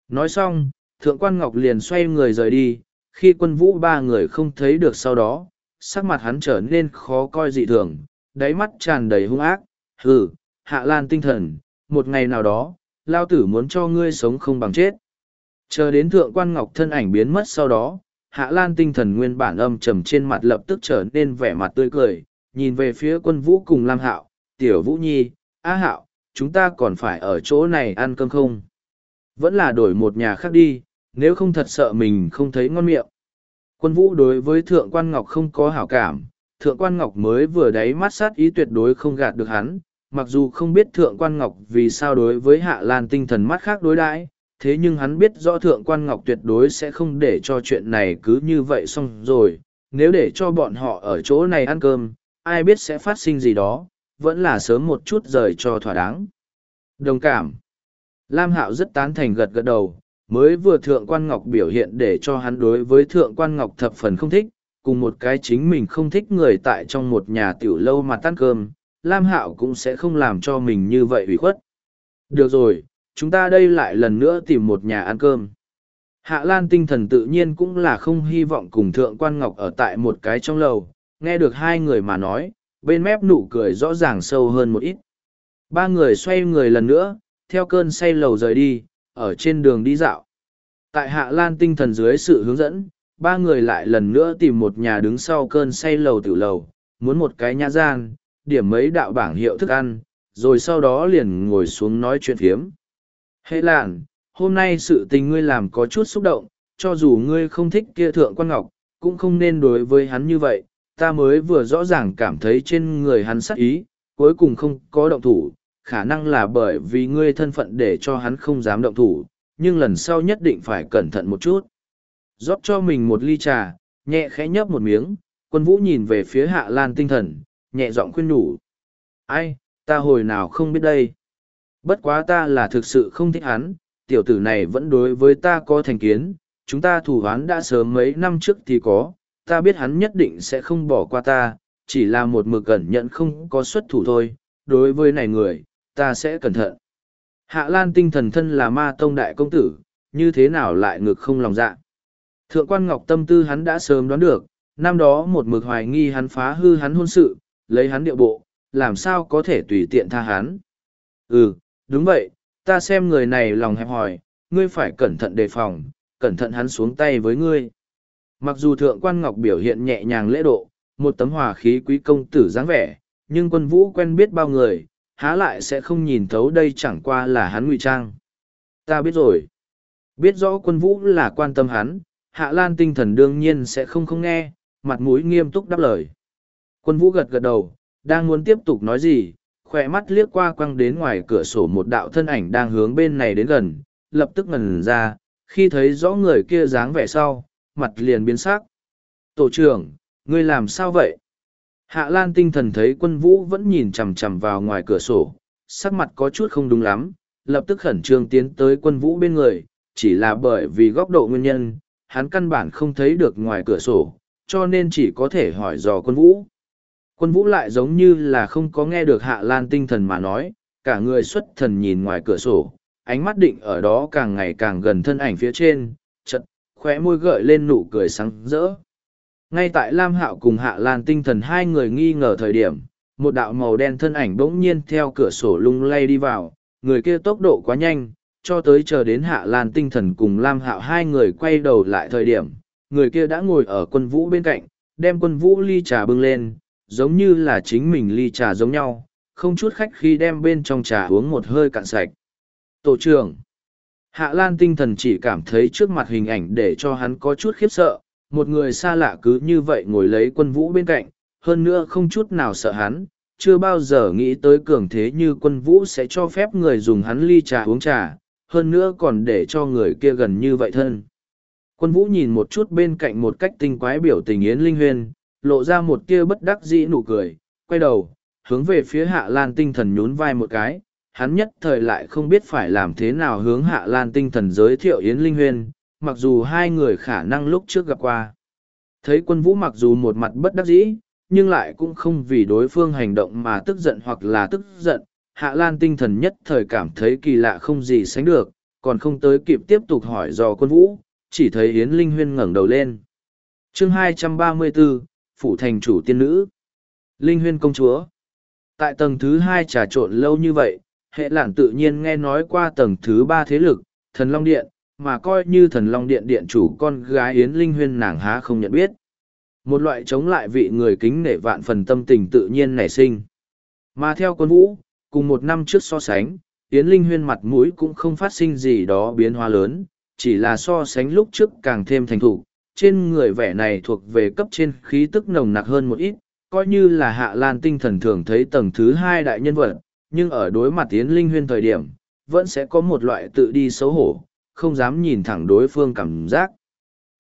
S1: Nói xong, Thượng quan Ngọc liền xoay người rời đi, khi quân vũ ba người không thấy được sau đó, sắc mặt hắn trở nên khó coi dị thường, đáy mắt tràn đầy hung ác, hừ, hạ lan tinh thần, một ngày nào đó, lao tử muốn cho ngươi sống không bằng chết. Chờ đến thượng quan ngọc thân ảnh biến mất sau đó, Hạ Lan tinh thần nguyên bản âm trầm trên mặt lập tức trở nên vẻ mặt tươi cười, nhìn về phía quân vũ cùng Lam Hạo, Tiểu Vũ Nhi, Á Hạo, chúng ta còn phải ở chỗ này ăn cơm không? Vẫn là đổi một nhà khác đi, nếu không thật sợ mình không thấy ngon miệng. Quân vũ đối với Thượng Quan Ngọc không có hảo cảm, Thượng Quan Ngọc mới vừa đáy mắt sát ý tuyệt đối không gạt được hắn, mặc dù không biết Thượng Quan Ngọc vì sao đối với Hạ Lan tinh thần mắt khác đối đãi thế nhưng hắn biết rõ thượng quan ngọc tuyệt đối sẽ không để cho chuyện này cứ như vậy xong rồi nếu để cho bọn họ ở chỗ này ăn cơm ai biết sẽ phát sinh gì đó vẫn là sớm một chút rời cho thỏa đáng đồng cảm lam hạo rất tán thành gật gật đầu mới vừa thượng quan ngọc biểu hiện để cho hắn đối với thượng quan ngọc thập phần không thích cùng một cái chính mình không thích người tại trong một nhà tiểu lâu mà tan cơm lam hạo cũng sẽ không làm cho mình như vậy ủy khuất được rồi chúng ta đây lại lần nữa tìm một nhà ăn cơm. Hạ Lan tinh thần tự nhiên cũng là không hy vọng cùng Thượng Quan Ngọc ở tại một cái trong lầu, nghe được hai người mà nói, bên mép nụ cười rõ ràng sâu hơn một ít. Ba người xoay người lần nữa, theo cơn say lầu rời đi, ở trên đường đi dạo. Tại Hạ Lan tinh thần dưới sự hướng dẫn, ba người lại lần nữa tìm một nhà đứng sau cơn say lầu tiểu lầu, muốn một cái nhã gian, điểm mấy đạo bảng hiệu thức ăn, rồi sau đó liền ngồi xuống nói chuyện phiếm hệ làn hôm nay sự tình ngươi làm có chút xúc động cho dù ngươi không thích kia thượng quan ngọc cũng không nên đối với hắn như vậy ta mới vừa rõ ràng cảm thấy trên người hắn sắc ý cuối cùng không có động thủ khả năng là bởi vì ngươi thân phận để cho hắn không dám động thủ nhưng lần sau nhất định phải cẩn thận một chút rót cho mình một ly trà nhẹ khẽ nhấp một miếng quân vũ nhìn về phía hạ lan tinh thần nhẹ giọng khuyên nhủ ai ta hồi nào không biết đây Bất quá ta là thực sự không thích hắn, tiểu tử này vẫn đối với ta có thành kiến, chúng ta thủ hắn đã sớm mấy năm trước thì có, ta biết hắn nhất định sẽ không bỏ qua ta, chỉ là một mực cẩn nhận không có xuất thủ thôi, đối với này người, ta sẽ cẩn thận. Hạ Lan tinh thần thân là ma tông đại công tử, như thế nào lại ngực không lòng dạ. Thượng quan Ngọc tâm tư hắn đã sớm đoán được, năm đó một mực hoài nghi hắn phá hư hắn hôn sự, lấy hắn điệu bộ, làm sao có thể tùy tiện tha hắn. Ừ, đúng vậy ta xem người này lòng hẹp hòi ngươi phải cẩn thận đề phòng cẩn thận hắn xuống tay với ngươi mặc dù thượng quan ngọc biểu hiện nhẹ nhàng lễ độ một tấm hòa khí quý công tử dáng vẻ nhưng quân vũ quen biết bao người há lại sẽ không nhìn thấu đây chẳng qua là hắn ngụy trang ta biết rồi biết rõ quân vũ là quan tâm hắn hạ lan tinh thần đương nhiên sẽ không không nghe mặt mũi nghiêm túc đáp lời quân vũ gật gật đầu đang muốn tiếp tục nói gì khỏe mắt liếc qua quăng đến ngoài cửa sổ một đạo thân ảnh đang hướng bên này đến gần, lập tức ngần ra, khi thấy rõ người kia dáng vẻ sau, mặt liền biến sắc. Tổ trưởng, ngươi làm sao vậy? Hạ Lan tinh thần thấy quân vũ vẫn nhìn chằm chằm vào ngoài cửa sổ, sắc mặt có chút không đúng lắm, lập tức khẩn trương tiến tới quân vũ bên người, chỉ là bởi vì góc độ nguyên nhân, hắn căn bản không thấy được ngoài cửa sổ, cho nên chỉ có thể hỏi dò quân vũ, Quân vũ lại giống như là không có nghe được hạ lan tinh thần mà nói, cả người xuất thần nhìn ngoài cửa sổ, ánh mắt định ở đó càng ngày càng gần thân ảnh phía trên, chật, khóe môi gợi lên nụ cười sáng rỡ. Ngay tại Lam Hạo cùng Hạ Lan tinh thần hai người nghi ngờ thời điểm, một đạo màu đen thân ảnh bỗng nhiên theo cửa sổ lung lay đi vào, người kia tốc độ quá nhanh, cho tới chờ đến Hạ Lan tinh thần cùng Lam Hạo hai người quay đầu lại thời điểm, người kia đã ngồi ở quân vũ bên cạnh, đem quân vũ ly trà bưng lên, giống như là chính mình ly trà giống nhau, không chút khách khi đem bên trong trà uống một hơi cạn sạch. Tổ trưởng Hạ Lan tinh thần chỉ cảm thấy trước mặt hình ảnh để cho hắn có chút khiếp sợ, một người xa lạ cứ như vậy ngồi lấy quân vũ bên cạnh, hơn nữa không chút nào sợ hắn, chưa bao giờ nghĩ tới cường thế như quân vũ sẽ cho phép người dùng hắn ly trà uống trà, hơn nữa còn để cho người kia gần như vậy thân. Quân vũ nhìn một chút bên cạnh một cách tinh quái biểu tình Yến Linh huyền lộ ra một tia bất đắc dĩ nụ cười, quay đầu, hướng về phía hạ lan tinh thần nhún vai một cái, hắn nhất thời lại không biết phải làm thế nào hướng hạ lan tinh thần giới thiệu Yến Linh Huyên, mặc dù hai người khả năng lúc trước gặp qua. Thấy quân vũ mặc dù một mặt bất đắc dĩ, nhưng lại cũng không vì đối phương hành động mà tức giận hoặc là tức giận, hạ lan tinh thần nhất thời cảm thấy kỳ lạ không gì sánh được, còn không tới kịp tiếp tục hỏi dò quân vũ, chỉ thấy Yến Linh Huyên ngẩng đầu lên. Chương 234, phủ thành chủ tiên nữ. Linh huyên công chúa. Tại tầng thứ hai trà trộn lâu như vậy, hệ lạn tự nhiên nghe nói qua tầng thứ ba thế lực, thần Long Điện, mà coi như thần Long Điện điện chủ con gái Yến Linh huyên nàng há không nhận biết. Một loại chống lại vị người kính nể vạn phần tâm tình tự nhiên nảy sinh. Mà theo quân vũ, cùng một năm trước so sánh, Yến Linh huyên mặt mũi cũng không phát sinh gì đó biến hóa lớn, chỉ là so sánh lúc trước càng thêm thành thủ, trên người vẻ này thuộc về cấp trên khí tức nồng nặc hơn một ít, coi như là hạ lan tinh thần thường thấy tầng thứ hai đại nhân vật, nhưng ở đối mặt tiến linh huyên thời điểm, vẫn sẽ có một loại tự đi xấu hổ, không dám nhìn thẳng đối phương cảm giác.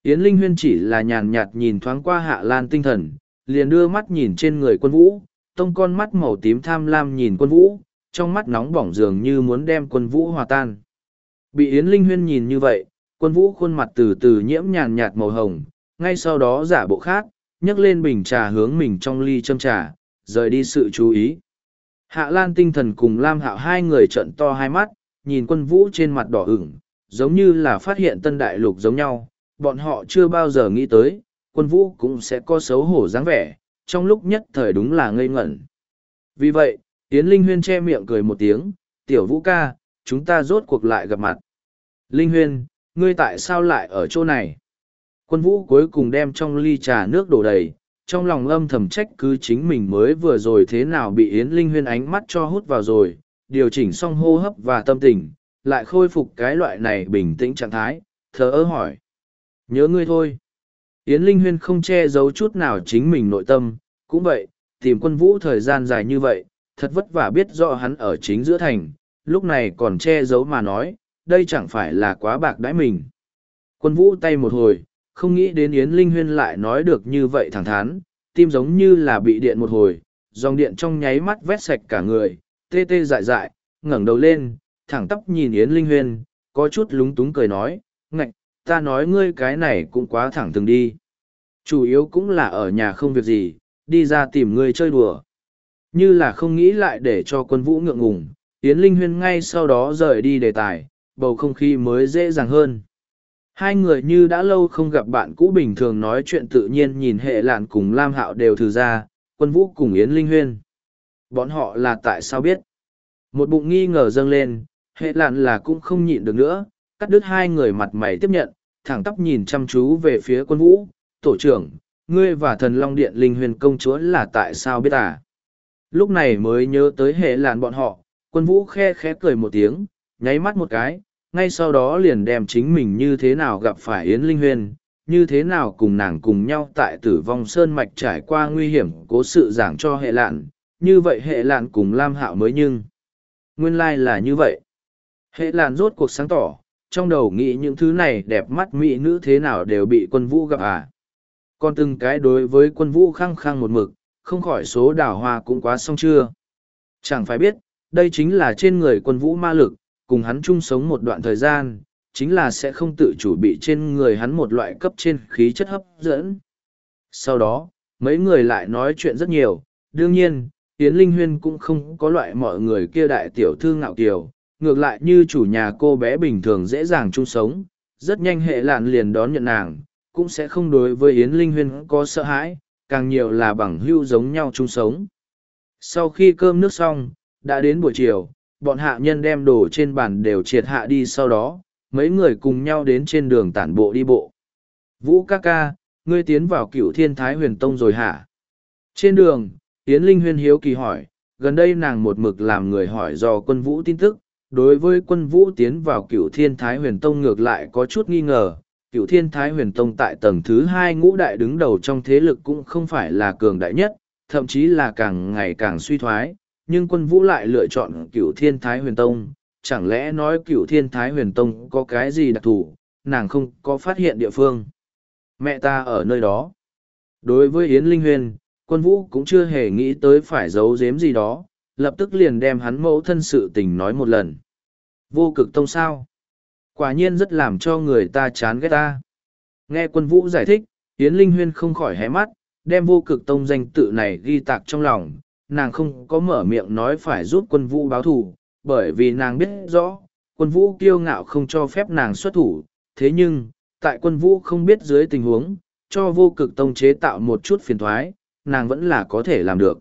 S1: Yến Linh Huyên chỉ là nhàn nhạt nhìn thoáng qua hạ lan tinh thần, liền đưa mắt nhìn trên người quân vũ, tông con mắt màu tím tham lam nhìn quân vũ, trong mắt nóng bỏng dường như muốn đem quân vũ hòa tan. Bị Yến Linh Huyên nhìn như vậy, quân vũ khuôn mặt từ từ nhiễm nhàn nhạt màu hồng, ngay sau đó giả bộ khác, nhấc lên bình trà hướng mình trong ly châm trà, rời đi sự chú ý. Hạ Lan tinh thần cùng Lam Hạo hai người trợn to hai mắt, nhìn quân vũ trên mặt đỏ ửng, giống như là phát hiện tân đại lục giống nhau, bọn họ chưa bao giờ nghĩ tới, quân vũ cũng sẽ có xấu hổ dáng vẻ, trong lúc nhất thời đúng là ngây ngẩn. Vì vậy, Yến Linh Huyên che miệng cười một tiếng, tiểu vũ ca, chúng ta rốt cuộc lại gặp mặt. Linh Huyên, ngươi tại sao lại ở chỗ này? Quân vũ cuối cùng đem trong ly trà nước đổ đầy, trong lòng âm thầm trách cứ chính mình mới vừa rồi thế nào bị Yến Linh Huyên ánh mắt cho hút vào rồi, điều chỉnh xong hô hấp và tâm tình, lại khôi phục cái loại này bình tĩnh trạng thái, thở ơ hỏi. Nhớ ngươi thôi. Yến Linh Huyên không che giấu chút nào chính mình nội tâm, cũng vậy, tìm quân vũ thời gian dài như vậy, thật vất vả biết rõ hắn ở chính giữa thành, lúc này còn che giấu mà nói, đây chẳng phải là quá bạc đãi mình. Quân vũ tay một hồi, không nghĩ đến Yến Linh Huyên lại nói được như vậy thẳng thắn, tim giống như là bị điện một hồi, dòng điện trong nháy mắt vét sạch cả người, tê tê dại dại, ngẩng đầu lên, thẳng tóc nhìn Yến Linh Huyên, có chút lúng túng cười nói, ngạch, ta nói ngươi cái này cũng quá thẳng thừng đi. Chủ yếu cũng là ở nhà không việc gì, đi ra tìm ngươi chơi đùa. Như là không nghĩ lại để cho quân vũ ngượng ngùng, Yến Linh Huyên ngay sau đó rời đi đề tài, bầu không khí mới dễ dàng hơn hai người như đã lâu không gặp bạn cũ bình thường nói chuyện tự nhiên nhìn hệ lạn cùng lam hạo đều thử ra quân vũ cùng yến linh huyên bọn họ là tại sao biết một bụng nghi ngờ dâng lên hệ lạn là cũng không nhịn được nữa cắt đứt hai người mặt mày tiếp nhận thẳng tắp nhìn chăm chú về phía quân vũ tổ trưởng ngươi và thần long điện linh huyền công chúa là tại sao biết à lúc này mới nhớ tới hệ lạn bọn họ quân vũ khe khẽ cười một tiếng nháy mắt một cái ngay sau đó liền đem chính mình như thế nào gặp phải Yến Linh Huyên, như thế nào cùng nàng cùng nhau tại tử vong sơn mạch trải qua nguy hiểm cố sự giảng cho hệ lạn, như vậy hệ lạn cùng Lam Hạo mới nhưng. Nguyên lai là như vậy. Hệ lạn rốt cuộc sáng tỏ, trong đầu nghĩ những thứ này đẹp mắt mỹ nữ thế nào đều bị quân vũ gặp à. Còn từng cái đối với quân vũ khăng khăng một mực, không khỏi số đào hoa cũng quá xong chưa. Chẳng phải biết, đây chính là trên người quân vũ ma lực, cùng hắn chung sống một đoạn thời gian, chính là sẽ không tự chủ bị trên người hắn một loại cấp trên khí chất hấp dẫn. Sau đó, mấy người lại nói chuyện rất nhiều, đương nhiên, Yến Linh Huyên cũng không có loại mọi người kia đại tiểu thư ngạo kiều, ngược lại như chủ nhà cô bé bình thường dễ dàng chung sống, rất nhanh hệ lạn liền đón nhận nàng, cũng sẽ không đối với Yến Linh Huyên có sợ hãi, càng nhiều là bằng hưu giống nhau chung sống. Sau khi cơm nước xong, đã đến buổi chiều, bọn hạ nhân đem đồ trên bàn đều triệt hạ đi sau đó, mấy người cùng nhau đến trên đường tản bộ đi bộ. Vũ ca ca, ngươi tiến vào cửu thiên thái huyền tông rồi hả? Trên đường, Yến Linh Huyền hiếu kỳ hỏi, gần đây nàng một mực làm người hỏi do quân vũ tin tức, đối với quân vũ tiến vào cửu thiên thái huyền tông ngược lại có chút nghi ngờ. Cửu thiên thái huyền tông tại tầng thứ hai ngũ đại đứng đầu trong thế lực cũng không phải là cường đại nhất, thậm chí là càng ngày càng suy thoái, nhưng quân vũ lại lựa chọn cửu thiên thái huyền tông, chẳng lẽ nói cửu thiên thái huyền tông có cái gì đặc thù, nàng không có phát hiện địa phương. Mẹ ta ở nơi đó. Đối với Yến Linh Huyền, quân vũ cũng chưa hề nghĩ tới phải giấu giếm gì đó, lập tức liền đem hắn mẫu thân sự tình nói một lần. Vô cực tông sao? Quả nhiên rất làm cho người ta chán ghét ta. Nghe quân vũ giải thích, Yến Linh Huyên không khỏi hé mắt, đem vô cực tông danh tự này ghi tạc trong lòng, nàng không có mở miệng nói phải giúp quân vũ báo thù, bởi vì nàng biết rõ, quân vũ kiêu ngạo không cho phép nàng xuất thủ, thế nhưng, tại quân vũ không biết dưới tình huống, cho vô cực tông chế tạo một chút phiền toái, nàng vẫn là có thể làm được.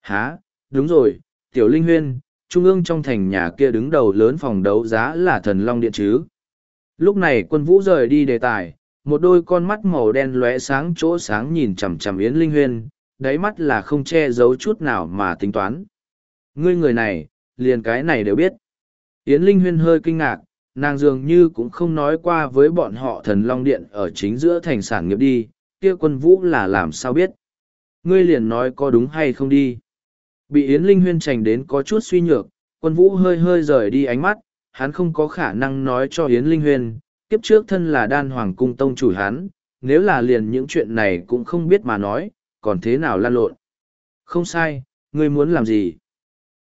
S1: Hả, đúng rồi, tiểu linh huyên, trung ương trong thành nhà kia đứng đầu lớn phòng đấu giá là thần long điện chứ. Lúc này quân vũ rời đi đề tài, một đôi con mắt màu đen lóe sáng chỗ sáng nhìn chằm chằm Yến Linh Huyên, đáy mắt là không che giấu chút nào mà tính toán. Ngươi người này, liền cái này đều biết. Yến Linh Huyên hơi kinh ngạc, nàng dường như cũng không nói qua với bọn họ thần Long Điện ở chính giữa thành sản nghiệp đi, kia quân vũ là làm sao biết. Ngươi liền nói có đúng hay không đi. Bị Yến Linh Huyên trành đến có chút suy nhược, quân vũ hơi hơi rời đi ánh mắt, hắn không có khả năng nói cho Yến Linh Huyên, kiếp trước thân là đan hoàng cung tông chủ hắn, nếu là liền những chuyện này cũng không biết mà nói, còn thế nào lan lộn. Không sai, ngươi muốn làm gì?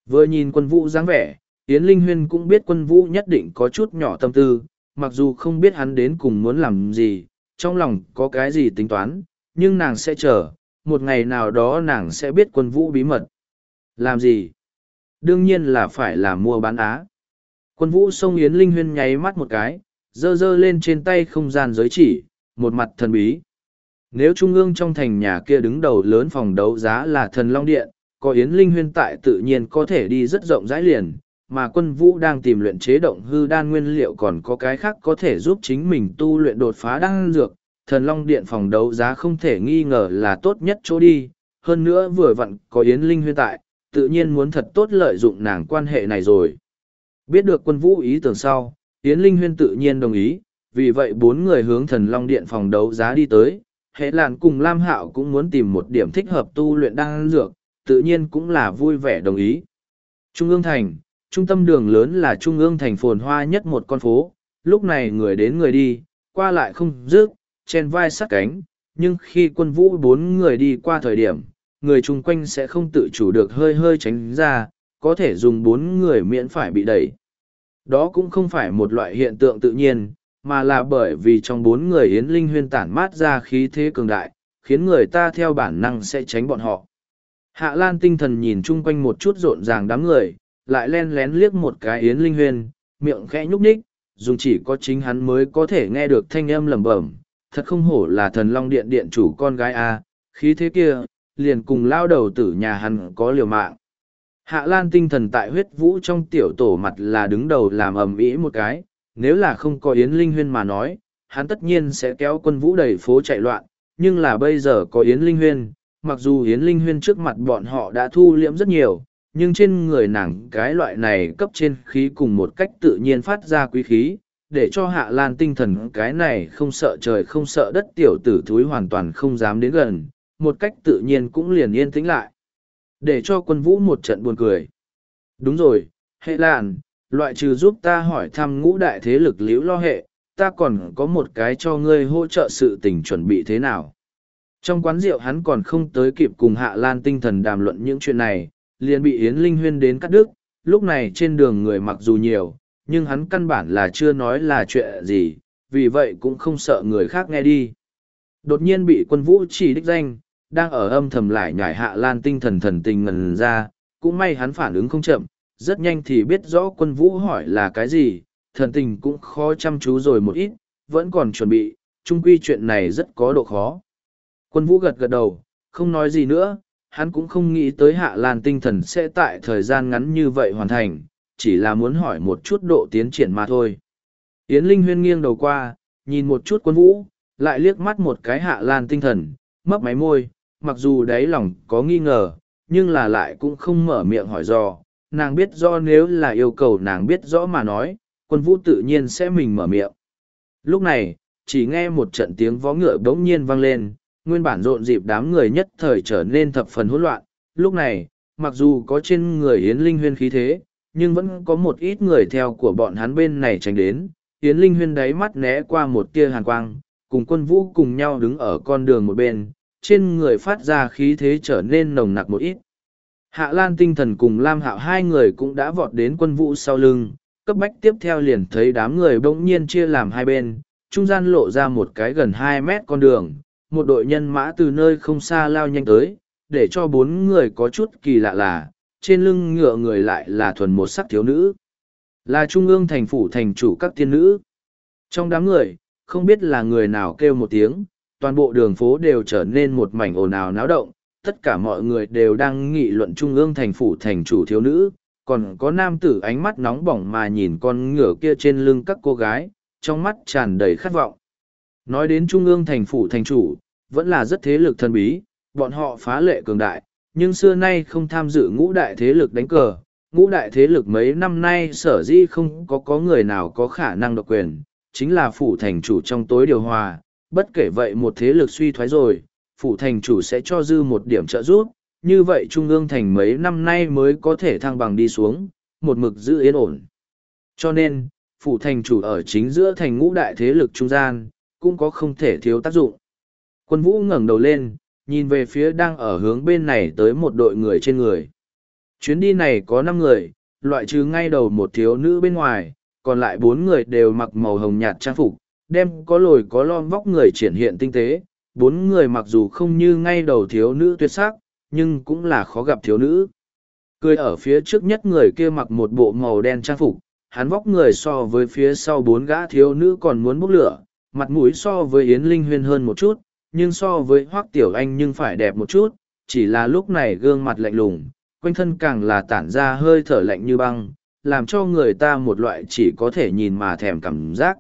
S1: Vừa nhìn quân vũ dáng vẻ, Yến Linh Huyên cũng biết quân vũ nhất định có chút nhỏ tâm tư, mặc dù không biết hắn đến cùng muốn làm gì, trong lòng có cái gì tính toán, nhưng nàng sẽ chờ, một ngày nào đó nàng sẽ biết quân vũ bí mật. Làm gì? Đương nhiên là phải là mua bán á. Quân vũ xông Yến Linh Huyên nháy mắt một cái, dơ dơ lên trên tay không gian giới chỉ, một mặt thần bí. Nếu trung ương trong thành nhà kia đứng đầu lớn phòng đấu giá là thần Long Điện, có Yến Linh Huyên tại tự nhiên có thể đi rất rộng rãi liền, mà quân vũ đang tìm luyện chế động hư đan nguyên liệu còn có cái khác có thể giúp chính mình tu luyện đột phá đan dược, thần Long Điện phòng đấu giá không thể nghi ngờ là tốt nhất chỗ đi, hơn nữa vừa vặn có Yến Linh Huyên tại, tự nhiên muốn thật tốt lợi dụng nàng quan hệ này rồi. Biết được quân vũ ý tưởng sau, Yến Linh Huyên tự nhiên đồng ý, vì vậy bốn người hướng thần Long Điện phòng đấu giá đi tới hệ làn cùng lam hạo cũng muốn tìm một điểm thích hợp tu luyện đan dược tự nhiên cũng là vui vẻ đồng ý trung ương thành trung tâm đường lớn là trung ương thành phồn hoa nhất một con phố lúc này người đến người đi qua lại không rước chen vai sát cánh nhưng khi quân vũ bốn người đi qua thời điểm người chung quanh sẽ không tự chủ được hơi hơi tránh ra có thể dùng bốn người miễn phải bị đẩy đó cũng không phải một loại hiện tượng tự nhiên mà là bởi vì trong bốn người Yến Linh Huyên tản mát ra khí thế cường đại, khiến người ta theo bản năng sẽ tránh bọn họ. Hạ Lan tinh thần nhìn chung quanh một chút rộn ràng đám người, lại len lén liếc một cái Yến Linh Huyên, miệng khẽ nhúc nhích, dùng chỉ có chính hắn mới có thể nghe được thanh âm lẩm bẩm, thật không hổ là thần long điện điện chủ con gái a, khí thế kia, liền cùng lao đầu tử nhà hắn có liều mạng. Hạ Lan tinh thần tại huyết vũ trong tiểu tổ mặt là đứng đầu làm ầm ĩ một cái, nếu là không có Yến Linh Huyên mà nói, hắn tất nhiên sẽ kéo quân vũ đầy phố chạy loạn, nhưng là bây giờ có Yến Linh Huyên, mặc dù Yến Linh Huyên trước mặt bọn họ đã thu liễm rất nhiều, nhưng trên người nàng cái loại này cấp trên khí cùng một cách tự nhiên phát ra quý khí, để cho hạ lan tinh thần cái này không sợ trời không sợ đất tiểu tử thúi hoàn toàn không dám đến gần, một cách tự nhiên cũng liền yên tĩnh lại. Để cho quân vũ một trận buồn cười. Đúng rồi, hệ làn, loại trừ giúp ta hỏi thăm ngũ đại thế lực liễu lo hệ, ta còn có một cái cho ngươi hỗ trợ sự tình chuẩn bị thế nào. Trong quán rượu hắn còn không tới kịp cùng Hạ Lan tinh thần đàm luận những chuyện này, liền bị Yến Linh Huyên đến cắt đứt, lúc này trên đường người mặc dù nhiều, nhưng hắn căn bản là chưa nói là chuyện gì, vì vậy cũng không sợ người khác nghe đi. Đột nhiên bị quân vũ chỉ đích danh, đang ở âm thầm lại nhảy Hạ Lan tinh thần thần tình ngần ra, cũng may hắn phản ứng không chậm, rất nhanh thì biết rõ quân vũ hỏi là cái gì, thần tình cũng khó chăm chú rồi một ít, vẫn còn chuẩn bị, chung quy chuyện này rất có độ khó. Quân vũ gật gật đầu, không nói gì nữa, hắn cũng không nghĩ tới hạ lan tinh thần sẽ tại thời gian ngắn như vậy hoàn thành, chỉ là muốn hỏi một chút độ tiến triển mà thôi. Yến Linh huyên nghiêng đầu qua, nhìn một chút quân vũ, lại liếc mắt một cái hạ lan tinh thần, mấp máy môi, mặc dù đáy lòng có nghi ngờ, nhưng là lại cũng không mở miệng hỏi dò, nàng biết rõ nếu là yêu cầu nàng biết rõ mà nói, quân vũ tự nhiên sẽ mình mở miệng. Lúc này, chỉ nghe một trận tiếng vó ngựa bỗng nhiên vang lên, nguyên bản rộn dịp đám người nhất thời trở nên thập phần hỗn loạn. Lúc này, mặc dù có trên người Yến Linh Huyên khí thế, nhưng vẫn có một ít người theo của bọn hắn bên này tránh đến. Yến Linh Huyên đáy mắt né qua một tia hàn quang, cùng quân vũ cùng nhau đứng ở con đường một bên, trên người phát ra khí thế trở nên nồng nặc một ít. Hạ Lan tinh thần cùng Lam Hạo hai người cũng đã vọt đến quân vũ sau lưng, cấp bách tiếp theo liền thấy đám người bỗng nhiên chia làm hai bên, trung gian lộ ra một cái gần hai mét con đường, một đội nhân mã từ nơi không xa lao nhanh tới, để cho bốn người có chút kỳ lạ là, trên lưng ngựa người lại là thuần một sắc thiếu nữ, là trung ương thành phủ thành chủ các tiên nữ. Trong đám người, không biết là người nào kêu một tiếng, toàn bộ đường phố đều trở nên một mảnh ồn ào náo động, tất cả mọi người đều đang nghị luận trung ương thành phủ thành chủ thiếu nữ, còn có nam tử ánh mắt nóng bỏng mà nhìn con ngựa kia trên lưng các cô gái, trong mắt tràn đầy khát vọng. Nói đến trung ương thành phủ thành chủ, vẫn là rất thế lực thần bí, bọn họ phá lệ cường đại, nhưng xưa nay không tham dự ngũ đại thế lực đánh cờ. Ngũ đại thế lực mấy năm nay sở dĩ không có có người nào có khả năng độc quyền, chính là phủ thành chủ trong tối điều hòa, bất kể vậy một thế lực suy thoái rồi, phủ thành chủ sẽ cho dư một điểm trợ giúp, như vậy trung ương thành mấy năm nay mới có thể thăng bằng đi xuống, một mực giữ yên ổn. Cho nên, phủ thành chủ ở chính giữa thành ngũ đại thế lực trung gian, cũng có không thể thiếu tác dụng. Quân vũ ngẩng đầu lên, nhìn về phía đang ở hướng bên này tới một đội người trên người. Chuyến đi này có năm người, loại trừ ngay đầu một thiếu nữ bên ngoài, còn lại bốn người đều mặc màu hồng nhạt trang phục, đem có lồi có lon vóc người triển hiện tinh tế, bốn người mặc dù không như ngay đầu thiếu nữ tuyệt sắc, nhưng cũng là khó gặp thiếu nữ. Cười ở phía trước nhất người kia mặc một bộ màu đen trang phục, hắn vóc người so với phía sau bốn gã thiếu nữ còn muốn bốc lửa, mặt mũi so với Yến Linh Huyên hơn một chút, nhưng so với Hoắc Tiểu Anh nhưng phải đẹp một chút, chỉ là lúc này gương mặt lạnh lùng, quanh thân càng là tản ra hơi thở lạnh như băng, làm cho người ta một loại chỉ có thể nhìn mà thèm cảm giác.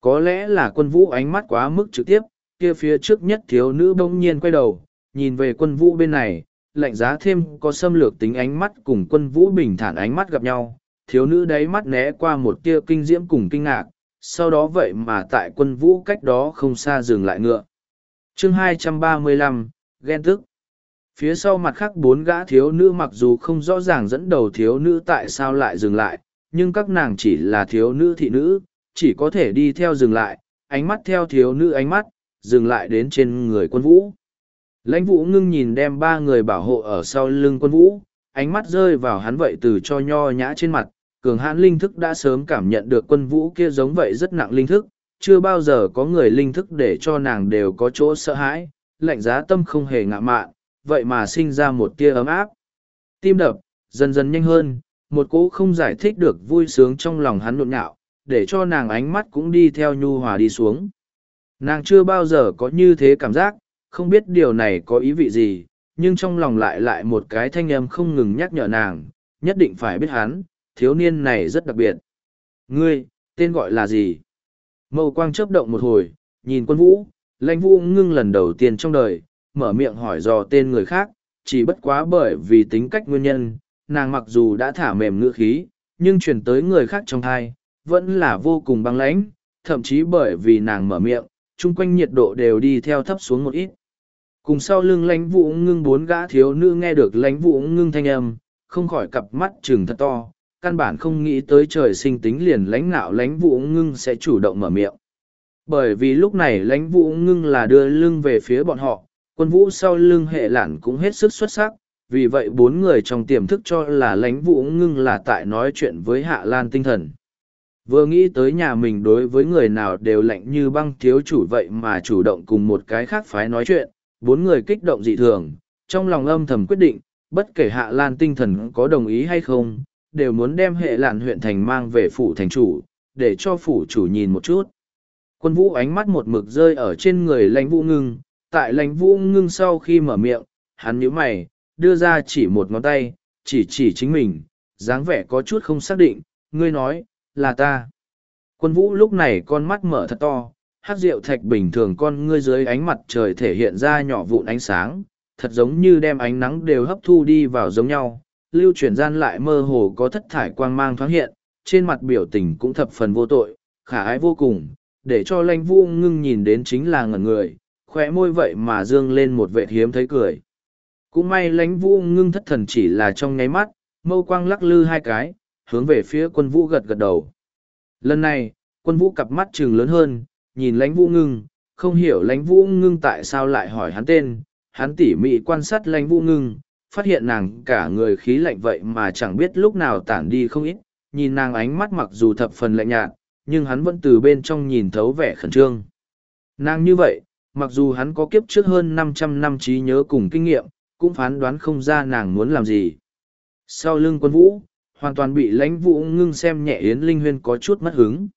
S1: Có lẽ là quân vũ ánh mắt quá mức trực tiếp, kia phía trước nhất thiếu nữ bỗng nhiên quay đầu, nhìn về quân vũ bên này, lạnh giá thêm có xâm lược tính ánh mắt cùng quân vũ bình thản ánh mắt gặp nhau, thiếu nữ đáy mắt né qua một tia kinh diễm cùng kinh ngạc, sau đó vậy mà tại quân vũ cách đó không xa dừng lại ngựa. Chương 235, ghen tức. Phía sau mặt khác bốn gã thiếu nữ mặc dù không rõ ràng dẫn đầu thiếu nữ tại sao lại dừng lại, nhưng các nàng chỉ là thiếu nữ thị nữ, chỉ có thể đi theo dừng lại, ánh mắt theo thiếu nữ ánh mắt, dừng lại đến trên người quân vũ. Lãnh vũ ngưng nhìn đem ba người bảo hộ ở sau lưng quân vũ, ánh mắt rơi vào hắn vậy từ cho nho nhã trên mặt, cường hãn linh thức đã sớm cảm nhận được quân vũ kia giống vậy rất nặng linh thức, chưa bao giờ có người linh thức để cho nàng đều có chỗ sợ hãi, lạnh giá tâm không hề ngạ mạn, vậy mà sinh ra một tia ấm áp. Tim đập, dần dần nhanh hơn, một cỗ không giải thích được vui sướng trong lòng hắn nộn nhạo, để cho nàng ánh mắt cũng đi theo nhu hòa đi xuống. Nàng chưa bao giờ có như thế cảm giác, không biết điều này có ý vị gì, nhưng trong lòng lại lại một cái thanh âm không ngừng nhắc nhở nàng, nhất định phải biết hắn, thiếu niên này rất đặc biệt. Ngươi, tên gọi là gì? Mâu quang chớp động một hồi, nhìn quân vũ, lãnh vũ ngưng lần đầu tiên trong đời, mở miệng hỏi dò tên người khác, chỉ bất quá bởi vì tính cách nguyên nhân, nàng mặc dù đã thả mềm ngữ khí, nhưng truyền tới người khác trong thai, vẫn là vô cùng băng lãnh, thậm chí bởi vì nàng mở miệng, chung quanh nhiệt độ đều đi theo thấp xuống một ít. Cùng sau lưng lãnh vũ ngưng bốn gã thiếu nữ nghe được lãnh vũ ngưng thanh âm, không khỏi cặp mắt trừng thật to, căn bản không nghĩ tới trời sinh tính liền lãnh nạo lãnh vũ ngưng sẽ chủ động mở miệng. Bởi vì lúc này lãnh vũ ngưng là đưa lưng về phía bọn họ, quân vũ sau lưng hệ lản cũng hết sức xuất sắc, vì vậy bốn người trong tiềm thức cho là lãnh vũ ngưng là tại nói chuyện với hạ lan tinh thần. Vừa nghĩ tới nhà mình đối với người nào đều lạnh như băng thiếu chủ vậy mà chủ động cùng một cái khác phái nói chuyện, bốn người kích động dị thường, trong lòng âm thầm quyết định, bất kể hạ lan tinh thần có đồng ý hay không, đều muốn đem hệ làn huyện thành mang về phủ thành chủ, để cho phủ chủ nhìn một chút. Quân vũ ánh mắt một mực rơi ở trên người lãnh vũ ngưng, tại lãnh vũ ngưng sau khi mở miệng, hắn nhíu mày, đưa ra chỉ một ngón tay, chỉ chỉ chính mình, dáng vẻ có chút không xác định, ngươi nói, là ta. Quân vũ lúc này con mắt mở thật to, hát rượu thạch bình thường con ngươi dưới ánh mặt trời thể hiện ra nhỏ vụn ánh sáng, thật giống như đem ánh nắng đều hấp thu đi vào giống nhau, lưu chuyển gian lại mơ hồ có thất thải quang mang thoáng hiện, trên mặt biểu tình cũng thập phần vô tội, khả ái vô cùng, để cho lãnh vũ ngưng nhìn đến chính là ngẩn người, khỏe môi vậy mà dương lên một vệ hiếm thấy cười. Cũng may lãnh vũ ngưng thất thần chỉ là trong nháy mắt, mâu quang lắc lư hai cái, hướng về phía quân vũ gật gật đầu. Lần này, quân vũ cặp mắt trừng lớn hơn, nhìn lãnh vũ ngưng, không hiểu lãnh vũ ngưng tại sao lại hỏi hắn tên, hắn tỉ mỉ quan sát lãnh vũ ngưng, phát hiện nàng cả người khí lạnh vậy mà chẳng biết lúc nào tản đi không ít, nhìn nàng ánh mắt mặc dù thập phần lạnh nhạt, nhưng hắn vẫn từ bên trong nhìn thấu vẻ khẩn trương. Nàng như vậy, mặc dù hắn có kiếp trước hơn 500 năm trí nhớ cùng kinh nghiệm, cũng phán đoán không ra nàng muốn làm gì. Sau lưng quân vũ, hoàn toàn bị lãnh vũ ngưng xem nhẹ yến linh huyên có chút mất hứng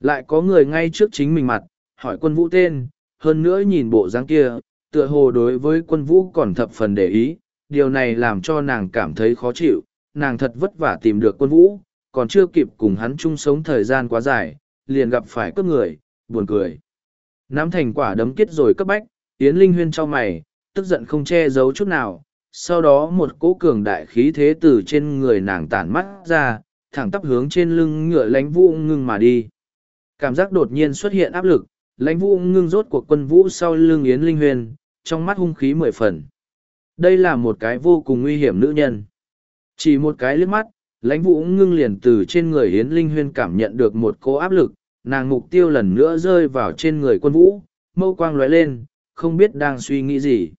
S1: lại có người ngay trước chính mình mặt hỏi quân vũ tên hơn nữa nhìn bộ dáng kia tựa hồ đối với quân vũ còn thập phần để ý điều này làm cho nàng cảm thấy khó chịu nàng thật vất vả tìm được quân vũ còn chưa kịp cùng hắn chung sống thời gian quá dài liền gặp phải cướp người buồn cười nắm thành quả đấm kết rồi cấp bách yến linh huyên cho mày tức giận không che giấu chút nào sau đó một cỗ cường đại khí thế từ trên người nàng tản mắt ra thẳng tắp hướng trên lưng ngựa lãnh vũ ngưng mà đi cảm giác đột nhiên xuất hiện áp lực lãnh vũ ngưng rốt cuộc quân vũ sau lưng yến linh huyền trong mắt hung khí mười phần đây là một cái vô cùng nguy hiểm nữ nhân chỉ một cái liếc mắt lãnh vũ ngưng liền từ trên người yến linh huyền cảm nhận được một cỗ áp lực nàng mục tiêu lần nữa rơi vào trên người quân vũ mâu quang lóe lên không biết đang suy nghĩ gì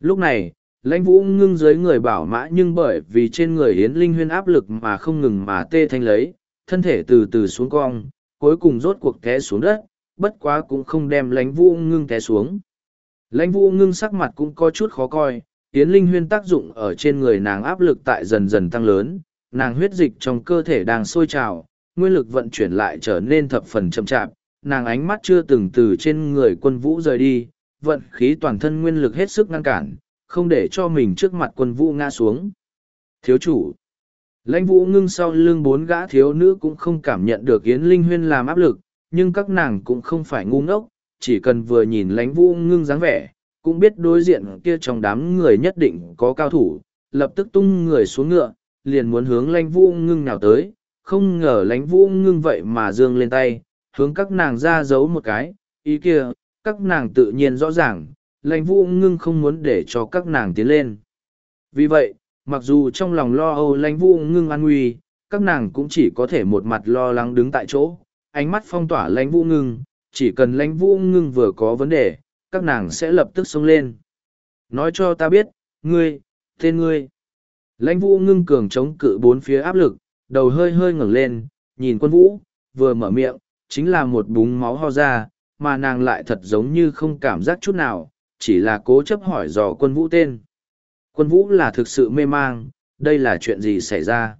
S1: lúc này lãnh vũ ngưng dưới người bảo mã nhưng bởi vì trên người yến linh huyên áp lực mà không ngừng mà tê thanh lấy thân thể từ từ xuống cong cuối cùng rốt cuộc té xuống đất bất quá cũng không đem lãnh vũ ngưng té xuống lãnh vũ ngưng sắc mặt cũng có chút khó coi yến linh huyên tác dụng ở trên người nàng áp lực tại dần dần tăng lớn nàng huyết dịch trong cơ thể đang sôi trào nguyên lực vận chuyển lại trở nên thập phần chậm chạp nàng ánh mắt chưa từng từ trên người quân vũ rời đi vận khí toàn thân nguyên lực hết sức ngăn cản không để cho mình trước mặt quân vũ ngã xuống. Thiếu chủ. Lãnh vũ ngưng sau lưng bốn gã thiếu nữ cũng không cảm nhận được Yến Linh Huyên làm áp lực, nhưng các nàng cũng không phải ngu ngốc, chỉ cần vừa nhìn lãnh vũ ngưng dáng vẻ, cũng biết đối diện kia trong đám người nhất định có cao thủ, lập tức tung người xuống ngựa, liền muốn hướng lãnh vũ ngưng nào tới, không ngờ lãnh vũ ngưng vậy mà dương lên tay, hướng các nàng ra giấu một cái, ý kia, các nàng tự nhiên rõ ràng, lãnh vũ ngưng không muốn để cho các nàng tiến lên vì vậy mặc dù trong lòng lo âu lãnh vũ ngưng an nguy các nàng cũng chỉ có thể một mặt lo lắng đứng tại chỗ ánh mắt phong tỏa lãnh vũ ngưng chỉ cần lãnh vũ ngưng vừa có vấn đề các nàng sẽ lập tức xông lên nói cho ta biết ngươi tên ngươi lãnh vũ ngưng cường chống cự bốn phía áp lực đầu hơi hơi ngẩng lên nhìn quân vũ vừa mở miệng chính là một búng máu ho ra mà nàng lại thật giống như không cảm giác chút nào chỉ là cố chấp hỏi dò quân vũ tên. Quân vũ là thực sự mê mang, đây là chuyện gì xảy ra?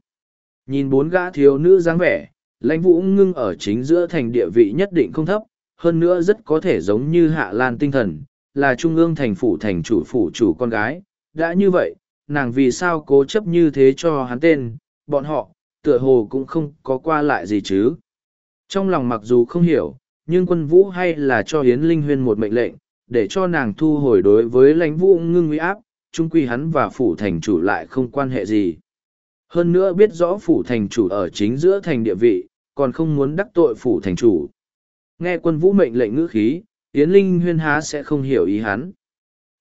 S1: Nhìn bốn gã thiếu nữ dáng vẻ, lãnh vũ ngưng ở chính giữa thành địa vị nhất định không thấp, hơn nữa rất có thể giống như hạ lan tinh thần, là trung ương thành phủ thành chủ phủ chủ con gái. Đã như vậy, nàng vì sao cố chấp như thế cho hắn tên, bọn họ, tựa hồ cũng không có qua lại gì chứ. Trong lòng mặc dù không hiểu, nhưng quân vũ hay là cho Yến Linh Huyên một mệnh lệnh, để cho nàng thu hồi đối với lãnh vũ ngưng uy áp trung quy hắn và phủ thành chủ lại không quan hệ gì hơn nữa biết rõ phủ thành chủ ở chính giữa thành địa vị còn không muốn đắc tội phủ thành chủ nghe quân vũ mệnh lệnh ngữ khí yến linh huyên há sẽ không hiểu ý hắn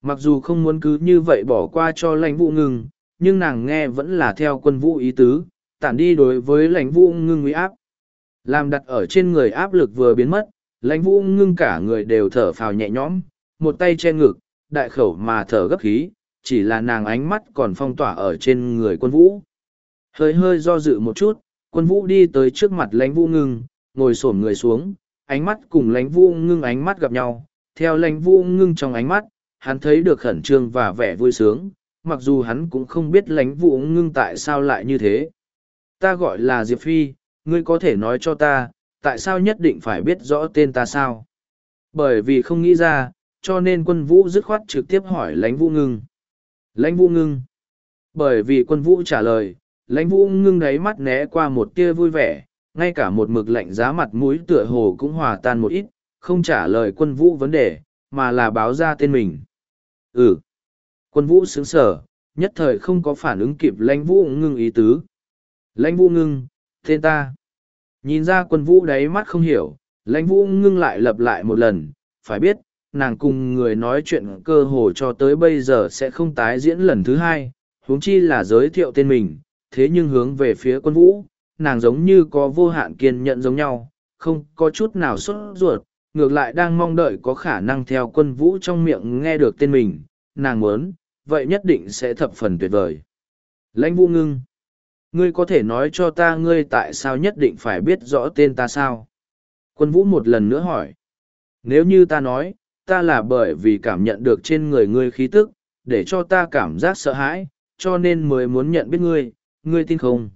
S1: mặc dù không muốn cứ như vậy bỏ qua cho lãnh vũ ngưng nhưng nàng nghe vẫn là theo quân vũ ý tứ tản đi đối với lãnh vũ ngưng uy áp làm đặt ở trên người áp lực vừa biến mất lãnh vũ ngưng cả người đều thở phào nhẹ nhõm một tay che ngực, đại khẩu mà thở gấp khí, chỉ là nàng ánh mắt còn phong tỏa ở trên người quân vũ. Hơi hơi do dự một chút, quân vũ đi tới trước mặt lãnh vũ ngưng, ngồi xổm người xuống, ánh mắt cùng lãnh vũ ngưng ánh mắt gặp nhau, theo lãnh vũ ngưng trong ánh mắt, hắn thấy được khẩn trương và vẻ vui sướng, mặc dù hắn cũng không biết lãnh vũ ngưng tại sao lại như thế. Ta gọi là Diệp Phi, ngươi có thể nói cho ta, tại sao nhất định phải biết rõ tên ta sao? Bởi vì không nghĩ ra, cho nên quân vũ dứt khoát trực tiếp hỏi lãnh vũ ngưng. Lãnh vũ ngưng. Bởi vì quân vũ trả lời, lãnh vũ ngưng đáy mắt né qua một tia vui vẻ, ngay cả một mực lạnh giá mặt mũi tựa hồ cũng hòa tan một ít, không trả lời quân vũ vấn đề, mà là báo ra tên mình. Ừ. Quân vũ sướng sở, nhất thời không có phản ứng kịp lãnh vũ ngưng ý tứ. Lãnh vũ ngưng, tên ta. Nhìn ra quân vũ đáy mắt không hiểu, lãnh vũ ngưng lại lặp lại một lần, phải biết, nàng cùng người nói chuyện cơ hồ cho tới bây giờ sẽ không tái diễn lần thứ hai, huống chi là giới thiệu tên mình, thế nhưng hướng về phía quân vũ, nàng giống như có vô hạn kiên nhẫn giống nhau, không có chút nào sốt ruột, ngược lại đang mong đợi có khả năng theo quân vũ trong miệng nghe được tên mình, nàng muốn, vậy nhất định sẽ thập phần tuyệt vời. Lãnh vũ ngưng, ngươi có thể nói cho ta ngươi tại sao nhất định phải biết rõ tên ta sao? Quân vũ một lần nữa hỏi, nếu như ta nói, ta là bởi vì cảm nhận được trên người ngươi khí tức, để cho ta cảm giác sợ hãi, cho nên mới muốn nhận biết ngươi, ngươi tin không?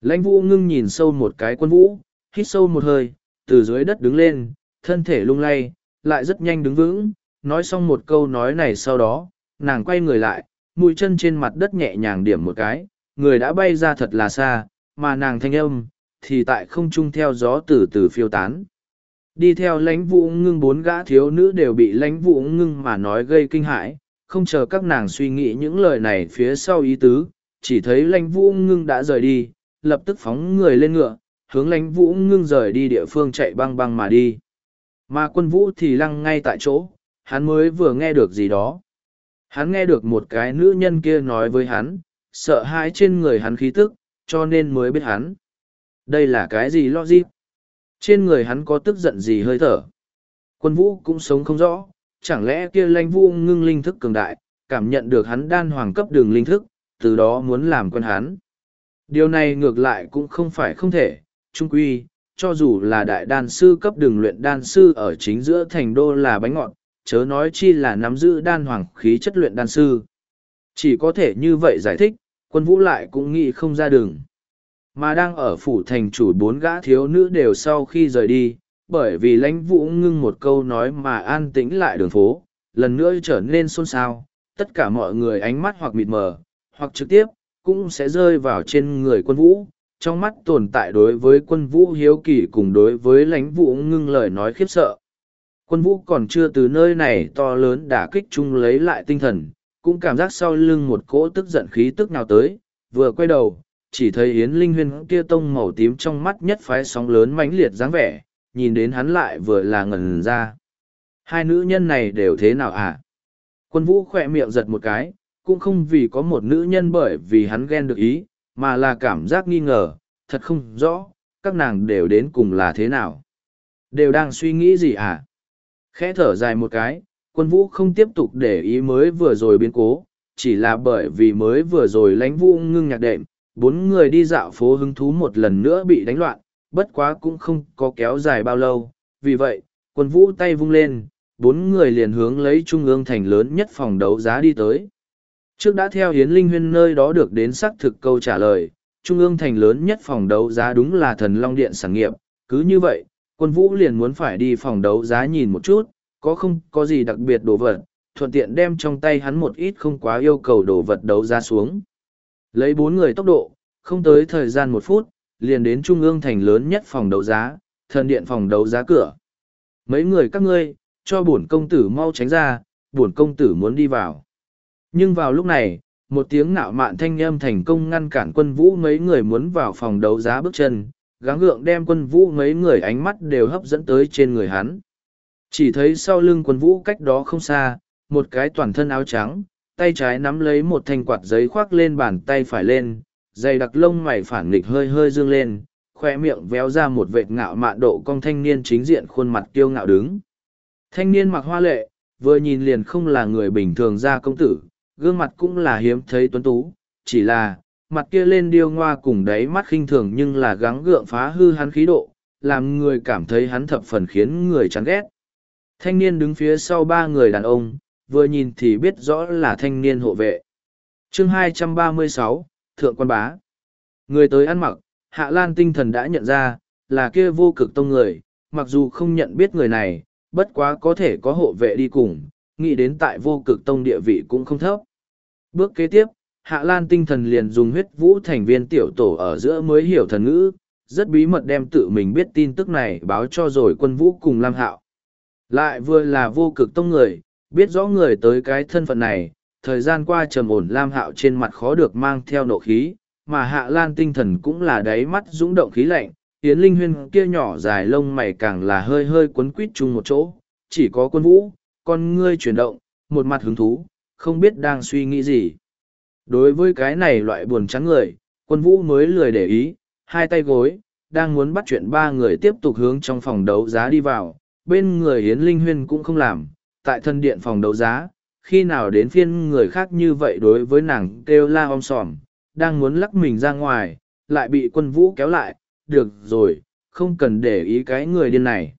S1: Lãnh vũ ngưng nhìn sâu một cái quân vũ, hít sâu một hơi, từ dưới đất đứng lên, thân thể lung lay, lại rất nhanh đứng vững, nói xong một câu nói này sau đó, nàng quay người lại, mũi chân trên mặt đất nhẹ nhàng điểm một cái, người đã bay ra thật là xa, mà nàng thanh âm, thì tại không trung theo gió từ từ phiêu tán đi theo lãnh vũ ngưng bốn gã thiếu nữ đều bị lãnh vũ ngưng mà nói gây kinh hãi không chờ các nàng suy nghĩ những lời này phía sau ý tứ chỉ thấy lãnh vũ ngưng đã rời đi lập tức phóng người lên ngựa hướng lãnh vũ ngưng rời đi địa phương chạy băng băng mà đi mà quân vũ thì lăng ngay tại chỗ hắn mới vừa nghe được gì đó hắn nghe được một cái nữ nhân kia nói với hắn sợ hãi trên người hắn khí tức cho nên mới biết hắn đây là cái gì logic trên người hắn có tức giận gì hơi thở quân vũ cũng sống không rõ chẳng lẽ kia lãnh vũ ngưng linh thức cường đại cảm nhận được hắn đan hoàng cấp đường linh thức từ đó muốn làm quân hắn điều này ngược lại cũng không phải không thể trung quy cho dù là đại đan sư cấp đường luyện đan sư ở chính giữa thành đô là bánh ngọt chớ nói chi là nắm giữ đan hoàng khí chất luyện đan sư chỉ có thể như vậy giải thích quân vũ lại cũng nghĩ không ra đường mà đang ở phủ thành chủ bốn gã thiếu nữ đều sau khi rời đi bởi vì lãnh vũ ngưng một câu nói mà an tĩnh lại đường phố lần nữa trở nên xôn xao tất cả mọi người ánh mắt hoặc mịt mờ hoặc trực tiếp cũng sẽ rơi vào trên người quân vũ trong mắt tồn tại đối với quân vũ hiếu kỳ cùng đối với lãnh vũ ngưng lời nói khiếp sợ quân vũ còn chưa từ nơi này to lớn đả kích chung lấy lại tinh thần cũng cảm giác sau lưng một cỗ tức giận khí tức nào tới vừa quay đầu chỉ thấy Yến Linh Huyên kia tông màu tím trong mắt nhất phái sóng lớn mãnh liệt dáng vẻ, nhìn đến hắn lại vừa là ngẩn ra. Hai nữ nhân này đều thế nào hả? À? Quân vũ khỏe miệng giật một cái, cũng không vì có một nữ nhân bởi vì hắn ghen được ý, mà là cảm giác nghi ngờ, thật không rõ, các nàng đều đến cùng là thế nào. Đều đang suy nghĩ gì hả? À? Khẽ thở dài một cái, quân vũ không tiếp tục để ý mới vừa rồi biến cố, chỉ là bởi vì mới vừa rồi lãnh vũ ngưng nhạc đệm, bốn người đi dạo phố hứng thú một lần nữa bị đánh loạn, bất quá cũng không có kéo dài bao lâu, vì vậy, quân vũ tay vung lên, bốn người liền hướng lấy trung ương thành lớn nhất phòng đấu giá đi tới. Trước đã theo Hiến Linh Huyên nơi đó được đến xác thực câu trả lời, trung ương thành lớn nhất phòng đấu giá đúng là thần Long Điện sản nghiệp, cứ như vậy, quân vũ liền muốn phải đi phòng đấu giá nhìn một chút, có không có gì đặc biệt đồ vật, thuận tiện đem trong tay hắn một ít không quá yêu cầu đồ vật đấu giá xuống. Lấy bốn người tốc độ, không tới thời gian một phút, liền đến trung ương thành lớn nhất phòng đấu giá, thần điện phòng đấu giá cửa. Mấy người các ngươi, cho bổn công tử mau tránh ra, bổn công tử muốn đi vào. Nhưng vào lúc này, một tiếng nạo mạn thanh âm thành công ngăn cản quân vũ mấy người muốn vào phòng đấu giá bước chân, gắng gượng đem quân vũ mấy người ánh mắt đều hấp dẫn tới trên người hắn. Chỉ thấy sau lưng quân vũ cách đó không xa, một cái toàn thân áo trắng, tay trái nắm lấy một thanh quạt giấy khoác lên bàn tay phải lên, dày đặc lông mày phản nghịch hơi hơi dương lên, khoe miệng véo ra một vệt ngạo mạn độ con thanh niên chính diện khuôn mặt kiêu ngạo đứng. Thanh niên mặc hoa lệ, vừa nhìn liền không là người bình thường ra công tử, gương mặt cũng là hiếm thấy tuấn tú, chỉ là mặt kia lên điêu ngoa cùng đáy mắt khinh thường nhưng là gắng gượng phá hư hắn khí độ, làm người cảm thấy hắn thập phần khiến người chán ghét. Thanh niên đứng phía sau ba người đàn ông, vừa nhìn thì biết rõ là thanh niên hộ vệ. chương 236, Thượng Quan Bá. Người tới ăn mặc, Hạ Lan tinh thần đã nhận ra, là kia vô cực tông người, mặc dù không nhận biết người này, bất quá có thể có hộ vệ đi cùng, nghĩ đến tại vô cực tông địa vị cũng không thấp. Bước kế tiếp, Hạ Lan tinh thần liền dùng huyết vũ thành viên tiểu tổ ở giữa mới hiểu thần ngữ, rất bí mật đem tự mình biết tin tức này báo cho rồi quân vũ cùng Lam Hạo. Lại vừa là vô cực tông người, biết rõ người tới cái thân phận này thời gian qua trầm ổn lam hạo trên mặt khó được mang theo nộ khí mà hạ lan tinh thần cũng là đáy mắt rúng động khí lạnh yến linh huyên kia nhỏ dài lông mày càng là hơi hơi quấn quít chung một chỗ chỉ có quân vũ con ngươi chuyển động một mặt hứng thú không biết đang suy nghĩ gì đối với cái này loại buồn chán người quân vũ mới lười để ý hai tay gối đang muốn bắt chuyện ba người tiếp tục hướng trong phòng đấu giá đi vào bên người yến linh huyên cũng không làm tại thân điện phòng đấu giá, khi nào đến phiên người khác như vậy đối với nàng kêu la om sòm, đang muốn lắc mình ra ngoài, lại bị quân vũ kéo lại, được rồi, không cần để ý cái người điên này.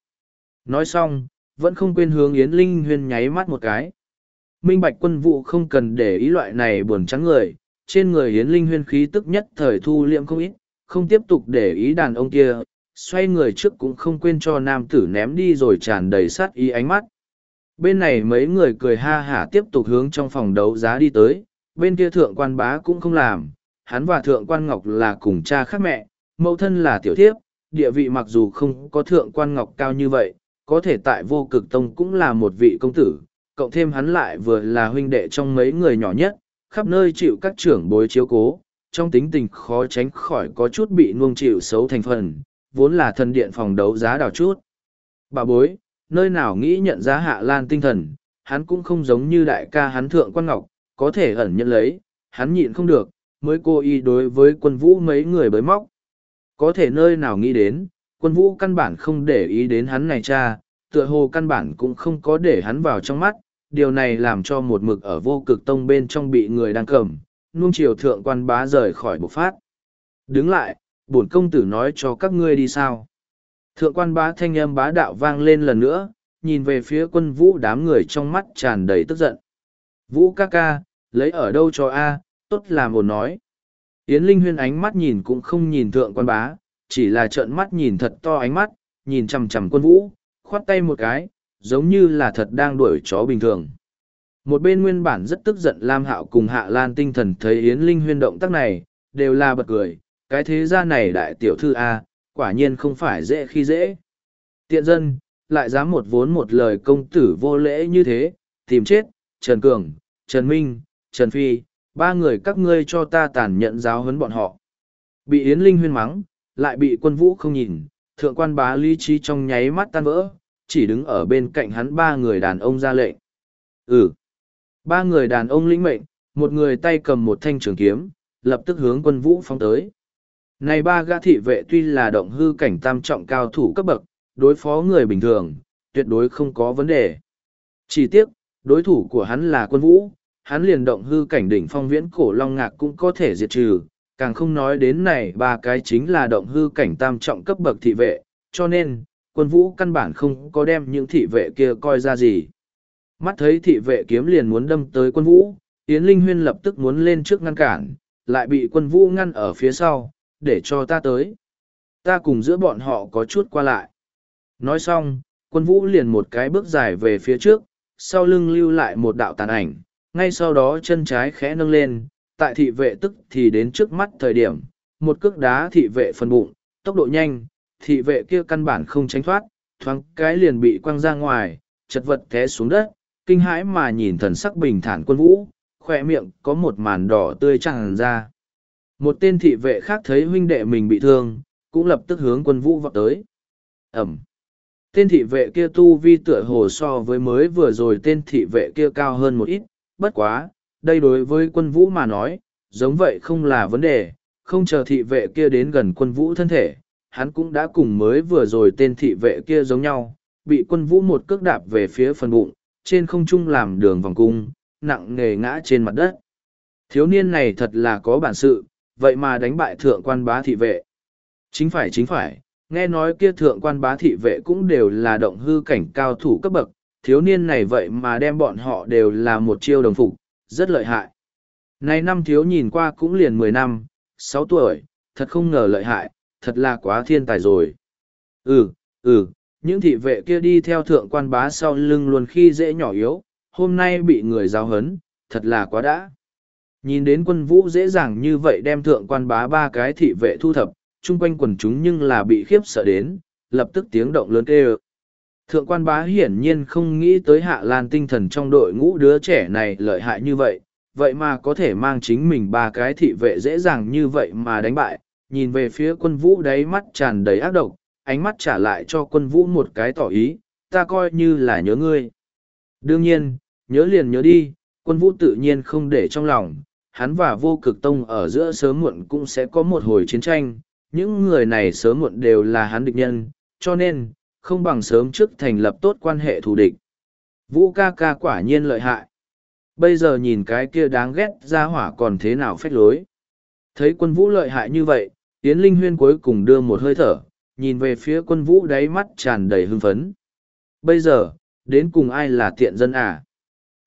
S1: Nói xong, vẫn không quên hướng Yến Linh Huyên nháy mắt một cái. Minh Bạch quân vũ không cần để ý loại này buồn trắng người, trên người Yến Linh Huyên khí tức nhất thời thu liệm không ít, không tiếp tục để ý đàn ông kia, xoay người trước cũng không quên cho nam tử ném đi rồi tràn đầy sát ý ánh mắt, Bên này mấy người cười ha hả tiếp tục hướng trong phòng đấu giá đi tới, bên kia thượng quan bá cũng không làm, hắn và thượng quan ngọc là cùng cha khác mẹ, mẫu thân là tiểu thiếp, địa vị mặc dù không có thượng quan ngọc cao như vậy, có thể tại vô cực tông cũng là một vị công tử, cộng thêm hắn lại vừa là huynh đệ trong mấy người nhỏ nhất, khắp nơi chịu các trưởng bối chiếu cố, trong tính tình khó tránh khỏi có chút bị nuông chịu xấu thành phần, vốn là thần điện phòng đấu giá đào chút. Bà bối, nơi nào nghĩ nhận ra hạ lan tinh thần, hắn cũng không giống như đại ca hắn thượng quan ngọc, có thể ẩn nhận lấy, hắn nhịn không được, mới cố ý đối với quân vũ mấy người bới móc. Có thể nơi nào nghĩ đến, quân vũ căn bản không để ý đến hắn này cha, tựa hồ căn bản cũng không có để hắn vào trong mắt, điều này làm cho một mực ở vô cực tông bên trong bị người đang cầm, nuông chiều thượng quan bá rời khỏi bộ phát. Đứng lại, bổn công tử nói cho các ngươi đi sao. Thượng quan bá thanh âm bá đạo vang lên lần nữa, nhìn về phía quân vũ đám người trong mắt tràn đầy tức giận. Vũ ca ca, lấy ở đâu cho A, tốt làm ổn nói. Yến Linh Huyên ánh mắt nhìn cũng không nhìn thượng quan bá, chỉ là trợn mắt nhìn thật to ánh mắt, nhìn chằm chằm quân vũ, khoát tay một cái, giống như là thật đang đuổi chó bình thường. Một bên nguyên bản rất tức giận Lam Hạo cùng Hạ Lan tinh thần thấy Yến Linh Huyên động tác này, đều là bật cười, cái thế gia này đại tiểu thư A, quả nhiên không phải dễ khi dễ. Tiện dân, lại dám một vốn một lời công tử vô lễ như thế, tìm chết, Trần Cường, Trần Minh, Trần Phi, ba người các ngươi cho ta tàn nhận giáo huấn bọn họ. Bị Yến Linh huyên mắng, lại bị quân vũ không nhìn, thượng quan bá lý trí trong nháy mắt tan vỡ, chỉ đứng ở bên cạnh hắn ba người đàn ông ra lệnh. Ừ, ba người đàn ông lĩnh mệnh, một người tay cầm một thanh trường kiếm, lập tức hướng quân vũ phóng tới. Này ba gã thị vệ tuy là động hư cảnh tam trọng cao thủ cấp bậc, đối phó người bình thường, tuyệt đối không có vấn đề. Chỉ tiếc, đối thủ của hắn là quân vũ, hắn liền động hư cảnh đỉnh phong viễn cổ long ngạc cũng có thể diệt trừ, càng không nói đến này ba cái chính là động hư cảnh tam trọng cấp bậc thị vệ, cho nên, quân vũ căn bản không có đem những thị vệ kia coi ra gì. Mắt thấy thị vệ kiếm liền muốn đâm tới quân vũ, Yến Linh Huyên lập tức muốn lên trước ngăn cản, lại bị quân vũ ngăn ở phía sau, để cho ta tới. Ta cùng giữa bọn họ có chút qua lại. Nói xong, quân vũ liền một cái bước dài về phía trước, sau lưng lưu lại một đạo tàn ảnh, ngay sau đó chân trái khẽ nâng lên, tại thị vệ tức thì đến trước mắt thời điểm, một cước đá thị vệ phần bụng, tốc độ nhanh, thị vệ kia căn bản không tránh thoát, thoáng cái liền bị quăng ra ngoài, chật vật té xuống đất, kinh hãi mà nhìn thần sắc bình thản quân vũ, khỏe miệng có một màn đỏ tươi tràn ra. Một tên thị vệ khác thấy huynh đệ mình bị thương, cũng lập tức hướng quân vũ vọt tới. Ẩm. Tên thị vệ kia tu vi tựa hồ so với mới vừa rồi tên thị vệ kia cao hơn một ít, bất quá, đây đối với quân vũ mà nói, giống vậy không là vấn đề, không chờ thị vệ kia đến gần quân vũ thân thể, hắn cũng đã cùng mới vừa rồi tên thị vệ kia giống nhau, bị quân vũ một cước đạp về phía phần bụng, trên không trung làm đường vòng cung, nặng nề ngã trên mặt đất. Thiếu niên này thật là có bản sự, vậy mà đánh bại thượng quan bá thị vệ. Chính phải chính phải, nghe nói kia thượng quan bá thị vệ cũng đều là động hư cảnh cao thủ cấp bậc, thiếu niên này vậy mà đem bọn họ đều là một chiêu đồng phục, rất lợi hại. nay năm thiếu nhìn qua cũng liền mười năm, sáu tuổi, thật không ngờ lợi hại, thật là quá thiên tài rồi. Ừ, ừ, những thị vệ kia đi theo thượng quan bá sau lưng luôn khi dễ nhỏ yếu, hôm nay bị người giao hấn, thật là quá đã. Nhìn đến quân vũ dễ dàng như vậy đem thượng quan bá ba cái thị vệ thu thập, chung quanh quần chúng nhưng là bị khiếp sợ đến, lập tức tiếng động lớn kêu. Thượng quan bá hiển nhiên không nghĩ tới hạ lan tinh thần trong đội ngũ đứa trẻ này lợi hại như vậy, vậy mà có thể mang chính mình ba cái thị vệ dễ dàng như vậy mà đánh bại, nhìn về phía quân vũ đáy mắt tràn đầy ác độc, ánh mắt trả lại cho quân vũ một cái tỏ ý, ta coi như là nhớ ngươi. Đương nhiên, nhớ liền nhớ đi, quân vũ tự nhiên không để trong lòng, hắn và vô cực tông ở giữa sớm muộn cũng sẽ có một hồi chiến tranh, những người này sớm muộn đều là hắn địch nhân, cho nên, không bằng sớm trước thành lập tốt quan hệ thù địch. Vũ ca ca quả nhiên lợi hại. Bây giờ nhìn cái kia đáng ghét ra hỏa còn thế nào phách lối. Thấy quân vũ lợi hại như vậy, tiến Linh Huyên cuối cùng đưa một hơi thở, nhìn về phía quân vũ đáy mắt tràn đầy hưng phấn. Bây giờ, đến cùng ai là thiện dân à?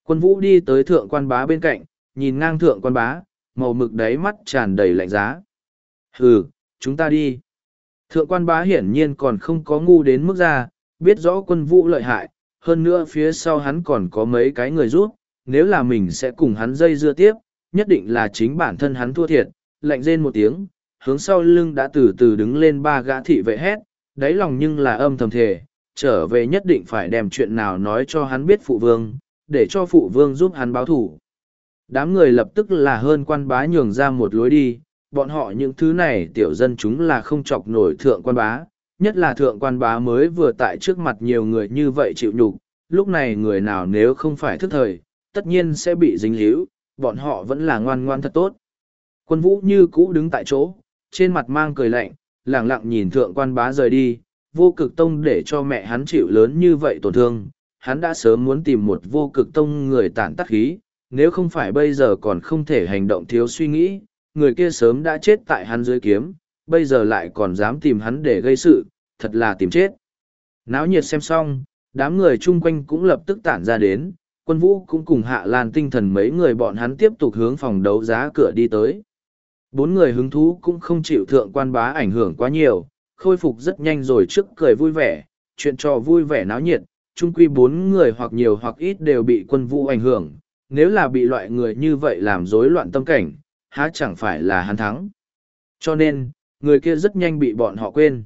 S1: Quân vũ đi tới thượng quan bá bên cạnh, nhìn ngang thượng quan bá, màu mực đáy mắt tràn đầy lạnh giá. Hừ, chúng ta đi. Thượng quan bá hiển nhiên còn không có ngu đến mức ra, biết rõ quân vũ lợi hại, hơn nữa phía sau hắn còn có mấy cái người giúp, nếu là mình sẽ cùng hắn dây dưa tiếp, nhất định là chính bản thân hắn thua thiệt, lạnh rên một tiếng, hướng sau lưng đã từ từ đứng lên ba gã thị vệ hét, đáy lòng nhưng là âm thầm thề trở về nhất định phải đem chuyện nào nói cho hắn biết phụ vương, để cho phụ vương giúp hắn báo thù Đám người lập tức là hơn quan bá nhường ra một lối đi, bọn họ những thứ này tiểu dân chúng là không chọc nổi thượng quan bá, nhất là thượng quan bá mới vừa tại trước mặt nhiều người như vậy chịu nhục, lúc này người nào nếu không phải thức thời, tất nhiên sẽ bị dính líu, bọn họ vẫn là ngoan ngoan thật tốt. Quân vũ như cũ đứng tại chỗ, trên mặt mang cười lạnh, lẳng lặng nhìn thượng quan bá rời đi, vô cực tông để cho mẹ hắn chịu lớn như vậy tổn thương, hắn đã sớm muốn tìm một vô cực tông người tản tắc khí, nếu không phải bây giờ còn không thể hành động thiếu suy nghĩ, người kia sớm đã chết tại hắn dưới kiếm, bây giờ lại còn dám tìm hắn để gây sự, thật là tìm chết. Náo nhiệt xem xong, đám người chung quanh cũng lập tức tản ra đến, quân vũ cũng cùng hạ lan tinh thần mấy người bọn hắn tiếp tục hướng phòng đấu giá cửa đi tới. Bốn người hứng thú cũng không chịu thượng quan bá ảnh hưởng quá nhiều, khôi phục rất nhanh rồi trước cười vui vẻ, chuyện trò vui vẻ náo nhiệt, chung quy bốn người hoặc nhiều hoặc ít đều bị quân vũ ảnh hưởng, nếu là bị loại người như vậy làm rối loạn tâm cảnh, há chẳng phải là hắn thắng. Cho nên, người kia rất nhanh bị bọn họ quên.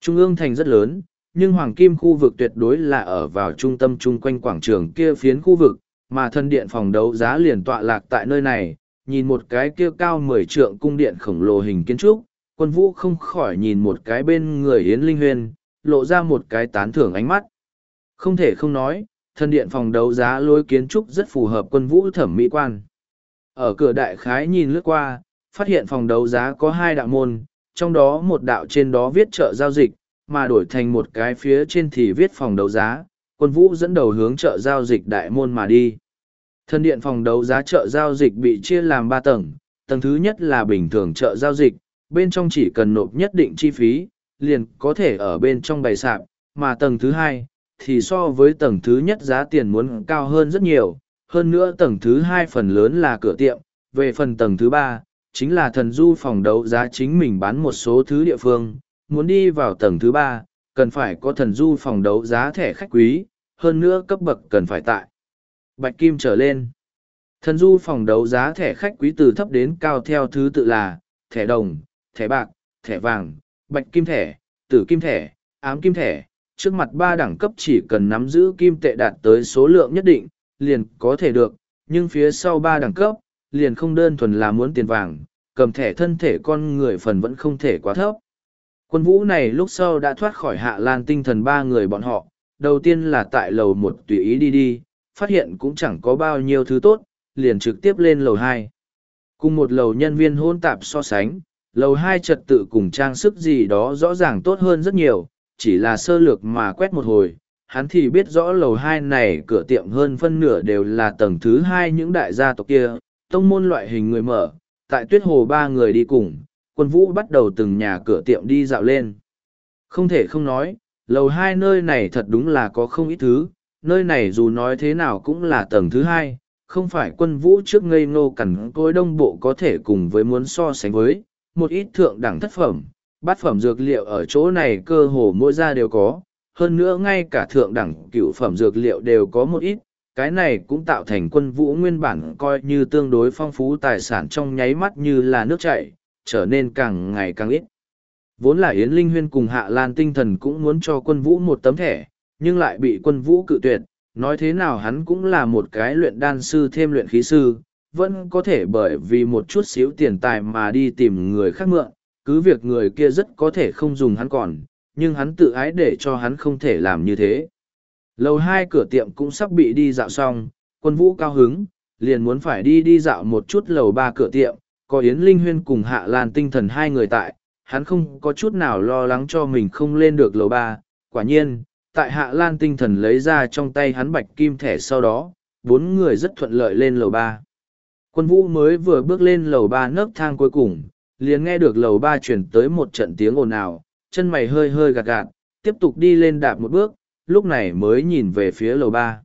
S1: Trung ương thành rất lớn, nhưng hoàng kim khu vực tuyệt đối là ở vào trung tâm chung quanh quảng trường kia phiến khu vực, mà thân điện phòng đấu giá liền tọa lạc tại nơi này, nhìn một cái kia cao mười trượng cung điện khổng lồ hình kiến trúc, quân vũ không khỏi nhìn một cái bên người Yến Linh Huyền, lộ ra một cái tán thưởng ánh mắt. Không thể không nói, thân điện phòng đấu giá lối kiến trúc rất phù hợp quân vũ thẩm mỹ quan. Ở cửa đại khái nhìn lướt qua, phát hiện phòng đấu giá có hai đạo môn, trong đó một đạo trên đó viết chợ giao dịch, mà đổi thành một cái phía trên thì viết phòng đấu giá, quân vũ dẫn đầu hướng chợ giao dịch đại môn mà đi. Thân điện phòng đấu giá chợ giao dịch bị chia làm ba tầng, tầng thứ nhất là bình thường chợ giao dịch, bên trong chỉ cần nộp nhất định chi phí, liền có thể ở bên trong bày sạp, mà tầng thứ hai thì so với tầng thứ nhất giá tiền muốn cao hơn rất nhiều, hơn nữa tầng thứ hai phần lớn là cửa tiệm, về phần tầng thứ ba, chính là thần du phòng đấu giá chính mình bán một số thứ địa phương, muốn đi vào tầng thứ ba, cần phải có thần du phòng đấu giá thẻ khách quý, hơn nữa cấp bậc cần phải tại. Bạch Kim trở lên. Thần du phòng đấu giá thẻ khách quý từ thấp đến cao theo thứ tự là thẻ đồng, thẻ bạc, thẻ vàng, bạch kim thẻ, tử kim thẻ, ám kim thẻ, trước mặt ba đẳng cấp chỉ cần nắm giữ kim tệ đạt tới số lượng nhất định, liền có thể được, nhưng phía sau ba đẳng cấp, liền không đơn thuần là muốn tiền vàng, cầm thẻ thân thể con người phần vẫn không thể quá thấp. Quân vũ này lúc sau đã thoát khỏi hạ lan tinh thần ba người bọn họ, đầu tiên là tại lầu một tùy ý đi đi, phát hiện cũng chẳng có bao nhiêu thứ tốt, liền trực tiếp lên lầu hai. Cùng một lầu nhân viên hôn tạp so sánh, lầu hai trật tự cùng trang sức gì đó rõ ràng tốt hơn rất nhiều, chỉ là sơ lược mà quét một hồi, hắn thì biết rõ lầu hai này cửa tiệm hơn phân nửa đều là tầng thứ hai những đại gia tộc kia, tông môn loại hình người mở, tại tuyết hồ ba người đi cùng, quân vũ bắt đầu từng nhà cửa tiệm đi dạo lên. Không thể không nói, lầu hai nơi này thật đúng là có không ít thứ, nơi này dù nói thế nào cũng là tầng thứ hai, không phải quân vũ trước ngây ngô cẩn cối đông bộ có thể cùng với muốn so sánh với, một ít thượng đẳng thất phẩm, bát phẩm dược liệu ở chỗ này cơ hồ mỗi gia đều có hơn nữa ngay cả thượng đẳng cựu phẩm dược liệu đều có một ít cái này cũng tạo thành quân vũ nguyên bản coi như tương đối phong phú tài sản trong nháy mắt như là nước chảy trở nên càng ngày càng ít vốn là yến linh huyên cùng hạ lan tinh thần cũng muốn cho quân vũ một tấm thẻ nhưng lại bị quân vũ cự tuyệt nói thế nào hắn cũng là một cái luyện đan sư thêm luyện khí sư vẫn có thể bởi vì một chút xíu tiền tài mà đi tìm người khác mượn cứ việc người kia rất có thể không dùng hắn còn, nhưng hắn tự ái để cho hắn không thể làm như thế. Lầu hai cửa tiệm cũng sắp bị đi dạo xong, quân vũ cao hứng, liền muốn phải đi đi dạo một chút lầu ba cửa tiệm, có Yến Linh Huyên cùng Hạ Lan tinh thần hai người tại, hắn không có chút nào lo lắng cho mình không lên được lầu ba. quả nhiên, tại Hạ Lan tinh thần lấy ra trong tay hắn bạch kim thẻ sau đó, bốn người rất thuận lợi lên lầu ba. Quân vũ mới vừa bước lên lầu ba nấc thang cuối cùng, liền nghe được lầu ba chuyển tới một trận tiếng ồn ào chân mày hơi hơi gạt gạt tiếp tục đi lên đạp một bước lúc này mới nhìn về phía lầu ba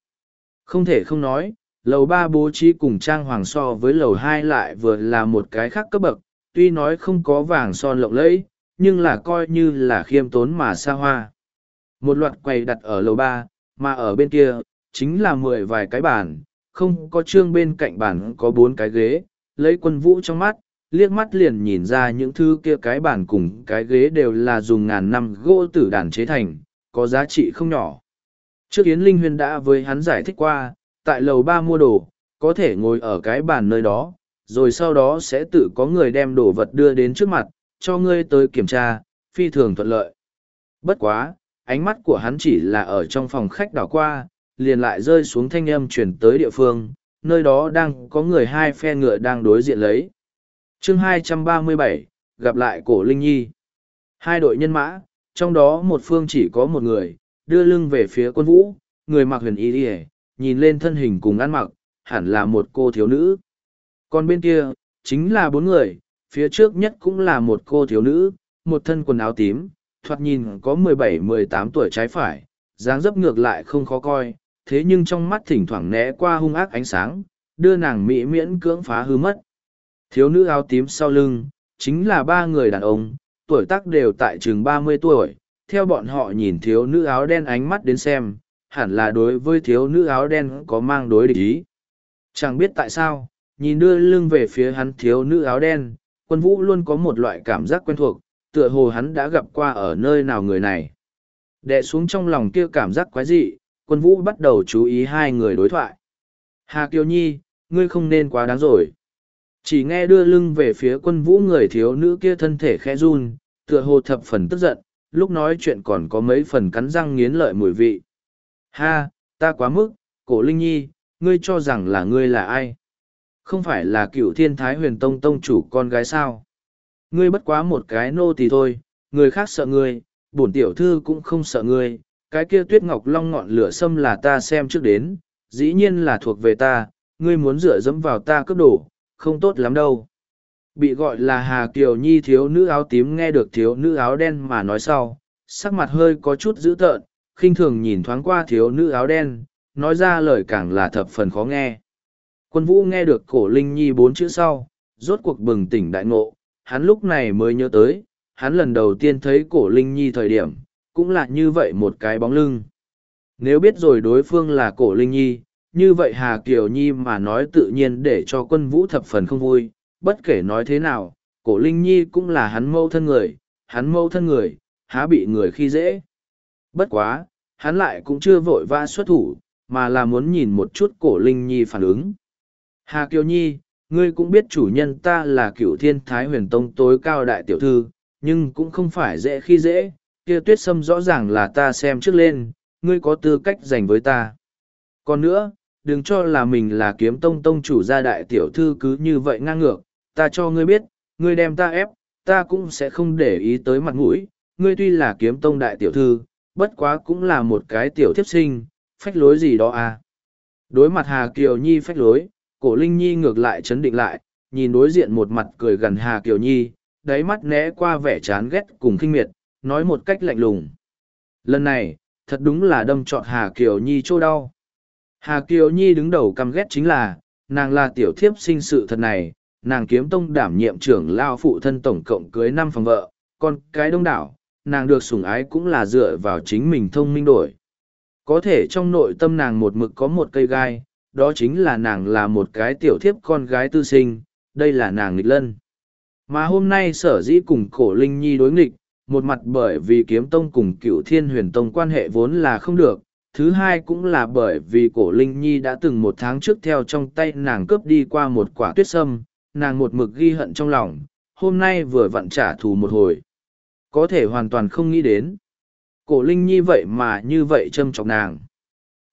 S1: không thể không nói lầu ba bố trí cùng trang hoàng so với lầu hai lại vừa là một cái khác cấp bậc tuy nói không có vàng son lộng lẫy nhưng là coi như là khiêm tốn mà xa hoa một loạt quầy đặt ở lầu ba mà ở bên kia chính là mười vài cái bàn không có trương bên cạnh bàn có bốn cái ghế lấy quân vũ trong mắt liếc mắt liền nhìn ra những thứ kia cái bàn cùng cái ghế đều là dùng ngàn năm gỗ tử đàn chế thành, có giá trị không nhỏ. Trước Yến Linh Huyên đã với hắn giải thích qua, tại lầu ba mua đồ, có thể ngồi ở cái bàn nơi đó, rồi sau đó sẽ tự có người đem đồ vật đưa đến trước mặt, cho ngươi tới kiểm tra, phi thường thuận lợi. Bất quá, ánh mắt của hắn chỉ là ở trong phòng khách đảo qua, liền lại rơi xuống thanh âm chuyển tới địa phương, nơi đó đang có người hai phe ngựa đang đối diện lấy chương 237, gặp lại cổ Linh Nhi. Hai đội nhân mã, trong đó một phương chỉ có một người, đưa lưng về phía quân vũ, người mặc huyền y đi nhìn lên thân hình cùng ăn mặc, hẳn là một cô thiếu nữ. Còn bên kia, chính là bốn người, phía trước nhất cũng là một cô thiếu nữ, một thân quần áo tím, thoạt nhìn có 17-18 tuổi trái phải, dáng dấp ngược lại không khó coi, thế nhưng trong mắt thỉnh thoảng né qua hung ác ánh sáng, đưa nàng mỹ miễn cưỡng phá hư mất thiếu nữ áo tím sau lưng, chính là ba người đàn ông, tuổi tác đều tại chừng mươi tuổi, theo bọn họ nhìn thiếu nữ áo đen ánh mắt đến xem, hẳn là đối với thiếu nữ áo đen có mang đối địch ý. Chẳng biết tại sao, nhìn đưa lưng về phía hắn thiếu nữ áo đen, quân vũ luôn có một loại cảm giác quen thuộc, tựa hồ hắn đã gặp qua ở nơi nào người này. Đệ xuống trong lòng kia cảm giác quái dị, quân vũ bắt đầu chú ý hai người đối thoại. Hà Kiều Nhi, ngươi không nên quá đáng rồi. Chỉ nghe đưa lưng về phía quân vũ người thiếu nữ kia thân thể khẽ run, tựa hồ thập phần tức giận, lúc nói chuyện còn có mấy phần cắn răng nghiến lợi mùi vị. Ha, ta quá mức, cổ Linh Nhi, ngươi cho rằng là ngươi là ai? Không phải là cựu thiên thái huyền tông tông chủ con gái sao? Ngươi bất quá một cái nô tỳ thôi, người khác sợ ngươi, bổn tiểu thư cũng không sợ ngươi, cái kia tuyết ngọc long ngọn lửa sâm là ta xem trước đến, dĩ nhiên là thuộc về ta, ngươi muốn dựa dẫm vào ta cướp đổ, không tốt lắm đâu bị gọi là hà kiều nhi thiếu nữ áo tím nghe được thiếu nữ áo đen mà nói sau sắc mặt hơi có chút dữ tợn khinh thường nhìn thoáng qua thiếu nữ áo đen nói ra lời càng là thập phần khó nghe quân vũ nghe được cổ linh nhi bốn chữ sau rốt cuộc bừng tỉnh đại ngộ hắn lúc này mới nhớ tới hắn lần đầu tiên thấy cổ linh nhi thời điểm cũng là như vậy một cái bóng lưng nếu biết rồi đối phương là cổ linh nhi như vậy Hà Kiều Nhi mà nói tự nhiên để cho quân vũ thập phần không vui, bất kể nói thế nào, cổ Linh Nhi cũng là hắn mâu thân người, hắn mâu thân người, há bị người khi dễ. Bất quá, hắn lại cũng chưa vội vã xuất thủ, mà là muốn nhìn một chút cổ Linh Nhi phản ứng. Hà Kiều Nhi, ngươi cũng biết chủ nhân ta là cựu thiên thái huyền tông tối cao đại tiểu thư, nhưng cũng không phải dễ khi dễ, kia tuyết sâm rõ ràng là ta xem trước lên, ngươi có tư cách giành với ta. Còn nữa, đừng cho là mình là kiếm tông tông chủ gia đại tiểu thư cứ như vậy ngang ngược, ta cho ngươi biết, ngươi đem ta ép, ta cũng sẽ không để ý tới mặt mũi, ngươi tuy là kiếm tông đại tiểu thư, bất quá cũng là một cái tiểu thiếp sinh, phách lối gì đó à. Đối mặt Hà Kiều Nhi phách lối, cổ Linh Nhi ngược lại chấn định lại, nhìn đối diện một mặt cười gần Hà Kiều Nhi, đáy mắt né qua vẻ chán ghét cùng khinh miệt, nói một cách lạnh lùng. Lần này, thật đúng là đâm trọn Hà Kiều Nhi chỗ đau, Hà Kiều Nhi đứng đầu căm ghét chính là, nàng là tiểu thiếp sinh sự thật này, nàng kiếm tông đảm nhiệm trưởng lao phụ thân tổng cộng cưới năm phòng vợ, còn cái đông đảo, nàng được sủng ái cũng là dựa vào chính mình thông minh đổi. Có thể trong nội tâm nàng một mực có một cây gai, đó chính là nàng là một cái tiểu thiếp con gái tư sinh, đây là nàng nghịch lân. Mà hôm nay sở dĩ cùng cổ Linh Nhi đối nghịch, một mặt bởi vì kiếm tông cùng cựu thiên huyền tông quan hệ vốn là không được, thứ hai cũng là bởi vì cổ linh nhi đã từng một tháng trước theo trong tay nàng cướp đi qua một quả tuyết sâm nàng một mực ghi hận trong lòng hôm nay vừa vặn trả thù một hồi có thể hoàn toàn không nghĩ đến cổ linh nhi vậy mà như vậy châm chọc nàng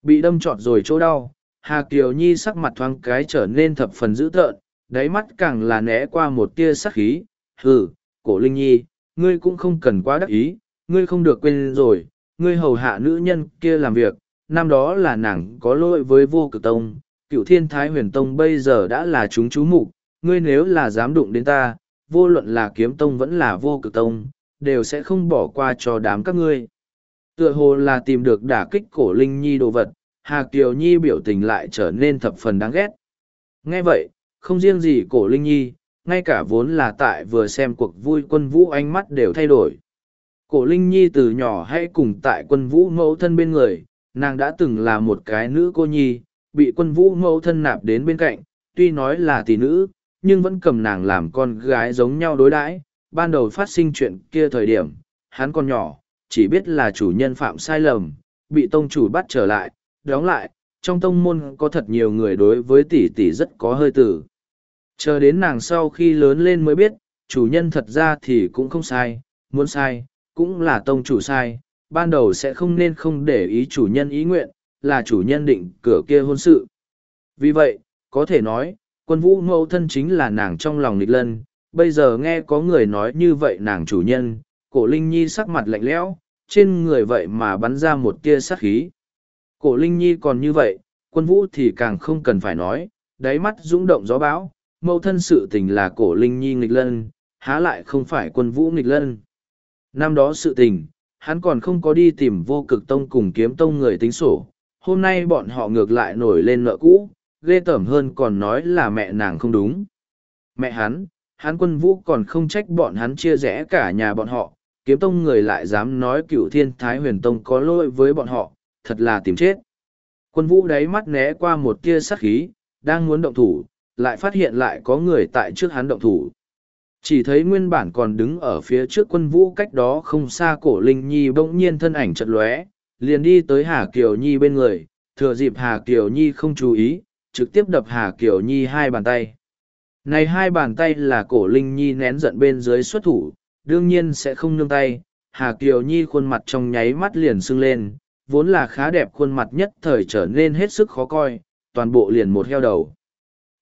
S1: bị đâm trọt rồi chỗ đau hà kiều nhi sắc mặt thoáng cái trở nên thập phần dữ tợn đáy mắt càng là né qua một tia sắc khí hừ cổ linh nhi ngươi cũng không cần quá đắc ý ngươi không được quên rồi ngươi hầu hạ nữ nhân kia làm việc, năm đó là nàng có lỗi với vô cực tông, cựu thiên thái huyền tông bây giờ đã là chúng chú mục ngươi nếu là dám đụng đến ta, vô luận là kiếm tông vẫn là vô cực tông, đều sẽ không bỏ qua cho đám các ngươi. Tựa hồ là tìm được đả kích cổ linh nhi đồ vật, Hà Kiều Nhi biểu tình lại trở nên thập phần đáng ghét. Nghe vậy, không riêng gì cổ linh nhi, ngay cả vốn là tại vừa xem cuộc vui quân vũ ánh mắt đều thay đổi. Cổ Linh Nhi từ nhỏ hãy cùng tại quân vũ mẫu thân bên người, nàng đã từng là một cái nữ cô nhi, bị quân vũ mẫu thân nạp đến bên cạnh, tuy nói là tỷ nữ, nhưng vẫn cầm nàng làm con gái giống nhau đối đãi. Ban đầu phát sinh chuyện kia thời điểm, hắn còn nhỏ, chỉ biết là chủ nhân phạm sai lầm, bị tông chủ bắt trở lại, đóng lại, trong tông môn có thật nhiều người đối với tỷ tỷ rất có hơi tử. Chờ đến nàng sau khi lớn lên mới biết, chủ nhân thật ra thì cũng không sai, muốn sai, cũng là tông chủ sai, ban đầu sẽ không nên không để ý chủ nhân ý nguyện, là chủ nhân định cửa kia hôn sự. Vì vậy, có thể nói, quân vũ mẫu thân chính là nàng trong lòng nịch lân, bây giờ nghe có người nói như vậy nàng chủ nhân, cổ Linh Nhi sắc mặt lạnh lẽo, trên người vậy mà bắn ra một tia sát khí. Cổ Linh Nhi còn như vậy, quân vũ thì càng không cần phải nói, đáy mắt dũng động gió bão, mẫu thân sự tình là cổ Linh Nhi nghịch lân, há lại không phải quân vũ nghịch lân. Năm đó sự tình, hắn còn không có đi tìm vô cực tông cùng kiếm tông người tính sổ, hôm nay bọn họ ngược lại nổi lên nợ cũ, ghê tởm hơn còn nói là mẹ nàng không đúng. Mẹ hắn, hắn quân vũ còn không trách bọn hắn chia rẽ cả nhà bọn họ, kiếm tông người lại dám nói cựu thiên thái huyền tông có lỗi với bọn họ, thật là tìm chết. Quân vũ đáy mắt né qua một tia sát khí, đang muốn động thủ, lại phát hiện lại có người tại trước hắn động thủ chỉ thấy nguyên bản còn đứng ở phía trước quân vũ cách đó không xa cổ linh nhi bỗng nhiên thân ảnh chật lóe liền đi tới hà kiều nhi bên người thừa dịp hà kiều nhi không chú ý trực tiếp đập hà kiều nhi hai bàn tay này hai bàn tay là cổ linh nhi nén giận bên dưới xuất thủ đương nhiên sẽ không nương tay hà kiều nhi khuôn mặt trong nháy mắt liền sưng lên vốn là khá đẹp khuôn mặt nhất thời trở nên hết sức khó coi toàn bộ liền một heo đầu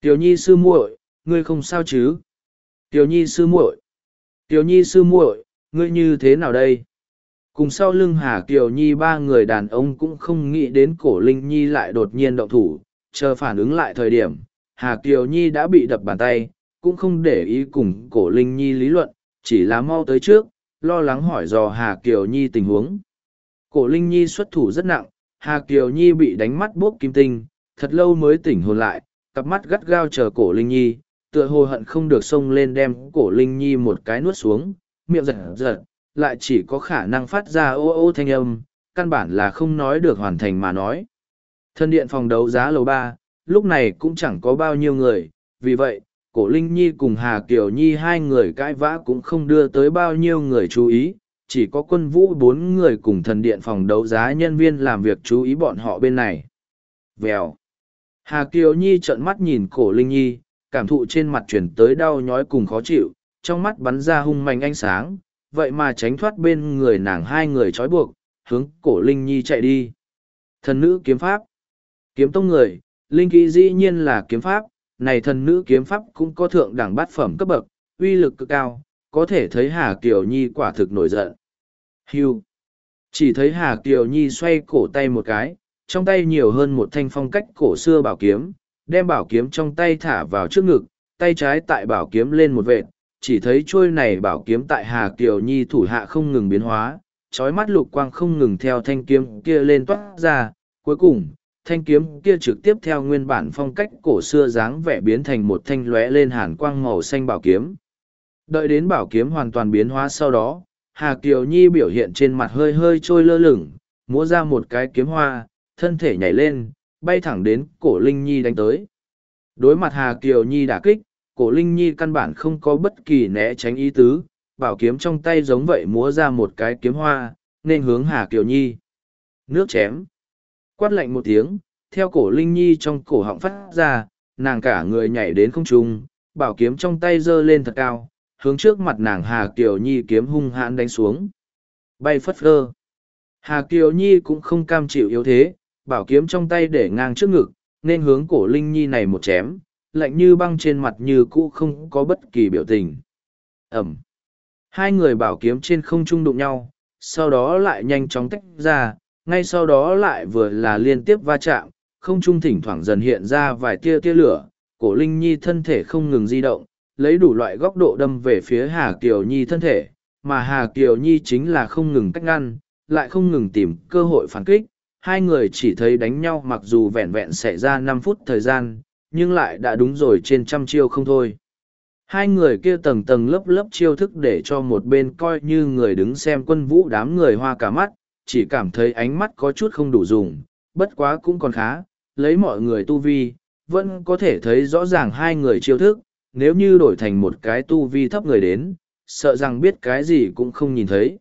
S1: kiều nhi sư muội ngươi không sao chứ Tiểu nhi sư muội Tiểu nhi sư muội ngươi như thế nào đây? Cùng sau lưng Hà Kiều Nhi ba người đàn ông cũng không nghĩ đến cổ Linh Nhi lại đột nhiên động thủ, chờ phản ứng lại thời điểm, Hà Kiều Nhi đã bị đập bàn tay, cũng không để ý cùng cổ Linh Nhi lý luận, chỉ là mau tới trước, lo lắng hỏi dò Hà Kiều Nhi tình huống. Cổ Linh Nhi xuất thủ rất nặng, Hà Kiều Nhi bị đánh mắt bốc kim tinh, thật lâu mới tỉnh hồn lại, cặp mắt gắt gao chờ cổ Linh Nhi, tựa hồ hận không được xông lên đem cổ linh nhi một cái nuốt xuống miệng giật giật lại chỉ có khả năng phát ra ô ô thanh âm căn bản là không nói được hoàn thành mà nói thân điện phòng đấu giá lầu ba lúc này cũng chẳng có bao nhiêu người vì vậy cổ linh nhi cùng hà kiều nhi hai người cãi vã cũng không đưa tới bao nhiêu người chú ý chỉ có quân vũ bốn người cùng thần điện phòng đấu giá nhân viên làm việc chú ý bọn họ bên này. Vèo. Hà Kiều Nhi trợn mắt nhìn cổ Linh Nhi, cảm thụ trên mặt chuyển tới đau nhói cùng khó chịu, trong mắt bắn ra hung mạnh ánh sáng, vậy mà tránh thoát bên người nàng hai người trói buộc, hướng cổ Linh Nhi chạy đi. Thần nữ kiếm pháp. Kiếm tông người, Linh kỹ dĩ nhiên là kiếm pháp, này thần nữ kiếm pháp cũng có thượng đẳng bát phẩm cấp bậc, uy lực cực cao, có thể thấy Hà Kiều Nhi quả thực nổi giận. Hưu. Chỉ thấy Hà Kiều Nhi xoay cổ tay một cái, trong tay nhiều hơn một thanh phong cách cổ xưa bảo kiếm, đem bảo kiếm trong tay thả vào trước ngực, tay trái tại bảo kiếm lên một vệt, chỉ thấy trôi này bảo kiếm tại Hà Kiều Nhi thủ hạ không ngừng biến hóa, chói mắt lục quang không ngừng theo thanh kiếm kia lên toát ra, cuối cùng, thanh kiếm kia trực tiếp theo nguyên bản phong cách cổ xưa dáng vẻ biến thành một thanh lóe lên hàn quang màu xanh bảo kiếm. Đợi đến bảo kiếm hoàn toàn biến hóa sau đó, Hà Kiều Nhi biểu hiện trên mặt hơi hơi trôi lơ lửng, múa ra một cái kiếm hoa, thân thể nhảy lên, bay thẳng đến cổ Linh Nhi đánh tới. Đối mặt Hà Kiều Nhi đả kích, cổ Linh Nhi căn bản không có bất kỳ né tránh ý tứ, bảo kiếm trong tay giống vậy múa ra một cái kiếm hoa, nên hướng Hà Kiều Nhi. Nước chém. Quát lạnh một tiếng, theo cổ Linh Nhi trong cổ họng phát ra, nàng cả người nhảy đến không trung, bảo kiếm trong tay giơ lên thật cao, hướng trước mặt nàng Hà Kiều Nhi kiếm hung hãn đánh xuống. Bay phất phơ. Hà Kiều Nhi cũng không cam chịu yếu thế, bảo kiếm trong tay để ngang trước ngực, nên hướng cổ Linh Nhi này một chém, lạnh như băng trên mặt như cũ không có bất kỳ biểu tình. Ẩm. Hai người bảo kiếm trên không trung đụng nhau, sau đó lại nhanh chóng tách ra, ngay sau đó lại vừa là liên tiếp va chạm, không trung thỉnh thoảng dần hiện ra vài tia tia lửa, cổ Linh Nhi thân thể không ngừng di động, lấy đủ loại góc độ đâm về phía Hà Kiều Nhi thân thể, mà Hà Kiều Nhi chính là không ngừng cách ngăn, lại không ngừng tìm cơ hội phản kích, hai người chỉ thấy đánh nhau mặc dù vẹn vẹn xảy ra năm phút thời gian, nhưng lại đã đúng rồi trên trăm chiêu không thôi. Hai người kia tầng tầng lớp lớp chiêu thức để cho một bên coi như người đứng xem quân vũ đám người hoa cả mắt, chỉ cảm thấy ánh mắt có chút không đủ dùng, bất quá cũng còn khá, lấy mọi người tu vi, vẫn có thể thấy rõ ràng hai người chiêu thức, nếu như đổi thành một cái tu vi thấp người đến, sợ rằng biết cái gì cũng không nhìn thấy.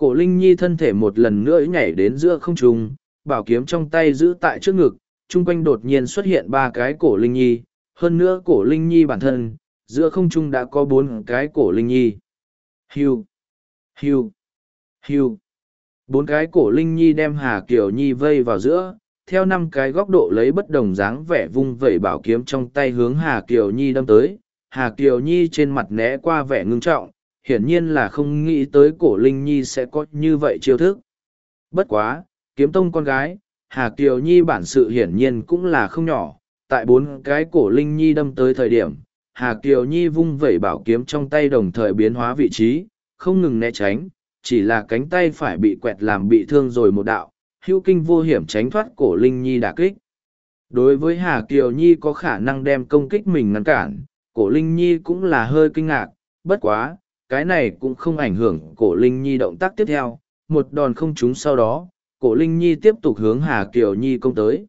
S1: Cổ Linh Nhi thân thể một lần nữa nhảy đến giữa không trung, bảo kiếm trong tay giữ tại trước ngực, chung quanh đột nhiên xuất hiện ba cái cổ Linh Nhi, hơn nữa cổ Linh Nhi bản thân, giữa không trung đã có bốn cái cổ Linh Nhi. Hiu! Hiu! Hiu! Bốn cái cổ Linh Nhi đem Hà Kiều Nhi vây vào giữa, theo năm cái góc độ lấy bất đồng dáng vẻ vung vẩy bảo kiếm trong tay hướng Hà Kiều Nhi đâm tới. Hà Kiều Nhi trên mặt né qua vẻ ngưng trọng, hiển nhiên là không nghĩ tới cổ linh nhi sẽ có như vậy chiêu thức bất quá kiếm tông con gái hà kiều nhi bản sự hiển nhiên cũng là không nhỏ tại bốn cái cổ linh nhi đâm tới thời điểm hà kiều nhi vung vẩy bảo kiếm trong tay đồng thời biến hóa vị trí không ngừng né tránh chỉ là cánh tay phải bị quẹt làm bị thương rồi một đạo hữu kinh vô hiểm tránh thoát cổ linh nhi đà kích đối với hà kiều nhi có khả năng đem công kích mình ngăn cản cổ linh nhi cũng là hơi kinh ngạc bất quá cái này cũng không ảnh hưởng cổ Linh Nhi động tác tiếp theo, một đòn không trúng sau đó, cổ Linh Nhi tiếp tục hướng Hà Kiều Nhi công tới.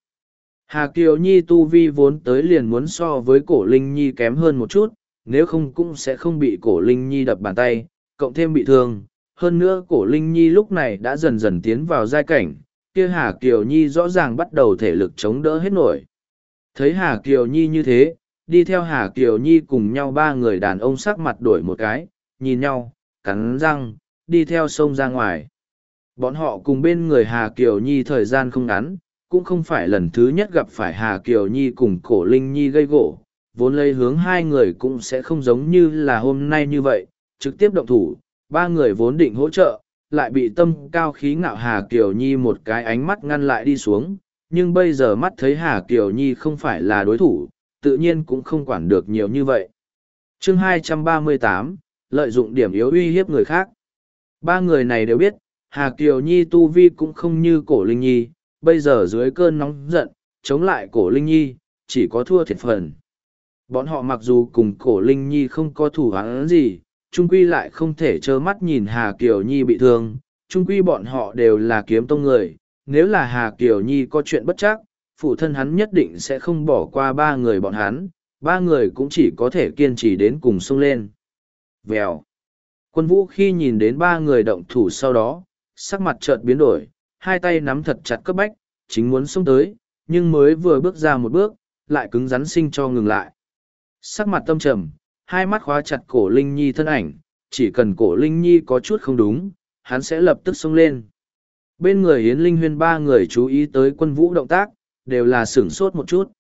S1: Hà Kiều Nhi tu vi vốn tới liền muốn so với cổ Linh Nhi kém hơn một chút, nếu không cũng sẽ không bị cổ Linh Nhi đập bàn tay, cộng thêm bị thương. Hơn nữa cổ Linh Nhi lúc này đã dần dần tiến vào giai cảnh, kia Hà Kiều Nhi rõ ràng bắt đầu thể lực chống đỡ hết nổi. Thấy Hà Kiều Nhi như thế, đi theo Hà Kiều Nhi cùng nhau ba người đàn ông sắc mặt đổi một cái, nhìn nhau, cắn răng, đi theo sông ra ngoài. Bọn họ cùng bên người Hà Kiều Nhi thời gian không ngắn, cũng không phải lần thứ nhất gặp phải Hà Kiều Nhi cùng cổ Linh Nhi gây gỗ, vốn lấy hướng hai người cũng sẽ không giống như là hôm nay như vậy, trực tiếp động thủ, ba người vốn định hỗ trợ, lại bị tâm cao khí ngạo Hà Kiều Nhi một cái ánh mắt ngăn lại đi xuống, nhưng bây giờ mắt thấy Hà Kiều Nhi không phải là đối thủ, tự nhiên cũng không quản được nhiều như vậy. chương 238, lợi dụng điểm yếu uy hiếp người khác. Ba người này đều biết, Hà Kiều Nhi tu vi cũng không như cổ Linh Nhi, bây giờ dưới cơn nóng giận, chống lại cổ Linh Nhi, chỉ có thua thiệt phần. Bọn họ mặc dù cùng cổ Linh Nhi không có thủ hắn gì, Trung Quy lại không thể trơ mắt nhìn Hà Kiều Nhi bị thương, Trung Quy bọn họ đều là kiếm tông người, nếu là Hà Kiều Nhi có chuyện bất chắc, phụ thân hắn nhất định sẽ không bỏ qua ba người bọn hắn, ba người cũng chỉ có thể kiên trì đến cùng sông lên vèo. Quân vũ khi nhìn đến ba người động thủ sau đó, sắc mặt chợt biến đổi, hai tay nắm thật chặt cấp bách, chính muốn xông tới, nhưng mới vừa bước ra một bước, lại cứng rắn sinh cho ngừng lại. Sắc mặt tâm trầm, hai mắt khóa chặt cổ Linh Nhi thân ảnh, chỉ cần cổ Linh Nhi có chút không đúng, hắn sẽ lập tức xông lên. Bên người Yến Linh Huyên ba người chú ý tới quân vũ động tác, đều là sửng sốt một chút.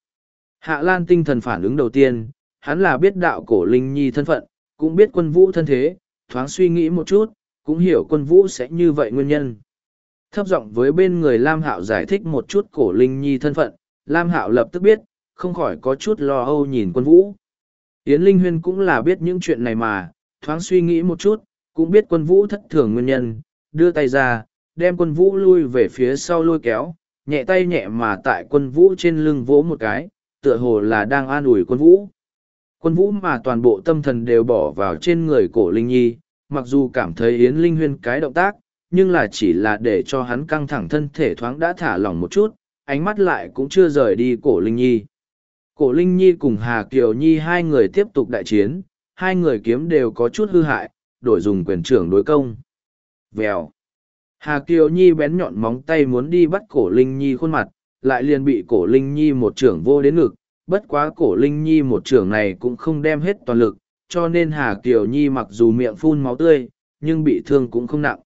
S1: Hạ Lan tinh thần phản ứng đầu tiên, hắn là biết đạo cổ Linh Nhi thân phận, cũng biết quân vũ thân thế, thoáng suy nghĩ một chút, cũng hiểu quân vũ sẽ như vậy nguyên nhân. Thấp giọng với bên người Lam Hạo giải thích một chút cổ Linh Nhi thân phận, Lam Hạo lập tức biết, không khỏi có chút lo âu nhìn quân vũ. Yến Linh Huyên cũng là biết những chuyện này mà, thoáng suy nghĩ một chút, cũng biết quân vũ thất thường nguyên nhân, đưa tay ra, đem quân vũ lui về phía sau lôi kéo, nhẹ tay nhẹ mà tại quân vũ trên lưng vỗ một cái, tựa hồ là đang an ủi quân vũ. Quân vũ mà toàn bộ tâm thần đều bỏ vào trên người cổ Linh Nhi, mặc dù cảm thấy Yến Linh Huyên cái động tác, nhưng là chỉ là để cho hắn căng thẳng thân thể thoáng đã thả lỏng một chút, ánh mắt lại cũng chưa rời đi cổ Linh Nhi. Cổ Linh Nhi cùng Hà Kiều Nhi hai người tiếp tục đại chiến, hai người kiếm đều có chút hư hại, đổi dùng quyền trưởng đối công. Vèo. Hà Kiều Nhi bén nhọn móng tay muốn đi bắt cổ Linh Nhi khuôn mặt, lại liền bị cổ Linh Nhi một trưởng vô đến ngực, bất quá cổ linh nhi một trưởng này cũng không đem hết toàn lực cho nên hà kiều nhi mặc dù miệng phun máu tươi nhưng bị thương cũng không nặng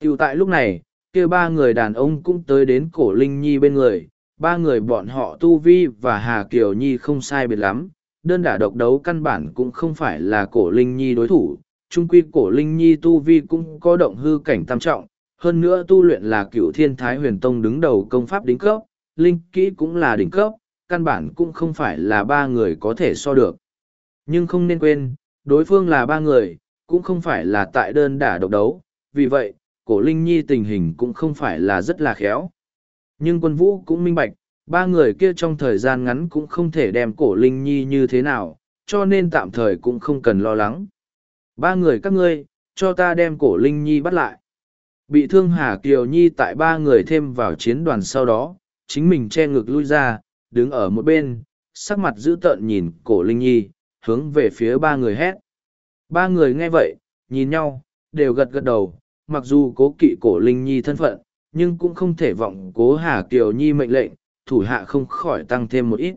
S1: t tại lúc này kia ba người đàn ông cũng tới đến cổ linh nhi bên người ba người bọn họ tu vi và hà kiều nhi không sai biệt lắm đơn đả độc đấu căn bản cũng không phải là cổ linh nhi đối thủ trung quy cổ linh nhi tu vi cũng có động hư cảnh tam trọng hơn nữa tu luyện là cựu thiên thái huyền tông đứng đầu công pháp đính cấp linh kỹ cũng là đỉnh cấp căn bản cũng không phải là ba người có thể so được. Nhưng không nên quên, đối phương là ba người, cũng không phải là tại đơn đả độc đấu, vì vậy, cổ Linh Nhi tình hình cũng không phải là rất là khéo. Nhưng quân vũ cũng minh bạch, ba người kia trong thời gian ngắn cũng không thể đem cổ Linh Nhi như thế nào, cho nên tạm thời cũng không cần lo lắng. Ba người các ngươi, cho ta đem cổ Linh Nhi bắt lại. Bị thương Hà Kiều Nhi tại ba người thêm vào chiến đoàn sau đó, chính mình che ngực lui ra, đứng ở một bên, sắc mặt dữ tợn nhìn cổ Linh Nhi, hướng về phía ba người hét. Ba người nghe vậy, nhìn nhau, đều gật gật đầu, mặc dù cố kỵ cổ Linh Nhi thân phận, nhưng cũng không thể vọng cố Hà Kiều Nhi mệnh lệnh, thủ hạ không khỏi tăng thêm một ít.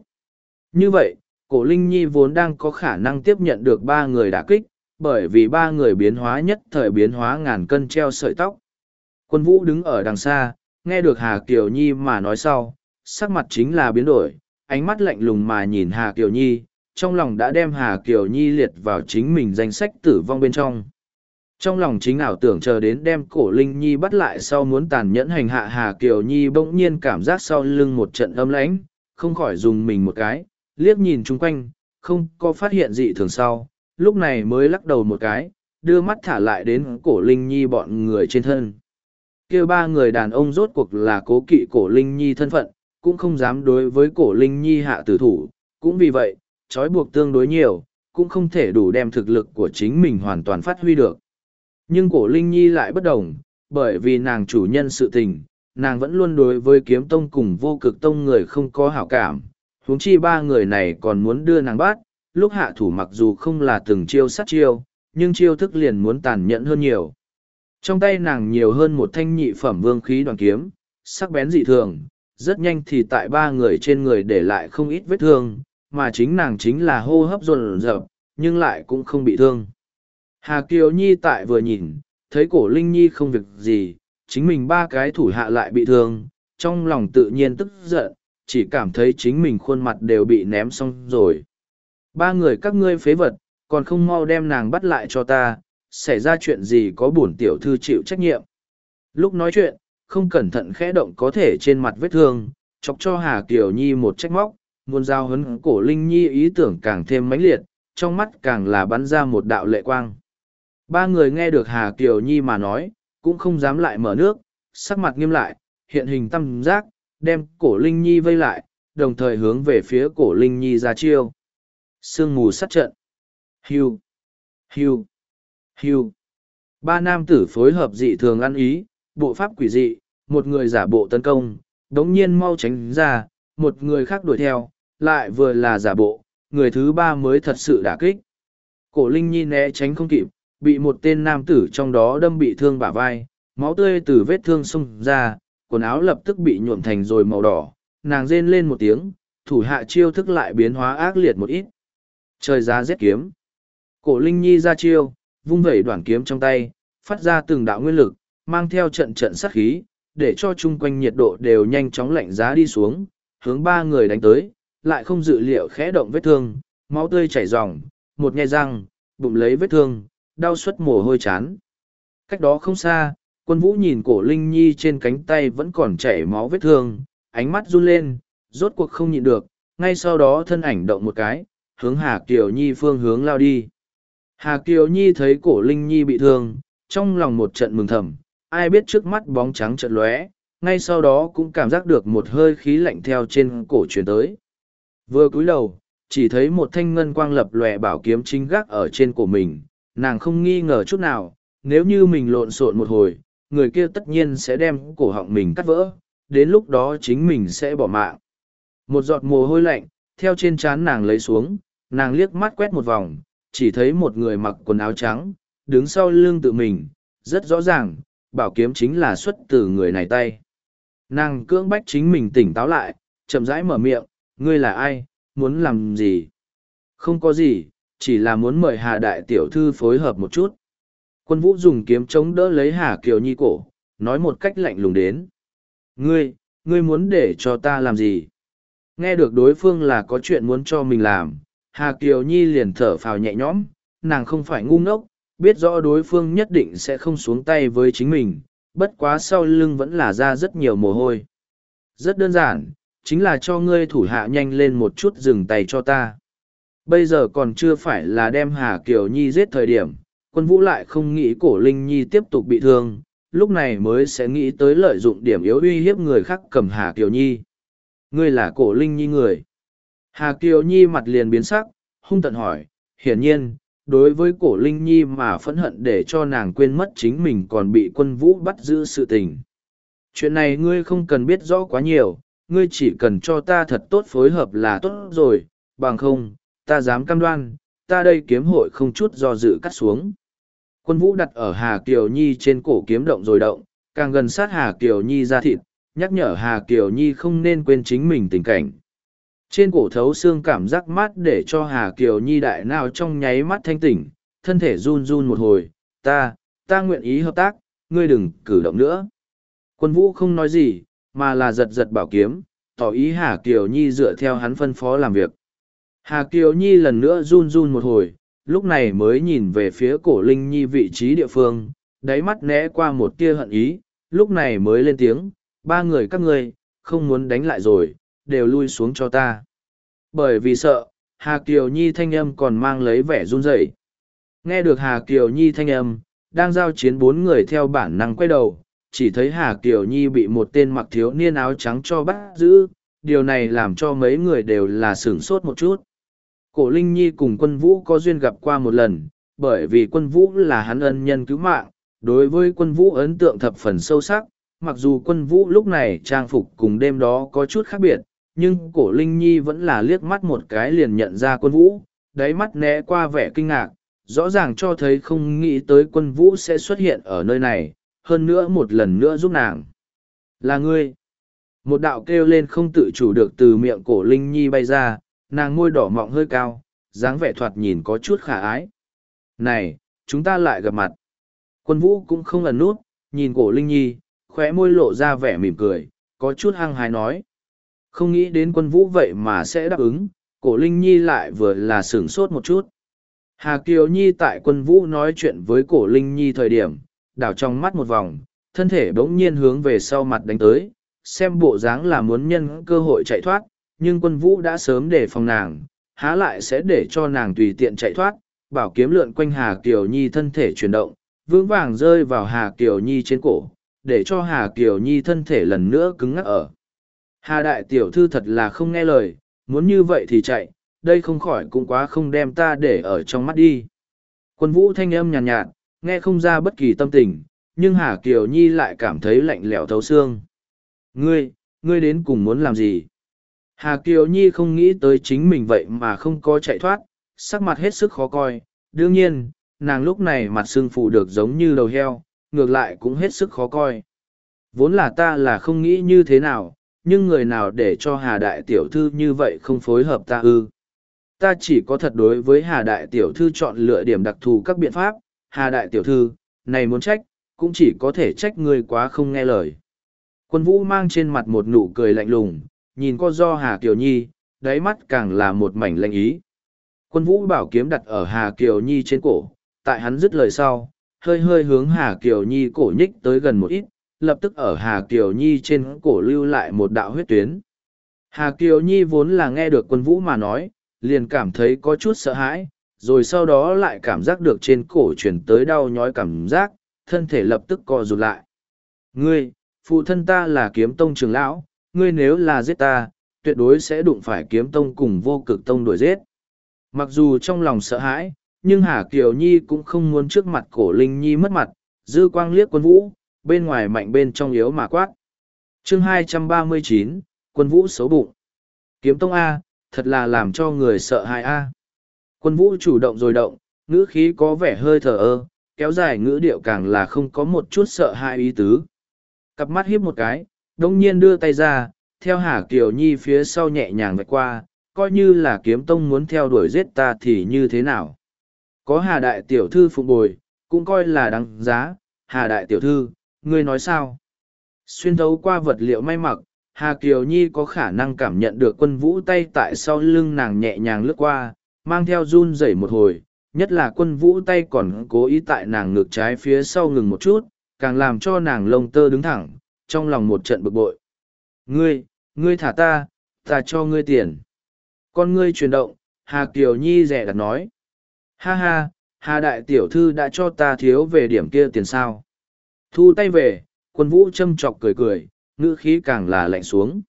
S1: Như vậy, cổ Linh Nhi vốn đang có khả năng tiếp nhận được ba người đả kích, bởi vì ba người biến hóa nhất thời biến hóa ngàn cân treo sợi tóc. Quân vũ đứng ở đằng xa, nghe được Hà Kiều Nhi mà nói sau, sắc mặt chính là biến đổi, ánh mắt lạnh lùng mà nhìn Hà Kiều Nhi, trong lòng đã đem Hà Kiều Nhi liệt vào chính mình danh sách tử vong bên trong. Trong lòng chính ảo tưởng chờ đến đem cổ Linh Nhi bắt lại sau muốn tàn nhẫn hành hạ Hà Kiều Nhi bỗng nhiên cảm giác sau lưng một trận âm lãnh, không khỏi dùng mình một cái, liếc nhìn chung quanh, không có phát hiện gì thường sau, lúc này mới lắc đầu một cái, đưa mắt thả lại đến cổ Linh Nhi bọn người trên thân. kia ba người đàn ông rốt cuộc là cố kỵ cổ Linh Nhi thân phận, cũng không dám đối với cổ linh nhi hạ tử thủ, cũng vì vậy, trói buộc tương đối nhiều, cũng không thể đủ đem thực lực của chính mình hoàn toàn phát huy được. Nhưng cổ linh nhi lại bất đồng, bởi vì nàng chủ nhân sự tình, nàng vẫn luôn đối với kiếm tông cùng vô cực tông người không có hảo cảm, huống chi ba người này còn muốn đưa nàng bắt, lúc hạ thủ mặc dù không là từng chiêu sát chiêu, nhưng chiêu thức liền muốn tàn nhẫn hơn nhiều. Trong tay nàng nhiều hơn một thanh nhị phẩm vương khí đoàn kiếm, sắc bén dị thường, rất nhanh thì tại ba người trên người để lại không ít vết thương, mà chính nàng chính là hô hấp dồn dập, nhưng lại cũng không bị thương. Hà Kiều Nhi tại vừa nhìn, thấy cổ Linh Nhi không việc gì, chính mình ba cái thủ hạ lại bị thương, trong lòng tự nhiên tức giận, chỉ cảm thấy chính mình khuôn mặt đều bị ném xong rồi. Ba người các ngươi phế vật, còn không mau đem nàng bắt lại cho ta, xảy ra chuyện gì có bổn tiểu thư chịu trách nhiệm. Lúc nói chuyện, không cẩn thận khẽ động có thể trên mặt vết thương, chọc cho Hà Kiều Nhi một trách móc, muốn giao hấn cổ Linh Nhi ý tưởng càng thêm mãnh liệt, trong mắt càng là bắn ra một đạo lệ quang. Ba người nghe được Hà Kiều Nhi mà nói, cũng không dám lại mở nước, sắc mặt nghiêm lại, hiện hình tâm giác, đem cổ Linh Nhi vây lại, đồng thời hướng về phía cổ Linh Nhi ra chiêu. Sương mù sát trận. hưu hưu hưu Ba nam tử phối hợp dị thường ăn ý, bộ pháp quỷ dị, một người giả bộ tấn công, đống nhiên mau tránh ra, một người khác đuổi theo, lại vừa là giả bộ, người thứ ba mới thật sự đả kích. Cổ Linh Nhi né tránh không kịp, bị một tên nam tử trong đó đâm bị thương bả vai, máu tươi từ vết thương xông ra, quần áo lập tức bị nhuộm thành rồi màu đỏ, nàng rên lên một tiếng, thủ hạ chiêu thức lại biến hóa ác liệt một ít. Trời giá rét kiếm. Cổ Linh Nhi ra chiêu, vung vẩy đoạn kiếm trong tay, phát ra từng đạo nguyên lực, mang theo trận trận sát khí, để cho chung quanh nhiệt độ đều nhanh chóng lạnh giá đi xuống, hướng ba người đánh tới, lại không dự liệu khẽ động vết thương, máu tươi chảy ròng, một nhai răng, bụng lấy vết thương, đau suất mồ hôi chán. Cách đó không xa, quân vũ nhìn cổ Linh Nhi trên cánh tay vẫn còn chảy máu vết thương, ánh mắt run lên, rốt cuộc không nhịn được, ngay sau đó thân ảnh động một cái, hướng Hà Kiều Nhi phương hướng lao đi. Hà Kiều Nhi thấy cổ Linh Nhi bị thương, trong lòng một trận mừng thầm, ai biết trước mắt bóng trắng chợt lóe, ngay sau đó cũng cảm giác được một hơi khí lạnh theo trên cổ truyền tới. Vừa cúi đầu, chỉ thấy một thanh ngân quang lập lòe bảo kiếm chính gác ở trên cổ mình, nàng không nghi ngờ chút nào, nếu như mình lộn xộn một hồi, người kia tất nhiên sẽ đem cổ họng mình cắt vỡ, đến lúc đó chính mình sẽ bỏ mạng. Một giọt mồ hôi lạnh, theo trên trán nàng lấy xuống, nàng liếc mắt quét một vòng, chỉ thấy một người mặc quần áo trắng, đứng sau lưng tự mình, rất rõ ràng, bảo kiếm chính là xuất từ người này tay. Nàng cưỡng bách chính mình tỉnh táo lại, chậm rãi mở miệng, ngươi là ai, muốn làm gì? Không có gì, chỉ là muốn mời Hà Đại Tiểu Thư phối hợp một chút. Quân vũ dùng kiếm chống đỡ lấy Hà Kiều Nhi cổ, nói một cách lạnh lùng đến. Ngươi, ngươi muốn để cho ta làm gì? Nghe được đối phương là có chuyện muốn cho mình làm, Hà Kiều Nhi liền thở phào nhẹ nhõm, nàng không phải ngu ngốc, biết rõ đối phương nhất định sẽ không xuống tay với chính mình, bất quá sau lưng vẫn là ra rất nhiều mồ hôi. Rất đơn giản, chính là cho ngươi thủ hạ nhanh lên một chút dừng tay cho ta. Bây giờ còn chưa phải là đem Hà Kiều Nhi giết thời điểm, quân vũ lại không nghĩ cổ Linh Nhi tiếp tục bị thương, lúc này mới sẽ nghĩ tới lợi dụng điểm yếu uy hiếp người khác cầm Hà Kiều Nhi. Ngươi là cổ Linh Nhi người. Hà Kiều Nhi mặt liền biến sắc, hung tận hỏi, hiển nhiên, đối với cổ linh nhi mà phẫn hận để cho nàng quên mất chính mình còn bị quân vũ bắt giữ sự tình. Chuyện này ngươi không cần biết rõ quá nhiều, ngươi chỉ cần cho ta thật tốt phối hợp là tốt rồi, bằng không, ta dám cam đoan, ta đây kiếm hội không chút do dự cắt xuống. Quân vũ đặt ở Hà Kiều Nhi trên cổ kiếm động rồi động, càng gần sát Hà Kiều Nhi ra thịt, nhắc nhở Hà Kiều Nhi không nên quên chính mình tình cảnh trên cổ thấu xương cảm giác mát để cho hà kiều nhi đại nào trong nháy mắt thanh tỉnh thân thể run run một hồi ta ta nguyện ý hợp tác ngươi đừng cử động nữa quân vũ không nói gì mà là giật giật bảo kiếm tỏ ý hà kiều nhi dựa theo hắn phân phó làm việc hà kiều nhi lần nữa run run một hồi lúc này mới nhìn về phía cổ linh nhi vị trí địa phương đáy mắt né qua một tia hận ý lúc này mới lên tiếng ba người các ngươi không muốn đánh lại rồi đều lui xuống cho ta bởi vì sợ hà kiều nhi thanh âm còn mang lấy vẻ run rẩy nghe được hà kiều nhi thanh âm đang giao chiến bốn người theo bản năng quay đầu chỉ thấy hà kiều nhi bị một tên mặc thiếu niên áo trắng cho bắt giữ điều này làm cho mấy người đều là sửng sốt một chút cổ linh nhi cùng quân vũ có duyên gặp qua một lần bởi vì quân vũ là hắn ân nhân cứu mạng đối với quân vũ ấn tượng thập phần sâu sắc mặc dù quân vũ lúc này trang phục cùng đêm đó có chút khác biệt nhưng cổ Linh Nhi vẫn là liếc mắt một cái liền nhận ra quân vũ, đáy mắt né qua vẻ kinh ngạc, rõ ràng cho thấy không nghĩ tới quân vũ sẽ xuất hiện ở nơi này, hơn nữa một lần nữa giúp nàng. Là ngươi. Một đạo kêu lên không tự chủ được từ miệng cổ Linh Nhi bay ra, nàng môi đỏ mọng hơi cao, dáng vẻ thoạt nhìn có chút khả ái. Này, chúng ta lại gặp mặt. Quân vũ cũng không ẩn nút, nhìn cổ Linh Nhi, khóe môi lộ ra vẻ mỉm cười, có chút hăng hái nói. Không nghĩ đến quân vũ vậy mà sẽ đáp ứng, cổ Linh Nhi lại vừa là sửng sốt một chút. Hà Kiều Nhi tại quân vũ nói chuyện với cổ Linh Nhi thời điểm, đảo trong mắt một vòng, thân thể bỗng nhiên hướng về sau mặt đánh tới, xem bộ dáng là muốn nhân cơ hội chạy thoát, nhưng quân vũ đã sớm để phòng nàng, há lại sẽ để cho nàng tùy tiện chạy thoát, bảo kiếm lượn quanh Hà Kiều Nhi thân thể chuyển động, vững vàng rơi vào Hà Kiều Nhi trên cổ, để cho Hà Kiều Nhi thân thể lần nữa cứng ngắc ở. Hà đại tiểu thư thật là không nghe lời, muốn như vậy thì chạy, đây không khỏi cũng quá không đem ta để ở trong mắt đi. Quân vũ thanh âm nhàn nhạt, nhạt, nghe không ra bất kỳ tâm tình, nhưng Hà Kiều Nhi lại cảm thấy lạnh lẽo thấu xương. Ngươi, ngươi đến cùng muốn làm gì? Hà Kiều Nhi không nghĩ tới chính mình vậy mà không có chạy thoát, sắc mặt hết sức khó coi. Đương nhiên, nàng lúc này mặt xương phụ được giống như đầu heo, ngược lại cũng hết sức khó coi. Vốn là ta là không nghĩ như thế nào, nhưng người nào để cho Hà Đại Tiểu Thư như vậy không phối hợp ta ư? Ta chỉ có thật đối với Hà Đại Tiểu Thư chọn lựa điểm đặc thù các biện pháp, Hà Đại Tiểu Thư, này muốn trách, cũng chỉ có thể trách người quá không nghe lời. Quân vũ mang trên mặt một nụ cười lạnh lùng, nhìn con do Hà Kiều Nhi, đáy mắt càng là một mảnh lạnh ý. Quân vũ bảo kiếm đặt ở Hà Kiều Nhi trên cổ, tại hắn dứt lời sau, hơi hơi hướng Hà Kiều Nhi cổ nhích tới gần một ít, lập tức ở Hà Kiều Nhi trên cổ lưu lại một đạo huyết tuyến. Hà Kiều Nhi vốn là nghe được quân vũ mà nói, liền cảm thấy có chút sợ hãi, rồi sau đó lại cảm giác được trên cổ truyền tới đau nhói cảm giác, thân thể lập tức co rụt lại. Ngươi, phụ thân ta là kiếm tông trưởng lão, ngươi nếu là giết ta, tuyệt đối sẽ đụng phải kiếm tông cùng vô cực tông đuổi giết. Mặc dù trong lòng sợ hãi, nhưng Hà Kiều Nhi cũng không muốn trước mặt cổ Linh Nhi mất mặt, dư quang liếc quân vũ, bên ngoài mạnh bên trong yếu mà quát. chương 239, quân vũ xấu bụng. Kiếm tông A, thật là làm cho người sợ hãi A. Quân vũ chủ động rồi động, ngữ khí có vẻ hơi thở ơ, kéo dài ngữ điệu càng là không có một chút sợ hãi ý tứ. Cặp mắt hiếp một cái, đông nhiên đưa tay ra, theo Hà Kiều Nhi phía sau nhẹ nhàng vạch qua, coi như là kiếm tông muốn theo đuổi giết ta thì như thế nào. Có Hà Đại Tiểu Thư phụ bồi, cũng coi là đáng giá, Hà Đại Tiểu Thư, ngươi nói sao? Xuyên thấu qua vật liệu may mặc, Hà Kiều Nhi có khả năng cảm nhận được quân vũ tay tại sau lưng nàng nhẹ nhàng lướt qua, mang theo run rẩy một hồi, nhất là quân vũ tay còn cố ý tại nàng ngược trái phía sau ngừng một chút, càng làm cho nàng lông tơ đứng thẳng, trong lòng một trận bực bội. Ngươi, ngươi thả ta, ta cho ngươi tiền. Con ngươi chuyển động, Hà Kiều Nhi rẻ đặt nói. Ha ha, Hà Đại Tiểu Thư đã cho ta thiếu về điểm kia tiền sao. Thu tay về, quân vũ châm chọc cười cười, ngữ khí càng là lạnh xuống.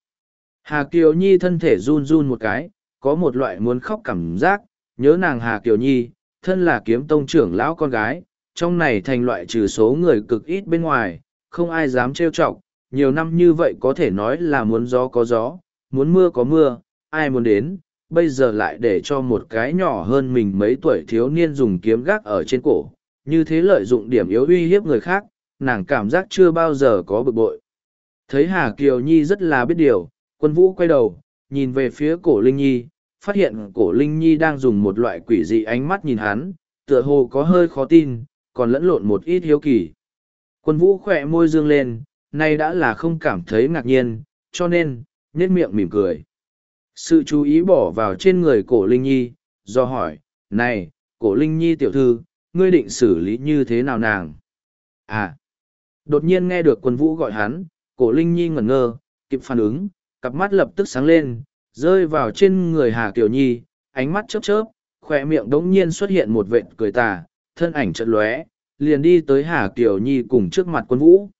S1: Hà Kiều Nhi thân thể run run một cái, có một loại muốn khóc cảm giác, nhớ nàng Hà Kiều Nhi, thân là kiếm tông trưởng lão con gái, trong này thành loại trừ số người cực ít bên ngoài, không ai dám trêu chọc, nhiều năm như vậy có thể nói là muốn gió có gió, muốn mưa có mưa, ai muốn đến, bây giờ lại để cho một cái nhỏ hơn mình mấy tuổi thiếu niên dùng kiếm gác ở trên cổ, như thế lợi dụng điểm yếu uy hiếp người khác, nàng cảm giác chưa bao giờ có bực bội thấy hà kiều nhi rất là biết điều quân vũ quay đầu nhìn về phía cổ linh nhi phát hiện cổ linh nhi đang dùng một loại quỷ dị ánh mắt nhìn hắn tựa hồ có hơi khó tin còn lẫn lộn một ít hiếu kỳ quân vũ khẽ môi dương lên nay đã là không cảm thấy ngạc nhiên cho nên nét miệng mỉm cười sự chú ý bỏ vào trên người cổ linh nhi do hỏi này cổ linh nhi tiểu thư ngươi định xử lý như thế nào nàng à Đột nhiên nghe được quân vũ gọi hắn, cổ Linh Nhi ngẩn ngơ, kịp phản ứng, cặp mắt lập tức sáng lên, rơi vào trên người Hà Kiều Nhi, ánh mắt chớp chớp, khỏe miệng đống nhiên xuất hiện một vệt cười tà, thân ảnh chợt lóe, liền đi tới Hà Kiều Nhi cùng trước mặt quân vũ.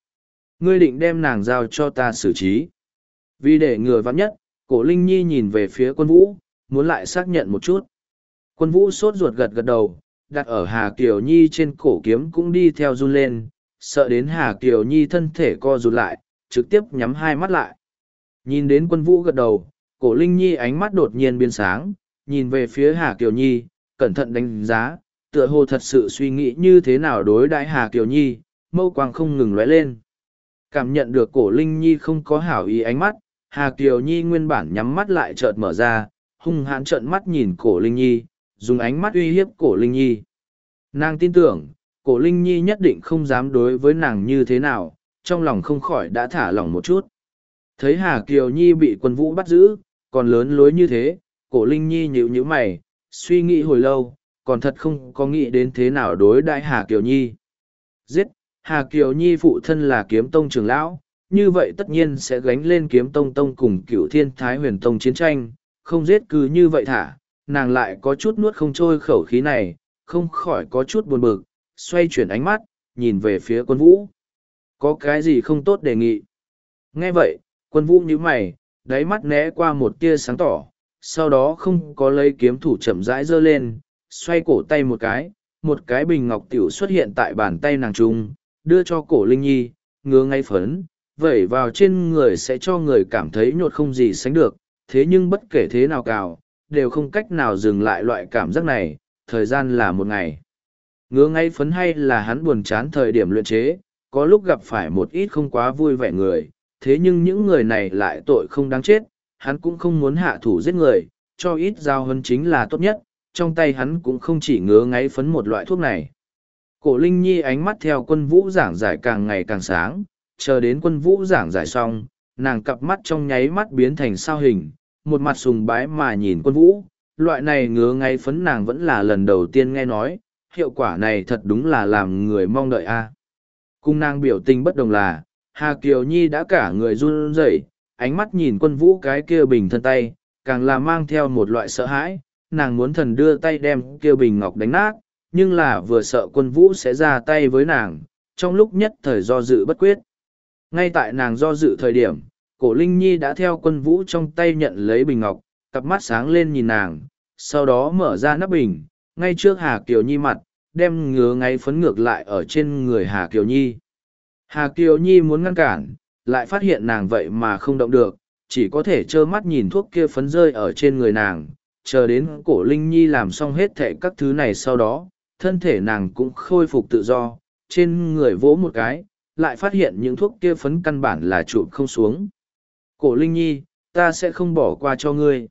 S1: Ngươi định đem nàng giao cho ta xử trí. Vì để ngừa vắng nhất, cổ Linh Nhi nhìn về phía quân vũ, muốn lại xác nhận một chút. Quân vũ sốt ruột gật gật đầu, đặt ở Hà Kiều Nhi trên cổ kiếm cũng đi theo run lên, sợ đến Hà Kiều Nhi thân thể co rụt lại, trực tiếp nhắm hai mắt lại. Nhìn đến quân vũ gật đầu, cổ Linh Nhi ánh mắt đột nhiên biến sáng, nhìn về phía Hà Kiều Nhi, cẩn thận đánh giá, tựa hồ thật sự suy nghĩ như thế nào đối đại Hà Kiều Nhi, mâu quang không ngừng lóe lên. Cảm nhận được cổ Linh Nhi không có hảo ý ánh mắt, Hà Kiều Nhi nguyên bản nhắm mắt lại chợt mở ra, hung hãn trợn mắt nhìn cổ Linh Nhi, dùng ánh mắt uy hiếp cổ Linh Nhi. Nàng tin tưởng, cổ linh nhi nhất định không dám đối với nàng như thế nào trong lòng không khỏi đã thả lỏng một chút thấy hà kiều nhi bị quân vũ bắt giữ còn lớn lối như thế cổ linh nhi nhịu nhữ mày suy nghĩ hồi lâu còn thật không có nghĩ đến thế nào đối đại hà kiều nhi giết hà kiều nhi phụ thân là kiếm tông trường lão như vậy tất nhiên sẽ gánh lên kiếm tông tông cùng cựu thiên thái huyền tông chiến tranh không giết cứ như vậy thả nàng lại có chút nuốt không trôi khẩu khí này không khỏi có chút buồn bực xoay chuyển ánh mắt, nhìn về phía quân vũ. Có cái gì không tốt đề nghị? Nghe vậy, quân vũ nhíu mày, đáy mắt né qua một tia sáng tỏ, sau đó không có lấy kiếm thủ chậm rãi giơ lên, xoay cổ tay một cái, một cái bình ngọc tiểu xuất hiện tại bàn tay nàng trung, đưa cho cổ Linh Nhi, ngứa ngay phấn, vẩy vào trên người sẽ cho người cảm thấy nhột không gì sánh được, thế nhưng bất kể thế nào cào, đều không cách nào dừng lại loại cảm giác này, thời gian là một ngày ngứa ngay phấn hay là hắn buồn chán thời điểm luyện chế, có lúc gặp phải một ít không quá vui vẻ người, thế nhưng những người này lại tội không đáng chết, hắn cũng không muốn hạ thủ giết người, cho ít giao hơn chính là tốt nhất, trong tay hắn cũng không chỉ ngứa ngay phấn một loại thuốc này. Cổ Linh Nhi ánh mắt theo quân vũ giảng giải càng ngày càng sáng, chờ đến quân vũ giảng giải xong, nàng cặp mắt trong nháy mắt biến thành sao hình, một mặt sùng bái mà nhìn quân vũ, loại này ngứa ngay phấn nàng vẫn là lần đầu tiên nghe nói, hiệu quả này thật đúng là làm người mong đợi a. Cung nàng biểu tình bất đồng là, Hà Kiều Nhi đã cả người run rẩy, ánh mắt nhìn quân vũ cái kia bình thân tay, càng là mang theo một loại sợ hãi, nàng muốn thần đưa tay đem kia bình ngọc đánh nát, nhưng là vừa sợ quân vũ sẽ ra tay với nàng, trong lúc nhất thời do dự bất quyết. Ngay tại nàng do dự thời điểm, cổ Linh Nhi đã theo quân vũ trong tay nhận lấy bình ngọc, cặp mắt sáng lên nhìn nàng, sau đó mở ra nắp bình, ngay trước Hà Kiều Nhi mặt, đem ngứa ngay phấn ngược lại ở trên người Hà Kiều Nhi. Hà Kiều Nhi muốn ngăn cản, lại phát hiện nàng vậy mà không động được, chỉ có thể trơ mắt nhìn thuốc kia phấn rơi ở trên người nàng, chờ đến cổ Linh Nhi làm xong hết thệ các thứ này sau đó, thân thể nàng cũng khôi phục tự do, trên người vỗ một cái, lại phát hiện những thuốc kia phấn căn bản là chụp không xuống. Cổ Linh Nhi, ta sẽ không bỏ qua cho ngươi.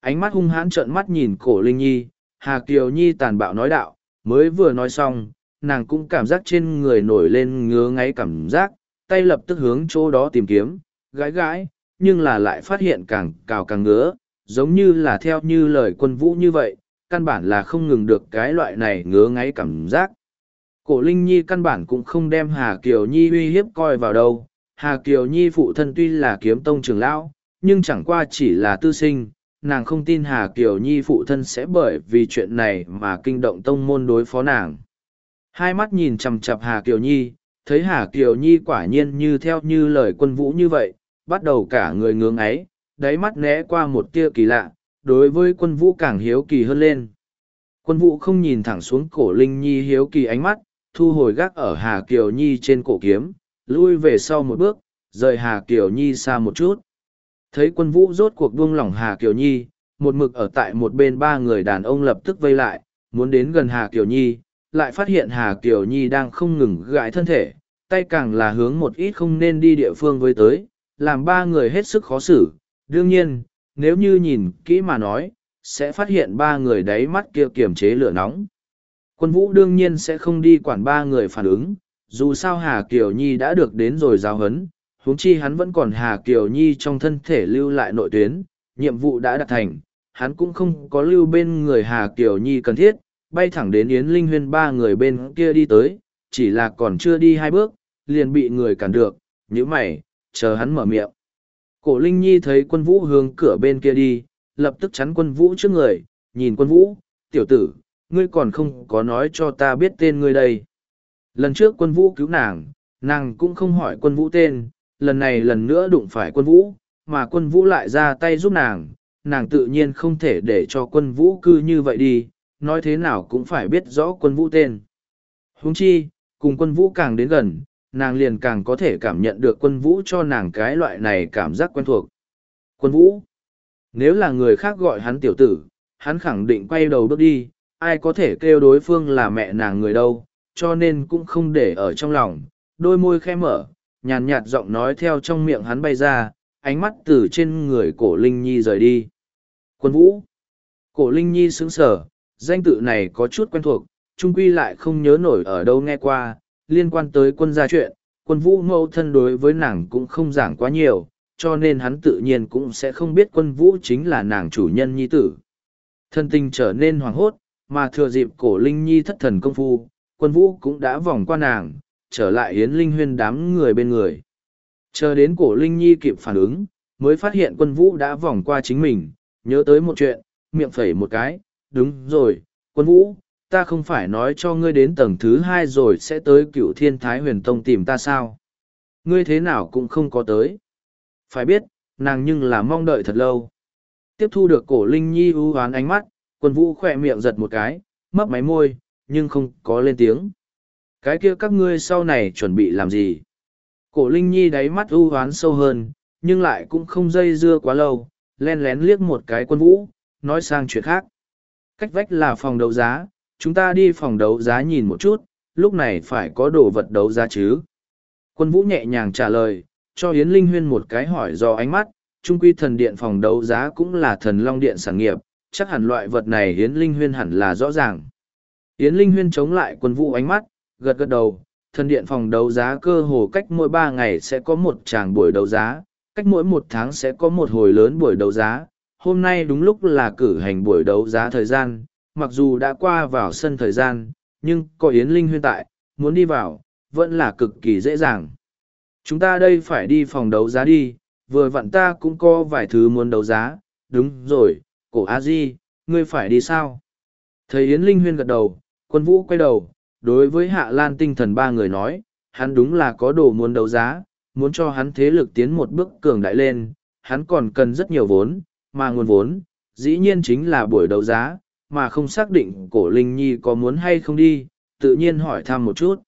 S1: Ánh mắt hung hãn trợn mắt nhìn cổ Linh Nhi, Hà Kiều Nhi tàn bạo nói đạo, mới vừa nói xong, nàng cũng cảm giác trên người nổi lên ngứa ngáy cảm giác, tay lập tức hướng chỗ đó tìm kiếm, gãi gãi, nhưng là lại phát hiện càng cào càng ngứa, giống như là theo như lời quân vũ như vậy, căn bản là không ngừng được cái loại này ngứa ngáy cảm giác. Cổ Linh Nhi căn bản cũng không đem Hà Kiều Nhi uy hiếp coi vào đâu, Hà Kiều Nhi phụ thân tuy là kiếm tông trưởng lão, nhưng chẳng qua chỉ là tư sinh, nàng không tin Hà Kiều Nhi phụ thân sẽ bởi vì chuyện này mà kinh động tông môn đối phó nàng. Hai mắt nhìn chằm chặp Hà Kiều Nhi, thấy Hà Kiều Nhi quả nhiên như theo như lời quân vũ như vậy, bắt đầu cả người ngưỡng ấy, đáy mắt né qua một tia kỳ lạ, đối với quân vũ càng hiếu kỳ hơn lên. Quân vũ không nhìn thẳng xuống cổ Linh Nhi hiếu kỳ ánh mắt, thu hồi gác ở Hà Kiều Nhi trên cổ kiếm, lui về sau một bước, rời Hà Kiều Nhi xa một chút thấy quân vũ rốt cuộc buông lỏng Hà Kiều Nhi, một mực ở tại một bên ba người đàn ông lập tức vây lại, muốn đến gần Hà Kiều Nhi, lại phát hiện Hà Kiều Nhi đang không ngừng gãi thân thể, tay càng là hướng một ít không nên đi địa phương với tới, làm ba người hết sức khó xử. Đương nhiên, nếu như nhìn kỹ mà nói, sẽ phát hiện ba người đáy mắt kia kiềm chế lửa nóng. Quân vũ đương nhiên sẽ không đi quản ba người phản ứng, dù sao Hà Kiều Nhi đã được đến rồi giao hấn, huống chi hắn vẫn còn Hà Kiều Nhi trong thân thể lưu lại nội tuyến, nhiệm vụ đã đạt thành, hắn cũng không có lưu bên người Hà Kiều Nhi cần thiết, bay thẳng đến Yến Linh Huyên ba người bên kia đi tới, chỉ là còn chưa đi hai bước, liền bị người cản được, nhíu mày, chờ hắn mở miệng. Cổ Linh Nhi thấy quân vũ hướng cửa bên kia đi, lập tức chắn quân vũ trước người, nhìn quân vũ, tiểu tử, ngươi còn không có nói cho ta biết tên ngươi đây. Lần trước quân vũ cứu nàng, nàng cũng không hỏi quân vũ tên, lần này lần nữa đụng phải quân vũ, mà quân vũ lại ra tay giúp nàng, nàng tự nhiên không thể để cho quân vũ cư như vậy đi, nói thế nào cũng phải biết rõ quân vũ tên. Huống chi, cùng quân vũ càng đến gần, nàng liền càng có thể cảm nhận được quân vũ cho nàng cái loại này cảm giác quen thuộc. Quân vũ, nếu là người khác gọi hắn tiểu tử, hắn khẳng định quay đầu bước đi, ai có thể kêu đối phương là mẹ nàng người đâu, cho nên cũng không để ở trong lòng, đôi môi khẽ mở, nhàn nhạt giọng nói theo trong miệng hắn bay ra, ánh mắt từ trên người cổ Linh Nhi rời đi. Quân vũ. Cổ Linh Nhi sững sờ, danh tự này có chút quen thuộc, trung quy lại không nhớ nổi ở đâu nghe qua, liên quan tới quân gia chuyện, quân vũ mâu thân đối với nàng cũng không giảng quá nhiều, cho nên hắn tự nhiên cũng sẽ không biết quân vũ chính là nàng chủ nhân nhi tử. Thân tình trở nên hoảng hốt, mà thừa dịp cổ Linh Nhi thất thần công phu, quân vũ cũng đã vòng qua nàng, trở lại Yến Linh Huyên đám người bên người. Chờ đến cổ Linh Nhi kịp phản ứng, mới phát hiện quân vũ đã vòng qua chính mình, nhớ tới một chuyện, miệng phẩy một cái, đúng rồi, quân vũ, ta không phải nói cho ngươi đến tầng thứ hai rồi sẽ tới cựu thiên thái huyền tông tìm ta sao? Ngươi thế nào cũng không có tới. Phải biết, nàng nhưng là mong đợi thật lâu. Tiếp thu được cổ Linh Nhi ưu hoán ánh mắt, quân vũ khỏe miệng giật một cái, mấp máy môi, nhưng không có lên tiếng. Cái kia các ngươi sau này chuẩn bị làm gì? Cổ Linh Nhi đáy mắt u hoán sâu hơn, nhưng lại cũng không dây dưa quá lâu, len lén liếc một cái quân vũ, nói sang chuyện khác. Cách vách là phòng đấu giá, chúng ta đi phòng đấu giá nhìn một chút, lúc này phải có đồ vật đấu giá chứ. Quân vũ nhẹ nhàng trả lời, cho Yến Linh Huyên một cái hỏi do ánh mắt, trung quy thần điện phòng đấu giá cũng là thần long điện sản nghiệp, chắc hẳn loại vật này Yến Linh Huyên hẳn là rõ ràng. Yến Linh Huyên chống lại quân vũ ánh mắt, gật gật đầu, thần điện phòng đấu giá cơ hồ cách mỗi ba ngày sẽ có một tràng buổi đấu giá, cách mỗi một tháng sẽ có một hồi lớn buổi đấu giá. Hôm nay đúng lúc là cử hành buổi đấu giá thời gian, mặc dù đã qua vào sân thời gian, nhưng có Yến Linh huyên tại, muốn đi vào, vẫn là cực kỳ dễ dàng. Chúng ta đây phải đi phòng đấu giá đi, vừa vặn ta cũng có vài thứ muốn đấu giá, đúng rồi, cổ A Di, ngươi phải đi sao? thầy Yến Linh huyên gật đầu, quân vũ quay đầu, đối với hạ lan tinh thần ba người nói hắn đúng là có đồ muốn đấu giá muốn cho hắn thế lực tiến một bước cường đại lên hắn còn cần rất nhiều vốn mà nguồn vốn dĩ nhiên chính là buổi đấu giá mà không xác định cổ linh nhi có muốn hay không đi tự nhiên hỏi thăm một chút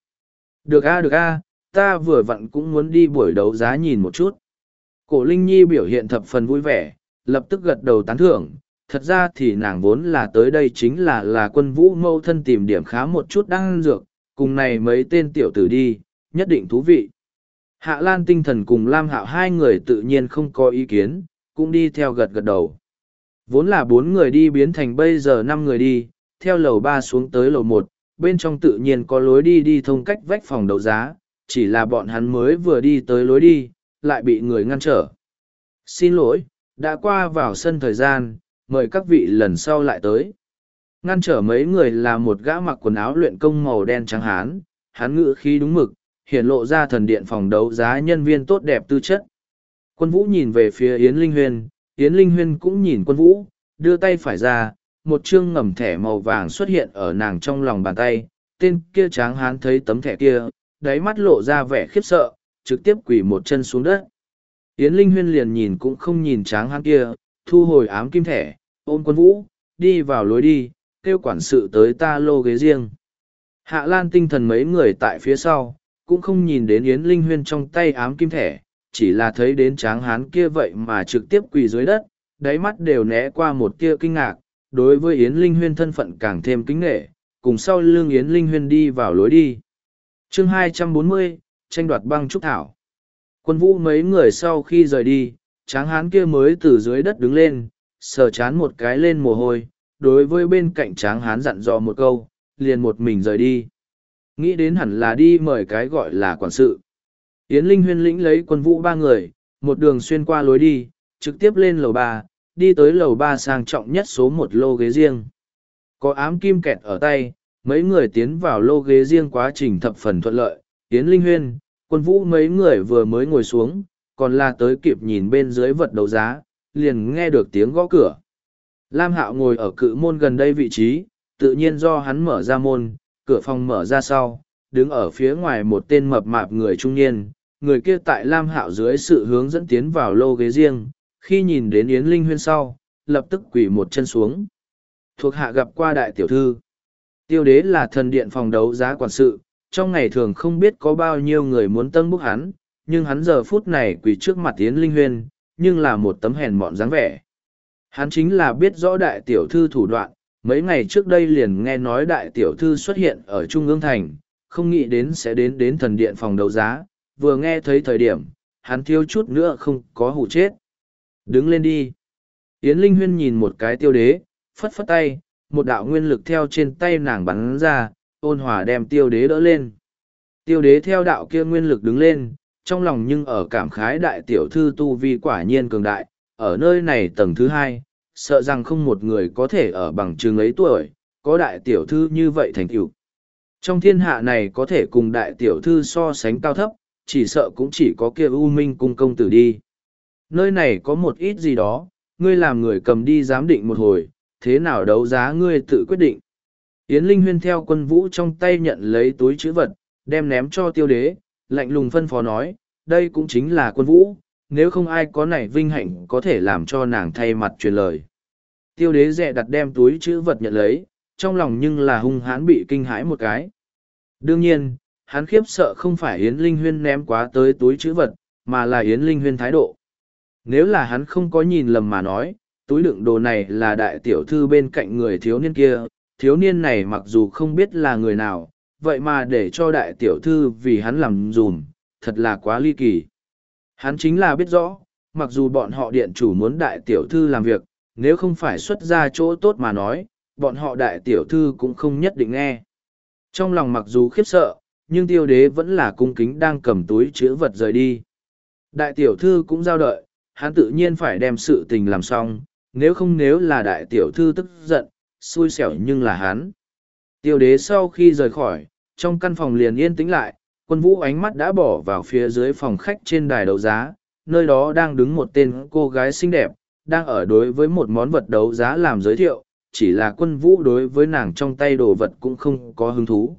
S1: được a được a ta vừa vặn cũng muốn đi buổi đấu giá nhìn một chút cổ linh nhi biểu hiện thập phần vui vẻ lập tức gật đầu tán thưởng thật ra thì nàng vốn là tới đây chính là là quân vũ mâu thân tìm điểm khá một chút đang dược, cùng này mấy tên tiểu tử đi, nhất định thú vị. Hạ Lan tinh thần cùng Lam Hạo hai người tự nhiên không có ý kiến, cũng đi theo gật gật đầu. Vốn là bốn người đi biến thành bây giờ năm người đi, theo lầu ba xuống tới lầu một, bên trong tự nhiên có lối đi đi thông cách vách phòng đấu giá, chỉ là bọn hắn mới vừa đi tới lối đi, lại bị người ngăn trở. Xin lỗi, đã qua vào sân thời gian, mời các vị lần sau lại tới. Ngăn trở mấy người là một gã mặc quần áo luyện công màu đen trắng hán, hán ngự khí đúng mực, hiện lộ ra thần điện phòng đấu giá nhân viên tốt đẹp tư chất. Quân vũ nhìn về phía Yến Linh huyền Yến Linh huyền cũng nhìn quân vũ, đưa tay phải ra, một chương ngầm thẻ màu vàng xuất hiện ở nàng trong lòng bàn tay, tên kia tráng hán thấy tấm thẻ kia, đáy mắt lộ ra vẻ khiếp sợ, trực tiếp quỳ một chân xuống đất. Yến Linh huyền liền nhìn cũng không nhìn tráng hán kia, thu hồi ám kim thẻ, ôm quân vũ, đi vào lối đi, kêu quản sự tới ta lô ghế riêng. Hạ Lan tinh thần mấy người tại phía sau, cũng không nhìn đến Yến Linh Huyên trong tay ám kim thẻ, chỉ là thấy đến tráng hán kia vậy mà trực tiếp quỳ dưới đất, đáy mắt đều né qua một tia kinh ngạc, đối với Yến Linh Huyên thân phận càng thêm kính nghệ, cùng sau lưng Yến Linh Huyên đi vào lối đi. chương 240, tranh đoạt băng trúc thảo. Quân vũ mấy người sau khi rời đi, tráng hán kia mới từ dưới đất đứng lên, sờ chán một cái lên mồ hôi, đối với bên cạnh tráng hán dặn dò một câu, liền một mình rời đi. Nghĩ đến hẳn là đi mời cái gọi là quản sự. Yến Linh huyên lĩnh lấy quân vũ ba người, một đường xuyên qua lối đi, trực tiếp lên lầu ba, đi tới lầu ba sang trọng nhất số một lô ghế riêng. Có ám kim kẹt ở tay, mấy người tiến vào lô ghế riêng quá trình thập phần thuận lợi, Yến Linh huyên, quân vũ mấy người vừa mới ngồi xuống, còn là tới kịp nhìn bên dưới vật đấu giá, liền nghe được tiếng gõ cửa. Lam Hạo ngồi ở cự môn gần đây vị trí, tự nhiên do hắn mở ra môn, cửa phòng mở ra sau, đứng ở phía ngoài một tên mập mạp người trung niên, người kia tại Lam Hạo dưới sự hướng dẫn tiến vào lô ghế riêng, khi nhìn đến Yến Linh Huyên sau, lập tức quỳ một chân xuống. Thuộc hạ gặp qua đại tiểu thư. Tiêu đế là thần điện phòng đấu giá quản sự, trong ngày thường không biết có bao nhiêu người muốn tân bức hắn, nhưng hắn giờ phút này quỳ trước mặt Yến Linh Huyên, nhưng là một tấm hèn mọn dáng vẻ. Hắn chính là biết rõ đại tiểu thư thủ đoạn, mấy ngày trước đây liền nghe nói đại tiểu thư xuất hiện ở Trung ương thành, không nghĩ đến sẽ đến đến thần điện phòng đấu giá, vừa nghe thấy thời điểm, hắn thiếu chút nữa không có hủ chết. Đứng lên đi. Yến Linh Huyên nhìn một cái tiêu đế, phất phất tay, một đạo nguyên lực theo trên tay nàng bắn ra, ôn hòa đem tiêu đế đỡ lên. Tiêu đế theo đạo kia nguyên lực đứng lên, trong lòng nhưng ở cảm khái đại tiểu thư tu vi quả nhiên cường đại, ở nơi này tầng thứ hai, sợ rằng không một người có thể ở bằng trường ấy tuổi, có đại tiểu thư như vậy thành tựu. Trong thiên hạ này có thể cùng đại tiểu thư so sánh cao thấp, chỉ sợ cũng chỉ có kia U Minh cung công tử đi. Nơi này có một ít gì đó, ngươi làm người cầm đi giám định một hồi, thế nào đấu giá ngươi tự quyết định. Yến Linh Huyên theo quân vũ trong tay nhận lấy túi chữ vật, đem ném cho tiêu đế, lạnh lùng phân phó nói, đây cũng chính là quân vũ, nếu không ai có nảy vinh hạnh có thể làm cho nàng thay mặt truyền lời. Tiêu đế dẹ đặt đem túi chữ vật nhận lấy, trong lòng nhưng là hung hãn bị kinh hãi một cái. Đương nhiên, hắn khiếp sợ không phải Yến Linh Huyên ném quá tới túi chữ vật, mà là Yến Linh Huyên thái độ. Nếu là hắn không có nhìn lầm mà nói, túi đựng đồ này là đại tiểu thư bên cạnh người thiếu niên kia, thiếu niên này mặc dù không biết là người nào, vậy mà để cho đại tiểu thư vì hắn làm dùm, thật là quá ly kỳ. Hắn chính là biết rõ, mặc dù bọn họ điện chủ muốn đại tiểu thư làm việc, nếu không phải xuất ra chỗ tốt mà nói, bọn họ đại tiểu thư cũng không nhất định nghe. Trong lòng mặc dù khiếp sợ, nhưng tiêu đế vẫn là cung kính đang cầm túi chữ vật rời đi. Đại tiểu thư cũng giao đợi, hắn tự nhiên phải đem sự tình làm xong, nếu không nếu là đại tiểu thư tức giận, xui xẻo nhưng là hắn. Tiêu đế sau khi rời khỏi, trong căn phòng liền yên tĩnh lại, quân vũ ánh mắt đã bỏ vào phía dưới phòng khách trên đài đấu giá, nơi đó đang đứng một tên cô gái xinh đẹp, đang ở đối với một món vật đấu giá làm giới thiệu, chỉ là quân vũ đối với nàng trong tay đồ vật cũng không có hứng thú.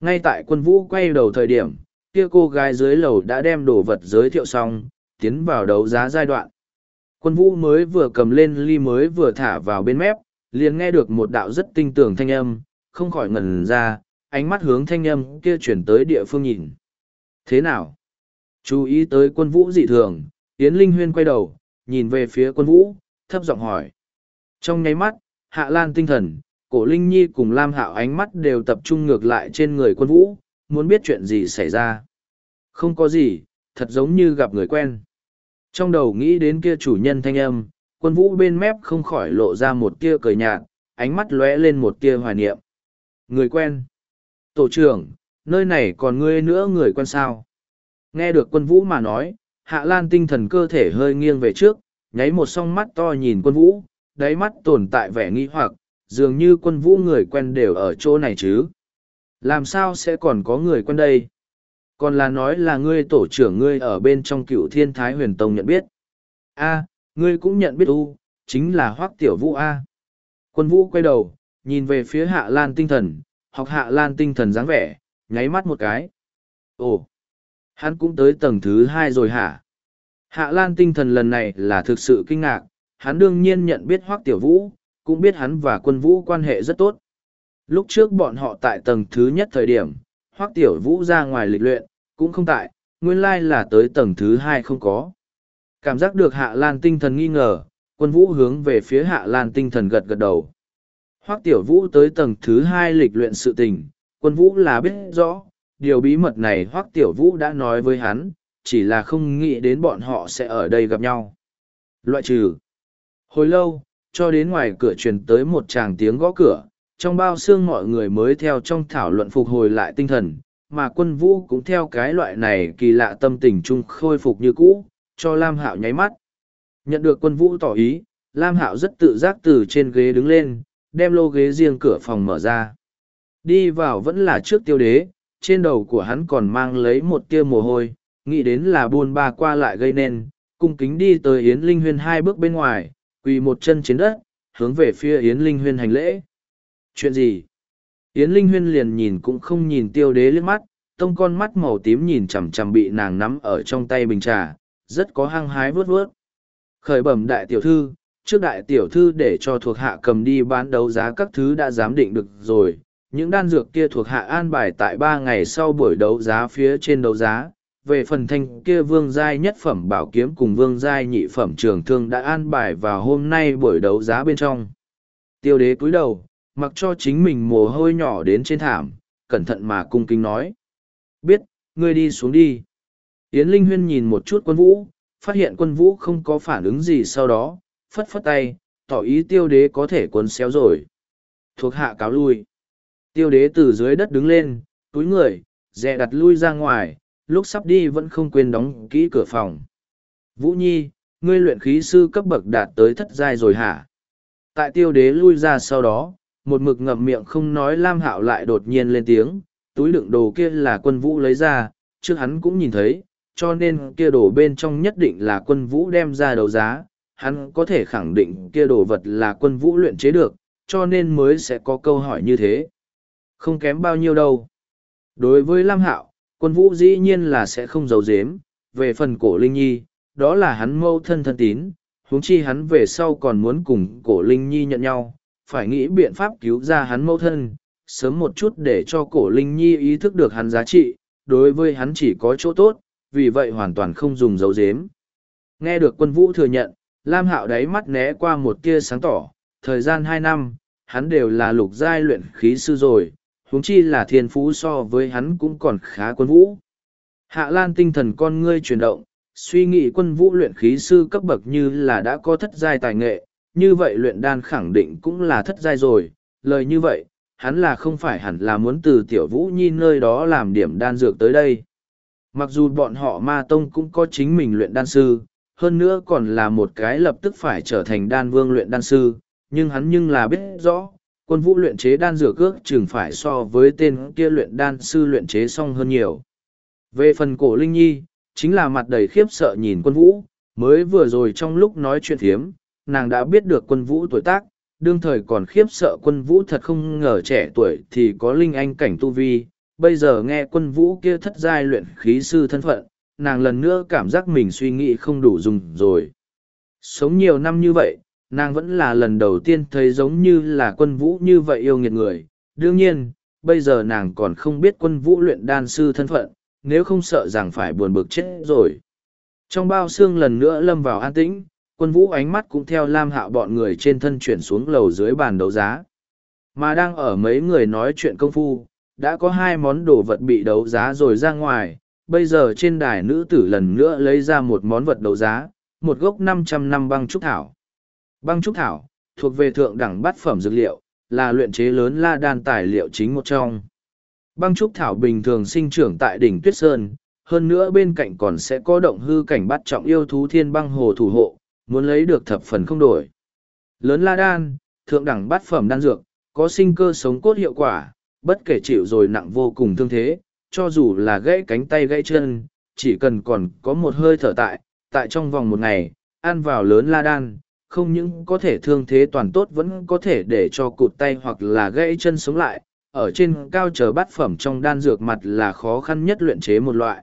S1: Ngay tại quân vũ quay đầu thời điểm, kia cô gái dưới lầu đã đem đồ vật giới thiệu xong, tiến vào đấu giá giai đoạn. Quân vũ mới vừa cầm lên ly mới vừa thả vào bên mép, liền nghe được một đạo rất tinh tường thanh âm, không khỏi ngần ra, ánh mắt hướng thanh âm kia chuyển tới địa phương nhìn. Thế nào? Chú ý tới quân vũ dị thường, Yến Linh Huyên quay đầu, nhìn về phía quân vũ, thấp giọng hỏi. Trong nháy mắt, Hạ Lan tinh thần, cổ Linh Nhi cùng Lam Hạo ánh mắt đều tập trung ngược lại trên người quân vũ, muốn biết chuyện gì xảy ra. Không có gì, thật giống như gặp người quen. Trong đầu nghĩ đến kia chủ nhân thanh âm, quân vũ bên mép không khỏi lộ ra một tia cười nhạt, ánh mắt lóe lên một tia hoài niệm. Người quen. Tổ trưởng, nơi này còn ngươi nữa người quen sao? Nghe được quân vũ mà nói, hạ lan tinh thần cơ thể hơi nghiêng về trước, nháy một song mắt to nhìn quân vũ, đáy mắt tồn tại vẻ nghi hoặc, dường như quân vũ người quen đều ở chỗ này chứ. Làm sao sẽ còn có người quen đây? Còn là nói là ngươi tổ trưởng ngươi ở bên trong cựu thiên thái huyền tông nhận biết. a ngươi cũng nhận biết u, chính là hoắc tiểu vũ a. Quân vũ quay đầu, nhìn về phía hạ lan tinh thần, học hạ lan tinh thần dáng vẻ, nháy mắt một cái. Ồ, hắn cũng tới tầng thứ hai rồi hả? Hạ lan tinh thần lần này là thực sự kinh ngạc, hắn đương nhiên nhận biết hoác tiểu vũ, cũng biết hắn và quân vũ quan hệ rất tốt. Lúc trước bọn họ tại tầng thứ nhất thời điểm, hoác tiểu vũ ra ngoài lịch luyện, cũng không tại, nguyên lai là tới tầng thứ hai không có. Cảm giác được hạ lan tinh thần nghi ngờ, quân vũ hướng về phía hạ lan tinh thần gật gật đầu. Hoắc Tiểu Vũ tới tầng thứ hai lịch luyện sự tình, quân Vũ là biết rõ, điều bí mật này Hoắc Tiểu Vũ đã nói với hắn, chỉ là không nghĩ đến bọn họ sẽ ở đây gặp nhau. Loại trừ. Hồi lâu, cho đến ngoài cửa truyền tới một tràng tiếng gõ cửa, trong bao xương mọi người mới theo trong thảo luận phục hồi lại tinh thần, mà quân Vũ cũng theo cái loại này kỳ lạ tâm tình chung khôi phục như cũ, cho Lam Hạo nháy mắt. Nhận được quân Vũ tỏ ý, Lam Hạo rất tự giác từ trên ghế đứng lên đem lô ghế riêng cửa phòng mở ra. Đi vào vẫn là trước tiêu đế, trên đầu của hắn còn mang lấy một tia mồ hôi, nghĩ đến là buôn ba qua lại gây nên, cung kính đi tới Yến Linh Huyên hai bước bên ngoài, quỳ một chân trên đất, hướng về phía Yến Linh Huyên hành lễ. Chuyện gì? Yến Linh Huyên liền nhìn cũng không nhìn tiêu đế liếc mắt, tông con mắt màu tím nhìn chằm chằm bị nàng nắm ở trong tay bình trà, rất có hăng hái vớt vớt. Khởi bẩm đại tiểu thư, trước đại tiểu thư để cho thuộc hạ cầm đi bán đấu giá các thứ đã giám định được rồi. Những đan dược kia thuộc hạ an bài tại ba ngày sau buổi đấu giá phía trên đấu giá. Về phần thanh kia vương giai nhất phẩm bảo kiếm cùng vương giai nhị phẩm trường thương đã an bài vào hôm nay buổi đấu giá bên trong. Tiêu đế cúi đầu, mặc cho chính mình mồ hôi nhỏ đến trên thảm, cẩn thận mà cung kính nói. Biết, ngươi đi xuống đi. Yến Linh Huyên nhìn một chút quân vũ, phát hiện quân vũ không có phản ứng gì sau đó, phất phất tay, tỏ ý tiêu đế có thể quấn xéo rồi. Thuộc hạ cáo lui. Tiêu đế từ dưới đất đứng lên, túi người, dè đặt lui ra ngoài, lúc sắp đi vẫn không quên đóng kỹ cửa phòng. Vũ Nhi, ngươi luyện khí sư cấp bậc đạt tới thất giai rồi hả? Tại tiêu đế lui ra sau đó, một mực ngậm miệng không nói Lam Hạo lại đột nhiên lên tiếng, túi đựng đồ kia là quân vũ lấy ra, trước hắn cũng nhìn thấy, cho nên kia đồ bên trong nhất định là quân vũ đem ra đấu giá, hắn có thể khẳng định kia đồ vật là quân vũ luyện chế được, cho nên mới sẽ có câu hỏi như thế. Không kém bao nhiêu đâu. Đối với Lam Hạo, quân vũ dĩ nhiên là sẽ không giấu giếm, về phần cổ Linh Nhi, đó là hắn mâu thân thân tín, huống chi hắn về sau còn muốn cùng cổ Linh Nhi nhận nhau, phải nghĩ biện pháp cứu ra hắn mâu thân, sớm một chút để cho cổ Linh Nhi ý thức được hắn giá trị, đối với hắn chỉ có chỗ tốt, vì vậy hoàn toàn không dùng giấu giếm. Nghe được quân vũ thừa nhận, Lam Hạo đáy mắt né qua một tia sáng tỏ, thời gian hai năm, hắn đều là lục giai luyện khí sư rồi, huống chi là thiên phú so với hắn cũng còn khá quân vũ. Hạ Lan tinh thần con ngươi chuyển động, suy nghĩ quân vũ luyện khí sư cấp bậc như là đã có thất giai tài nghệ, như vậy luyện đan khẳng định cũng là thất giai rồi, lời như vậy, hắn là không phải hẳn là muốn từ tiểu vũ nhi nơi đó làm điểm đan dược tới đây. Mặc dù bọn họ ma tông cũng có chính mình luyện đan sư, hơn nữa còn là một cái lập tức phải trở thành đan vương luyện đan sư, nhưng hắn nhưng là biết rõ, quân vũ luyện chế đan rửa cước chừng phải so với tên kia luyện đan sư luyện chế xong hơn nhiều. Về phần cổ Linh Nhi, chính là mặt đầy khiếp sợ nhìn quân vũ, mới vừa rồi trong lúc nói chuyện thiếm, nàng đã biết được quân vũ tuổi tác, đương thời còn khiếp sợ quân vũ thật không ngờ trẻ tuổi thì có Linh Anh cảnh tu vi, bây giờ nghe quân vũ kia thất giai luyện khí sư thân phận, nàng lần nữa cảm giác mình suy nghĩ không đủ dùng rồi. Sống nhiều năm như vậy, nàng vẫn là lần đầu tiên thấy giống như là quân vũ như vậy yêu nghiệt người. Đương nhiên, bây giờ nàng còn không biết quân vũ luyện đan sư thân phận, nếu không sợ rằng phải buồn bực chết rồi. Trong bao xương lần nữa lâm vào an tĩnh, quân vũ ánh mắt cũng theo lam hạo bọn người trên thân chuyển xuống lầu dưới bàn đấu giá. Mà đang ở mấy người nói chuyện công phu, đã có hai món đồ vật bị đấu giá rồi ra ngoài, bây giờ trên đài nữ tử lần nữa lấy ra một món vật đấu giá, một gốc 500 năm băng trúc thảo. Băng trúc thảo, thuộc về thượng đẳng bát phẩm dược liệu, là luyện chế lớn la đan tài liệu chính một trong. Băng trúc thảo bình thường sinh trưởng tại đỉnh Tuyết Sơn, hơn nữa bên cạnh còn sẽ có động hư cảnh bắt trọng yêu thú thiên băng hồ thủ hộ, muốn lấy được thập phần không đổi. Lớn la đan, thượng đẳng bát phẩm đan dược, có sinh cơ sống cốt hiệu quả, bất kể chịu rồi nặng vô cùng thương thế, cho dù là gãy cánh tay gãy chân, chỉ cần còn có một hơi thở tại, tại trong vòng một ngày, ăn vào lớn la đan, không những có thể thương thế toàn tốt vẫn có thể để cho cụt tay hoặc là gãy chân sống lại, ở trên cao chờ bát phẩm trong đan dược mặt là khó khăn nhất luyện chế một loại.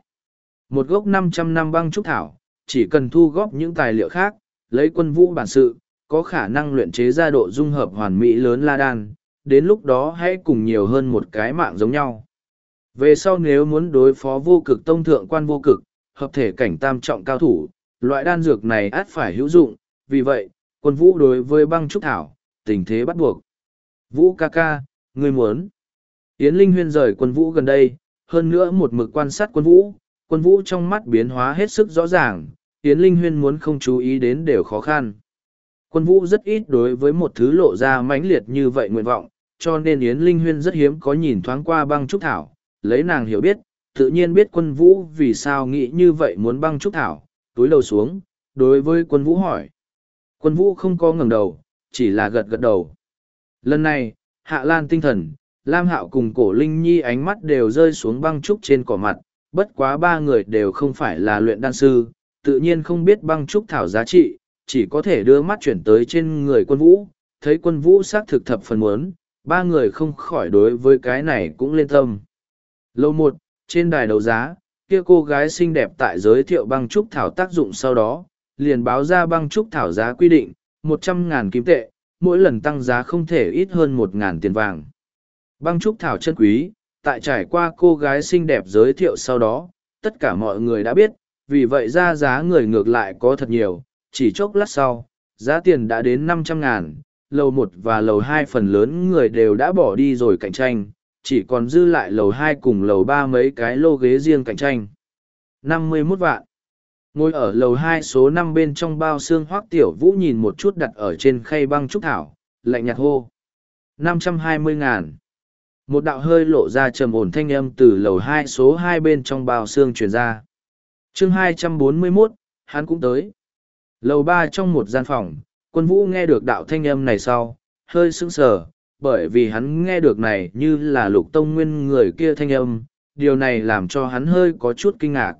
S1: Một gốc 500 năm băng trúc thảo, chỉ cần thu góp những tài liệu khác, lấy quân vũ bản sự, có khả năng luyện chế ra độ dung hợp hoàn mỹ lớn la đan, đến lúc đó hãy cùng nhiều hơn một cái mạng giống nhau. Về sau nếu muốn đối phó vô cực tông thượng quan vô cực, hợp thể cảnh tam trọng cao thủ, loại đan dược này át phải hữu dụng, vì vậy, quân vũ đối với băng trúc thảo, tình thế bắt buộc. Vũ ca ca, người muốn. Yến Linh Huyên rời quân vũ gần đây, hơn nữa một mực quan sát quân vũ, quân vũ trong mắt biến hóa hết sức rõ ràng, Yến Linh Huyên muốn không chú ý đến đều khó khăn. Quân vũ rất ít đối với một thứ lộ ra mãnh liệt như vậy nguyện vọng, cho nên Yến Linh Huyên rất hiếm có nhìn thoáng qua băng trúc thảo, lấy nàng hiểu biết, tự nhiên biết quân vũ vì sao nghĩ như vậy muốn băng trúc thảo, túi đầu xuống, đối với quân vũ hỏi. Quân vũ không có ngẩng đầu, chỉ là gật gật đầu. Lần này, hạ lan tinh thần, Lam Hạo cùng cổ Linh Nhi ánh mắt đều rơi xuống băng trúc trên cỏ mặt, bất quá ba người đều không phải là luyện đan sư, tự nhiên không biết băng trúc thảo giá trị, chỉ có thể đưa mắt chuyển tới trên người quân vũ, thấy quân vũ xác thực thập phần muốn, ba người không khỏi đối với cái này cũng lên tâm lâu một, trên đài đấu giá, kia cô gái xinh đẹp tại giới thiệu băng trúc thảo tác dụng sau đó, liền báo ra băng trúc thảo giá quy định, một trăm ngàn kim tệ, mỗi lần tăng giá không thể ít hơn một ngàn tiền vàng. Băng trúc thảo chân quý, tại trải qua cô gái xinh đẹp giới thiệu sau đó, tất cả mọi người đã biết, vì vậy ra giá người ngược lại có thật nhiều, chỉ chốc lát sau, giá tiền đã đến năm trăm ngàn, lầu một và lầu hai phần lớn người đều đã bỏ đi rồi cạnh tranh, chỉ còn dư lại lầu hai cùng lầu ba mấy cái lô ghế riêng cạnh tranh. năm mươi 51 vạn. Ngồi ở lầu hai số năm bên trong bao xương hoác tiểu vũ nhìn một chút đặt ở trên khay băng trúc thảo, lạnh nhạt hô. năm trăm hai mươi ngàn. Một đạo hơi lộ ra trầm ổn thanh âm từ lầu hai số hai bên trong bao xương truyền ra. chương hai trăm bốn mươi 241, hắn cũng tới. Lầu ba trong một gian phòng, quân vũ nghe được đạo thanh âm này sau, hơi sững sờ, bởi vì hắn nghe được này như là lục tông nguyên người kia thanh âm, điều này làm cho hắn hơi có chút kinh ngạc.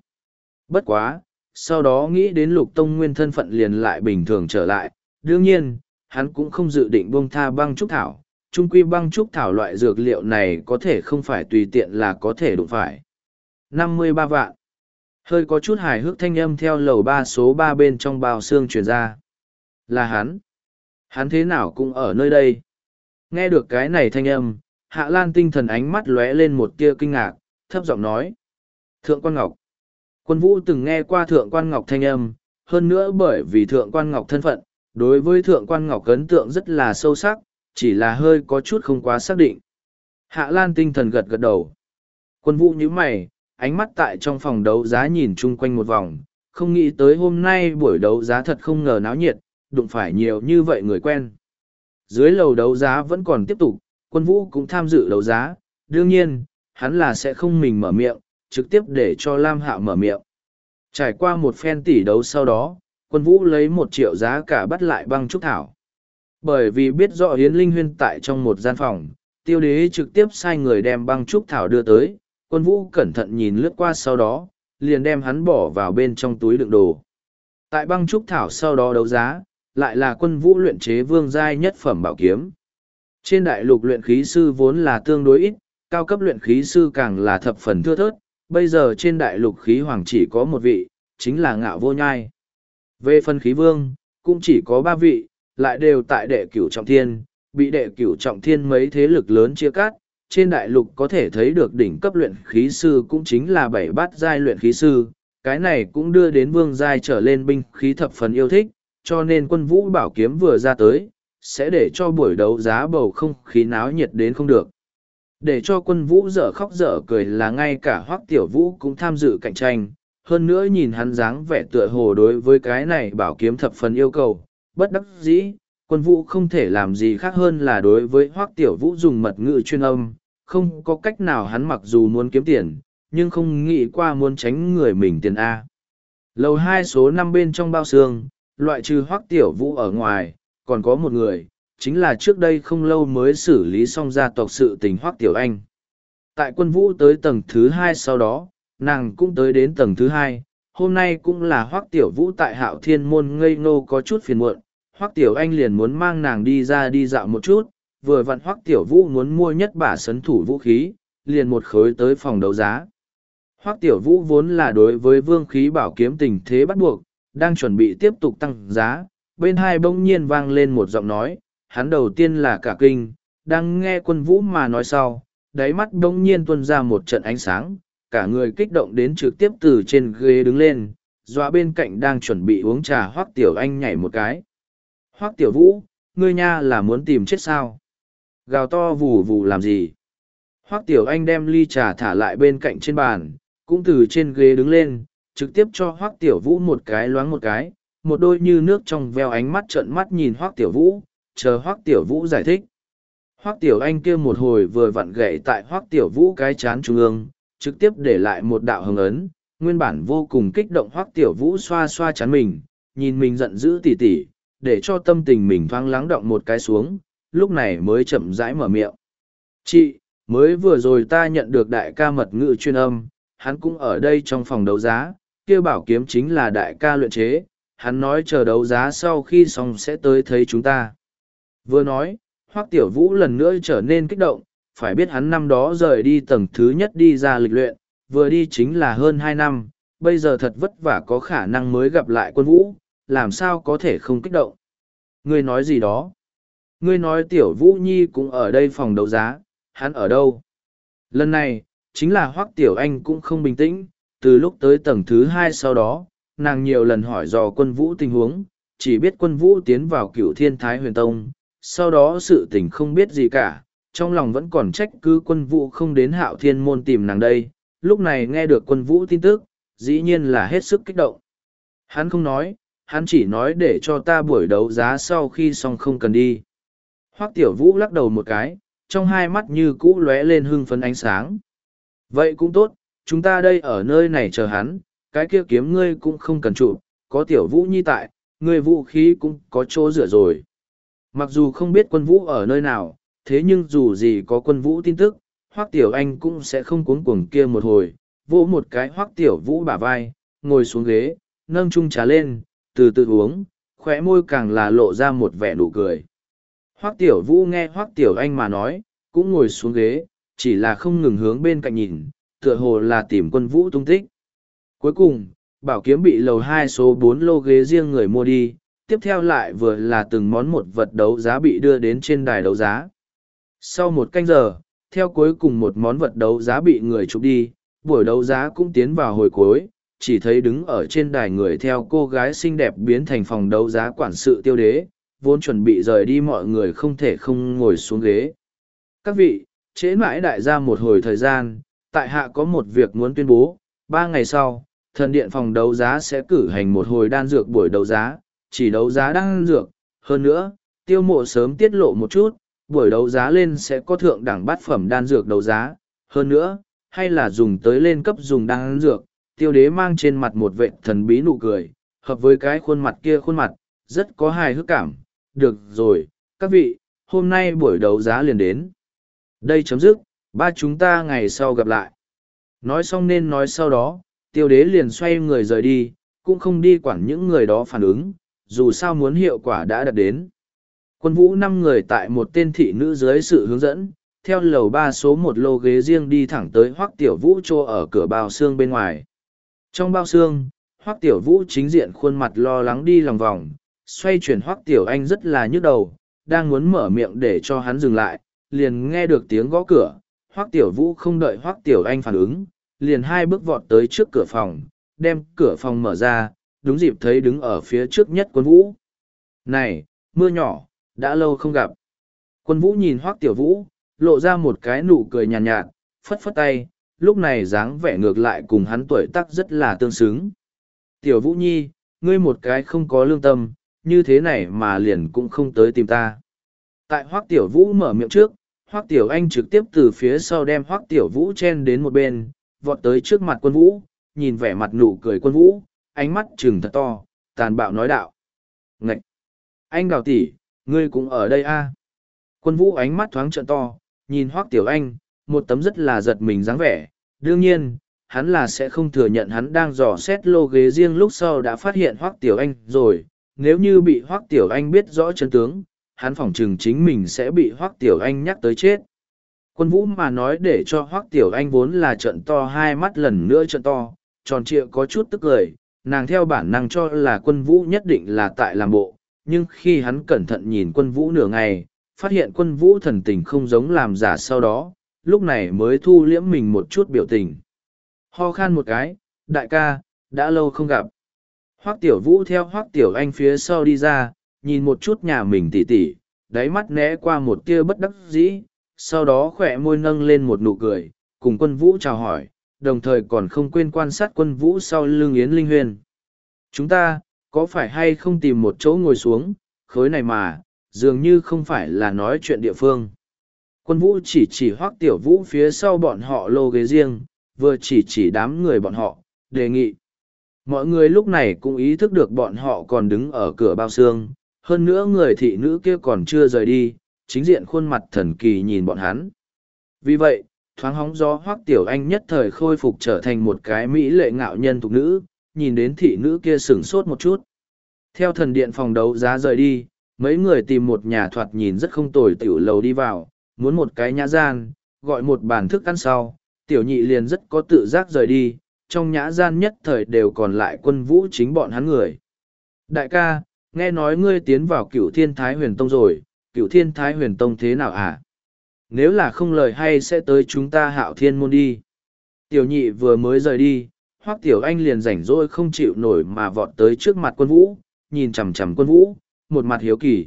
S1: Bất quá, sau đó nghĩ đến lục tông nguyên thân phận liền lại bình thường trở lại, đương nhiên, hắn cũng không dự định buông tha băng trúc thảo. Chung quy băng trúc thảo loại dược liệu này có thể không phải tùy tiện là có thể đụng phải. năm mươi ba vạn. Hơi có chút hài hước thanh âm theo lầu ba số ba bên trong bao xương truyền ra. Là hắn. Hắn thế nào cũng ở nơi đây. Nghe được cái này thanh âm, Hạ Lan tinh thần ánh mắt lóe lên một tia kinh ngạc, thấp giọng nói. Thượng quan Ngọc. Quân vũ từng nghe qua Thượng quan Ngọc thanh âm, hơn nữa bởi vì Thượng quan Ngọc thân phận, đối với Thượng quan Ngọc ấn tượng rất là sâu sắc, chỉ là hơi có chút không quá xác định. Hạ Lan tinh thần gật gật đầu. Quân vũ nhíu mày, ánh mắt tại trong phòng đấu giá nhìn chung quanh một vòng, không nghĩ tới hôm nay buổi đấu giá thật không ngờ náo nhiệt, đụng phải nhiều như vậy người quen dưới lầu đấu giá vẫn còn tiếp tục, quân vũ cũng tham dự đấu giá, đương nhiên, hắn là sẽ không mình mở miệng, trực tiếp để cho Lam Hạo mở miệng. Trải qua một phen tỷ đấu sau đó, quân vũ lấy một triệu giá cả bắt lại băng trúc thảo. Bởi vì biết rõ Yến Linh Huyên tại trong một gian phòng, tiêu đế trực tiếp sai người đem băng trúc thảo đưa tới, quân vũ cẩn thận nhìn lướt qua sau đó, liền đem hắn bỏ vào bên trong túi đựng đồ. Tại băng trúc thảo sau đó đấu giá, lại là quân vũ luyện chế vương giai nhất phẩm bảo kiếm. Trên đại lục luyện khí sư vốn là tương đối ít, cao cấp luyện khí sư càng là thập phần thưa thớt, bây giờ trên đại lục khí hoàng chỉ có một vị, chính là ngạo vô nhai. Về phân khí vương, cũng chỉ có ba vị, lại đều tại đệ cửu trọng thiên, bị đệ cửu trọng thiên mấy thế lực lớn chia cắt, trên đại lục có thể thấy được đỉnh cấp luyện khí sư cũng chính là bảy bát giai luyện khí sư, cái này cũng đưa đến vương giai trở lên binh khí thập phần yêu thích, cho nên quân vũ bảo kiếm vừa ra tới, sẽ để cho buổi đấu giá bầu không khí náo nhiệt đến không được. Để cho quân vũ dở khóc dở cười là ngay cả hoắc tiểu vũ cũng tham dự cạnh tranh, hơn nữa nhìn hắn dáng vẻ tựa hồ đối với cái này bảo kiếm thập phần yêu cầu, bất đắc dĩ, quân vũ không thể làm gì khác hơn là đối với hoắc tiểu vũ dùng mật ngữ chuyên âm, không có cách nào hắn mặc dù muốn kiếm tiền, nhưng không nghĩ qua muốn tránh người mình tiền A. Lầu hai số năm bên trong bao xương, loại trừ hoác tiểu vũ ở ngoài, còn có một người, chính là trước đây không lâu mới xử lý xong gia tộc sự tình hoác tiểu anh. Tại quân vũ tới tầng thứ hai sau đó, nàng cũng tới đến tầng thứ hai, hôm nay cũng là hoác tiểu vũ tại hạo thiên môn ngây ngô có chút phiền muộn, hoác tiểu anh liền muốn mang nàng đi ra đi dạo một chút, vừa vặn hoác tiểu vũ muốn mua nhất bả sấn thủ vũ khí, liền một khối tới phòng đấu giá. Hoác tiểu vũ vốn là đối với vương khí bảo kiếm tình thế bắt buộc, đang chuẩn bị tiếp tục tăng giá, bên hai bỗng nhiên vang lên một giọng nói, hắn đầu tiên là cả kinh, đang nghe quân vũ mà nói sau, đáy mắt bỗng nhiên tuôn ra một trận ánh sáng, cả người kích động đến trực tiếp từ trên ghế đứng lên, dọa bên cạnh đang chuẩn bị uống trà hoắc tiểu anh nhảy một cái. Hoắc tiểu vũ, ngươi nha là muốn tìm chết sao? Gào to vù vù làm gì? Hoắc tiểu anh đem ly trà thả lại bên cạnh trên bàn, cũng từ trên ghế đứng lên, trực tiếp cho hoác tiểu vũ một cái loáng một cái một đôi như nước trong veo ánh mắt trợn mắt nhìn hoác tiểu vũ chờ hoác tiểu vũ giải thích hoác tiểu anh kia một hồi vừa vặn gậy tại hoác tiểu vũ cái chán trung ương trực tiếp để lại một đạo hồng ấn nguyên bản vô cùng kích động hoác tiểu vũ xoa xoa chán mình nhìn mình giận dữ tỉ tỉ để cho tâm tình mình thoáng lắng động một cái xuống lúc này mới chậm rãi mở miệng chị mới vừa rồi ta nhận được đại ca mật ngữ chuyên âm hắn cũng ở đây trong phòng đấu giá kia bảo kiếm chính là đại ca luyện chế, hắn nói chờ đấu giá sau khi xong sẽ tới thấy chúng ta. Vừa nói, Hoắc Tiểu Vũ lần nữa trở nên kích động, phải biết hắn năm đó rời đi tầng thứ nhất đi ra lịch luyện, vừa đi chính là hơn hai năm, bây giờ thật vất vả có khả năng mới gặp lại quân vũ, làm sao có thể không kích động. Ngươi nói gì đó? Ngươi nói Tiểu Vũ Nhi cũng ở đây phòng đấu giá, hắn ở đâu? Lần này, chính là Hoắc Tiểu Anh cũng không bình tĩnh, từ lúc tới tầng thứ hai sau đó, nàng nhiều lần hỏi dò quân vũ tình huống, chỉ biết quân vũ tiến vào cựu thiên thái huyền tông, sau đó sự tình không biết gì cả, trong lòng vẫn còn trách cứ quân vũ không đến hạo thiên môn tìm nàng đây, lúc này nghe được quân vũ tin tức, dĩ nhiên là hết sức kích động. Hắn không nói, hắn chỉ nói để cho ta buổi đấu giá sau khi xong không cần đi. Hoắc tiểu vũ lắc đầu một cái, trong hai mắt như cũ lóe lên hưng phấn ánh sáng. Vậy cũng tốt, chúng ta đây ở nơi này chờ hắn, cái kia kiếm ngươi cũng không cần trụ, có tiểu vũ nhi tại, ngươi vũ khí cũng có chỗ rửa rồi. Mặc dù không biết quân vũ ở nơi nào, thế nhưng dù gì có quân vũ tin tức, hoắc tiểu anh cũng sẽ không cuốn cuồng kia một hồi, vỗ một cái hoắc tiểu vũ bả vai, ngồi xuống ghế, nâng chung trà lên, từ từ uống, khóe môi càng là lộ ra một vẻ nụ cười. Hoắc tiểu vũ nghe hoắc tiểu anh mà nói, cũng ngồi xuống ghế, chỉ là không ngừng hướng bên cạnh nhìn, tựa hồ là tìm quân vũ tung tích. Cuối cùng, bảo kiếm bị lầu hai số bốn lô ghế riêng người mua đi, tiếp theo lại vừa là từng món một vật đấu giá bị đưa đến trên đài đấu giá. Sau một canh giờ, theo cuối cùng một món vật đấu giá bị người chụp đi, buổi đấu giá cũng tiến vào hồi cuối, chỉ thấy đứng ở trên đài người theo cô gái xinh đẹp biến thành phòng đấu giá quản sự tiêu đế, vốn chuẩn bị rời đi mọi người không thể không ngồi xuống ghế. Các vị, chế mãi đại gia một hồi thời gian, tại hạ có một việc muốn tuyên bố, ba ngày sau, thần điện phòng đấu giá sẽ cử hành một hồi đan dược buổi đấu giá, chỉ đấu giá đan dược, hơn nữa, tiêu mộ sớm tiết lộ một chút, buổi đấu giá lên sẽ có thượng đẳng bát phẩm đan dược đấu giá, hơn nữa, hay là dùng tới lên cấp dùng đan dược, tiêu đế mang trên mặt một vệ thần bí nụ cười, hợp với cái khuôn mặt kia khuôn mặt, rất có hài hước cảm, được rồi, các vị, hôm nay buổi đấu giá liền đến. Đây chấm dứt, ba chúng ta ngày sau gặp lại nói xong nên nói sau đó tiêu đế liền xoay người rời đi cũng không đi quản những người đó phản ứng dù sao muốn hiệu quả đã đạt đến quân vũ năm người tại một tên thị nữ dưới sự hướng dẫn theo lầu ba số một lô ghế riêng đi thẳng tới hoắc tiểu vũ chô ở cửa bao xương bên ngoài trong bao xương hoắc tiểu vũ chính diện khuôn mặt lo lắng đi lòng vòng xoay chuyển hoắc tiểu anh rất là nhức đầu đang muốn mở miệng để cho hắn dừng lại liền nghe được tiếng gõ cửa Hoắc Tiểu Vũ không đợi Hoắc Tiểu Anh phản ứng, liền hai bước vọt tới trước cửa phòng, đem cửa phòng mở ra, đúng dịp thấy đứng ở phía trước nhất quân vũ. Này, mưa nhỏ, đã lâu không gặp. Quân vũ nhìn Hoắc Tiểu Vũ, lộ ra một cái nụ cười nhàn nhạt, nhạt, phất phất tay, lúc này dáng vẻ ngược lại cùng hắn tuổi tác rất là tương xứng. Tiểu Vũ Nhi, ngươi một cái không có lương tâm, như thế này mà liền cũng không tới tìm ta. Tại Hoắc Tiểu Vũ mở miệng trước, hoác tiểu anh trực tiếp từ phía sau đem hoác tiểu vũ chen đến một bên vọt tới trước mặt quân vũ nhìn vẻ mặt nụ cười quân vũ ánh mắt chừng thật to tàn bạo nói đạo ngạch anh đào tỷ ngươi cũng ở đây a à? quân vũ ánh mắt thoáng trợn to nhìn hoác tiểu anh một tấm rất là giật mình dáng vẻ đương nhiên hắn là sẽ không thừa nhận hắn đang dò xét lô ghế riêng lúc sau đã phát hiện hoác tiểu anh rồi nếu như bị hoác tiểu anh biết rõ chân tướng hắn phỏng chừng chính mình sẽ bị hoác tiểu anh nhắc tới chết quân vũ mà nói để cho hoác tiểu anh vốn là trận to hai mắt lần nữa trận to tròn trịa có chút tức cười nàng theo bản năng cho là quân vũ nhất định là tại làm bộ nhưng khi hắn cẩn thận nhìn quân vũ nửa ngày phát hiện quân vũ thần tình không giống làm giả sau đó lúc này mới thu liễm mình một chút biểu tình ho khan một cái đại ca đã lâu không gặp hoác tiểu vũ theo hoác tiểu anh phía sau đi ra nhìn một chút nhà mình tỉ tỉ, đáy mắt né qua một tia bất đắc dĩ, sau đó khỏe môi nâng lên một nụ cười, cùng quân vũ chào hỏi, đồng thời còn không quên quan sát quân vũ sau lưng Yến Linh Huyền. Chúng ta, có phải hay không tìm một chỗ ngồi xuống, khối này mà, dường như không phải là nói chuyện địa phương. Quân vũ chỉ chỉ hoắc tiểu vũ phía sau bọn họ lô ghế riêng, vừa chỉ chỉ đám người bọn họ, đề nghị. Mọi người lúc này cũng ý thức được bọn họ còn đứng ở cửa bao xương, hơn nữa người thị nữ kia còn chưa rời đi, chính diện khuôn mặt thần kỳ nhìn bọn hắn. Vì vậy, thoáng hóng gió hoác tiểu anh nhất thời khôi phục trở thành một cái mỹ lệ ngạo nhân thục nữ, nhìn đến thị nữ kia sửng sốt một chút. Theo thần điện phòng đấu giá rời đi, mấy người tìm một nhà thoạt nhìn rất không tồi tiểu lầu đi vào, muốn một cái nhã gian, gọi một bàn thức ăn sau, tiểu nhị liền rất có tự giác rời đi, trong nhã gian nhất thời đều còn lại quân vũ chính bọn hắn người. Đại ca, nghe nói ngươi tiến vào cựu thiên thái huyền tông rồi cựu thiên thái huyền tông thế nào ạ à? nếu là không lời hay sẽ tới chúng ta hạo thiên môn đi tiểu nhị vừa mới rời đi hoắc tiểu anh liền rảnh rỗi không chịu nổi mà vọt tới trước mặt quân vũ nhìn chằm chằm quân vũ một mặt hiếu kỳ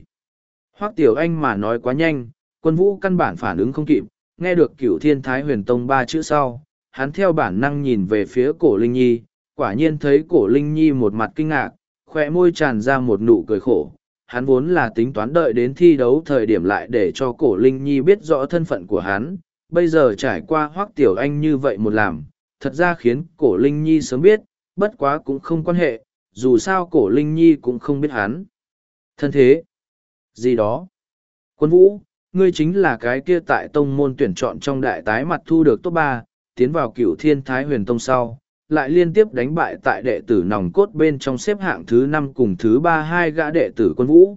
S1: hoắc tiểu anh mà nói quá nhanh quân vũ căn bản phản ứng không kịp nghe được cựu thiên thái huyền tông ba chữ sau hắn theo bản năng nhìn về phía cổ linh nhi quả nhiên thấy cổ linh nhi một mặt kinh ngạc khoe môi tràn ra một nụ cười khổ hắn vốn là tính toán đợi đến thi đấu thời điểm lại để cho cổ linh nhi biết rõ thân phận của hắn bây giờ trải qua hoác tiểu anh như vậy một làm thật ra khiến cổ linh nhi sớm biết bất quá cũng không quan hệ dù sao cổ linh nhi cũng không biết hắn thân thế gì đó quân vũ ngươi chính là cái kia tại tông môn tuyển chọn trong đại tái mặt thu được top ba tiến vào cựu thiên thái huyền tông sau lại liên tiếp đánh bại tại đệ tử nòng cốt bên trong xếp hạng thứ năm cùng thứ ba hai gã đệ tử quân vũ.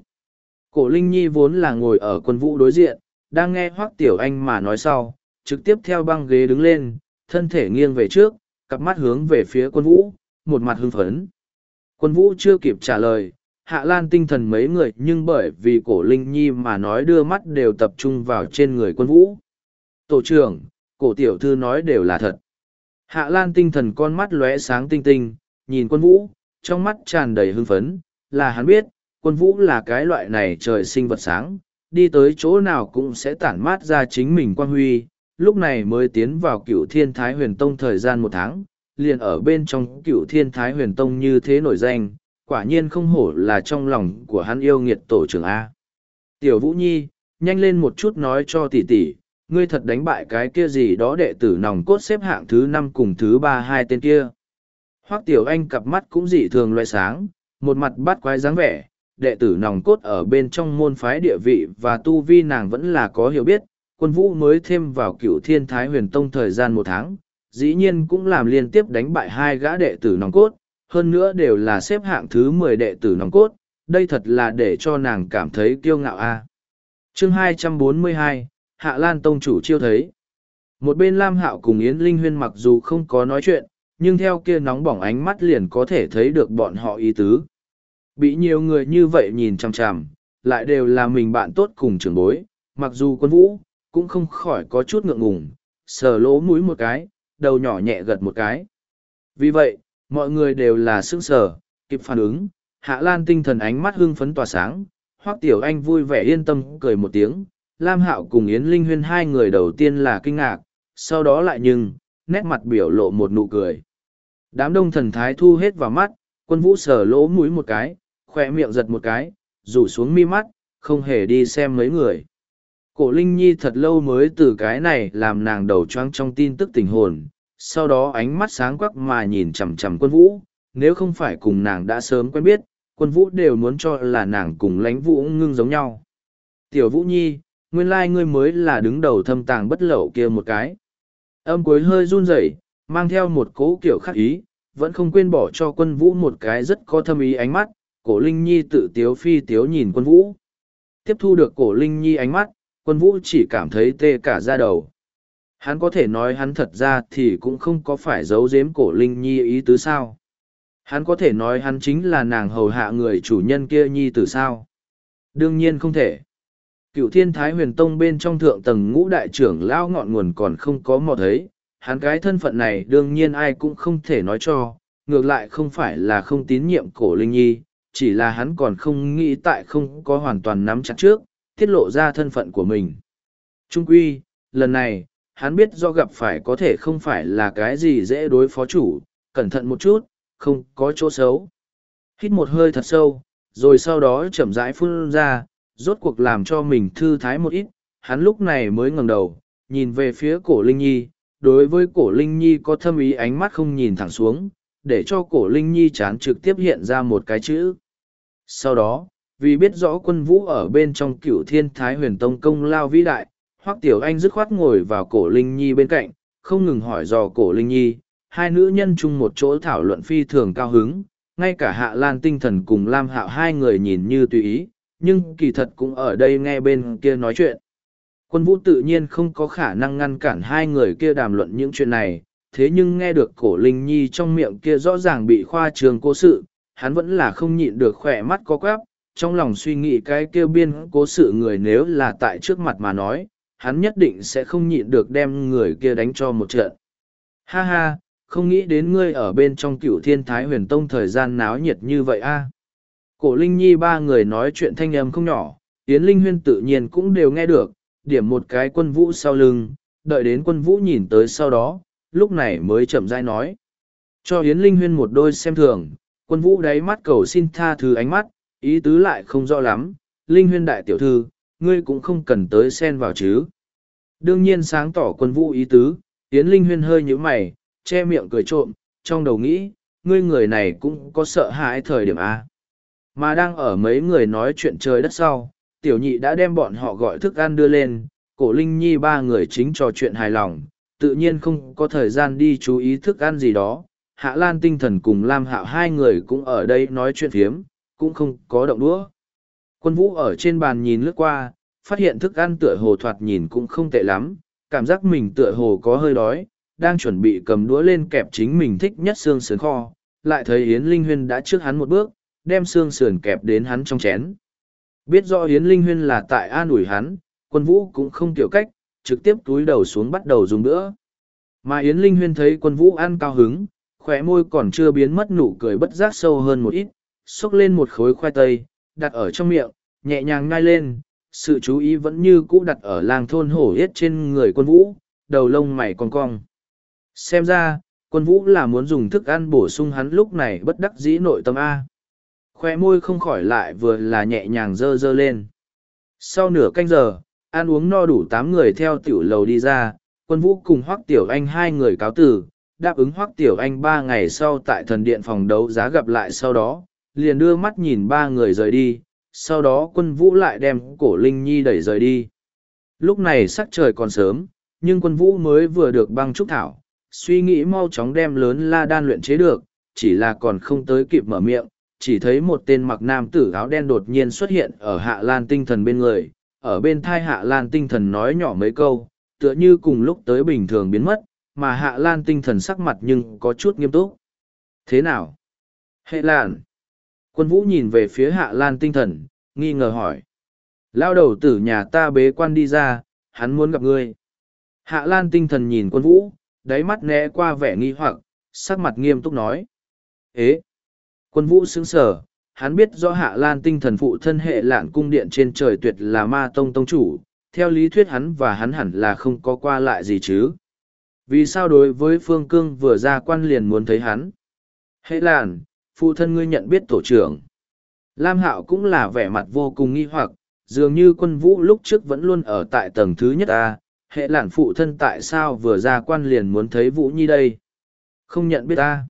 S1: Cổ Linh Nhi vốn là ngồi ở quân vũ đối diện, đang nghe Hoắc Tiểu Anh mà nói sau, trực tiếp theo băng ghế đứng lên, thân thể nghiêng về trước, cặp mắt hướng về phía quân vũ, một mặt hưng phấn. Quân vũ chưa kịp trả lời, Hạ Lan tinh thần mấy người nhưng bởi vì cổ Linh Nhi mà nói đưa mắt đều tập trung vào trên người quân vũ. Tổ trưởng, cổ tiểu thư nói đều là thật. Hạ Lan tinh thần con mắt lóe sáng tinh tinh, nhìn quân vũ, trong mắt tràn đầy hưng phấn, là hắn biết, quân vũ là cái loại này trời sinh vật sáng, đi tới chỗ nào cũng sẽ tản mát ra chính mình quang huy, lúc này mới tiến vào cựu thiên thái huyền tông thời gian một tháng, liền ở bên trong cựu thiên thái huyền tông như thế nổi danh, quả nhiên không hổ là trong lòng của hắn yêu nghiệt tổ trưởng A. Tiểu Vũ Nhi, nhanh lên một chút nói cho tỷ tỷ, Ngươi thật đánh bại cái kia gì đó đệ tử nòng cốt xếp hạng thứ năm cùng thứ ba hai tên kia. Hoắc Tiểu Anh cặp mắt cũng dị thường loại sáng, một mặt bắt quái dáng vẻ, đệ tử nòng cốt ở bên trong môn phái địa vị và tu vi nàng vẫn là có hiểu biết, quân vũ mới thêm vào cửu thiên thái huyền tông thời gian một tháng, dĩ nhiên cũng làm liên tiếp đánh bại hai gã đệ tử nòng cốt, hơn nữa đều là xếp hạng thứ mười đệ tử nòng cốt, đây thật là để cho nàng cảm thấy kiêu ngạo a. Chương hai trăm bốn mươi hai hạ lan tông chủ chiêu thấy một bên lam hạo cùng yến linh huyên mặc dù không có nói chuyện nhưng theo kia nóng bỏng ánh mắt liền có thể thấy được bọn họ ý tứ bị nhiều người như vậy nhìn chằm chằm lại đều là mình bạn tốt cùng trường bối mặc dù quân vũ cũng không khỏi có chút ngượng ngùng sờ lỗ mũi một cái đầu nhỏ nhẹ gật một cái vì vậy mọi người đều là sững sờ kịp phản ứng hạ lan tinh thần ánh mắt hưng phấn tỏa sáng hoắc tiểu anh vui vẻ yên tâm cười một tiếng Lam Hạo cùng Yến Linh Huyên hai người đầu tiên là kinh ngạc, sau đó lại nhưng, nét mặt biểu lộ một nụ cười. Đám đông thần thái thu hết vào mắt, quân vũ sờ lỗ mũi một cái, khỏe miệng giật một cái, rủ xuống mi mắt, không hề đi xem mấy người. Cổ Linh Nhi thật lâu mới từ cái này làm nàng đầu choáng trong tin tức tình hồn, sau đó ánh mắt sáng quắc mà nhìn chằm chằm quân vũ, nếu không phải cùng nàng đã sớm quen biết, quân vũ đều muốn cho là nàng cùng lãnh vũ ngưng giống nhau. Tiểu Vũ Nhi, nguyên lai ngươi mới là đứng đầu thâm tàng bất lậu kia một cái. Âm cuối hơi run rẩy, mang theo một cố kiểu khắc ý, vẫn không quên bỏ cho quân vũ một cái rất có thâm ý ánh mắt, cổ Linh Nhi tự tiếu phi tiếu nhìn quân vũ. Tiếp thu được cổ Linh Nhi ánh mắt, quân vũ chỉ cảm thấy tê cả da đầu. Hắn có thể nói hắn thật ra thì cũng không có phải giấu giếm cổ Linh Nhi ý tứ sao. Hắn có thể nói hắn chính là nàng hầu hạ người chủ nhân kia Nhi Tử sao. Đương nhiên không thể cựu thiên thái huyền tông bên trong thượng tầng ngũ đại trưởng lão ngọn nguồn còn không có mò thấy hắn cái thân phận này đương nhiên ai cũng không thể nói cho ngược lại không phải là không tín nhiệm cổ linh nhi chỉ là hắn còn không nghĩ tại không có hoàn toàn nắm chặt trước tiết lộ ra thân phận của mình trung quy lần này hắn biết do gặp phải có thể không phải là cái gì dễ đối phó chủ cẩn thận một chút không có chỗ xấu hít một hơi thật sâu rồi sau đó chậm rãi phun ra rốt cuộc làm cho mình thư thái một ít, hắn lúc này mới ngẩng đầu, nhìn về phía cổ Linh Nhi, đối với cổ Linh Nhi có thâm ý ánh mắt không nhìn thẳng xuống, để cho cổ Linh Nhi chán trực tiếp hiện ra một cái chữ. Sau đó, vì biết rõ quân vũ ở bên trong cửu thiên thái huyền tông công lao vĩ đại, hoắc tiểu anh dứt khoát ngồi vào cổ Linh Nhi bên cạnh, không ngừng hỏi dò cổ Linh Nhi, hai nữ nhân chung một chỗ thảo luận phi thường cao hứng, ngay cả hạ lan tinh thần cùng Lam Hạo hai người nhìn như tùy ý nhưng kỳ thật cũng ở đây nghe bên kia nói chuyện. Quân vũ tự nhiên không có khả năng ngăn cản hai người kia đàm luận những chuyện này, thế nhưng nghe được cổ Linh Nhi trong miệng kia rõ ràng bị khoa trường cố sự, hắn vẫn là không nhịn được khỏe mắt có quáp, trong lòng suy nghĩ cái kia biên cố sự người nếu là tại trước mặt mà nói, hắn nhất định sẽ không nhịn được đem người kia đánh cho một trận. Ha ha, không nghĩ đến ngươi ở bên trong cửu thiên thái huyền tông thời gian náo nhiệt như vậy a Cổ Linh Nhi ba người nói chuyện thanh âm không nhỏ, Yến Linh Huyên tự nhiên cũng đều nghe được, điểm một cái quân vũ sau lưng, đợi đến quân vũ nhìn tới sau đó, lúc này mới chậm rãi nói. Cho Yến Linh Huyên một đôi xem thường, quân vũ đáy mắt cầu xin tha thứ ánh mắt, ý tứ lại không rõ lắm, Linh Huyên đại tiểu thư, ngươi cũng không cần tới xen vào chứ. Đương nhiên sáng tỏ quân vũ ý tứ, Yến Linh Huyên hơi nhíu mày, che miệng cười trộm, trong đầu nghĩ, ngươi người này cũng có sợ hãi thời điểm A. Mà đang ở mấy người nói chuyện trời đất sau, tiểu nhị đã đem bọn họ gọi thức ăn đưa lên, cổ linh nhi ba người chính trò chuyện hài lòng, tự nhiên không có thời gian đi chú ý thức ăn gì đó. Hạ Lan tinh thần cùng Lam Hạo hai người cũng ở đây nói chuyện phiếm, cũng không có động đũa. Quân vũ ở trên bàn nhìn lướt qua, phát hiện thức ăn tựa hồ thoạt nhìn cũng không tệ lắm, cảm giác mình tựa hồ có hơi đói, đang chuẩn bị cầm đũa lên kẹp chính mình thích nhất xương sườn kho, lại thấy Yến Linh Huyên đã trước hắn một bước, đem xương sườn kẹp đến hắn trong chén. Biết rõ Yến Linh Huyên là tại an ủi hắn, quân vũ cũng không tiểu cách, trực tiếp túi đầu xuống bắt đầu dùng nữa. Mà Yến Linh Huyên thấy quân vũ ăn cao hứng, khỏe môi còn chưa biến mất nụ cười bất giác sâu hơn một ít, xúc lên một khối khoai tây, đặt ở trong miệng, nhẹ nhàng ngai lên, sự chú ý vẫn như cũ đặt ở làng thôn hổ yết trên người quân vũ, đầu lông mày cong cong. Xem ra, quân vũ là muốn dùng thức ăn bổ sung hắn lúc này bất đắc dĩ nội tâm A khoe môi không khỏi lại vừa là nhẹ nhàng dơ dơ lên sau nửa canh giờ ăn uống no đủ tám người theo tiểu lầu đi ra quân vũ cùng hoắc tiểu anh hai người cáo từ, đáp ứng hoắc tiểu anh ba ngày sau tại thần điện phòng đấu giá gặp lại sau đó liền đưa mắt nhìn ba người rời đi sau đó quân vũ lại đem cổ linh nhi đẩy rời đi lúc này sắc trời còn sớm nhưng quân vũ mới vừa được băng trúc thảo suy nghĩ mau chóng đem lớn la đan luyện chế được chỉ là còn không tới kịp mở miệng chỉ thấy một tên mặc nam tử áo đen đột nhiên xuất hiện ở hạ lan tinh thần bên người, ở bên thai hạ lan tinh thần nói nhỏ mấy câu, tựa như cùng lúc tới bình thường biến mất, mà hạ lan tinh thần sắc mặt nhưng có chút nghiêm túc. Thế nào? Hệ lan! Quân vũ nhìn về phía hạ lan tinh thần, nghi ngờ hỏi. Lao đầu tử nhà ta bế quan đi ra, hắn muốn gặp ngươi. Hạ lan tinh thần nhìn quân vũ, đáy mắt né qua vẻ nghi hoặc, sắc mặt nghiêm túc nói. Ế! Quân vũ sững sờ, hắn biết rõ hạ lan tinh thần phụ thân hệ lạn cung điện trên trời tuyệt là ma tông tông chủ, theo lý thuyết hắn và hắn hẳn là không có qua lại gì chứ. Vì sao đối với Phương Cương vừa ra quan liền muốn thấy hắn? Hệ lạn, phụ thân ngươi nhận biết tổ trưởng. Lam Hạo cũng là vẻ mặt vô cùng nghi hoặc, dường như quân vũ lúc trước vẫn luôn ở tại tầng thứ nhất A, hệ lạn phụ thân tại sao vừa ra quan liền muốn thấy Vũ Nhi đây? Không nhận biết ta.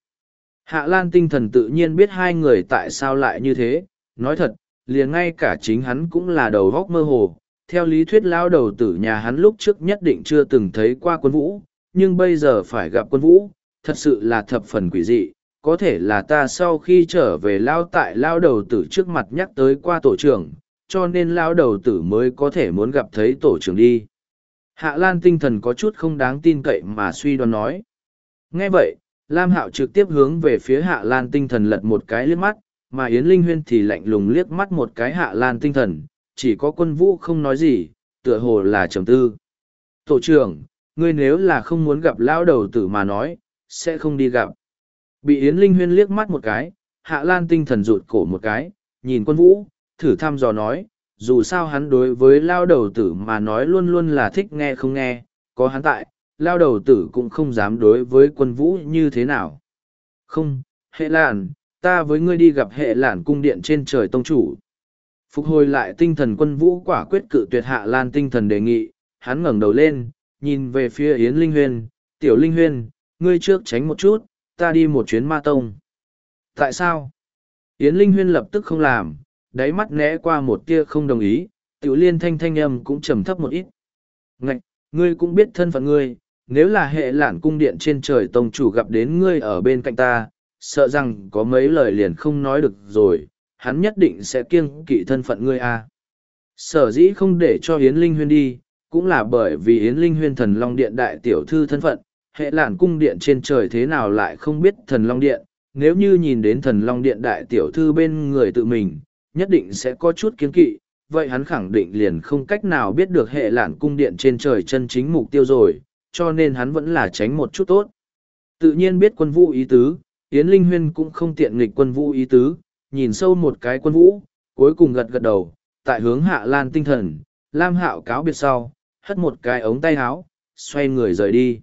S1: Hạ Lan tinh thần tự nhiên biết hai người tại sao lại như thế, nói thật, liền ngay cả chính hắn cũng là đầu góc mơ hồ. Theo lý thuyết lao đầu tử nhà hắn lúc trước nhất định chưa từng thấy qua quân vũ, nhưng bây giờ phải gặp quân vũ, thật sự là thập phần quỷ dị. Có thể là ta sau khi trở về lao tại lao đầu tử trước mặt nhắc tới qua tổ trưởng, cho nên lao đầu tử mới có thể muốn gặp thấy tổ trưởng đi. Hạ Lan tinh thần có chút không đáng tin cậy mà suy đoán nói. Nghe vậy, Lam Hạo trực tiếp hướng về phía Hạ Lan tinh thần lật một cái liếc mắt, mà Yến Linh Huyên thì lạnh lùng liếc mắt một cái Hạ Lan tinh thần, chỉ có quân vũ không nói gì, tựa hồ là trầm tư. Tổ trưởng, ngươi nếu là không muốn gặp lão đầu tử mà nói, sẽ không đi gặp. Bị Yến Linh Huyên liếc mắt một cái, Hạ Lan tinh thần rụt cổ một cái, nhìn quân vũ, thử thăm dò nói, dù sao hắn đối với Lão đầu tử mà nói luôn luôn là thích nghe không nghe, có hắn tại, lao đầu tử cũng không dám đối với quân vũ như thế nào. Không, hệ làn, ta với ngươi đi gặp hệ làn cung điện trên trời tông chủ. Phục hồi lại tinh thần quân vũ quả quyết cự tuyệt hạ lan tinh thần đề nghị, hắn ngẩng đầu lên, nhìn về phía Yến Linh Huyên, tiểu Linh Huyên, ngươi trước tránh một chút, ta đi một chuyến ma tông. Tại sao? Yến Linh Huyên lập tức không làm, đáy mắt né qua một tia không đồng ý, tiểu liên thanh thanh âm cũng trầm thấp một ít. Ngạch, ngươi cũng biết thân phận ngươi, nếu là hệ lản cung điện trên trời tông chủ gặp đến ngươi ở bên cạnh ta, sợ rằng có mấy lời liền không nói được rồi, hắn nhất định sẽ kiêng kỵ thân phận ngươi a. À. Sở dĩ không để cho Yến Linh Huyên đi, cũng là bởi vì Yến Linh Huyên thần Long Điện đại tiểu thư thân phận, hệ lản cung điện trên trời thế nào lại không biết thần Long Điện, nếu như nhìn đến thần Long Điện đại tiểu thư bên người tự mình, nhất định sẽ có chút kiêng kỵ, vậy hắn khẳng định liền không cách nào biết được hệ lản cung điện trên trời chân chính mục tiêu rồi, cho nên hắn vẫn là tránh một chút tốt. Tự nhiên biết quân vũ ý tứ, Yến Linh Huyên cũng không tiện nghịch quân vũ ý tứ, nhìn sâu một cái quân vũ, cuối cùng gật gật đầu, tại hướng hạ lan tinh thần, Lam Hạo cáo biệt sau, hất một cái ống tay áo, xoay người rời đi.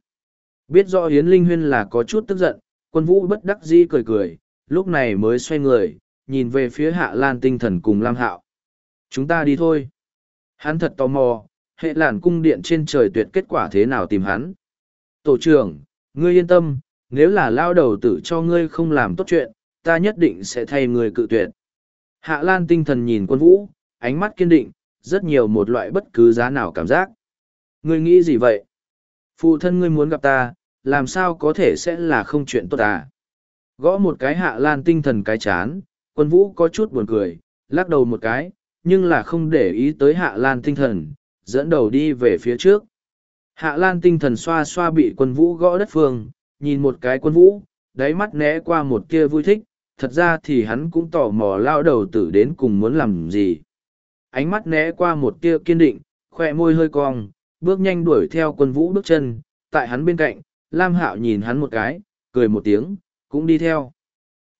S1: Biết rõ Yến Linh Huyên là có chút tức giận, quân vũ bất đắc dĩ cười cười, lúc này mới xoay người, nhìn về phía hạ lan tinh thần cùng Lam Hạo. Chúng ta đi thôi. Hắn thật tò mò, hệ làn cung điện trên trời tuyệt kết quả thế nào tìm hắn. Tổ trưởng, ngươi yên tâm, nếu là lao đầu tử cho ngươi không làm tốt chuyện, ta nhất định sẽ thay ngươi cự tuyệt. Hạ Lan tinh thần nhìn quân vũ, ánh mắt kiên định, rất nhiều một loại bất cứ giá nào cảm giác. Ngươi nghĩ gì vậy? Phụ thân ngươi muốn gặp ta, làm sao có thể sẽ là không chuyện tốt à? Gõ một cái hạ lan tinh thần cái chán, quân vũ có chút buồn cười, lắc đầu một cái, nhưng là không để ý tới hạ lan tinh thần, dẫn đầu đi về phía trước. Hạ Lan tinh thần xoa xoa bị quân vũ gõ đất phương, nhìn một cái quân vũ, đáy mắt né qua một kia vui thích, thật ra thì hắn cũng tò mò lao đầu tử đến cùng muốn làm gì. Ánh mắt né qua một kia kiên định, khỏe môi hơi cong, bước nhanh đuổi theo quân vũ bước chân, tại hắn bên cạnh, Lam Hạo nhìn hắn một cái, cười một tiếng, cũng đi theo.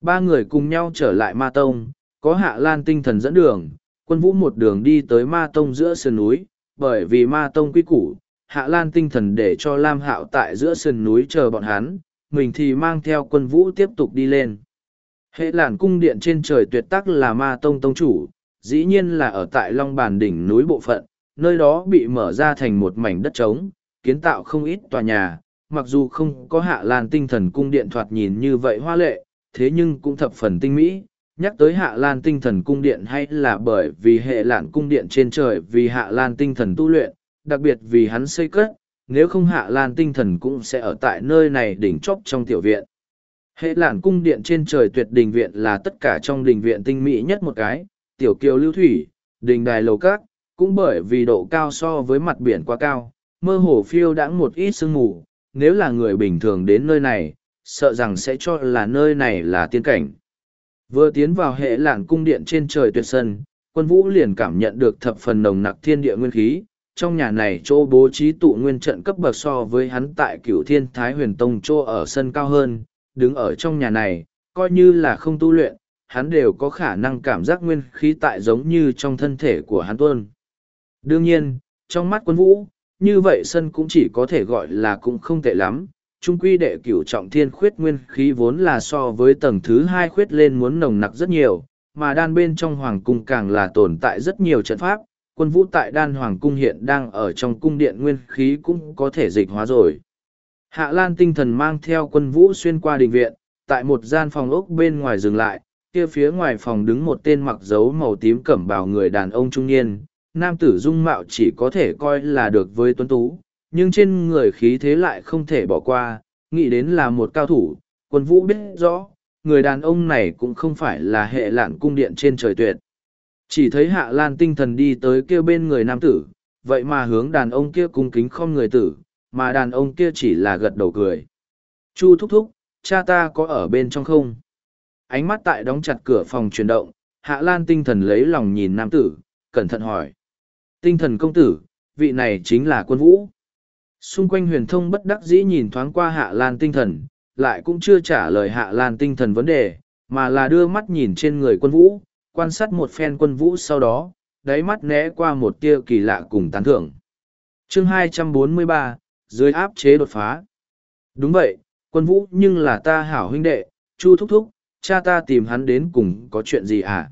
S1: Ba người cùng nhau trở lại Ma Tông, có Hạ Lan tinh thần dẫn đường, quân vũ một đường đi tới Ma Tông giữa sườn núi, bởi vì ma tông quy củ, Hạ Lan tinh thần để cho Lam Hạo tại giữa sườn núi chờ bọn hắn, mình thì mang theo quân vũ tiếp tục đi lên. Hệ làn cung điện trên trời tuyệt tắc là ma tông tông chủ, dĩ nhiên là ở tại Long Bàn đỉnh núi bộ phận, nơi đó bị mở ra thành một mảnh đất trống, kiến tạo không ít tòa nhà, mặc dù không có Hạ Lan tinh thần cung điện thoạt nhìn như vậy hoa lệ, thế nhưng cũng thập phần tinh mỹ, Nhắc tới Hạ Lan tinh thần cung điện hay là bởi vì hệ lạn cung điện trên trời vì Hạ Lan tinh thần tu luyện, đặc biệt vì hắn xây cất, nếu không Hạ Lan tinh thần cũng sẽ ở tại nơi này đỉnh chóp trong tiểu viện. Hệ lạn cung điện trên trời tuyệt đình viện là tất cả trong đình viện tinh mỹ nhất một cái, tiểu kiều lưu thủy, đình đài lầu cát, cũng bởi vì độ cao so với mặt biển quá cao, mơ hồ phiêu đãng một ít sương mù, nếu là người bình thường đến nơi này, sợ rằng sẽ cho là nơi này là tiên cảnh. Vừa tiến vào hệ lạn cung điện trên trời tuyệt sân, quân vũ liền cảm nhận được thập phần nồng nặc thiên địa nguyên khí. Trong nhà này chỗ bố trí tụ nguyên trận cấp bậc so với hắn tại cửu thiên thái huyền tông chỗ ở sân cao hơn, đứng ở trong nhà này, coi như là không tu luyện, hắn đều có khả năng cảm giác nguyên khí tại giống như trong thân thể của hắn tuôn. Đương nhiên, trong mắt quân vũ, như vậy sân cũng chỉ có thể gọi là cũng không tệ lắm, trung quy đệ cửu trọng thiên khuyết nguyên khí vốn là so với tầng thứ hai khuyết lên muốn nồng nặc rất nhiều, mà đan bên trong hoàng cung càng là tồn tại rất nhiều trận pháp, quân vũ tại đan hoàng cung hiện đang ở trong cung điện nguyên khí cũng có thể dịch hóa rồi. Hạ Lan tinh thần mang theo quân vũ xuyên qua đình viện, tại một gian phòng ốc bên ngoài dừng lại, kia phía ngoài phòng đứng một tên mặc dấu màu tím cẩm bào người đàn ông trung niên, nam tử dung mạo chỉ có thể coi là được với tuấn tú, nhưng trên người khí thế lại không thể bỏ qua, nghĩ đến là một cao thủ, quân vũ biết rõ, người đàn ông này cũng không phải là hệ lạn cung điện trên trời tuyệt. Chỉ thấy hạ lan tinh thần đi tới kia bên người nam tử, vậy mà hướng đàn ông kia cung kính không người tử, mà đàn ông kia chỉ là gật đầu cười. Chu thúc thúc, cha ta có ở bên trong không? Ánh mắt tại đóng chặt cửa phòng chuyển động, hạ lan tinh thần lấy lòng nhìn nam tử, cẩn thận hỏi. Tinh thần công tử, vị này chính là quân vũ, Xung quanh huyền thông bất đắc dĩ nhìn thoáng qua hạ lan tinh thần, lại cũng chưa trả lời hạ lan tinh thần vấn đề, mà là đưa mắt nhìn trên người quân vũ, quan sát một phen quân vũ sau đó, đáy mắt né qua một tia kỳ lạ cùng tán thưởng. Chương 243, dưới áp chế đột phá. Đúng vậy, quân vũ nhưng là ta hảo huynh đệ, chu thúc thúc, cha ta tìm hắn đến cùng có chuyện gì à?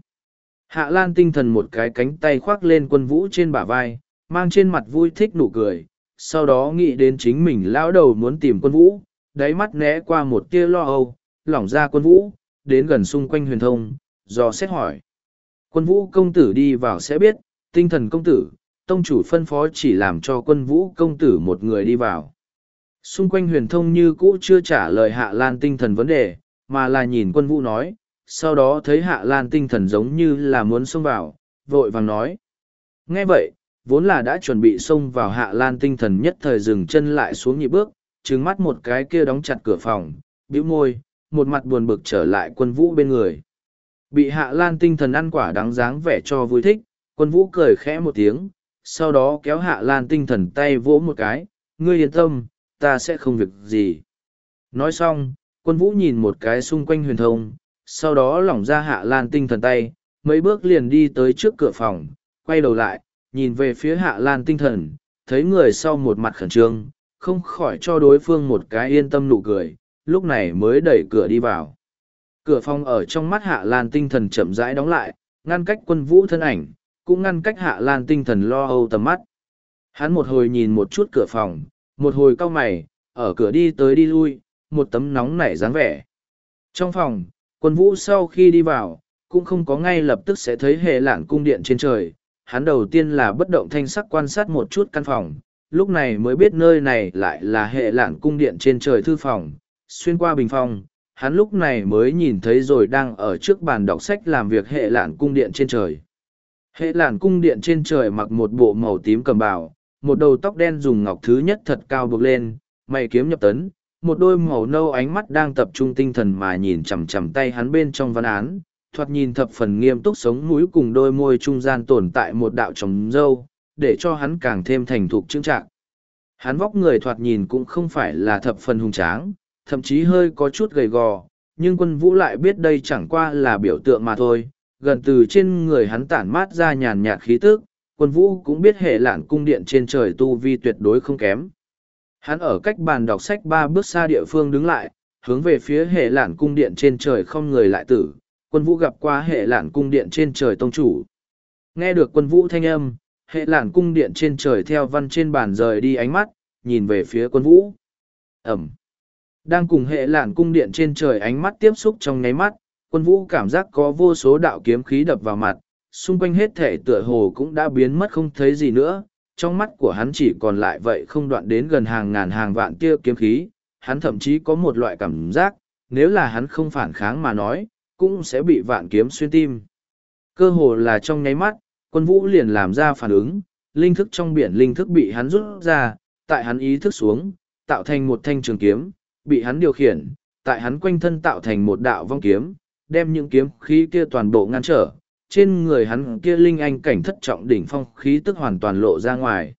S1: Hạ Lan tinh thần một cái cánh tay khoác lên quân vũ trên bả vai, mang trên mặt vui thích nụ cười, sau đó nghĩ đến chính mình lão đầu muốn tìm quân vũ, đáy mắt né qua một tia lo âu, lỏng ra quân vũ, đến gần xung quanh huyền thông, do xét hỏi. Quân vũ công tử đi vào sẽ biết, tinh thần công tử, tông chủ phân phó chỉ làm cho quân vũ công tử một người đi vào. Xung quanh huyền thông như cũ chưa trả lời hạ lan tinh thần vấn đề, mà là nhìn quân vũ nói, sau đó thấy hạ lan tinh thần giống như là muốn xông vào, vội vàng nói. Nghe vậy, vốn là đã chuẩn bị xông vào hạ lan tinh thần nhất thời dừng chân lại xuống nhịp bước trứng mắt một cái kia đóng chặt cửa phòng bĩu môi một mặt buồn bực trở lại quân vũ bên người bị hạ lan tinh thần ăn quả đáng dáng vẻ cho vui thích quân vũ cười khẽ một tiếng sau đó kéo hạ lan tinh thần tay vỗ một cái ngươi yên tâm ta sẽ không việc gì nói xong quân vũ nhìn một cái xung quanh huyền thông sau đó lỏng ra hạ lan tinh thần tay mấy bước liền đi tới trước cửa phòng quay đầu lại nhìn về phía hạ lan tinh thần, thấy người sau một mặt khẩn trương, không khỏi cho đối phương một cái yên tâm nụ cười, lúc này mới đẩy cửa đi vào. Cửa phòng ở trong mắt hạ lan tinh thần chậm rãi đóng lại, ngăn cách quân vũ thân ảnh, cũng ngăn cách hạ lan tinh thần lo âu tầm mắt. Hắn một hồi nhìn một chút cửa phòng, một hồi cau mày, ở cửa đi tới đi lui, một tấm nóng nảy dáng vẻ. Trong phòng, quân vũ sau khi đi vào, cũng không có ngay lập tức sẽ thấy hệ lản cung điện trên trời, hắn đầu tiên là bất động thanh sắc quan sát một chút căn phòng, lúc này mới biết nơi này lại là hệ lản cung điện trên trời thư phòng, xuyên qua bình phong, hắn lúc này mới nhìn thấy rồi đang ở trước bàn đọc sách làm việc hệ lản cung điện trên trời. Hệ lản cung điện trên trời mặc một bộ màu tím cầm bào, một đầu tóc đen dùng ngọc thứ nhất thật cao buộc lên, mày kiếm nhập tấn, một đôi màu nâu ánh mắt đang tập trung tinh thần mà nhìn chằm chằm tay hắn bên trong văn án, thoạt nhìn thập phần nghiêm túc sống mũi cùng đôi môi trung gian tồn tại một đạo trồng dâu, để cho hắn càng thêm thành thục trưng trạng. Hắn vóc người thoạt nhìn cũng không phải là thập phần hùng tráng, thậm chí hơi có chút gầy gò, nhưng quân vũ lại biết đây chẳng qua là biểu tượng mà thôi, gần từ trên người hắn tản mát ra nhàn nhạt khí tức, quân vũ cũng biết hệ lạn cung điện trên trời tu vi tuyệt đối không kém. Hắn ở cách bàn đọc sách ba bước xa địa phương đứng lại, hướng về phía hệ lạn cung điện trên trời không người lại tử, quân vũ gặp qua hệ lản cung điện trên trời tông chủ. Nghe được quân vũ thanh âm, hệ lản cung điện trên trời theo văn trên bàn rời đi ánh mắt, nhìn về phía quân vũ. Ẩm. Đang cùng hệ lản cung điện trên trời ánh mắt tiếp xúc trong nháy mắt, quân vũ cảm giác có vô số đạo kiếm khí đập vào mặt, xung quanh hết thể tựa hồ cũng đã biến mất không thấy gì nữa, trong mắt của hắn chỉ còn lại vậy không đoạn đến gần hàng ngàn hàng vạn tia kiếm khí, hắn thậm chí có một loại cảm giác, nếu là hắn không phản kháng mà nói, cũng sẽ bị vạn kiếm xuyên tim. Cơ hồ là trong nháy mắt, quân vũ liền làm ra phản ứng, linh thức trong biển linh thức bị hắn rút ra, tại hắn ý thức xuống, tạo thành một thanh trường kiếm, bị hắn điều khiển, tại hắn quanh thân tạo thành một đạo vong kiếm, đem những kiếm khí kia toàn bộ ngăn trở, trên người hắn kia linh anh cảnh thất trọng đỉnh phong khí tức hoàn toàn lộ ra ngoài.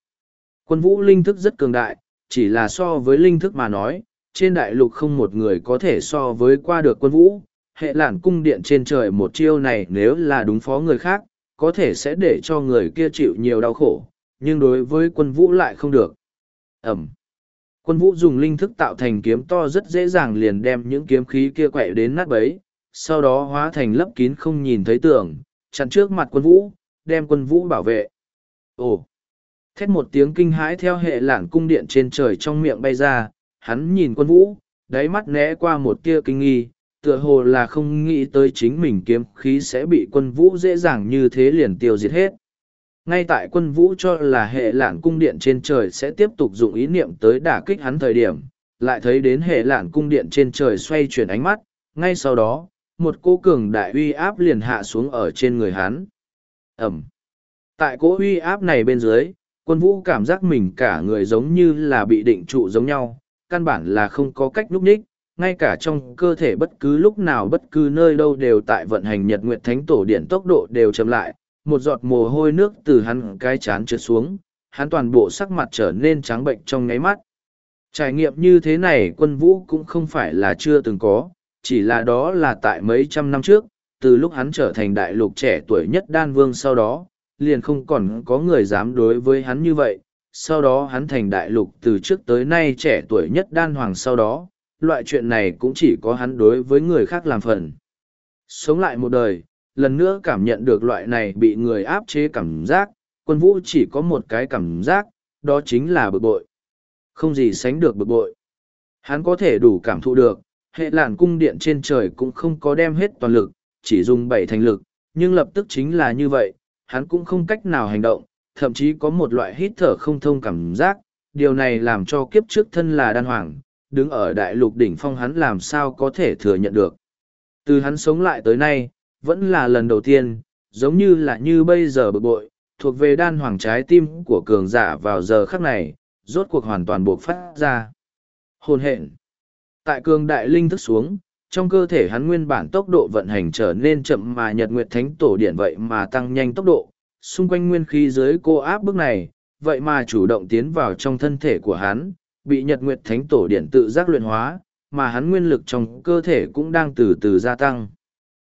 S1: Quân vũ linh thức rất cường đại, chỉ là so với linh thức mà nói, trên đại lục không một người có thể so với qua được quân vũ, hệ lản cung điện trên trời một chiêu này nếu là đúng phó người khác, có thể sẽ để cho người kia chịu nhiều đau khổ, nhưng đối với quân vũ lại không được. Ẩm. Quân vũ dùng linh thức tạo thành kiếm to rất dễ dàng liền đem những kiếm khí kia quậy đến nát bấy, sau đó hóa thành lấp kín không nhìn thấy tường, chặn trước mặt quân vũ, đem quân vũ bảo vệ. Ồ! Thét một tiếng kinh hãi theo hệ lản cung điện trên trời trong miệng bay ra, hắn nhìn quân vũ, đáy mắt né qua một tia kinh nghi, tựa hồ là không nghĩ tới chính mình kiếm khí sẽ bị quân vũ dễ dàng như thế liền tiêu diệt hết. Ngay tại quân vũ cho là hệ lạn cung điện trên trời sẽ tiếp tục dụng ý niệm tới đả kích hắn thời điểm, lại thấy đến hệ lạn cung điện trên trời xoay chuyển ánh mắt, ngay sau đó, một cô cường đại uy áp liền hạ xuống ở trên người hắn. ầm. Tại cỗ uy áp này bên dưới, quân vũ cảm giác mình cả người giống như là bị định trụ giống nhau, căn bản là không có cách núp ních, ngay cả trong cơ thể bất cứ lúc nào bất cứ nơi đâu đều tại vận hành nhật nguyệt thánh tổ điện tốc độ đều chậm lại, một giọt mồ hôi nước từ hắn cái chán trượt xuống, hắn toàn bộ sắc mặt trở nên trắng bệnh trong ngáy mắt. Trải nghiệm như thế này quân vũ cũng không phải là chưa từng có, chỉ là đó là tại mấy trăm năm trước, từ lúc hắn trở thành đại lục trẻ tuổi nhất đan vương sau đó, liền không còn có người dám đối với hắn như vậy, sau đó hắn thành đại lục từ trước tới nay trẻ tuổi nhất đan hoàng sau đó, loại chuyện này cũng chỉ có hắn đối với người khác làm phần. Sống lại một đời, lần nữa cảm nhận được loại này bị người áp chế cảm giác, quân vũ chỉ có một cái cảm giác, đó chính là bực bội. Không gì sánh được bực bội. Hắn có thể đủ cảm thụ được, hệ làn cung điện trên trời cũng không có đem hết toàn lực, chỉ dùng bảy thành lực, nhưng lập tức chính là như vậy, hắn cũng không cách nào hành động, thậm chí có một loại hít thở không thông cảm giác, điều này làm cho kiếp trước thân là đan hoàng, đứng ở đại lục đỉnh phong hắn làm sao có thể thừa nhận được. Từ hắn sống lại tới nay, vẫn là lần đầu tiên, giống như là như bây giờ bực bội, thuộc về đan hoàng trái tim của cường giả vào giờ khắc này, rốt cuộc hoàn toàn buộc phát ra. Hồn hện. Tại cường đại linh thức xuống, trong cơ thể hắn nguyên bản tốc độ vận hành trở nên chậm mà nhật nguyệt thánh tổ điện vậy mà tăng nhanh tốc độ, xung quanh nguyên khí dưới cô áp bước này, vậy mà chủ động tiến vào trong thân thể của hắn, bị Nhật Nguyệt Thánh Tổ Điện tự giác luyện hóa, mà hắn nguyên lực trong cơ thể cũng đang từ từ gia tăng.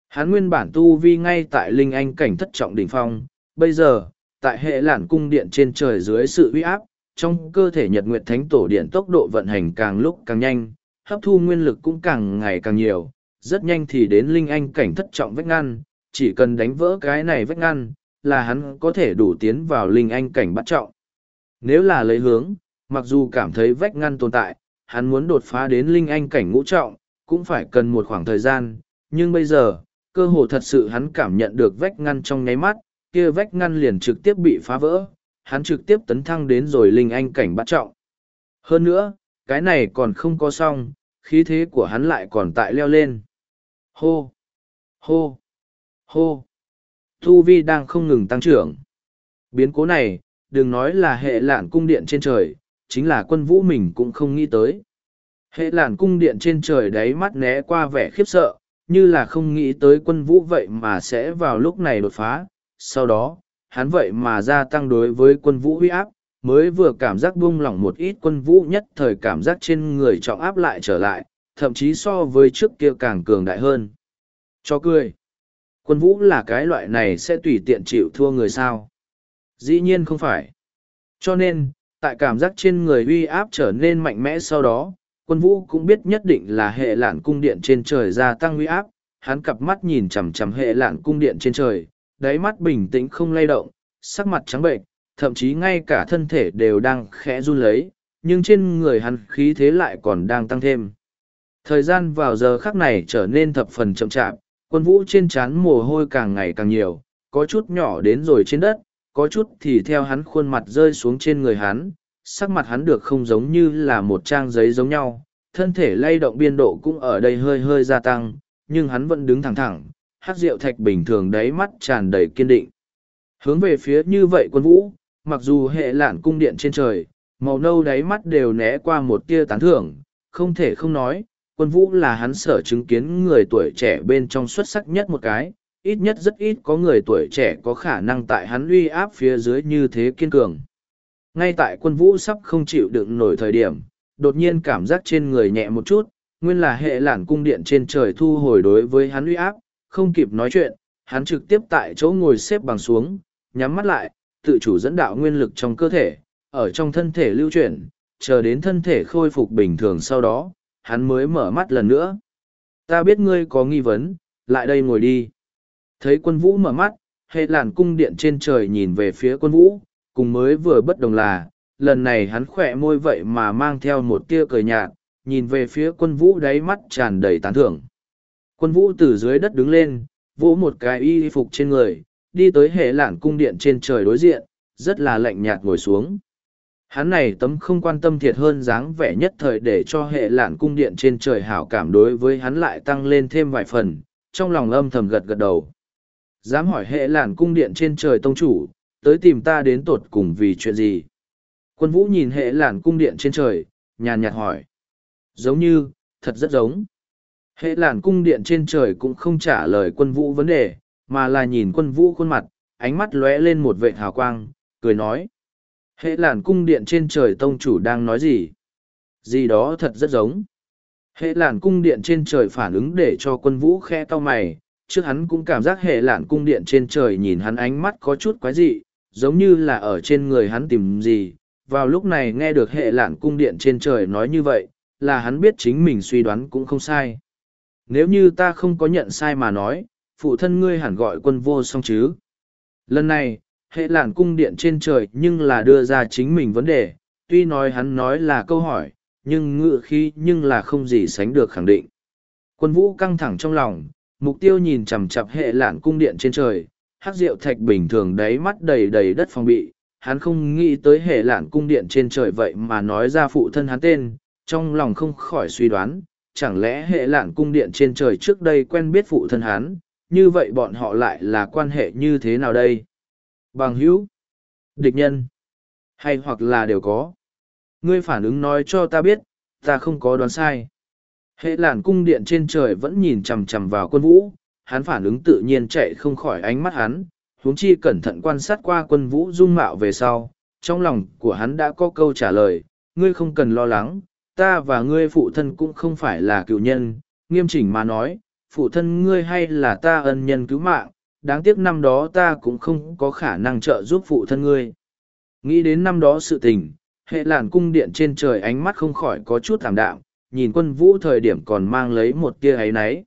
S1: Hắn nguyên bản tu vi ngay tại Linh Anh cảnh thất trọng đỉnh phong, bây giờ, tại hệ lản cung điện trên trời dưới sự uy áp, trong cơ thể Nhật Nguyệt Thánh Tổ Điện tốc độ vận hành càng lúc càng nhanh, hấp thu nguyên lực cũng càng ngày càng nhiều, rất nhanh thì đến Linh Anh cảnh thất trọng vách ngăn, chỉ cần đánh vỡ cái này vách ngăn, là hắn có thể đủ tiến vào Linh Anh cảnh bắt trọng. Nếu là lấy hướng, mặc dù cảm thấy vách ngăn tồn tại, hắn muốn đột phá đến linh anh cảnh ngũ trọng, cũng phải cần một khoảng thời gian, nhưng bây giờ, cơ hồ thật sự hắn cảm nhận được vách ngăn trong nháy mắt, kia vách ngăn liền trực tiếp bị phá vỡ, hắn trực tiếp tấn thăng đến rồi linh anh cảnh bắt trọng. Hơn nữa, cái này còn không có xong, khí thế của hắn lại còn tại leo lên. Hô! Hô! Hô! thu Vi đang không ngừng tăng trưởng. Biến cố này, đừng nói là hệ lạn cung điện trên trời, chính là quân vũ mình cũng không nghĩ tới. Hệ làn cung điện trên trời đáy mắt né qua vẻ khiếp sợ, như là không nghĩ tới quân vũ vậy mà sẽ vào lúc này đột phá, sau đó, hắn vậy mà gia tăng đối với quân vũ uy áp, mới vừa cảm giác buông lỏng một ít quân vũ nhất thời cảm giác trên người trọng áp lại trở lại, thậm chí so với trước kia càng cường đại hơn. Cho cười. Quân vũ là cái loại này sẽ tùy tiện chịu thua người sao? Dĩ nhiên không phải. Cho nên, tại cảm giác trên người uy áp trở nên mạnh mẽ sau đó quân vũ cũng biết nhất định là hệ lạn cung điện trên trời gia tăng uy áp hắn cặp mắt nhìn chằm chằm hệ lạn cung điện trên trời đáy mắt bình tĩnh không lay động sắc mặt trắng bệch, thậm chí ngay cả thân thể đều đang khẽ run lấy nhưng trên người hắn khí thế lại còn đang tăng thêm thời gian vào giờ khắc này trở nên thập phần chậm chạp quân vũ trên trán mồ hôi càng ngày càng nhiều có chút nhỏ đến rồi trên đất có chút thì theo hắn khuôn mặt rơi xuống trên người hắn, sắc mặt hắn được không giống như là một trang giấy giống nhau, thân thể lay động biên độ cũng ở đây hơi hơi gia tăng, nhưng hắn vẫn đứng thẳng thẳng, hát rượu thạch bình thường đáy mắt tràn đầy kiên định. Hướng về phía như vậy quân vũ, mặc dù hệ lạn cung điện trên trời, màu nâu đáy mắt đều né qua một tia tán thưởng, không thể không nói, quân vũ là hắn sở chứng kiến người tuổi trẻ bên trong xuất sắc nhất một cái, ít nhất rất ít có người tuổi trẻ có khả năng tại hắn uy áp phía dưới như thế kiên cường. Ngay tại quân vũ sắp không chịu đựng nổi thời điểm, đột nhiên cảm giác trên người nhẹ một chút, nguyên là hệ lản cung điện trên trời thu hồi đối với hắn uy áp, không kịp nói chuyện, hắn trực tiếp tại chỗ ngồi xếp bằng xuống, nhắm mắt lại, tự chủ dẫn đạo nguyên lực trong cơ thể, ở trong thân thể lưu chuyển, chờ đến thân thể khôi phục bình thường sau đó, hắn mới mở mắt lần nữa. Ta biết ngươi có nghi vấn, lại đây ngồi đi. Thấy quân vũ mở mắt, hệ làn cung điện trên trời nhìn về phía quân vũ, cùng mới vừa bất đồng là, lần này hắn khỏe môi vậy mà mang theo một tia cười nhạt, nhìn về phía quân vũ đáy mắt tràn đầy tán thưởng. Quân vũ từ dưới đất đứng lên, vỗ một cái y phục trên người, đi tới hệ làn cung điện trên trời đối diện, rất là lạnh nhạt ngồi xuống. Hắn này tấm không quan tâm thiệt hơn dáng vẻ nhất thời để cho hệ lãn cung điện trên trời hảo cảm đối với hắn lại tăng lên thêm vài phần, trong lòng âm thầm gật gật đầu dám hỏi hệ làn cung điện trên trời tông chủ, tới tìm ta đến tột cùng vì chuyện gì. Quân vũ nhìn hệ làn cung điện trên trời, nhàn nhạt hỏi. Giống như, thật rất giống. Hệ làn cung điện trên trời cũng không trả lời quân vũ vấn đề, mà là nhìn quân vũ khuôn mặt, ánh mắt lóe lên một vệt hào quang, cười nói. Hệ làn cung điện trên trời tông chủ đang nói gì? Gì đó thật rất giống. Hệ làn cung điện trên trời phản ứng để cho quân vũ khẽ to mày, trước hắn cũng cảm giác hệ lạn cung điện trên trời nhìn hắn ánh mắt có chút quái dị giống như là ở trên người hắn tìm gì vào lúc này nghe được hệ lạn cung điện trên trời nói như vậy là hắn biết chính mình suy đoán cũng không sai nếu như ta không có nhận sai mà nói phụ thân ngươi hẳn gọi quân vô song chứ lần này hệ lạn cung điện trên trời nhưng là đưa ra chính mình vấn đề tuy nói hắn nói là câu hỏi nhưng ngự khi nhưng là không gì sánh được khẳng định quân vũ căng thẳng trong lòng mục tiêu nhìn chằm chặp hệ lản cung điện trên trời hát rượu thạch bình thường đáy mắt đầy đầy đất phòng bị hắn không nghĩ tới hệ lản cung điện trên trời vậy mà nói ra phụ thân hắn tên trong lòng không khỏi suy đoán chẳng lẽ hệ lản cung điện trên trời trước đây quen biết phụ thân hắn như vậy bọn họ lại là quan hệ như thế nào đây bằng hữu địch nhân hay hoặc là đều có ngươi phản ứng nói cho ta biết ta không có đoán sai Hệ làn cung điện trên trời vẫn nhìn chằm chằm vào quân vũ, hắn phản ứng tự nhiên chạy không khỏi ánh mắt hắn, huống chi cẩn thận quan sát qua quân vũ dung mạo về sau. Trong lòng của hắn đã có câu trả lời, ngươi không cần lo lắng, ta và ngươi phụ thân cũng không phải là cựu nhân, nghiêm chỉnh mà nói, phụ thân ngươi hay là ta ân nhân cứu mạng, đáng tiếc năm đó ta cũng không có khả năng trợ giúp phụ thân ngươi. Nghĩ đến năm đó sự tình, hệ làn cung điện trên trời ánh mắt không khỏi có chút thảm đạm, nhìn quân vũ thời điểm còn mang lấy một tia ấy nấy,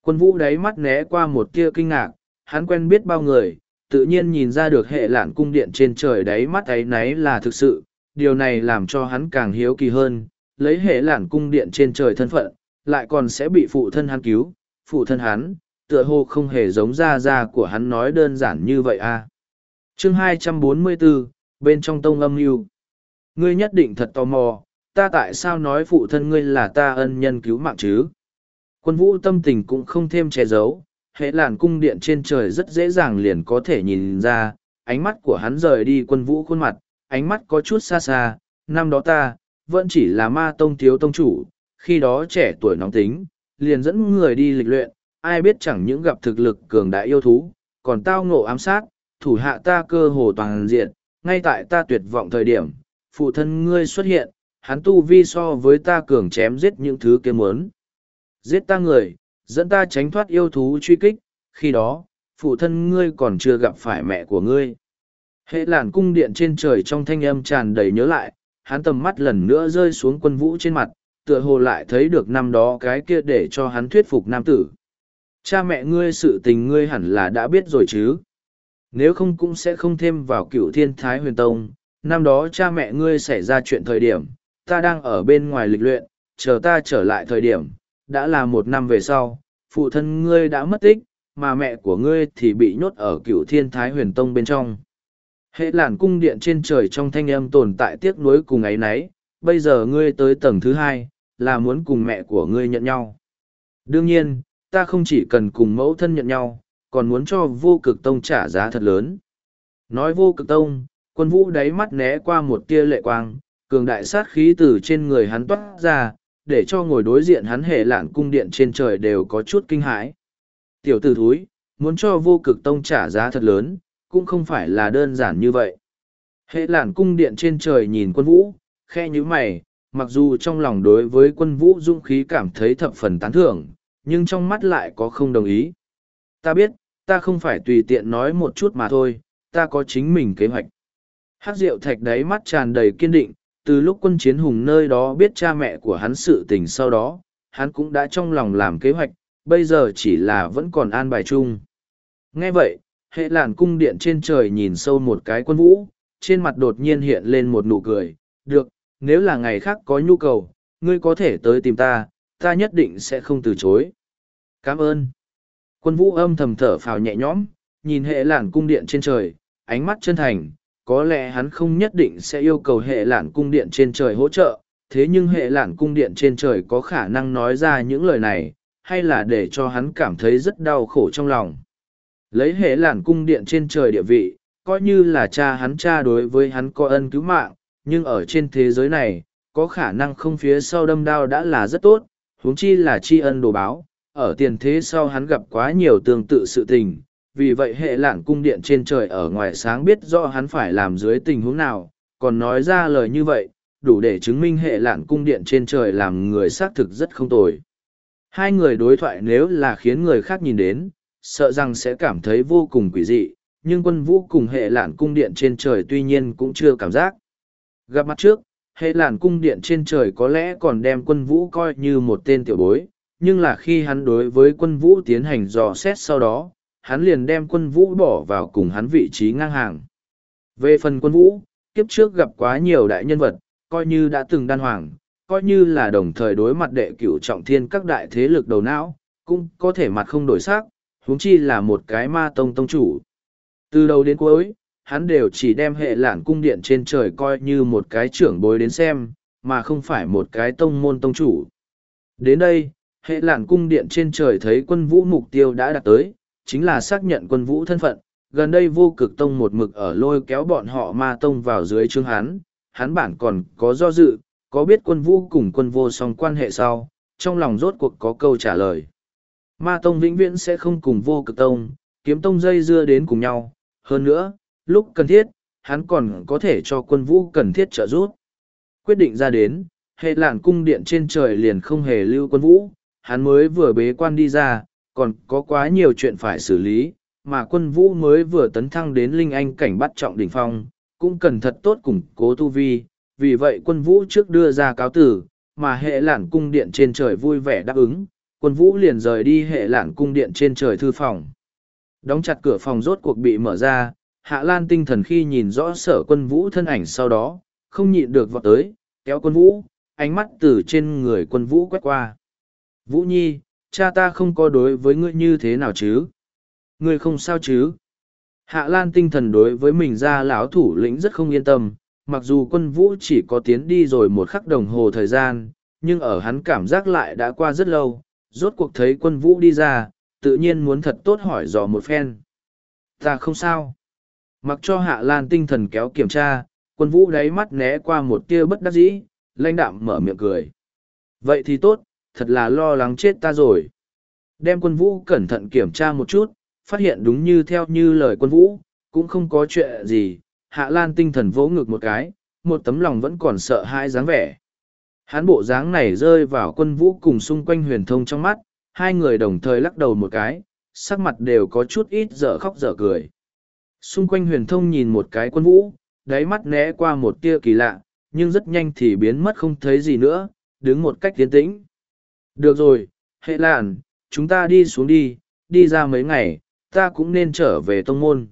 S1: Quân vũ đáy mắt né qua một tia kinh ngạc, hắn quen biết bao người, tự nhiên nhìn ra được hệ lản cung điện trên trời đáy mắt ấy nấy là thực sự, điều này làm cho hắn càng hiếu kỳ hơn, lấy hệ lản cung điện trên trời thân phận, lại còn sẽ bị phụ thân hắn cứu, phụ thân hắn, tựa hồ không hề giống ra ra của hắn nói đơn giản như vậy a. À. Chương 244, bên trong tông âm mưu. Ngươi nhất định thật tò mò, ta tại sao nói phụ thân ngươi là ta ân nhân cứu mạng chứ? Quân vũ tâm tình cũng không thêm che giấu, hệ làn cung điện trên trời rất dễ dàng liền có thể nhìn ra, ánh mắt của hắn rời đi quân vũ khuôn mặt, ánh mắt có chút xa xa, năm đó ta, vẫn chỉ là ma tông thiếu tông chủ, khi đó trẻ tuổi nóng tính, liền dẫn người đi lịch luyện, ai biết chẳng những gặp thực lực cường đại yêu thú, còn tao ngộ ám sát, thủ hạ ta cơ hồ toàn diện, ngay tại ta tuyệt vọng thời điểm, phụ thân ngươi xuất hiện, hắn tu vi so với ta cường chém giết những thứ kia muốn. Giết ta người, dẫn ta tránh thoát yêu thú truy kích, khi đó, phụ thân ngươi còn chưa gặp phải mẹ của ngươi. Hệ làn cung điện trên trời trong thanh âm tràn đầy nhớ lại, hắn tầm mắt lần nữa rơi xuống quân vũ trên mặt, tựa hồ lại thấy được năm đó cái kia để cho hắn thuyết phục nam tử. Cha mẹ ngươi sự tình ngươi hẳn là đã biết rồi chứ. Nếu không cũng sẽ không thêm vào cựu thiên thái huyền tông, năm đó cha mẹ ngươi xảy ra chuyện thời điểm, ta đang ở bên ngoài lịch luyện, chờ ta trở lại thời điểm, đã là một năm về sau, phụ thân ngươi đã mất tích, mà mẹ của ngươi thì bị nhốt ở cựu thiên thái huyền tông bên trong. Hệ làn cung điện trên trời trong thanh âm tồn tại tiếc nuối cùng ấy nấy, bây giờ ngươi tới tầng thứ hai, là muốn cùng mẹ của ngươi nhận nhau. Đương nhiên, ta không chỉ cần cùng mẫu thân nhận nhau, còn muốn cho vô cực tông trả giá thật lớn. Nói vô cực tông, quân vũ đáy mắt né qua một tia lệ quang, cường đại sát khí từ trên người hắn toát ra, để cho ngồi đối diện hắn hệ lạn cung điện trên trời đều có chút kinh hãi. Tiểu tử thúi, muốn cho vô cực tông trả giá thật lớn, cũng không phải là đơn giản như vậy. Hệ lạn cung điện trên trời nhìn quân vũ, khe như mày, mặc dù trong lòng đối với quân vũ dung khí cảm thấy thập phần tán thưởng, nhưng trong mắt lại có không đồng ý. Ta biết, ta không phải tùy tiện nói một chút mà thôi, ta có chính mình kế hoạch. Hát rượu thạch đáy mắt tràn đầy kiên định, từ lúc quân chiến hùng nơi đó biết cha mẹ của hắn sự tình sau đó, hắn cũng đã trong lòng làm kế hoạch, bây giờ chỉ là vẫn còn an bài chung. Nghe vậy, hệ làn cung điện trên trời nhìn sâu một cái quân vũ, trên mặt đột nhiên hiện lên một nụ cười, được, nếu là ngày khác có nhu cầu, ngươi có thể tới tìm ta, ta nhất định sẽ không từ chối. Cảm ơn. Quân vũ âm thầm thở phào nhẹ nhõm, nhìn hệ làn cung điện trên trời, ánh mắt chân thành, có lẽ hắn không nhất định sẽ yêu cầu hệ lản cung điện trên trời hỗ trợ thế nhưng hệ lản cung điện trên trời có khả năng nói ra những lời này hay là để cho hắn cảm thấy rất đau khổ trong lòng lấy hệ lản cung điện trên trời địa vị coi như là cha hắn cha đối với hắn có ân cứu mạng nhưng ở trên thế giới này có khả năng không phía sau đâm đao đã là rất tốt huống chi là tri ân đồ báo ở tiền thế sau hắn gặp quá nhiều tương tự sự tình vì vậy hệ lản cung điện trên trời ở ngoài sáng biết rõ hắn phải làm dưới tình huống nào, còn nói ra lời như vậy, đủ để chứng minh hệ lản cung điện trên trời làm người xác thực rất không tồi. Hai người đối thoại nếu là khiến người khác nhìn đến, sợ rằng sẽ cảm thấy vô cùng quỷ dị, nhưng quân vũ cùng hệ lản cung điện trên trời tuy nhiên cũng chưa cảm giác. Gặp mặt trước, hệ lản cung điện trên trời có lẽ còn đem quân vũ coi như một tên tiểu bối, nhưng là khi hắn đối với quân vũ tiến hành dò xét sau đó, hắn liền đem quân vũ bỏ vào cùng hắn vị trí ngang hàng. Về phần quân vũ, kiếp trước gặp quá nhiều đại nhân vật, coi như đã từng đan hoàng, coi như là đồng thời đối mặt đệ cửu trọng thiên các đại thế lực đầu não, cũng có thể mặt không đổi sắc, huống chi là một cái ma tông tông chủ. Từ đầu đến cuối, hắn đều chỉ đem hệ lản cung điện trên trời coi như một cái trưởng bối đến xem, mà không phải một cái tông môn tông chủ. Đến đây, hệ lản cung điện trên trời thấy quân vũ mục tiêu đã đạt tới, chính là xác nhận quân vũ thân phận. Gần đây vô cực tông một mực ở lôi kéo bọn họ ma tông vào dưới trương hắn, hắn bản còn có do dự, có biết quân vũ cùng quân vô song quan hệ sao trong lòng rốt cuộc có câu trả lời. Ma tông vĩnh viễn sẽ không cùng vô cực tông, kiếm tông dây dưa đến cùng nhau, hơn nữa, lúc cần thiết, hắn còn có thể cho quân vũ cần thiết trợ giúp. Quyết định ra đến, hệ lạng cung điện trên trời liền không hề lưu quân vũ, hắn mới vừa bế quan đi ra, còn có quá nhiều chuyện phải xử lý, mà quân vũ mới vừa tấn thăng đến linh anh cảnh bắt trọng đỉnh phong, cũng cần thật tốt củng cố tu vi, vì vậy quân vũ trước đưa ra cáo tử, mà hệ lản cung điện trên trời vui vẻ đáp ứng, quân vũ liền rời đi hệ lản cung điện trên trời thư phòng. Đóng chặt cửa phòng rốt cuộc bị mở ra, hạ lan tinh thần khi nhìn rõ sở quân vũ thân ảnh sau đó, không nhịn được vọt tới, kéo quân vũ, ánh mắt từ trên người quân vũ quét qua. Vũ Nhi, cha ta không có đối với ngươi như thế nào chứ ngươi không sao chứ hạ lan tinh thần đối với mình ra lão thủ lĩnh rất không yên tâm mặc dù quân vũ chỉ có tiến đi rồi một khắc đồng hồ thời gian nhưng ở hắn cảm giác lại đã qua rất lâu rốt cuộc thấy quân vũ đi ra tự nhiên muốn thật tốt hỏi dò một phen ta không sao mặc cho hạ lan tinh thần kéo kiểm tra quân vũ đáy mắt né qua một tia bất đắc dĩ lãnh đạm mở miệng cười vậy thì tốt thật là lo lắng chết ta rồi. Đem quân vũ cẩn thận kiểm tra một chút, phát hiện đúng như theo như lời quân vũ, cũng không có chuyện gì, hạ lan tinh thần vỗ ngực một cái, một tấm lòng vẫn còn sợ hãi dáng vẻ. Hán bộ dáng này rơi vào quân vũ cùng xung quanh huyền thông trong mắt, hai người đồng thời lắc đầu một cái, sắc mặt đều có chút ít dở khóc dở cười. Xung quanh huyền thông nhìn một cái quân vũ, đáy mắt né qua một tia kỳ lạ, nhưng rất nhanh thì biến mất không thấy gì nữa, đứng một cách tiến tĩnh. Được rồi, hệ làn, chúng ta đi xuống đi, đi ra mấy ngày, ta cũng nên trở về tông môn.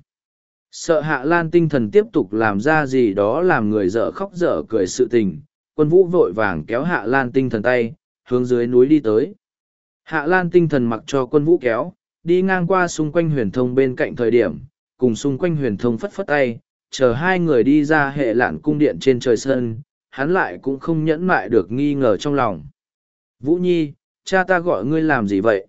S1: Sợ hạ lan tinh thần tiếp tục làm ra gì đó làm người dở khóc dở cười sự tình, quân vũ vội vàng kéo hạ lan tinh thần tay, hướng dưới núi đi tới. Hạ lan tinh thần mặc cho quân vũ kéo, đi ngang qua xung quanh huyền thông bên cạnh thời điểm, cùng xung quanh huyền thông phất phất tay, chờ hai người đi ra hệ lạn cung điện trên trời sơn, hắn lại cũng không nhẫn mại được nghi ngờ trong lòng. Vũ Nhi, cha ta gọi ngươi làm gì vậy?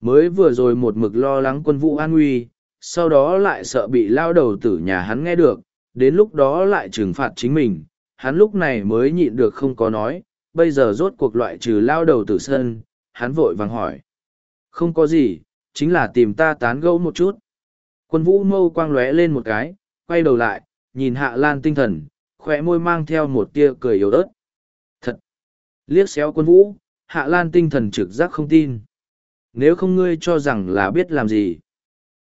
S1: Mới vừa rồi một mực lo lắng quân vũ an nguy, sau đó lại sợ bị lao đầu tử nhà hắn nghe được, đến lúc đó lại trừng phạt chính mình, hắn lúc này mới nhịn được không có nói, bây giờ rốt cuộc loại trừ lao đầu tử sơn, hắn vội vàng hỏi. Không có gì, chính là tìm ta tán gẫu một chút. Quân vũ mâu quang lóe lên một cái, quay đầu lại, nhìn hạ lan tinh thần, khỏe môi mang theo một tia cười yếu ớt. Thật! Liếc xéo quân vũ, hạ lan tinh thần trực giác không tin nếu không ngươi cho rằng là biết làm gì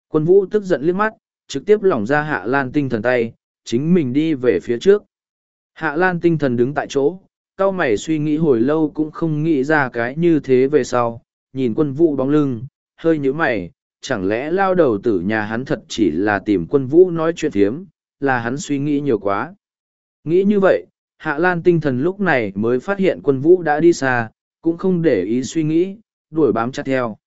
S1: quân vũ tức giận liếc mắt trực tiếp lỏng ra hạ lan tinh thần tay chính mình đi về phía trước hạ lan tinh thần đứng tại chỗ cao mày suy nghĩ hồi lâu cũng không nghĩ ra cái như thế về sau nhìn quân vũ bóng lưng hơi nhíu mày chẳng lẽ lao đầu tử nhà hắn thật chỉ là tìm quân vũ nói chuyện thiếm là hắn suy nghĩ nhiều quá nghĩ như vậy hạ lan tinh thần lúc này mới phát hiện quân vũ đã đi xa cũng không để ý suy nghĩ đuổi bám chặt theo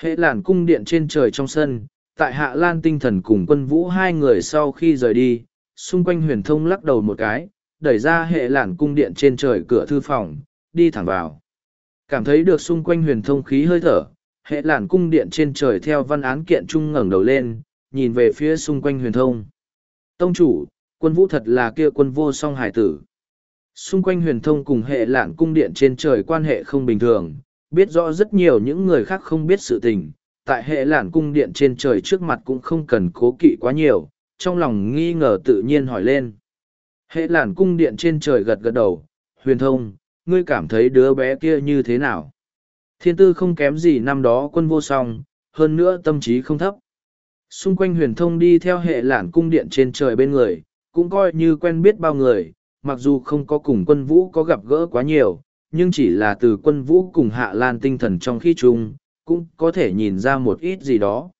S1: hệ làn cung điện trên trời trong sân tại hạ lan tinh thần cùng quân vũ hai người sau khi rời đi xung quanh huyền thông lắc đầu một cái đẩy ra hệ làn cung điện trên trời cửa thư phòng đi thẳng vào cảm thấy được xung quanh huyền thông khí hơi thở hệ làn cung điện trên trời theo văn án kiện trung ngẩng đầu lên nhìn về phía xung quanh huyền thông tông chủ quân vũ thật là kia quân vô song hải tử xung quanh huyền thông cùng hệ lạn cung điện trên trời quan hệ không bình thường, biết rõ rất nhiều những người khác không biết sự tình, tại hệ lạn cung điện trên trời trước mặt cũng không cần cố kỵ quá nhiều, trong lòng nghi ngờ tự nhiên hỏi lên. Hệ lạn cung điện trên trời gật gật đầu, huyền thông, ngươi cảm thấy đứa bé kia như thế nào? Thiên tư không kém gì năm đó quân vô song, hơn nữa tâm trí không thấp. Xung quanh huyền thông đi theo hệ lản cung điện trên trời bên người, cũng coi như quen biết bao người, mặc dù không có cùng quân vũ có gặp gỡ quá nhiều, nhưng chỉ là từ quân vũ cùng hạ lan tinh thần trong khi chung, cũng có thể nhìn ra một ít gì đó.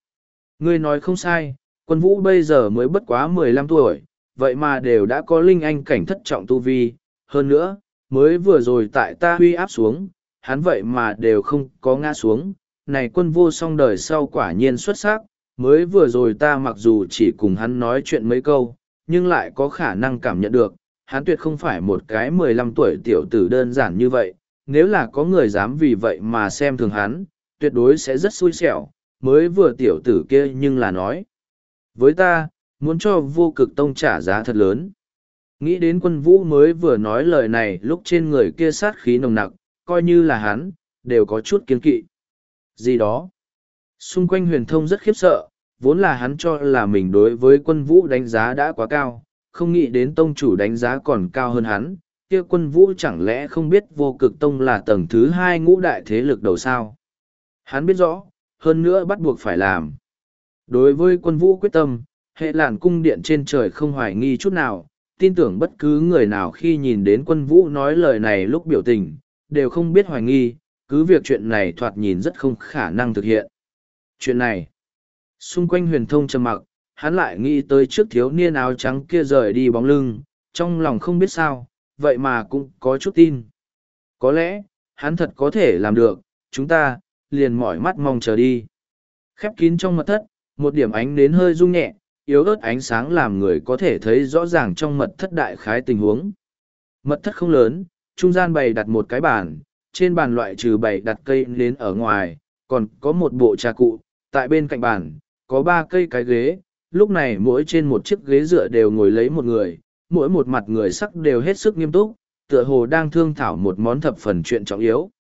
S1: Ngươi nói không sai, quân vũ bây giờ mới bất quá mười lăm tuổi, vậy mà đều đã có linh anh cảnh thất trọng tu vi, hơn nữa, mới vừa rồi tại ta huy áp xuống, hắn vậy mà đều không có ngã xuống, này quân vô song đời sau quả nhiên xuất sắc, mới vừa rồi ta mặc dù chỉ cùng hắn nói chuyện mấy câu, nhưng lại có khả năng cảm nhận được, hắn tuyệt không phải một cái mười lăm tuổi tiểu tử đơn giản như vậy, nếu là có người dám vì vậy mà xem thường hắn, tuyệt đối sẽ rất xui xẻo, mới vừa tiểu tử kia nhưng là nói. Với ta, muốn cho vô cực tông trả giá thật lớn. Nghĩ đến quân vũ mới vừa nói lời này lúc trên người kia sát khí nồng nặc, coi như là hắn, đều có chút kiến kỵ. Gì đó. Xung quanh huyền thông rất khiếp sợ, vốn là hắn cho là mình đối với quân vũ đánh giá đã quá cao, không nghĩ đến tông chủ đánh giá còn cao hơn hắn, kia quân vũ chẳng lẽ không biết vô cực tông là tầng thứ hai ngũ đại thế lực đầu sao. Hắn biết rõ, hơn nữa bắt buộc phải làm. Đối với quân vũ quyết tâm, hệ làn cung điện trên trời không hoài nghi chút nào, tin tưởng bất cứ người nào khi nhìn đến quân vũ nói lời này lúc biểu tình, đều không biết hoài nghi, cứ việc chuyện này thoạt nhìn rất không khả năng thực hiện. Chuyện này, xung quanh huyền thông trầm mặc, hắn lại nghĩ tới trước thiếu niên áo trắng kia rời đi bóng lưng, trong lòng không biết sao, vậy mà cũng có chút tin. Có lẽ, hắn thật có thể làm được, chúng ta, liền mỏi mắt mong chờ đi. Khép kín trong mật thất, một điểm ánh đến hơi rung nhẹ, yếu ớt ánh sáng làm người có thể thấy rõ ràng trong mật thất đại khái tình huống. Mật thất không lớn, trung gian bày đặt một cái bàn, trên bàn loại trừ bày đặt cây nến ở ngoài, còn có một bộ trà cụ, tại bên cạnh bàn, có ba cây cái ghế, lúc này mỗi trên một chiếc ghế dựa đều ngồi lấy một người, mỗi một mặt người sắc đều hết sức nghiêm túc, tựa hồ đang thương thảo một món thập phần chuyện trọng yếu.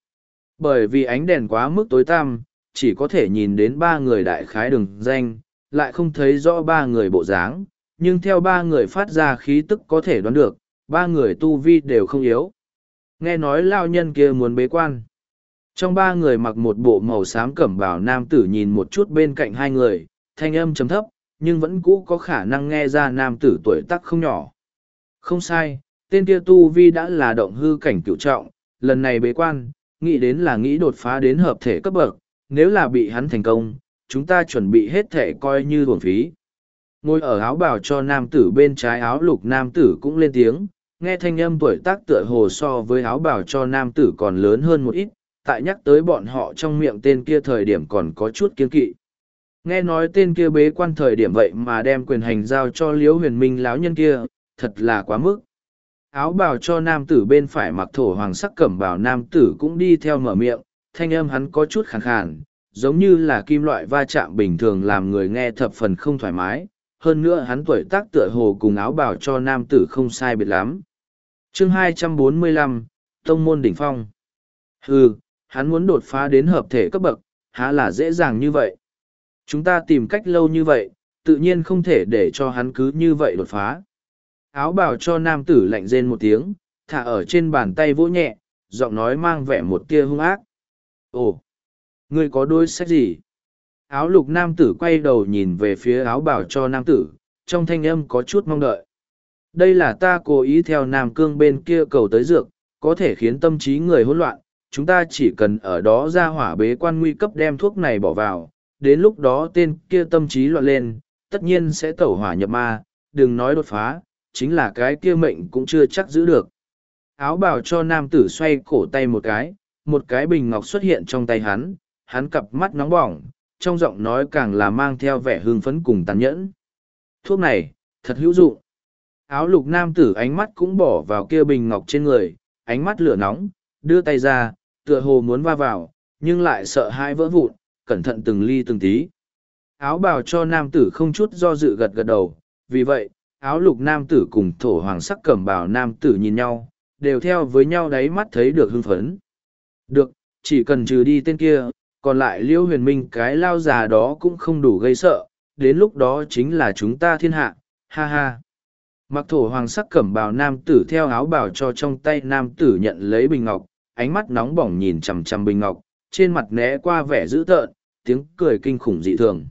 S1: Bởi vì ánh đèn quá mức tối tăm, chỉ có thể nhìn đến ba người đại khái đường danh, lại không thấy rõ ba người bộ dáng, nhưng theo ba người phát ra khí tức có thể đoán được, ba người tu vi đều không yếu. Nghe nói lao nhân kia muốn bế quan. Trong ba người mặc một bộ màu xám cẩm bào nam tử nhìn một chút bên cạnh hai người, thanh âm chấm thấp, nhưng vẫn cũ có khả năng nghe ra nam tử tuổi tắc không nhỏ. Không sai, tên kia tu vi đã là động hư cảnh cựu trọng, lần này bế quan, nghĩ đến là nghĩ đột phá đến hợp thể cấp bậc, nếu là bị hắn thành công, chúng ta chuẩn bị hết thể coi như thuần phí. Ngồi ở áo bào cho nam tử bên trái áo lục nam tử cũng lên tiếng, nghe thanh âm tuổi tác tựa hồ so với áo bào cho nam tử còn lớn hơn một ít, tại nhắc tới bọn họ trong miệng tên kia thời điểm còn có chút kiên kỵ. Nghe nói tên kia bế quan thời điểm vậy mà đem quyền hành giao cho liễu huyền minh láo nhân kia, thật là quá mức. Áo bào cho nam tử bên phải mặc thổ hoàng sắc cẩm bào nam tử cũng đi theo mở miệng, thanh âm hắn có chút khàn khàn, giống như là kim loại va chạm bình thường làm người nghe thập phần không thoải mái. Hơn nữa hắn tuổi tác tựa hồ cùng áo bào cho nam tử không sai biệt lắm. chương hai trăm bốn mươi lăm Tông Môn Đỉnh Phong. Hừ, hắn muốn đột phá đến hợp thể cấp bậc, há là dễ dàng như vậy. Chúng ta tìm cách lâu như vậy, tự nhiên không thể để cho hắn cứ như vậy đột phá. Áo bào cho nam tử lạnh rên một tiếng, thả ở trên bàn tay vỗ nhẹ, giọng nói mang vẻ một tia hung ác. Ồ, ngươi có đôi sách gì? Áo lục nam tử quay đầu nhìn về phía áo bào cho nam tử, trong thanh âm có chút mong đợi. Đây là ta cố ý theo nam cương bên kia cầu tới dược, có thể khiến tâm trí người hỗn loạn, chúng ta chỉ cần ở đó ra hỏa bế quan nguy cấp đem thuốc này bỏ vào, đến lúc đó tên kia tâm trí loạn lên, tất nhiên sẽ tẩu hỏa nhập ma, đừng nói đột phá, chính là cái kia mệnh cũng chưa chắc giữ được. Áo bào cho nam tử xoay cổ tay một cái, một cái bình ngọc xuất hiện trong tay hắn, hắn cặp mắt nóng bỏng, trong giọng nói càng là mang theo vẻ hương phấn cùng tàn nhẫn. Thuốc này, thật hữu dụng. Áo lục nam tử ánh mắt cũng bỏ vào kia bình ngọc trên người, ánh mắt lửa nóng, đưa tay ra, tựa hồ muốn va vào, nhưng lại sợ hai vỡ vụn, cẩn thận từng ly từng tí. Áo bào cho nam tử không chút do dự gật gật đầu, vì vậy, áo lục nam tử cùng thổ hoàng sắc cẩm bào nam tử nhìn nhau, đều theo với nhau đáy mắt thấy được hưng phấn. Được, chỉ cần trừ đi tên kia, còn lại liêu huyền minh cái lao già đó cũng không đủ gây sợ, đến lúc đó chính là chúng ta thiên hạ, ha ha. Mặc thổ hoàng sắc cẩm bào nam tử theo áo bào cho trong tay nam tử nhận lấy bình ngọc, ánh mắt nóng bỏng nhìn chằm chằm bình ngọc, trên mặt né qua vẻ dữ tợn, tiếng cười kinh khủng dị thường.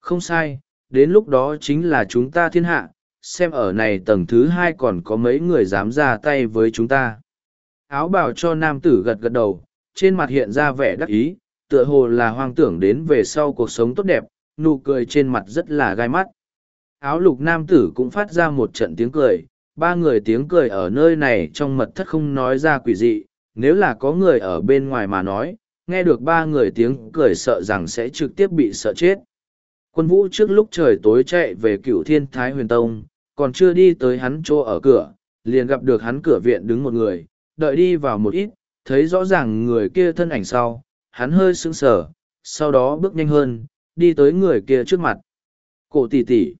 S1: Không sai, đến lúc đó chính là chúng ta thiên hạ, xem ở này tầng thứ hai còn có mấy người dám ra tay với chúng ta. Áo bảo cho nam tử gật gật đầu, trên mặt hiện ra vẻ đắc ý, tựa hồ là hoang tưởng đến về sau cuộc sống tốt đẹp, nụ cười trên mặt rất là gai mắt. Áo lục nam tử cũng phát ra một trận tiếng cười, ba người tiếng cười ở nơi này trong mật thất không nói ra quỷ dị, nếu là có người ở bên ngoài mà nói, nghe được ba người tiếng cười sợ rằng sẽ trực tiếp bị sợ chết. Quân vũ trước lúc trời tối chạy về cửu thiên thái huyền tông, còn chưa đi tới hắn chỗ ở cửa, liền gặp được hắn cửa viện đứng một người, đợi đi vào một ít, thấy rõ ràng người kia thân ảnh sau, hắn hơi sững sờ, sau đó bước nhanh hơn, đi tới người kia trước mặt. Cổ tỷ tỷ.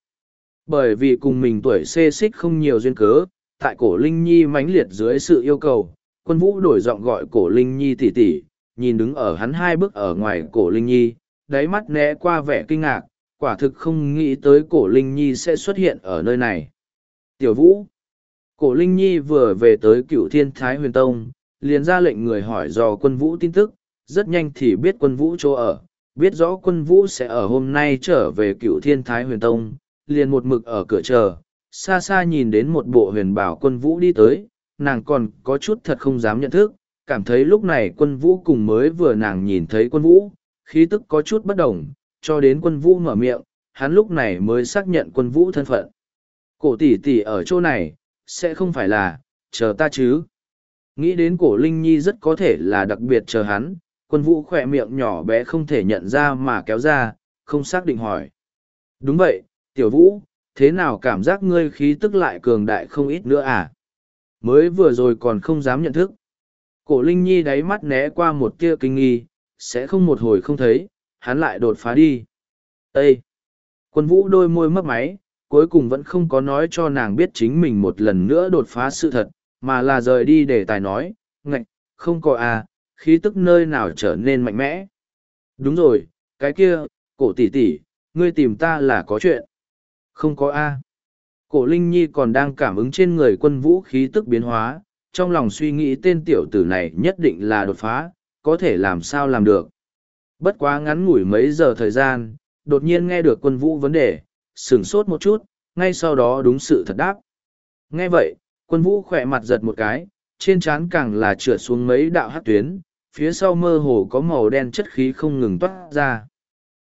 S1: Bởi vì cùng mình tuổi xê xích không nhiều duyên cớ, tại cổ Linh Nhi mãnh liệt dưới sự yêu cầu, quân vũ đổi giọng gọi cổ Linh Nhi tỷ tỷ, nhìn đứng ở hắn hai bước ở ngoài cổ Linh Nhi, đáy mắt né qua vẻ kinh ngạc, quả thực không nghĩ tới cổ Linh Nhi sẽ xuất hiện ở nơi này. Tiểu Vũ Cổ Linh Nhi vừa về tới cựu thiên thái huyền tông, liền ra lệnh người hỏi dò quân vũ tin tức, rất nhanh thì biết quân vũ chỗ ở, biết rõ quân vũ sẽ ở hôm nay trở về cựu thiên thái huyền tông, liền một mực ở cửa chờ, xa xa nhìn đến một bộ huyền bảo quân vũ đi tới, nàng còn có chút thật không dám nhận thức, cảm thấy lúc này quân vũ cùng mới vừa nàng nhìn thấy quân vũ, khí tức có chút bất đồng, cho đến quân vũ mở miệng, hắn lúc này mới xác nhận quân vũ thân phận. Cổ tỷ tỷ ở chỗ này, sẽ không phải là, chờ ta chứ. Nghĩ đến cổ Linh Nhi rất có thể là đặc biệt chờ hắn, quân vũ khỏe miệng nhỏ bé không thể nhận ra mà kéo ra, không xác định hỏi. Đúng vậy, tiểu vũ, thế nào cảm giác ngươi khí tức lại cường đại không ít nữa à? Mới vừa rồi còn không dám nhận thức. Cổ Linh Nhi đáy mắt né qua một tia kinh nghi, sẽ không một hồi không thấy, hắn lại đột phá đi. Ê! Quân vũ đôi môi mấp máy, cuối cùng vẫn không có nói cho nàng biết chính mình một lần nữa đột phá sự thật, mà là rời đi để tài nói, ngạch, không có à, khí tức nơi nào trở nên mạnh mẽ. Đúng rồi, cái kia, cổ tỷ tỷ, ngươi tìm ta là có chuyện. Không có a. À. Cổ Linh Nhi còn đang cảm ứng trên người quân vũ khí tức biến hóa, trong lòng suy nghĩ tên tiểu tử này nhất định là đột phá, có thể làm sao làm được. Bất quá ngắn ngủi mấy giờ thời gian, đột nhiên nghe được quân vũ vấn đề, sửng sốt một chút, ngay sau đó đúng sự thật đáp. Nghe vậy, quân vũ khỏe mặt giật một cái, trên trán càng là trượt xuống mấy đạo hắc tuyến, phía sau mơ hồ có màu đen chất khí không ngừng toát ra.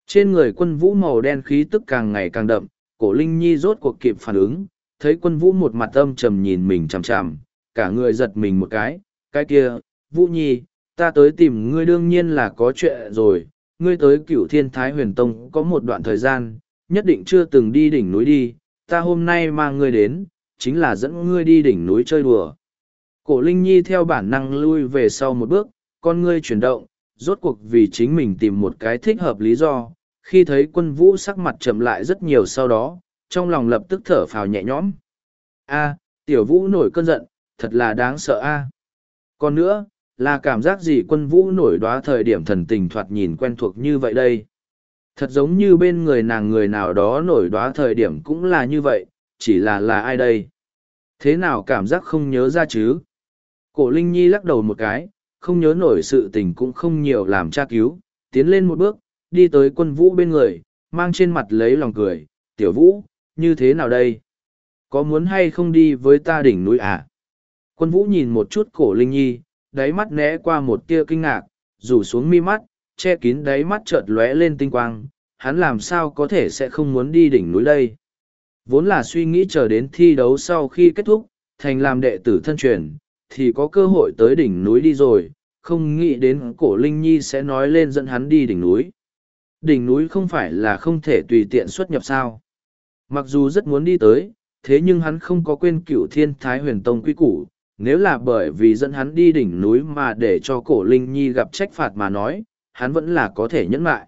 S1: Trên người quân vũ màu đen khí tức càng ngày càng đậm, cổ Linh Nhi rốt cuộc kịp phản ứng, thấy quân vũ một mặt âm trầm nhìn mình chằm chằm, cả người giật mình một cái, cái kia, Vũ Nhi, ta tới tìm ngươi đương nhiên là có chuyện rồi, ngươi tới cựu thiên thái huyền tông có một đoạn thời gian, nhất định chưa từng đi đỉnh núi đi, ta hôm nay mang ngươi đến, chính là dẫn ngươi đi đỉnh núi chơi đùa. Cổ Linh Nhi theo bản năng lui về sau một bước, con ngươi chuyển động, rốt cuộc vì chính mình tìm một cái thích hợp lý do, khi thấy quân vũ sắc mặt chậm lại rất nhiều sau đó, trong lòng lập tức thở phào nhẹ nhõm. A, tiểu vũ nổi cơn giận, thật là đáng sợ a còn nữa là cảm giác gì quân vũ nổi đoá thời điểm thần tình thoạt nhìn quen thuộc như vậy đây thật giống như bên người nàng người nào đó nổi đoá thời điểm cũng là như vậy chỉ là là ai đây thế nào cảm giác không nhớ ra chứ cổ linh nhi lắc đầu một cái không nhớ nổi sự tình cũng không nhiều làm tra cứu tiến lên một bước đi tới quân vũ bên người mang trên mặt lấy lòng cười tiểu vũ như thế nào đây có muốn hay không đi với ta đỉnh núi à? Quân vũ nhìn một chút cổ Linh Nhi, đáy mắt né qua một tia kinh ngạc, rủ xuống mi mắt, che kín đáy mắt chợt lóe lên tinh quang, hắn làm sao có thể sẽ không muốn đi đỉnh núi đây. Vốn là suy nghĩ chờ đến thi đấu sau khi kết thúc, thành làm đệ tử thân truyền, thì có cơ hội tới đỉnh núi đi rồi, không nghĩ đến cổ Linh Nhi sẽ nói lên dẫn hắn đi đỉnh núi. Đỉnh núi không phải là không thể tùy tiện xuất nhập sao. Mặc dù rất muốn đi tới, thế nhưng hắn không có quên cửu thiên thái huyền tông quy củ, nếu là bởi vì dẫn hắn đi đỉnh núi mà để cho cổ linh nhi gặp trách phạt mà nói hắn vẫn là có thể nhẫn lại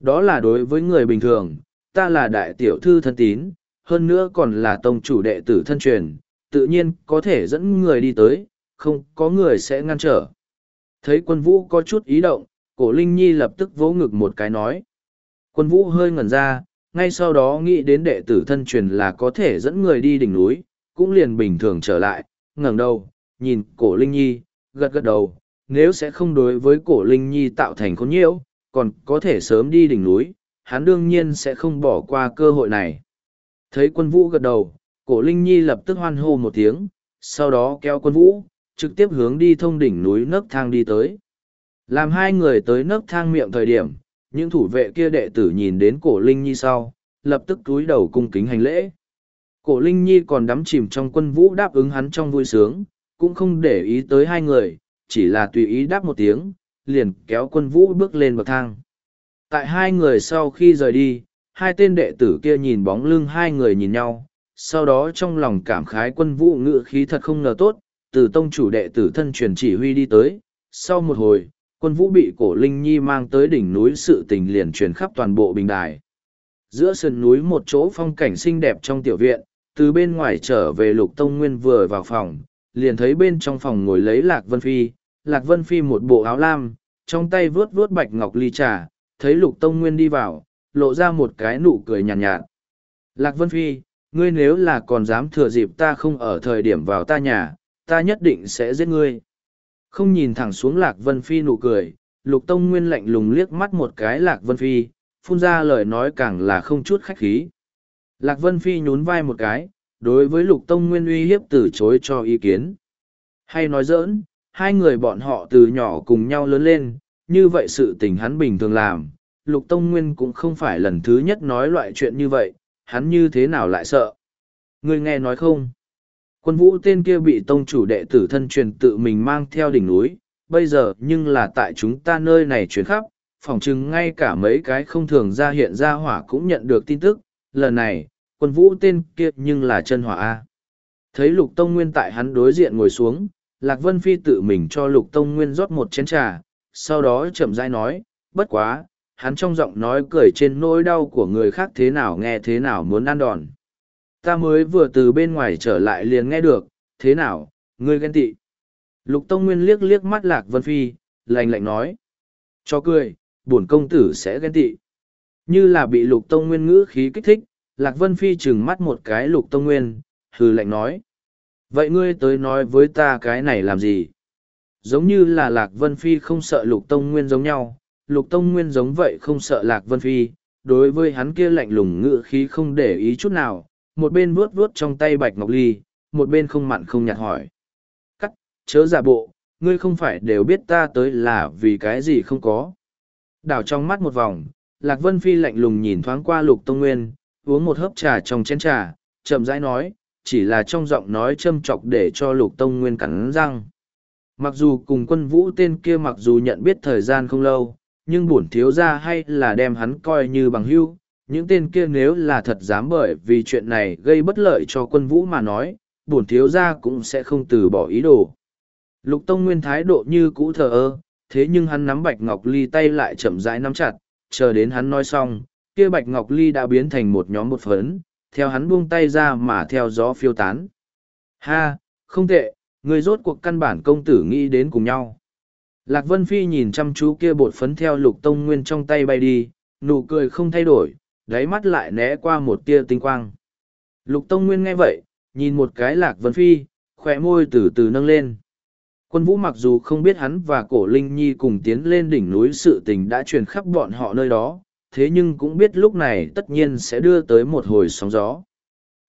S1: đó là đối với người bình thường ta là đại tiểu thư thân tín hơn nữa còn là tông chủ đệ tử thân truyền tự nhiên có thể dẫn người đi tới không có người sẽ ngăn trở thấy quân vũ có chút ý động cổ linh nhi lập tức vỗ ngực một cái nói quân vũ hơi ngẩn ra ngay sau đó nghĩ đến đệ tử thân truyền là có thể dẫn người đi đỉnh núi cũng liền bình thường trở lại ngẩng đầu, nhìn cổ Linh Nhi, gật gật đầu, nếu sẽ không đối với cổ Linh Nhi tạo thành khốn nhiễu, còn có thể sớm đi đỉnh núi, hắn đương nhiên sẽ không bỏ qua cơ hội này. Thấy quân vũ gật đầu, cổ Linh Nhi lập tức hoan hô một tiếng, sau đó kéo quân vũ, trực tiếp hướng đi thông đỉnh núi nấc thang đi tới. Làm hai người tới nấc thang miệng thời điểm, những thủ vệ kia đệ tử nhìn đến cổ Linh Nhi sau, lập tức cúi đầu cung kính hành lễ. Cổ Linh Nhi còn đắm chìm trong quân vũ đáp ứng hắn trong vui sướng, cũng không để ý tới hai người, chỉ là tùy ý đáp một tiếng, liền kéo quân vũ bước lên bậc thang. Tại hai người sau khi rời đi, hai tên đệ tử kia nhìn bóng lưng hai người nhìn nhau, sau đó trong lòng cảm khái quân vũ ngựa khí thật không ngờ tốt, từ tông chủ đệ tử thân truyền chỉ huy đi tới, sau một hồi, quân vũ bị cổ Linh Nhi mang tới đỉnh núi sự tình liền truyền khắp toàn bộ bình đài. Giữa sườn núi một chỗ phong cảnh xinh đẹp trong tiểu viện, từ bên ngoài trở về lục tông nguyên vừa vào phòng liền thấy bên trong phòng ngồi lấy lạc vân phi lạc vân phi một bộ áo lam trong tay vớt vớt bạch ngọc ly trà thấy lục tông nguyên đi vào lộ ra một cái nụ cười nhàn nhạt, nhạt lạc vân phi ngươi nếu là còn dám thừa dịp ta không ở thời điểm vào ta nhà ta nhất định sẽ giết ngươi không nhìn thẳng xuống lạc vân phi nụ cười lục tông nguyên lạnh lùng liếc mắt một cái lạc vân phi phun ra lời nói càng là không chút khách khí Lạc Vân Phi nhún vai một cái, đối với Lục Tông Nguyên uy hiếp từ chối cho ý kiến. Hay nói giỡn, hai người bọn họ từ nhỏ cùng nhau lớn lên, như vậy sự tình hắn bình thường làm. Lục Tông Nguyên cũng không phải lần thứ nhất nói loại chuyện như vậy, hắn như thế nào lại sợ. Người nghe nói không? Quân vũ tên kia bị tông chủ đệ tử thân truyền tự mình mang theo đỉnh núi, bây giờ nhưng là tại chúng ta nơi này chuyển khắp, phỏng chừng ngay cả mấy cái không thường ra hiện ra hỏa cũng nhận được tin tức, lần này, quân vũ tên kia nhưng là chân hỏa A. Thấy lục tông nguyên tại hắn đối diện ngồi xuống, Lạc Vân Phi tự mình cho lục tông nguyên rót một chén trà, sau đó chậm rãi nói, bất quá, hắn trong giọng nói cười trên nỗi đau của người khác thế nào nghe thế nào muốn ăn đòn. Ta mới vừa từ bên ngoài trở lại liền nghe được, thế nào, ngươi ghen tị. Lục Tông Nguyên liếc liếc mắt Lạc Vân Phi, lạnh lạnh nói. Cho cười, bổn công tử sẽ ghen tị. Như là bị Lục Tông Nguyên ngữ khí kích thích, Lạc Vân Phi trừng mắt một cái lục tông nguyên, hừ lạnh nói. Vậy ngươi tới nói với ta cái này làm gì? Giống như là Lạc Vân Phi không sợ lục tông nguyên giống nhau, lục tông nguyên giống vậy không sợ Lạc Vân Phi, đối với hắn kia lạnh lùng ngựa khí không để ý chút nào, một bên vuốt vuốt trong tay Bạch Ngọc Ly, một bên không mặn không nhạt hỏi. Cắt, chớ giả bộ, ngươi không phải đều biết ta tới là vì cái gì không có. Đảo trong mắt một vòng, Lạc Vân Phi lạnh lùng nhìn thoáng qua lục tông nguyên, uống một hớp trà trong chén trà, chậm rãi nói, chỉ là trong giọng nói châm chọc để cho lục tông nguyên cắn răng. Mặc dù cùng quân vũ tên kia mặc dù nhận biết thời gian không lâu, nhưng bổn thiếu gia hay là đem hắn coi như bằng hữu. Những tên kia nếu là thật dám bởi vì chuyện này gây bất lợi cho quân vũ mà nói, bổn thiếu gia cũng sẽ không từ bỏ ý đồ. Lục Tông Nguyên thái độ như cũ thờ ơ, thế nhưng hắn nắm Bạch Ngọc Ly tay lại chậm rãi nắm chặt, chờ đến hắn nói xong, kia bạch ngọc ly đã biến thành một nhóm bột phấn, theo hắn buông tay ra mà theo gió phiêu tán. Ha, không tệ, người rốt cuộc căn bản công tử nghĩ đến cùng nhau. Lạc Vân Phi nhìn chăm chú kia bột phấn theo lục tông nguyên trong tay bay đi, nụ cười không thay đổi, đáy mắt lại né qua một tia tinh quang. Lục tông nguyên nghe vậy, nhìn một cái Lạc Vân Phi, khỏe môi từ từ nâng lên. Quân vũ mặc dù không biết hắn và cổ Linh Nhi cùng tiến lên đỉnh núi sự tình đã truyền khắp bọn họ nơi đó, thế nhưng cũng biết lúc này tất nhiên sẽ đưa tới một hồi sóng gió.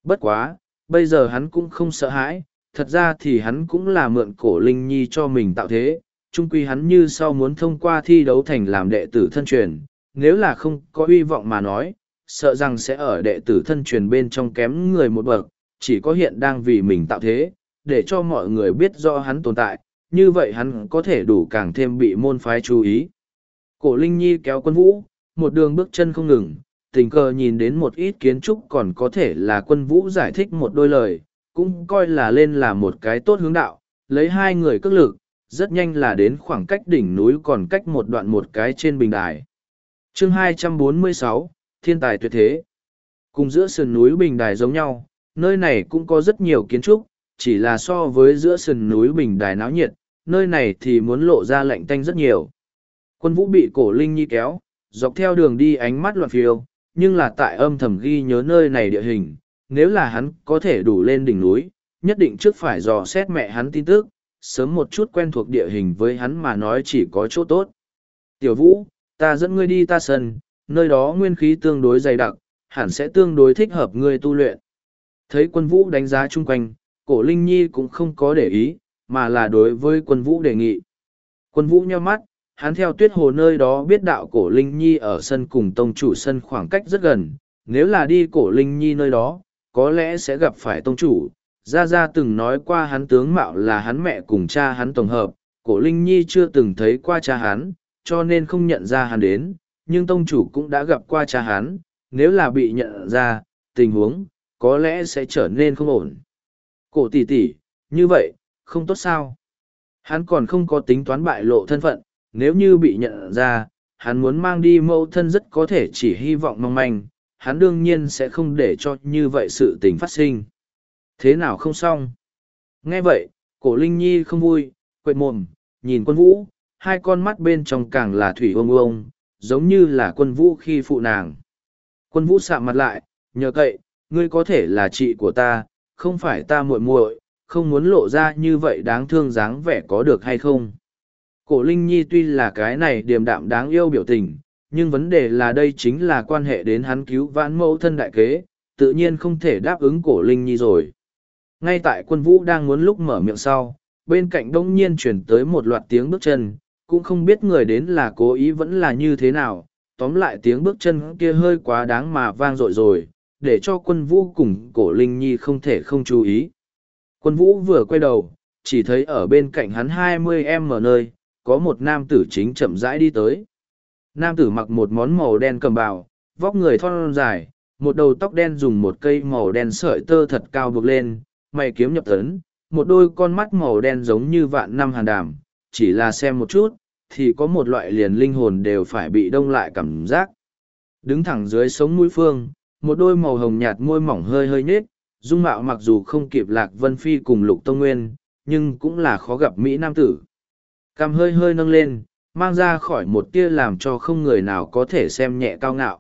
S1: Bất quá, bây giờ hắn cũng không sợ hãi, thật ra thì hắn cũng là mượn cổ Linh Nhi cho mình tạo thế, chung quy hắn như sau muốn thông qua thi đấu thành làm đệ tử thân truyền, nếu là không có hy vọng mà nói, sợ rằng sẽ ở đệ tử thân truyền bên trong kém người một bậc, chỉ có hiện đang vì mình tạo thế, để cho mọi người biết do hắn tồn tại, như vậy hắn có thể đủ càng thêm bị môn phái chú ý. Cổ Linh Nhi kéo quân vũ, một đường bước chân không ngừng, tình cờ nhìn đến một ít kiến trúc còn có thể là quân vũ giải thích một đôi lời, cũng coi là lên là một cái tốt hướng đạo, lấy hai người cước lực, rất nhanh là đến khoảng cách đỉnh núi còn cách một đoạn một cái trên bình đài. chương 246, Thiên tài tuyệt thế. Cùng giữa sườn núi bình đài giống nhau, nơi này cũng có rất nhiều kiến trúc, chỉ là so với giữa sườn núi bình đài náo nhiệt, nơi này thì muốn lộ ra lạnh tanh rất nhiều. Quân vũ bị cổ linh nhi kéo, dọc theo đường đi ánh mắt loạn phiêu, nhưng là tại âm thầm ghi nhớ nơi này địa hình, nếu là hắn có thể đủ lên đỉnh núi, nhất định trước phải dò xét mẹ hắn tin tức, sớm một chút quen thuộc địa hình với hắn mà nói chỉ có chỗ tốt. Tiểu Vũ, ta dẫn ngươi đi ta sân, nơi đó nguyên khí tương đối dày đặc, hẳn sẽ tương đối thích hợp ngươi tu luyện. Thấy quân vũ đánh giá chung quanh, cổ Linh Nhi cũng không có để ý, mà là đối với quân vũ đề nghị. Quân vũ nheo mắt, hắn theo tuyết hồ nơi đó biết đạo cổ linh nhi ở sân cùng tông chủ sân khoảng cách rất gần nếu là đi cổ linh nhi nơi đó có lẽ sẽ gặp phải tông chủ gia gia từng nói qua hắn tướng mạo là hắn mẹ cùng cha hắn tổng hợp cổ linh nhi chưa từng thấy qua cha hắn cho nên không nhận ra hắn đến nhưng tông chủ cũng đã gặp qua cha hắn nếu là bị nhận ra tình huống có lẽ sẽ trở nên không ổn cổ tỉ tỉ như vậy không tốt sao hắn còn không có tính toán bại lộ thân phận nếu như bị nhận ra, hắn muốn mang đi mẫu thân rất có thể chỉ hy vọng mong manh, hắn đương nhiên sẽ không để cho như vậy sự tình phát sinh. Thế nào không xong? Nghe vậy, cổ Linh Nhi không vui, quệt mồm, nhìn quân vũ, hai con mắt bên trong càng là thủy ông ông, giống như là quân vũ khi phụ nàng. Quân vũ sạm mặt lại, nhờ cậy, ngươi có thể là chị của ta, không phải ta muội muội, không muốn lộ ra như vậy đáng thương dáng vẻ có được hay không? Cổ Linh Nhi tuy là cái này điềm đạm đáng yêu biểu tình, nhưng vấn đề là đây chính là quan hệ đến hắn cứu vãn mẫu thân đại kế, tự nhiên không thể đáp ứng cổ Linh Nhi rồi. Ngay tại quân vũ đang muốn lúc mở miệng sau, bên cạnh đông nhiên chuyển tới một loạt tiếng bước chân, cũng không biết người đến là cố ý vẫn là như thế nào, tóm lại tiếng bước chân kia hơi quá đáng mà vang dội rồi, để cho quân vũ cùng cổ Linh Nhi không thể không chú ý. Quân vũ vừa quay đầu, chỉ thấy ở bên cạnh hắn hai mươi em mở nơi, có một nam tử chính chậm rãi đi tới. Nam tử mặc một món màu đen cầm bào, vóc người thon dài, một đầu tóc đen dùng một cây màu đen sợi tơ thật cao buộc lên, mày kiếm nhập tấn, một đôi con mắt màu đen giống như vạn năm hàn đàm, chỉ là xem một chút, thì có một loại liền linh hồn đều phải bị đông lại cảm giác. Đứng thẳng dưới sống mũi phương, một đôi màu hồng nhạt môi mỏng hơi hơi nhếch, dung mạo mặc dù không kịp Lạc Vân Phi cùng Lục Tông Nguyên, nhưng cũng là khó gặp Mỹ Nam Tử. Cằm hơi hơi nâng lên, mang ra khỏi một tia làm cho không người nào có thể xem nhẹ cao ngạo.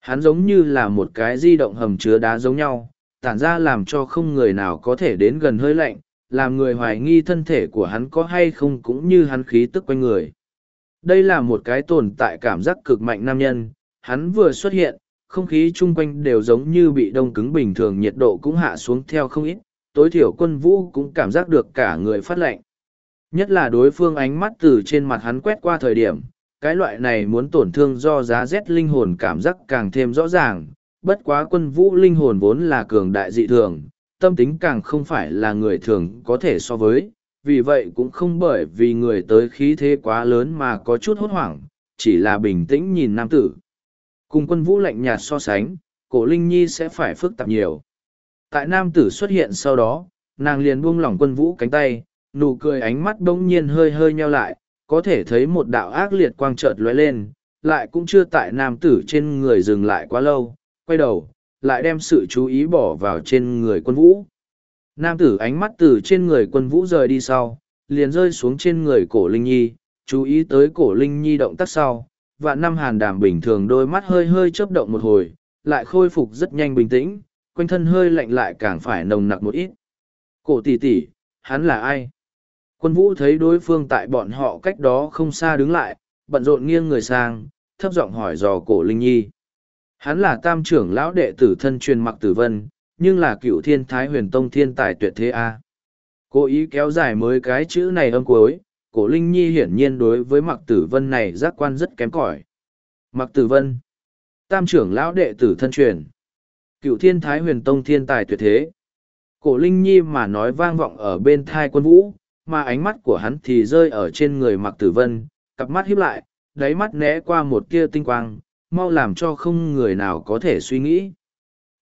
S1: Hắn giống như là một cái di động hầm chứa đá giống nhau, tản ra làm cho không người nào có thể đến gần hơi lạnh, làm người hoài nghi thân thể của hắn có hay không cũng như hắn khí tức quanh người. Đây là một cái tồn tại cảm giác cực mạnh nam nhân, hắn vừa xuất hiện, không khí chung quanh đều giống như bị đông cứng bình thường nhiệt độ cũng hạ xuống theo không ít, tối thiểu quân vũ cũng cảm giác được cả người phát lạnh. Nhất là đối phương ánh mắt từ trên mặt hắn quét qua thời điểm, cái loại này muốn tổn thương do giá rét linh hồn cảm giác càng thêm rõ ràng, bất quá quân vũ linh hồn vốn là cường đại dị thường, tâm tính càng không phải là người thường có thể so với, vì vậy cũng không bởi vì người tới khí thế quá lớn mà có chút hốt hoảng, chỉ là bình tĩnh nhìn nam tử. Cùng quân vũ lạnh nhạt so sánh, cổ Linh Nhi sẽ phải phức tạp nhiều. Tại nam tử xuất hiện sau đó, nàng liền buông lỏng quân vũ cánh tay, nụ cười ánh mắt bỗng nhiên hơi hơi nheo lại, có thể thấy một đạo ác liệt quang trợt lóe lên, lại cũng chưa tại nam tử trên người dừng lại quá lâu, quay đầu, lại đem sự chú ý bỏ vào trên người quân vũ. Nam tử ánh mắt từ trên người quân vũ rời đi sau, liền rơi xuống trên người cổ Linh Nhi, chú ý tới cổ Linh Nhi động tác sau, và năm hàn đàm bình thường đôi mắt hơi hơi chớp động một hồi, lại khôi phục rất nhanh bình tĩnh, quanh thân hơi lạnh lại càng phải nồng nặc một ít. Cổ tỷ tỷ, hắn là ai? Quân vũ thấy đối phương tại bọn họ cách đó không xa đứng lại, bận rộn nghiêng người sang, thấp giọng hỏi dò cổ Linh Nhi. Hắn là tam trưởng lão đệ tử thân truyền mặc tử vân, nhưng là cựu thiên thái huyền tông thiên tài tuyệt thế A. À. Cố ý kéo dài mới cái chữ này âm cuối, cổ Linh Nhi hiển nhiên đối với mặc tử vân này giác quan rất kém cỏi. Mặc tử vân, tam trưởng lão đệ tử thân truyền, cựu thiên thái huyền tông thiên tài tuyệt thế. Cổ Linh Nhi mà nói vang vọng ở bên thai quân vũ, mà ánh mắt của hắn thì rơi ở trên người mặc tử vân, cặp mắt hiếp lại, đáy mắt né qua một tia tinh quang, mau làm cho không người nào có thể suy nghĩ.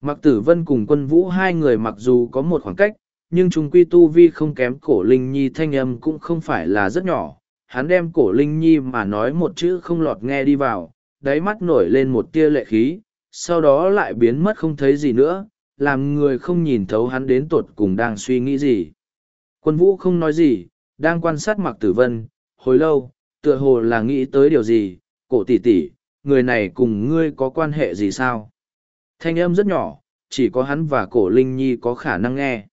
S1: Mặc tử vân cùng quân vũ hai người mặc dù có một khoảng cách, nhưng chúng quy tu vi không kém cổ linh nhi thanh âm cũng không phải là rất nhỏ. Hắn đem cổ linh nhi mà nói một chữ không lọt nghe đi vào, đáy mắt nổi lên một tia lệ khí, sau đó lại biến mất không thấy gì nữa, làm người không nhìn thấu hắn đến tột cùng đang suy nghĩ gì. Quân vũ không nói gì, đang quan sát Mạc Tử Vân, hồi lâu, tựa hồ là nghĩ tới điều gì, cổ tỷ tỷ, người này cùng ngươi có quan hệ gì sao? Thanh âm rất nhỏ, chỉ có hắn và cổ Linh Nhi có khả năng nghe.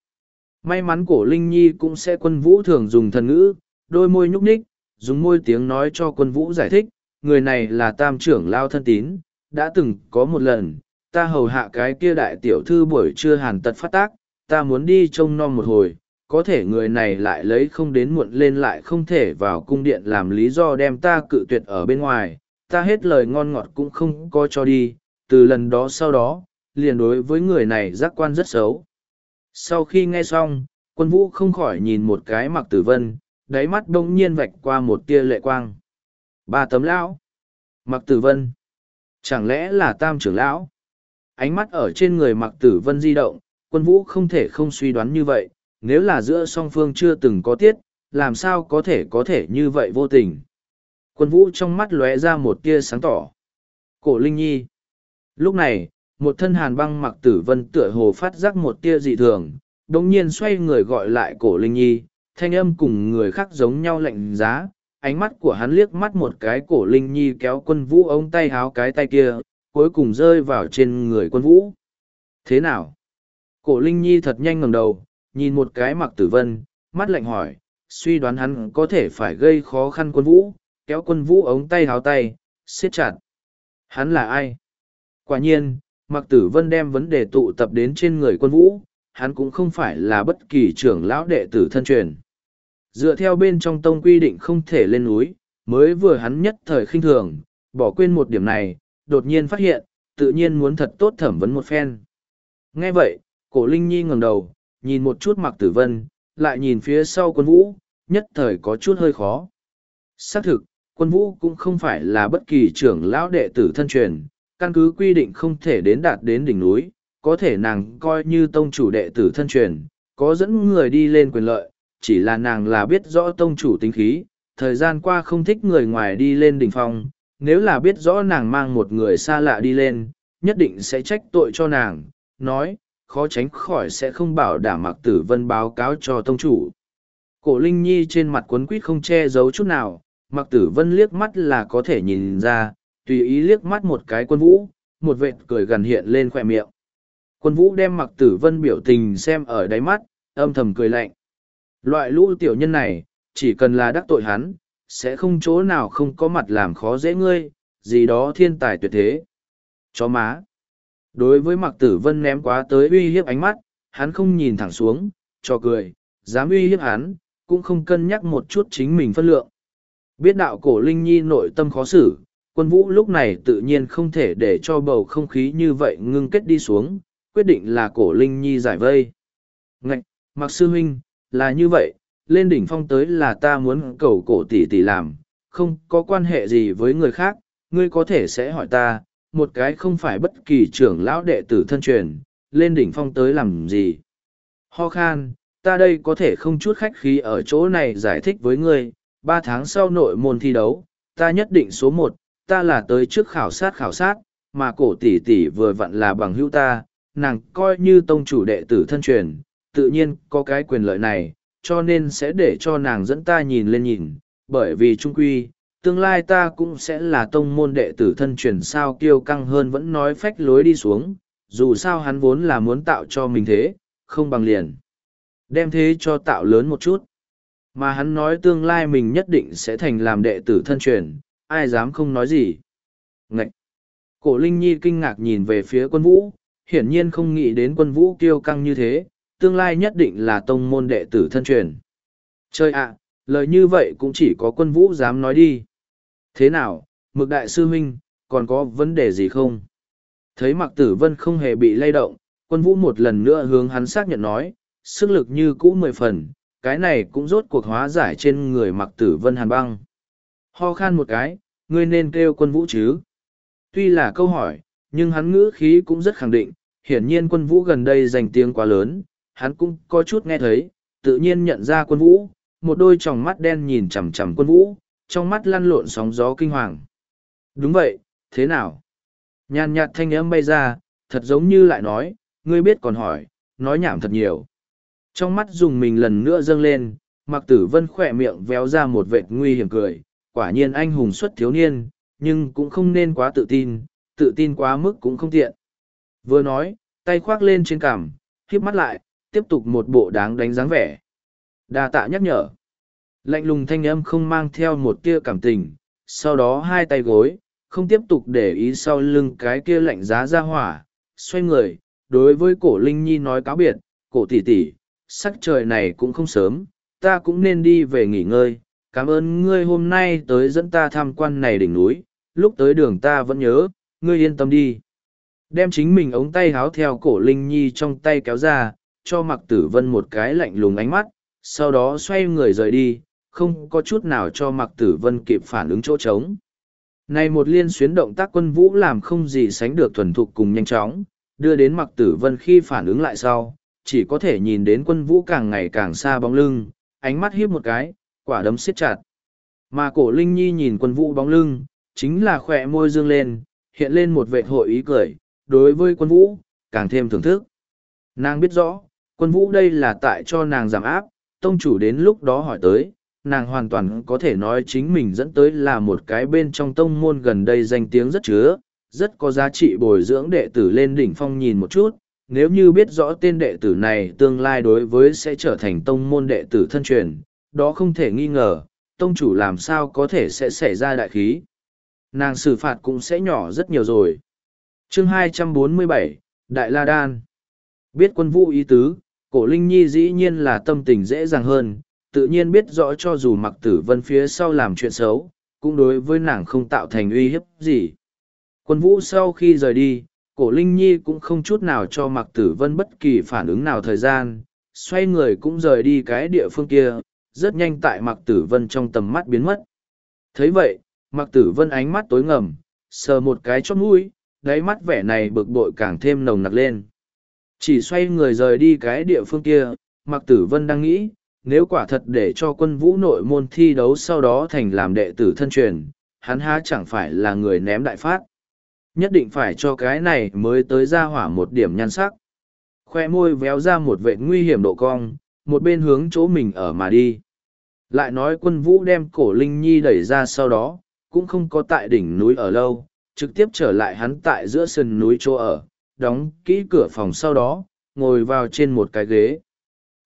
S1: May mắn cổ Linh Nhi cũng sẽ quân vũ thường dùng thần ngữ, đôi môi nhúc nhích, dùng môi tiếng nói cho quân vũ giải thích, người này là tam trưởng lao thân tín, đã từng có một lần, ta hầu hạ cái kia đại tiểu thư buổi trưa hàn tật phát tác, ta muốn đi trông non một hồi, có thể người này lại lấy không đến muộn lên lại không thể vào cung điện làm lý do đem ta cự tuyệt ở bên ngoài, ta hết lời ngon ngọt cũng không có cho đi, từ lần đó sau đó, liền đối với người này giác quan rất xấu. Sau khi nghe xong, quân vũ không khỏi nhìn một cái mặc tử vân, đáy mắt đông nhiên vạch qua một tia lệ quang. Ba tấm lão. Mặc tử vân. Chẳng lẽ là tam trưởng lão? Ánh mắt ở trên người mặc tử vân di động, quân vũ không thể không suy đoán như vậy, nếu là giữa song phương chưa từng có tiết, làm sao có thể có thể như vậy vô tình. Quân vũ trong mắt lóe ra một tia sáng tỏ. Cổ Linh Nhi. Lúc này, một thân hàn băng mặc tử vân tựa hồ phát giác một tia dị thường, đồng nhiên xoay người gọi lại cổ Linh Nhi, thanh âm cùng người khác giống nhau lạnh giá. Ánh mắt của hắn liếc mắt một cái cổ Linh Nhi kéo quân vũ ống tay háo cái tay kia, cuối cùng rơi vào trên người quân vũ. Thế nào? Cổ Linh Nhi thật nhanh ngẩng đầu, nhìn một cái mặc tử vân, mắt lạnh hỏi, suy đoán hắn có thể phải gây khó khăn quân vũ, kéo quân vũ ống tay háo tay, siết chặt. Hắn là ai? Quả nhiên, mặc tử vân đem vấn đề tụ tập đến trên người quân vũ, hắn cũng không phải là bất kỳ trưởng lão đệ tử thân truyền. Dựa theo bên trong tông quy định không thể lên núi, mới vừa hắn nhất thời khinh thường, bỏ quên một điểm này, đột nhiên phát hiện, tự nhiên muốn thật tốt thẩm vấn một phen. Nghe vậy, cổ Linh Nhi ngẩng đầu, nhìn một chút mặc tử vân, lại nhìn phía sau quân vũ, nhất thời có chút hơi khó. Xác thực, quân vũ cũng không phải là bất kỳ trưởng lão đệ tử thân truyền, căn cứ quy định không thể đến đạt đến đỉnh núi, có thể nàng coi như tông chủ đệ tử thân truyền, có dẫn người đi lên quyền lợi, chỉ là nàng là biết rõ tông chủ tính khí, thời gian qua không thích người ngoài đi lên đỉnh phong, nếu là biết rõ nàng mang một người xa lạ đi lên, nhất định sẽ trách tội cho nàng, nói, khó tránh khỏi sẽ không bảo đảm mặc tử vân báo cáo cho tông chủ cổ linh nhi trên mặt quấn quýt không che giấu chút nào mặc tử vân liếc mắt là có thể nhìn ra tùy ý liếc mắt một cái quân vũ một vệt cười gần hiện lên khoe miệng quân vũ đem mặc tử vân biểu tình xem ở đáy mắt âm thầm cười lạnh loại lũ tiểu nhân này chỉ cần là đắc tội hắn sẽ không chỗ nào không có mặt làm khó dễ ngươi gì đó thiên tài tuyệt thế chó má Đối với Mạc Tử Vân ném quá tới uy hiếp ánh mắt, hắn không nhìn thẳng xuống, cho cười, dám uy hiếp hắn, cũng không cân nhắc một chút chính mình phân lượng. Biết đạo cổ Linh Nhi nội tâm khó xử, quân vũ lúc này tự nhiên không thể để cho bầu không khí như vậy ngưng kết đi xuống, quyết định là cổ Linh Nhi giải vây. Ngạch, Mạc Sư Huynh, là như vậy, lên đỉnh phong tới là ta muốn cầu cổ tỷ tỷ làm, không có quan hệ gì với người khác, ngươi có thể sẽ hỏi ta, một cái không phải bất kỳ trưởng lão đệ tử thân truyền, lên đỉnh phong tới làm gì. Ho khan, ta đây có thể không chút khách khí ở chỗ này giải thích với ngươi, ba tháng sau nội môn thi đấu, ta nhất định số một, ta là tới trước khảo sát khảo sát, mà cổ tỷ tỷ vừa vặn là bằng hữu ta, nàng coi như tông chủ đệ tử thân truyền, tự nhiên có cái quyền lợi này, cho nên sẽ để cho nàng dẫn ta nhìn lên nhìn, bởi vì trung quy, tương lai ta cũng sẽ là tông môn đệ tử thân truyền sao kiêu căng hơn vẫn nói phách lối đi xuống, dù sao hắn vốn là muốn tạo cho mình thế, không bằng liền. Đem thế cho tạo lớn một chút. Mà hắn nói tương lai mình nhất định sẽ thành làm đệ tử thân truyền, ai dám không nói gì. Ngậy! Cổ Linh Nhi kinh ngạc nhìn về phía quân vũ, hiển nhiên không nghĩ đến quân vũ kiêu căng như thế, tương lai nhất định là tông môn đệ tử thân truyền. Chơi ạ, lời như vậy cũng chỉ có quân vũ dám nói đi. Thế nào, mực đại sư huynh, còn có vấn đề gì không? Thấy mặc tử vân không hề bị lay động, quân vũ một lần nữa hướng hắn xác nhận nói, sức lực như cũ mười phần, cái này cũng rốt cuộc hóa giải trên người mặc tử vân hàn băng. Ho khan một cái, ngươi nên kêu quân vũ chứ? Tuy là câu hỏi, nhưng hắn ngữ khí cũng rất khẳng định, hiển nhiên quân vũ gần đây giành tiếng quá lớn, hắn cũng có chút nghe thấy, tự nhiên nhận ra quân vũ, một đôi tròng mắt đen nhìn chằm chằm quân vũ, trong mắt lăn lộn sóng gió kinh hoàng. Đúng vậy, thế nào? Nhàn nhạt thanh âm bay ra, thật giống như lại nói, ngươi biết còn hỏi, nói nhảm thật nhiều. Trong mắt dùng mình lần nữa dâng lên, mặc tử vân khỏe miệng véo ra một vệt nguy hiểm cười, quả nhiên anh hùng xuất thiếu niên, nhưng cũng không nên quá tự tin, tự tin quá mức cũng không tiện. Vừa nói, tay khoác lên trên cằm, khiếp mắt lại, tiếp tục một bộ đáng đánh dáng vẻ. Đa tạ nhắc nhở lạnh lùng thanh âm không mang theo một tia cảm tình, sau đó hai tay gối, không tiếp tục để ý sau lưng cái kia lạnh giá ra hỏa, xoay người, đối với cổ Linh Nhi nói cáo biệt, cổ tỷ tỷ, sắc trời này cũng không sớm, ta cũng nên đi về nghỉ ngơi, cảm ơn ngươi hôm nay tới dẫn ta tham quan này đỉnh núi, lúc tới đường ta vẫn nhớ, ngươi yên tâm đi. Đem chính mình ống tay háo theo cổ Linh Nhi trong tay kéo ra, cho mặc tử vân một cái lạnh lùng ánh mắt, sau đó xoay người rời đi, không có chút nào cho mặc tử vân kịp phản ứng chỗ trống này một liên xuyến động tác quân vũ làm không gì sánh được thuần thục cùng nhanh chóng đưa đến mặc tử vân khi phản ứng lại sau chỉ có thể nhìn đến quân vũ càng ngày càng xa bóng lưng ánh mắt hiếp một cái quả đấm siết chặt mà cổ linh nhi nhìn quân vũ bóng lưng chính là khỏe môi dương lên hiện lên một vệ hội ý cười đối với quân vũ càng thêm thưởng thức nàng biết rõ quân vũ đây là tại cho nàng giảm áp tông chủ đến lúc đó hỏi tới nàng hoàn toàn có thể nói chính mình dẫn tới là một cái bên trong tông môn gần đây danh tiếng rất chứa, rất có giá trị bồi dưỡng đệ tử lên đỉnh phong nhìn một chút, nếu như biết rõ tên đệ tử này tương lai đối với sẽ trở thành tông môn đệ tử thân truyền, đó không thể nghi ngờ, tông chủ làm sao có thể sẽ xảy ra đại khí. Nàng xử phạt cũng sẽ nhỏ rất nhiều rồi. chương 247, Đại La Đan Biết quân vũ ý tứ, cổ Linh Nhi dĩ nhiên là tâm tình dễ dàng hơn, tự nhiên biết rõ cho dù mặc tử vân phía sau làm chuyện xấu, cũng đối với nàng không tạo thành uy hiếp gì. Quân vũ sau khi rời đi, cổ Linh Nhi cũng không chút nào cho mặc tử vân bất kỳ phản ứng nào thời gian, xoay người cũng rời đi cái địa phương kia, rất nhanh tại mặc tử vân trong tầm mắt biến mất. thấy vậy, mặc tử vân ánh mắt tối ngầm, sờ một cái chót mũi, đáy mắt vẻ này bực bội càng thêm nồng nặc lên. Chỉ xoay người rời đi cái địa phương kia, mặc tử vân đang nghĩ, nếu quả thật để cho quân vũ nội môn thi đấu sau đó thành làm đệ tử thân truyền, hắn há chẳng phải là người ném đại phát. Nhất định phải cho cái này mới tới ra hỏa một điểm nhan sắc. Khoe môi véo ra một vệ nguy hiểm độ cong, một bên hướng chỗ mình ở mà đi. Lại nói quân vũ đem cổ Linh Nhi đẩy ra sau đó, cũng không có tại đỉnh núi ở lâu, trực tiếp trở lại hắn tại giữa sườn núi chỗ ở, đóng kỹ cửa phòng sau đó, ngồi vào trên một cái ghế.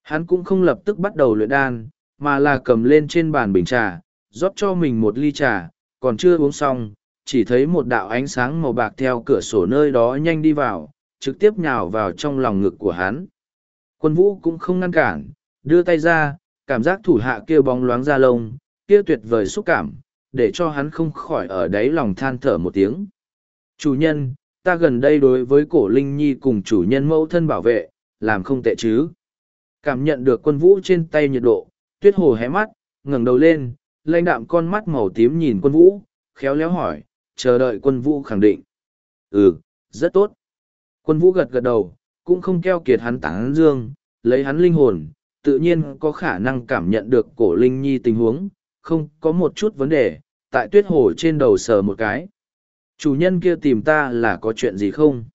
S1: Hắn cũng không lập tức bắt đầu luyện đan, mà là cầm lên trên bàn bình trà, rót cho mình một ly trà, còn chưa uống xong, chỉ thấy một đạo ánh sáng màu bạc theo cửa sổ nơi đó nhanh đi vào, trực tiếp nhào vào trong lòng ngực của hắn. Quân vũ cũng không ngăn cản, đưa tay ra, cảm giác thủ hạ kia bóng loáng ra lông, kia tuyệt vời xúc cảm, để cho hắn không khỏi ở đáy lòng than thở một tiếng. Chủ nhân, ta gần đây đối với cổ Linh Nhi cùng chủ nhân mẫu thân bảo vệ, làm không tệ chứ cảm nhận được quân vũ trên tay nhiệt độ tuyết hồ hé mắt ngẩng đầu lên lanh đạm con mắt màu tím nhìn quân vũ khéo léo hỏi chờ đợi quân vũ khẳng định ừ rất tốt quân vũ gật gật đầu cũng không keo kiệt hắn tán dương lấy hắn linh hồn tự nhiên có khả năng cảm nhận được cổ linh nhi tình huống không có một chút vấn đề tại tuyết hồ trên đầu sờ một cái chủ nhân kia tìm ta là có chuyện gì không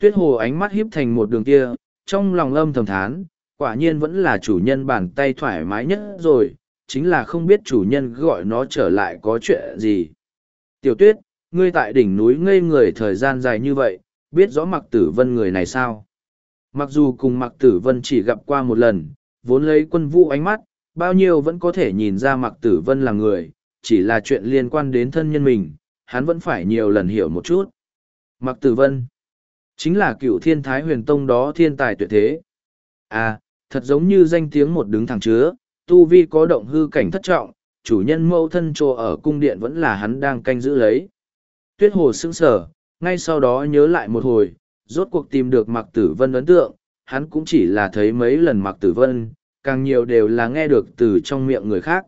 S1: tuyết hồ ánh mắt hiếp thành một đường kia trong lòng âm thầm thán quả nhiên vẫn là chủ nhân bàn tay thoải mái nhất rồi, chính là không biết chủ nhân gọi nó trở lại có chuyện gì. Tiểu tuyết, ngươi tại đỉnh núi ngây người thời gian dài như vậy, biết rõ mặc tử vân người này sao? Mặc dù cùng mặc tử vân chỉ gặp qua một lần, vốn lấy quân vũ ánh mắt, bao nhiêu vẫn có thể nhìn ra mặc tử vân là người, chỉ là chuyện liên quan đến thân nhân mình, hắn vẫn phải nhiều lần hiểu một chút. Mặc tử vân, chính là cựu thiên thái huyền tông đó thiên tài tuyệt thế. À, thật giống như danh tiếng một đứng thẳng chứa, tu vi có động hư cảnh thất trọng, chủ nhân mẫu thân trô ở cung điện vẫn là hắn đang canh giữ lấy. Tuyết hồ sững sở, ngay sau đó nhớ lại một hồi, rốt cuộc tìm được Mặc Tử Vân ấn tượng, hắn cũng chỉ là thấy mấy lần Mặc Tử Vân, càng nhiều đều là nghe được từ trong miệng người khác.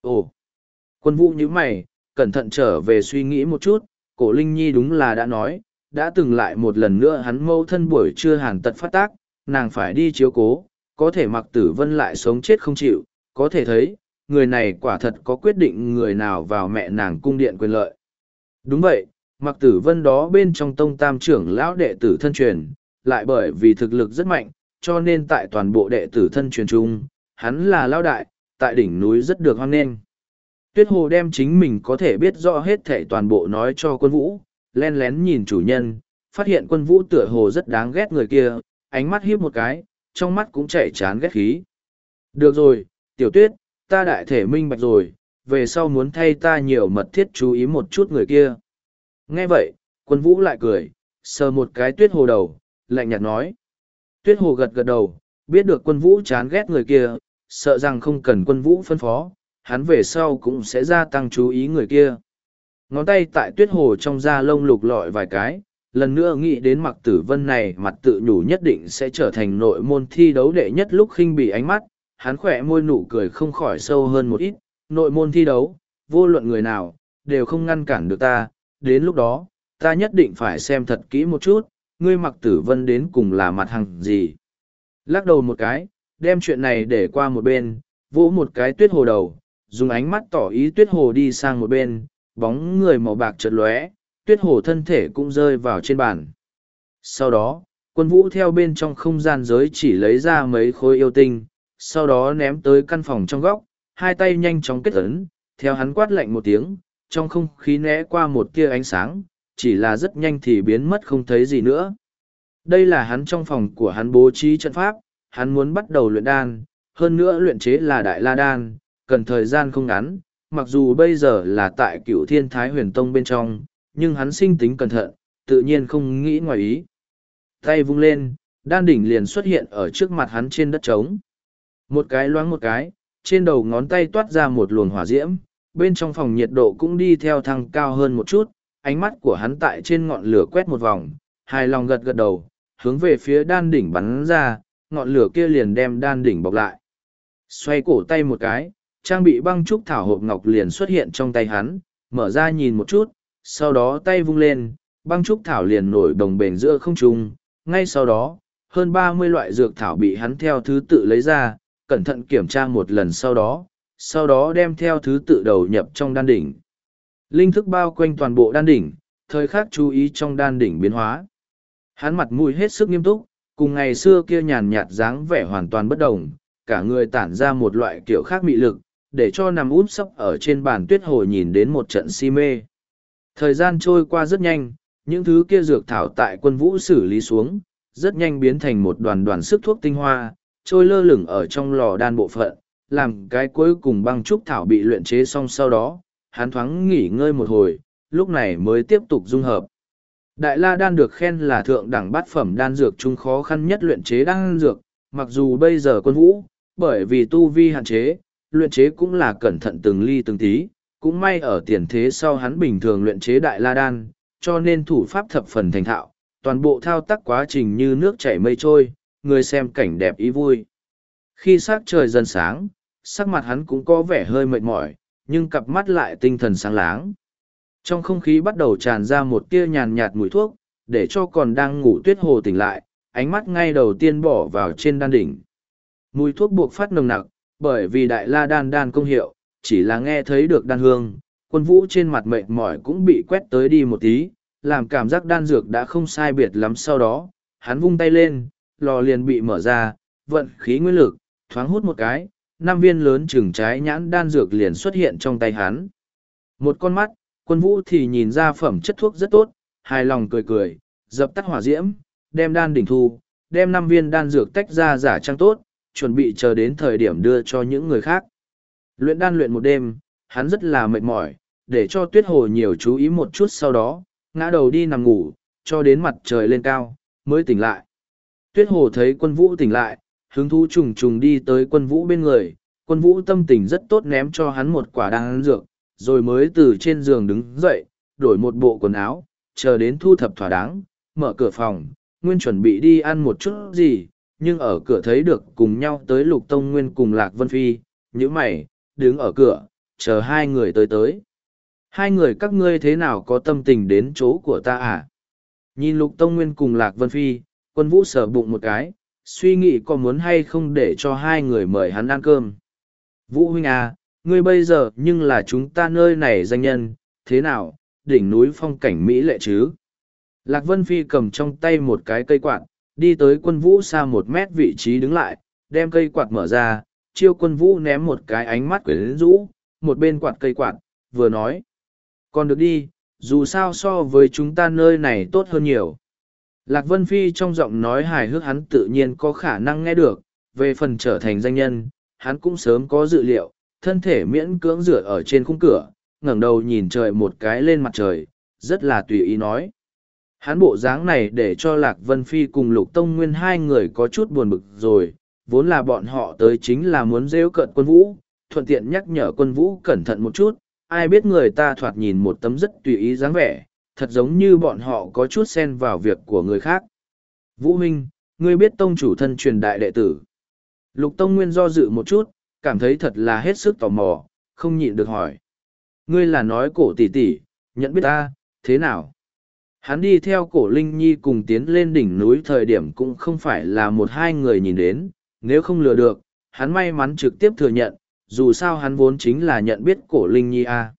S1: Ồ! Quân vũ như mày, cẩn thận trở về suy nghĩ một chút, cổ Linh Nhi đúng là đã nói, đã từng lại một lần nữa hắn mâu thân buổi trưa hàng tật phát tác, nàng phải đi chiếu cố, có thể mặc tử vân lại sống chết không chịu, có thể thấy, người này quả thật có quyết định người nào vào mẹ nàng cung điện quyền lợi. Đúng vậy, mặc tử vân đó bên trong tông tam trưởng lão đệ tử thân truyền, lại bởi vì thực lực rất mạnh, cho nên tại toàn bộ đệ tử thân truyền chung, hắn là lão đại, tại đỉnh núi rất được hoan nghênh. Tuyết Hồ đem chính mình có thể biết rõ hết thể toàn bộ nói cho quân vũ, len lén nhìn chủ nhân, phát hiện quân vũ tựa hồ rất đáng ghét người kia, ánh mắt hiếp một cái, trong mắt cũng chảy chán ghét khí. Được rồi, tiểu tuyết, ta đại thể minh bạch rồi, về sau muốn thay ta nhiều mật thiết chú ý một chút người kia. Nghe vậy, quân vũ lại cười, sờ một cái tuyết hồ đầu, lạnh nhạt nói. Tuyết hồ gật gật đầu, biết được quân vũ chán ghét người kia, sợ rằng không cần quân vũ phân phó, hắn về sau cũng sẽ gia tăng chú ý người kia. Ngón tay tại tuyết hồ trong da lông lục lọi vài cái, lần nữa nghĩ đến mặc tử vân này mặt tự nhủ nhất định sẽ trở thành nội môn thi đấu đệ nhất lúc khinh bị ánh mắt, hắn khỏe môi nụ cười không khỏi sâu hơn một ít, nội môn thi đấu, vô luận người nào, đều không ngăn cản được ta, đến lúc đó, ta nhất định phải xem thật kỹ một chút, ngươi mặc tử vân đến cùng là mặt hàng gì. Lắc đầu một cái, đem chuyện này để qua một bên, vỗ một cái tuyết hồ đầu, dùng ánh mắt tỏ ý tuyết hồ đi sang một bên, bóng người màu bạc chật lóe, tuyết Hổ thân thể cũng rơi vào trên bàn. Sau đó, quân vũ theo bên trong không gian giới chỉ lấy ra mấy khối yêu tinh, sau đó ném tới căn phòng trong góc, hai tay nhanh chóng kết ấn, theo hắn quát lạnh một tiếng, trong không khí né qua một tia ánh sáng, chỉ là rất nhanh thì biến mất không thấy gì nữa. Đây là hắn trong phòng của hắn bố trí trận pháp, hắn muốn bắt đầu luyện đan, hơn nữa luyện chế là đại la đan, cần thời gian không ngắn, mặc dù bây giờ là tại cửu thiên thái huyền tông bên trong, nhưng hắn sinh tính cẩn thận, tự nhiên không nghĩ ngoài ý. Tay vung lên, đan đỉnh liền xuất hiện ở trước mặt hắn trên đất trống. Một cái loáng một cái, trên đầu ngón tay toát ra một luồng hỏa diễm, bên trong phòng nhiệt độ cũng đi theo thăng cao hơn một chút, ánh mắt của hắn tại trên ngọn lửa quét một vòng, hài lòng gật gật đầu, hướng về phía đan đỉnh bắn ra, ngọn lửa kia liền đem đan đỉnh bọc lại. Xoay cổ tay một cái, trang bị băng trúc thảo hộp ngọc liền xuất hiện trong tay hắn, mở ra nhìn một chút, sau đó tay vung lên, băng trúc thảo liền nổi đồng bền giữa không trung, ngay sau đó, hơn ba mươi loại dược thảo bị hắn theo thứ tự lấy ra, cẩn thận kiểm tra một lần sau đó, sau đó đem theo thứ tự đầu nhập trong đan đỉnh. Linh thức bao quanh toàn bộ đan đỉnh, thời khắc chú ý trong đan đỉnh biến hóa. Hắn mặt mũi hết sức nghiêm túc, cùng ngày xưa kia nhàn nhạt dáng vẻ hoàn toàn bất đồng, cả người tản ra một loại kiểu khác mị lực, để cho nằm út sấp ở trên bàn tuyết hồ nhìn đến một trận si mê. Thời gian trôi qua rất nhanh, những thứ kia dược thảo tại quân vũ xử lý xuống, rất nhanh biến thành một đoàn đoàn sức thuốc tinh hoa, trôi lơ lửng ở trong lò đan bộ phận, làm cái cuối cùng băng trúc thảo bị luyện chế xong sau đó, hắn thoáng nghỉ ngơi một hồi, lúc này mới tiếp tục dung hợp. Đại la đan được khen là thượng đẳng bát phẩm đan dược trung khó khăn nhất luyện chế đan dược, mặc dù bây giờ quân vũ, bởi vì tu vi hạn chế, luyện chế cũng là cẩn thận từng ly từng tí, cũng may ở tiền thế sau hắn bình thường luyện chế đại la đan, cho nên thủ pháp thập phần thành thạo, toàn bộ thao tác quá trình như nước chảy mây trôi, người xem cảnh đẹp ý vui. Khi sắc trời dần sáng, sắc mặt hắn cũng có vẻ hơi mệt mỏi, nhưng cặp mắt lại tinh thần sáng láng. Trong không khí bắt đầu tràn ra một tia nhàn nhạt mùi thuốc, để cho còn đang ngủ tuyết hồ tỉnh lại, ánh mắt ngay đầu tiên bỏ vào trên đan đỉnh. Mùi thuốc buộc phát nồng nặc, bởi vì đại la đan đan công hiệu, chỉ là nghe thấy được đan hương, quân vũ trên mặt mệt mỏi cũng bị quét tới đi một tí, làm cảm giác đan dược đã không sai biệt lắm sau đó, hắn vung tay lên, lò liền bị mở ra, vận khí nguyên lực, thoáng hút một cái, năm viên lớn chừng trái nhãn đan dược liền xuất hiện trong tay hắn. Một con mắt, quân vũ thì nhìn ra phẩm chất thuốc rất tốt, hài lòng cười cười, dập tắt hỏa diễm, đem đan đỉnh thu, đem năm viên đan dược tách ra giả trang tốt, chuẩn bị chờ đến thời điểm đưa cho những người khác. Luyện đan luyện một đêm, hắn rất là mệt mỏi, để cho tuyết hồ nhiều chú ý một chút sau đó, ngã đầu đi nằm ngủ, cho đến mặt trời lên cao, mới tỉnh lại. Tuyết hồ thấy quân vũ tỉnh lại, hứng thú trùng trùng đi tới quân vũ bên người, quân vũ tâm tình rất tốt ném cho hắn một quả đan dược, rồi mới từ trên giường đứng dậy, đổi một bộ quần áo, chờ đến thu thập thỏa đáng, mở cửa phòng, nguyên chuẩn bị đi ăn một chút gì, nhưng ở cửa thấy được cùng nhau tới lục tông nguyên cùng lạc vân phi, như mày, đứng ở cửa, chờ hai người tới tới. Hai người các ngươi thế nào có tâm tình đến chỗ của ta à? Nhìn Lục Tông Nguyên cùng Lạc Vân Phi, quân vũ sở bụng một cái, suy nghĩ có muốn hay không để cho hai người mời hắn ăn cơm. Vũ huynh à, ngươi bây giờ nhưng là chúng ta nơi này danh nhân, thế nào, đỉnh núi phong cảnh Mỹ lệ chứ? Lạc Vân Phi cầm trong tay một cái cây quạt, đi tới quân vũ xa một mét vị trí đứng lại, đem cây quạt mở ra, chiêu quân vũ ném một cái ánh mắt quyến rũ, một bên quạt cây quạt, vừa nói. Còn được đi, dù sao so với chúng ta nơi này tốt hơn nhiều. Lạc Vân Phi trong giọng nói hài hước hắn tự nhiên có khả năng nghe được, về phần trở thành danh nhân, hắn cũng sớm có dự liệu, thân thể miễn cưỡng dựa ở trên khung cửa, ngẩng đầu nhìn trời một cái lên mặt trời, rất là tùy ý nói. Hắn bộ dáng này để cho Lạc Vân Phi cùng Lục Tông Nguyên hai người có chút buồn bực rồi, vốn là bọn họ tới chính là muốn rêu cận quân vũ, thuận tiện nhắc nhở quân vũ cẩn thận một chút, ai biết người ta thoạt nhìn một tấm rất tùy ý dáng vẻ, thật giống như bọn họ có chút xen vào việc của người khác. Vũ Minh, ngươi biết tông chủ thân truyền đại đệ tử. Lục Tông Nguyên do dự một chút, cảm thấy thật là hết sức tò mò, không nhịn được hỏi. Ngươi là nói cổ tỷ tỷ, nhận biết ta, thế nào? Hắn đi theo cổ Linh Nhi cùng tiến lên đỉnh núi thời điểm cũng không phải là một hai người nhìn đến, nếu không lừa được, hắn may mắn trực tiếp thừa nhận, dù sao hắn vốn chính là nhận biết cổ Linh Nhi a.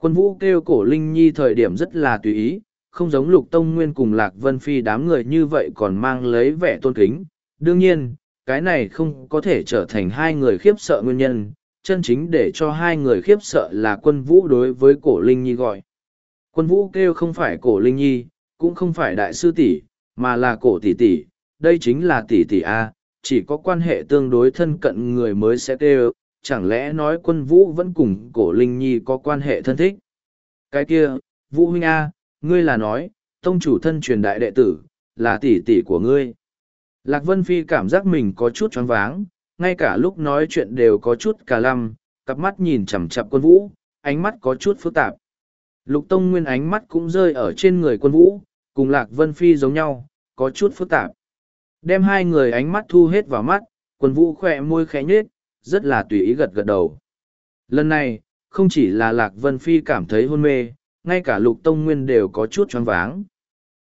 S1: Quân vũ kêu cổ Linh Nhi thời điểm rất là tùy ý, không giống lục tông nguyên cùng lạc vân phi đám người như vậy còn mang lấy vẻ tôn kính. Đương nhiên, cái này không có thể trở thành hai người khiếp sợ nguyên nhân, chân chính để cho hai người khiếp sợ là quân vũ đối với cổ Linh Nhi gọi. Quân vũ kêu không phải cổ Linh Nhi, cũng không phải đại sư tỷ, mà là cổ tỷ tỷ, đây chính là tỷ tỷ A, chỉ có quan hệ tương đối thân cận người mới sẽ kêu, chẳng lẽ nói quân vũ vẫn cùng cổ Linh Nhi có quan hệ thân thích? Cái kia, vũ huynh A, ngươi là nói, tông chủ thân truyền đại đệ tử, là tỷ tỷ của ngươi. Lạc Vân Phi cảm giác mình có chút choáng váng, ngay cả lúc nói chuyện đều có chút cả lăm, cặp mắt nhìn chằm chằm quân vũ, ánh mắt có chút phức tạp. Lục Tông Nguyên ánh mắt cũng rơi ở trên người quân vũ, cùng Lạc Vân Phi giống nhau, có chút phức tạp đem hai người ánh mắt thu hết vào mắt quần vũ khỏe môi khẽ nhếch rất là tùy ý gật gật đầu lần này không chỉ là lạc vân phi cảm thấy hôn mê ngay cả lục tông nguyên đều có chút choáng váng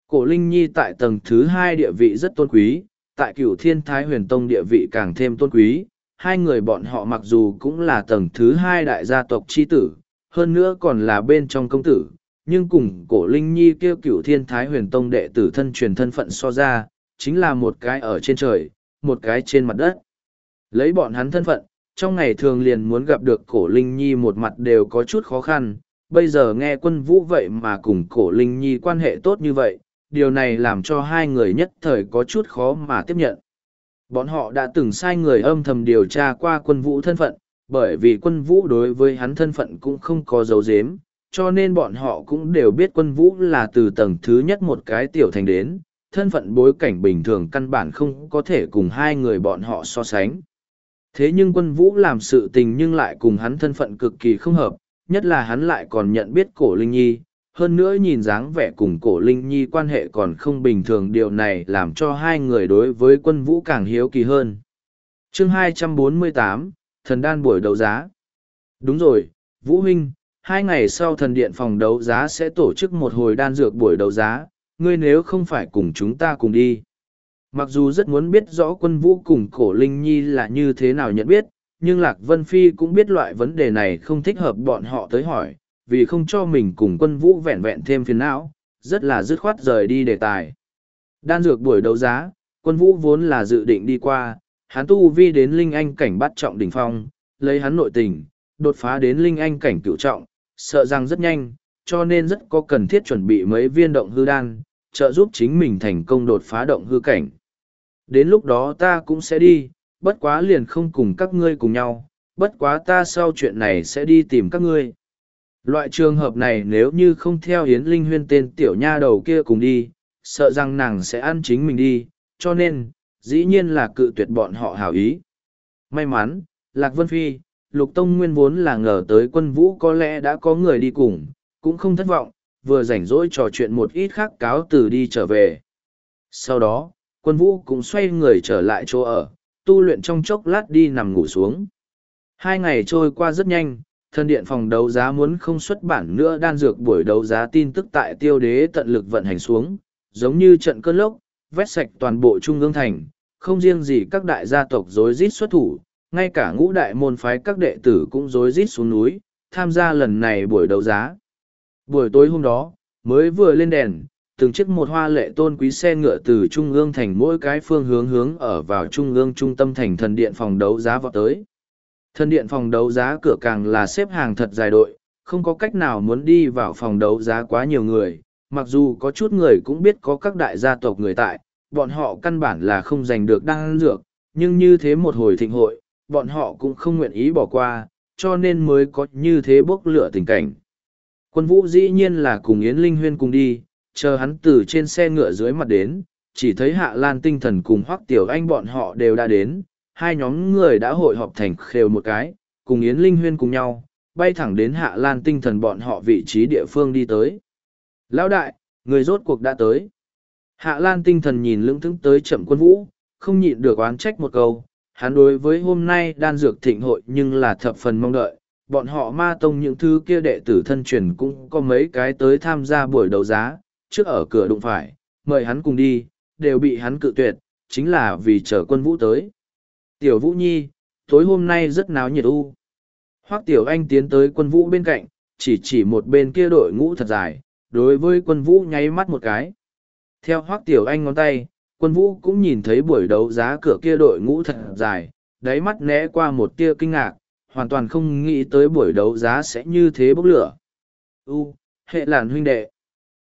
S1: cổ linh nhi tại tầng thứ hai địa vị rất tôn quý tại cửu thiên thái huyền tông địa vị càng thêm tôn quý hai người bọn họ mặc dù cũng là tầng thứ hai đại gia tộc chi tử hơn nữa còn là bên trong công tử nhưng cùng cổ linh nhi kêu cửu thiên thái huyền tông đệ tử thân truyền thân phận so ra chính là một cái ở trên trời, một cái trên mặt đất. Lấy bọn hắn thân phận, trong ngày thường liền muốn gặp được cổ Linh Nhi một mặt đều có chút khó khăn, bây giờ nghe quân vũ vậy mà cùng cổ Linh Nhi quan hệ tốt như vậy, điều này làm cho hai người nhất thời có chút khó mà tiếp nhận. Bọn họ đã từng sai người âm thầm điều tra qua quân vũ thân phận, bởi vì quân vũ đối với hắn thân phận cũng không có dấu giếm, cho nên bọn họ cũng đều biết quân vũ là từ tầng thứ nhất một cái tiểu thành đến, thân phận bối cảnh bình thường căn bản không có thể cùng hai người bọn họ so sánh. Thế nhưng quân vũ làm sự tình nhưng lại cùng hắn thân phận cực kỳ không hợp, nhất là hắn lại còn nhận biết cổ Linh Nhi, hơn nữa nhìn dáng vẻ cùng cổ Linh Nhi quan hệ còn không bình thường điều này làm cho hai người đối với quân vũ càng hiếu kỳ hơn. Chương 248, Thần Đan buổi đấu giá. Đúng rồi, Vũ Huynh, hai ngày sau thần điện phòng đấu giá sẽ tổ chức một hồi đan dược buổi đấu giá, ngươi nếu không phải cùng chúng ta cùng đi. Mặc dù rất muốn biết rõ quân vũ cùng cổ Linh Nhi là như thế nào nhận biết, nhưng Lạc Vân Phi cũng biết loại vấn đề này không thích hợp bọn họ tới hỏi, vì không cho mình cùng quân vũ vẹn vẹn thêm phiền não, rất là dứt khoát rời đi đề tài. Đan dược buổi đấu giá, quân vũ vốn là dự định đi qua, hắn tu vi đến Linh Anh cảnh bắt trọng đỉnh phong, lấy hắn nội tình, đột phá đến Linh Anh cảnh cửu trọng, sợ rằng rất nhanh, cho nên rất có cần thiết chuẩn bị mấy viên động hư đan, trợ giúp chính mình thành công đột phá động hư cảnh. Đến lúc đó ta cũng sẽ đi, bất quá liền không cùng các ngươi cùng nhau, bất quá ta sau chuyện này sẽ đi tìm các ngươi. Loại trường hợp này nếu như không theo Yến Linh Huyên tên tiểu nha đầu kia cùng đi, sợ rằng nàng sẽ ăn chính mình đi, cho nên, dĩ nhiên là cự tuyệt bọn họ hảo ý. May mắn, Lạc Vân Phi, Lục Tông Nguyên vốn là ngờ tới quân vũ có lẽ đã có người đi cùng, cũng không thất vọng, vừa rảnh rỗi trò chuyện một ít khác cáo từ đi trở về. Sau đó, quân vũ cũng xoay người trở lại chỗ ở, tu luyện trong chốc lát đi nằm ngủ xuống. Hai ngày trôi qua rất nhanh, thân điện phòng đấu giá muốn không xuất bản nữa đan dược buổi đấu giá tin tức tại tiêu đế tận lực vận hành xuống, giống như trận cơn lốc, vét sạch toàn bộ trung ương thành, không riêng gì các đại gia tộc rối rít xuất thủ, ngay cả ngũ đại môn phái các đệ tử cũng rối rít xuống núi, tham gia lần này buổi đấu giá. Buổi tối hôm đó, mới vừa lên đèn, từng chiếc một hoa lệ tôn quý xe ngựa từ trung ương thành mỗi cái phương hướng hướng ở vào trung ương trung tâm thành thần điện phòng đấu giá vọt tới. Thần điện phòng đấu giá cửa càng là xếp hàng thật dài đội, không có cách nào muốn đi vào phòng đấu giá quá nhiều người, mặc dù có chút người cũng biết có các đại gia tộc người tại, bọn họ căn bản là không giành được đăng dược, nhưng như thế một hồi thịnh hội, bọn họ cũng không nguyện ý bỏ qua, cho nên mới có như thế bốc lửa tình cảnh. Quân vũ dĩ nhiên là cùng Yến Linh Huyên cùng đi, chờ hắn từ trên xe ngựa dưới mặt đến, chỉ thấy Hạ Lan tinh thần cùng Hoắc Tiểu Anh bọn họ đều đã đến, hai nhóm người đã hội họp thành khều một cái, cùng Yến Linh Huyên cùng nhau, bay thẳng đến Hạ Lan tinh thần bọn họ vị trí địa phương đi tới. Lão đại, người rốt cuộc đã tới. Hạ Lan tinh thần nhìn lưỡng thững tới chậm quân vũ, không nhịn được oán trách một câu, hắn đối với hôm nay đan dược thịnh hội nhưng là thập phần mong đợi, bọn họ ma tông những thứ kia đệ tử thân truyền cũng có mấy cái tới tham gia buổi đấu giá, trước ở cửa đụng phải, mời hắn cùng đi, đều bị hắn cự tuyệt, chính là vì chờ quân vũ tới. Tiểu Vũ Nhi, tối hôm nay rất náo nhiệt u. Hoắc Tiểu Anh tiến tới quân vũ bên cạnh, chỉ chỉ một bên kia đội ngũ thật dài, đối với quân vũ nháy mắt một cái. Theo Hoắc Tiểu Anh ngón tay, quân vũ cũng nhìn thấy buổi đấu giá cửa kia đội ngũ thật dài, đáy mắt né qua một tia kinh ngạc, hoàn toàn không nghĩ tới buổi đấu giá sẽ như thế bốc lửa. U, hệ làn huynh đệ.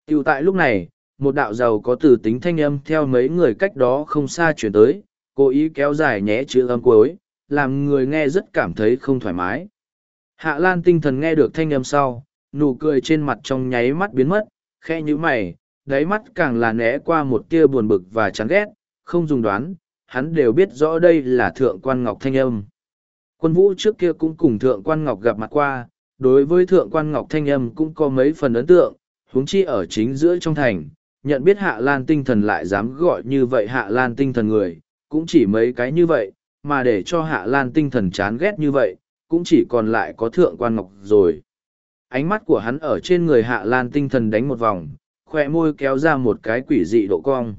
S1: Tiểu tại lúc này, một đạo giàu có từ tính thanh âm theo mấy người cách đó không xa chuyển tới, cố ý kéo dài nhé chữ âm cuối, làm người nghe rất cảm thấy không thoải mái. Hạ Lan tinh thần nghe được thanh âm sau, nụ cười trên mặt trong nháy mắt biến mất, khe như mày, đáy mắt càng là né qua một tia buồn bực và chán ghét, không dùng đoán, hắn đều biết rõ đây là thượng quan ngọc thanh âm. Quân vũ trước kia cũng cùng Thượng Quan Ngọc gặp mặt qua, đối với Thượng Quan Ngọc thanh âm cũng có mấy phần ấn tượng, huống chi ở chính giữa trong thành, nhận biết Hạ Lan tinh thần lại dám gọi như vậy Hạ Lan tinh thần người, cũng chỉ mấy cái như vậy, mà để cho Hạ Lan tinh thần chán ghét như vậy, cũng chỉ còn lại có Thượng Quan Ngọc rồi. Ánh mắt của hắn ở trên người Hạ Lan tinh thần đánh một vòng, khỏe môi kéo ra một cái quỷ dị độ cong.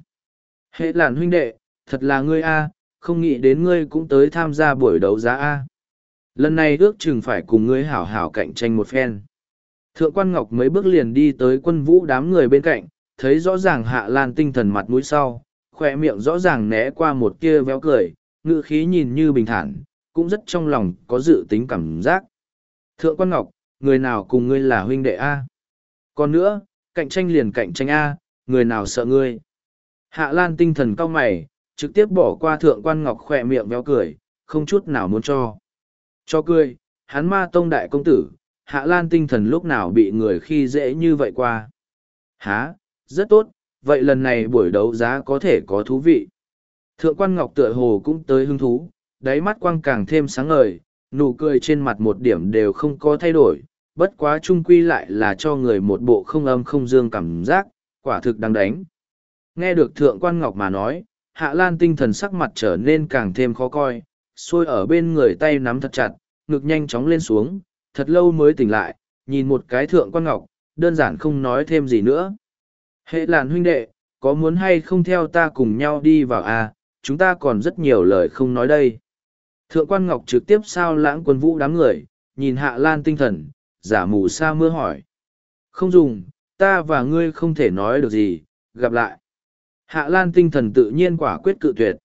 S1: Hệ làn huynh đệ, thật là ngươi a không nghĩ đến ngươi cũng tới tham gia buổi đấu giá A. Lần này ước chừng phải cùng ngươi hảo hảo cạnh tranh một phen. Thượng quan Ngọc mấy bước liền đi tới quân vũ đám người bên cạnh, thấy rõ ràng hạ lan tinh thần mặt mũi sau, khoe miệng rõ ràng né qua một kia véo cười, ngữ khí nhìn như bình thản, cũng rất trong lòng có dự tính cảm giác. Thượng quan Ngọc, người nào cùng ngươi là huynh đệ A? Còn nữa, cạnh tranh liền cạnh tranh A, người nào sợ ngươi? Hạ Lan tinh thần cao mày, trực tiếp bỏ qua thượng quan ngọc khỏe miệng véo cười, không chút nào muốn cho. Cho cười, hắn ma tông đại công tử, hạ lan tinh thần lúc nào bị người khi dễ như vậy qua. Há, rất tốt, vậy lần này buổi đấu giá có thể có thú vị. Thượng quan ngọc tựa hồ cũng tới hứng thú, đáy mắt quang càng thêm sáng ngời, nụ cười trên mặt một điểm đều không có thay đổi, bất quá trung quy lại là cho người một bộ không âm không dương cảm giác, quả thực đang đánh. Nghe được thượng quan ngọc mà nói, hạ lan tinh thần sắc mặt trở nên càng thêm khó coi sôi ở bên người tay nắm thật chặt ngực nhanh chóng lên xuống thật lâu mới tỉnh lại nhìn một cái thượng quan ngọc đơn giản không nói thêm gì nữa hệ làn huynh đệ có muốn hay không theo ta cùng nhau đi vào à, chúng ta còn rất nhiều lời không nói đây thượng quan ngọc trực tiếp sao lãng quân vũ đám người nhìn hạ lan tinh thần giả mù xa mưa hỏi không dùng ta và ngươi không thể nói được gì gặp lại Hạ Lan tinh thần tự nhiên quả quyết cự tuyệt.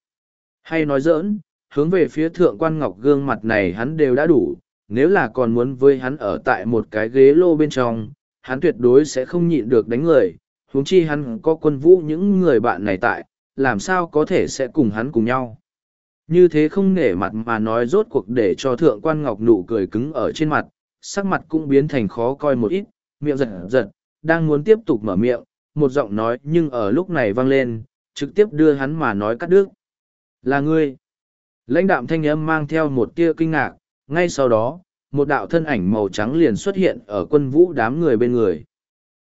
S1: Hay nói giỡn, hướng về phía thượng quan ngọc gương mặt này hắn đều đã đủ, nếu là còn muốn với hắn ở tại một cái ghế lô bên trong, hắn tuyệt đối sẽ không nhịn được đánh người, huống chi hắn có quân vũ những người bạn này tại, làm sao có thể sẽ cùng hắn cùng nhau. Như thế không nể mặt mà nói rốt cuộc để cho thượng quan ngọc nụ cười cứng ở trên mặt, sắc mặt cũng biến thành khó coi một ít, miệng giật giật, đang muốn tiếp tục mở miệng, một giọng nói nhưng ở lúc này vang lên, trực tiếp đưa hắn mà nói cắt đứt. Là ngươi. Lãnh đạm thanh âm mang theo một tia kinh ngạc, ngay sau đó, một đạo thân ảnh màu trắng liền xuất hiện ở quân vũ đám người bên người.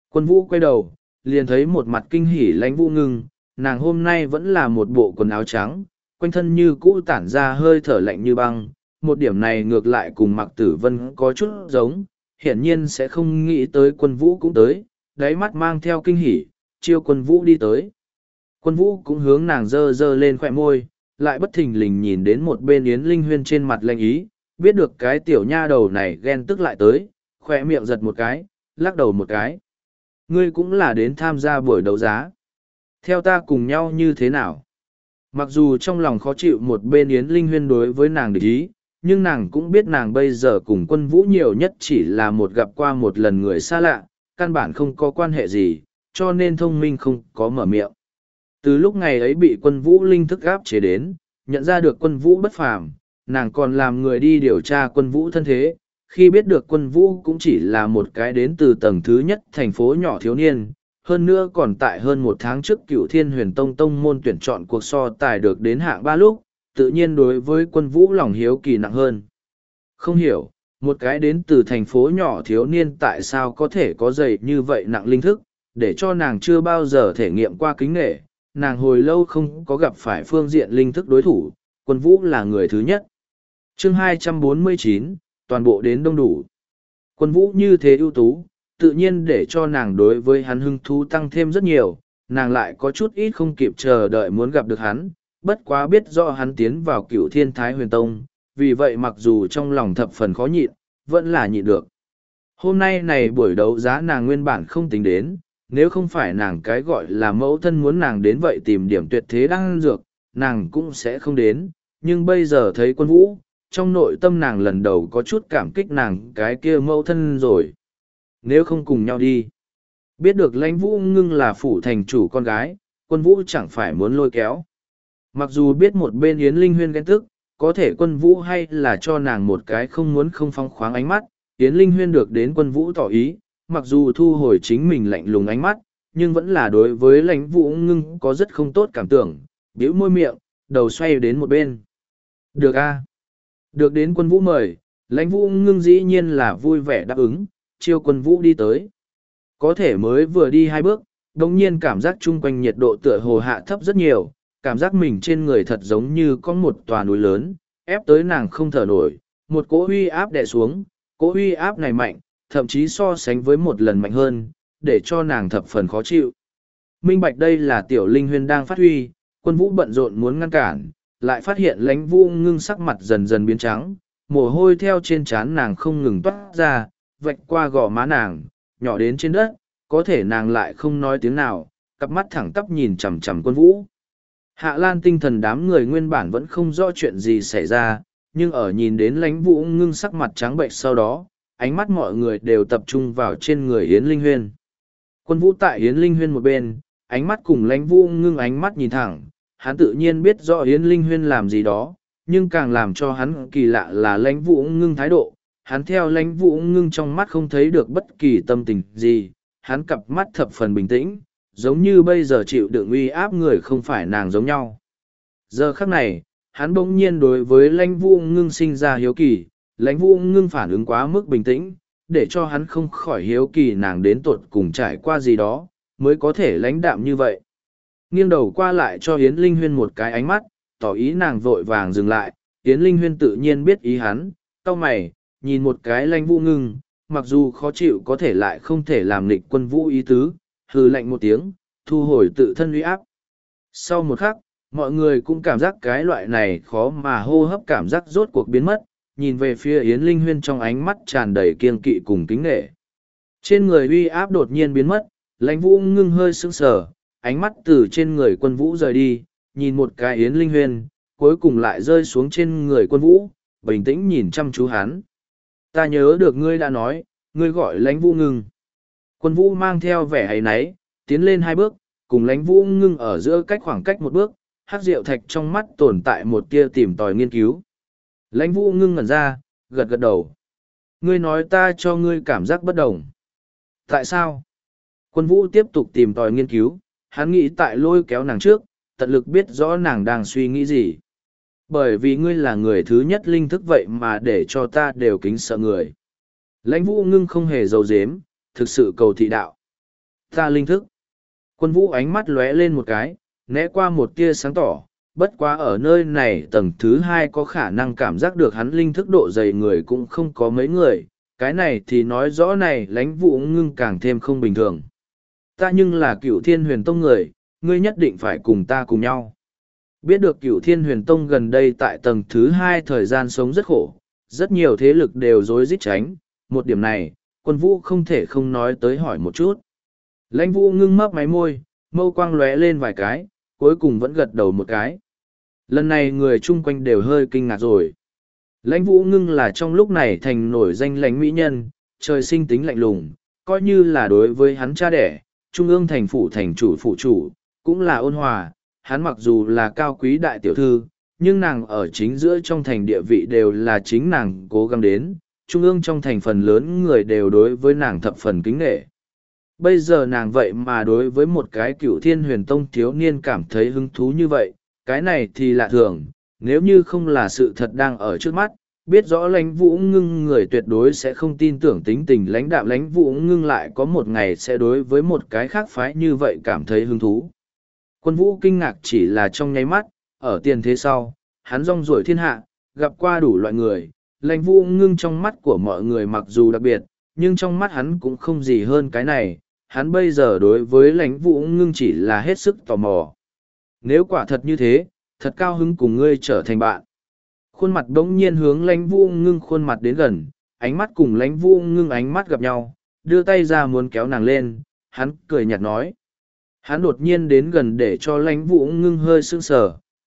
S1: Quân vũ quay đầu, liền thấy một mặt kinh hỉ lãnh vũ ngưng, nàng hôm nay vẫn là một bộ quần áo trắng, quanh thân như cũ tản ra hơi thở lạnh như băng, một điểm này ngược lại cùng mặc tử vân có chút giống, hiển nhiên sẽ không nghĩ tới quân vũ cũng tới, đáy mắt mang theo kinh hỉ, chiêu quân vũ đi tới. Quân vũ cũng hướng nàng dơ dơ lên khỏe môi, lại bất thình lình nhìn đến một bên Yến Linh Huyên trên mặt lanh ý, biết được cái tiểu nha đầu này ghen tức lại tới, khỏe miệng giật một cái, lắc đầu một cái. Ngươi cũng là đến tham gia buổi đấu giá. Theo ta cùng nhau như thế nào? Mặc dù trong lòng khó chịu một bên Yến Linh Huyên đối với nàng địch ý, nhưng nàng cũng biết nàng bây giờ cùng quân vũ nhiều nhất chỉ là một gặp qua một lần người xa lạ, căn bản không có quan hệ gì, cho nên thông minh không có mở miệng. Từ lúc ngày ấy bị quân vũ linh thức áp chế đến, nhận ra được quân vũ bất phàm, nàng còn làm người đi điều tra quân vũ thân thế, khi biết được quân vũ cũng chỉ là một cái đến từ tầng thứ nhất thành phố nhỏ thiếu niên, hơn nữa còn tại hơn một tháng trước cựu thiên huyền tông tông môn tuyển chọn cuộc so tài được đến hạng ba lúc, tự nhiên đối với quân vũ lòng hiếu kỳ nặng hơn. Không hiểu, một cái đến từ thành phố nhỏ thiếu niên tại sao có thể có dày như vậy nặng linh thức, để cho nàng chưa bao giờ thể nghiệm qua kính nghệ, nàng hồi lâu không có gặp phải phương diện linh thức đối thủ, quân vũ là người thứ nhất. Chương 249, toàn bộ đến đông đủ. Quân vũ như thế ưu tú, tự nhiên để cho nàng đối với hắn hưng thú tăng thêm rất nhiều, nàng lại có chút ít không kịp chờ đợi muốn gặp được hắn, bất quá biết do hắn tiến vào cựu thiên thái huyền tông, vì vậy mặc dù trong lòng thập phần khó nhịn, vẫn là nhịn được. Hôm nay này buổi đấu giá nàng nguyên bản không tính đến, nếu không phải nàng cái gọi là mẫu thân muốn nàng đến vậy tìm điểm tuyệt thế đang dược, nàng cũng sẽ không đến, nhưng bây giờ thấy quân vũ, trong nội tâm nàng lần đầu có chút cảm kích nàng cái kia mẫu thân rồi. Nếu không cùng nhau đi, biết được lãnh vũ ngưng là phủ thành chủ con gái, quân vũ chẳng phải muốn lôi kéo. Mặc dù biết một bên Yến Linh Huyên ghen tức, có thể quân vũ hay là cho nàng một cái không muốn không phong khoáng ánh mắt, Yến Linh Huyên được đến quân vũ tỏ ý, mặc dù thu hồi chính mình lạnh lùng ánh mắt, nhưng vẫn là đối với lãnh vũ ngưng có rất không tốt cảm tưởng, biểu môi miệng, đầu xoay đến một bên. Được a Được đến quân vũ mời, lãnh vũ ngưng dĩ nhiên là vui vẻ đáp ứng, chiêu quân vũ đi tới. Có thể mới vừa đi hai bước, đồng nhiên cảm giác chung quanh nhiệt độ tựa hồ hạ thấp rất nhiều, cảm giác mình trên người thật giống như có một tòa núi lớn, ép tới nàng không thở nổi, một cỗ huy áp đè xuống, cỗ huy áp này mạnh, thậm chí so sánh với một lần mạnh hơn, để cho nàng thập phần khó chịu. Minh bạch đây là tiểu linh huyên đang phát huy, quân vũ bận rộn muốn ngăn cản, lại phát hiện lãnh vũ ngưng sắc mặt dần dần biến trắng, mồ hôi theo trên trán nàng không ngừng toát ra, vạch qua gò má nàng, nhỏ đến trên đất, có thể nàng lại không nói tiếng nào, cặp mắt thẳng tắp nhìn chằm chằm quân vũ. Hạ Lan tinh thần đám người nguyên bản vẫn không rõ chuyện gì xảy ra, nhưng ở nhìn đến lãnh vũ ngưng sắc mặt trắng bệnh sau đó, ánh mắt mọi người đều tập trung vào trên người Yến Linh Huyên. Quân vũ tại Yến Linh Huyên một bên, ánh mắt cùng lãnh vũ ngưng ánh mắt nhìn thẳng, hắn tự nhiên biết rõ Yến Linh Huyên làm gì đó, nhưng càng làm cho hắn kỳ lạ là lãnh vũ ngưng thái độ. Hắn theo lãnh vũ ngưng trong mắt không thấy được bất kỳ tâm tình gì, hắn cặp mắt thập phần bình tĩnh, giống như bây giờ chịu đựng uy áp người không phải nàng giống nhau giờ khắc này hắn bỗng nhiên đối với lãnh vũ ngưng sinh ra hiếu kỳ lãnh vũ ngưng phản ứng quá mức bình tĩnh để cho hắn không khỏi hiếu kỳ nàng đến tột cùng trải qua gì đó mới có thể lãnh đạm như vậy nghiêng đầu qua lại cho yến linh huyên một cái ánh mắt tỏ ý nàng vội vàng dừng lại yến linh huyên tự nhiên biết ý hắn cau mày nhìn một cái lãnh vũ ngưng mặc dù khó chịu có thể lại không thể làm nịch quân vũ ý tứ hừ lạnh một tiếng, thu hồi tự thân uy áp. Sau một khắc, mọi người cũng cảm giác cái loại này khó mà hô hấp cảm giác rốt cuộc biến mất, nhìn về phía Yến Linh Huyên trong ánh mắt tràn đầy kiên kỵ cùng kính nghệ. Trên người uy áp đột nhiên biến mất, lãnh vũ ngưng hơi sững sờ, ánh mắt từ trên người quân vũ rời đi, nhìn một cái Yến Linh Huyên, cuối cùng lại rơi xuống trên người quân vũ, bình tĩnh nhìn chăm chú hắn. Ta nhớ được ngươi đã nói, ngươi gọi lãnh vũ ngưng. Quân vũ mang theo vẻ hầy náy, tiến lên hai bước, cùng lánh vũ ngưng ở giữa cách khoảng cách một bước, hắc rượu thạch trong mắt tồn tại một tia tìm tòi nghiên cứu. Lánh vũ ngưng ngẩn ra, gật gật đầu. Ngươi nói ta cho ngươi cảm giác bất đồng. Tại sao? Quân vũ tiếp tục tìm tòi nghiên cứu, hắn nghĩ tại lôi kéo nàng trước, tận lực biết rõ nàng đang suy nghĩ gì. Bởi vì ngươi là người thứ nhất linh thức vậy mà để cho ta đều kính sợ người. Lãnh vũ ngưng không hề dầu dếm, thực sự cầu thị đạo. Ta linh thức. Quân vũ ánh mắt lóe lên một cái, né qua một tia sáng tỏ, bất quá ở nơi này tầng thứ hai có khả năng cảm giác được hắn linh thức độ dày người cũng không có mấy người, cái này thì nói rõ này lãnh vũ ngưng càng thêm không bình thường. Ta nhưng là cựu thiên huyền tông người, ngươi nhất định phải cùng ta cùng nhau. Biết được cựu thiên huyền tông gần đây tại tầng thứ hai thời gian sống rất khổ, rất nhiều thế lực đều dối dít tránh, một điểm này, quân vũ không thể không nói tới hỏi một chút. Lãnh vũ ngưng mấp máy môi, mâu quang lóe lên vài cái, cuối cùng vẫn gật đầu một cái. Lần này người chung quanh đều hơi kinh ngạc rồi. Lãnh vũ ngưng là trong lúc này thành nổi danh lãnh mỹ nhân, trời sinh tính lạnh lùng, coi như là đối với hắn cha đẻ, trung ương thành phủ thành chủ phụ chủ, cũng là ôn hòa, hắn mặc dù là cao quý đại tiểu thư, nhưng nàng ở chính giữa trong thành địa vị đều là chính nàng cố gắng đến, trung ương trong thành phần lớn người đều đối với nàng thập phần kính nghệ. Bây giờ nàng vậy mà đối với một cái cựu thiên huyền tông thiếu niên cảm thấy hứng thú như vậy, cái này thì lạ thường, nếu như không là sự thật đang ở trước mắt, biết rõ lãnh vũ ngưng người tuyệt đối sẽ không tin tưởng tính tình lãnh đạo lãnh vũ ngưng lại có một ngày sẽ đối với một cái khác phái như vậy cảm thấy hứng thú. Quân vũ kinh ngạc chỉ là trong nháy mắt, ở tiền thế sau, hắn rong ruổi thiên hạ, gặp qua đủ loại người, lãnh vũ ngưng trong mắt của mọi người mặc dù đặc biệt nhưng trong mắt hắn cũng không gì hơn cái này hắn bây giờ đối với lãnh vũ ngưng chỉ là hết sức tò mò nếu quả thật như thế thật cao hứng cùng ngươi trở thành bạn khuôn mặt đ ố n g nhiên hướng lãnh vũ ngưng khuôn mặt đến gần ánh mắt cùng lãnh vũ ngưng ánh mắt gặp nhau đưa tay ra muốn kéo nàng lên hắn cười nhạt nói hắn đột nhiên đến gần để cho lãnh vũ ngưng hơi sưng sờ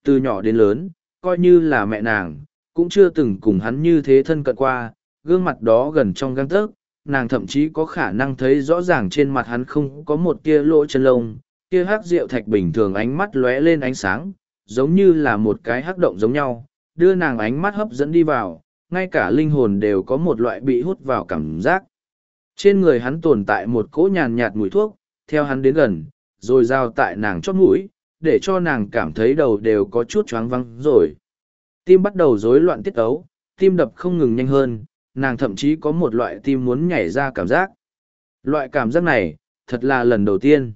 S1: từ nhỏ đến lớn coi như là mẹ nàng cũng chưa từng cùng hắn như thế thân cận qua, gương mặt đó gần trong găng tớc, nàng thậm chí có khả năng thấy rõ ràng trên mặt hắn không có một tia lỗ chân lông, kia hắc rượu thạch bình thường ánh mắt lóe lên ánh sáng, giống như là một cái hắc động giống nhau, đưa nàng ánh mắt hấp dẫn đi vào, ngay cả linh hồn đều có một loại bị hút vào cảm giác. Trên người hắn tồn tại một cỗ nhàn nhạt mùi thuốc, theo hắn đến gần, rồi giao tại nàng chót mũi, để cho nàng cảm thấy đầu đều có chút choáng văng rồi tim bắt đầu rối loạn tiết ấu tim đập không ngừng nhanh hơn nàng thậm chí có một loại tim muốn nhảy ra cảm giác loại cảm giác này thật là lần đầu tiên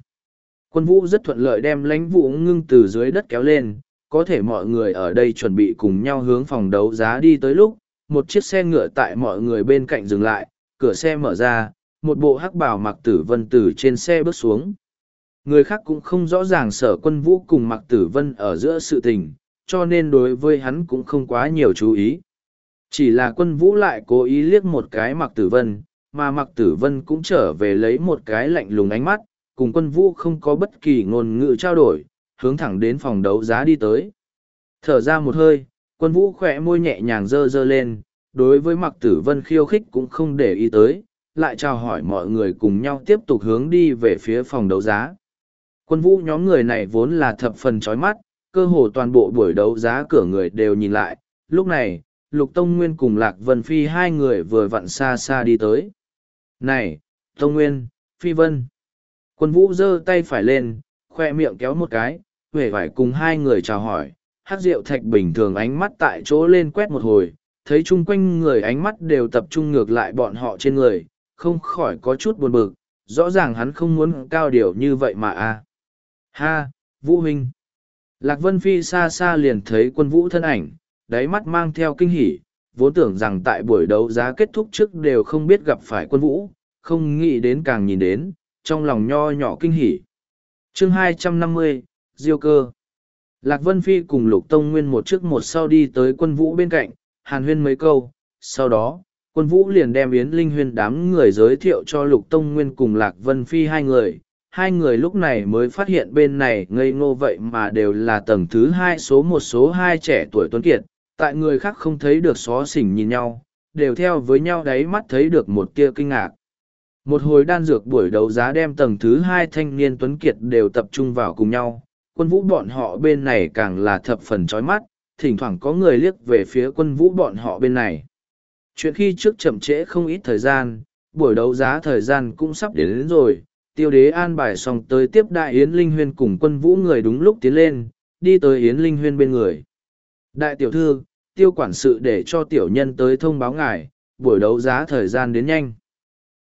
S1: quân vũ rất thuận lợi đem lãnh vũ ngưng từ dưới đất kéo lên có thể mọi người ở đây chuẩn bị cùng nhau hướng phòng đấu giá đi tới lúc một chiếc xe ngựa tại mọi người bên cạnh dừng lại cửa xe mở ra một bộ hắc bảo mặc tử vân từ trên xe bước xuống người khác cũng không rõ ràng sở quân vũ cùng mặc tử vân ở giữa sự tình cho nên đối với hắn cũng không quá nhiều chú ý. Chỉ là quân vũ lại cố ý liếc một cái mặc tử vân, mà mặc tử vân cũng trở về lấy một cái lạnh lùng ánh mắt, cùng quân vũ không có bất kỳ ngôn ngữ trao đổi, hướng thẳng đến phòng đấu giá đi tới. Thở ra một hơi, quân vũ khẽ môi nhẹ nhàng dơ dơ lên, đối với mặc tử vân khiêu khích cũng không để ý tới, lại chào hỏi mọi người cùng nhau tiếp tục hướng đi về phía phòng đấu giá. Quân vũ nhóm người này vốn là thập phần chói mắt, cơ hồ toàn bộ buổi đấu giá cửa người đều nhìn lại, lúc này, Lục Tông Nguyên cùng Lạc Vân Phi hai người vừa vặn xa xa đi tới. Này, Tông Nguyên, Phi Vân. Quân vũ giơ tay phải lên, khoe miệng kéo một cái, huệ vải cùng hai người chào hỏi, hát rượu thạch bình thường ánh mắt tại chỗ lên quét một hồi, thấy chung quanh người ánh mắt đều tập trung ngược lại bọn họ trên người, không khỏi có chút buồn bực, rõ ràng hắn không muốn cao điều như vậy mà a. À. Ha, Vũ Huynh. Lạc Vân Phi xa xa liền thấy quân vũ thân ảnh, đáy mắt mang theo kinh hỉ, vốn tưởng rằng tại buổi đấu giá kết thúc trước đều không biết gặp phải quân vũ, không nghĩ đến càng nhìn đến, trong lòng nho nhỏ kinh hỉ. Chương 250, Diêu cơ. Lạc Vân Phi cùng Lục Tông Nguyên một trước một sau đi tới quân vũ bên cạnh, hàn huyên mấy câu, sau đó, quân vũ liền đem Yến Linh Huyên đám người giới thiệu cho Lục Tông Nguyên cùng Lạc Vân Phi hai người, hai người lúc này mới phát hiện bên này ngây ngô vậy mà đều là tầng thứ hai số một số hai trẻ tuổi tuấn kiệt tại người khác không thấy được xó xỉnh nhìn nhau đều theo với nhau đáy mắt thấy được một tia kinh ngạc một hồi đan dược buổi đấu giá đem tầng thứ hai thanh niên tuấn kiệt đều tập trung vào cùng nhau quân vũ bọn họ bên này càng là thập phần chói mắt thỉnh thoảng có người liếc về phía quân vũ bọn họ bên này chuyện khi trước chậm trễ không ít thời gian buổi đấu giá thời gian cũng sắp đến, đến rồi tiêu đế an bài xong tới tiếp đại Yến Linh Huyên cùng quân vũ người đúng lúc tiến lên, đi tới Yến Linh Huyên bên người. Đại tiểu thư, tiêu quản sự để cho tiểu nhân tới thông báo ngài, buổi đấu giá thời gian đến nhanh.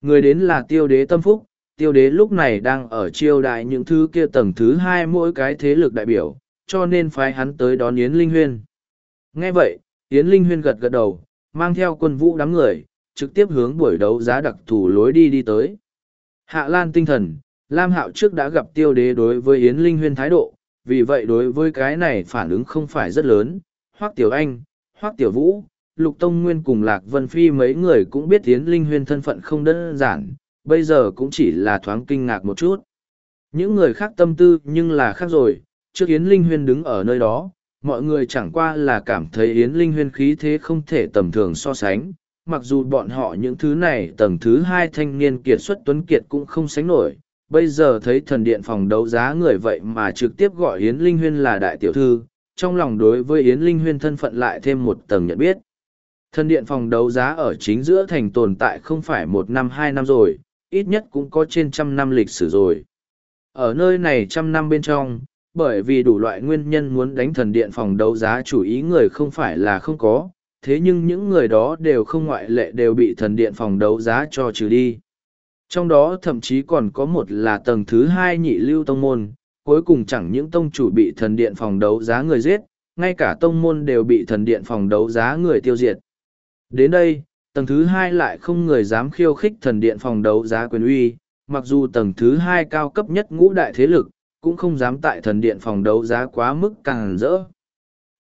S1: Người đến là tiêu đế tâm phúc, tiêu đế lúc này đang ở chiêu đại những thứ kia tầng thứ hai mỗi cái thế lực đại biểu, cho nên phái hắn tới đón Yến Linh Huyên. Nghe vậy, Yến Linh Huyên gật gật đầu, mang theo quân vũ đám người, trực tiếp hướng buổi đấu giá đặc thù lối đi đi tới. Hạ Lan tinh thần, Lam Hạo trước đã gặp tiêu đế đối với Yến Linh Huyên thái độ, vì vậy đối với cái này phản ứng không phải rất lớn. Hoác Tiểu Anh, Hoác Tiểu Vũ, Lục Tông Nguyên cùng Lạc Vân Phi mấy người cũng biết Yến Linh Huyên thân phận không đơn giản, bây giờ cũng chỉ là thoáng kinh ngạc một chút. Những người khác tâm tư nhưng là khác rồi, trước Yến Linh Huyên đứng ở nơi đó, mọi người chẳng qua là cảm thấy Yến Linh Huyên khí thế không thể tầm thường so sánh, mặc dù bọn họ những thứ này tầng thứ hai thanh niên kiệt xuất tuấn kiệt cũng không sánh nổi bây giờ thấy thần điện phòng đấu giá người vậy mà trực tiếp gọi yến linh huyên là đại tiểu thư trong lòng đối với yến linh huyên thân phận lại thêm một tầng nhận biết thần điện phòng đấu giá ở chính giữa thành tồn tại không phải một năm hai năm rồi ít nhất cũng có trên trăm năm lịch sử rồi ở nơi này trăm năm bên trong bởi vì đủ loại nguyên nhân muốn đánh thần điện phòng đấu giá chủ ý người không phải là không có thế nhưng những người đó đều không ngoại lệ đều bị thần điện phòng đấu giá cho trừ đi. Trong đó thậm chí còn có một là tầng thứ hai nhị lưu tông môn, cuối cùng chẳng những tông chủ bị thần điện phòng đấu giá người giết, ngay cả tông môn đều bị thần điện phòng đấu giá người tiêu diệt. Đến đây, tầng thứ hai lại không người dám khiêu khích thần điện phòng đấu giá quyền uy, mặc dù tầng thứ hai cao cấp nhất ngũ đại thế lực, cũng không dám tại thần điện phòng đấu giá quá mức càng rỡ.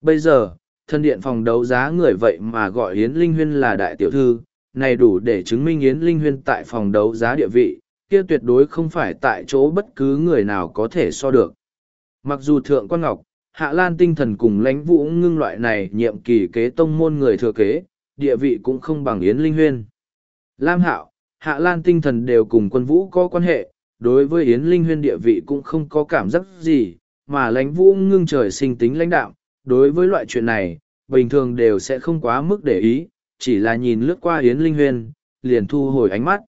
S1: Bây giờ, thân điện phòng đấu giá người vậy mà gọi Yến Linh Huyên là đại tiểu thư, này đủ để chứng minh Yến Linh Huyên tại phòng đấu giá địa vị, kia tuyệt đối không phải tại chỗ bất cứ người nào có thể so được. Mặc dù Thượng Quan Ngọc, Hạ Lan tinh thần cùng lãnh vũ ngưng loại này nhiệm kỳ kế tông môn người thừa kế, địa vị cũng không bằng Yến Linh Huyên. Lam Hạo, Hạ Lan tinh thần đều cùng quân vũ có quan hệ, đối với Yến Linh Huyên địa vị cũng không có cảm giác gì, mà lãnh vũ ngưng trời sinh tính lãnh đạo, đối với loại chuyện này, bình thường đều sẽ không quá mức để ý, chỉ là nhìn lướt qua Yến Linh Huyên, liền thu hồi ánh mắt.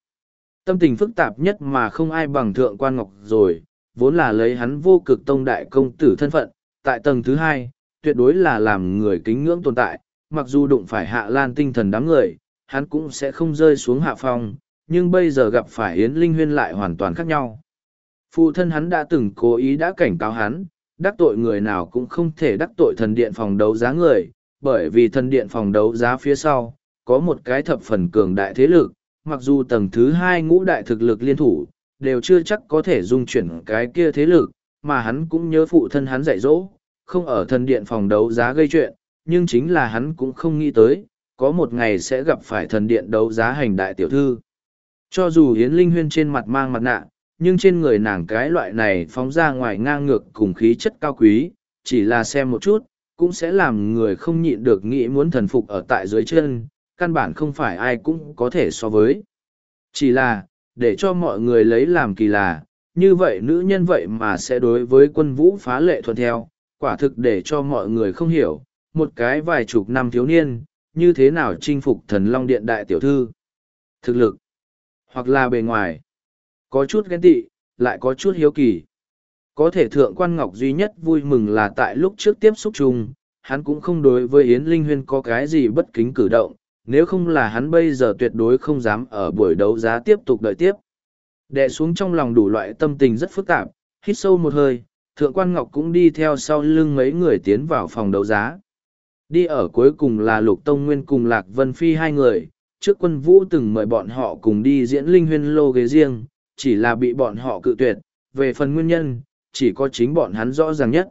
S1: Tâm tình phức tạp nhất mà không ai bằng thượng quan ngọc rồi, vốn là lấy hắn vô cực tông đại công tử thân phận, tại tầng thứ hai, tuyệt đối là làm người kính ngưỡng tồn tại, mặc dù đụng phải hạ lan tinh thần đám người, hắn cũng sẽ không rơi xuống hạ phong, nhưng bây giờ gặp phải Yến Linh Huyên lại hoàn toàn khác nhau. Phụ thân hắn đã từng cố ý đã cảnh cáo hắn, đắc tội người nào cũng không thể đắc tội thần điện phòng đấu giá người, bởi vì thần điện phòng đấu giá phía sau, có một cái thập phần cường đại thế lực, mặc dù tầng thứ hai ngũ đại thực lực liên thủ, đều chưa chắc có thể dung chuyển cái kia thế lực, mà hắn cũng nhớ phụ thân hắn dạy dỗ, không ở thần điện phòng đấu giá gây chuyện, nhưng chính là hắn cũng không nghĩ tới, có một ngày sẽ gặp phải thần điện đấu giá hành đại tiểu thư. Cho dù yến Linh Huyên trên mặt mang mặt nạ, nhưng trên người nàng cái loại này phóng ra ngoài ngang ngược cùng khí chất cao quý, chỉ là xem một chút, cũng sẽ làm người không nhịn được nghĩ muốn thần phục ở tại dưới chân, căn bản không phải ai cũng có thể so với. Chỉ là, để cho mọi người lấy làm kỳ lạ, như vậy nữ nhân vậy mà sẽ đối với quân vũ phá lệ thuận theo, quả thực để cho mọi người không hiểu, một cái vài chục năm thiếu niên, như thế nào chinh phục thần long điện đại tiểu thư. Thực lực, hoặc là bề ngoài, có chút ghen tị, lại có chút hiếu kỳ. Có thể thượng quan ngọc duy nhất vui mừng là tại lúc trước tiếp xúc chung, hắn cũng không đối với Yến Linh Huyên có cái gì bất kính cử động, nếu không là hắn bây giờ tuyệt đối không dám ở buổi đấu giá tiếp tục đợi tiếp. Đệ xuống trong lòng đủ loại tâm tình rất phức tạp, hít sâu một hơi, thượng quan ngọc cũng đi theo sau lưng mấy người tiến vào phòng đấu giá. Đi ở cuối cùng là Lục Tông Nguyên cùng Lạc Vân Phi hai người, trước quân vũ từng mời bọn họ cùng đi diễn Linh Huyên lô ghế riêng, chỉ là bị bọn họ cự tuyệt, về phần nguyên nhân, chỉ có chính bọn hắn rõ ràng nhất.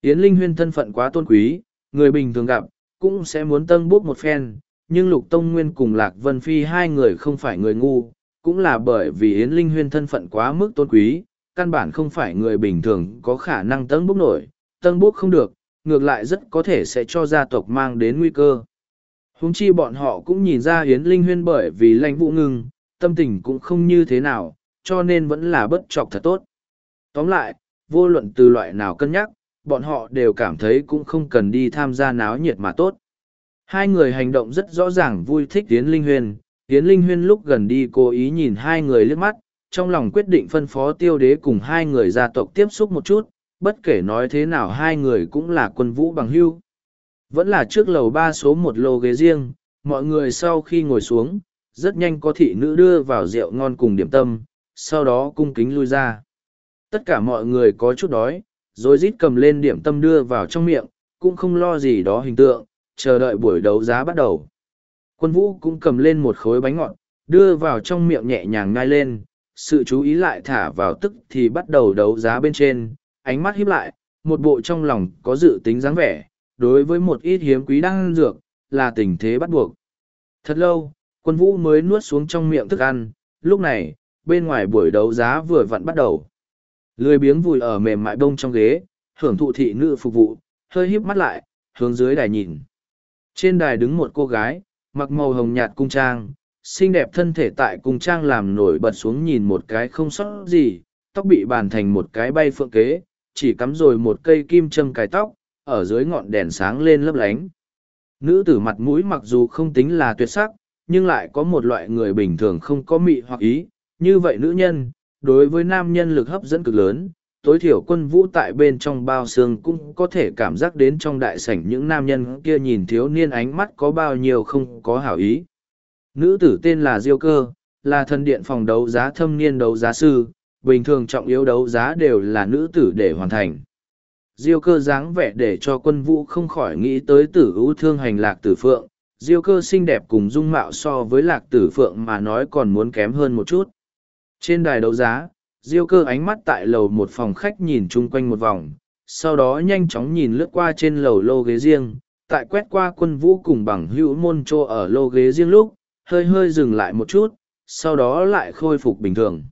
S1: Yến Linh Huyên thân phận quá tôn quý, người bình thường gặp, cũng sẽ muốn tân bút một phen, nhưng Lục Tông Nguyên cùng Lạc Vân Phi hai người không phải người ngu, cũng là bởi vì Yến Linh Huyên thân phận quá mức tôn quý, căn bản không phải người bình thường có khả năng tân bút nổi, tân bút không được, ngược lại rất có thể sẽ cho gia tộc mang đến nguy cơ. Húng chi bọn họ cũng nhìn ra Yến Linh Huyên bởi vì lãnh vụ ngưng, tâm tình cũng không như thế nào, cho nên vẫn là bất trọc thật tốt. Tóm lại, vô luận từ loại nào cân nhắc, bọn họ đều cảm thấy cũng không cần đi tham gia náo nhiệt mà tốt. Hai người hành động rất rõ ràng vui thích Tiến Linh Huyên, Tiến Linh Huyên lúc gần đi cố ý nhìn hai người lướt mắt, trong lòng quyết định phân phó tiêu đế cùng hai người gia tộc tiếp xúc một chút, bất kể nói thế nào hai người cũng là quân vũ bằng hưu. Vẫn là trước lầu ba số một lô ghế riêng, mọi người sau khi ngồi xuống, rất nhanh có thị nữ đưa vào rượu ngon cùng điểm tâm, sau đó cung kính lui ra. Tất cả mọi người có chút đói, rồi rít cầm lên điểm tâm đưa vào trong miệng, cũng không lo gì đó hình tượng, chờ đợi buổi đấu giá bắt đầu. Quân vũ cũng cầm lên một khối bánh ngọt, đưa vào trong miệng nhẹ nhàng ngai lên, sự chú ý lại thả vào tức thì bắt đầu đấu giá bên trên, ánh mắt híp lại, một bộ trong lòng có dự tính dáng vẻ, đối với một ít hiếm quý đang dược, là tình thế bắt buộc. Thật lâu, quân vũ mới nuốt xuống trong miệng thức ăn, lúc này, bên ngoài buổi đấu giá vừa vặn bắt đầu. Lười biếng vùi ở mềm mại bông trong ghế, hưởng thụ thị nữ phục vụ, hơi híp mắt lại, hướng dưới đài nhìn. Trên đài đứng một cô gái, mặc màu hồng nhạt cung trang, xinh đẹp thân thể tại cung trang làm nổi bật xuống nhìn một cái không sót gì, tóc bị bàn thành một cái bay phượng kế, chỉ cắm rồi một cây kim châm cài tóc, ở dưới ngọn đèn sáng lên lấp lánh. Nữ tử mặt mũi mặc dù không tính là tuyệt sắc, nhưng lại có một loại người bình thường không có mị hoặc ý, như vậy nữ nhân, đối với nam nhân lực hấp dẫn cực lớn, tối thiểu quân vũ tại bên trong bao xương cũng có thể cảm giác đến trong đại sảnh những nam nhân kia nhìn thiếu niên ánh mắt có bao nhiêu không có hảo ý. Nữ tử tên là Diêu Cơ, là thần điện phòng đấu giá thâm niên đấu giá sư, bình thường trọng yếu đấu giá đều là nữ tử để hoàn thành. Diêu cơ dáng vẻ để cho quân vũ không khỏi nghĩ tới tử ưu thương hành lạc tử phượng, diêu cơ xinh đẹp cùng dung mạo so với lạc tử phượng mà nói còn muốn kém hơn một chút. Trên đài đấu giá, Diêu cơ ánh mắt tại lầu một phòng khách nhìn chung quanh một vòng, sau đó nhanh chóng nhìn lướt qua trên lầu lô ghế riêng, tại quét qua quân vũ cùng bằng hữu môn trô ở lô ghế riêng lúc, hơi hơi dừng lại một chút, sau đó lại khôi phục bình thường.